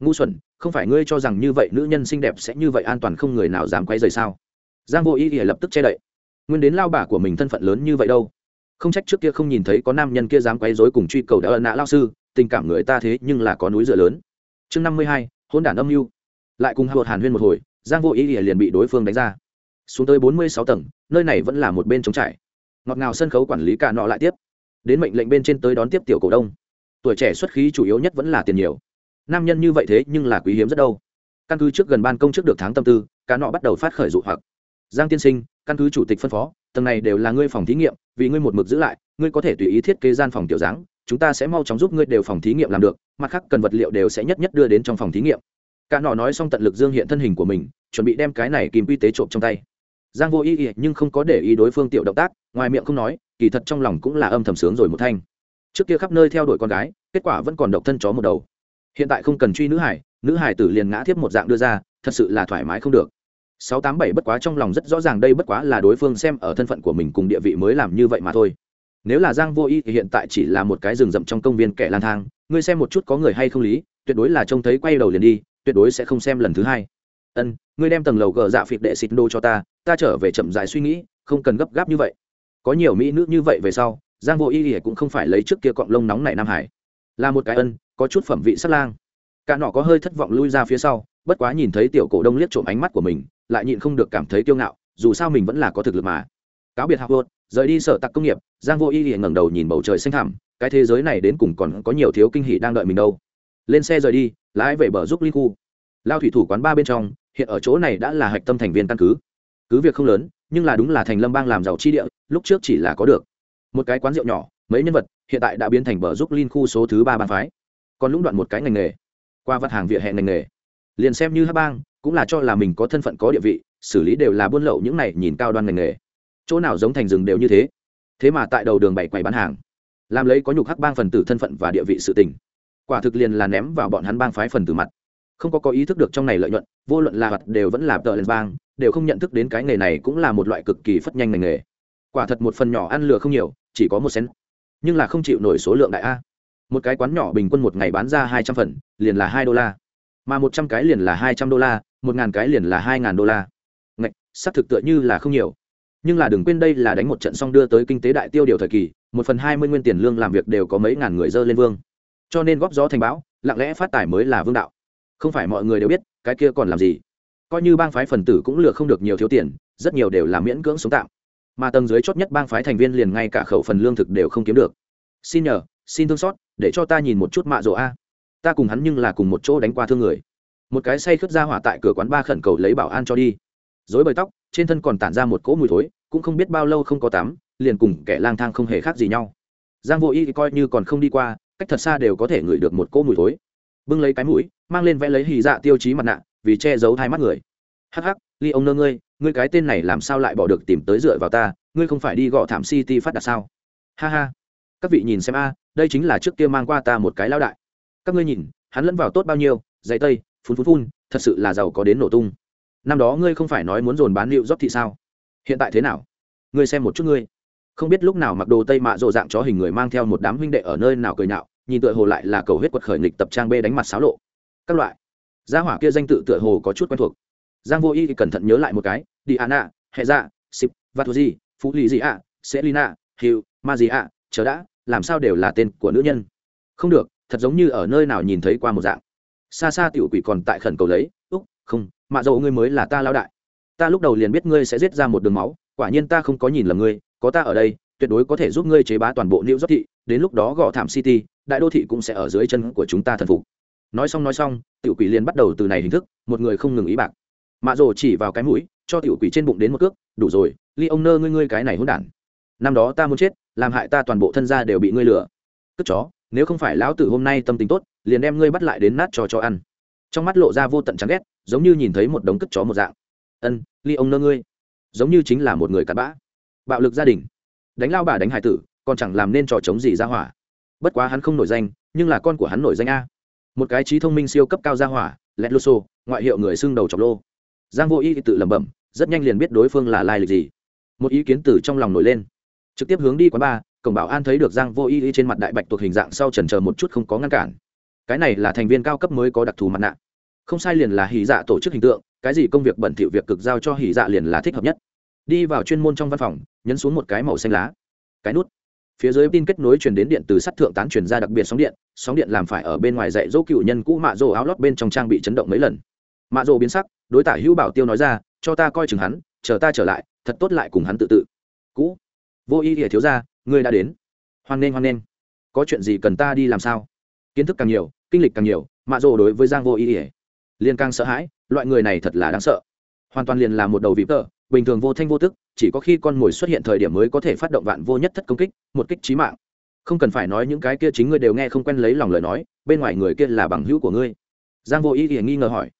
Ngu xuẩn không phải ngươi cho rằng như vậy nữ nhân xinh đẹp sẽ như vậy an toàn không người nào dám quay rời sao? Giang vô ý thì lập tức che đậy. Nguyên đến lao bà của mình thân phận lớn như vậy đâu? Không trách trước kia không nhìn thấy có nam nhân kia dám quấy rối cùng truy cầu đã ân nã lao sư, tình cảm người ta thế nhưng là có núi dựa lớn. Chương năm mươi hai hôn đản âm mưu. Lại cùng hột hàn huyên một hồi, giang vô ý thì liền bị đối phương đánh ra. Xuống tới bốn mươi sáu tầng, nơi này vẫn là một bên trống trải. Ngọt ngào sân khấu quản lý cả nọ lại tiếp. Đến mệnh lệnh bên trên tới đón tiếp tiểu cổ đông. Tuổi trẻ xuất khí chủ yếu nhất vẫn là tiền nhiều nam nhân như vậy thế nhưng là quý hiếm rất đâu. Căn cứ trước gần ban công trước được tháng tâm tư, cá nọ bắt đầu phát khởi dụ hoặc. Giang tiên sinh, căn cứ chủ tịch phân phó, tầng này đều là ngươi phòng thí nghiệm, vì ngươi một mực giữ lại, ngươi có thể tùy ý thiết kế gian phòng tiểu dáng, chúng ta sẽ mau chóng giúp ngươi đều phòng thí nghiệm làm được, mặt khác cần vật liệu đều sẽ nhất nhất đưa đến trong phòng thí nghiệm. Cả nọ nói xong tận lực dương hiện thân hình của mình, chuẩn bị đem cái này kìm quy tế trộm trong tay. Giang vô ý ý, nhưng không có để ý đối phương tiểu động tác, ngoài miệng không nói, kỳ thật trong lòng cũng là âm thầm sướng rồi một thanh. Trước kia khắp nơi theo đuổi con gái, kết quả vẫn còn độc thân chó một đầu hiện tại không cần truy nữ hải nữ hải tử liền ngã tiếp một dạng đưa ra, thật sự là thoải mái không được. Sáu tám bảy bất quá trong lòng rất rõ ràng đây bất quá là đối phương xem ở thân phận của mình cùng địa vị mới làm như vậy mà thôi. Nếu là giang vô y thì hiện tại chỉ là một cái rừng rậm trong công viên kẻ lang thang, ngươi xem một chút có người hay không lý, tuyệt đối là trông thấy quay đầu liền đi, tuyệt đối sẽ không xem lần thứ hai. Ân, ngươi đem tầng lầu gờ dạ phịt đệ xịt đô cho ta ta trở về chậm dài suy nghĩ, không cần gấp gáp như vậy. Có nhiều mỹ nữ như vậy về sau, giang vô y thì cũng không phải lấy trước kia cọng lông nóng này nam hải là một cái ân, có chút phẩm vị sắt lang. Cả nọ có hơi thất vọng lui ra phía sau, bất quá nhìn thấy tiểu cổ đông liếc trộm ánh mắt của mình, lại nhịn không được cảm thấy kiêu ngạo, dù sao mình vẫn là có thực lực mà. Cáo biệt học vợt rời đi sở tặc công nghiệp, giang vô y hiện ngẩng đầu nhìn bầu trời xanh thẳm, cái thế giới này đến cùng còn có nhiều thiếu kinh hỉ đang đợi mình đâu. Lên xe rời đi, lái về bờ giúp ly khu. Lao thủy thủ quán ba bên trong, hiện ở chỗ này đã là hạch tâm thành viên căn cứ. Cứ việc không lớn, nhưng là đúng là thành lâm bang làm giàu chi địa, lúc trước chỉ là có được. Một cái quán rượu nhỏ mấy nhân vật hiện tại đã biến thành bờ giúp linh khu số thứ ba bàn phái, còn lũng đoạn một cái ngành nghề, qua vặt hàng vỉa hè ngành nghề. Liền xem như hát bang cũng là cho là mình có thân phận có địa vị, xử lý đều là buôn lậu những này nhìn cao đoan ngành nghề. Chỗ nào giống thành rừng đều như thế. Thế mà tại đầu đường bảy quầy bán hàng, làm lấy có nhục hắc bang phần tử thân phận và địa vị sự tình. Quả thực liền là ném vào bọn hắn bang phái phần tử mặt. Không có có ý thức được trong này lợi nhuận, vô luận là hoạt đều vẫn là tờ lên bang, đều không nhận thức đến cái nghề này cũng là một loại cực kỳ phất nhanh ngành nghề. Quả thật một phần nhỏ ăn lừa không nhiều, chỉ có một sen nhưng là không chịu nổi số lượng đại a. Một cái quán nhỏ bình quân một ngày bán ra hai trăm phần, liền là hai đô la. Mà một trăm cái liền là hai trăm đô la, một ngàn cái liền là hai ngàn đô la. Ngạch, xác thực tựa như là không nhiều. Nhưng là đừng quên đây là đánh một trận xong đưa tới kinh tế đại tiêu điều thời kỳ, một phần hai mươi nguyên tiền lương làm việc đều có mấy ngàn người dơ lên vương. Cho nên góp gió thành bão, lặng lẽ phát tài mới là vương đạo. Không phải mọi người đều biết, cái kia còn làm gì? Coi như bang phái phần tử cũng lừa không được nhiều thiếu tiền, rất nhiều đều là miễn cưỡng sống tạm mà tầng dưới chót nhất bang phái thành viên liền ngay cả khẩu phần lương thực đều không kiếm được. Xin nhờ, xin thương xót, để cho ta nhìn một chút mạ rộ a. Ta cùng hắn nhưng là cùng một chỗ đánh qua thương người. Một cái say khướt ra hỏa tại cửa quán ba khẩn cầu lấy bảo an cho đi. Dối bời tóc, trên thân còn tản ra một cỗ mùi thối, cũng không biết bao lâu không có tắm, liền cùng kẻ lang thang không hề khác gì nhau. Giang vô y coi như còn không đi qua, cách thật xa đều có thể ngửi được một cỗ mùi thối. Bưng lấy cái mũi, mang lên vẽ lấy hì dạ tiêu chí mặt nạ, vì che giấu hai mắt người. Hắc hắc, ly ông nơ ngươi ngươi cái tên này làm sao lại bỏ được tìm tới dựa vào ta, ngươi không phải đi gõ thảm city phát đạt sao? Ha ha. Các vị nhìn xem a, đây chính là trước kia mang qua ta một cái lao đại. Các ngươi nhìn, hắn lẫn vào tốt bao nhiêu, dày tây, phun phun phun, thật sự là giàu có đến nổ tung. Năm đó ngươi không phải nói muốn dồn bán liệu dốc thị sao? Hiện tại thế nào? Ngươi xem một chút ngươi. Không biết lúc nào mặc đồ tây mạ rộ dạng chó hình người mang theo một đám huynh đệ ở nơi nào cười nhạo, nhìn tựa hồ lại là cầu huyết quật khởi nghịch tập trang b đánh mặt xáo lộ. Các loại. Gia hỏa kia danh tự tựa hồ có chút quen thuộc giang vô y cẩn thận nhớ lại một cái, đi an ạ hệ dạ sip vatuji phú lý gì ạ selina hiu ma gì ạ chờ đã, làm sao đều là tên của nữ nhân. Không được, thật giống như ở nơi nào nhìn thấy qua một dạng. Xa xa tiểu quỷ còn tại khẩn cầu lấy, úc, không, mạ dầu ngươi mới là ta lao đại. Ta lúc đầu liền biết ngươi sẽ giết ra một đường máu, quả nhiên ta không có nhìn lầm ngươi, có ta ở đây, tuyệt đối có thể giúp ngươi chế bá toàn bộ new york thị, đến lúc đó gõ thảm city, đại đô thị cũng sẽ ở dưới chân của chúng ta thần phục. Nói xong nói xong, tiểu quỷ liền bắt đầu từ này hình thức, một người không ngừng ý bạc mạ rồ chỉ vào cái mũi, cho tiểu quỷ trên bụng đến một cước, đủ rồi, ly ông nơ ngươi ngươi cái này hôn đản. Năm đó ta muốn chết, làm hại ta toàn bộ thân gia đều bị ngươi lừa. Cất chó, nếu không phải lão tử hôm nay tâm tình tốt, liền đem ngươi bắt lại đến nát cho cho ăn. Trong mắt lộ ra vô tận chán ghét, giống như nhìn thấy một đống cất chó một dạng. Ân, ly ông nơ ngươi. Giống như chính là một người cặn bã. Bạo lực gia đình. Đánh lao bà đánh hải tử, còn chẳng làm nên trò chống gì ra hỏa. Bất quá hắn không nổi danh, nhưng là con của hắn nổi danh a. Một cái trí thông minh siêu cấp cao ra hỏa lẹt lô xô ngoại hiệu người xưng đầu chọc lô giang vô y tự lẩm bẩm, rất nhanh liền biết đối phương là lai lịch gì. Một ý kiến từ trong lòng nổi lên. Trực tiếp hướng đi quán ba cổng bảo an thấy được giang vô y trên mặt đại bạch thuộc hình dạng sau trần chờ một chút không có ngăn cản. Cái này là thành viên cao cấp mới có đặc thù mặt nạ. Không sai liền là hỉ dạ tổ chức hình tượng, cái gì công việc bẩn thỉu việc cực giao cho hỉ dạ liền là thích hợp nhất. Đi vào chuyên môn trong văn phòng, nhấn xuống một cái màu xanh lá. Cái nút. Phía dưới tin kết nối truyền đến điện từ sắt thượng tán truyền ra đặc biệt sóng điện sóng điện làm phải ở bên ngoài dạy dỗ cựu nhân cũ mạ dỗ áo lót bên trong trang bị chấn động mấy lần mạ rồ biến sắc, đối tả hữu bảo tiêu nói ra, cho ta coi chừng hắn, chờ ta trở lại, thật tốt lại cùng hắn tự tự. Cũ. Vô ý ỉa thiếu ra ngươi đã đến. Hoan nghênh hoan nghênh. Có chuyện gì cần ta đi làm sao? Kiến thức càng nhiều, kinh lịch càng nhiều mạ rồ đối với giang vô ý ỉa liên càng sợ hãi, loại người này thật là đáng sợ. Hoàn toàn liền là một đầu vịp tợ bình thường vô thanh vô tức, chỉ có khi con mồi xuất hiện thời điểm mới có thể phát động vạn vô nhất thất công kích, một kích trí mạng. Không cần phải nói những cái kia chính ngươi đều nghe không quen lấy lòng lời nói, bên ngoài người kia là bằng hữu của ngươi. Giang vô ý thì nghi ngờ hỏi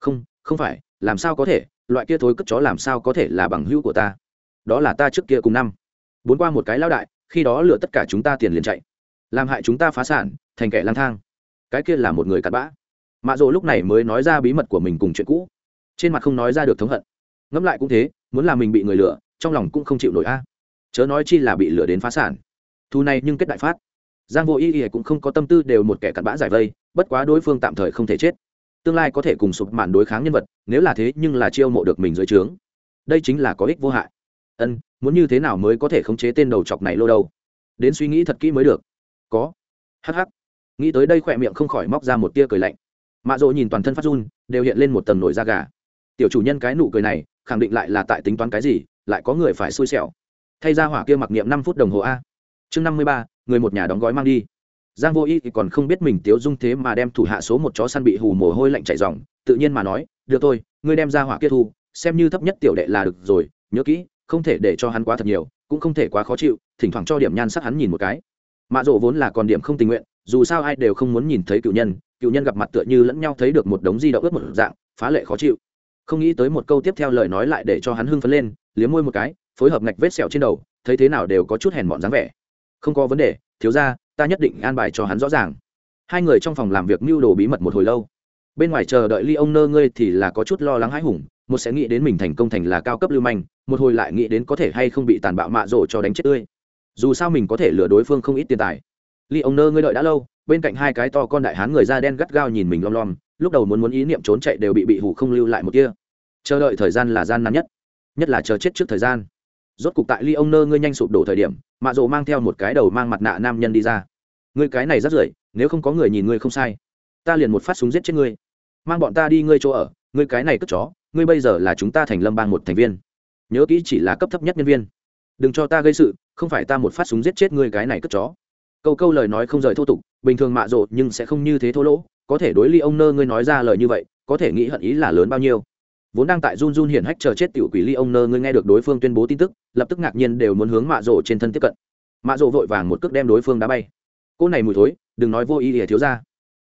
không không phải, làm sao có thể, loại kia thối cất chó làm sao có thể là bằng hữu của ta? Đó là ta trước kia cùng năm. Bốn qua một cái lao đại, khi đó lựa tất cả chúng ta tiền liền chạy. Làm hại chúng ta phá sản, thành kẻ lang thang. Cái kia là một người cặn bã. Mạ rỗ lúc này mới nói ra bí mật của mình cùng chuyện cũ. Trên mặt không nói ra được thống hận. Ngẫm lại cũng thế, muốn làm mình bị người lừa, trong lòng cũng không chịu nổi a. Chớ nói chi là bị lừa đến phá sản. Thu này nhưng kết đại phát. Giang vô y y cũng không có tâm tư đều một kẻ cặn bã giải vây, bất quá đối phương tạm thời không thể chết tương lai có thể cùng sụp mạn đối kháng nhân vật, nếu là thế nhưng là chiêu mộ được mình dưới trướng. Đây chính là có ích vô hại. Ân, muốn như thế nào mới có thể khống chế tên đầu chọc này lô đâu? Đến suy nghĩ thật kỹ mới được. Có. Hh nghĩ tới đây khỏe miệng không khỏi móc ra một tia cười lạnh. Mạ dỗ nhìn toàn thân phát run, đều hiện lên một tầng nổi da gà. Tiểu chủ nhân cái nụ cười này, khẳng định lại là tại tính toán cái gì, lại có người phải xui xẻo. Thay ra hỏa kia mặc niệm năm phút đồng hồ a. Chương năm mươi ba, người một nhà đóng gói mang đi giang vô y thì còn không biết mình tiếu dung thế mà đem thủ hạ số một chó săn bị hù mồ hôi lạnh chạy ròng. tự nhiên mà nói, được thôi, ngươi đem ra hỏa kia thu, xem như thấp nhất tiểu đệ là được rồi, nhớ kỹ, không thể để cho hắn quá thật nhiều, cũng không thể quá khó chịu, thỉnh thoảng cho điểm nhan sắc hắn nhìn một cái mạ rộ vốn là còn điểm không tình nguyện, dù sao ai đều không muốn nhìn thấy cựu nhân cựu nhân gặp mặt tựa như lẫn nhau thấy được một đống di động ướt một dạng, phá lệ khó chịu không nghĩ tới một câu tiếp theo lời nói lại để cho hắn hưng phấn lên, liếm môi một cái, phối hợp ngạch vết sẹo trên đầu, thấy thế nào đều có chút hèn mọn dáng vẻ không có vấn đề, thiếu ra ta nhất định an bài cho hắn rõ ràng. Hai người trong phòng làm việc mưu đồ bí mật một hồi lâu. Bên ngoài chờ đợi ly ông nơ ngươi thì là có chút lo lắng hãi hùng, một sẽ nghĩ đến mình thành công thành là cao cấp lưu manh, một hồi lại nghĩ đến có thể hay không bị tàn bạo mạ rổ cho đánh chết tươi. Dù sao mình có thể lừa đối phương không ít tiền tài. Ly ông nơ ngươi đợi đã lâu, bên cạnh hai cái to con đại hán người da đen gắt gao nhìn mình lom lom, lúc đầu muốn muốn ý niệm trốn chạy đều bị bị hủ không lưu lại một kia chờ đợi thời gian là gian nan nhất nhất là chờ chết trước thời gian rốt cục tại ly ông nơ ngươi nhanh sụp đổ thời điểm, mạ rộ mang theo một cái đầu mang mặt nạ nam nhân đi ra. Ngươi cái này rất rưởi, nếu không có người nhìn ngươi không sai. Ta liền một phát súng giết chết ngươi. Mang bọn ta đi ngươi chỗ ở, ngươi cái này cất chó, ngươi bây giờ là chúng ta thành lâm bang một thành viên. Nhớ kỹ chỉ là cấp thấp nhất nhân viên. Đừng cho ta gây sự, không phải ta một phát súng giết chết ngươi cái này cất chó. Câu câu lời nói không rời thô tục, bình thường mạ rộ nhưng sẽ không như thế thô lỗ. Có thể đối ly ông nơ ngươi nói ra lời như vậy, có thể nghĩ hận ý là lớn bao nhiêu vốn đang tại run run hiển hách chờ chết tiểu quỷ ly ông nơ, ngươi nghe được đối phương tuyên bố tin tức, lập tức ngạc nhiên đều muốn hướng mạ rổ trên thân tiếp cận. Mạ rổ vội vàng một cước đem đối phương đá bay. Cô này mùi thối, đừng nói vô ý ỉa thiếu ra.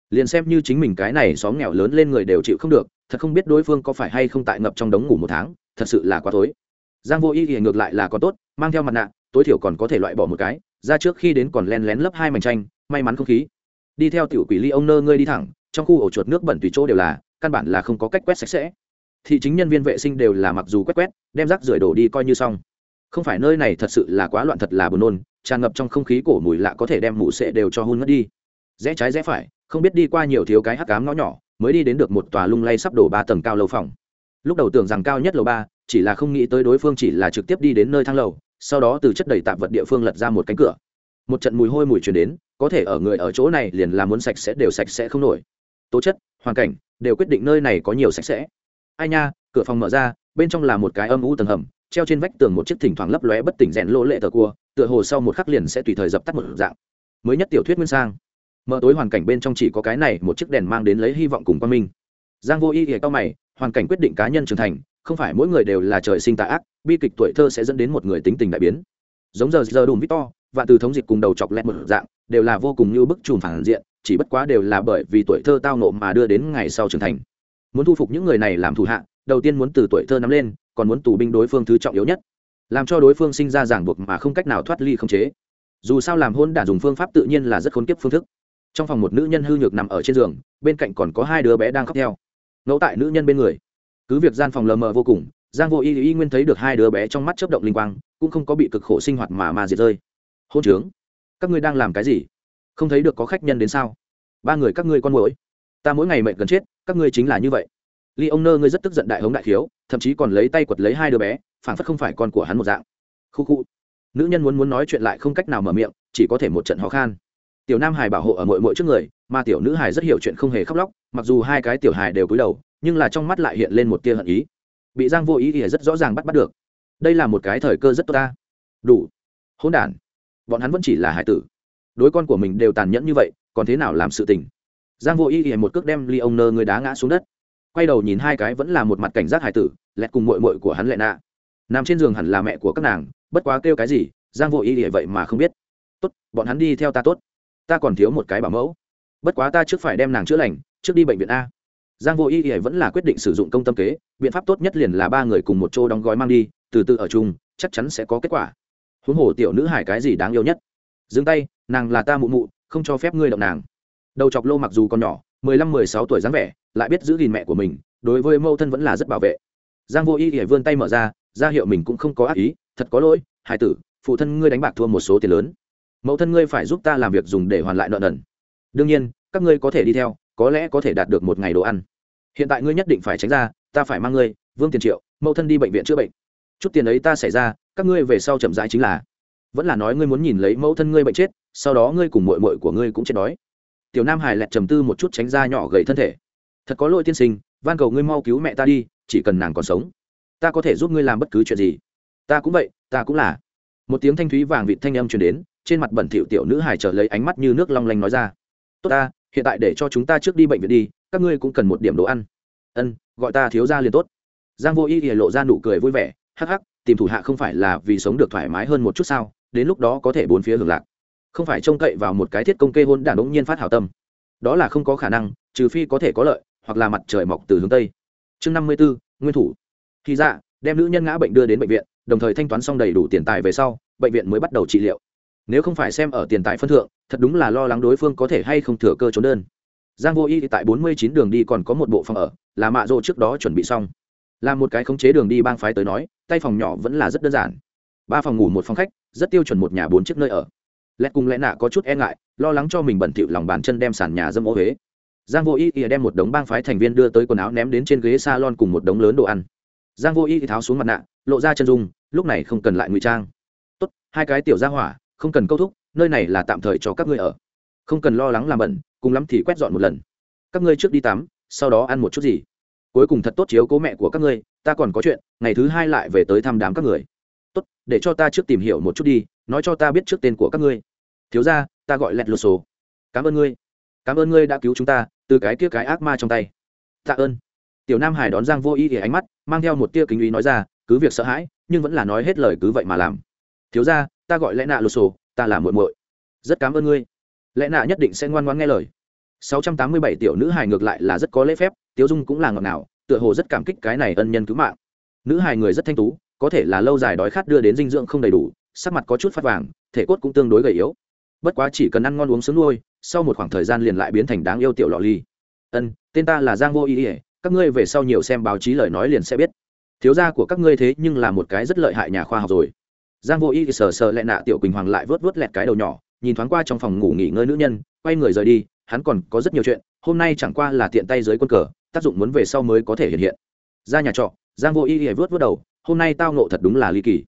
Liền xem như chính mình cái này xóm nghèo lớn lên người đều chịu không được, thật không biết đối phương có phải hay không tại ngập trong đống ngủ một tháng, thật sự là quá thối. Giang vô ý ỉa ngược lại là có tốt, mang theo mặt nạ, tối thiểu còn có thể loại bỏ một cái, ra trước khi đến còn len lén lấp hai mảnh tranh, may mắn không khí. Đi theo tiểu quỷ ly ông nơ, ngươi đi thẳng, trong khu ổ chuột nước bẩn tùy chỗ đều là, căn bản là không có cách quét sạch sẽ thị chính nhân viên vệ sinh đều là mặc dù quét quét, đem rác rưởi đổ đi coi như xong. Không phải nơi này thật sự là quá loạn thật là buồn nôn, tràn ngập trong không khí cổ mùi lạ có thể đem mụ sệ đều cho hôn ngất đi. Rẽ trái rẽ phải, không biết đi qua nhiều thiếu cái hắc cám ngõ nhỏ, mới đi đến được một tòa lung lay sắp đổ ba tầng cao lầu phòng. Lúc đầu tưởng rằng cao nhất lầu ba, chỉ là không nghĩ tới đối phương chỉ là trực tiếp đi đến nơi thang lầu, sau đó từ chất đầy tạp vật địa phương lật ra một cánh cửa. Một trận mùi hôi mùi chuyển đến, có thể ở người ở chỗ này liền là muốn sạch sẽ đều sạch sẽ không nổi. Tố chất, hoàn cảnh, đều quyết định nơi này có nhiều sạch sẽ ai nha, cửa phòng mở ra, bên trong là một cái âm u tầng hầm, treo trên vách tường một chiếc thỉnh thoảng lấp lóe bất tỉnh rèn lỗ lệ tờ cua, tựa hồ sau một khắc liền sẽ tùy thời dập tắt một dạng. Mới nhất tiểu thuyết nguyên sang. Mở tối hoàn cảnh bên trong chỉ có cái này một chiếc đèn mang đến lấy hy vọng cùng quan minh. Giang vô y ỉa cao mày, hoàn cảnh quyết định cá nhân trưởng thành, không phải mỗi người đều là trời sinh tà ác, bi kịch tuổi thơ sẽ dẫn đến một người tính tình đại biến. Giống giờ giờ đùm victor, và từ thống dịch cùng đầu chọc lẹt một dạng, đều là vô cùng như bức trùm phản diện, chỉ bất quá đều là bởi vì tuổi thơ tao nộ mà đưa đến ngày sau trưởng thành muốn thu phục những người này làm thủ hạ, đầu tiên muốn từ tuổi thơ nắm lên, còn muốn tù binh đối phương thứ trọng yếu nhất. Làm cho đối phương sinh ra ràng buộc mà không cách nào thoát ly không chế. Dù sao làm hôn đản dùng phương pháp tự nhiên là rất khốn kiếp phương thức. Trong phòng một nữ nhân hư nhược nằm ở trên giường, bên cạnh còn có hai đứa bé đang khóc theo. Ngẫu tại nữ nhân bên người. Cứ việc gian phòng lờ mờ vô cùng, giang vô y y nguyên thấy được hai đứa bé trong mắt chấp động linh quang, cũng không có bị cực khổ sinh hoạt mà mà diệt rơi. Hôn trướng, các ngươi đang làm cái gì? Không thấy được có khách nhân đến sao? Ba người các ngươi con mũi ta mỗi ngày mệnh gần chết, các ngươi chính là như vậy. Ly ông nơ ngươi rất tức giận đại hống đại khiếu, thậm chí còn lấy tay quật lấy hai đứa bé phản phất không phải con của hắn một dạng. Khu khu. Nữ nhân muốn muốn nói chuyện lại không cách nào mở miệng, chỉ có thể một trận khó khăn. tiểu nam hải bảo hộ ở mội mội trước người, mà tiểu nữ hải rất hiểu chuyện không hề khóc lóc, mặc dù hai cái tiểu hải đều cúi đầu, nhưng là trong mắt lại hiện lên một tia hận ý. Bị giang vô ý thì rất rõ ràng bắt bắt được. Đây là một cái thời cơ rất tốt ta. Đủ. Hỗn đản. Bọn hắn vẫn chỉ là hải tử. Đối con của mình đều tàn nhẫn như vậy, còn thế nào làm sự tình? Giang vô ý thì một cước đem ly ông nơ người đá ngã xuống đất. Quay đầu nhìn hai cái vẫn là một mặt cảnh giác hải tử, lẹt cùng mội mội của hắn lệ nạ nằm trên giường hẳn là mẹ của các nàng, bất quá kêu cái gì, giang vô ý ỉa vậy mà không biết. Tốt, bọn hắn đi theo ta tốt. Ta còn thiếu một cái bảo mẫu. Bất quá ta trước phải đem nàng chữa lành, trước đi bệnh viện a. Giang vô ý ỉa vẫn là quyết định sử dụng công tâm kế, biện pháp tốt nhất liền là ba người cùng một chỗ đóng gói mang đi, từ từ ở chung, chắc chắn sẽ có kết quả. Huống hồ tiểu nữ hải cái gì đáng yêu nhất. Dừng tay, nàng là ta mụ mụ, không cho phép ngươi động nàng đầu chọc lô mặc dù còn nhỏ, mười lăm, mười sáu tuổi dáng vẻ, lại biết giữ gìn mẹ của mình, đối với mâu thân vẫn là rất bảo vệ. Giang vô ý ỉa vươn tay mở ra ra hiệu mình cũng không có ác ý, thật có lỗi hải tử, phụ thân ngươi đánh bạc thua một số tiền lớn. Mẫu thân ngươi phải giúp ta làm việc dùng để hoàn lại nợ nần. Đương nhiên, các ngươi có thể đi theo, có lẽ có thể đạt được một ngày đồ ăn. Hiện tại ngươi nhất định phải tránh ra, ta phải mang ngươi, vương tiền triệu, mẫu thân đi bệnh viện chữa bệnh. Chút tiền ấy ta xảy ra, các ngươi về sau chậm rãi chính là. Vẫn là nói ngươi muốn nhìn lấy mẫu thân ngươi bệnh chết, sau đó ngươi cùng mội mội của ngươi cũng chết đói tiểu nam hải lẹt trầm tư một chút tránh ra nhỏ gầy thân thể. Thật có lỗi tiên sinh, van cầu ngươi mau cứu mẹ ta đi, chỉ cần nàng còn sống, ta có thể giúp ngươi làm bất cứ chuyện gì. Ta cũng vậy, ta cũng là. Một tiếng thanh thúy vàng vịt thanh âm truyền đến, trên mặt bẩn thỉu tiểu nữ hải trở lấy ánh mắt như nước long lanh nói ra. Tốt ta, hiện tại để cho chúng ta trước đi bệnh viện đi, các ngươi cũng cần một điểm đồ ăn. Ân, gọi ta thiếu ra liền tốt. Giang vô y thì lộ ra nụ cười vui vẻ, hắc hắc, tìm thủ hạ không phải là vì sống được thoải mái hơn một chút sao, đến lúc đó có thể bốn phía hưởng lạc không phải trông cậy vào một cái thiết công kê hôn đản đống nhiên phát hảo tâm. Đó là không có khả năng, trừ phi có thể có lợi, hoặc là mặt trời mọc từ hướng tây. Chương năm mươi bốn nguyên thủ. Khi dạ đem nữ nhân ngã bệnh đưa đến bệnh viện, đồng thời thanh toán xong đầy đủ tiền tài về sau, bệnh viện mới bắt đầu trị liệu. Nếu không phải xem ở tiền tài phân thượng, thật đúng là lo lắng đối phương có thể hay không thừa cơ trốn đơn. Giang vô y tại bốn mươi chín đường đi còn có một bộ phòng ở, là mạ rộ trước đó chuẩn bị xong. Là một cái khống chế đường đi bang phái tới nói, tay phòng nhỏ vẫn là rất đơn giản. Ba phòng ngủ một phòng khách, rất tiêu chuẩn một nhà bốn chiếc nơi ở lẹt cùng lẽ nạ có chút e ngại, lo lắng cho mình bẩn thịu lòng bàn chân đem sàn nhà dâm ô huế. Giang vô y ỉa đem một đống bang phái thành viên đưa tới quần áo ném đến trên ghế s a lon cùng một đống lớn đồ ăn. Giang vô y tháo xuống mặt nạ, lộ ra chân dung, lúc này không cần lại ngụy trang. Tốt, hai cái tiểu ra hỏa, không cần câu thúc, nơi này là tạm thời cho các ngươi ở. Không cần lo lắng làm bẩn, cùng lắm thì quét dọn một lần. Các ngươi trước đi tắm, sau đó ăn một chút gì. Cuối cùng thật tốt chiếu cố mẹ của các ngươi, ta còn có chuyện, ngày thứ hai lại về tới thăm đám các người. Tốt, để cho ta trước tìm hiểu một chút đi nói cho ta biết trước tên của các ngươi. Thiếu ra ta gọi lẹt lột sổ. Cảm ơn ngươi. Cảm ơn ngươi đã cứu chúng ta từ cái kia cái ác ma trong tay. Tạ ơn. Tiểu nam hải đón giang vô ý thì ánh mắt mang theo một tia kính ý nói ra, cứ việc sợ hãi, nhưng vẫn là nói hết lời cứ vậy mà làm. Thiếu ra ta gọi lẽ nạ lột sổ, ta là muội muội. Rất cảm ơn ngươi. Lẽ nạ nhất định sẽ ngoan ngoãn nghe lời. 687 tiểu nữ hài ngược lại là rất có lễ phép tiêu dung cũng là ngọt ngào, tựa hồ rất cảm kích cái này ân nhân cứu mạng. Nữ hài người rất thanh tú, có thể là lâu dài đói khát đưa đến dinh dưỡng không đầy đủ sắc mặt có chút phát vàng, thể cốt cũng tương đối gầy yếu. Bất quá chỉ cần ăn ngon uống sướng nuôi, sau một khoảng thời gian liền lại biến thành đáng yêu tiểu lọ ly. Ân, tên ta là giang vô ý ỉa các ngươi về sau nhiều xem báo chí lời nói liền sẽ biết. Thiếu gia của các ngươi thế nhưng là một cái rất lợi hại nhà khoa học rồi. Giang vô y sờ sờ lẹ nạ tiểu quỳnh hoàng lại vớt vớt lẹt cái đầu nhỏ, nhìn thoáng qua trong phòng ngủ nghỉ ngơi nữ nhân, quay người rời đi, hắn còn có rất nhiều chuyện, hôm nay chẳng qua là tiện tay dưới quân cờ, tác dụng muốn về sau mới có thể hiện hiện. Ra nhà trọ, giang vô ý ỉa vớt vớt đầu, hôm nay tao nộ thật đúng là ly kỳ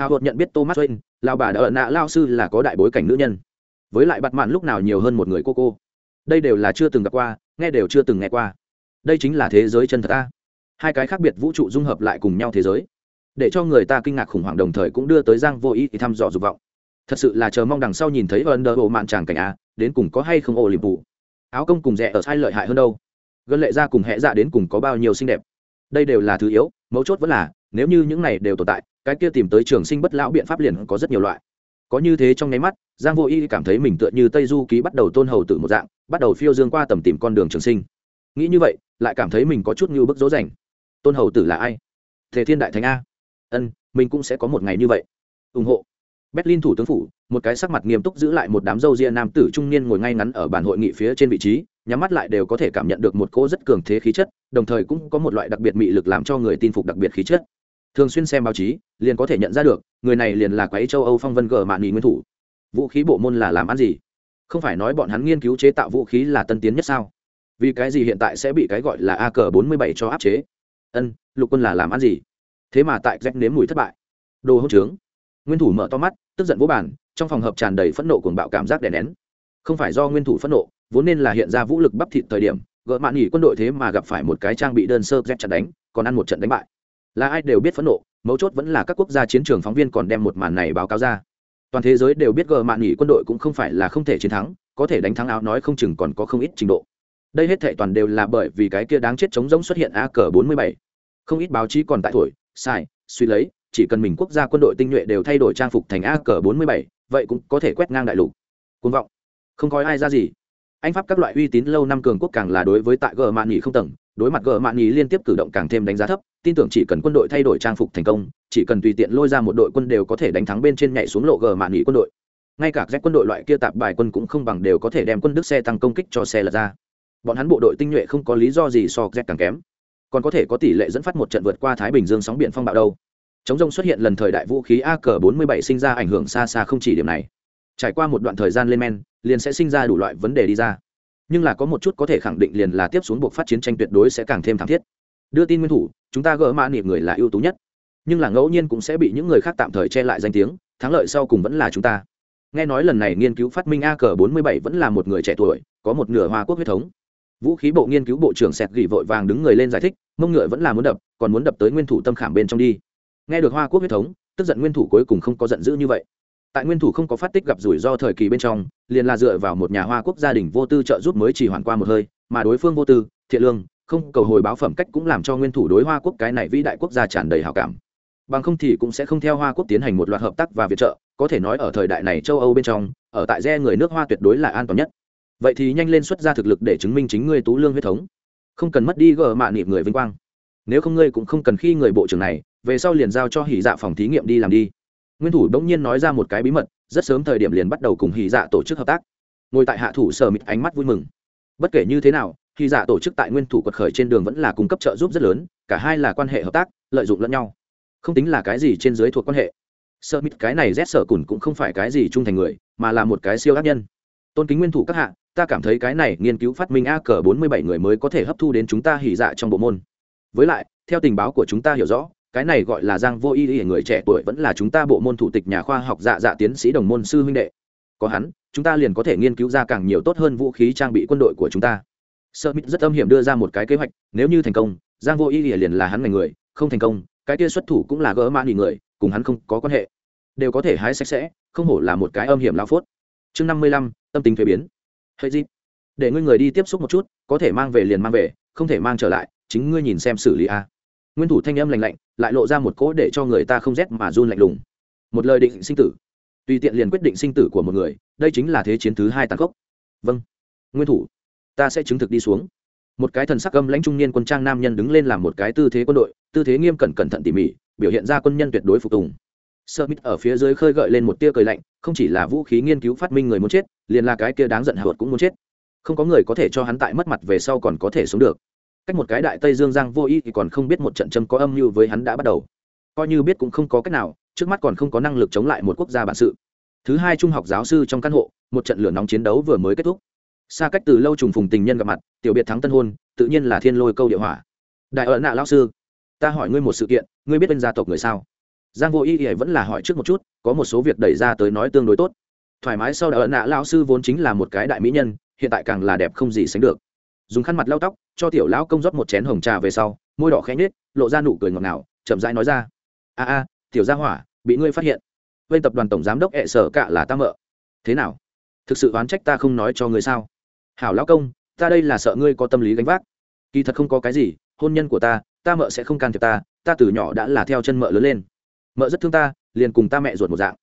hào hột nhận biết thomas wayne lao bà đã ở nạ lao sư là có đại bối cảnh nữ nhân. Với lại bặt mạn lúc nào nhiều hơn một người cô cô. Đây đều là chưa từng gặp qua, nghe đều chưa từng nghe qua. Đây chính là thế giới chân thật ta. Hai cái khác biệt vũ trụ dung hợp lại cùng nhau thế giới. Để cho người ta kinh ngạc khủng hoảng đồng thời cũng đưa tới giang vô ý thì thăm dò dục vọng. Thật sự là chờ mong đằng sau nhìn thấy ấn độ bộ mạn tràng cảnh a đến cùng có hay không ổ liềm vụ áo công cùng rẻ ở sai lợi hại hơn đâu. Gần lệ ra cùng hẹ dạ đến cùng có bao nhiêu xinh đẹp. Đây đều là thứ yếu, mấu chốt vẫn là, nếu như những này đều tồn tại cái kia tìm tới trường sinh bất lão biện pháp liền có rất nhiều loại. Có như thế trong nháy mắt, giang vô y cảm thấy mình tựa như tây du ký bắt đầu tôn hầu tự một dạng, bắt đầu phiêu dương qua tầm tìm con đường trường sinh. Nghĩ như vậy, lại cảm thấy mình có chút như bức dỗ dành tôn hầu tử là ai? Thế thiên đại thánh a. Ân, mình cũng sẽ có một ngày như vậy. Ủng hộ. Berlin thủ tướng phủ, một cái sắc mặt nghiêm túc giữ lại một đám râu ria nam tử trung niên ngồi ngay ngắn ở bàn hội nghị phía trên vị trí, nhắm mắt lại đều có thể cảm nhận được một cô rất cường thế khí chất, đồng thời cũng có một loại đặc biệt mị lực làm cho người tin phục đặc biệt khí chất thường xuyên xem báo chí, liền có thể nhận ra được, người này liền là quái châu âu phong vân gờ mạn nghỉ nguyên thủ. Vũ khí bộ môn là làm ăn gì? Không phải nói bọn hắn nghiên cứu chế tạo vũ khí là tân tiến nhất sao? Vì cái gì hiện tại sẽ bị cái gọi là a cờ bốn mươi bảy cho áp chế? Ân, lục quân là làm ăn gì? Thế mà tại rách nếm mùi thất bại. Đồ hỗn trướng. Nguyên thủ mở to mắt, tức giận vô bản trong phòng hợp tràn đầy phẫn nộ cuồng bạo cảm giác đè nén. Không phải do nguyên thủ phẫn nộ, vốn nên là hiện ra vũ lực bắp thịt thời điểm gỡ mạn nghỉ quân đội thế mà gặp phải một cái trang bị đơn sơ rách chặt đánh, còn ăn một trận đánh bại là ai đều biết phẫn nộ, mấu chốt vẫn là các quốc gia chiến trường phóng viên còn đem một màn này báo cáo ra. Toàn thế giới đều biết gờ mạn nghỉ quân đội cũng không phải là không thể chiến thắng, có thể đánh thắng áo nói không chừng còn có không ít trình độ. Đây hết thệ toàn đều là bởi vì cái kia đáng chết chống giống xuất hiện a cờ bốn mươi bảy. Không ít báo chí còn tại thổi, sai, suy lấy, chỉ cần mình quốc gia quân đội tinh nhuệ đều thay đổi trang phục thành a cờ bốn mươi bảy, vậy cũng có thể quét ngang đại lục. Côn vọng. Không có ai ra gì. Anh pháp các loại uy tín lâu năm cường quốc càng là đối với tại gờ mạn nghỉ không tầng, đối mặt gờ mạn nghỉ liên tiếp cử động càng thêm đánh giá thấp tin tưởng chỉ cần quân đội thay đổi trang phục thành công, chỉ cần tùy tiện lôi ra một đội quân đều có thể đánh thắng bên trên nhảy xuống lộ gờ mạn nghỉ quân đội. Ngay cả các quân đội loại kia tạp bài quân cũng không bằng đều có thể đem quân đức xe tăng công kích cho xe lật ra. Bọn hắn bộ đội tinh nhuệ không có lý do gì so z càng kém. Còn có thể có tỷ lệ dẫn phát một trận vượt qua thái bình dương sóng biển phong bạo đâu. Chống rông xuất hiện lần thời đại vũ khí a cờ 47 sinh ra ảnh hưởng xa xa không chỉ điểm này. Trải qua một đoạn thời gian lên men, liền sẽ sinh ra đủ loại vấn đề đi ra. Nhưng là có một chút có thể khẳng định liền là tiếp xuống buộc phát chiến tranh tuyệt đối sẽ càng thêm thảm thiết đưa tin nguyên thủ, chúng ta gỡ mã niệm người là ưu tú nhất. Nhưng là ngẫu nhiên cũng sẽ bị những người khác tạm thời che lại danh tiếng, thắng lợi sau cùng vẫn là chúng ta. Nghe nói lần này nghiên cứu phát minh a cờ 47 vẫn là một người trẻ tuổi, có một nửa hoa quốc huyết thống. Vũ khí bộ nghiên cứu bộ trưởng sẹt gỉ vội vàng đứng người lên giải thích, mông ngựa vẫn là muốn đập, còn muốn đập tới nguyên thủ tâm khảm bên trong đi. Nghe được hoa quốc huyết thống, tức giận nguyên thủ cuối cùng không có giận dữ như vậy. Tại nguyên thủ không có phát tích gặp rủi ro thời kỳ bên trong, liền là dựa vào một nhà hoa quốc gia đình vô tư trợ giúp mới chỉ hoàn qua một hơi, mà đối phương vô tư, thiện lương không cầu hồi báo phẩm cách cũng làm cho nguyên thủ đối hoa quốc cái này vĩ đại quốc gia tràn đầy hào cảm. Bằng không thì cũng sẽ không theo hoa quốc tiến hành một loạt hợp tác và viện trợ, có thể nói ở thời đại này châu âu bên trong, ở tại re người nước hoa tuyệt đối là an toàn nhất. Vậy thì nhanh lên xuất ra thực lực để chứng minh chính ngươi tú lương huyết thống. Không cần mất đi gờ mạ nịp người vinh quang. Nếu không ngươi cũng không cần khi người bộ trưởng này, về sau liền giao cho hỉ dạ phòng thí nghiệm đi làm đi. Nguyên thủ đống nhiên nói ra một cái bí mật, rất sớm thời điểm liền bắt đầu cùng hỉ dạ tổ chức hợp tác. Ngồi tại hạ thủ sở mịt ánh mắt vui mừng. Bất kể như thế nào hỉ giả dạ tổ chức tại nguyên thủ quật khởi trên đường vẫn là cung cấp trợ giúp rất lớn, cả hai là quan hệ hợp tác, lợi dụng lẫn nhau. Không tính là cái gì trên dưới thuộc quan hệ. Sợ mít cái này rét sở cùn cũng không phải cái gì trung thành người, mà là một cái siêu ác nhân. Tôn kính nguyên thủ các hạ, ta cảm thấy cái này nghiên cứu phát minh a cờ bốn mươi bảy người mới có thể hấp thu đến chúng ta hỉ dạ trong bộ môn. Với lại, theo tình báo của chúng ta hiểu rõ, cái này gọi là giang vô y y người trẻ tuổi vẫn là chúng ta bộ môn thủ tịch nhà khoa học dạ dạ tiến sĩ đồng môn sư huynh đệ. Có hắn, chúng ta liền có thể nghiên cứu ra càng nhiều tốt hơn vũ khí trang bị quân đội của chúng ta sơ mít rất âm hiểm đưa ra một cái kế hoạch, nếu như thành công, giang vô ý ỉa liền là hắn ngành người, không thành công, cái kia xuất thủ cũng là gỡ mã nghỉ người, cùng hắn không có quan hệ. Đều có thể hái sạch sẽ, không hổ là một cái âm hiểm lao phốt. Chương năm mươi lăm, tâm tính thuế biến. Hệ gì để ngươi người đi tiếp xúc một chút, có thể mang về liền mang về, không thể mang trở lại, chính ngươi nhìn xem xử lý a. Nguyên thủ thanh âm lành lạnh, lại lộ ra một cỗ để cho người ta không rét mà run lạnh lùng. Một lời định sinh tử. Tùy tiện liền quyết định sinh tử của một người, đây chính là thế chiến thứ hai tàn khốc. Vâng. Nguyên thủ ta sẽ chứng thực đi xuống. Một cái thần sắc âm lãnh trung niên quân trang nam nhân đứng lên làm một cái tư thế quân đội, tư thế nghiêm cẩn cẩn thận tỉ mỉ, biểu hiện ra quân nhân tuyệt đối phục tùng. Sơ mít ở phía dưới khơi gợi lên một tia cười lạnh, không chỉ là vũ khí nghiên cứu phát minh người muốn chết, liền là cái kia đáng giận hạ cũng muốn chết. Không có người có thể cho hắn tại mất mặt về sau còn có thể sống được. Cách một cái đại tây dương giang vô ý thì còn không biết một trận châm có âm mưu với hắn đã bắt đầu. Coi như biết cũng không có cách nào, trước mắt còn không có năng lực chống lại một quốc gia bản sự. Thứ hai trung học giáo sư trong căn hộ, một trận lửa nóng chiến đấu vừa mới kết thúc xa cách từ lâu trùng phùng tình nhân gặp mặt, tiểu biệt thắng tân hôn, tự nhiên là thiên lôi câu địa hỏa. Đại ẩn nạ lao sư, ta hỏi ngươi một sự kiện, ngươi biết bên gia tộc người sao? Giang vô ý ỉa vẫn là hỏi trước một chút, có một số việc đẩy ra tới nói tương đối tốt. Thoải mái sau đại ẩn nạ lao sư vốn chính là một cái đại mỹ nhân, hiện tại càng là đẹp không gì sánh được. Dùng khăn mặt lau tóc, cho tiểu lão công rót một chén hồng trà về sau, môi đỏ khẽ nhếch, lộ ra nụ cười ngọt ngào, chậm rãi nói ra. A a, tiểu gia hỏa, bị ngươi phát hiện. Bên tập đoàn tổng giám đốc ẹ sở cạ là ta mợ. Thế nào? Thực sự oán trách ta không nói cho ngươi sao? Hảo lão công, ta đây là sợ ngươi có tâm lý gánh vác. Kỳ thật không có cái gì, hôn nhân của ta ta mợ sẽ không can thiệp ta ta từ nhỏ đã là theo chân mợ lớn lên. Mợ rất thương ta, liền cùng ta mẹ ruột một dạng.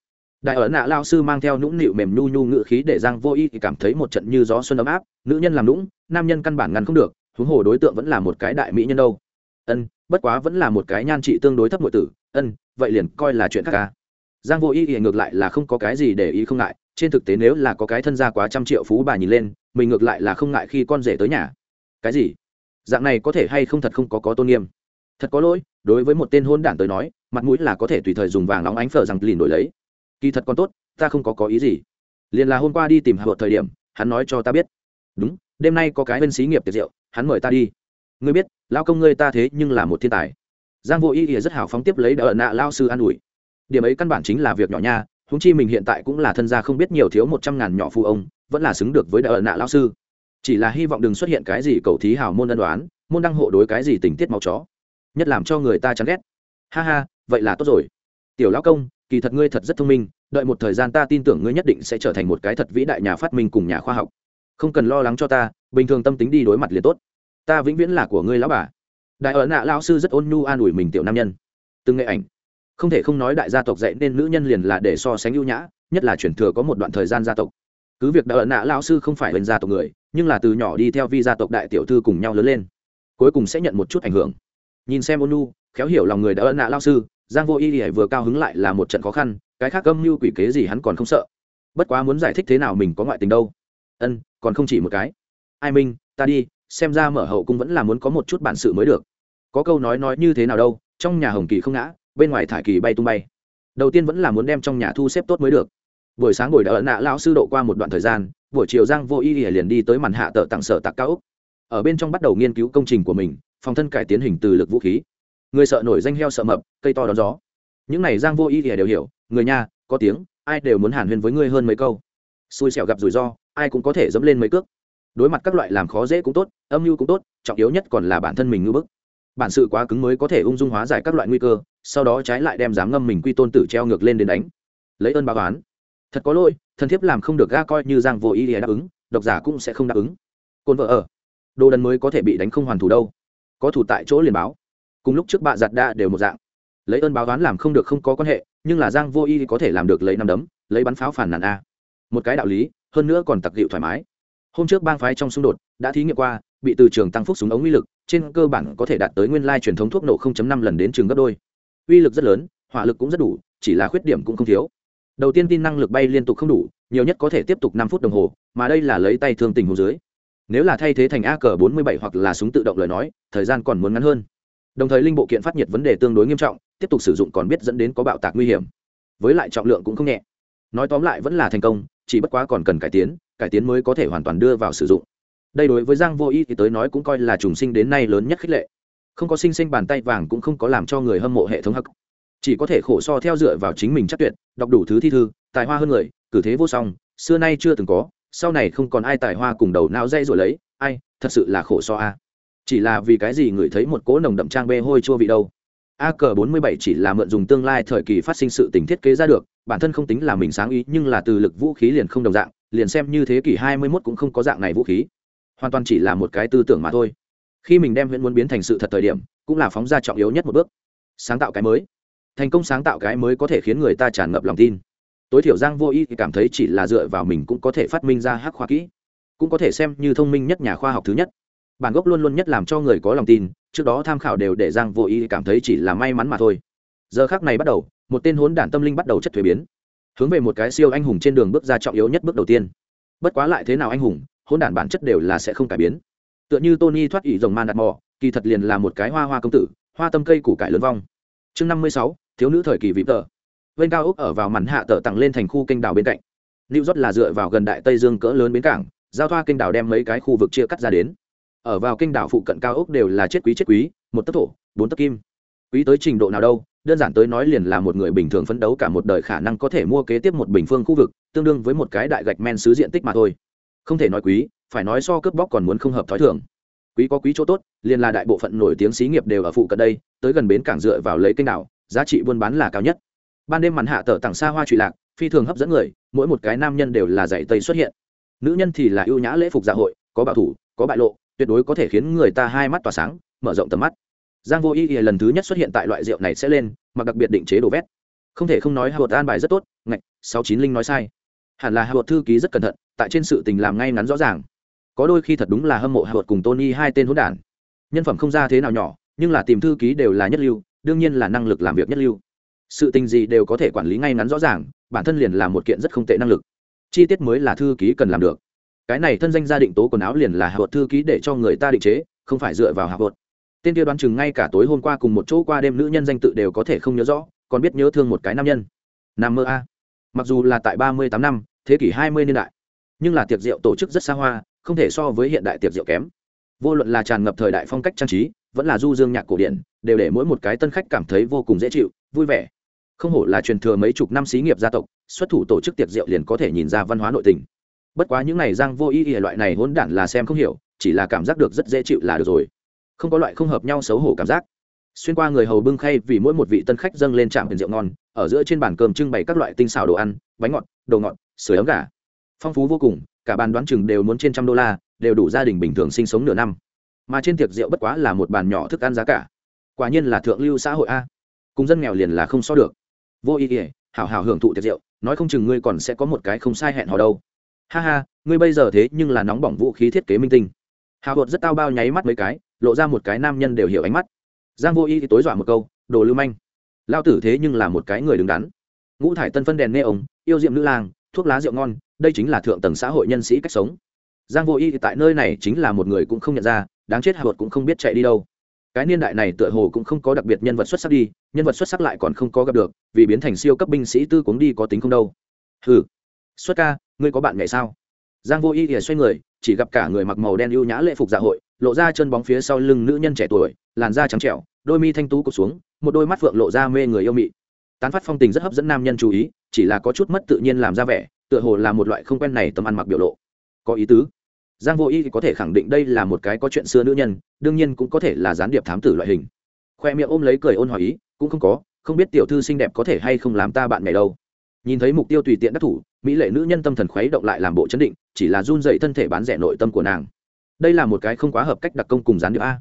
Đại ở nạ lao sư mang theo nũng nịu mềm nhu nhu ngự khí để giang vô y thì cảm thấy một trận như gió xuân ấm áp, nữ nhân làm nũng, nam nhân căn bản ngăn không được, huống hồ đối tượng vẫn là một cái đại mỹ nhân đâu. Ân, bất quá vẫn là một cái nhan trị tương đối thấp nội tử. Ân, vậy liền coi là chuyện khác ca giang vô y thì ngược lại là không có cái gì để ý không ngại trên thực tế nếu là có cái thân gia quá trăm triệu phú bà nhìn lên, mình ngược lại là không ngại khi con rể tới nhà. Cái gì? Dạng này có thể hay không thật không có có tôn nghiêm? Thật có lỗi, đối với một tên hôn đản tới nói, mặt mũi là có thể tùy thời dùng vàng nóng ánh phở rằng lìn đổi lấy. Kỳ thật còn tốt, ta không có có ý gì. Liền là hôm qua đi tìm hạ thời điểm, hắn nói cho ta biết. Đúng, đêm nay có cái bên xí nghiệp tiệc rượu, hắn mời ta đi. Ngươi biết lao công ngươi ta thế nhưng là một thiên tài. Giang vô ý ỉa rất hào phóng tiếp lấy đỡ nạ lao sư an ủi. Điểm ấy căn bản chính là việc nhỏ nha húng chi mình hiện tại cũng là thân gia không biết nhiều thiếu một trăm ngàn nhỏ phu ông, vẫn là xứng được với đại đỡ nạ lao sư. Chỉ là hy vọng đừng xuất hiện cái gì cầu thí hào môn ân đoán môn đăng hộ đối cái gì tình tiết máu chó. Nhất làm cho người ta chán ghét. Ha ha, vậy là tốt rồi. Tiểu lão công, kỳ thật ngươi thật rất thông minh, đợi một thời gian ta tin tưởng ngươi nhất định sẽ trở thành một cái thật vĩ đại nhà phát minh cùng nhà khoa học. Không cần lo lắng cho ta, bình thường tâm tính đi đối mặt liền tốt. Ta vĩnh viễn là của ngươi lão bà. Đại ấn nạ lão sư rất ôn nhu an ủi mình tiểu nam nhân. Từng nghệ ảnh không thể không nói đại gia tộc dạy nên nữ nhân liền là để so sánh ưu nhã, nhất là chuyển thừa có một đoạn thời gian gia tộc. Cứ việc đã ẩn nạ lão sư không phải bên gia tộc người, nhưng là từ nhỏ đi theo vi gia tộc đại tiểu thư cùng nhau lớn lên, cuối cùng sẽ nhận một chút ảnh hưởng. Nhìn xem ônu khéo hiểu lòng người đã ẩn nạ lao sư, giang vô y ỉa vừa cao hứng lại là một trận khó khăn, cái khác âm mưu quỷ kế gì hắn còn không sợ. Bất quá muốn giải thích thế nào mình có ngoại tình đâu. Ân, còn không chỉ một cái. Ai minh, ta đi, xem ra mở hậu cung vẫn là muốn có một chút bản sự mới được. Có câu nói nói như thế nào đâu, trong nhà hồng kỳ không ngã bên ngoài thải kỳ bay tung bay. Đầu tiên vẫn là muốn đem trong nhà thu xếp tốt mới được. Buổi sáng buổi đã ẩn nạ lão sư độ qua một đoạn thời gian, buổi chiều giang vô y liền đi tới màn hạ tợ tặng sở tạc cao úc ở bên trong bắt đầu nghiên cứu công trình của mình, phòng thân cải tiến hình từ lực vũ khí. Người sợ nổi danh heo sợ mập, cây to đón gió. Những này giang vô y đều hiểu, người nhà, có tiếng, ai đều muốn hàn huyên với ngươi hơn mấy câu. Xui xẻo gặp rủi ro, ai cũng có thể dẫm lên mấy cước. Đối mặt các loại làm khó dễ cũng tốt, âm mưu cũng tốt, trọng yếu nhất còn là bản thân mình ngưỡng bức bản sự quá cứng mới có thể ung dung hóa giải các loại nguy cơ, sau đó trái lại đem dám ngâm mình quy tôn tử treo ngược lên đến đánh. Lấy ơn báo oán. Thật có lỗi, thần thiếp làm không được ga coi như giang vô ý để đáp ứng, độc giả cũng sẽ không đáp ứng. Côn vợ ở. Đồ đần mới có thể bị đánh không hoàn thủ đâu. Có thủ tại chỗ liền báo. Cùng lúc trước bạ giặt đa đều một dạng. Lấy ơn báo oán làm không được không có quan hệ, nhưng là giang vô y có thể làm được lấy năm đấm, lấy bắn pháo phản nàn a. Một cái đạo lý, hơn nữa còn tặc dịu thoải mái. Hôm trước bang phái trong xung đột, đã thí nghiệm qua, bị từ trường tăng phúc súng ống uy lực trên cơ bản có thể đạt tới nguyên lai truyền thống thuốc nổ 0.5 lần đến trường gấp đôi. Uy lực rất lớn, hỏa lực cũng rất đủ, chỉ là khuyết điểm cũng không thiếu. Đầu tiên tin năng lực bay liên tục không đủ, nhiều nhất có thể tiếp tục năm phút đồng hồ, mà đây là lấy tay thương tình hồ dưới. Nếu là thay thế thành AK47 hoặc là súng tự động lời nói, thời gian còn muốn ngắn hơn. Đồng thời linh bộ kiện phát nhiệt vấn đề tương đối nghiêm trọng, tiếp tục sử dụng còn biết dẫn đến có bạo tạc nguy hiểm. Với lại trọng lượng cũng không nhẹ. Nói tóm lại vẫn là thành công, chỉ bất quá còn cần cải tiến cải tiến mới có thể hoàn toàn đưa vào sử dụng đây đối với giang vô y thì tới nói cũng coi là trùng sinh đến nay lớn nhất khích lệ. Không có sinh sinh bàn tay vàng cũng không có làm cho người hâm mộ hệ thống hắc. Chỉ có thể khổ so theo dựa vào chính mình chắc tuyệt, đọc đủ thứ thi thư, tài hoa hơn người, cử thế vô song, xưa nay chưa từng có, sau này không còn ai tài hoa cùng đầu não dây rồi lấy, ai, thật sự là khổ so a. Chỉ là vì cái gì người thấy một cỗ nồng đậm trang bê hôi chua vị đâu. A cờ bốn mươi bảy chỉ là mượn dùng tương lai thời kỳ phát sinh sự tình thiết kế ra được, bản thân không tính là mình sáng ý, nhưng là từ lực vũ khí liền không đồng dạng, liền xem như thế kỷ hai mươi 21 cũng không có dạng này vũ khí hoàn toàn chỉ là một cái tư tưởng mà thôi. Khi mình đem huyễn muốn biến thành sự thật thời điểm, cũng là phóng ra trọng yếu nhất một bước. Sáng tạo cái mới. Thành công sáng tạo cái mới có thể khiến người ta tràn ngập lòng tin. Tối thiểu giang vô y thì cảm thấy chỉ là dựa vào mình cũng có thể phát minh ra hắc khoa kỹ. Cũng có thể xem như thông minh nhất nhà khoa học thứ nhất. Bản gốc luôn luôn nhất làm cho người có lòng tin, trước đó tham khảo đều để giang vô Y cảm thấy chỉ là may mắn mà thôi. Giờ khác này bắt đầu, một tên hốn đản tâm linh bắt đầu chất thuế biến. Hướng về một cái siêu anh hùng trên đường bước ra trọng yếu nhất bước đầu tiên. Bất quá lại thế nào anh hùng hôn đản bản chất đều là sẽ không cải biến. Tựa như tony thoát ỉ rồng man đặt mò, kỳ thật liền là một cái hoa hoa công tử, hoa tâm cây củ cải lớn vong. Chương năm mươi sáu, thiếu nữ thời kỳ vĩ tờ. Vên cao ốc ở vào mặn hạ tờ tặng lên thành khu kênh đảo bên cạnh. New york là dựa vào gần đại tây dương cỡ lớn bến cảng, giao thoa kênh đảo đem mấy cái khu vực chia cắt ra đến. Ở vào kênh đảo phụ cận cao ốc đều là chết quý chết quý, một tấc thổ, bốn tấc kim. Quý tới trình độ nào đâu, đơn giản tới nói liền là một người bình thường phấn đấu cả một đời khả năng có thể mua kế tiếp một bình phương khu vực, tương đương với một cái đại gạch men xứ diện tích mà thôi không thể nói quý, phải nói so cướp bóc còn muốn không hợp thói thường. Quý có quý chỗ tốt, liền là đại bộ phận nổi tiếng xí nghiệp đều ở phụ cận đây, tới gần bến cảng dựa vào lấy kênh đảo, giá trị buôn bán là cao nhất. Ban đêm màn hạ tờ tặng xa hoa trụy lạc, phi thường hấp dẫn người, mỗi một cái nam nhân đều là dạy tây xuất hiện. Nữ nhân thì là ưu nhã lễ phục dạ hội, có bảo thủ, có bại lộ, tuyệt đối có thể khiến người ta hai mắt tỏa sáng, mở rộng tầm mắt. Giang vô y lần thứ nhất xuất hiện tại loại rượu này sẽ lên, mặc đặc biệt định chế đồ vét. Không thể không nói hà bột an bài rất tốt, ngạch, sáu chín linh nói sai hẳn là hạ vợt thư ký rất cẩn thận, tại trên sự tình làm ngay ngắn rõ ràng. Có đôi khi thật đúng là hâm mộ hạ vợt cùng tony hai tên hỗn đản. Nhân phẩm không ra thế nào nhỏ, nhưng là tìm thư ký đều là nhất lưu, đương nhiên là năng lực làm việc nhất lưu. Sự tình gì đều có thể quản lý ngay ngắn rõ ràng, bản thân liền là một kiện rất không tệ năng lực. Chi tiết mới là thư ký cần làm được. Cái này thân danh gia định tố quần áo liền là hạ vợt thư ký để cho người ta định chế, không phải dựa vào hạ vợt tên kia đoán chừng ngay cả tối hôm qua cùng một chỗ qua đêm nữ nhân danh tự đều có thể không nhớ rõ, còn biết nhớ thương một cái nam nhân. Nam mơ a mặc dù là tại ba mươi tám năm, thế kỷ hai mươi niên đại, nhưng là tiệc rượu tổ chức rất xa hoa, không thể so với hiện đại tiệc rượu kém. Vô luận là tràn ngập thời đại phong cách trang trí, vẫn là du dương nhạc cổ điển, đều để mỗi một cái tân khách cảm thấy vô cùng dễ chịu, vui vẻ. Không hổ là truyền thừa mấy chục năm xí nghiệp gia tộc, xuất thủ tổ chức tiệc rượu liền có thể nhìn ra văn hóa nội tình. Bất quá những này giang vô ý ý loại này hỗn đản là xem không hiểu, chỉ là cảm giác được rất dễ chịu là được rồi. Không có loại không hợp nhau xấu hổ cảm giác. Xuyên qua người hầu bưng khay vì mỗi một vị tân khách dâng lên trạm biển rượu ngon ở giữa trên bàn cơm trưng bày các loại tinh xào đồ ăn, bánh ngọt, đồ ngọt sửa ấm gà. Phong phú vô cùng, cả bàn đoán chừng đều muốn trên trăm đô la, đều đủ gia đình bình thường sinh sống nửa năm. Mà trên tiệc rượu bất quá là một bàn nhỏ thức ăn giá cả. Quả nhiên là thượng lưu xã hội a. Cùng dân nghèo liền là không so được. Vô ý ỉa hảo hảo hưởng thụ tiệc rượu, nói không chừng ngươi còn sẽ có một cái không sai hẹn hò đâu. Ha ha, ngươi bây giờ thế nhưng là nóng bỏng vũ khí thiết kế minh tinh. Hào hột rất tao bao nháy mắt mấy cái, lộ ra một cái nam nhân đều hiểu ánh mắt. Giang vô y thì tối dọa một câu, đồ lưu manh lao tử thế nhưng là một cái người đứng đắn. Ngũ thải tân phân đèn nê ống yêu diệm nữ lang, thuốc lá rượu ngon, đây chính là thượng tầng xã hội nhân sĩ cách sống. Giang vô y thì tại nơi này chính là một người cũng không nhận ra, đáng chết hạ cũng không biết chạy đi đâu. Cái niên đại này tựa hồ cũng không có đặc biệt nhân vật xuất sắc đi, nhân vật xuất sắc lại còn không có gặp được, vì biến thành siêu cấp binh sĩ tư cuống đi có tính không đâu. Hừ. Xuất ca, ngươi có bạn ngày sao? Giang vô y thì xoay người, chỉ gặp cả người mặc màu đen ưu nhã lễ phục dạ hội, lộ ra chân bóng phía sau lưng nữ nhân trẻ tuổi, làn da trắng trẻo đôi mi thanh tú cụt xuống, một đôi mắt phượng lộ ra mê người yêu mị. Tán phát phong tình rất hấp dẫn nam nhân chú ý, chỉ là có chút mất tự nhiên làm ra vẻ, tựa hồ là một loại không quen này tầm ăn mặc biểu lộ. Có ý tứ. Giang vô y có thể khẳng định đây là một cái có chuyện xưa nữ nhân, đương nhiên cũng có thể là gián điệp thám tử loại hình. Khoe miệng ôm lấy cười ôn hỏi ý, cũng không có, không biết tiểu thư xinh đẹp có thể hay không làm ta bạn này đâu. Nhìn thấy mục tiêu tùy tiện đắc thủ, mỹ lệ nữ nhân tâm thần khuấy động lại làm bộ chấn định, chỉ là run dậy thân thể bán rẻ nội tâm của nàng. Đây là một cái không quá hợp cách đặc công cùng gián điệp a.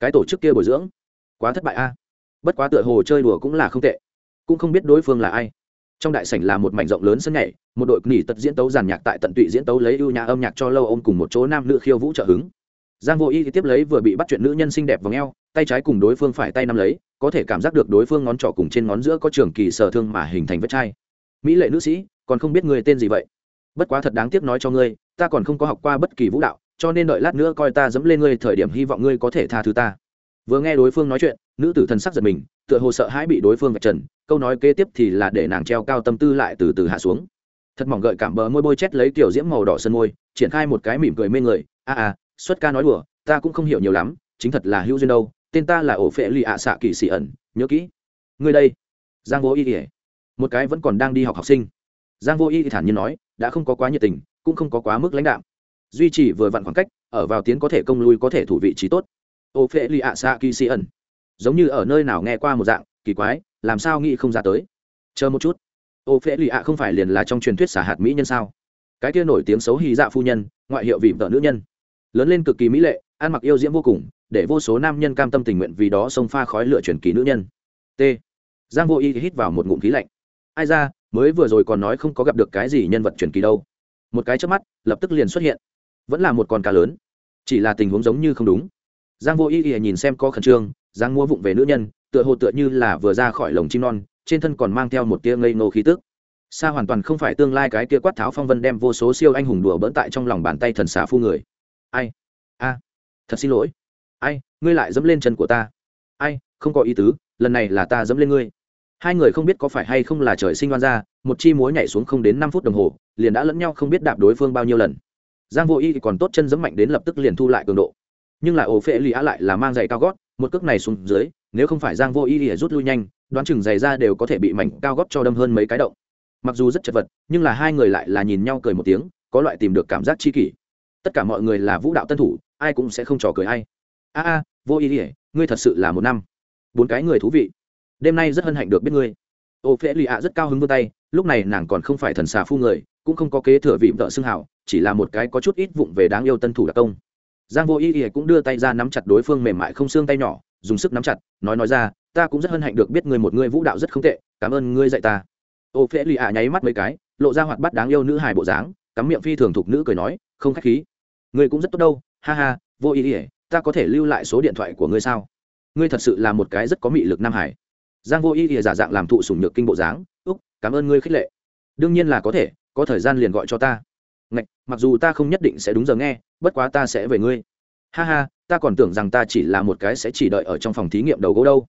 Cái tổ chức kia bồi dưỡng quá thất bại a. Bất quá tựa hồ chơi đùa cũng là không tệ. Cũng không biết đối phương là ai. Trong đại sảnh là một mảnh rộng lớn sân nhảy, một đội nghỉ tật diễn tấu giàn nhạc tại tận tụy diễn tấu lấy ưu nhà âm nhạc cho lâu ôm cùng một chỗ nam nữ khiêu vũ trợ hứng. Giang vô y thì tiếp lấy vừa bị bắt chuyện nữ nhân xinh đẹp vào ngheo tay trái cùng đối phương phải tay nắm lấy, có thể cảm giác được đối phương ngón trỏ cùng trên ngón giữa có trường kỳ sở thương mà hình thành vết chai. Mỹ lệ nữ sĩ, còn không biết người tên gì vậy. Bất quá thật đáng tiếc nói cho ngươi, ta còn không có học qua bất kỳ vũ đạo, cho nên đợi lát nữa coi ta dẫm lên ngươi thời điểm hy vọng ngươi có thể tha thứ ta vừa nghe đối phương nói chuyện, nữ tử thần sắc giật mình, tựa hồ sợ hãi bị đối phương vạch trần, câu nói kế tiếp thì là để nàng treo cao tâm tư lại từ từ hạ xuống. Thật mỏng gợi cảm bờ môi bôi chét lấy kiểu diễm màu đỏ sân môi, triển khai một cái mỉm cười mê người, a a, xuất ca nói đùa, ta cũng không hiểu nhiều lắm, chính thật là hữu duyên đâu, tên ta là ổ phệ lì ạ xạ kỳ sĩ ẩn, nhớ kỹ. Người đây. Giang vô y ỉa một cái vẫn còn đang đi học học sinh. Giang vô y thì thản nhiên nói, đã không có quá nhiệt tình, cũng không có quá mức lãnh đạo duy trì vừa vặn khoảng cách, ở vào tiến có thể công lui có thể thủ vị trí tốt ô phệ li ạ xạ kỳ xì ẩn giống như ở nơi nào nghe qua một dạng, kỳ quái, làm sao nghĩ không ra tới. Chờ một chút. Ô phệ li ạ không phải liền là trong truyền thuyết xả hạt mỹ nhân sao? Cái kia nổi tiếng xấu hy dạ phu nhân, ngoại hiệu vị vợ nữ nhân. Lớn lên cực kỳ mỹ lệ, ăn mặc yêu diễm vô cùng, để vô số nam nhân cam tâm tình nguyện vì đó xông pha khói lửa truyền kỳ nữ nhân. T. Giang vô y hít vào một ngụm khí lạnh. Ai ra, mới vừa rồi còn nói không có gặp được cái gì nhân vật truyền kỳ đâu. Một cái trước mắt, lập tức liền xuất hiện. Vẫn là một con cá lớn. Chỉ là tình huống giống như không đúng giang vô ý ý nhìn xem có khẩn trương giang mua vụng về nữ nhân, tựa hồ tựa như là vừa ra khỏi lồng chim non, trên thân còn mang theo một tia ngây ngô khí tức. Xa hoàn toàn không phải tương lai cái kia quát tháo phong vân đem vô số siêu anh hùng đùa bỡn tại trong lòng bàn tay thần xà phu người. Ai? A. Thật xin lỗi. Ai? Ngươi lại dẫm lên chân của ta. Ai? Không có ý tứ, lần này là ta dẫm lên ngươi. Hai người không biết có phải hay không là trời sinh đoan ra một chi múa nhảy xuống không đến năm phút đồng hồ, liền đã lẫn nhau không biết đạp đối phương bao nhiêu lần. Giang vô y còn tốt chân dẫm mạnh đến lập tức liền thu lại cường độ nhưng lại ổ phệ lì á lại là mang giày cao gót, một cước này xuống dưới, nếu không phải giang vô y thì rút lui nhanh, đoán chừng giày ra đều có thể bị mảnh cao gót cho đâm hơn mấy cái động. Mặc dù rất chật vật, nhưng là hai người lại là nhìn nhau cười một tiếng, có loại tìm được cảm giác chi kỷ. Tất cả mọi người là vũ đạo tân thủ, ai cũng sẽ không trò cười ai. a a, vô ý ỉa ngươi thật sự là một năm. Bốn cái người thú vị. Đêm nay rất hân hạnh được biết ngươi. Ô phễ lì ạ rất cao hứng vươn tay, lúc này nàng còn không phải thần xà phu người, cũng không có kế thừa vị vợ xưng hảo chỉ là một cái có chút ít vụng về đáng yêu tân thủ đặc công giang vô ý ý cũng đưa tay ra nắm chặt đối phương mềm mại không xương tay nhỏ, dùng sức nắm chặt, nói nói ra, ta cũng rất hân hạnh được biết ngươi một người vũ đạo rất không tệ, cảm ơn ngươi dạy ta. Ô phễ lì ạ nháy mắt mấy cái, lộ ra hoạt bát đáng yêu nữ hài bộ dáng, cắm miệng phi thường thục nữ cười nói, không khách khí, ngươi cũng rất tốt đâu, ha ha, vô ý ý ta có thể lưu lại số điện thoại của ngươi sao? Ngươi thật sự là một cái rất có mị lực nam hải giang vô ý ý giả dạng làm thụ sủng nhược kinh bộ dáng, úc, cảm ơn ngươi khích lệ. Đương nhiên là có thể, có thời gian liền gọi cho ta. Ngạch, mặc dù ta không nhất định sẽ đúng giờ nghe bất quá ta sẽ về ngươi. Ha ha ta còn tưởng rằng ta chỉ là một cái sẽ chỉ đợi ở trong phòng thí nghiệm đầu gỗ đâu.